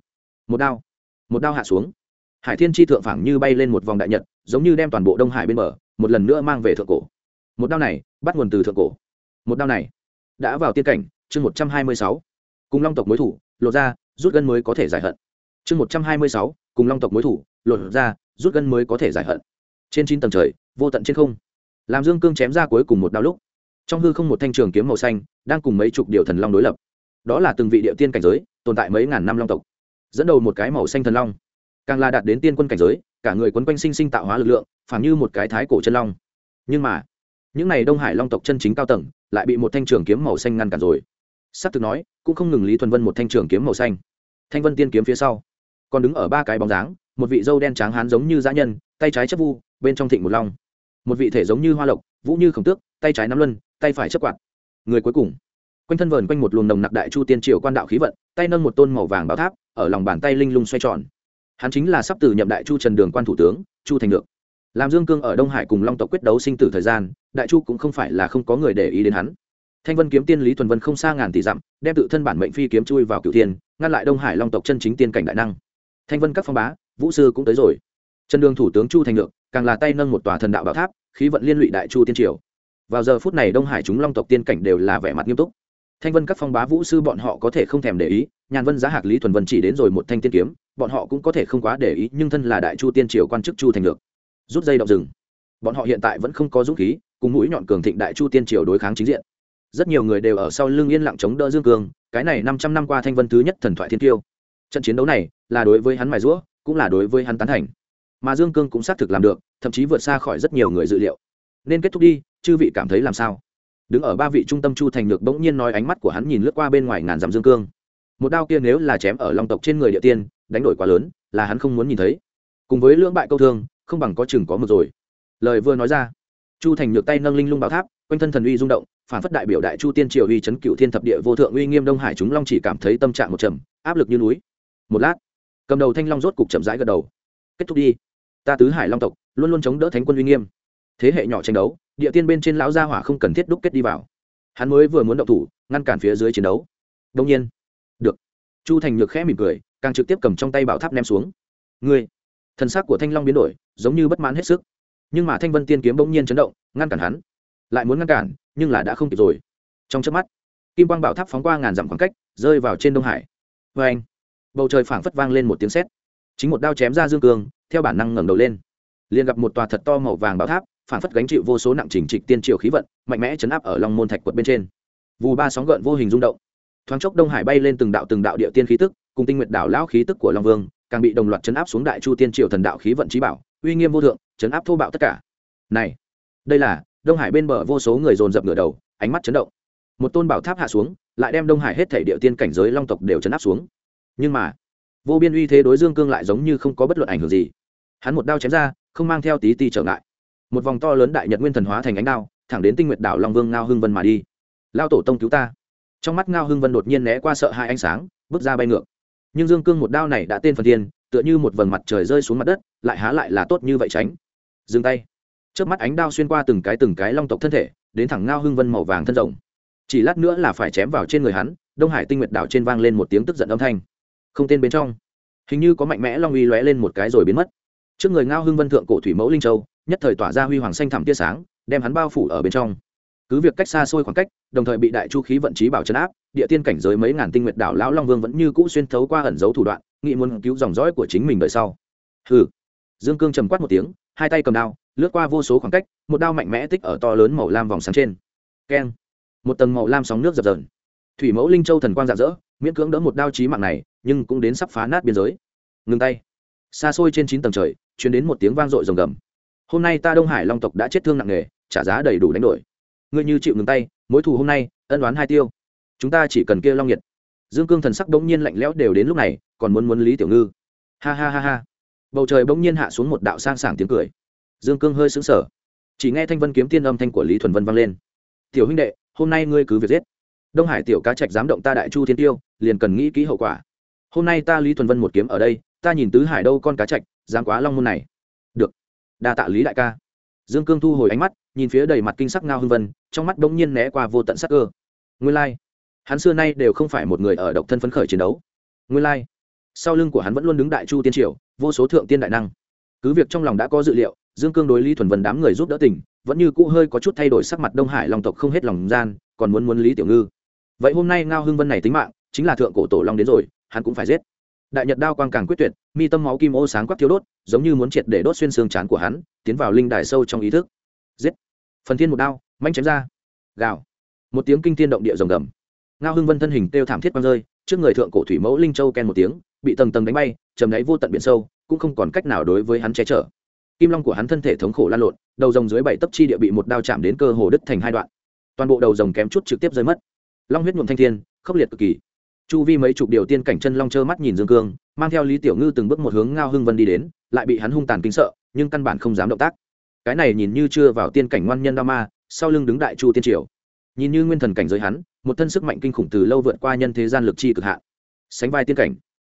Một đao. Một đao hạ xuống. Hải thiên Chi thượng phẳng như bay lên một vòng đại nhật, giống như đem toàn bộ đông hải bên bờ, một lần nữa mang về thượng cổ. Một đao này, bắt nguồn từ thượng cổ. Một đao này, đã vào tiên cảnh, chương một trăm hai mươi sáu. Cùng long tộc mối thủ, lột ra, rút gân mới có thể giải hận. Chương một trăm hai mươi sáu, cùng long tộc mối thủ, lột ra, rút gân mới có thể giải hận. Trên chín tầng trời, vô tận trên không. Làm dương cương chém ra cuối cùng một đao lúc, trong hư không một thanh trường kiếm màu xanh, đang cùng mấy chục điệu thần long đối lập. Đó là từng vị Điệu tiên cảnh giới tồn tại mấy ngàn năm long tộc, dẫn đầu một cái màu xanh thần long, càng là đạt đến tiên quân cảnh giới, cả người quấn quanh sinh sinh tạo hóa lực lượng phản như một cái thái cổ chân long. Nhưng mà, những n à y đông hải long tộc chân chính cao tầng lại bị một thanh trường kiếm màu xanh ngăn cản rồi. S ắ c thực nói, cũng không ngừng lý thuần vân một thanh trường kiếm màu xanh. Thanh vân tiên kiếm phía sau, còn đứng ở ba cái bóng dáng, một vị dâu đen tráng hán giống như dã nhân, tay trái chấp vu, bên trong thịnh một long. Một vị thể giống như hoa lộc, vũ như khổng tước, tay trái nắm luân, tay phải chấp quạt. Người cuối cùng quanh thân vờn quanh một luồng nồng nặc đại chu tiên triều quan đạo khí vận, tay nâng một tôn màu vàng bảo tháp, ở lòng bàn tay linh lung xoay tròn. Hắn chính là sắp từ nhậm đại chu trần đường quan thủ tướng, chu thành được làm dương cương ở đông hải cùng long tộc quyết đấu sinh tử thời gian, đại chu cũng không phải là không có người để ý đến hắn. Thanh vân kiếm tiên lý thuần vân không xa ngàn tỷ dặm, đem tự thân bản mệnh phi kiếm chui vào cựu thiên, ngăn lại đông hải long tộc chân chính tiên cảnh đại năng. Thanh vân các phong bá, vũ sư cũng tới rồi. Trần đường thủ tướng chu thành được càng là tay nâng một tòa thần đạo bảo tháp, khí vận liên lụy đại chu tiên triều. Vào giờ phút này đông hải chúng long tộc tiên cảnh đều là vẻ mặt nghiêm túc thanh vân các phong bá vũ sư bọn họ có thể không thèm để ý, nhàn vân giá hạc lý thuần vân chỉ đến rồi một thanh tiên kiếm, bọn họ cũng có thể không quá để ý, nhưng thân là đại chu tiên triều quan chức chu thành được rút dây động rừng. Bọn họ hiện tại vẫn không có dũng khí, cùng mũi nhọn cường thịnh đại chu tiên triều đối kháng chính diện. Rất nhiều người đều ở sau lưng yên lặng chống đỡ dương cường cái này năm trăm năm qua thanh vân thứ nhất thần thoại thiên tiêu trận chiến đấu này là đối với hắn mài rũa cũng là đối với hắn tán thành. Mà dương cương cũng xác thực làm được, thậm chí vượt xa khỏi rất nhiều người dự liệu. Nên kết thúc đi, chư vị cảm thấy làm sao? Đứng ở ba vị trung tâm chu thành nhược bỗng nhiên nói ánh mắt của hắn nhìn lướt qua bên ngoài ngàn dặm dương cương. Một đao kia nếu là chém ở long tộc trên người địa tiên, đánh đổi quá lớn, là hắn không muốn nhìn thấy. Cùng với lưỡng bại câu thương, không bằng có chừng có một rồi. Lời vừa nói ra, chu thành nhược tay nâng linh lung bảo tháp, quanh thân thần uy rung động, phản phất đại biểu đại chu tiên triều uy chấn cựu thiên thập địa vô thượng uy nghiêm đông hải chúng long chỉ cảm thấy tâm trạng một trầm, áp lực như núi. Một lát, cầm đầu thanh long rốt cục chậm rãi gật đầu. Kết thúc đi. Ta tứ hải long tộc luôn luôn chống đỡ thánh quân uy nghiêm. Thế hệ nhỏ tranh đấu địa tiên bên trên lão gia hỏa không cần thiết đúc kết đi vào. Hắn mới vừa muốn động thủ, ngăn cản phía dưới chiến đấu. Đông nhiên. Được. Chu thành nhược khẽ mỉm cười, càng trực tiếp cầm trong tay bảo tháp ném xuống. Ngươi. Thân xác của thanh long biến đổi, giống như bất mãn hết sức. Nhưng mà thanh vân tiên kiếm bỗng nhiên chấn động, ngăn cản hắn. Lại muốn ngăn cản, nhưng là đã không kịp rồi. Trong chớp mắt, kim quang bảo tháp phóng qua ngàn dặm khoảng cách, rơi vào trên đông hải. Vê anh, bầu trời phảng phất vang lên một tiếng sét. Chính một đao chém ra dương cường theo bản năng ngẩng đầu lên. Liền gặp một tòa thật to màu vàng bảo tháp phản phất gánh chịu vô số nặng trình trịch tiên triều khí vận, mạnh mẽ chấn áp ở long môn thạch quật bên trên. Vù ba sóng gợn vô hình rung động. Thoáng chốc đông hải bay lên từng đạo từng đạo địa tiên khí tức, cùng tinh nguyệt đảo lão khí tức của long vương, càng bị đồng loạt chấn áp xuống đại chu tiên triều thần đạo khí vận trí bảo, uy nghiêm vô thượng, chấn áp thô bạo tất cả. Này, đây là, đông hải bên bờ vô số người dồn dập ngửa đầu, ánh mắt chấn động. Một tôn bảo tháp hạ xuống, lại đem đông hải hết thể địa tiên cảnh giới long tộc đều chấn áp xuống. Nhưng mà, vô biên uy thế đối dương cương lại giống như không có bất luận ảnh hưởng gì. Hắn một đao chém ra, không mang theo tí ti trở ngại một vòng to lớn đại nhật nguyên thần hóa thành ánh đao, thẳng đến tinh nguyệt đảo long vương ngao hưng vân mà đi. Lao tổ tông cứu ta. Trong mắt ngao hưng vân đột nhiên né qua sợ hai ánh sáng, bước ra bay ngược. Nhưng dương cương một đao này đã tên phần thiên, tựa như một vầng mặt trời rơi xuống mặt đất, lại há lại là tốt như vậy tránh. Dừng tay. Trước mắt ánh đao xuyên qua từng cái từng cái long tộc thân thể, đến thẳng ngao hưng vân màu vàng thân rồng. Chỉ lát nữa là phải chém vào trên người hắn, đông hải tinh nguyệt đảo trên vang lên một tiếng tức giận âm thanh. Không tên bên trong. Hình như có mạnh mẽ long uy lóe lên một cái rồi biến mất. Trước người ngao hưng vân thượng cổ thủy mẫu linh châu nhất thời tỏa ra huy hoàng xanh thẳm tia sáng, đem hắn bao phủ ở bên trong. Cứ việc cách xa xôi khoảng cách, đồng thời bị đại chu khí vận trí bảo chấn áp, địa tiên cảnh giới mấy ngàn tinh nguyệt đảo lão long vương vẫn như cũ xuyên thấu qua ẩn dấu thủ đoạn nghị muốn cứu dòng dõi của chính mình đời sau. Hừ. Dương cương trầm quát một tiếng, hai tay cầm đao, lướt qua vô số khoảng cách, một đao mạnh mẽ tích ở to lớn màu lam vòng sáng trên. Keng. Một tầng màu lam sóng nước dập dờn. Thủy mẫu linh châu thần quang rạng rỡ, miễn cưỡng đỡ một đao chí mạng này, nhưng cũng đến sắp phá nát biên giới. Ngừng tay. Xa xôi trên chín tầng trời chuyển đến một tiếng vang dội rồng gầm hôm nay ta đông hải long tộc đã chết thương nặng nề, trả giá đầy đủ đánh đổi. Ngươi như chịu ngừng tay, mối thù hôm nay, ân đoán hai tiêu. Chúng ta chỉ cần kia long nhiệt. Dương cương thần sắc bỗng nhiên lạnh lẽo đều đến lúc này, còn muốn muốn lý tiểu ngư. Ha ha ha ha. Bầu trời bỗng nhiên hạ xuống một đạo sang sảng tiếng cười. Dương cương hơi sững sờ. Chỉ nghe thanh vân kiếm tiên âm thanh của lý thuần vân vang lên. Tiểu huynh đệ, hôm nay ngươi cứ việc giết. Đông hải tiểu cá trạch dám động ta đại chu thiên tiêu, liền cần nghĩ kỹ hậu quả. Hôm nay ta lý thuần vân một kiếm ở đây, ta nhìn tứ hải đâu con cá trạch, dám quá long môn này đa tạ lý đại ca dương cương thu hồi ánh mắt, nhìn phía đầy mặt kinh sắc ngao hưng vân, trong mắt bỗng nhiên né qua vô tận sắc cơ nguyên lai、like. hắn xưa nay đều không phải một người ở độc thân phấn khởi chiến đấu nguyên lai、like. sau lưng của hắn vẫn luôn đứng đại chu tiên triều, vô số thượng tiên đại năng cứ việc trong lòng đã có dự liệu, dương cương đối lý thuần vân đám người giúp đỡ tỉnh vẫn như cũ hơi có chút thay đổi sắc mặt đông hải long tộc không hết lòng gian, còn muốn muốn lý tiểu ngư vậy hôm nay ngao hưng vân này tính mạng, chính là thượng cổ tổ long đến rồi, hắn cũng phải giết đại nhật đao quang càng quyết tuyệt mi tâm máu kim ô sáng quắc thiếu đốt, giống như muốn triệt để đốt xuyên xương chán của hắn, tiến vào linh đài sâu trong ý thức. Giết! Phần thiên một đao, manh chém ra. Gào! Một tiếng kinh thiên động địa rồng gầm. Ngao hưng vân thân hình têu thảm thiết băng rơi, trước người thượng cổ thủy mẫu linh châu ken một tiếng, bị tầng tầng đánh bay chầm đáy vô tận biển sâu, cũng không còn cách nào đối với hắn che chở. Kim long của hắn thân thể thống khổ lan lộn, đầu rồng dưới bảy tấc chi địa bị một đao chạm đến cơ hồ đứt thành hai đoạn. Toàn bộ đầu rồng kém chút trực tiếp rơi mất. Long huyết nhuộm thanh thiên, khốc liệt cực kỳ. Chu vi mấy chục điều tiên cảnh chân long trơ mắt nhìn dương cương mang theo lý tiểu ngư từng bước một hướng ngao hưng vân đi đến, lại bị hắn hung tàn kinh sợ, nhưng căn bản không dám động tác. Cái này nhìn như chưa vào tiên cảnh ngoan nhân đao ma, sau lưng đứng đại chu tiên triều. Nhìn như nguyên thần cảnh giới hắn, một thân sức mạnh kinh khủng từ lâu vượt qua nhân thế gian lực chi cực hạn. Sánh vai tiên cảnh,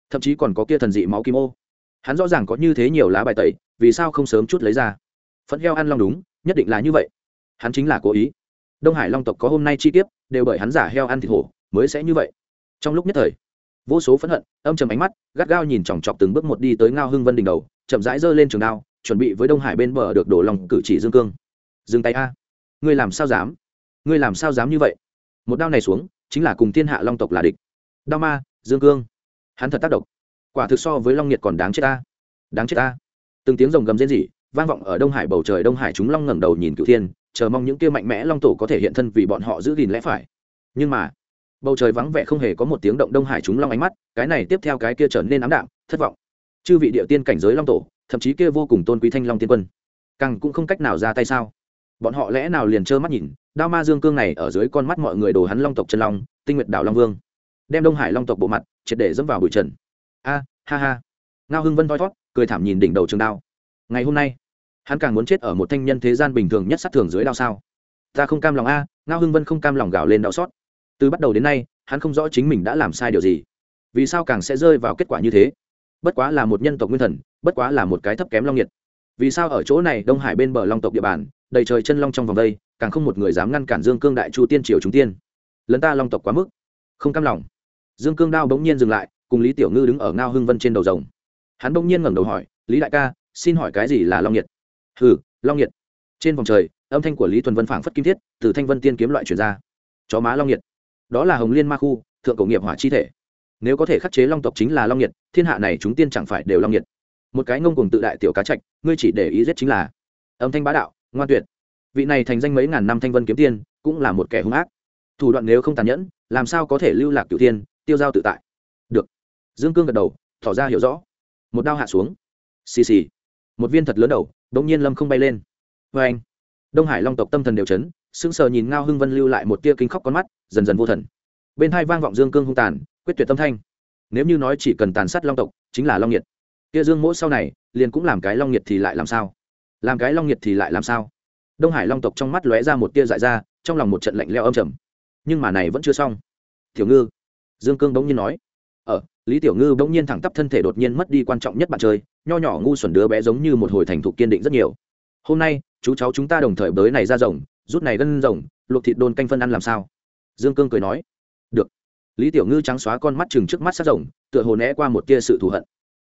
thậm chí còn có kia thần dị máu kim ô. Hắn rõ ràng có như thế nhiều lá bài tẩy, vì sao không sớm chút lấy ra? Phẫn heo ăn long đúng, nhất định là như vậy. Hắn chính là cố ý. Đông hải long tộc có hôm nay chi tiết đều bởi hắn giả heo ăn thịt hổ, mới sẽ như vậy. Trong lúc nhất thời vô số phẫn hận, âm trầm ánh mắt, gắt gao nhìn chòng chọc từng bước một đi tới ngao hưng vân đỉnh đầu, chậm rãi giơ lên trường đao, chuẩn bị với đông hải bên bờ được đổ lòng cử chỉ dương cương. Dừng tay a. Ngươi làm sao dám? Ngươi làm sao dám như vậy? Một đao này xuống, chính là cùng thiên hạ long tộc là địch. Đao ma, dương cương. Hắn thật tác động. Quả thực so với long nhiệt còn đáng chết ta. Đáng chết ta. Từng tiếng rồng gầm rên rỉ, vang vọng ở đông hải bầu trời, đông hải chúng long ngẩng đầu nhìn cửu thiên, chờ mong những kia mạnh mẽ long tổ có thể hiện thân vì bọn họ giữ gìn lẽ phải. Nhưng mà bầu trời vắng vẻ không hề có một tiếng động đông hải chúng long ánh mắt, cái này tiếp theo cái kia trở nên ám đạm, thất vọng. Chư vị địa tiên cảnh giới long tổ, thậm chí kia vô cùng tôn quý thanh long tiên quân, càng cũng không cách nào ra tay sao? Bọn họ lẽ nào liền trơ mắt nhìn, đao ma dương cương này ở dưới con mắt mọi người đồ hắn long tộc chân long, tinh nguyệt đảo long vương, đem đông hải long tộc bộ mặt, triệt để dẫm vào bụi trần. A, ha ha. Ngao hưng vân thoi thót, cười thảm nhìn đỉnh đầu trường đao. Ngày hôm nay, hắn càng muốn chết ở một thanh nhân thế gian bình thường nhất sát thường dưới đao sao? Ta không cam lòng a, ngao hưng vân không cam lòng gào lên đau xót từ bắt đầu đến nay, hắn không rõ chính mình đã làm sai điều gì. Vì sao càng sẽ rơi vào kết quả như thế? Bất quá là một nhân tộc nguyên thần, bất quá là một cái thấp kém long nhiệt vì sao ở chỗ này, đông hải bên bờ long tộc địa bàn, đầy trời chân long trong vòng đây càng không một người dám ngăn cản dương cương đại chu tiên triều chúng tiên? Lấn ta long tộc quá mức, không cam lòng. Dương cương đao bỗng nhiên dừng lại, cùng lý tiểu ngư đứng ở ngao hưng vân trên đầu rồng. Hắn bỗng nhiên ngẩng đầu hỏi, lý đại ca, xin hỏi cái gì là long nhiệt hừ, long nhiệt trên vòng trời, âm thanh của lý thuần vân phảng phất kim thiết, từ thanh vân tiên kiếm loại truyền ra. Chó má long nhiệt đó là hồng liên ma khu, thượng cổ nghiệp hỏa chi thể. Nếu có thể khắc chế long tộc chính là long nhiệt, thiên hạ này chúng tiên chẳng phải đều long nhiệt. Một cái ngông cùng tự đại tiểu cá trạch, ngươi chỉ để ý giết chính là âm thanh bá đạo, ngoan tuyệt. Vị này thành danh mấy ngàn năm thanh vân kiếm tiên, cũng là một kẻ hung ác. Thủ đoạn nếu không tàn nhẫn, làm sao có thể lưu lạc cựu tiên, tiêu giao tự tại? Được. Dương cương gật đầu, tỏ ra hiểu rõ. Một đao hạ xuống. Xì xì. Một viên thật lớn đầu đ ỗ n g nhiên lâm không bay lên. Vê anh đông hải long tộc tâm thần đều chấn sững sờ nhìn ngao hưng vân lưu lại một tia kinh khóc con mắt, dần dần vô thần. Bên hai vang vọng dương cương hung tàn, quyết tuyệt tâm thanh. Nếu như nói chỉ cần tàn sát long tộc, chính là long nhiệt. Kia dương mỗi sau này, liền cũng làm cái long nhiệt thì lại làm sao? Làm cái long nhiệt thì lại làm sao? Đông hải long tộc trong mắt lóe ra một tia dại ra, trong lòng một trận lạnh leo âm trầm. Nhưng mà này vẫn chưa xong. Tiểu ngư. Dương cương bỗng nhiên nói. Ở lý tiểu ngư bỗng nhiên thẳng tắp thân thể đột nhiên mất đi quan trọng nhất bạn chơi, nho nhỏ ngu xuẩn đứa bé giống như một hồi thành thục kiên định rất nhiều. Hôm nay, chú cháu chúng ta đồng thời bới này ra rồng rút này gân rồng, luộc thịt đôn canh phân ăn làm sao? Dương cương cười nói, được. Lý tiểu ngư trắng xóa con mắt chừng trước mắt sát rồng, tựa hồ né qua một tia sự thù hận.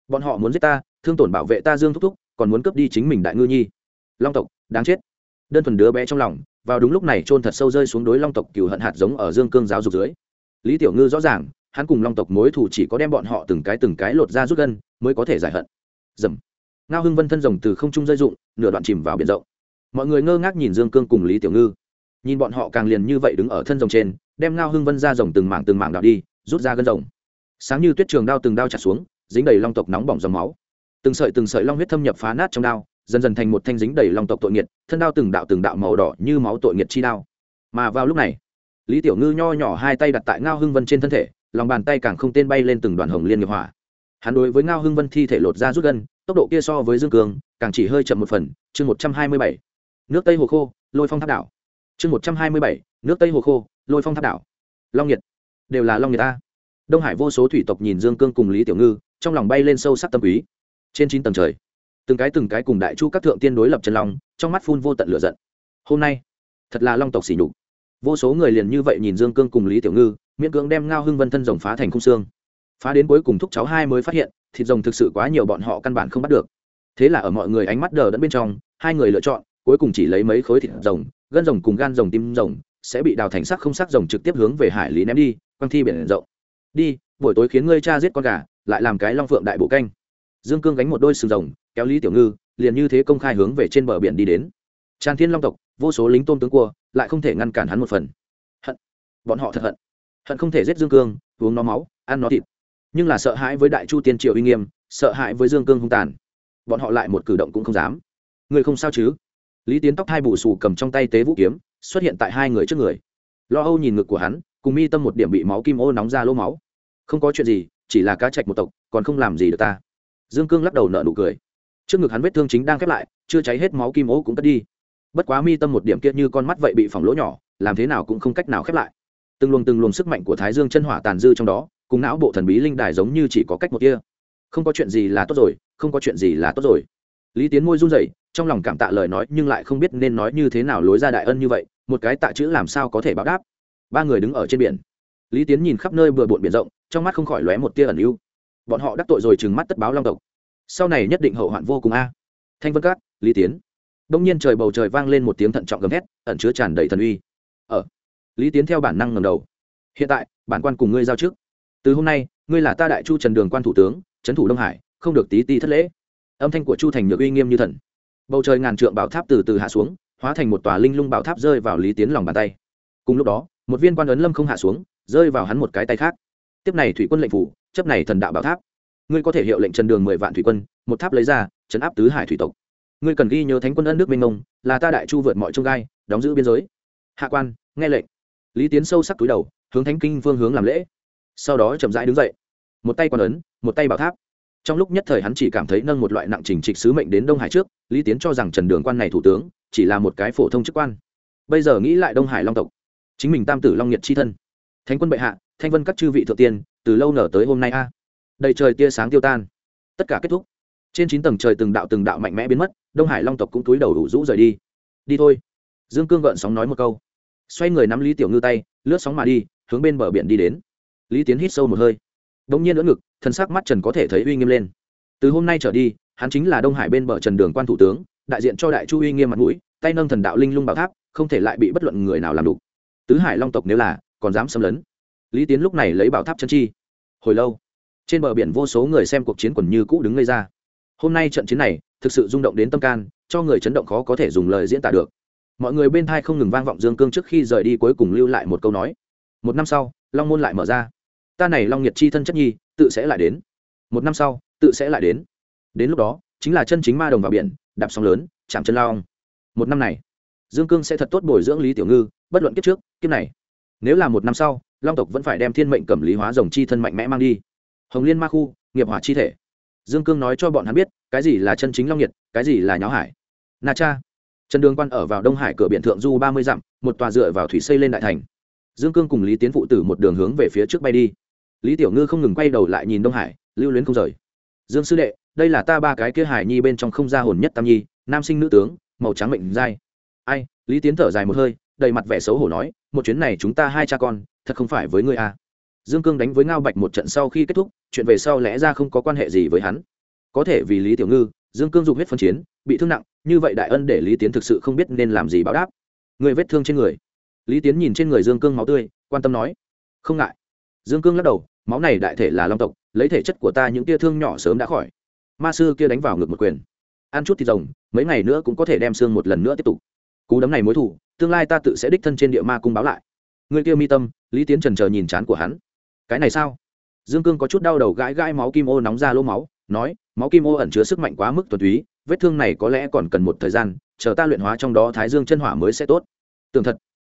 Bọn họ muốn giết ta, thương tổn bảo vệ ta dương thúc thúc, còn muốn cướp đi chính mình đại ngư nhi. Long tộc, đáng chết. Đơn thuần đứa bé trong lòng, vào đúng lúc này trôn thật sâu rơi xuống đối long tộc cừu hận hạt giống ở dương cương giáo dục dưới. Lý tiểu ngư rõ ràng, hắn cùng long tộc mối thù chỉ có đem bọn họ từng cái từng cái lột ra rút gân, mới có thể giải hận. Dầm ngao hưng vân thân rồng từ không trung rơi dụng nửa đoạn chìm vào biển rộng mọi người ngơ ngác nhìn dương cương cùng lý tiểu ngư. Nhìn bọn họ càng liền như vậy đứng ở thân rồng trên, đem ngao hưng vân ra rồng từng mảng từng mảng đào đi, rút ra gân rồng. Sáng như tuyết trường đao từng đao chặt xuống, dính đầy long tộc nóng bỏng dòng máu. Từng sợi từng sợi long huyết thâm nhập phá nát trong đao, dần dần thành một thanh dính đầy long tộc tội nghiệt, thân đao từng đạo từng đạo màu đỏ như máu tội nghiệt chi đao. Mà vào lúc này, lý tiểu ngư nho nhỏ hai tay đặt tại ngao hưng vân trên thân thể, lòng bàn tay càng không tên bay lên từng đoàn hồng liên nghiệp hỏa. Hắn đối với ngao hưng vân thi thể lột ra rút gân, tốc độ kia so với dương cường càng chỉ hơi chậm một phần, chương một trăm hai mươi bảy nước tây hồ khô, lôi phong tháp đảo. Chương một trăm hai mươi bảy, nước tây hồ khô, lôi phong tháp đảo. Long nhiệt. Đều là long nhiệt ta. Đông hải vô số thủy tộc nhìn dương cương cùng lý tiểu ngư, trong lòng bay lên sâu sắc tâm quý trên chín tầng trời, từng cái từng cái cùng đại chu các thượng tiên đối lập chân long, trong mắt phun vô tận lửa giận. Hôm nay, thật là long tộc xỉ nhục. Vô số người liền như vậy nhìn dương cương cùng lý tiểu ngư, miễn cưỡng đem ngao hưng vân thân rồng phá thành khung xương. Phá đến cuối cùng thúc cháu hai mới phát hiện, thịt rồng thực sự quá nhiều bọn họ căn bản không bắt được. Thế là ở mọi người ánh mắt đờ đẫn bên trong, hai người lựa chọn cuối cùng chỉ lấy mấy khối thịt rồng, gân rồng cùng gan rồng tim rồng, sẽ bị đào thành sắc không sắc rồng trực tiếp hướng về hải lý ném đi, quăng thi biển rộng. Đi, buổi tối khiến ngươi cha giết con gà, lại làm cái long phượng đại bộ canh. Dương cương gánh một đôi sừng rồng, kéo lý tiểu ngư, liền như thế công khai hướng về trên bờ biển đi đến. Tràn thiên long tộc, vô số lính tôm tướng cua, lại không thể ngăn cản hắn một phần. Hận. Bọn họ thật hận. Hận không thể giết dương cương, uống nó máu, ăn nó thịt. Nhưng là sợ hãi với đại chu tiên triều uy nghiêm, sợ hãi với dương cương hung tàn. Bọn họ lại một cử động cũng không dám. Người không sao chứ? Lý tiến tóc hai bù xù cầm trong tay tế vũ kiếm, xuất hiện tại hai người trước người. Lo âu nhìn ngực của hắn, cùng mi tâm một điểm bị máu kim ô nóng ra lỗ máu. Không có chuyện gì, chỉ là cá chạch một tộc, còn không làm gì được ta. Dương cương lắc đầu nợ nụ cười. Trước ngực hắn vết thương chính đang khép lại, chưa cháy hết máu kim ô cũng cất đi. Bất quá mi tâm một điểm kia như con mắt vậy bị phỏng lỗ nhỏ, làm thế nào cũng không cách nào khép lại. Từng luồng từng luồng sức mạnh của thái dương chân hỏa tàn dư trong đó, cùng não bộ thần bí linh đài giống như chỉ có cách một kia. Không có chuyện gì là tốt rồi, không có chuyện gì là tốt rồi lý tiến môi run rẩy, trong lòng cảm tạ lời nói nhưng lại không biết nên nói như thế nào lối ra đại ân như vậy, một cái tạ chữ làm sao có thể báo đáp. Ba người đứng ở trên biển. Lý tiến nhìn khắp nơi vừa bộn biển rộng, trong mắt không khỏi lóe một tia ẩn ưu. Bọn họ đắc tội rồi chừng mắt tất báo long tộc. Sau này nhất định hậu hoạn vô cùng a. Thanh vân cát lý tiến. Đông nhiên trời bầu trời vang lên một tiếng thận trọng gầm hét ẩn chứa tràn đầy thần uy. Ở. Lý tiến theo bản năng ngầm đầu. Hiện tại, bản quan cùng ngươi giao trước. Từ hôm nay, ngươi là ta đại chu trần đường quan thủ tướng, trấn thủ đông hải, không được tí ti thất lễ âm thanh của chu thành nhược uy nghiêm như thần bầu trời ngàn trượng bảo tháp từ từ hạ xuống hóa thành một tòa linh lung bảo tháp rơi vào lý tiến lòng bàn tay cùng lúc đó một viên quan ấn lâm không hạ xuống rơi vào hắn một cái tay khác tiếp này thủy quân lệnh phủ chấp này thần đạo bảo tháp ngươi có thể hiệu lệnh trần đường mười vạn thủy quân một tháp lấy ra chấn áp tứ hải thủy tộc ngươi cần ghi nhớ thánh quân ân nước minh mông là ta đại chu vượt mọi trông gai đóng giữ biên giới hạ quan nghe lệnh lý tiến sâu sắc túi đầu hướng thánh kinh phương hướng làm lễ sau đó chậm rãi đứng dậy một tay quan ấn một tay bảo tháp trong lúc nhất thời hắn chỉ cảm thấy nâng một loại nặng trình trịch sứ mệnh đến đông hải trước, lý tiến cho rằng trần đường quan này thủ tướng, chỉ là một cái phổ thông chức quan. Bây giờ nghĩ lại đông hải long tộc, chính mình tam tử long nhiệt c h i thân. Thánh quân bệ hạ, thanh vân các chư vị thượng tiên, từ lâu nở tới hôm nay a. Đầy trời tia sáng tiêu tan. Tất cả kết thúc. Trên chín tầng trời từng đạo từng đạo mạnh mẽ biến mất, đông hải long tộc cũng túi đầu đủ rũ rời đi. Đi thôi. Dương cương gợn sóng nói một câu. Xoay người nắm lý tiểu ngư tay, lướt sóng mà đi, hướng bên bờ biển đi đến. Lý tiến hít sâu một hơi đ nhiên lưỡng ngực thân sắc mắt trần có thể thấy uy nghiêm lên. Từ hôm nay trở đi, hắn chính là đông hải bên bờ trần đường quan thủ tướng, đại diện cho đại chu uy nghiêm mặt mũi, tay nâng thần đạo linh lung bảo tháp, không thể lại bị bất luận người nào làm đủ tứ hải long tộc nếu là, còn dám xâm lấn. Lý tiến lúc này lấy bảo tháp chân chi. Hồi lâu, trên bờ biển vô số người xem cuộc chiến quần như cũ đứng ngây ra. Hôm nay trận chiến này, thực sự rung động đến tâm can, cho người chấn động khó có thể dùng lời diễn tả được. Mọi người bên thai không ngừng vang vọng dương cương trước khi rời đi cuối cùng lưu lại một câu nói. Một năm sau, long môn lại mở ra ta này long nhiệt chi thân chất nhi, tự sẽ lại đến. Một năm sau, tự sẽ lại đến. Đến lúc đó, chính là chân chính ma đồng vào biển, đạp sóng lớn, chạm chân lao một năm này, dương cương sẽ thật tốt bồi dưỡng lý tiểu ngư, bất luận kiếp trước, kiếp này. Nếu là một năm sau, long tộc vẫn phải đem thiên mệnh cẩm lý hóa rồng chi thân mạnh mẽ mang đi. Hồng liên ma khu, nghiệp hỏa chi thể. Dương cương nói cho bọn hắn biết, cái gì là chân chính long nhiệt, cái gì là nháo hải. Na cha. Trần đường quan ở vào đông hải cửa biển thượng du ba mươi dặm, một tòa dựa vào thủy xây lên đại thành. Dương cương cùng lý tiến phụ tử một đường hướng về phía trước bay đi lý tiểu ngư không ngừng quay đầu lại nhìn đông hải, lưu luyến không rời. Dương sư đệ, đây là ta ba cái kia hải nhi bên trong không gia hồn nhất tam nhi, nam sinh nữ tướng, màu trắng mệnh dai. Ai, lý tiến thở dài một hơi, đầy mặt vẻ xấu hổ nói, một chuyến này chúng ta hai cha con, thật không phải với ngươi à. dương cương đánh với ngao bạch một trận sau khi kết thúc, chuyện về sau lẽ ra không có quan hệ gì với hắn. Có thể vì lý tiểu ngư, dương cương dùng huyết phân chiến, bị thương nặng, như vậy đại ân để lý tiến thực sự không biết nên làm gì báo đáp. Người vết thương trên người. Lý tiến nhìn trên người dương cương máu tươi, quan tâm nói, không ngại dương cương lắc đầu, máu này đại thể là long tộc, lấy thể chất của ta những tia thương nhỏ sớm đã khỏi. Ma sư kia đánh vào ngực một quyền. Ăn chút thịt rồng, mấy ngày nữa cũng có thể đem xương một lần nữa tiếp tục. Cú đấm này mối thủ tương lai ta tự sẽ đích thân trên địa ma cung báo lại. Người kia mi tâm, lý tiến trần chờ nhìn chán của hắn. Cái này sao? Dương cương có chút đau đầu gãi gãi máu kim ô nóng ra lỗ máu, nói, máu kim ô ẩn chứa sức mạnh quá mức tuần túy, vết thương này có lẽ còn cần một thời gian, chờ ta luyện hóa trong đó thái dương chân hỏa mới sẽ tốt. Tưởng thật,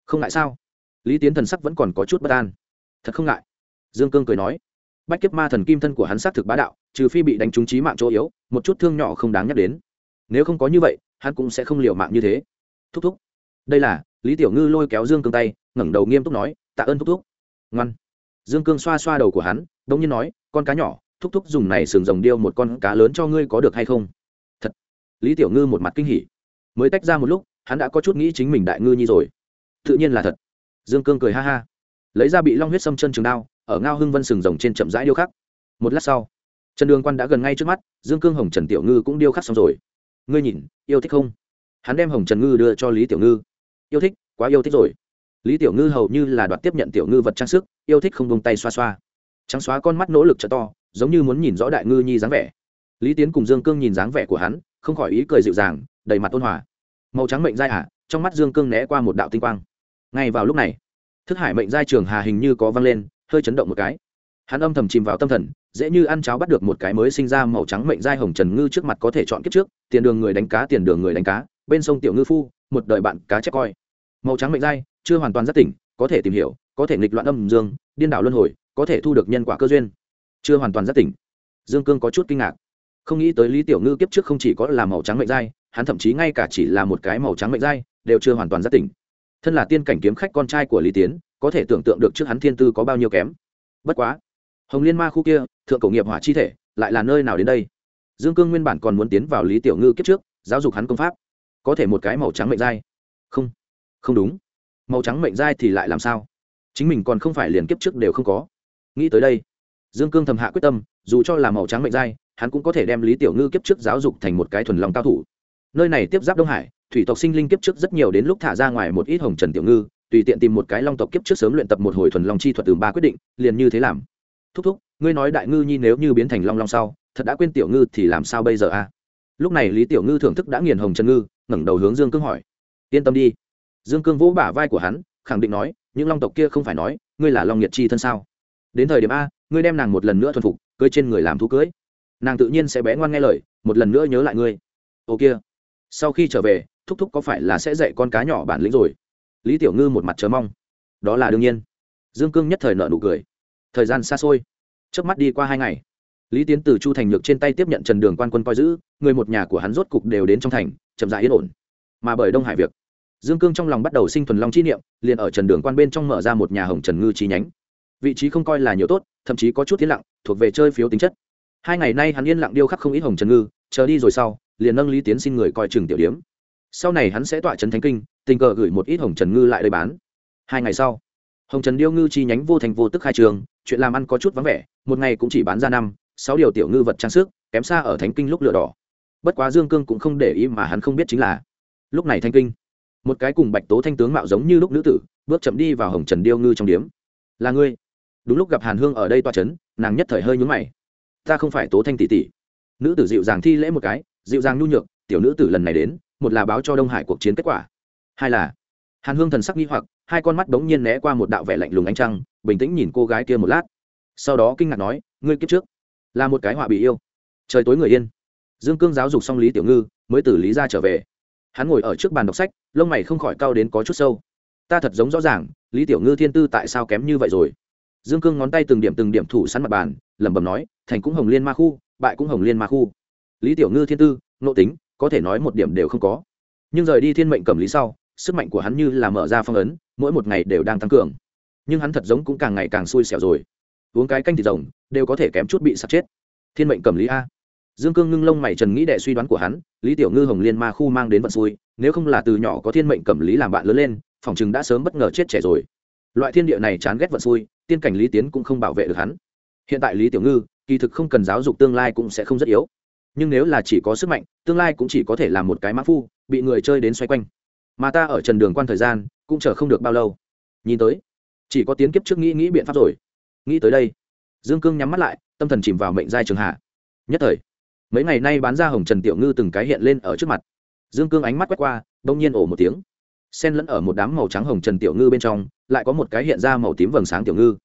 không ngại sao? Lý tiến thần sắc vẫn còn có chút bất an. Thật không ngại dương cương cười nói, bách kiếp ma thần kim thân của hắn xác thực bá đạo, trừ phi bị đánh trúng trí mạng chỗ yếu, một chút thương nhỏ không đáng nhắc đến. Nếu không có như vậy, hắn cũng sẽ không liều mạng như thế. Thúc thúc. Đây là, lý tiểu ngư lôi kéo dương cương tay, ngẩng đầu nghiêm túc nói, tạ ơn thúc thúc. Ngoan. Dương cương xoa xoa đầu của hắn đ ỗ n g nhiên nói, con cá nhỏ, thúc thúc dùng này sừng rồng điêu một con cá lớn cho ngươi có được hay không? Thật. Lý tiểu ngư một mặt kinh hỉ. Mới tách ra một lúc, hắn đã có chút nghĩ chính mình đại ngư nhi rồi. Tự nhiên là thật. Dương cương cười ha ha. Lấy ra bị long huyết xâm chân trường đao ở ngao hưng vân sừng rồng trên chậm rãi điêu khắc. Một lát sau, trần đường quan đã gần ngay trước mắt, dương cương hồng trần tiểu ngư cũng điêu khắc xong rồi. Ngươi nhìn, yêu thích không? Hắn đem hồng trần ngư đưa cho lý tiểu ngư. Yêu thích, quá yêu thích rồi. Lý tiểu ngư hầu như là đoạt tiếp nhận tiểu ngư vật trang sức, yêu thích không bông tay xoa xoa. Trắng xóa con mắt nỗ lực trợ to, giống như muốn nhìn rõ đại ngư nhi dáng vẻ. Lý tiến cùng dương cương nhìn dáng vẻ của hắn, không khỏi ý cười dịu dàng, đầy mặt ôn hòa. Màu trắng mệnh giai ả trong mắt dương cương né qua một đạo tinh quang. Ngay vào lúc này, thức hải mệnh giai trường hà hình như có văng lên hơi chấn động một cái. Hắn âm thầm chìm vào tâm thần, dễ như ăn cháo bắt được một cái mới sinh ra màu trắng mệnh giai hồng trần ngư trước mặt có thể chọn kiếp trước, tiền đường người đánh cá, tiền đường người đánh cá, bên sông tiểu ngư phu, một đời bạn cá chép coi. Màu trắng mệnh giai, chưa hoàn toàn giác tỉnh, có thể tìm hiểu, có thể nghịch loạn âm dương, điên đảo luân hồi, có thể thu được nhân quả cơ duyên. Chưa hoàn toàn giác tỉnh. Dương cương có chút kinh ngạc. Không nghĩ tới lý tiểu ngư kiếp trước không chỉ có là màu trắng mệnh giai, hắn thậm chí ngay cả chỉ là một cái màu trắng mệnh giai, đều chưa hoàn toàn giác tỉnh. Thân là tiên cảnh kiếm khách con trai của lý tiến có thể tưởng tượng được trước hắn thiên tư có bao nhiêu kém. Bất quá, hồng liên ma khu kia, thượng cổ nghiệp hỏa chi thể, lại là nơi nào đến đây? Dương cương nguyên bản còn muốn tiến vào lý tiểu ngư kiếp trước, giáo dục hắn công pháp. Có thể một cái màu trắng mệnh giai. Không không đúng. Màu trắng mệnh giai thì lại làm sao? Chính mình còn không phải liền kiếp trước đều không có. Nghĩ tới đây, dương cương thầm hạ quyết tâm, dù cho là màu trắng mệnh giai, hắn cũng có thể đem lý tiểu ngư kiếp trước giáo dục thành một cái thuần lòng cao thủ. Nơi này tiếp giáp đông hải, thủy tộc sinh linh kiếp trước rất nhiều đến lúc thả ra ngoài một ít hồng trần tiểu ngư tùy tiện tìm một cái long tộc kiếp trước sớm luyện tập một hồi thuần long chi thuật từ ba quyết định, liền như thế làm. Thúc thúc, ngươi nói đại ngư nhi nếu như biến thành long long sau, thật đã quên tiểu ngư thì làm sao bây giờ a lúc này lý tiểu ngư thưởng thức đã nghiền hồng trần ngư, ngẩng đầu hướng dương cương hỏi. Yên tâm đi. Dương cương vỗ bả vai của hắn, khẳng định nói, những long tộc kia không phải nói, ngươi là long nhiệt chi thân sao? Đến thời điểm a, ngươi đem nàng một lần nữa thuần phục, cưới trên người làm thú cưới. Nàng tự nhiên sẽ bé ngoan nghe lời, một lần nữa nhớ lại ngươi. Ô kia. Sau khi trở về, thúc thúc có phải là sẽ dạy con cá nhỏ bản lĩnh rồi? Lý tiểu ngư một mặt chờ mong. Đó là đương nhiên. Dương cương nhất thời nợ nụ cười. Thời gian xa xôi. Trước mắt đi qua hai ngày. Lý tiến từ chu thành nhược trên tay tiếp nhận trần đường quan quân coi giữ, người một nhà của hắn rốt cục đều đến trong thành, chậm dại yên ổn. Mà bởi đông hải việc, dương cương trong lòng bắt đầu sinh thuần long chi niệm, liền ở trần đường quan bên trong mở ra một nhà hồng trần ngư chi nhánh. Vị trí không coi là nhiều tốt, thậm chí có chút tiến lặng, thuộc về chơi phiếu tính chất. Hai ngày nay hắn yên lặng điêu khắc không ít hồng trần ngư, chờ đi rồi sau, liền nâng lý tiến xin người coi chừng tiểu điếm sau này hắn sẽ tọa trấn thánh kinh tình cờ gửi một ít hồng trần ngư lại đây bán. Hai ngày sau, hồng trần điêu ngư chi nhánh vô thành vô tức khai trường, chuyện làm ăn có chút vắng vẻ, một ngày cũng chỉ bán ra năm, sáu điều tiểu ngư vật trang sức, kém xa ở thánh kinh lúc lửa đỏ. Bất quá dương cương cũng không để ý mà hắn không biết chính là, lúc này thanh kinh, một cái cùng bạch tố thanh tướng mạo giống như lúc nữ tử, bước chậm đi vào hồng trần điêu ngư trong điếm. Là ngươi. Đúng lúc gặp hàn hương ở đây toa c h ấ n nàng nhất thời hơi nhúng mày. Ta không phải tố thanh tỷ tỷ. Nữ tử dịu dàng thi lễ một cái, dịu dàng nhu nhược, tiểu nữ tử lần này đến, một là báo cho đông hải cuộc chiến kết quả hai là, hàn hương thần sắc nghi hoặc, hai con mắt bỗng nhiên né qua một đạo vẻ lạnh lùng ánh trăng, bình tĩnh nhìn cô gái kia một lát. Sau đó kinh ngạc nói, ngươi kiếp trước là một cái họa bị yêu. Trời tối người yên. Dương cương giáo dục xong lý tiểu ngư, mới từ lý ra trở về. Hắn ngồi ở trước bàn đọc sách, lông mày không khỏi cao đến có chút sâu. Ta thật giống rõ ràng, lý tiểu ngư thiên tư tại sao kém như vậy rồi? Dương cương ngón tay từng điểm từng điểm thủ sẵn mặt bàn, lẩm bẩm nói, thành cũng hồng liên ma khu, bại cũng hồng liên ma khu. Lý tiểu ngư thiên tư nộ tính, có thể nói một điểm đều không có. Nhưng rời đi thiên mệnh cầm lý sau sức mạnh của hắn như là mở ra phong ấn, mỗi một ngày đều đang tăng cường. Nhưng hắn thật giống cũng càng ngày càng xui xẻo rồi. Uống cái canh thịt rồng, đều có thể kém chút bị sạt chết. Thiên mệnh cầm lý a. Dương cương ngưng lông mày trần nghĩ đệ suy đoán của hắn, lý tiểu ngư hồng liên ma khu mang đến vận xui, nếu không là từ nhỏ có thiên mệnh cầm lý làm bạn lớn lên, phòng chừng đã sớm bất ngờ chết trẻ rồi. Loại thiên địa này chán ghét vận xui, tiên cảnh lý tiến cũng không bảo vệ được hắn. Hiện tại lý tiểu ngư, kỳ thực không cần giáo dục tương lai cũng sẽ không rất yếu. Nhưng nếu là chỉ có sức mạnh, tương lai cũng chỉ có thể là một cái mã phu, bị người chơi đến xoay quanh mà ta ở trần đường quan thời gian, cũng chờ không được bao lâu. Nhìn tới, chỉ có tiến kiếp trước nghĩ nghĩ biện pháp rồi. Nghĩ tới đây, dương cương nhắm mắt lại, tâm thần chìm vào mệnh giai trường hạ. Nhất thời, mấy ngày nay bán ra hồng trần tiểu ngư từng cái hiện lên ở trước mặt. Dương cương ánh mắt quét qua, bỗng nhiên ổ một tiếng. Sen lẫn ở một đám màu trắng hồng trần tiểu ngư bên trong, lại có một cái hiện ra màu tím vầng sáng tiểu ngư.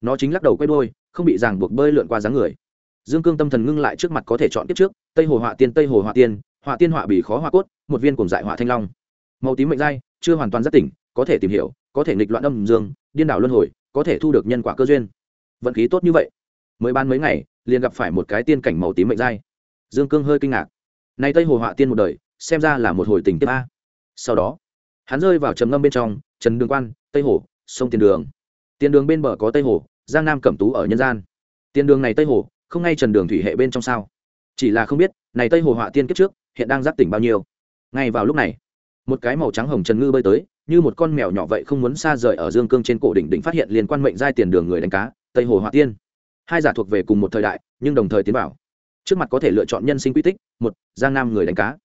Nó chính lắc đầu quay đôi không bị ràng buộc bơi lượn qua dáng người. Dương cương tâm thần ngưng lại trước mặt có thể chọn tiếp trước, tây hồ họa tiên, tây hồ họa tiên họa tiên họa bì khó họa cốt, một viên cùng dại họa thanh long màu tím mệnh giai, chưa hoàn toàn giác tỉnh có thể tìm hiểu có thể nghịch loạn âm dương điên đảo luân hồi có thể thu được nhân quả cơ duyên. Vận khí tốt như vậy. Mới ban mấy ngày liền gặp phải một cái tiên cảnh màu tím mệnh giai, dương cương hơi kinh ngạc. Nay tây hồ họa tiên một đời xem ra là một hồi tình tiếp a. Sau đó hắn rơi vào trầm ngâm bên trong trần đường quan tây hồ sông tiền đường. Tiền đường bên bờ có tây hồ giang nam cẩm tú ở nhân gian. Tiền đường này tây hồ không ngay trần đường thủy hệ bên trong sao? Chỉ là không biết này tây hồ họa tiên kiếp trước hiện đang giác tỉnh bao nhiêu. Ngay vào lúc này một cái màu trắng hồng trần ngư bơi tới, như một con mèo nhỏ vậy không muốn xa rời ở dương cương trên cổ đỉnh đỉnh phát hiện liên quan mệnh giai tiền đường người đánh cá, tây hồ họa tiên. Hai giả thuộc về cùng một thời đại, nhưng đồng thời tiến bảo trước mặt có thể lựa chọn nhân sinh quy tích, một, giang nam người đánh cá.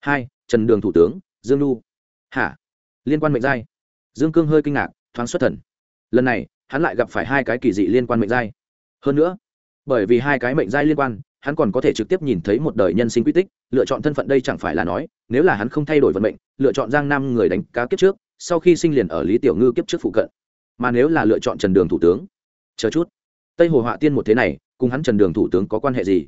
Hai, trần đường thủ tướng, dương lu hả liên quan mệnh giai. Dương cương hơi kinh ngạc, thoáng xuất thần. Lần này, hắn lại gặp phải hai cái kỳ dị liên quan mệnh giai. Hơn nữa, bởi vì hai cái mệnh giai liên quan hắn còn có thể trực tiếp nhìn thấy một đời nhân sinh quy tích, lựa chọn thân phận đây chẳng phải là nói, nếu là hắn không thay đổi vận mệnh, lựa chọn giang nam người đánh cá kiếp trước, sau khi sinh liền ở lý tiểu ngư kiếp trước phụ cận. Mà nếu là lựa chọn trần đường thủ tướng, chờ chút. Tây hồ họa tiên một thế này, cùng hắn trần đường thủ tướng có quan hệ gì?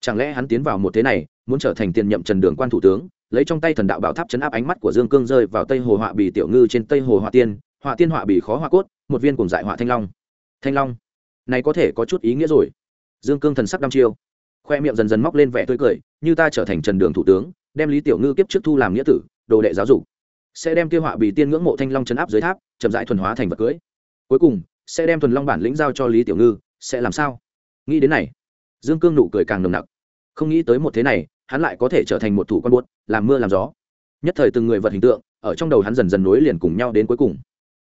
Chẳng lẽ hắn tiến vào một thế này, muốn trở thành tiền nhậm trần đường quan thủ tướng, lấy trong tay thần đạo bảo tháp chấn áp ánh mắt của dương cương rơi vào tây hồ họa bì tiểu ngư trên tây hồ họa tiên họa tiên họa bì khó họa cốt, một viên cùng dại họa thanh long. Thanh long, này có thể có chút ý nghĩa rồi. Dương cương thần sắc đăm chiêu khoe miệng dần dần móc lên vẻ tươi cười, như ta trở thành trần đường thủ tướng, đem lý tiểu ngư kiếp trước thu làm nghĩa tử, đồ đệ giáo dục, sẽ đem tiêu họa bì tiên ngưỡng mộ thanh long chấn áp dưới tháp, chậm rãi thuần hóa thành vật cưới. Cuối cùng, sẽ đem thuần long bản lĩnh giao cho lý tiểu ngư, sẽ làm sao? Nghĩ đến này, dương cương nụ cười càng nồng nặc. Không nghĩ tới một thế này, hắn lại có thể trở thành một thủ con buốt, làm mưa làm gió. Nhất thời từng người vật hình tượng, ở trong đầu hắn dần dần nối liền cùng nhau đến cuối cùng.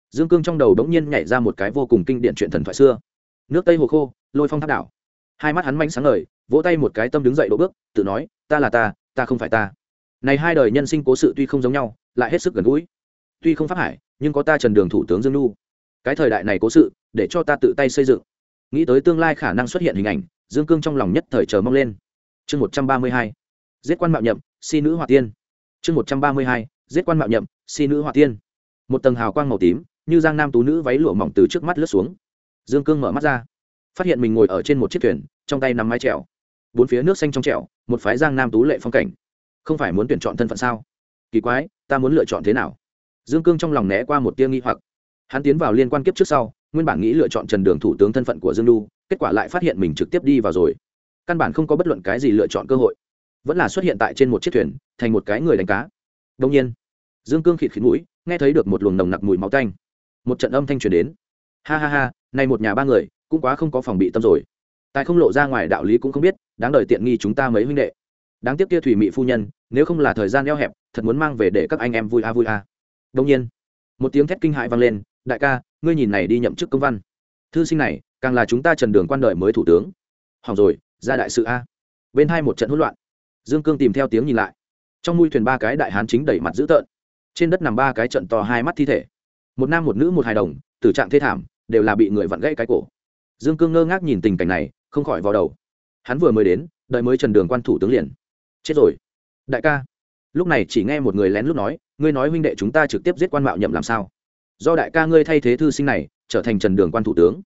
Dương cương trong đầu đống nhiên nhảy ra một cái vô cùng kinh điển chuyện thần thoại xưa. Nước tây hồ khô, lôi phong tháp đảo. Hai mắt hắn manh sáng ngời vỗ tay một cái tâm đứng dậy đỗ bước, tự nói, ta là ta ta không phải ta. Này hai đời nhân sinh cố sự tuy không giống nhau, lại hết sức gần gũi. Tuy không pháp hải, nhưng có ta trần đường thủ tướng dương lu cái thời đại này cố sự, để cho ta tự tay xây dựng. Nghĩ tới tương lai khả năng xuất hiện hình ảnh, dương cương trong lòng nhất thời chờ mong lên. Chương một trăm ba mươi hai, giết quan mạo nhậm, si nữ hòa tiên. Chương một trăm ba mươi hai, giết quan mạo nhậm, si nữ hòa tiên. Một tầng hào quang màu tím, như giang nam tú nữ váy lụa mỏng từ trước mắt lướt xuống. Dương cương mở mắt ra, phát hiện mình ngồi ở trên một chiếc thuyền, trong tay nắm mái trèo bốn phía nước xanh trong trẻo, một phái giang nam tú lệ phong cảnh. Không phải muốn tuyển chọn thân phận sao? Kỳ quái ta muốn lựa chọn thế nào? Dương cương trong lòng né qua một tia nghi hoặc. Hắn tiến vào liên quan kiếp trước sau nguyên bản nghĩ lựa chọn trần đường thủ tướng thân phận của dương lu kết quả lại phát hiện mình trực tiếp đi vào rồi. Căn bản không có bất luận cái gì lựa chọn cơ hội. Vẫn là xuất hiện tại trên một chiếc thuyền thành một cái người đánh cá. Đông nhiên dương cương khịt khịt mũi nghe thấy được một luồng nồng nặc mùi máu tanh. Một trận âm thanh truyền đến. Ha ha ha này một nhà ba người cũng quá không có phòng bị tâm rồi tài không lộ ra ngoài đạo lý cũng không biết, đáng đợi tiện nghi chúng ta mấy huynh đệ. Đáng tiếc kia thủy mị phu nhân, nếu không là thời gian eo hẹp, thật muốn mang về để các anh em vui a vui a. Đông nhiên, một tiếng thét kinh hại vang lên, đại ca, ngươi nhìn này đi nhậm chức công văn. Thư sinh này, càng là chúng ta trần đường quan đời mới thủ tướng. Hỏng rồi, ra đại sự a. Bên hai một trận hỗn loạn. Dương cương tìm theo tiếng nhìn lại. Trong mui thuyền ba cái đại hán chính đẩy mặt dữ tợn. Trên đất nằm ba cái trận to hai mắt thi thể. Một nam một nữ, một hài đồng, tử trạng thê thảm, đều là bị người vặn gãy cái cổ. Dương cương ngơ ngác nhìn tình cảnh này không khỏi vào đầu. Hắn vừa mới đến, đợi mới trần đường quan thủ tướng liền. Chết rồi. Đại ca. Lúc này chỉ nghe một người lén lúc nói, ngươi nói huynh đệ chúng ta trực tiếp giết quan mạo nhậm làm sao? Do đại ca ngươi thay thế thư sinh này, trở thành trần đường quan thủ tướng.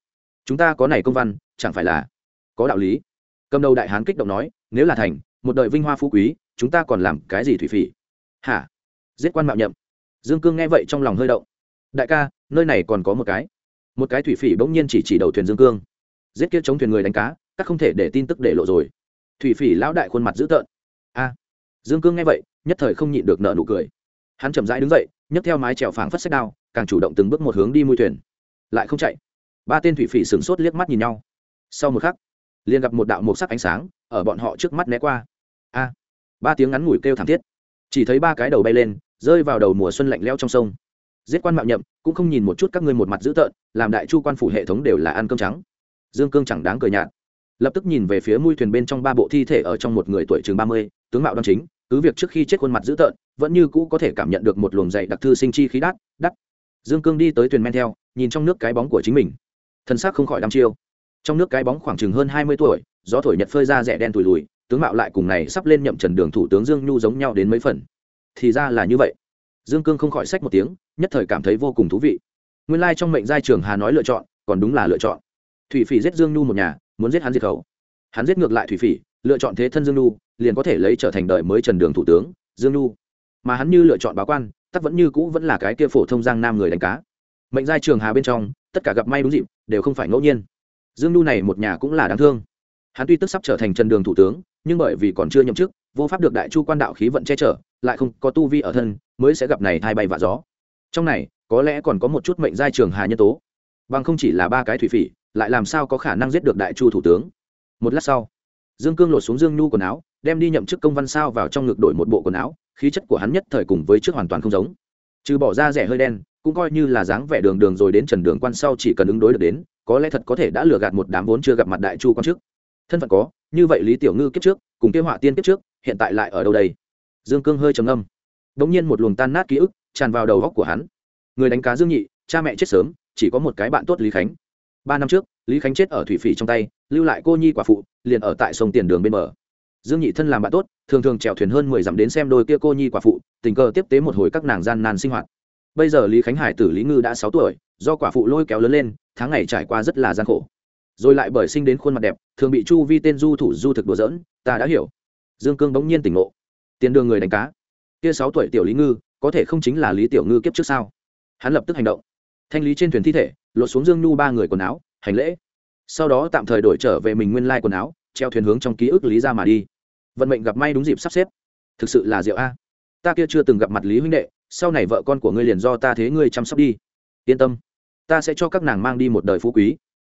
Chúng ta có này công văn, chẳng phải là có đạo lý? Cầm đầu đại hán kích động nói, nếu là thành, một đời vinh hoa phú quý, chúng ta còn làm cái gì thủy phỉ? Hả? Giết quan mạo nhậm. Dương cương nghe vậy trong lòng hơi động. Đại ca, nơi này còn có một cái. Một cái thủy phỉ bỗng nhiên chỉ chỉ đầu thuyền dương cương giết kia chống thuyền người đánh cá, các không thể để tin tức để lộ rồi. Thủy phỉ lão đại khuôn mặt dữ tợn. A, dương cương nghe vậy, nhất thời không nhịn được nợ nụ cười. Hắn chậm rãi đứng dậy, nhấc theo mái trèo phảng phất sách đao, càng chủ động từng bước một hướng đi mui thuyền. Lại không chạy. Ba tên thủy phỉ sửng sốt liếc mắt nhìn nhau. Sau một khắc, liền gặp một đạo màu sắc ánh sáng ở bọn họ trước mắt né qua. A, ba tiếng ngắn ngủi kêu thảm thiết. Chỉ thấy ba cái đầu bay lên, rơi vào đầu mùa xuân lạnh leo trong sông. Giết quan mạo nhậm, cũng không nhìn một chút các ngươi một mặt dữ tợn, làm đại chu quan phủ hệ thống đều là ăn cơm trắng dương cương chẳng đáng cười nhạt. Lập tức nhìn về phía mui thuyền bên trong ba bộ thi thể ở trong một người tuổi chừng ba mươi, tướng mạo đoan chính, cứ việc trước khi chết khuôn mặt dữ tợn, vẫn như cũ có thể cảm nhận được một luồng dày đặc thư sinh chi khí đắt đắt. Dương cương đi tới thuyền men theo, nhìn trong nước cái bóng của chính mình. Thân xác không khỏi đăm chiêu. Trong nước cái bóng khoảng chừng hơn hai mươi tuổi, gió thổi nhật phơi ra rẻ đen tủi lùi, tướng mạo lại cùng này sắp lên nhậm trần đường thủ tướng dương nhu giống nhau đến mấy phần. Thì ra là như vậy. Dương cương không khỏi sách một tiếng, nhất thời cảm thấy vô cùng thú vị. Nguyên lai trong mệnh giai trường hà nói lựa chọn, còn đúng là lựa chọn thủy phỉ giết dương nhu một nhà, muốn giết hắn diệt khẩu. Hắn giết ngược lại thủy phỉ, lựa chọn thế thân dương nhu liền có thể lấy trở thành đời mới trần đường thủ tướng, dương nhu mà hắn như lựa chọn báo quan, tắc vẫn như cũ vẫn là cái kia phổ thông giang nam người đánh cá. Mệnh giai trường hà bên trong, tất cả gặp may đúng dịp, đều không phải ngẫu nhiên. Dương nhu này một nhà cũng là đáng thương. Hắn tuy tức sắp trở thành trần đường thủ tướng, nhưng bởi vì còn chưa nhậm chức, vô pháp được đại chu quan đạo khí vận che chở, lại không có tu vi ở thân, mới sẽ gặp này thay bay vạ gió. Trong này, có lẽ còn có một chút mệnh giai trường hà nhân tố. Bằng không chỉ là ba cái thủy phỉ lại làm sao có khả năng giết được đại chu thủ tướng? Một lát sau, dương cương lột xuống dương nhu quần áo, đem đi nhậm chức công văn sao vào trong ngực đổi một bộ quần áo, khí chất của hắn nhất thời cùng với trước hoàn toàn không giống. Trừ bỏ ra rẻ hơi đen, cũng coi như là dáng vẻ đường đường rồi đến trần đường quan sau chỉ cần ứng đối được đến, có lẽ thật có thể đã lừa gạt một đám vốn chưa gặp mặt đại chu quan chức thân phận có, như vậy lý tiểu ngư kiếp trước, cùng kế họa tiên kiếp trước, hiện tại lại ở đâu đây? Dương cương hơi trầm âm đ ỗ n g nhiên một luồng tan nát ký ức tràn vào đầu góc của hắn. Người đánh cá dương nhị, cha mẹ chết sớm, chỉ có một cái bạn tốt lý khánh ba năm trước, lý khánh chết ở thủy phỉ trong tay, lưu lại cô nhi quả phụ, liền ở tại sông tiền đường bên bờ. Dương nhị thân làm bạn tốt, thường thường chèo thuyền hơn mười dặm đến xem đôi kia cô nhi quả phụ, tình cờ tiếp tế một hồi các nàng gian nan sinh hoạt. Bây giờ lý khánh hải tử lý ngư đã sáu tuổi, do quả phụ lôi kéo lớn lên, tháng ngày trải qua rất là gian khổ. Rồi lại bởi sinh đến khuôn mặt đẹp, thường bị chu vi tên du thủ du thực đùa dỡn ta đã hiểu. Dương cương bỗng nhiên tỉnh ngộ. Tiền đường người đánh cá. Kia sáu tuổi tiểu lý ngư, có thể không chính là lý tiểu ngư kiếp trước sao? Hắn lập tức hành động thanh lý trên thuyền thi thể, lột xuống dương nhu ba người quần áo, hành lễ. Sau đó tạm thời đổi trở về mình nguyên lai quần áo, treo thuyền hướng trong ký ức lý ra mà đi. Vận mệnh gặp may đúng dịp sắp xếp. Thực sự là diệu a. Ta kia chưa từng gặp mặt lý huynh đệ, sau này vợ con của ngươi liền do ta thế ngươi chăm sóc đi. Yên tâm. Ta sẽ cho các nàng mang đi một đời phú quý.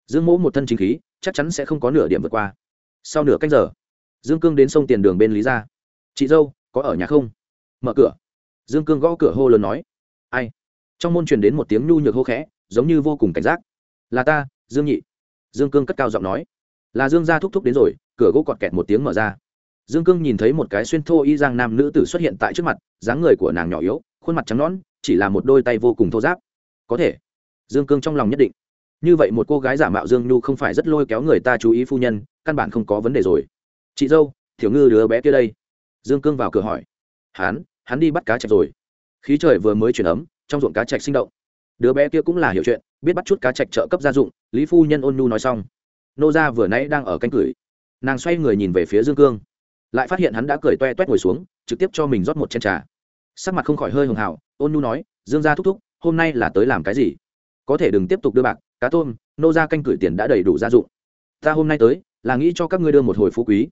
Dương mỗ một thân chính khí, chắc chắn sẽ không có nửa điểm vượt qua. Sau nửa cách giờ, dương cương đến sông tiền đường bên lý gia. Chị dâu, có ở nhà không? Mở cửa. Dương cương gõ cửa hô lớn nói. Ai? Trong môn truyền đến một tiếng nhu nhược hô khẽ, giống như vô cùng cảnh giác. Là ta, dương nhị. Dương cương cất cao giọng nói. Là dương gia thúc thúc đến rồi, cửa gỗ cọt kẹt một tiếng mở ra. Dương cương nhìn thấy một cái xuyên thô y giang nam nữ tử xuất hiện tại trước mặt, dáng người của nàng nhỏ yếu, khuôn mặt trắng nõn, chỉ là một đôi tay vô cùng thô giáp có thể. Dương cương trong lòng nhất định. Như vậy một cô gái giả mạo dương nhu không phải rất lôi kéo người ta chú ý phu nhân, căn bản không có vấn đề rồi. Chị dâu thiểu ngư đứa bé kia đây. Dương cương vào cửa hỏi. Hắn hắn đi bắt cá chạch rồi. Khí trời vừa mới chuyển ấm trong ruộng cá chạch sinh động. Đứa bé kia cũng là hiểu chuyện, biết bắt chút cá chạch trợ cấp gia dụng, lý phu nhân ôn nhu nói xong. Nô gia vừa nãy đang ở canh cửi. Nàng xoay người nhìn về phía dương cương. Lại phát hiện hắn đã cười toe toét ngồi xuống, trực tiếp cho mình rót một chén trà. Sắc mặt không khỏi hơi hường hào, ôn nhu nói, dương gia thúc thúc, hôm nay là tới làm cái gì? Có thể đừng tiếp tục đưa bạc, cá tôm, nô gia canh cửi tiền đã đầy đủ gia dụng. Ta hôm nay tới, là nghĩ cho các ngươi đưa một hồi phú quý.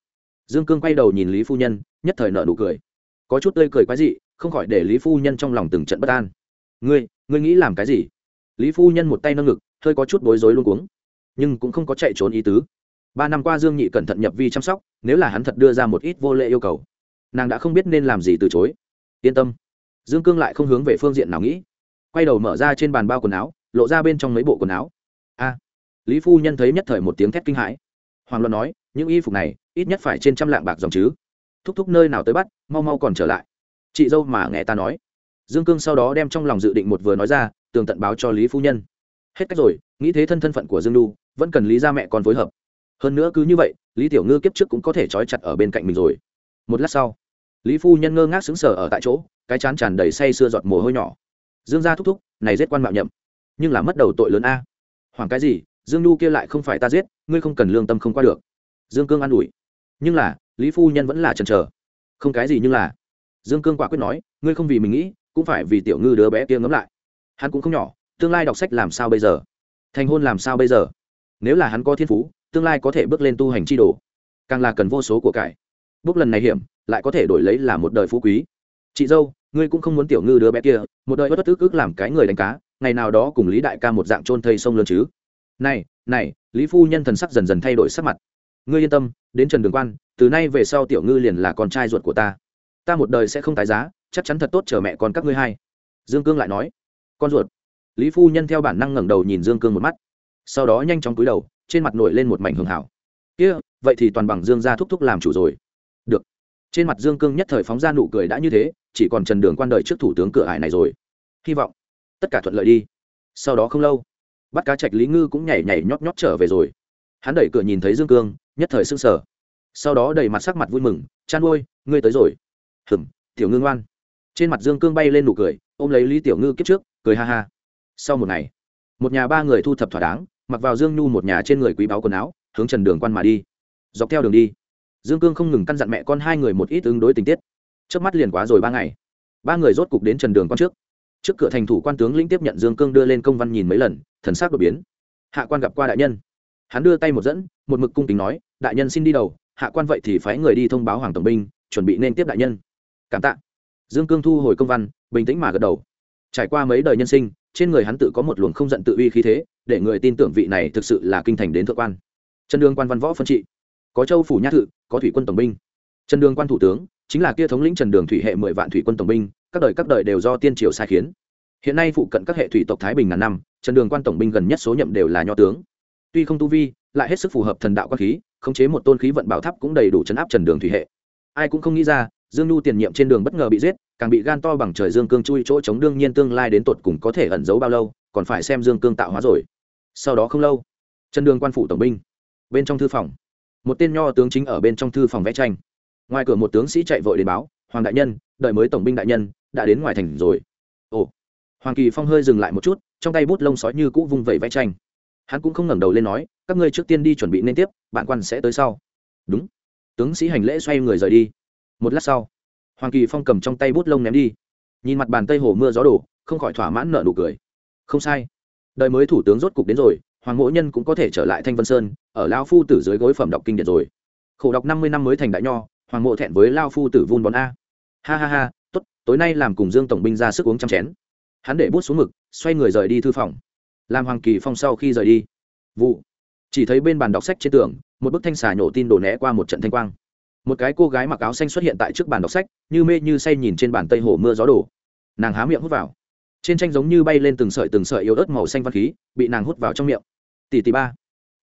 Dương cương quay đầu nhìn lý phu nhân, nhất thời nợ nụ cười. Có chút tươi cười quái dị, không khỏi để lý phu nhân trong lòng từng trận bất an ngươi ngươi nghĩ làm cái gì? Lý phu nhân một tay nâng ngực, hơi có chút bối rối luôn cuống. Nhưng cũng không có chạy trốn ý tứ. Ba năm qua dương nhị cẩn thận nhập vi chăm sóc, nếu là hắn thật đưa ra một ít vô lệ yêu cầu, nàng đã không biết nên làm gì từ chối. Yên tâm. Dương cương lại không hướng về phương diện nào nghĩ. Quay đầu mở ra trên bàn bao quần áo, lộ ra bên trong mấy bộ quần áo. A. Lý phu nhân thấy nhất thời một tiếng thét kinh hãi. Hoàng luân nói, những y phục này, ít nhất phải trên trăm lạng bạc dòng chứ. Thúc thúc nơi nào tới bắt, mau mau còn trở lại. Chị dâu mà nghe ta nói dương cương sau đó đem trong lòng dự định một vừa nói ra, tường tận báo cho lý phu nhân. Hết cách rồi, nghĩ thế thân thân phận của dương lu vẫn cần lý ra mẹ còn phối hợp. Hơn nữa cứ như vậy, lý tiểu ngư kiếp trước cũng có thể trói chặt ở bên cạnh mình rồi. Một lát sau, lý phu nhân ngơ ngác xứng sở ở tại chỗ, cái chán tràn đầy say sưa giọt mồ hôi nhỏ. Dương gia thúc thúc, này giết quan mạo nhậm. Nhưng là mất đầu tội lớn a. Hoàng cái gì, dương nhu kia lại không phải ta giết, ngươi không cần lương tâm không qua được. Dương cương an ủi. Nhưng là, lý phu nhân vẫn là chần chờ. Không cái gì nhưng là. Dương cương quả quyết nói, ngươi không vì mình nghĩ cũng phải vì tiểu ngư đứa bé kia ngấm lại. Hắn cũng không nhỏ, tương lai đọc sách làm sao bây giờ? Thành hôn làm sao bây giờ? Nếu là hắn có thiên phú, tương lai có thể bước lên tu hành chi đồ. Càng là cần vô số của cải. Bước lần này hiểm, lại có thể đổi lấy là một đời phú quý. Chị dâu, ngươi cũng không muốn tiểu ngư đứa bé kia, một đời bất tức ức làm cái người đánh cá, ngày nào đó cùng lý đại ca một dạng trôn thây sông lớn chứ. Này này, lý phu nhân thần sắc dần dần thay đổi sắc mặt. Ngươi yên tâm, đến trần đường quan, từ nay về sau tiểu ngư liền là con trai ruột của ta. Ta một đời sẽ không tái giá chắc chắn thật tốt chờ mẹ con các ngươi hai. Dương cương lại nói, con ruột. Lý phu nhân theo bản năng ngẩng đầu nhìn dương cương một mắt, sau đó nhanh chóng cúi đầu, trên mặt nổi lên một mảnh hưởng hảo. Kia, vậy thì toàn bằng dương gia thúc thúc làm chủ rồi. Được. Trên mặt dương cương nhất thời phóng ra nụ cười đã như thế, chỉ còn trần đường quan đời trước thủ tướng cửa ải này rồi. Hy vọng tất cả thuận lợi đi. Sau đó không lâu, bắt cá trạch lý ngư cũng nhảy nhảy nhót nhót trở về rồi. Hắn đẩy cửa nhìn thấy dương cương, nhất thời s ư n g sở sau đó đầy mặt sắc mặt vui mừng, chan ôi ngươi tới rồi. Hừm tiểu ngư ngoan trên mặt dương cương bay lên nụ cười, ôm lấy lý tiểu ngư kiếp trước, cười ha ha. Sau một ngày, một nhà ba người thu thập thỏa đáng, mặc vào dương nhu một nhà trên người quý báu quần áo, hướng trần đường quan mà đi. Dọc theo đường đi, dương cương không ngừng căn dặn mẹ con hai người một ít ứng đối tình tiết. Trước mắt liền quá rồi ba ngày. Ba người rốt cục đến trần đường quan trước. Trước cửa thành thủ quan tướng lĩnh tiếp nhận dương cương đưa lên công văn nhìn mấy lần, thần sắc đột biến. Hạ quan gặp qua đại nhân. Hắn đưa tay một dẫn, một mực cung kính nói, đại nhân xin đi đầu, hạ quan vậy thì phái người đi thông báo hoàng tổng binh, chuẩn bị nên tiếp đại nhân. Cảm tạ dương cương thu hồi công văn, bình tĩnh mà gật đầu. Trải qua mấy đời nhân sinh, trên người hắn tự có một luồng không giận tự uy khí thế, để người tin tưởng vị này thực sự là kinh thành đến thượng quan. Trần đường quan văn võ phân trị. Có châu phủ nhã thự, có thủy quân tổng binh. Trần đường quan thủ tướng, chính là kia thống lĩnh trần đường thủy hệ mười vạn thủy quân tổng binh, các đời các đời đều do tiên triều sai khiến. Hiện nay phụ cận các hệ thủy tộc thái bình ngàn năm, trần đường quan tổng binh gần nhất số nhậm đều là nho tướng. Tuy không tu vi, lại hết sức phù hợp thần đạo quan khí, khống chế một tôn khí vận bảo tháp cũng đầy đủ chấn áp trần đường thủy hệ. Ai cũng không nghĩ ra dương nhu tiền nhiệm trên đường bất ngờ bị giết, càng bị gan to bằng trời dương cương chui chỗ chống đương nhiên tương lai đến tột cùng có thể ẩn giấu bao lâu, còn phải xem dương cương tạo hóa rồi. Sau đó không lâu, chân đường quan phủ tổng binh, bên trong thư phòng, một tên nho tướng chính ở bên trong thư phòng vẽ tranh. Ngoài cửa một tướng sĩ chạy vội đến báo, hoàng đại nhân, đợi mới tổng binh đại nhân, đã đến ngoài thành rồi. Ồ, hoàng kỳ phong hơi dừng lại một chút, trong tay bút lông sói như cũ vung vẩy vẽ tranh. Hắn cũng không ngẩng đầu lên nói, các ngươi trước tiên đi chuẩn bị nên tiếp, bạn quan sẽ tới sau. Đúng. Tướng sĩ hành lễ xoay người rời đi một lát sau, hoàng kỳ phong cầm trong tay bút lông ném đi. Nhìn mặt bàn tây hồ mưa gió đổ, không khỏi thỏa mãn nợ nụ cười. Không sai. Đời mới thủ tướng rốt cục đến rồi, hoàng mỗ nhân cũng có thể trở lại thanh vân sơn, ở lao phu tử dưới gối phẩm đọc kinh điển rồi. Khổ đọc năm mươi năm mới thành đại nho, hoàng mộ thẹn với lao phu tử vun bón a. Ha ha ha, tốt, tối nay làm cùng dương tổng binh ra sức uống trăm chén. Hắn để bút xuống mực, xoay người rời đi thư phòng. Làm hoàng kỳ phong sau khi rời đi. Vụ. Chỉ thấy bên bàn đọc sách trên tường, một bức thanh xà nhổ tin đổ né qua một trận thanh quang một cái cô gái mặc áo xanh xuất hiện tại trước bàn đọc sách, như mê như say nhìn trên bàn tây hồ mưa gió đổ. Nàng há miệng hút vào. Trên tranh giống như bay lên từng sợi từng sợi yếu ớt màu xanh văn khí, bị nàng hút vào trong miệng. Tỷ tỷ ba.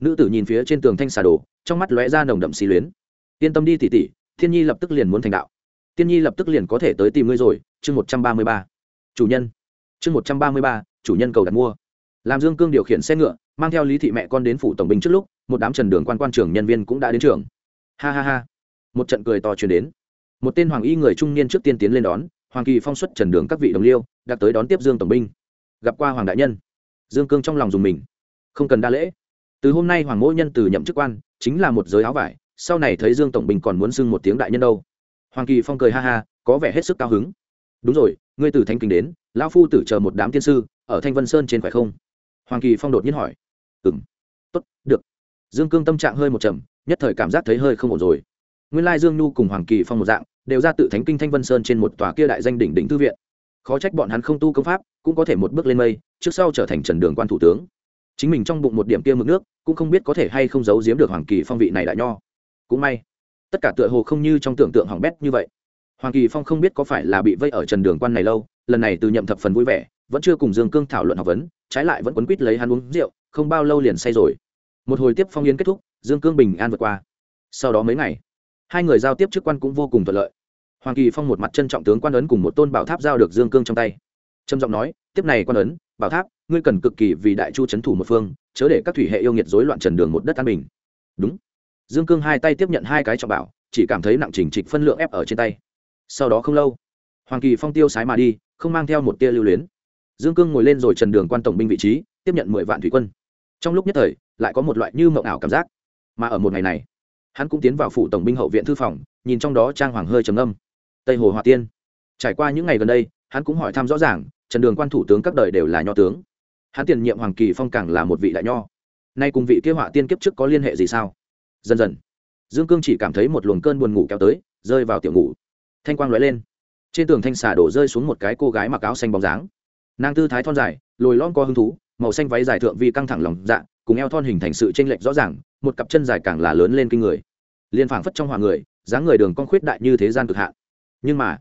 Nữ tử nhìn phía trên tường thanh xà đồ, trong mắt lóe ra nồng đậm xì luyến. Yên tâm đi tỷ tỷ, thiên nhi lập tức liền muốn thành đạo. Tiên nhi lập tức liền có thể tới tìm ngươi rồi, chương một trăm ba mươi ba. Chủ nhân. Chương một trăm ba mươi ba, chủ nhân cầu đặt mua. Làm dương cương điều khiển xe ngựa, mang theo lý thị mẹ con đến phủ tổng binh trước lúc, một đám trần đường quan quan trưởng nhân viên cũng đã đến trường. Ha ha ha một trận cười to truyền đến. Một tên hoàng y người trung niên trước tiên tiến lên đón, hoàng kỳ phong xuất trần đường các vị đồng liêu đã tới đón tiếp dương tổng binh. Gặp qua hoàng đại nhân. Dương cương trong lòng dùng mình. Không cần đa lễ. Từ hôm nay hoàng mỗi nhân từ nhậm chức quan, chính là một giới áo vải, sau này thấy dương tổng binh còn muốn xưng một tiếng đại nhân đâu. Hoàng kỳ phong cười ha ha, có vẻ hết sức cao hứng. Đúng rồi, ngươi từ thanh kinh đến, lão phu tử chờ một đám tiên sư, ở thanh vân sơn trên phải không? Hoàng kỳ phong đột nhiên hỏi. Ừ m tốt, được. Dương cương tâm trạng hơi một trầm, nhất thời cảm giác thấy hơi không ổn rồi nguyên lai dương nhu cùng hoàng kỳ phong một dạng, đều ra tự thánh kinh thanh vân sơn trên một tòa kia đại danh đỉnh đỉnh thư viện. Khó trách bọn hắn không tu công pháp, cũng có thể một bước lên mây, trước sau trở thành trần đường quan thủ tướng. Chính mình trong bụng một điểm kia mực nước, cũng không biết có thể hay không giấu giếm được hoàng kỳ phong vị này đại nho. Cũng may, tất cả tựa hồ không như trong tưởng tượng hỏng bét như vậy. Hoàng kỳ phong không biết có phải là bị vây ở trần đường quan này lâu, lần này từ nhậm thập phần vui vẻ, vẫn chưa cùng dương cương thảo luận học vấn, trái lại vẫn quấn quýt lấy hắn uống rượu, không bao lâu liền say rồi. Một hồi tiếp phong yến kết thúc, dương cương bình an vượt qua. Sau đó mấy ngày hai người giao tiếp chức quan cũng vô cùng thuận lợi. Hoàng kỳ phong một mặt trân trọng tướng quan ấn cùng một tôn bảo tháp giao được dương cương trong tay. Trầm giọng nói, tiếp này quan ấn, bảo tháp, ngươi cần cực kỳ vì đại chu c h ấ n thủ một phương, chớ để các thủy hệ yêu nghiệt dối loạn trần đường một đất an bình. Đúng. Dương cương hai tay tiếp nhận hai cái trọng bảo, chỉ cảm thấy nặng trình trịch phân lượng ép ở trên tay. Sau đó không lâu, hoàng kỳ phong tiêu sái mà đi, không mang theo một tia lưu luyến. Dương cương ngồi lên rồi trần đường quan tổng binh vị trí, tiếp nhận mười vạn thủy quân. Trong lúc nhất thời, lại có một loại như mậu ảo cảm giác. Mà ở một ngày này hắn cũng tiến vào phủ tổng binh hậu viện thư phòng, nhìn trong đó trang hoàng hơi trầm âm tây hồ hòa tiên. Trải qua những ngày gần đây, hắn cũng hỏi thăm rõ ràng, trần đường quan thủ tướng các đời đều là nho tướng. Hắn tiền nhiệm hoàng kỳ phong càng là một vị đại nho. Nay cùng vị kế họa tiên kiếp trước có liên hệ gì sao? Dần dần, dương cương chỉ cảm thấy một luồng cơn buồn ngủ kéo tới, rơi vào tiểu ngủ. Thanh quang lóe lên. Trên tường thanh xà đổ rơi xuống một cái cô gái mặc áo xanh bóng dáng. Nàng tư thái thon dài, lồi lon co hứng thú, màu xanh váy dài thượng vi căng thẳng lòng dạ cùng eo thon hình thành sự tranh lệch rõ ràng, một cặp chân dài càng là lớn lên kinh người liên phảng phất trong hòa người, dáng người đường con khuyết đại như thế gian cực hạn. Nhưng mà,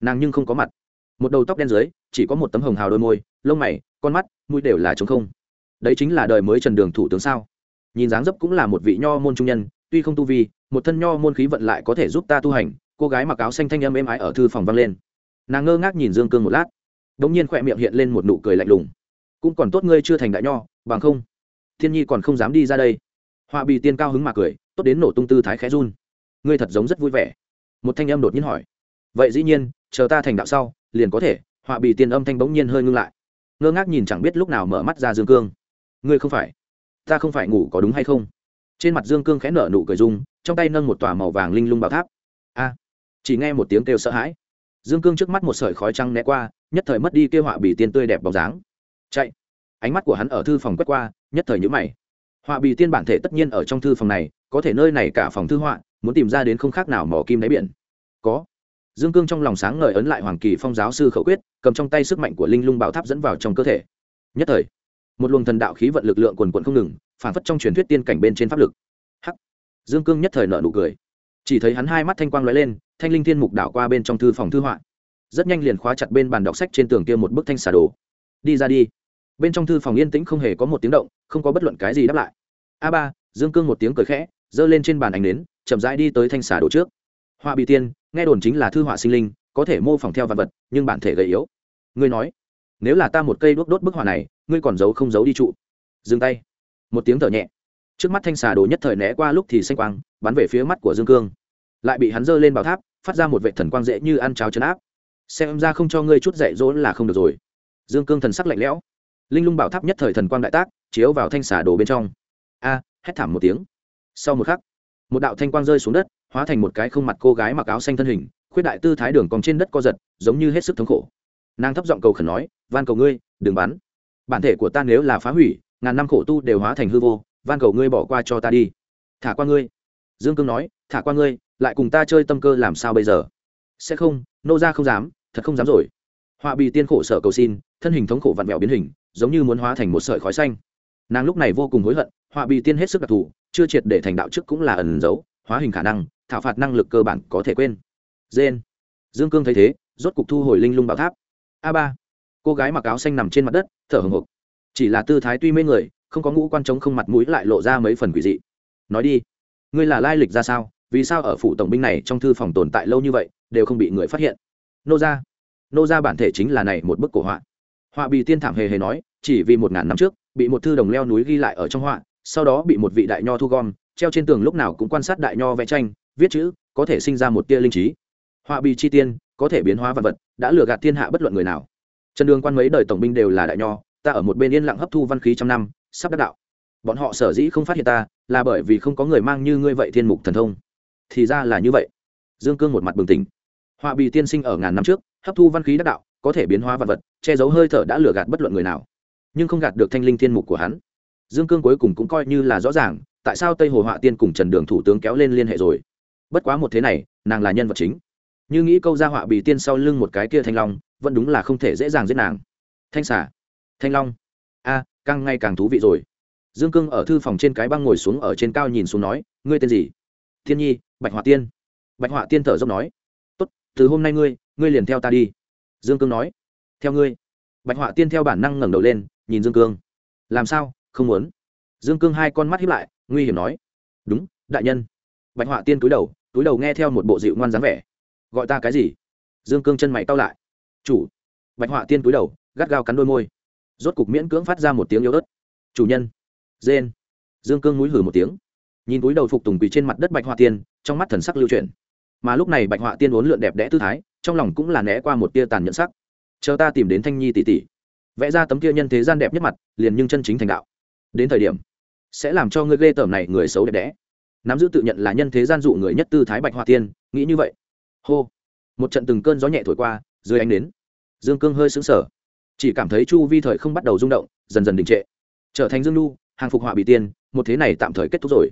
nàng nhưng không có mặt. Một đầu tóc đen dưới, chỉ có một tấm hồng hào đôi môi, lông mày, con mắt, mũi đều là trống không. Đấy chính là đời mới trần đường thủ tướng sao? Nhìn dáng dấp cũng là một vị nho môn trung nhân, tuy không tu vi, một thân nho môn khí vận lại có thể giúp ta tu hành, cô gái mặc áo xanh thanh âm êm ái ở thư phòng vang lên. Nàng ngơ ngác nhìn dương cương một lát. Đ ỗ n g nhiên khỏe miệng hiện lên một nụ cười lạnh lùng. Cũng còn tốt ngươi chưa thành đại nho, bằng không, thiên nhi còn không dám đi ra đây họa bị tiên cao hứng mà cười, tốt đến nổ tung tư thái khẽ run. Ngươi thật giống rất vui vẻ. Một thanh âm đột nhiên hỏi. Vậy dĩ nhiên, chờ ta thành đạo sau, liền có thể họa bị tiên âm thanh bỗng nhiên hơi ngưng lại. Ngơ ngác nhìn chẳng biết lúc nào mở mắt ra dương cương. Ngươi không phải. Ta không phải ngủ có đúng hay không? Trên mặt dương cương khẽ nở nụ cười dung trong tay nâng một tòa màu vàng linh lung bảo tháp. A. Chỉ nghe một tiếng kêu sợ hãi. Dương cương trước mắt một sợi khói trăng né qua, nhất thời mất đi kêu họa bì tiên tươi đẹp bóng dáng. Chạy. Ánh mắt của hắn ở thư phòng quét qua, nhất thời nhữ mày họa bì tiên bản thể tất nhiên ở trong thư phòng này, có thể nơi này cả phòng thư họa, muốn tìm ra đến không khác nào mỏ kim đáy biển. Có. Dương cương trong lòng sáng ngời ấn lại hoàng kỳ phong giáo sư khẩu quyết, cầm trong tay sức mạnh của linh lung bảo tháp dẫn vào trong cơ thể. Nhất thời, một luồng thần đạo khí vận lực lượng quần quận không ngừng, phản phất trong truyền thuyết tiên cảnh bên trên pháp lực. Hắc. Dương cương nhất thời nợ nụ cười. Chỉ thấy hắn hai mắt thanh quang lóe lên, thanh linh thiên mục đảo qua bên trong thư phòng thư họa. Rất nhanh liền khóa chặt bên bàn đọc sách trên tường kia một bức thanh xà đồ. Đi ra đi bên trong thư phòng yên tĩnh không hề có một tiếng động không có bất luận cái gì đáp lại. A ba dương cương một tiếng cười khẽ giơ lên trên bàn ảnh nến, chậm rãi đi tới thanh xà đồ trước. Họa bị tiên nghe đồn chính là thư họa sinh linh có thể mô phỏng theo vật vật nhưng bản thể gầy yếu. Ngươi nói nếu là ta một cây đốt đốt bức họa này ngươi còn giấu không giấu đi trụ. Dừng tay. Một tiếng thở nhẹ. Trước mắt thanh xà đồ nhất thời né qua lúc thì xanh quang bắn về phía mắt của dương cương. Lại bị hắn giơ lên bảo tháp phát ra một vệ thần quang dễ như ăn cháo chấn áp. Xem ra không cho ngươi chút dạy dỗ là không được rồi. Dương cương thần sắc lạnh lẽo linh lung bảo tháp nhất thời thần quang đại tác, chiếu vào thanh xà đồ bên trong. A, hét thảm một tiếng. Sau một khắc, một đạo thanh quang rơi xuống đất, hóa thành một cái không mặt cô gái mặc áo xanh thân hình, khuyết đại tư thái đường còn trên đất co giật, giống như hết sức thống khổ. Nàng thấp giọng cầu khẩn nói, van cầu ngươi, đừng bắn. Bản thể của ta nếu là phá hủy, ngàn năm khổ tu đều hóa thành hư vô, van cầu ngươi bỏ qua cho ta đi. Thả qua ngươi. Dương cương nói, thả qua ngươi, lại cùng ta chơi tâm cơ làm sao bây giờ? Sẽ không, nô ra không dám, thật không dám rồi. Họa bị tiên khổ sở cầu xin thân hình thống khổ vặn vẹo biến hình, giống như muốn hóa thành một sợi khói xanh. Nàng lúc này vô cùng hối hận, họa bị tiên hết sức đặc thù, chưa triệt để thành đạo chức cũng là ẩn giấu, hóa hình khả năng, thảo phạt năng lực cơ bản có thể quên. Dên dương cương thấy thế, rốt cục thu hồi linh lung bảo tháp. A ba. Cô gái mặc áo xanh nằm trên mặt đất, thở hồng hộc. Chỉ là tư thái tuy mê người, không có ngũ quan trống không mặt mũi lại lộ ra mấy phần quỷ dị. Nói đi, ngươi là lai lịch ra sao? Vì sao ở phủ tổng binh này trong thư phòng tồn tại lâu như vậy, đều không bị người phát hiện? Nô ra nô ra bản thể chính là này một bức cổ họa họa bị tiên thảm hề hề nói, chỉ vì một ngàn năm trước, bị một thư đồng leo núi ghi lại ở trong họa, sau đó bị một vị đại nho thu gom, treo trên tường lúc nào cũng quan sát đại nho vẽ tranh, viết chữ, có thể sinh ra một tia linh trí. Họa bị chi tiên, có thể biến hóa vật vật, đã lừa gạt thiên hạ bất luận người nào. Trần đường quan mấy đời tổng binh đều là đại nho, ta ở một bên yên lặng hấp thu văn khí trăm năm, sắp đắc đạo. Bọn họ sở dĩ không phát hiện ta, là bởi vì không có người mang như ngươi vậy thiên mục thần thông. Thì ra là như vậy. Dương cương một mặt bừng tỉnh. Họa bị tiên sinh ở ngàn năm trước, hấp thu văn khí đắc đạo có thể biến hóa vật vật, che giấu hơi thở đã lừa gạt bất luận người nào. Nhưng không gạt được thanh linh thiên mục của hắn. Dương cương cuối cùng cũng coi như là rõ ràng, tại sao tây hồ họa tiên cùng trần đường thủ tướng kéo lên liên hệ rồi. Bất quá một thế này, nàng là nhân vật chính. Như nghĩ câu ra họa bị tiên sau lưng một cái kia thanh long, vẫn đúng là không thể dễ dàng giết nàng. Thanh xả thanh long. A, càng ngày càng thú vị rồi. Dương cương ở thư phòng trên cái băng ngồi xuống ở trên cao nhìn xuống nói, ngươi tên gì? Thiên nhi, bạch họa tiên. Bạch họa tiên thở dốc nói, tốt, từ hôm nay ngươi ngươi liền theo ta đi dương cương nói. Theo ngươi. Bạch họa tiên theo bản năng ngẩng đầu lên, nhìn dương cương. Làm sao? Không muốn. Dương cương hai con mắt hiếp lại, nguy hiểm nói. Đúng, đại nhân. Bạch họa tiên cúi đầu, túi đầu nghe theo một bộ dịu ngoan dáng vẻ. Gọi ta cái gì? Dương cương chân mày cau lại. Chủ. Bạch họa tiên cúi đầu, gắt gao cắn đôi môi. Rốt cục miễn cưỡng phát ra một tiếng yếu ớt. Chủ nhân. Dên dương cương núi hử một tiếng. Nhìn túi đầu phục tùng quỳ trên mặt đất bạch họa tiên, trong mắt thần sắc lưu chuyển. Mà lúc này bạch họa tiên uốn lượn đẹp đẽ tư thái trong lòng cũng là né qua một tia tàn nhẫn sắc. Chờ ta tìm đến thanh nhi tỷ tỷ. Vẽ ra tấm kia nhân thế gian đẹp nhất mặt, liền nhưng chân chính thành đạo. Đến thời điểm, sẽ làm cho ngươi ghê tởm này người xấu đẹp đẽ. Nắm giữ tự nhận là nhân thế gian dụ người nhất tư thái bạch hoa tiên, nghĩ như vậy. Hô. Một trận từng cơn gió nhẹ thổi qua, dưới ánh đến dương cương hơi sững sờ. Chỉ cảm thấy chu vi thời không bắt đầu rung động, dần dần đình trệ. Trở thành dương lu hàng phục họa bị tiên, một thế này tạm thời kết thúc rồi.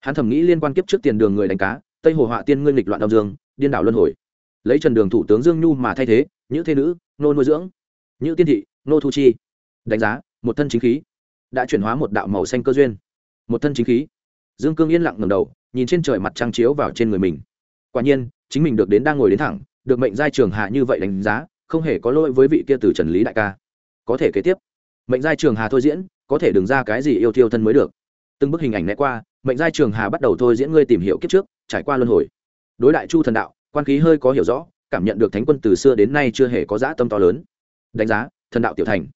Hắn thầm nghĩ liên quan kiếp trước tiền đường người đánh cá, tây hồ họa tiên ngươi nghịch loạn đông dương, điên đảo luân hồi lấy trần đường thủ tướng dương nhu mà thay thế những thế nữ, nô nuôi dưỡng những tiên thị, nô thu chi. Đánh giá, một thân chính khí. Đã chuyển hóa một đạo màu xanh cơ duyên. Một thân chính khí. Dương cương yên lặng ngầm đầu, nhìn trên trời mặt trăng chiếu vào trên người mình. Quả nhiên, chính mình được đến đang ngồi đến thẳng, được mệnh giai trường hạ như vậy đánh giá, không hề có lỗi với vị kia từ trần lý đại ca. Có thể kế tiếp. Mệnh giai trường hà thôi diễn, có thể đừng ra cái gì yêu thiêu thân mới được. Từng bức hình ảnh né qua, mệnh giai trường hà bắt đầu thôi diễn ngươi tìm hiểu kiếp trước, trải qua luân hồi. Đối đại chu thần đạo quan khí hơi có hiểu rõ, cảm nhận được thánh quân từ xưa đến nay chưa hề có dã tâm to lớn. Đánh giá, thần đạo tiểu thành.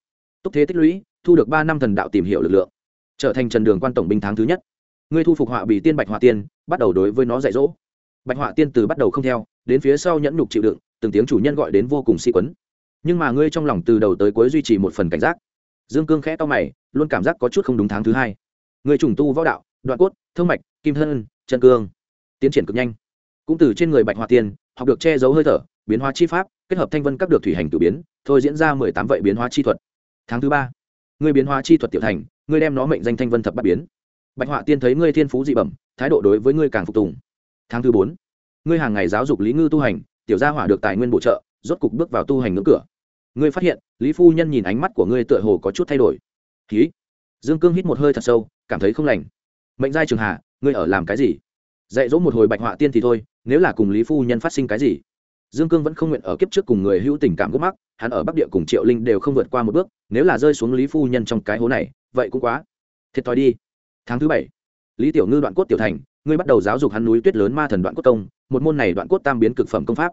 Túc thế tích lũy, thu được ba năm thần đạo tìm hiểu lực lượng. Trở thành trần đường quan tổng binh tháng thứ nhất. Ngươi thu phục họa bị tiên bạch họa tiên, bắt đầu đối với nó dạy dỗ. Bạch họa tiên từ bắt đầu không theo, đến phía sau nhẫn nhục chịu đựng, từng tiếng chủ nhân gọi đến vô cùng si quấn. Nhưng mà ngươi trong lòng từ đầu tới cuối duy trì một phần cảnh giác. Dương cương khẽ to mày, luôn cảm giác có chút không đúng tháng thứ hai. Người trùng tu võ đạo, đoạn cốt thương mạch, kim thân, chân cương. Tiến triển cực nhanh cũng từ trên người bạch hoa tiên, học được che giấu hơi thở, biến hóa chi pháp, kết hợp thanh vân các được thủy hành tự biến, thôi diễn ra mười tám vậy biến hóa chi thuật. Tháng thứ ba người biến hóa chi thuật tiểu thành, ngươi đem nó mệnh danh thanh vân thập bắt biến. Bạch họa tiên thấy ngươi thiên phú dị bẩm, thái độ đối với ngươi càng phục tùng. Tháng thứ bốn, ngươi hàng ngày giáo dục lý ngư tu hành, tiểu gia hỏa được tài nguyên bổ trợ, rốt cục bước vào tu hành ngưỡng cửa. Ngươi phát hiện, lý phu nhân nhìn ánh mắt của ngươi tựa hồ có chút thay đổi. Ký dương cương hít một hơi thật sâu, cảm thấy không lành. Mệnh giai trường hà ngươi ở làm cái gì? Dạy dỗ một hồi bạch họa tiên thì thôi nếu là cùng lý phu nhân phát sinh cái gì, dương cương vẫn không nguyện ở kiếp trước cùng người hữu tình cảm gốc mắc, hắn ở bắc địa cùng triệu linh đều không vượt qua một bước, nếu là rơi xuống lý phu nhân trong cái hố này, vậy cũng quá. Thiệt thòi đi. Tháng thứ bảy, lý tiểu ngư đoạn cốt tiểu thành, ngươi bắt đầu giáo dục hắn núi tuyết lớn ma thần đoạn cốt công, một môn này đoạn cốt tam biến cực phẩm công pháp.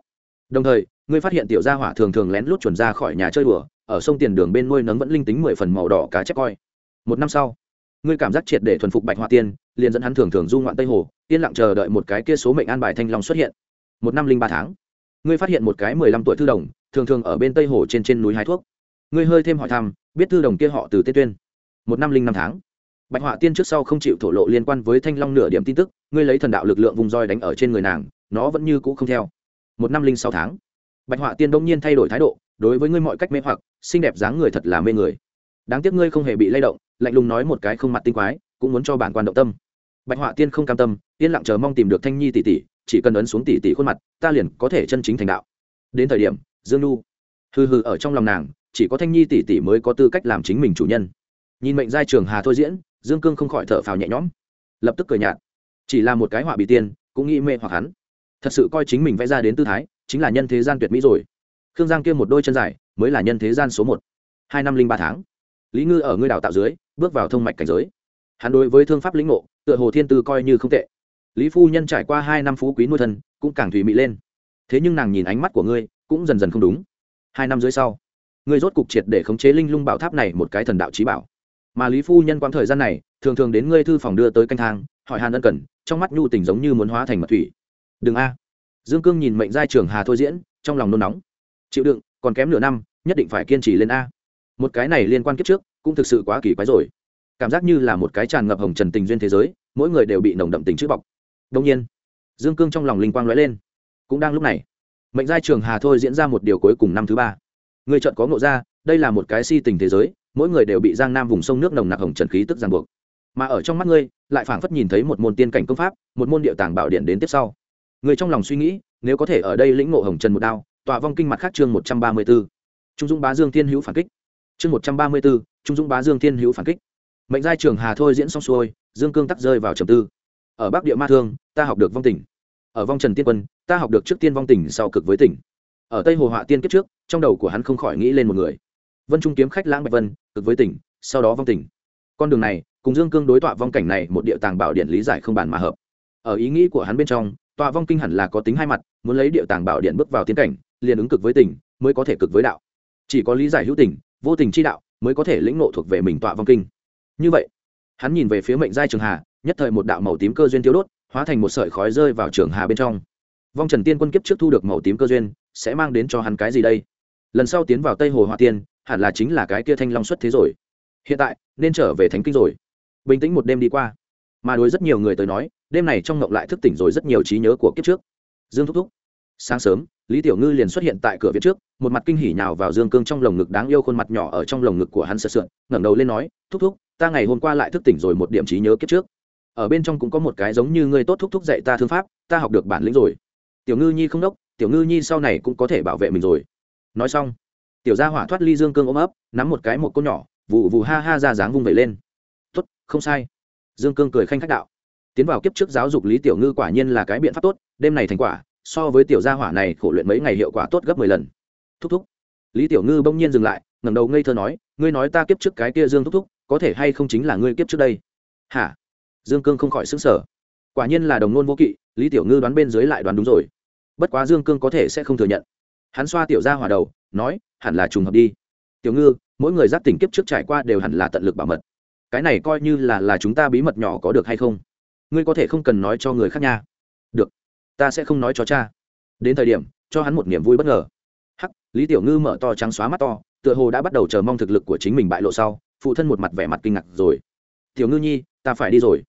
Đồng thời, ngươi phát hiện tiểu gia hỏa thường thường lén lút chuẩn ra khỏi nhà chơi đùa, ở sông tiền đường bên nuôi nấng vẫn linh tính mười phần màu đỏ cá chép coi. Một năm sau ngươi cảm giác triệt để thuần phục bạch hoa tiên, liền dẫn hắn thường thường du ngoạn tây hồ, yên lặng chờ đợi một cái kia số mệnh an bài thanh long xuất hiện. Một năm linh ba tháng. Ngươi phát hiện một cái mười lăm tuổi thư đồng, thường thường ở bên tây hồ trên trên núi hái thuốc. Ngươi hơi thêm hỏi thăm, biết thư đồng kia họ từ tê tuyên. Một năm linh năm tháng. Bạch họa tiên trước sau không chịu thổ lộ liên quan với thanh long nửa điểm tin tức, ngươi lấy thần đạo lực lượng vùng roi đánh ở trên người nàng, nó vẫn như cũ không theo. Một năm linh sáu tháng. Bạch họa tiên đông nhiên thay đổi thái độ, đối với ngươi mọi cách mê hoặc, xinh đẹp dáng người thật là mê người. Đáng tiếc ngươi không hề bị lay động lạnh lùng nói một cái không mặt tinh quái, cũng muốn cho bản quan động tâm. Bạch họa tiên không cam tâm, yên lặng chờ mong tìm được thanh nhi tỷ tỷ, chỉ cần ấn xuống tỷ tỷ khuôn mặt, ta liền có thể chân chính thành đạo. Đến thời điểm, dương nu hừ hừ, ở trong lòng nàng, chỉ có thanh nhi tỷ tỷ mới có tư cách làm chính mình chủ nhân. Nhìn mệnh giai trường hà thôi diễn, dương cương không khỏi thở phào nhẹ nhõm. Lập tức cười nhạt. Chỉ là một cái họa bị tiên, cũng nghĩ mê hoặc hắn. Thật sự coi chính mình vẽ ra đến tư thái, chính là nhân thế gian tuyệt mỹ rồi. Khương giang kia một đôi chân dài, mới là nhân thế gian số một. Hai năm linh ba tháng lý ngư ở ngươi đào tạo dưới, bước vào thông mạch cảnh giới. Hắn đối với thương pháp lĩnh ngộ, tựa hồ thiên tư coi như không tệ. Lý phu nhân trải qua hai năm phú quý nuôi thân, cũng càng thủy mị lên. Thế nhưng nàng nhìn ánh mắt của ngươi, cũng dần dần không đúng. Hai năm dưới sau, ngươi rốt cục triệt để khống chế linh lung bảo tháp này một cái thần đạo trí bảo. Mà lý phu nhân quãng thời gian này, thường thường đến ngươi thư phòng đưa tới canh thang, hỏi hàn ân cần, trong mắt nhu tình giống như muốn hóa thành mật thủy. Đừng a. Dương cương nhìn mệnh giai trường hà thôi diễn, trong lòng nôn nóng. Chịu đựng, còn kém nửa năm, nhất định phải kiên trì lên a một cái này liên quan kiếp trước, cũng thực sự quá kỳ quái rồi. Cảm giác như là một cái tràn ngập hồng trần tình duyên thế giới, mỗi người đều bị nồng đậm tình chữ bọc. Đông nhiên, dương cương trong lòng linh quang lóe lên. Cũng đang lúc này, mệnh giai trường hà thôi diễn ra một điều cuối cùng năm thứ ba. Người trợn có ngộ ra, đây là một cái si tình thế giới, mỗi người đều bị giang nam vùng sông nước nồng nặc hồng trần khí tức giang buộc. Mà ở trong mắt ngươi, lại phảng phất nhìn thấy một môn tiên cảnh công pháp, một môn điệu tàng bảo điện đến tiếp sau. Người trong lòng suy nghĩ, nếu có thể ở đây lĩnh ngộ hồng trần một đao tòa vong kinh mặt khác chương một trăm ba mươi b ố trung dũng bá dương thiên hữu phản kích chương một trăm ba mươi b ố trung dũng bá dương thiên hữu phản kích. Mệnh giai trường hà thôi diễn xong xuôi, dương cương tắc rơi vào trầm tư. Ở bắc địa ma thương, ta học được vong tỉnh ở vong trần tiên quân, ta học được trước tiên vong tỉnh sau cực với tỉnh ở tây hồ họa tiên kiếp trước, trong đầu của hắn không khỏi nghĩ lên một người. Vân trung kiếm khách lãng bạch vân, cực với tỉnh sau đó vong tỉnh con đường này, cùng dương cương đối tọa vong cảnh này một địa tàng bảo điện lý giải không bàn mà hợp. Ở ý nghĩ của hắn bên trong, tọa vong kinh hẳn là có tính hai mặt, muốn lấy địa tàng bảo điện bước vào tiến cảnh, liền ứng cực với tỉnh mới có thể cực với đạo. Chỉ có lý giải hữu tỉnh vô tình chi đạo mới có thể lĩnh nộ thuộc về mình tọa vong kinh. Như vậy, hắn nhìn về phía mệnh giai trường hà, nhất thời một đạo màu tím cơ duyên tiêu đốt, hóa thành một sợi khói rơi vào trường hà bên trong. Vong trần tiên quân kiếp trước thu được màu tím cơ duyên, sẽ mang đến cho hắn cái gì đây? Lần sau tiến vào tây hồ hoa tiên, hẳn là chính là cái kia thanh long xuất thế rồi. Hiện tại, nên trở về thánh kinh rồi. Bình tĩnh một đêm đi qua. Mà đối rất nhiều người tới nói, đêm này trong ngộng lại thức tỉnh rồi rất nhiều trí nhớ của kiếp trước. Dương thúc thúc, sáng sớm lý tiểu ngư liền xuất hiện tại cửa viện trước, một mặt kinh hỉ nhào vào dương cương trong lồng ngực đáng yêu khuôn mặt nhỏ ở trong lồng ngực của hắn sợ sượn, ngẩng đầu lên nói, thúc thúc, ta ngày hôm qua lại thức tỉnh rồi một điểm trí nhớ kiếp trước. Ở bên trong cũng có một cái giống như ngươi tốt thúc thúc dạy ta thương pháp, ta học được bản lĩnh rồi. Tiểu ngư nhi không đốc, tiểu ngư nhi sau này cũng có thể bảo vệ mình rồi. Nói xong, tiểu gia hỏa thoát ly dương cương ôm ấp, nắm một cái một cô nhỏ vụ vụ ha ha ra dáng vung vẩy lên. Tốt, không sai. Dương cương cười khanh khách đạo. Tiến vào kiếp trước giáo dục lý tiểu ngư quả nhiên là cái biện pháp tốt, đêm này thành quả so với tiểu gia hỏa này khổ luyện mấy ngày hiệu quả tốt gấp mười lần. Thúc thúc. Lý tiểu ngư bỗng nhiên dừng lại, ngẩng đầu ngây thơ nói, ngươi nói ta kiếp trước cái kia dương thúc thúc, có thể hay không chính là ngươi kiếp trước đây? Hả? Dương cương không khỏi xứng sở quả nhiên là đồng nôn vô kỵ, lý tiểu ngư đoán bên dưới lại đoán đúng rồi. Bất quá dương cương có thể sẽ không thừa nhận. Hắn xoa tiểu ra hòa đầu, nói, hẳn là trùng hợp đi. Tiểu ngư, mỗi người giác tỉnh kiếp trước trải qua đều hẳn là tận lực bảo mật. Cái này coi như là là chúng ta bí mật nhỏ có được hay không? Ngươi có thể không cần nói cho người khác nha ta sẽ không nói cho cha. Đến thời điểm, cho hắn một niềm vui bất ngờ. Hắc, lý tiểu ngư mở to trắng xóa mắt to, tựa hồ đã bắt đầu chờ mong thực lực của chính mình bại lộ sau, phụ thân một mặt vẻ mặt kinh ngạc rồi. Tiểu ngư nhi, ta phải đi rồi.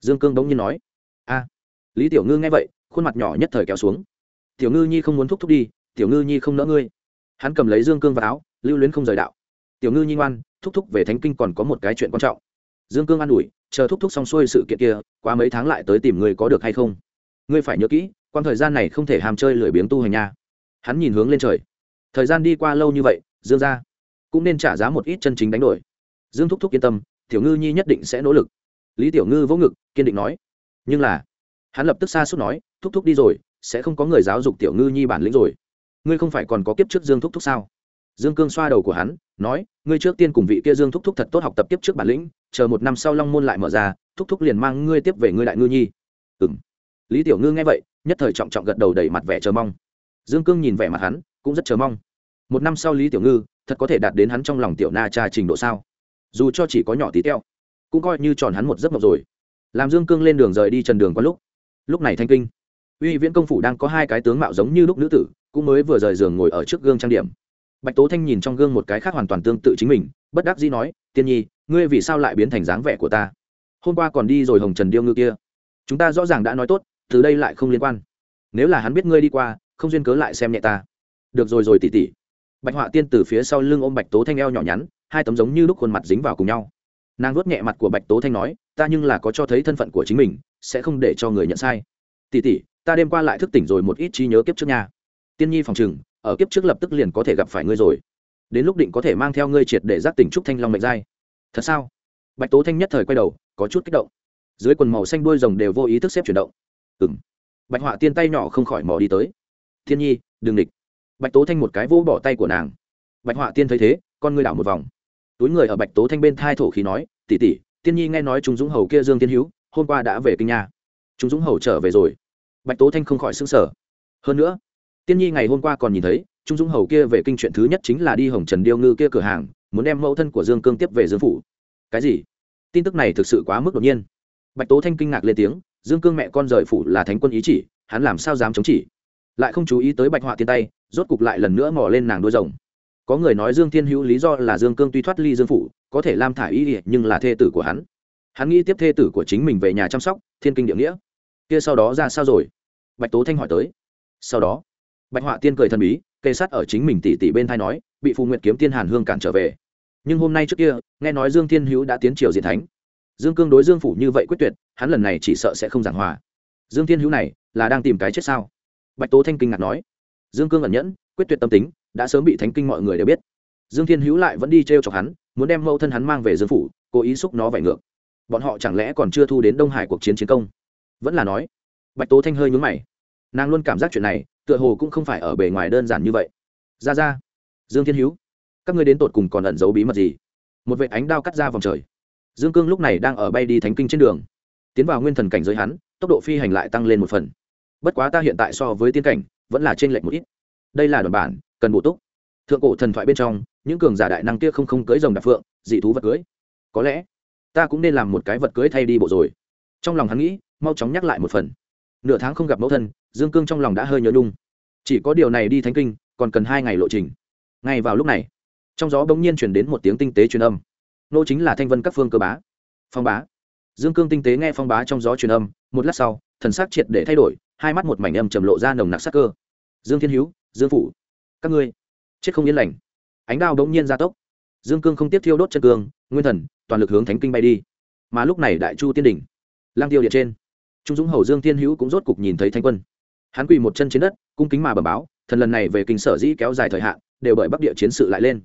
Dương cương đống nhiên nói. A. Lý tiểu ngư nghe vậy, khuôn mặt nhỏ nhất thời kéo xuống. Tiểu ngư nhi không muốn thúc thúc đi, tiểu ngư nhi không nỡ ngươi. Hắn cầm lấy dương cương vào áo, lưu luyến không rời đạo. Tiểu ngư nhi ngoan, thúc thúc về thánh kinh còn có một cái chuyện quan trọng. Dương cương an ủi, chờ thúc thúc xong xuôi sự kiện kia qua mấy tháng lại tới tìm người có được hay không? Ngươi phải nhớ kỹ quan thời gian này không thể hàm chơi lười biếng tu hành nha. Hắn nhìn hướng lên trời. Thời gian đi qua lâu như vậy, dương ra cũng nên trả giá một ít chân chính đánh đổi. Dương thúc thúc yên tâm, tiểu ngư nhi nhất định sẽ nỗ lực. Lý tiểu ngư vỗ ngực, kiên định nói. Nhưng là, hắn lập tức xa suốt nói, thúc thúc đi rồi, sẽ không có người giáo dục tiểu ngư nhi bản lĩnh rồi. Ngươi không phải còn có kiếp trước dương thúc thúc sao? Dương cương xoa đầu của hắn, nói, ngươi trước tiên cùng vị kia dương thúc thúc thật tốt học tập kiếp trước bản lĩnh, chờ một năm sau long môn lại mở ra, thúc thúc liền mang ngươi tiếp về ngươi đại ngư nhi. Ừ m lý tiểu ngư nghe vậy, nhất thời trọng trọng gật đầu đầy mặt vẻ chờ mong. Dương cương nhìn vẻ mặt hắn, cũng rất chờ mong. Một năm sau lý tiểu ngư, thật có thể đạt đến hắn trong lòng tiểu na cha trình độ sao? Dù cho chỉ có nhỏ tí teo, cũng coi như tròn hắn một giấc mộng rồi. Làm dương cương lên đường rời đi trần đường qua lúc lúc này thanh kinh. Uy viễn công phủ đang có hai cái tướng mạo giống như lúc nữ tử, cũng mới vừa rời giường ngồi ở trước gương trang điểm. Bạch tố thanh nhìn trong gương một cái khác hoàn toàn tương tự chính mình, bất đắc dĩ nói, tiên nhi, ngươi vì sao lại biến thành dáng vẻ của ta? Hôm qua còn đi rồi hồng trần điêu ngư kia. Chúng ta rõ ràng đã nói tốt từ đây lại không liên quan. Nếu là hắn biết ngươi đi qua, không duyên cớ lại xem nhẹ ta. Được rồi rồi tỉ tỉ. Bạch họa tiên từ phía sau lưng ôm bạch tố thanh eo nhỏ nhắn, hai tấm giống như lúc khuôn mặt dính vào cùng nhau. Nàng vuốt nhẹ mặt của bạch tố thanh nói, ta nhưng là có cho thấy thân phận của chính mình, sẽ không để cho người nhận sai. Tỉ tỉ, ta đêm qua lại thức tỉnh rồi một ít trí nhớ kiếp trước nhà tiên nhi phòng chừng ở kiếp trước lập tức liền có thể gặp phải ngươi rồi. Đến lúc định có thể mang theo ngươi triệt để giác tỉnh trúc thanh long mệnh giai. Thật sao? Bạch tố thanh nhất thời quay đầu, có chút kích động. Dưới quần màu xanh đuôi rồng đều vô ý thức xếp chuyển động ừ m bạch họa tiên tay nhỏ không khỏi mò đi tới. Thiên nhi, đừng địch. Bạch tố thanh một cái vỗ bỏ tay của nàng. Bạch họa tiên thấy thế, con ngươi đảo một vòng. Túi người ở bạch tố thanh bên thai thổ khí nói tỉ tỉ tiên nhi nghe nói chúng dũng hầu kia dương tiên hữu hôm qua đã về kinh nha. Chúng dũng hầu trở về rồi. Bạch tố thanh không khỏi xứng sở hơn nữa tiên nhi ngày hôm qua còn nhìn thấy, trung dũng hầu kia về kinh chuyện thứ nhất chính là đi hồng trần điêu ngư kia cửa hàng, muốn đem mẫu thân của dương cương tiếp về dương phủ. Cái gì? Tin tức này thực sự quá mức đột nhiên. Bạch tố thanh kinh ngạc lên tiếng dương cương mẹ con rời phủ là thánh quân ý chỉ, hắn làm sao dám chống chỉ? Lại không chú ý tới bạch họa tiên tay, rốt cục lại lần nữa mò lên nàng đôi rồng. Có người nói dương thiên hữu lý do là dương cương tuy thoát ly dương phủ, có thể lam thả ý nhưng là thê tử của hắn. Hắn nghĩ tiếp thê tử của chính mình về nhà chăm sóc, thiên kinh địa nghĩa. Kia sau đó ra sao rồi? Bạch tố thanh hỏi tới. Sau đó, bạch họa tiên cười thần bí kê sát ở chính mình tỷ tỷ bên thai nói, bị phù nguyệt kiếm tiên hàn hương cản trở về. Nhưng hôm nay trước kia, nghe nói dương thiên hữu đã tiến triều diện thánh dương cương đối dương phủ như vậy quyết tuyệt, hắn lần này chỉ sợ sẽ không giảng hòa. Dương thiên hữu này, là đang tìm cái chết sao? Bạch tố thanh kinh ngạc nói. Dương cương ẩn nhẫn, quyết tuyệt tâm tính, đã sớm bị thánh kinh mọi người đều biết. Dương thiên hữu lại vẫn đi t r e o chọc hắn, muốn đem mẫu thân hắn mang về dương phủ, cố ý xúc nó vải ngược. Bọn họ chẳng lẽ còn chưa thu đến đông hải cuộc chiến chiến công? Vẫn là nói. Bạch tố thanh hơi nhún mày. Nàng luôn cảm giác chuyện này, tựa hồ cũng không phải ở bề ngoài đơn giản như vậy. Ra ra. Dương thiên hữu, các ngươi đến tột cùng còn ẩn giấu bí mật gì? Một vệ ánh đao cắt ra vòng trời dương cương lúc này đang ở bay đi thánh kinh trên đường. Tiến vào nguyên thần cảnh giới hắn, tốc độ phi hành lại tăng lên một phần. Bất quá ta hiện tại so với tiên cảnh, vẫn là trên lệch một ít. Đây là đoàn bản, cần bổ túc. Thượng cổ thần thoại bên trong, những cường giả đại năng kia không không cưới rồng đạp phượng, dị thú vật cưới có lẽ, ta cũng nên làm một cái vật cưới thay đi bộ rồi. Trong lòng hắn nghĩ, mau chóng nhắc lại một phần. Nửa tháng không gặp mẫu thân, dương cương trong lòng đã hơi nhớ nhung. Chỉ có điều này đi thánh kinh, còn cần hai ngày lộ trình. Ngay vào lúc này, trong gió bỗng nhiên chuyển đến một tiếng tinh tế truyền âm nô chính là thanh vân các phương cơ bá. Phong bá. Dương cương tinh tế nghe phong bá trong gió truyền âm, một lát sau, thần sắc triệt để thay đổi, hai mắt một mảnh âm trầm lộ ra nồng nặc sắc cơ. Dương thiên hữu, dương phủ, các ngươi, chết không yên lành. Ánh đao bỗng nhiên ra tốc. Dương cương không tiếp thiêu đốt chân cương, nguyên thần, toàn lực hướng thánh kinh bay đi. Mà lúc này đại chu tiên đỉnh, lang tiêu điện trên, trung dũng hầu dương thiên hữu cũng rốt cục nhìn thấy thanh quân. Hắn quỳ một chân trên đất, cung kính mà bẩm báo, thần lần này về kinh sở dĩ kéo dài thời hạn, đều bởi bắc địa chiến sự lại lên.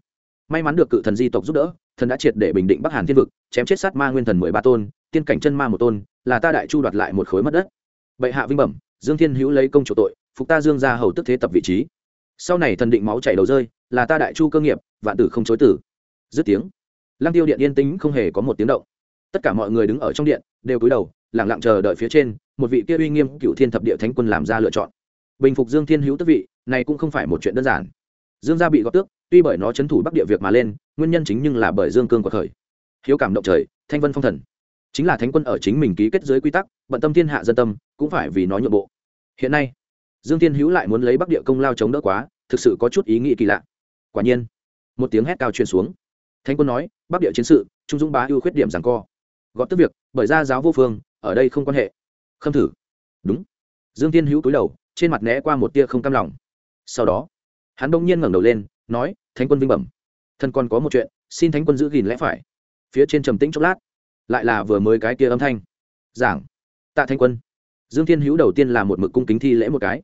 May mắn được cự thần di tộc giúp đỡ thần đã triệt để bình định bắc hàn thiên vực, chém chết sát ma nguyên thần mười ba tôn, tiên cảnh chân ma một tôn, là ta đại chu đoạt lại một khối mất đất. Bệ hạ vinh bẩm, dương thiên hữu lấy công chủ tội, phục ta dương ra hầu tức thế tập vị trí. Sau này thần định máu chảy đầu rơi, là ta đại chu cơ nghiệp, vạn tử không chối tử. Dứt tiếng, lăng tiêu điện yên tĩnh không hề có một tiếng động. Tất cả mọi người đứng ở trong điện, đều cúi đầu lẳng lặng chờ đợi phía trên, một vị kia uy nghiêm cựu thiên thập địa thánh quân làm ra lựa chọn. Bình phục dương thiên hữu tức vị, này cũng không phải một chuyện đơn giản dương gia bị góp tước, tuy bởi nó chấn thủ bắc địa việc mà lên, nguyên nhân chính nhưng là bởi dương cương của khởi. Hiếu cảm động trời, thanh vân phong thần. Chính là thánh quân ở chính mình ký kết giới quy tắc, bận tâm thiên hạ dân tâm, cũng phải vì nó nhượng bộ. Hiện nay, dương thiên hữu lại muốn lấy bắc địa công lao chống đỡ quá, thực sự có chút ý nghĩ kỳ lạ. Quả nhiên, một tiếng hét cao truyền xuống. Thánh quân nói, bắc địa chiến sự, trung dũng bá ưu khuyết điểm rằng co. Gọt tức việc, bởi ra giáo vô phương, ở đây không quan hệ. Khâm thử. Đúng. Dương thiên hữu cúi đầu, trên mặt né qua một tia không cam lòng. Sau đó hắn đông nhiên ngẩng đầu lên, nói, thánh quân vinh bẩm. Thần còn có một chuyện, xin thánh quân giữ gìn lẽ phải. Phía trên trầm tĩnh chốc lát, lại là vừa mới cái kia âm thanh. Giảng. Tạ thanh quân. Dương thiên hữu đầu tiên là một mực cung kính thi lễ một cái.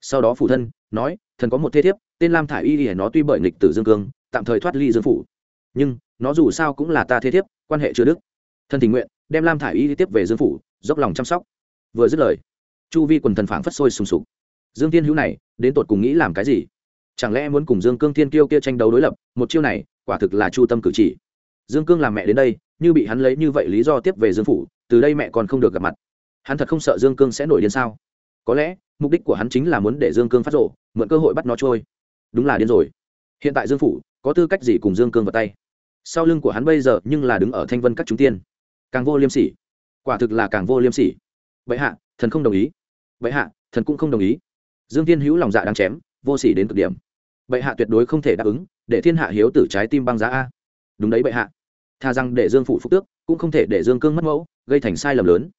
Sau đó phủ thân, nói, thần có một thế thiếp, tên lam thả i y thì nó tuy bởi nghịch tử dương cương, tạm thời thoát ly dương phủ. Nhưng, nó dù sao cũng là ta thế thiếp, quan hệ chưa đức. Thần tình nguyện, đem lam thả i y tiếp về dương phủ, dốc lòng chăm sóc. Vừa dứt lời, chu vi quần thần phảng phất sôi sùng sục. Dương thiên hữu này, đến tột cùng nghĩ làm cái gì? Chẳng lẽ muốn cùng dương cương thiên kiêu kia tranh đấu đối lập, một chiêu này, quả thực là chu tâm cử chỉ. Dương cương làm mẹ đến đây, như bị hắn lấy như vậy lý do tiếp về dương phủ, từ đây mẹ còn không được gặp mặt. Hắn thật không sợ dương cương sẽ nổi điên sao? Có lẽ, mục đích của hắn chính là muốn để dương cương phát rộ mượn cơ hội bắt nó trôi. Đúng là điên rồi. Hiện tại dương phủ, có tư cách gì cùng dương cương vào tay? Sau lưng của hắn bây giờ nhưng là đứng ở thanh vân các chúng tiên. Càng vô liêm sỉ. Quả thực là càng vô liêm sỉ. Vậy hạ, thần không đồng ý. Vậy hạ, thần cũng không đồng ý. Dương tiên hữu lòng dạ đang chém vô sỉ đến cực điểm. Bệ hạ tuyệt đối không thể đáp ứng, để thiên hạ hiếu tử trái tim băng giá a. Đúng đấy bệ hạ. Tha rằng để dương phụ phúc tước, cũng không thể để dương cương mất mẫu, gây thành sai lầm lớn.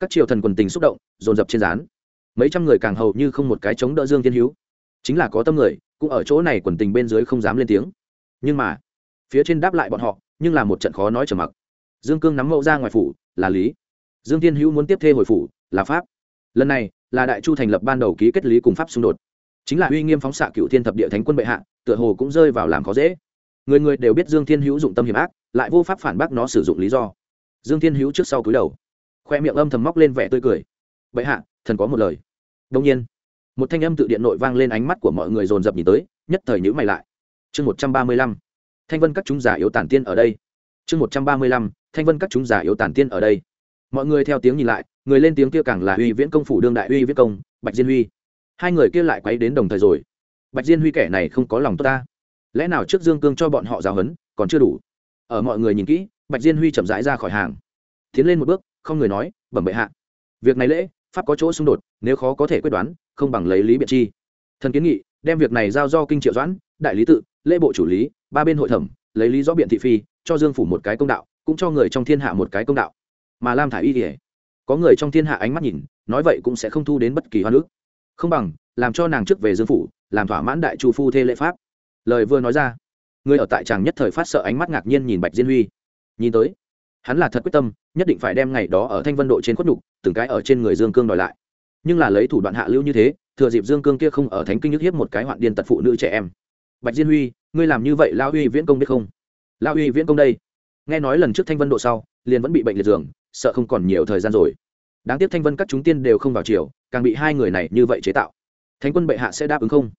Các triều thần quần tình xúc động, dồn dập trên rán mấy trăm người càng hầu như không một cái chống đỡ dương thiên hữu chính là có tâm người, cũng ở chỗ này quần tình bên dưới không dám lên tiếng. Nhưng mà, phía trên đáp lại bọn họ, nhưng là một trận khó nói trở mặc. Dương cương nắm mẫu ra ngoài phủ, là lý. Dương thiên hữu muốn tiếp thê hồi phủ, là pháp. Lần này, là đại chu thành lập ban đầu ký kết lý cùng pháp xung đột chính là uy nghiêm phóng xạ cựu thiên thập địa thánh quân bệ hạ, tựa hồ cũng rơi vào làm khó dễ. Người người đều biết dương thiên hữu dụng tâm hiểm ác, lại vô pháp phản bác nó sử dụng lý do. Dương thiên hữu trước sau cúi đầu, khoe miệng âm thầm móc lên vẻ tươi cười. Bệ hạ, thần có một lời. Đông nhiên, một thanh âm tự điện nội vang lên ánh mắt của mọi người dồn dập nhìn tới, nhất thời nhữ mày lại. Chương một trăm ba mươi lăm, thanh vân các chúng giả yếu tản tiên ở đây. Chương một trăm ba mươi lăm, thanh vân các chúng giả yếu tản tiên ở đây. Mọi người theo tiếng nhìn lại, người lên tiếng kia càng là uy viễn công phủ đương đại uy viễn công, bạch diên huy hai người kia lại quấy đến đồng thời rồi. Bạch diên huy kẻ này không có lòng tốt ta. Lẽ nào trước dương cương cho bọn họ giáo hấn còn chưa đủ? Ở mọi người nhìn kỹ, bạch diên huy chậm rãi ra khỏi hàng. Tiến lên một bước, không người nói, bẩm bệ hạ. Việc này lễ, pháp có chỗ xung đột, nếu khó có thể quyết đoán, không bằng lấy lý biện chi. Thần kiến nghị, đem việc này giao do kinh triệu doãn, đại lý tự, lễ bộ chủ lý, ba bên hội thẩm, lấy lý do biện thị phi, cho dương phủ một cái công đạo, cũng cho người trong thiên hạ một cái công đạo. Mà lam thả y thì có người trong thiên hạ ánh mắt nhìn, nói vậy cũng sẽ không thu đến bất kỳ hoa nước không bằng, làm cho nàng trước về dương phủ, làm thỏa mãn đại chu phu thê lễ pháp. Lời vừa nói ra, người ở tại tràng nhất thời phát sợ ánh mắt ngạc nhiên nhìn bạch diên huy. Nhìn tới, hắn là thật quyết tâm, nhất định phải đem ngày đó ở thanh vân độ trên khuất nhục, từng cái ở trên người dương cương đòi lại. Nhưng là lấy thủ đoạn hạ lưu như thế, thừa dịp dương cương kia không ở thánh kinh nhức hiếp một cái hoạn điên tật phụ nữ trẻ em. Bạch diên huy, ngươi làm như vậy lao huy viễn công biết không? Lao huy viễn công đây. Nghe nói lần trước thanh vân độ sau, liền vẫn bị bệnh liệt giường, sợ không còn nhiều thời gian rồi. Đáng tiếc thanh vân các chúng tiên đều không vào chiều càng bị hai người này như vậy chế tạo. Thánh quân bệ hạ sẽ đáp ứng không?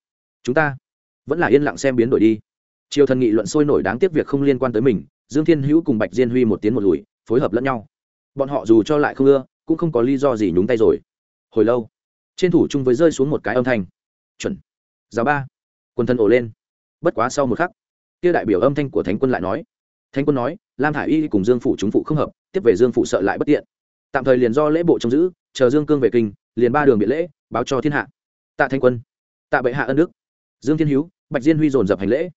Chúng ta vẫn là yên lặng xem biến đổi đi. Triều thần nghị luận sôi nổi đáng tiếc việc không liên quan tới mình, dương thiên hữu cùng bạch diên huy một tiến một lùi, phối hợp lẫn nhau. Bọn họ dù cho lại không ưa, cũng không có lý do gì nhúng tay rồi. Hồi lâu, trên thủ chung với rơi xuống một cái âm thanh. Chuẩn. Giáo ba. Quân thân ổ lên. Bất quá sau một khắc, kia đại biểu âm thanh của thánh quân lại nói. Thánh quân nói, lam hải y cùng dương phủ chúng phụ không hợp, tiếp về dương phủ sợ lại bất tiện. Tạm thời liền do lễ bộ trông giữ, chờ dương cương về kinh liền ba đường biện lễ, báo cho thiên hạ. Tạ thanh quân, tạ bệ hạ ân đức. Dương thiên hữu bạch diên huy dồn dập hành lễ.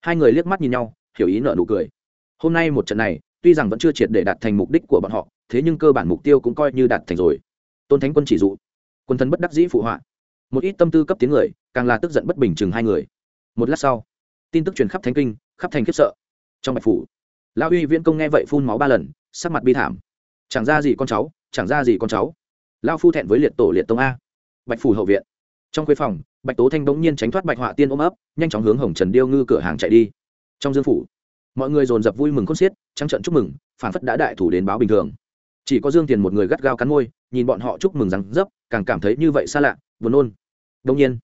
Hai người liếc mắt nhìn nhau, hiểu ý nợ nụ cười. Hôm nay một trận này, tuy rằng vẫn chưa triệt để đạt thành mục đích của bọn họ, thế nhưng cơ bản mục tiêu cũng coi như đạt thành rồi. Tôn thánh quân chỉ dụ. Quân thân bất đắc dĩ phụ họa. Một ít tâm tư cấp tiếng người, càng là tức giận bất bình chừng hai người. Một lát sau, tin tức truyền khắp thánh kinh, khắp thành khiếp sợ. Trong bạch phủ, lão uy viễn công nghe vậy phun máu ba lần, sắc mặt bi thảm. Chẳng ra gì con cháu, chẳng ra gì con cháu lao phu thẹn với liệt tổ liệt tông a. Bạch phủ hậu viện. Trong khuê phòng, bạch tố thanh bỗng nhiên tránh thoát bạch họa tiên ôm ấp, nhanh chóng hướng hồng trần điêu ngư cửa hàng chạy đi. Trong dương phủ, mọi người dồn dập vui mừng khôn xiết, trắng trận chúc mừng phản phất đã đại thủ đến báo bình thường. Chỉ có dương tiền một người gắt gao cắn môi, nhìn bọn họ chúc mừng rằng dấp, càng cảm thấy như vậy xa lạ, buồn nôn. Đông nhiên,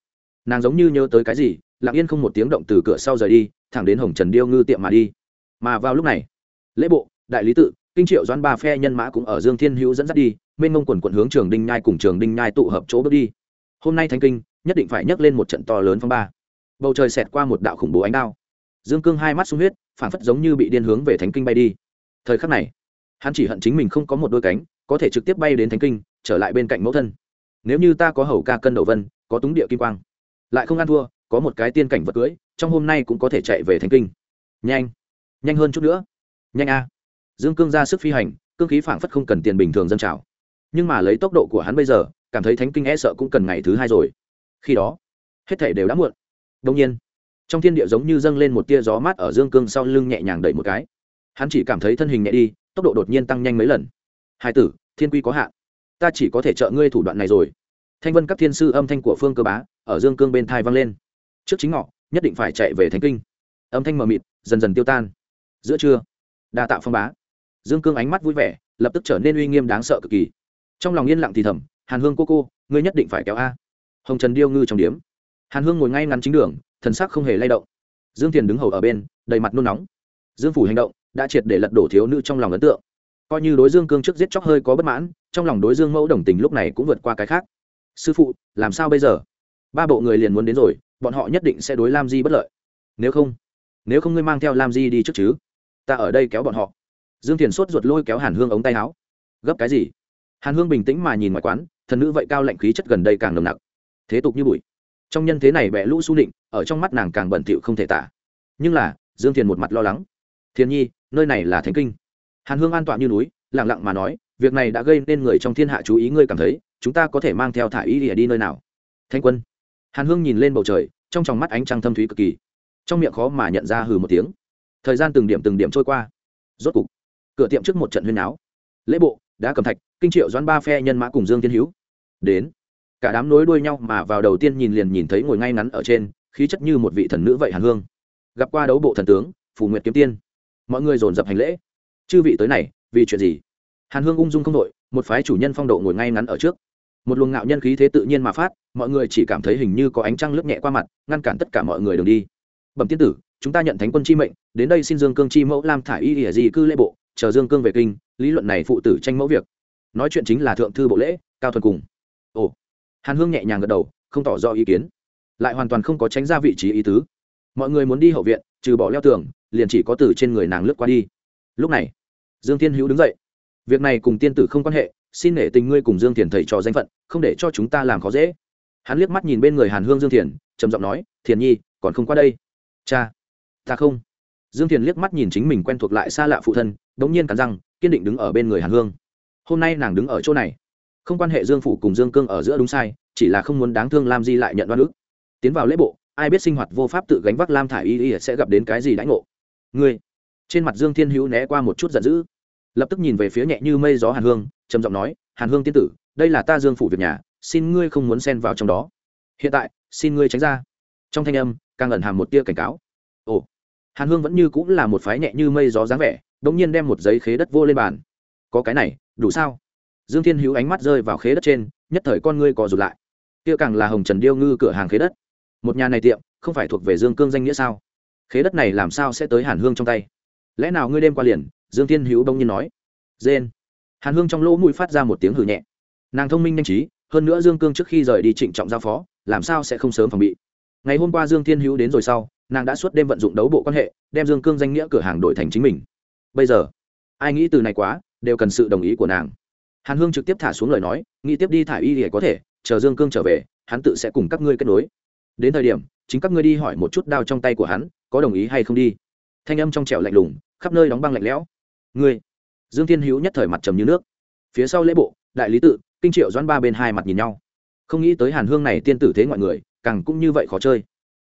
nàng giống như nhớ tới cái gì, lặng yên không một tiếng động từ cửa sau rời đi, thẳng đến hồng trần điêu ngư tiệm mà đi. Mà vào lúc này, lễ bộ, đại lý tự, kinh triệu doãn ba phe nhân mã cũng ở dương thiên hữu dẫn dắt đi mênh mông quần quận hướng trường đinh nhai cùng trường đinh nhai tụ hợp chỗ bước đi. Hôm nay thánh kinh, nhất định phải nhấc lên một trận to lớn phong ba. Bầu trời xẹt qua một đạo khủng bố ánh đao. Dương cương hai mắt sung huyết phản phất giống như bị điên hướng về thánh kinh bay đi. Thời khắc này, hắn chỉ hận chính mình không có một đôi cánh, có thể trực tiếp bay đến thánh kinh, trở lại bên cạnh mẫu thân. Nếu như ta có hầu ca cân đầu vân, có túng địa kim quang, lại không ăn thua, có một cái tiên cảnh vật cưới, trong hôm nay cũng có thể chạy về thánh kinh. Nhanh nhanh hơn chút nữa. Nhanh a. Dương cương ra sức phi hành, cương khí phảng phất không cần tiền bình thường dân trào nhưng mà lấy tốc độ của hắn bây giờ, cảm thấy thánh kinh e sợ cũng cần ngày thứ hai rồi. Khi đó, hết thể đều đã muộn. Đông nhiên, trong thiên địa giống như dâng lên một tia gió mát ở dương cương sau lưng nhẹ nhàng đẩy một cái. Hắn chỉ cảm thấy thân hình nhẹ đi, tốc độ đột nhiên tăng nhanh mấy lần. Hai tử, thiên quy có hạn. Ta chỉ có thể trợ ngươi thủ đoạn này rồi. Thanh vân các thiên sư âm thanh của phương cơ bá, ở dương cương bên thai vang lên. Trước chính ngọ, nhất định phải chạy về thánh kinh. Âm thanh mờ mịt, dần dần tiêu tan. Giữa trưa, đa tạo phong bá. Dương cương ánh mắt vui vẻ, lập tức trở nên uy nghiêm đáng sợ cực kỳ trong lòng yên lặng thì thầm, hàn hương cô cô, ngươi nhất định phải kéo a. Hồng trần điêu ngư trong điếm. Hàn hương ngồi ngay ngắn chính đường, thần sắc không hề lay động. Dương thiền đứng hầu ở bên, đầy mặt nôn nóng. Dương phủ hành động đã triệt để lật đổ thiếu nữ trong lòng ấn tượng. Coi như đối dương cương trước giết chóc hơi có bất mãn, trong lòng đối dương mẫu đồng tình lúc này cũng vượt qua cái khác. Sư phụ, làm sao bây giờ? Ba bộ người liền muốn đến rồi, bọn họ nhất định sẽ đối lam di bất lợi. Nếu không nếu không ngươi mang theo lam di đi trước chứ? Ta ở đây kéo bọn họ. Dương thiền sốt ruột lôi kéo hàn hương ống tay áo. Gấp cái gì? Hàn hương bình tĩnh mà nhìn ngoài quán, thần nữ vậy cao lạnh khí chất gần đây càng nồng nặc. Thế tục như bụi. Trong nhân thế này bẹ lũ su nịnh, ở trong mắt nàng càng bẩn thỉu không thể tả. Nhưng là, dương thiền một mặt lo lắng. Thiên nhi, nơi này là thánh kinh. Hàn hương an toàn như núi lẳng lặng mà nói, việc này đã gây nên người trong thiên hạ chú ý ngươi cảm thấy, chúng ta có thể mang theo thả ý ỉa đi nơi nào? Thanh quân. Hàn hương nhìn lên bầu trời, trong tròng mắt ánh trăng thâm thúy cực kỳ. Trong miệng khó mà nhận ra hừ một tiếng. Thời gian từng điểm từng điểm trôi qua. Rốt cục, cửa tiệm trước một trận huyên áo lễ bộ, đã cầm thạch kinh triệu doãn ba phe nhân mã cùng dương thiên hữu đến. Cả đám nối đuôi nhau mà vào đầu tiên nhìn liền nhìn thấy ngồi ngay ngắn ở trên, khí chất như một vị thần nữ vậy hàn hương. Gặp qua đấu bộ thần tướng, phù nguyệt kiếm tiên. Mọi người dồn dập hành lễ. Chư vị tới này, vì chuyện gì? Hàn hương ung dung không đội, một phái chủ nhân phong độ ngồi ngay ngắn ở trước. Một luồng ngạo nhân khí thế tự nhiên mà phát, mọi người chỉ cảm thấy hình như có ánh trăng lướt nhẹ qua mặt, ngăn cản tất cả mọi người đường đi. Bẩm tiên tử, chúng ta nhận thánh quân chi mệnh, đến đây xin dương cương chi mẫu lam thả y ỉa gì cư lễ bộ, chờ dương cương về kinh, lý luận này phụ tử tranh mẫu việc nói chuyện chính là thượng thư bộ lễ, cao thuần cùng. Ồ. Hàn hương nhẹ nhàng gật đầu, không tỏ rõ ý kiến. Lại hoàn toàn không có tránh ra vị trí ý tứ. Mọi người muốn đi hậu viện, trừ bỏ leo tường, liền chỉ có từ trên người nàng lướt qua đi. Lúc này, dương thiên hữu đứng dậy. Việc này cùng tiên tử không quan hệ, xin nể tình ngươi cùng dương thiền thầy trò danh phận, không để cho chúng ta làm khó dễ. Hắn liếc mắt nhìn bên người hàn hương dương thiền, trầm giọng nói, thiền nhi, còn không qua đây? Cha. Ta không. Dương thiền liếc mắt nhìn chính mình quen thuộc lại xa lạ phụ thân đ ỗ n g nhiên cắn răng, kiên định đứng ở bên người hàn hương hôm nay nàng đứng ở chỗ này. Không quan hệ dương phủ cùng dương cương ở giữa đúng sai, chỉ là không muốn đáng thương lam di lại nhận đoan ức. Tiến vào lễ bộ, ai biết sinh hoạt vô pháp tự gánh vác lam thả y y sẽ gặp đến cái gì đãi ngộ. Ngươi! Trên mặt dương thiên hữu né qua một chút giận dữ. Lập tức nhìn về phía nhẹ như mây gió hàn hương, trầm giọng nói, hàn hương tiên tử, đây là ta dương phủ việc nhà, xin ngươi không muốn xen vào trong đó. Hiện tại, xin ngươi tránh ra. Trong thanh âm, càng ẩn hàm một tia cảnh cáo. Ồ! Hàn hương vẫn như cũng là một phái nhẹ như mây gió dáng vẻ đ ỗ n g nhiên đem một giấy khế đất vô lên bàn có cái này, đủ sao? Dương thiên hữu ánh mắt rơi vào khế đất trên, nhất thời con ngươi cò rụt lại. Kia càng là hồng trần điêu ngư cửa hàng khế đất. Một nhà này tiệm, không phải thuộc về dương cương danh nghĩa sao? Khế đất này làm sao sẽ tới hàn hương trong tay? Lẽ nào ngươi đêm qua liền, dương thiên hữu đông nhiên nói. Dên hàn hương trong lỗ mũi phát ra một tiếng hử nhẹ. Nàng thông minh nhanh trí, hơn nữa dương cương trước khi rời đi trịnh trọng giao phó, làm sao sẽ không sớm phòng bị? Ngày hôm qua dương thiên hữu đến rồi sau, nàng đã suốt đêm vận dụng đấu bộ quan hệ, đem dương cương danh nghĩa cửa hàng đổi thành chính mình. Bây giờ, ai nghĩ từ này quá đều cần sự đồng ý của nàng. Hàn hương trực tiếp thả xuống lời nói, nghĩ tiếp đi thả y thì có thể, chờ dương cương trở về, hắn tự sẽ cùng các ngươi kết nối. Đến thời điểm, chính các ngươi đi hỏi một chút đao trong tay của hắn, có đồng ý hay không đi. Thanh âm trong trẻo lạnh lùng, khắp nơi đóng băng lạnh lẽo. Ngươi, dương thiên hữu nhất thời mặt trầm như nước. Phía sau lễ bộ, đại lý tự, kinh triệu doãn ba bên hai mặt nhìn nhau. Không nghĩ tới hàn hương này tiên tử thế mọi người, càng cũng như vậy khó chơi.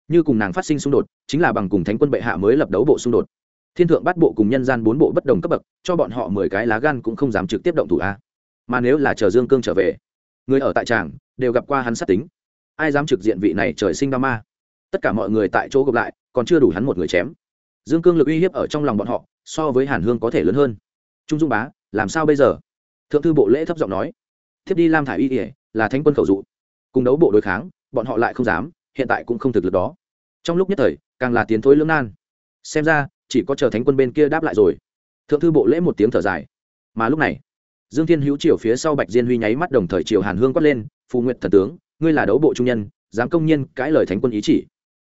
Như cùng nàng phát sinh xung đột, chính là bằng cùng thánh quân bệ hạ mới lập đấu bộ xung đột thiên thượng bắt bộ cùng nhân gian bốn bộ bất đồng cấp bậc, cho bọn họ mười cái lá gan cũng không dám trực tiếp động thủ a. Mà nếu là chờ dương cương trở về, người ở tại tràng đều gặp qua hắn sát tính. Ai dám trực diện vị này trời sinh ba ma? Tất cả mọi người tại chỗ gặp lại, còn chưa đủ hắn một người chém. Dương cương lực uy hiếp ở trong lòng bọn họ, so với hàn hương có thể lớn hơn. Trung dung bá, làm sao bây giờ? Thượng thư bộ lễ thấp giọng nói. Thiếp đi lam thả y ỉa là thánh quân khẩu dụ. Cùng đấu bộ đối kháng, bọn họ lại không dám, hiện tại cũng không thực lực đó. Trong lúc nhất thời, càng là tiến thối lưỡng nan. Xem ra chỉ có chờ thánh quân bên kia đáp lại rồi. Thượng thư bộ lễ một tiếng thở dài. Mà lúc này, dương thiên hữu triều phía sau bạch diên huy nháy mắt đồng thời triều hàn hương quát lên, phù nguyện thần tướng, ngươi là đấu bộ trung nhân, dám công nhiên cãi lời thánh quân ý chỉ.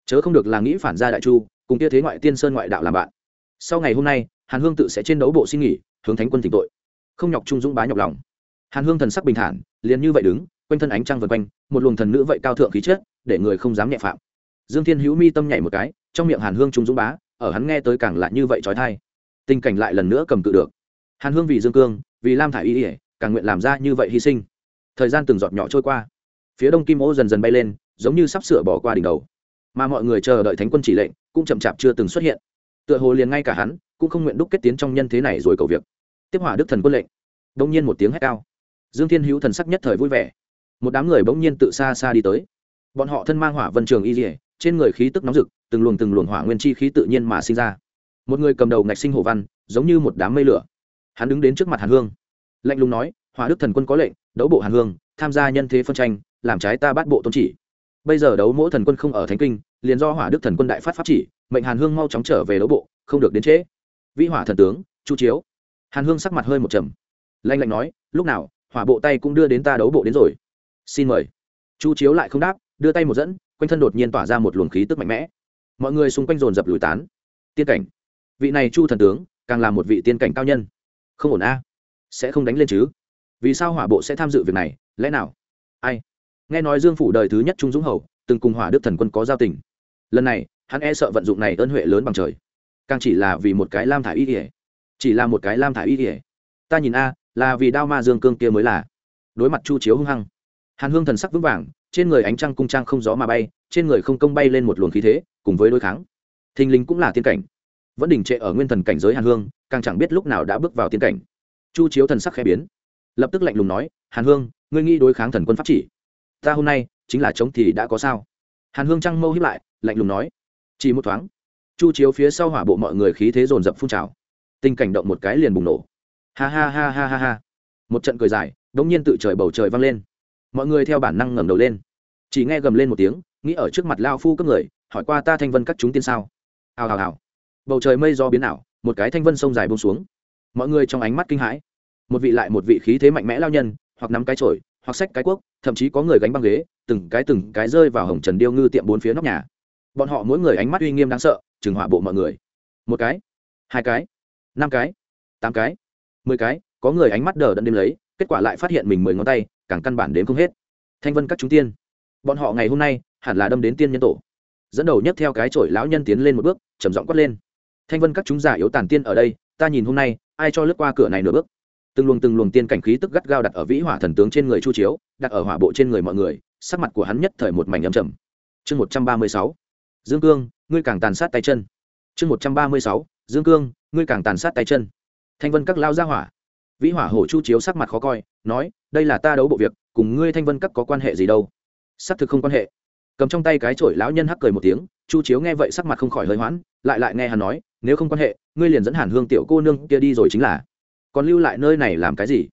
Chớ không được là nghĩ phản gia đại chu, cùng kia thế ngoại tiên sơn ngoại đạo làm bạn. Sau ngày hôm nay, hàn hương tự sẽ trên đấu bộ xin nghỉ, hướng thánh quân tỉnh tội. Không nhọc trung dũng bá nhọc lòng. Hàn hương thần sắc bình thản, liền như vậy đứng, quanh thân ánh trăng vân quanh, một luồng thần nữ vậy cao thượng khí chất, để người không dám nhẹ phạm. Dương thiên hữu mi tâm nhảy một cái, trong miệng hàn hương trung dũng bá ở hắn nghe tới càng lại như vậy trói thai. Tình cảnh lại lần nữa cầm cự được. Hàn hương vì dương cương, vì lam thả y ỉa càng nguyện làm ra như vậy hy sinh. Thời gian từng giọt nhỏ trôi qua. Phía đông kim ô dần dần bay lên, giống như sắp sửa bỏ qua đỉnh đầu. Mà mọi người chờ đợi thánh quân chỉ lệnh, cũng chậm chạp chưa từng xuất hiện. Tựa hồ liền ngay cả hắn, cũng không nguyện đúc kết tiến trong nhân thế này rồi cầu việc. Tiếp hỏa đức thần quân lệnh. Đông nhiên một tiếng hét cao. Dương thiên hữu thần sắc nhất thời vui vẻ. Một đám người bỗng nhiên tự xa xa đi tới. Bọn họ thân mang hỏa vân trường y dỉa trên người khí tức nóng rực từng luồng từng luồng hỏa nguyên chi khí tự nhiên mà sinh ra. Một người cầm đầu ngạch sinh hồ văn, giống như một đám mây lửa. Hắn đứng đến trước mặt hàn hương. Lạnh lùng nói, hỏa đức thần quân có lệnh, đấu bộ hàn hương, tham gia nhân thế phân tranh, làm trái ta bắt bộ tôn chỉ. Bây giờ đấu mỗi thần quân không ở thánh kinh, liền do hỏa đức thần quân đại phát pháp chỉ, mệnh hàn hương mau chóng trở về đấu bộ, không được đến trễ. Vĩ hỏa thần tướng, chu chiếu. Hàn hương sắc mặt hơi một trầm. Lanh lạnh nói, lúc nào, hỏa bộ tay cũng đưa đến ta đấu bộ đến rồi. Xin mời. Chu chiếu lại không đáp, đưa tay một dẫn, quanh thân đột nhiên tỏa ra một luồng khí tức mạnh mẽ mọi người xung quanh dồn dập lùi tán. Tiên cảnh. Vị này chu thần tướng, càng là một vị tiên cảnh cao nhân. Không ổn a. Sẽ không đánh lên chứ? Vì sao hỏa bộ sẽ tham dự việc này, lẽ nào? Ai? Nghe nói dương phủ đời thứ nhất trung dũng hầu, từng cùng hỏa đức thần quân có giao tình. Lần này, hắn e sợ vận dụng này ơn huệ lớn bằng trời. Càng chỉ là vì một cái lam thả y ỉa chỉ là một cái lam thả y ỉa ta nhìn a, là vì đao ma dương cương kia mới là. Đối mặt chu chiếu hung hăng, hàn hương thần sắc vững vàng trên người ánh trăng cung trang không gió mà bay, trên người không công bay lên một luồng khí thế, cùng với đối kháng. Thình lình cũng là tiên cảnh. Vẫn đỉnh trệ ở nguyên thần cảnh giới hàn hương, càng chẳng biết lúc nào đã bước vào tiên cảnh. Chu chiếu thần sắc khẽ biến, lập tức lạnh lùng nói, hàn hương, ngươi nghĩ đối kháng thần quân pháp chỉ? Ta hôm nay chính là chống thì đã có sao? Hàn hương trăng mâu hiếp lại, lạnh lùng nói, chỉ một thoáng. Chu chiếu phía sau hỏa bộ mọi người khí thế dồn dập phun trào. Tình cảnh động một cái liền bùng nổ. Ha ha ha ha ha ha. Một trận cười dài, đống nhiên tự trời bầu trời vang lên mọi người theo bản năng ngẩng đầu lên. Chỉ nghe gầm lên một tiếng nghĩ ở trước mặt lao phu cấp người hỏi qua ta thanh vân các chúng tiên sao? Hào hào hào. Bầu trời mây do biến ảo một cái thanh vân sông dài bông xuống. Mọi người trong ánh mắt kinh hãi. Một vị lại một vị khí thế mạnh mẽ lao nhân hoặc nắm cái trổi, hoặc xách cái cuốc thậm chí có người gánh băng ghế từng cái từng cái rơi vào hồng trần điêu ngư tiệm bốn phía nóc nhà. Bọn họ mỗi người ánh mắt uy nghiêm đáng sợ chừng hỏa bộ mọi người. Một cái hai cái năm cái tám cái mười cái có người ánh mắt đờ đẫn đêm lấy kết quả lại phát hiện mình mười ngón tay càng căn bản đến không hết. Thanh vân các chúng tiên, bọn họ ngày hôm nay hẳn là đâm đến tiên nhân tổ. Dẫn đầu nhất theo cái chổi lão nhân tiến lên một bước, trầm giọng quát lên. Thanh vân các chúng giả yếu tàn tiên ở đây, ta nhìn hôm nay, ai cho lướt qua cửa này nửa bước? Từng luồng từng luồng tiên cảnh khí tức gắt gao đặt ở vĩ hỏa thần tướng trên người chu chiếu, đặt ở hỏa bộ trên người mọi người, sắc mặt của hắn nhất thời một mảnh âm trầm. Chương một trăm ba mươi sáu, dương cương, ngươi càng tàn sát tay chân. Chương một trăm ba mươi sáu, dương cương, ngươi càng tàn sát tay chân. Thanh vân các lao ra hỏa vĩ hỏa hổ chu chiếu sắc mặt khó coi, nói, đây là ta đấu bộ việc, cùng ngươi thanh vân các có quan hệ gì đâu? Xác thực không quan hệ. Cầm trong tay cái chổi lão nhân hắc cười một tiếng, chu chiếu nghe vậy sắc mặt không khỏi hơi hoãn lại lại nghe hắn nói, nếu không quan hệ, ngươi liền dẫn hàn hương tiểu cô nương kia đi rồi chính là. Còn lưu lại nơi này làm cái gì?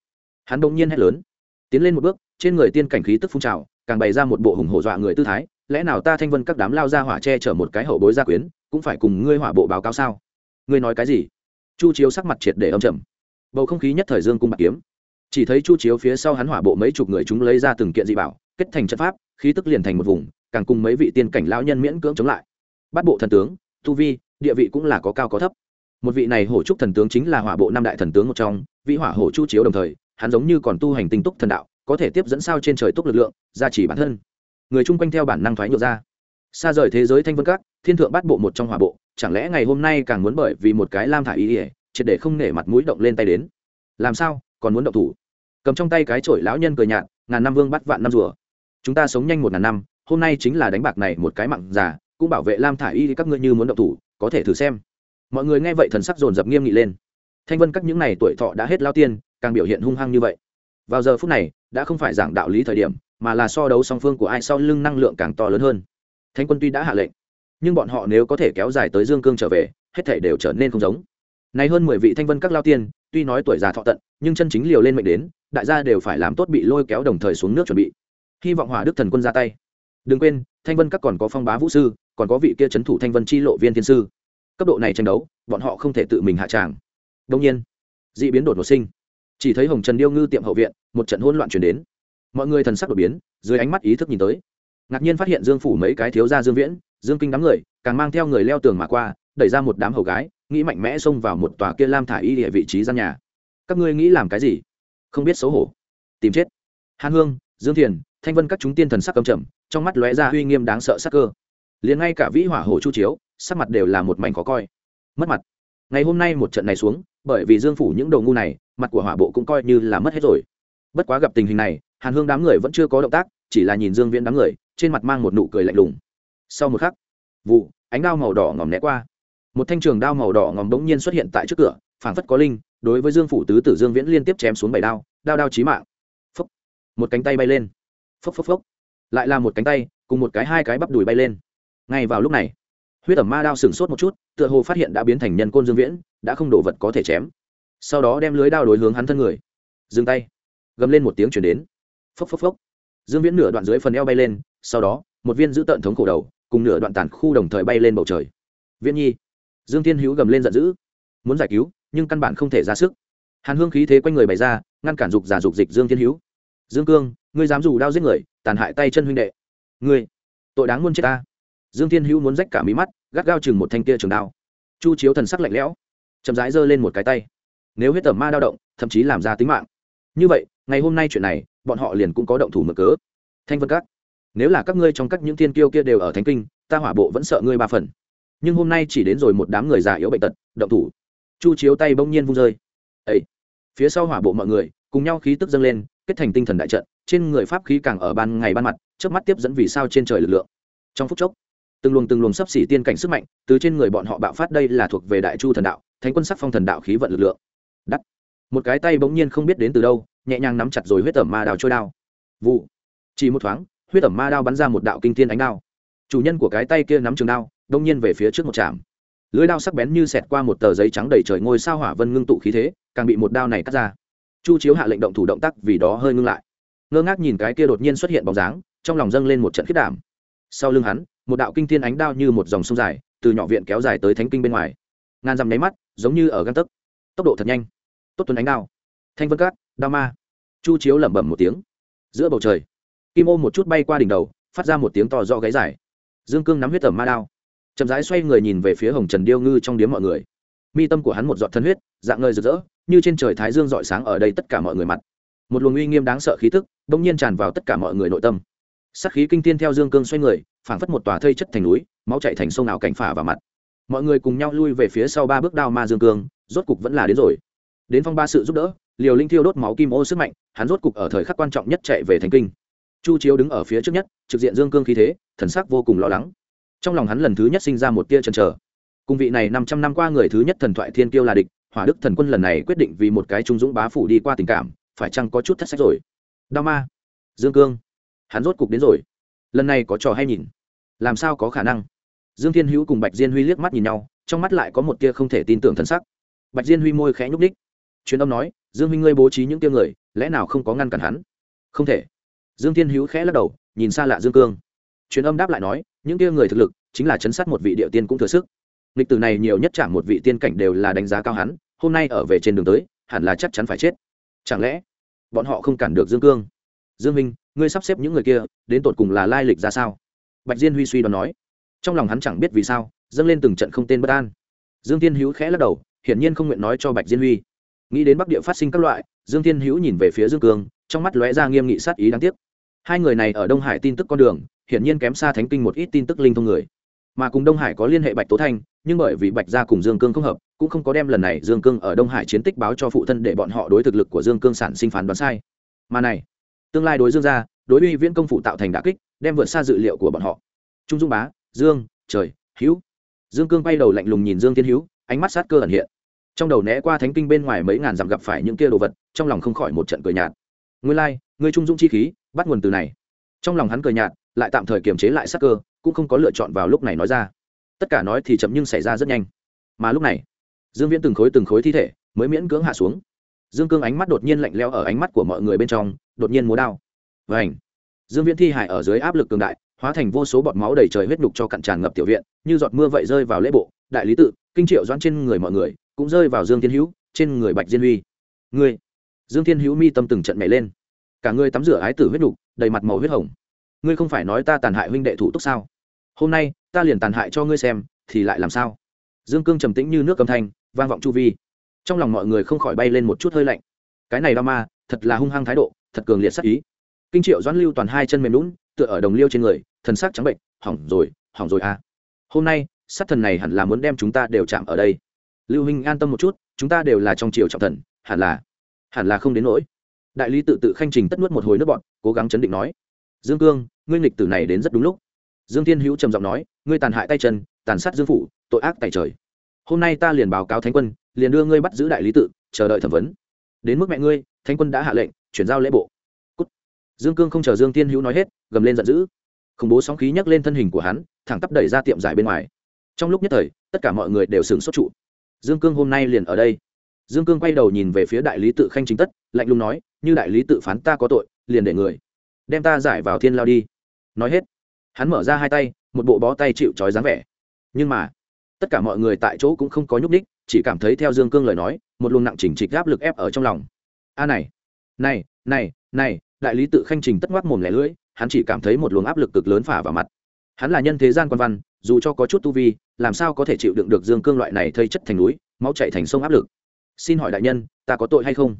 Hắn đông nhiên hét lớn. Tiến lên một bước, trên người tiên cảnh khí tức phun trào, càng bày ra một bộ hùng hổ dọa người tư thái, lẽ nào ta thanh vân các đám lao ra hỏa che chở một cái hậu bối gia quyến, cũng phải cùng ngươi hỏa bộ báo cáo sao? Ngươi nói cái gì? Chu chiếu sắc mặt triệt để âm trầm bầu không khí nhất thời dương cung bạc kiếm. Chỉ thấy chu chiếu phía sau hắn hỏa bộ mấy chục người chúng lấy ra từng kiện dị bảo, kết thành trận pháp, khí tức liền thành một vùng, càng cùng mấy vị tiên cảnh lão nhân miễn cưỡng chống lại. Bắt bộ thần tướng, tu vi, địa vị cũng là có cao có thấp. Một vị này hổ trúc thần tướng chính là hỏa bộ năm đại thần tướng một trong, vị hỏa hổ chu chiếu đồng thời, hắn giống như còn tu hành tinh túc thần đạo, có thể tiếp dẫn sao trên trời túc lực lượng, gia trì bản thân. Người chung quanh theo bản năng thoái nhược ra. Xa rời thế giới thanh vân các, thiên thượng bắt bộ một trong hỏa bộ, chẳng lẽ ngày hôm nay càng muốn bởi vì một cái lam thả ý ỉa triệt để không nể mặt mũi động lên tay đến. Làm sao? Còn muốn động thủ? Cầm trong tay cái chổi lão nhân cười nhạt, ngàn năm vương bắt vạn năm rùa. Chúng ta sống nhanh một ngàn năm, hôm nay chính là đánh bạc này một cái mặn già, cũng bảo vệ lam thả y các ngươi như muốn động thủ, có thể thử xem. Mọi người nghe vậy thần sắc dồn dập nghiêm nghị lên. Thanh vân các những n à y tuổi thọ đã hết lao tiên, càng biểu hiện hung hăng như vậy. Vào giờ phút này, đã không phải giảng đạo lý thời điểm, mà là so đấu song phương của ai sau lưng năng lượng càng to lớn hơn. Thanh quân tuy đã hạ lệnh, nhưng bọn họ nếu có thể kéo dài tới dương cương trở về, hết thể đều trở nên không giống này hơn mười vị thanh vân các lao tiên, tuy nói tuổi già thọ tận, nhưng chân chính liều lên mệnh đến, đại gia đều phải làm tốt bị lôi kéo đồng thời xuống nước chuẩn bị. Hy vọng hỏa đức thần quân ra tay. Đừng quên, thanh vân các còn có phong bá vũ sư, còn có vị kia chấn thủ thanh vân chi lộ viên thiên sư. Cấp độ này tranh đấu, bọn họ không thể tự mình hạ tràng. Đồng nhiên, dị biến đột ngột sinh. Chỉ thấy hồng trần điêu ngư tiệm hậu viện, một trận hỗn loạn truyền đến. Mọi người thần sắc đột biến, dưới ánh mắt ý thức nhìn tới. Ngạc nhiên phát hiện dương phủ mấy cái thiếu gia dương viễn, dương kinh đám người, càng mang theo người leo tường mà qua, đẩy ra một đám hầu gái nghĩ mạnh mẽ xông vào một tòa kia lam thả y địa vị trí gian nhà. Các ngươi nghĩ làm cái gì? Không biết xấu hổ. Tìm chết. Hàn hương, dương thiền, thanh vân các chúng tiên thần sắc cầm chậm trong mắt lóe ra uy nghiêm đáng sợ sắc cơ. Liền ngay cả vĩ hỏa hổ chu chiếu, sắc mặt đều là một mảnh khó coi. Mất mặt. Ngày hôm nay một trận này xuống, bởi vì dương phủ những đầu ngu này, mặt của hỏa bộ cũng coi như là mất hết rồi. Bất quá gặp tình hình này, hàn hương đám người vẫn chưa có động tác, chỉ là nhìn dương viễn đám người, trên mặt mang một nụ cười lạnh lùng. Sau một khắc, vụ, ánh đao màu đỏ ngòm né qua một thanh trường đao màu đỏ ngòm bỗng nhiên xuất hiện tại trước cửa, phảng phất có linh, đối với dương phủ tứ tử dương viễn liên tiếp chém xuống bảy đao đao đao chí mạng. Phốc. Một cánh tay bay lên. Phốc phốc phốc. Lại là một cánh tay, cùng một cái hai cái bắp đùi bay lên. Ngay vào lúc này, huyết ẩm ma đao sừng sốt một chút, tựa hồ phát hiện đã biến thành nhân côn dương viễn, đã không đổ vật có thể chém. Sau đó đem lưới đao đối hướng hắn thân người. Dừng tay. Gầm lên một tiếng chuyển đến. Phốc phốc phốc. Dương viễn nửa đoạn dưới phần eo bay lên, sau đó, một viên giữ tận thống cổ đầu, cùng nửa đoạn tàn khu đồng thời bay lên bầu trời. Viễn nhi dương thiên hữu gầm lên giận dữ. Muốn giải cứu, nhưng căn bản không thể ra sức. Hàn hương khí thế quanh người bày ra, ngăn cản dục giả dục dịch dương thiên hữu. Dương cương, ngươi dám dù đao giết người, tàn hại tay chân huynh đệ. Ngươi, tội đáng muôn chết ta. Dương thiên hữu muốn rách cả mí mắt, gắt gao chừng một thanh kia trường đao. Chu chiếu thần sắc lạnh lẽo, chậm rãi giơ lên một cái tay. Nếu huyết tẩm ma đao động, thậm chí làm ra tính mạng. Như vậy, ngày hôm nay chuyện này, bọn họ liền cũng có động thủ mở cớ. Thanh vân các, nếu là các ngươi trong các những thiên kiêu kia đều ở thánh kinh, ta hỏa bộ vẫn sợ ngươi ba phần nhưng hôm nay chỉ đến rồi một đám người già yếu bệnh tật, động thủ. Chu chiếu tay bỗng nhiên vung rơi. Ấy phía sau hỏa bộ mọi người, cùng nhau khí tức dâng lên, kết thành tinh thần đại trận, trên người pháp khí càng ở ban ngày ban mặt trước mắt tiếp dẫn vì sao trên trời lực lượng. Trong phút chốc, từng luồng từng luồng sấp xỉ tiên cảnh sức mạnh, từ trên người bọn họ bạo phát đây là thuộc về đại chu thần đạo, thánh quân sắc phong thần đạo khí vận lực lượng. Đắt một cái tay bỗng nhiên không biết đến từ đâu, nhẹ nhàng nắm chặt rồi huyết tẩm ma đào trôi đao. Vụ! Chỉ một thoáng, huyết tẩm ma đao bắn ra một đạo kinh thiên ánh đao. Chủ nhân của cái tay kia nắm trường đao đông nhiên về phía trước một trạm. Lưới đao sắc bén như xẹt qua một tờ giấy trắng đầy trời ngôi sao hỏa vân ngưng tụ khí thế, càng bị một đao này cắt ra. Chu chiếu hạ lệnh động thủ động tác vì đó hơi ngưng lại. Ngơ ngác nhìn cái kia đột nhiên xuất hiện bóng dáng, trong lòng dâng lên một trận khiết đảm. Sau lưng hắn, một đạo kinh thiên ánh đao như một dòng sông dài, từ nhỏ viện kéo dài tới thánh kinh bên ngoài. Ngàn dằm nháy mắt, giống như ở găng tấc. Tốc độ thật nhanh. Tốt tuấn ánh đao. Thanh vân cát đao ma. Chu chiếu lẩm bẩm một tiếng. Giữa bầu trời, kim ô một chút bay qua đỉnh đầu, phát ra một tiếng to do gáy dài. Dương cương nắm huyết tẩm ma đao chậm rãi xoay người nhìn về phía hồng trần điêu ngư trong điếm mọi người. Mi tâm của hắn một giọt thân huyết, dạng ngời rực rỡ, như trên trời thái dương rọi sáng ở đây tất cả mọi người mặt. Một luồng uy nghiêm đáng sợ khí tức bỗng nhiên tràn vào tất cả mọi người nội tâm. Sắc khí kinh tiên theo dương cương xoay người, phảng phất một tòa thây chất thành núi, máu chạy thành sông nào cảnh phả vào mặt. Mọi người cùng nhau lui về phía sau ba bước đao ma dương cương, rốt cục vẫn là đến rồi. Đến phong ba sự giúp đỡ, liều linh thiêu đốt máu kim ô sức mạnh, hắn rốt cục ở thời khắc quan trọng nhất chạy về thành kinh. Chu chiếu đứng ở phía trước nhất, trực diện dương cương khí thế, thần sắc vô cùng lo lắng trong lòng hắn lần thứ nhất sinh ra một tia chần chờ. Cùng vị này năm trăm năm qua người thứ nhất thần thoại thiên kiêu là địch, hỏa đức thần quân lần này quyết định vì một cái trung dũng bá phủ đi qua tình cảm, phải chăng có chút thất sách rồi? Đao ma, dương cương, hắn rốt cục đến rồi. Lần này có trò hay nhìn? Làm sao có khả năng? Dương thiên hữu cùng bạch diên huy liếc mắt nhìn nhau, trong mắt lại có một tia không thể tin tưởng thân sắc. Bạch diên huy môi khẽ nhúc ních truyền âm nói, dương huy ngươi bố trí những tia người, lẽ nào không có ngăn cản hắn? Không thể. Dương thiên hữu khẽ lắc đầu, nhìn xa lạ dương cương truyền âm đáp lại nói, những kia người thực lực, chính là chấn sát một vị địa tiên cũng thừa sức. Lịch từ này nhiều nhất chạm một vị tiên cảnh đều là đánh giá cao hắn, hôm nay ở về trên đường tới, hẳn là chắc chắn phải chết. Chẳng lẽ, bọn họ không cản được dương cương? Dương minh, ngươi sắp xếp những người kia, đến tột cùng là lai lịch ra sao? Bạch diên huy suy đoán nói. Trong lòng hắn chẳng biết vì sao, dâng lên từng trận không tên bất an. Dương tiên hữu khẽ lắc đầu, hiển nhiên không nguyện nói cho bạch diên huy. Nghĩ đến bắc địa phát sinh các loại, dương tiên hữu nhìn về phía dương cương, trong mắt lóe ra nghiêm nghị sát ý đáng tiếc hai người này ở đông hải tin tức con đường hiển nhiên kém xa thánh kinh một ít tin tức linh thông người. Mà cùng đông hải có liên hệ bạch tố thanh nhưng bởi vì bạch gia cùng dương cương không hợp cũng không có đem lần này dương cương ở đông hải chiến tích báo cho phụ thân để bọn họ đối thực lực của dương cương sản sinh phán đoán sai. Mà này tương lai đối dương gia đối uy viễn công phụ tạo thành đà kích đem vượt xa dự liệu của bọn họ. Trung dung bá dương trời hữu. Dương cương bay đầu lạnh lùng nhìn dương thiên hữu ánh mắt sát cơ ẩn hiện. Trong đầu né qua thánh kinh bên ngoài mấy ngàn dặm gặp phải những kia đồ vật trong lòng không khỏi một trận cười nhạt. Ngươi lai、like, ngươi trung dung chi khí bắt nguồn từ này. Trong lòng hắn cười nhạt, lại tạm thời kiềm chế lại sát cơ, cũng không có lựa chọn vào lúc này nói ra. Tất cả nói thì chậm nhưng xảy ra rất nhanh. Mà lúc này, dương viễn từng khối từng khối thi thể mới miễn cưỡng hạ xuống. Dương cương ánh mắt đột nhiên lạnh leo ở ánh mắt của mọi người bên trong, đột nhiên múa đao. Vảnh dương viễn thi hải ở dưới áp lực cường đại, hóa thành vô số bọt máu đầy trời huyết nhục cho cặn tràn ngập tiểu viện, như giọt mưa vậy rơi vào lễ bộ, đại lý tự, kinh triệu doãn trên người mọi người, cũng rơi vào dương thiên hữu, trên người bạch diên huy. Người dương thiên hữu mi tâm từng trận mẹ lên cả người tắm rửa ái tử huyết đục, đầy mặt màu huyết hồng. Ngươi không phải nói ta tàn hại huynh đệ thủ túc sao? Hôm nay, ta liền tàn hại cho ngươi xem, thì lại làm sao? Dương cương trầm tĩnh như nước cầm thanh, vang vọng chu vi. Trong lòng mọi người không khỏi bay lên một chút hơi lạnh. Cái này đau ma, thật là hung hăng thái độ, thật cường liệt sắc ý. Kinh triệu doãn lưu toàn hai chân mềm lún, tựa ở đồng liêu trên người, thần sắc trắng bệnh, hỏng rồi hỏng rồi à. Hôm nay, sát thần này hẳn là muốn đem chúng ta đều chạm ở đây. Lưu huynh an tâm một chút, chúng ta đều là trong triều trọng thần, hẳn là hẳn là không đến nỗi đại lý tự tự khanh trình tất nuốt một hồi nước bọn cố gắng chấn định nói, dương cương, ngươi nghịch tử này đến rất đúng lúc. Dương thiên hữu trầm giọng nói, ngươi tàn hại tay chân, tàn sát dương phủ, tội ác tại trời. Hôm nay ta liền báo cáo thánh quân, liền đưa ngươi bắt giữ đại lý tự, chờ đợi thẩm vấn. Đến mức mẹ ngươi, thánh quân đã hạ lệnh, chuyển giao lễ bộ. Cút. dương cương không chờ dương thiên hữu nói hết, gầm lên giận dữ. Khủng bố sóng khí nhấc lên thân hình của hắn, thẳng tắp đẩy ra tiệm giải bên ngoài. Trong lúc nhất thời, tất cả mọi người đều sửng sốt trụ. Dương cương hôm nay liền ở đây. Dương cương quay đầu nhìn về phía đại lý tự khanh chính tất, lạnh lùng nói như đại lý tự phán ta có tội, liền để người đem ta giải vào thiên lao đi. Nói hết, hắn mở ra hai tay, một bộ bó tay chịu trói dáng vẻ. Nhưng mà, tất cả mọi người tại chỗ cũng không có nhúc ních chỉ cảm thấy theo dương cương lời nói, một luồng nặng chỉnh trịch áp lực ép ở trong lòng. A này này này này, đại lý tự khanh trình tất ngoác mồm lẻ lưỡi, hắn chỉ cảm thấy một luồng áp lực cực lớn phả vào mặt. Hắn là nhân thế gian quan văn, dù cho có chút tu vi, làm sao có thể chịu đựng được dương cương loại này thây chất thành núi, máu chạy thành sông áp lực? Xin hỏi đại nhân, ta có tội hay không?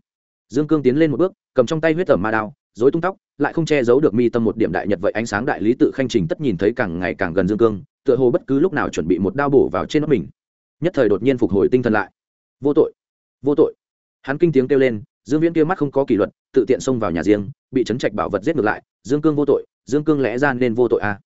Dương cương tiến lên một bước, cầm trong tay huyết tẩm ma đao dối tung tóc, lại không che giấu được mi tâm một điểm đại nhật vậy ánh sáng đại lý tự khanh trình tất nhìn thấy càng ngày càng gần dương cương, tựa hồ bất cứ lúc nào chuẩn bị một đao bổ vào trên nó mình. Nhất thời đột nhiên phục hồi tinh thần lại. Vô tội vô tội. Hắn kinh tiếng kêu lên, dương viễn kia mắt không có kỷ luật, tự tiện xông vào nhà riêng, bị trấn trạch bảo vật giết ngược lại, dương cương vô tội, dương cương lẽ ra nên vô tội à?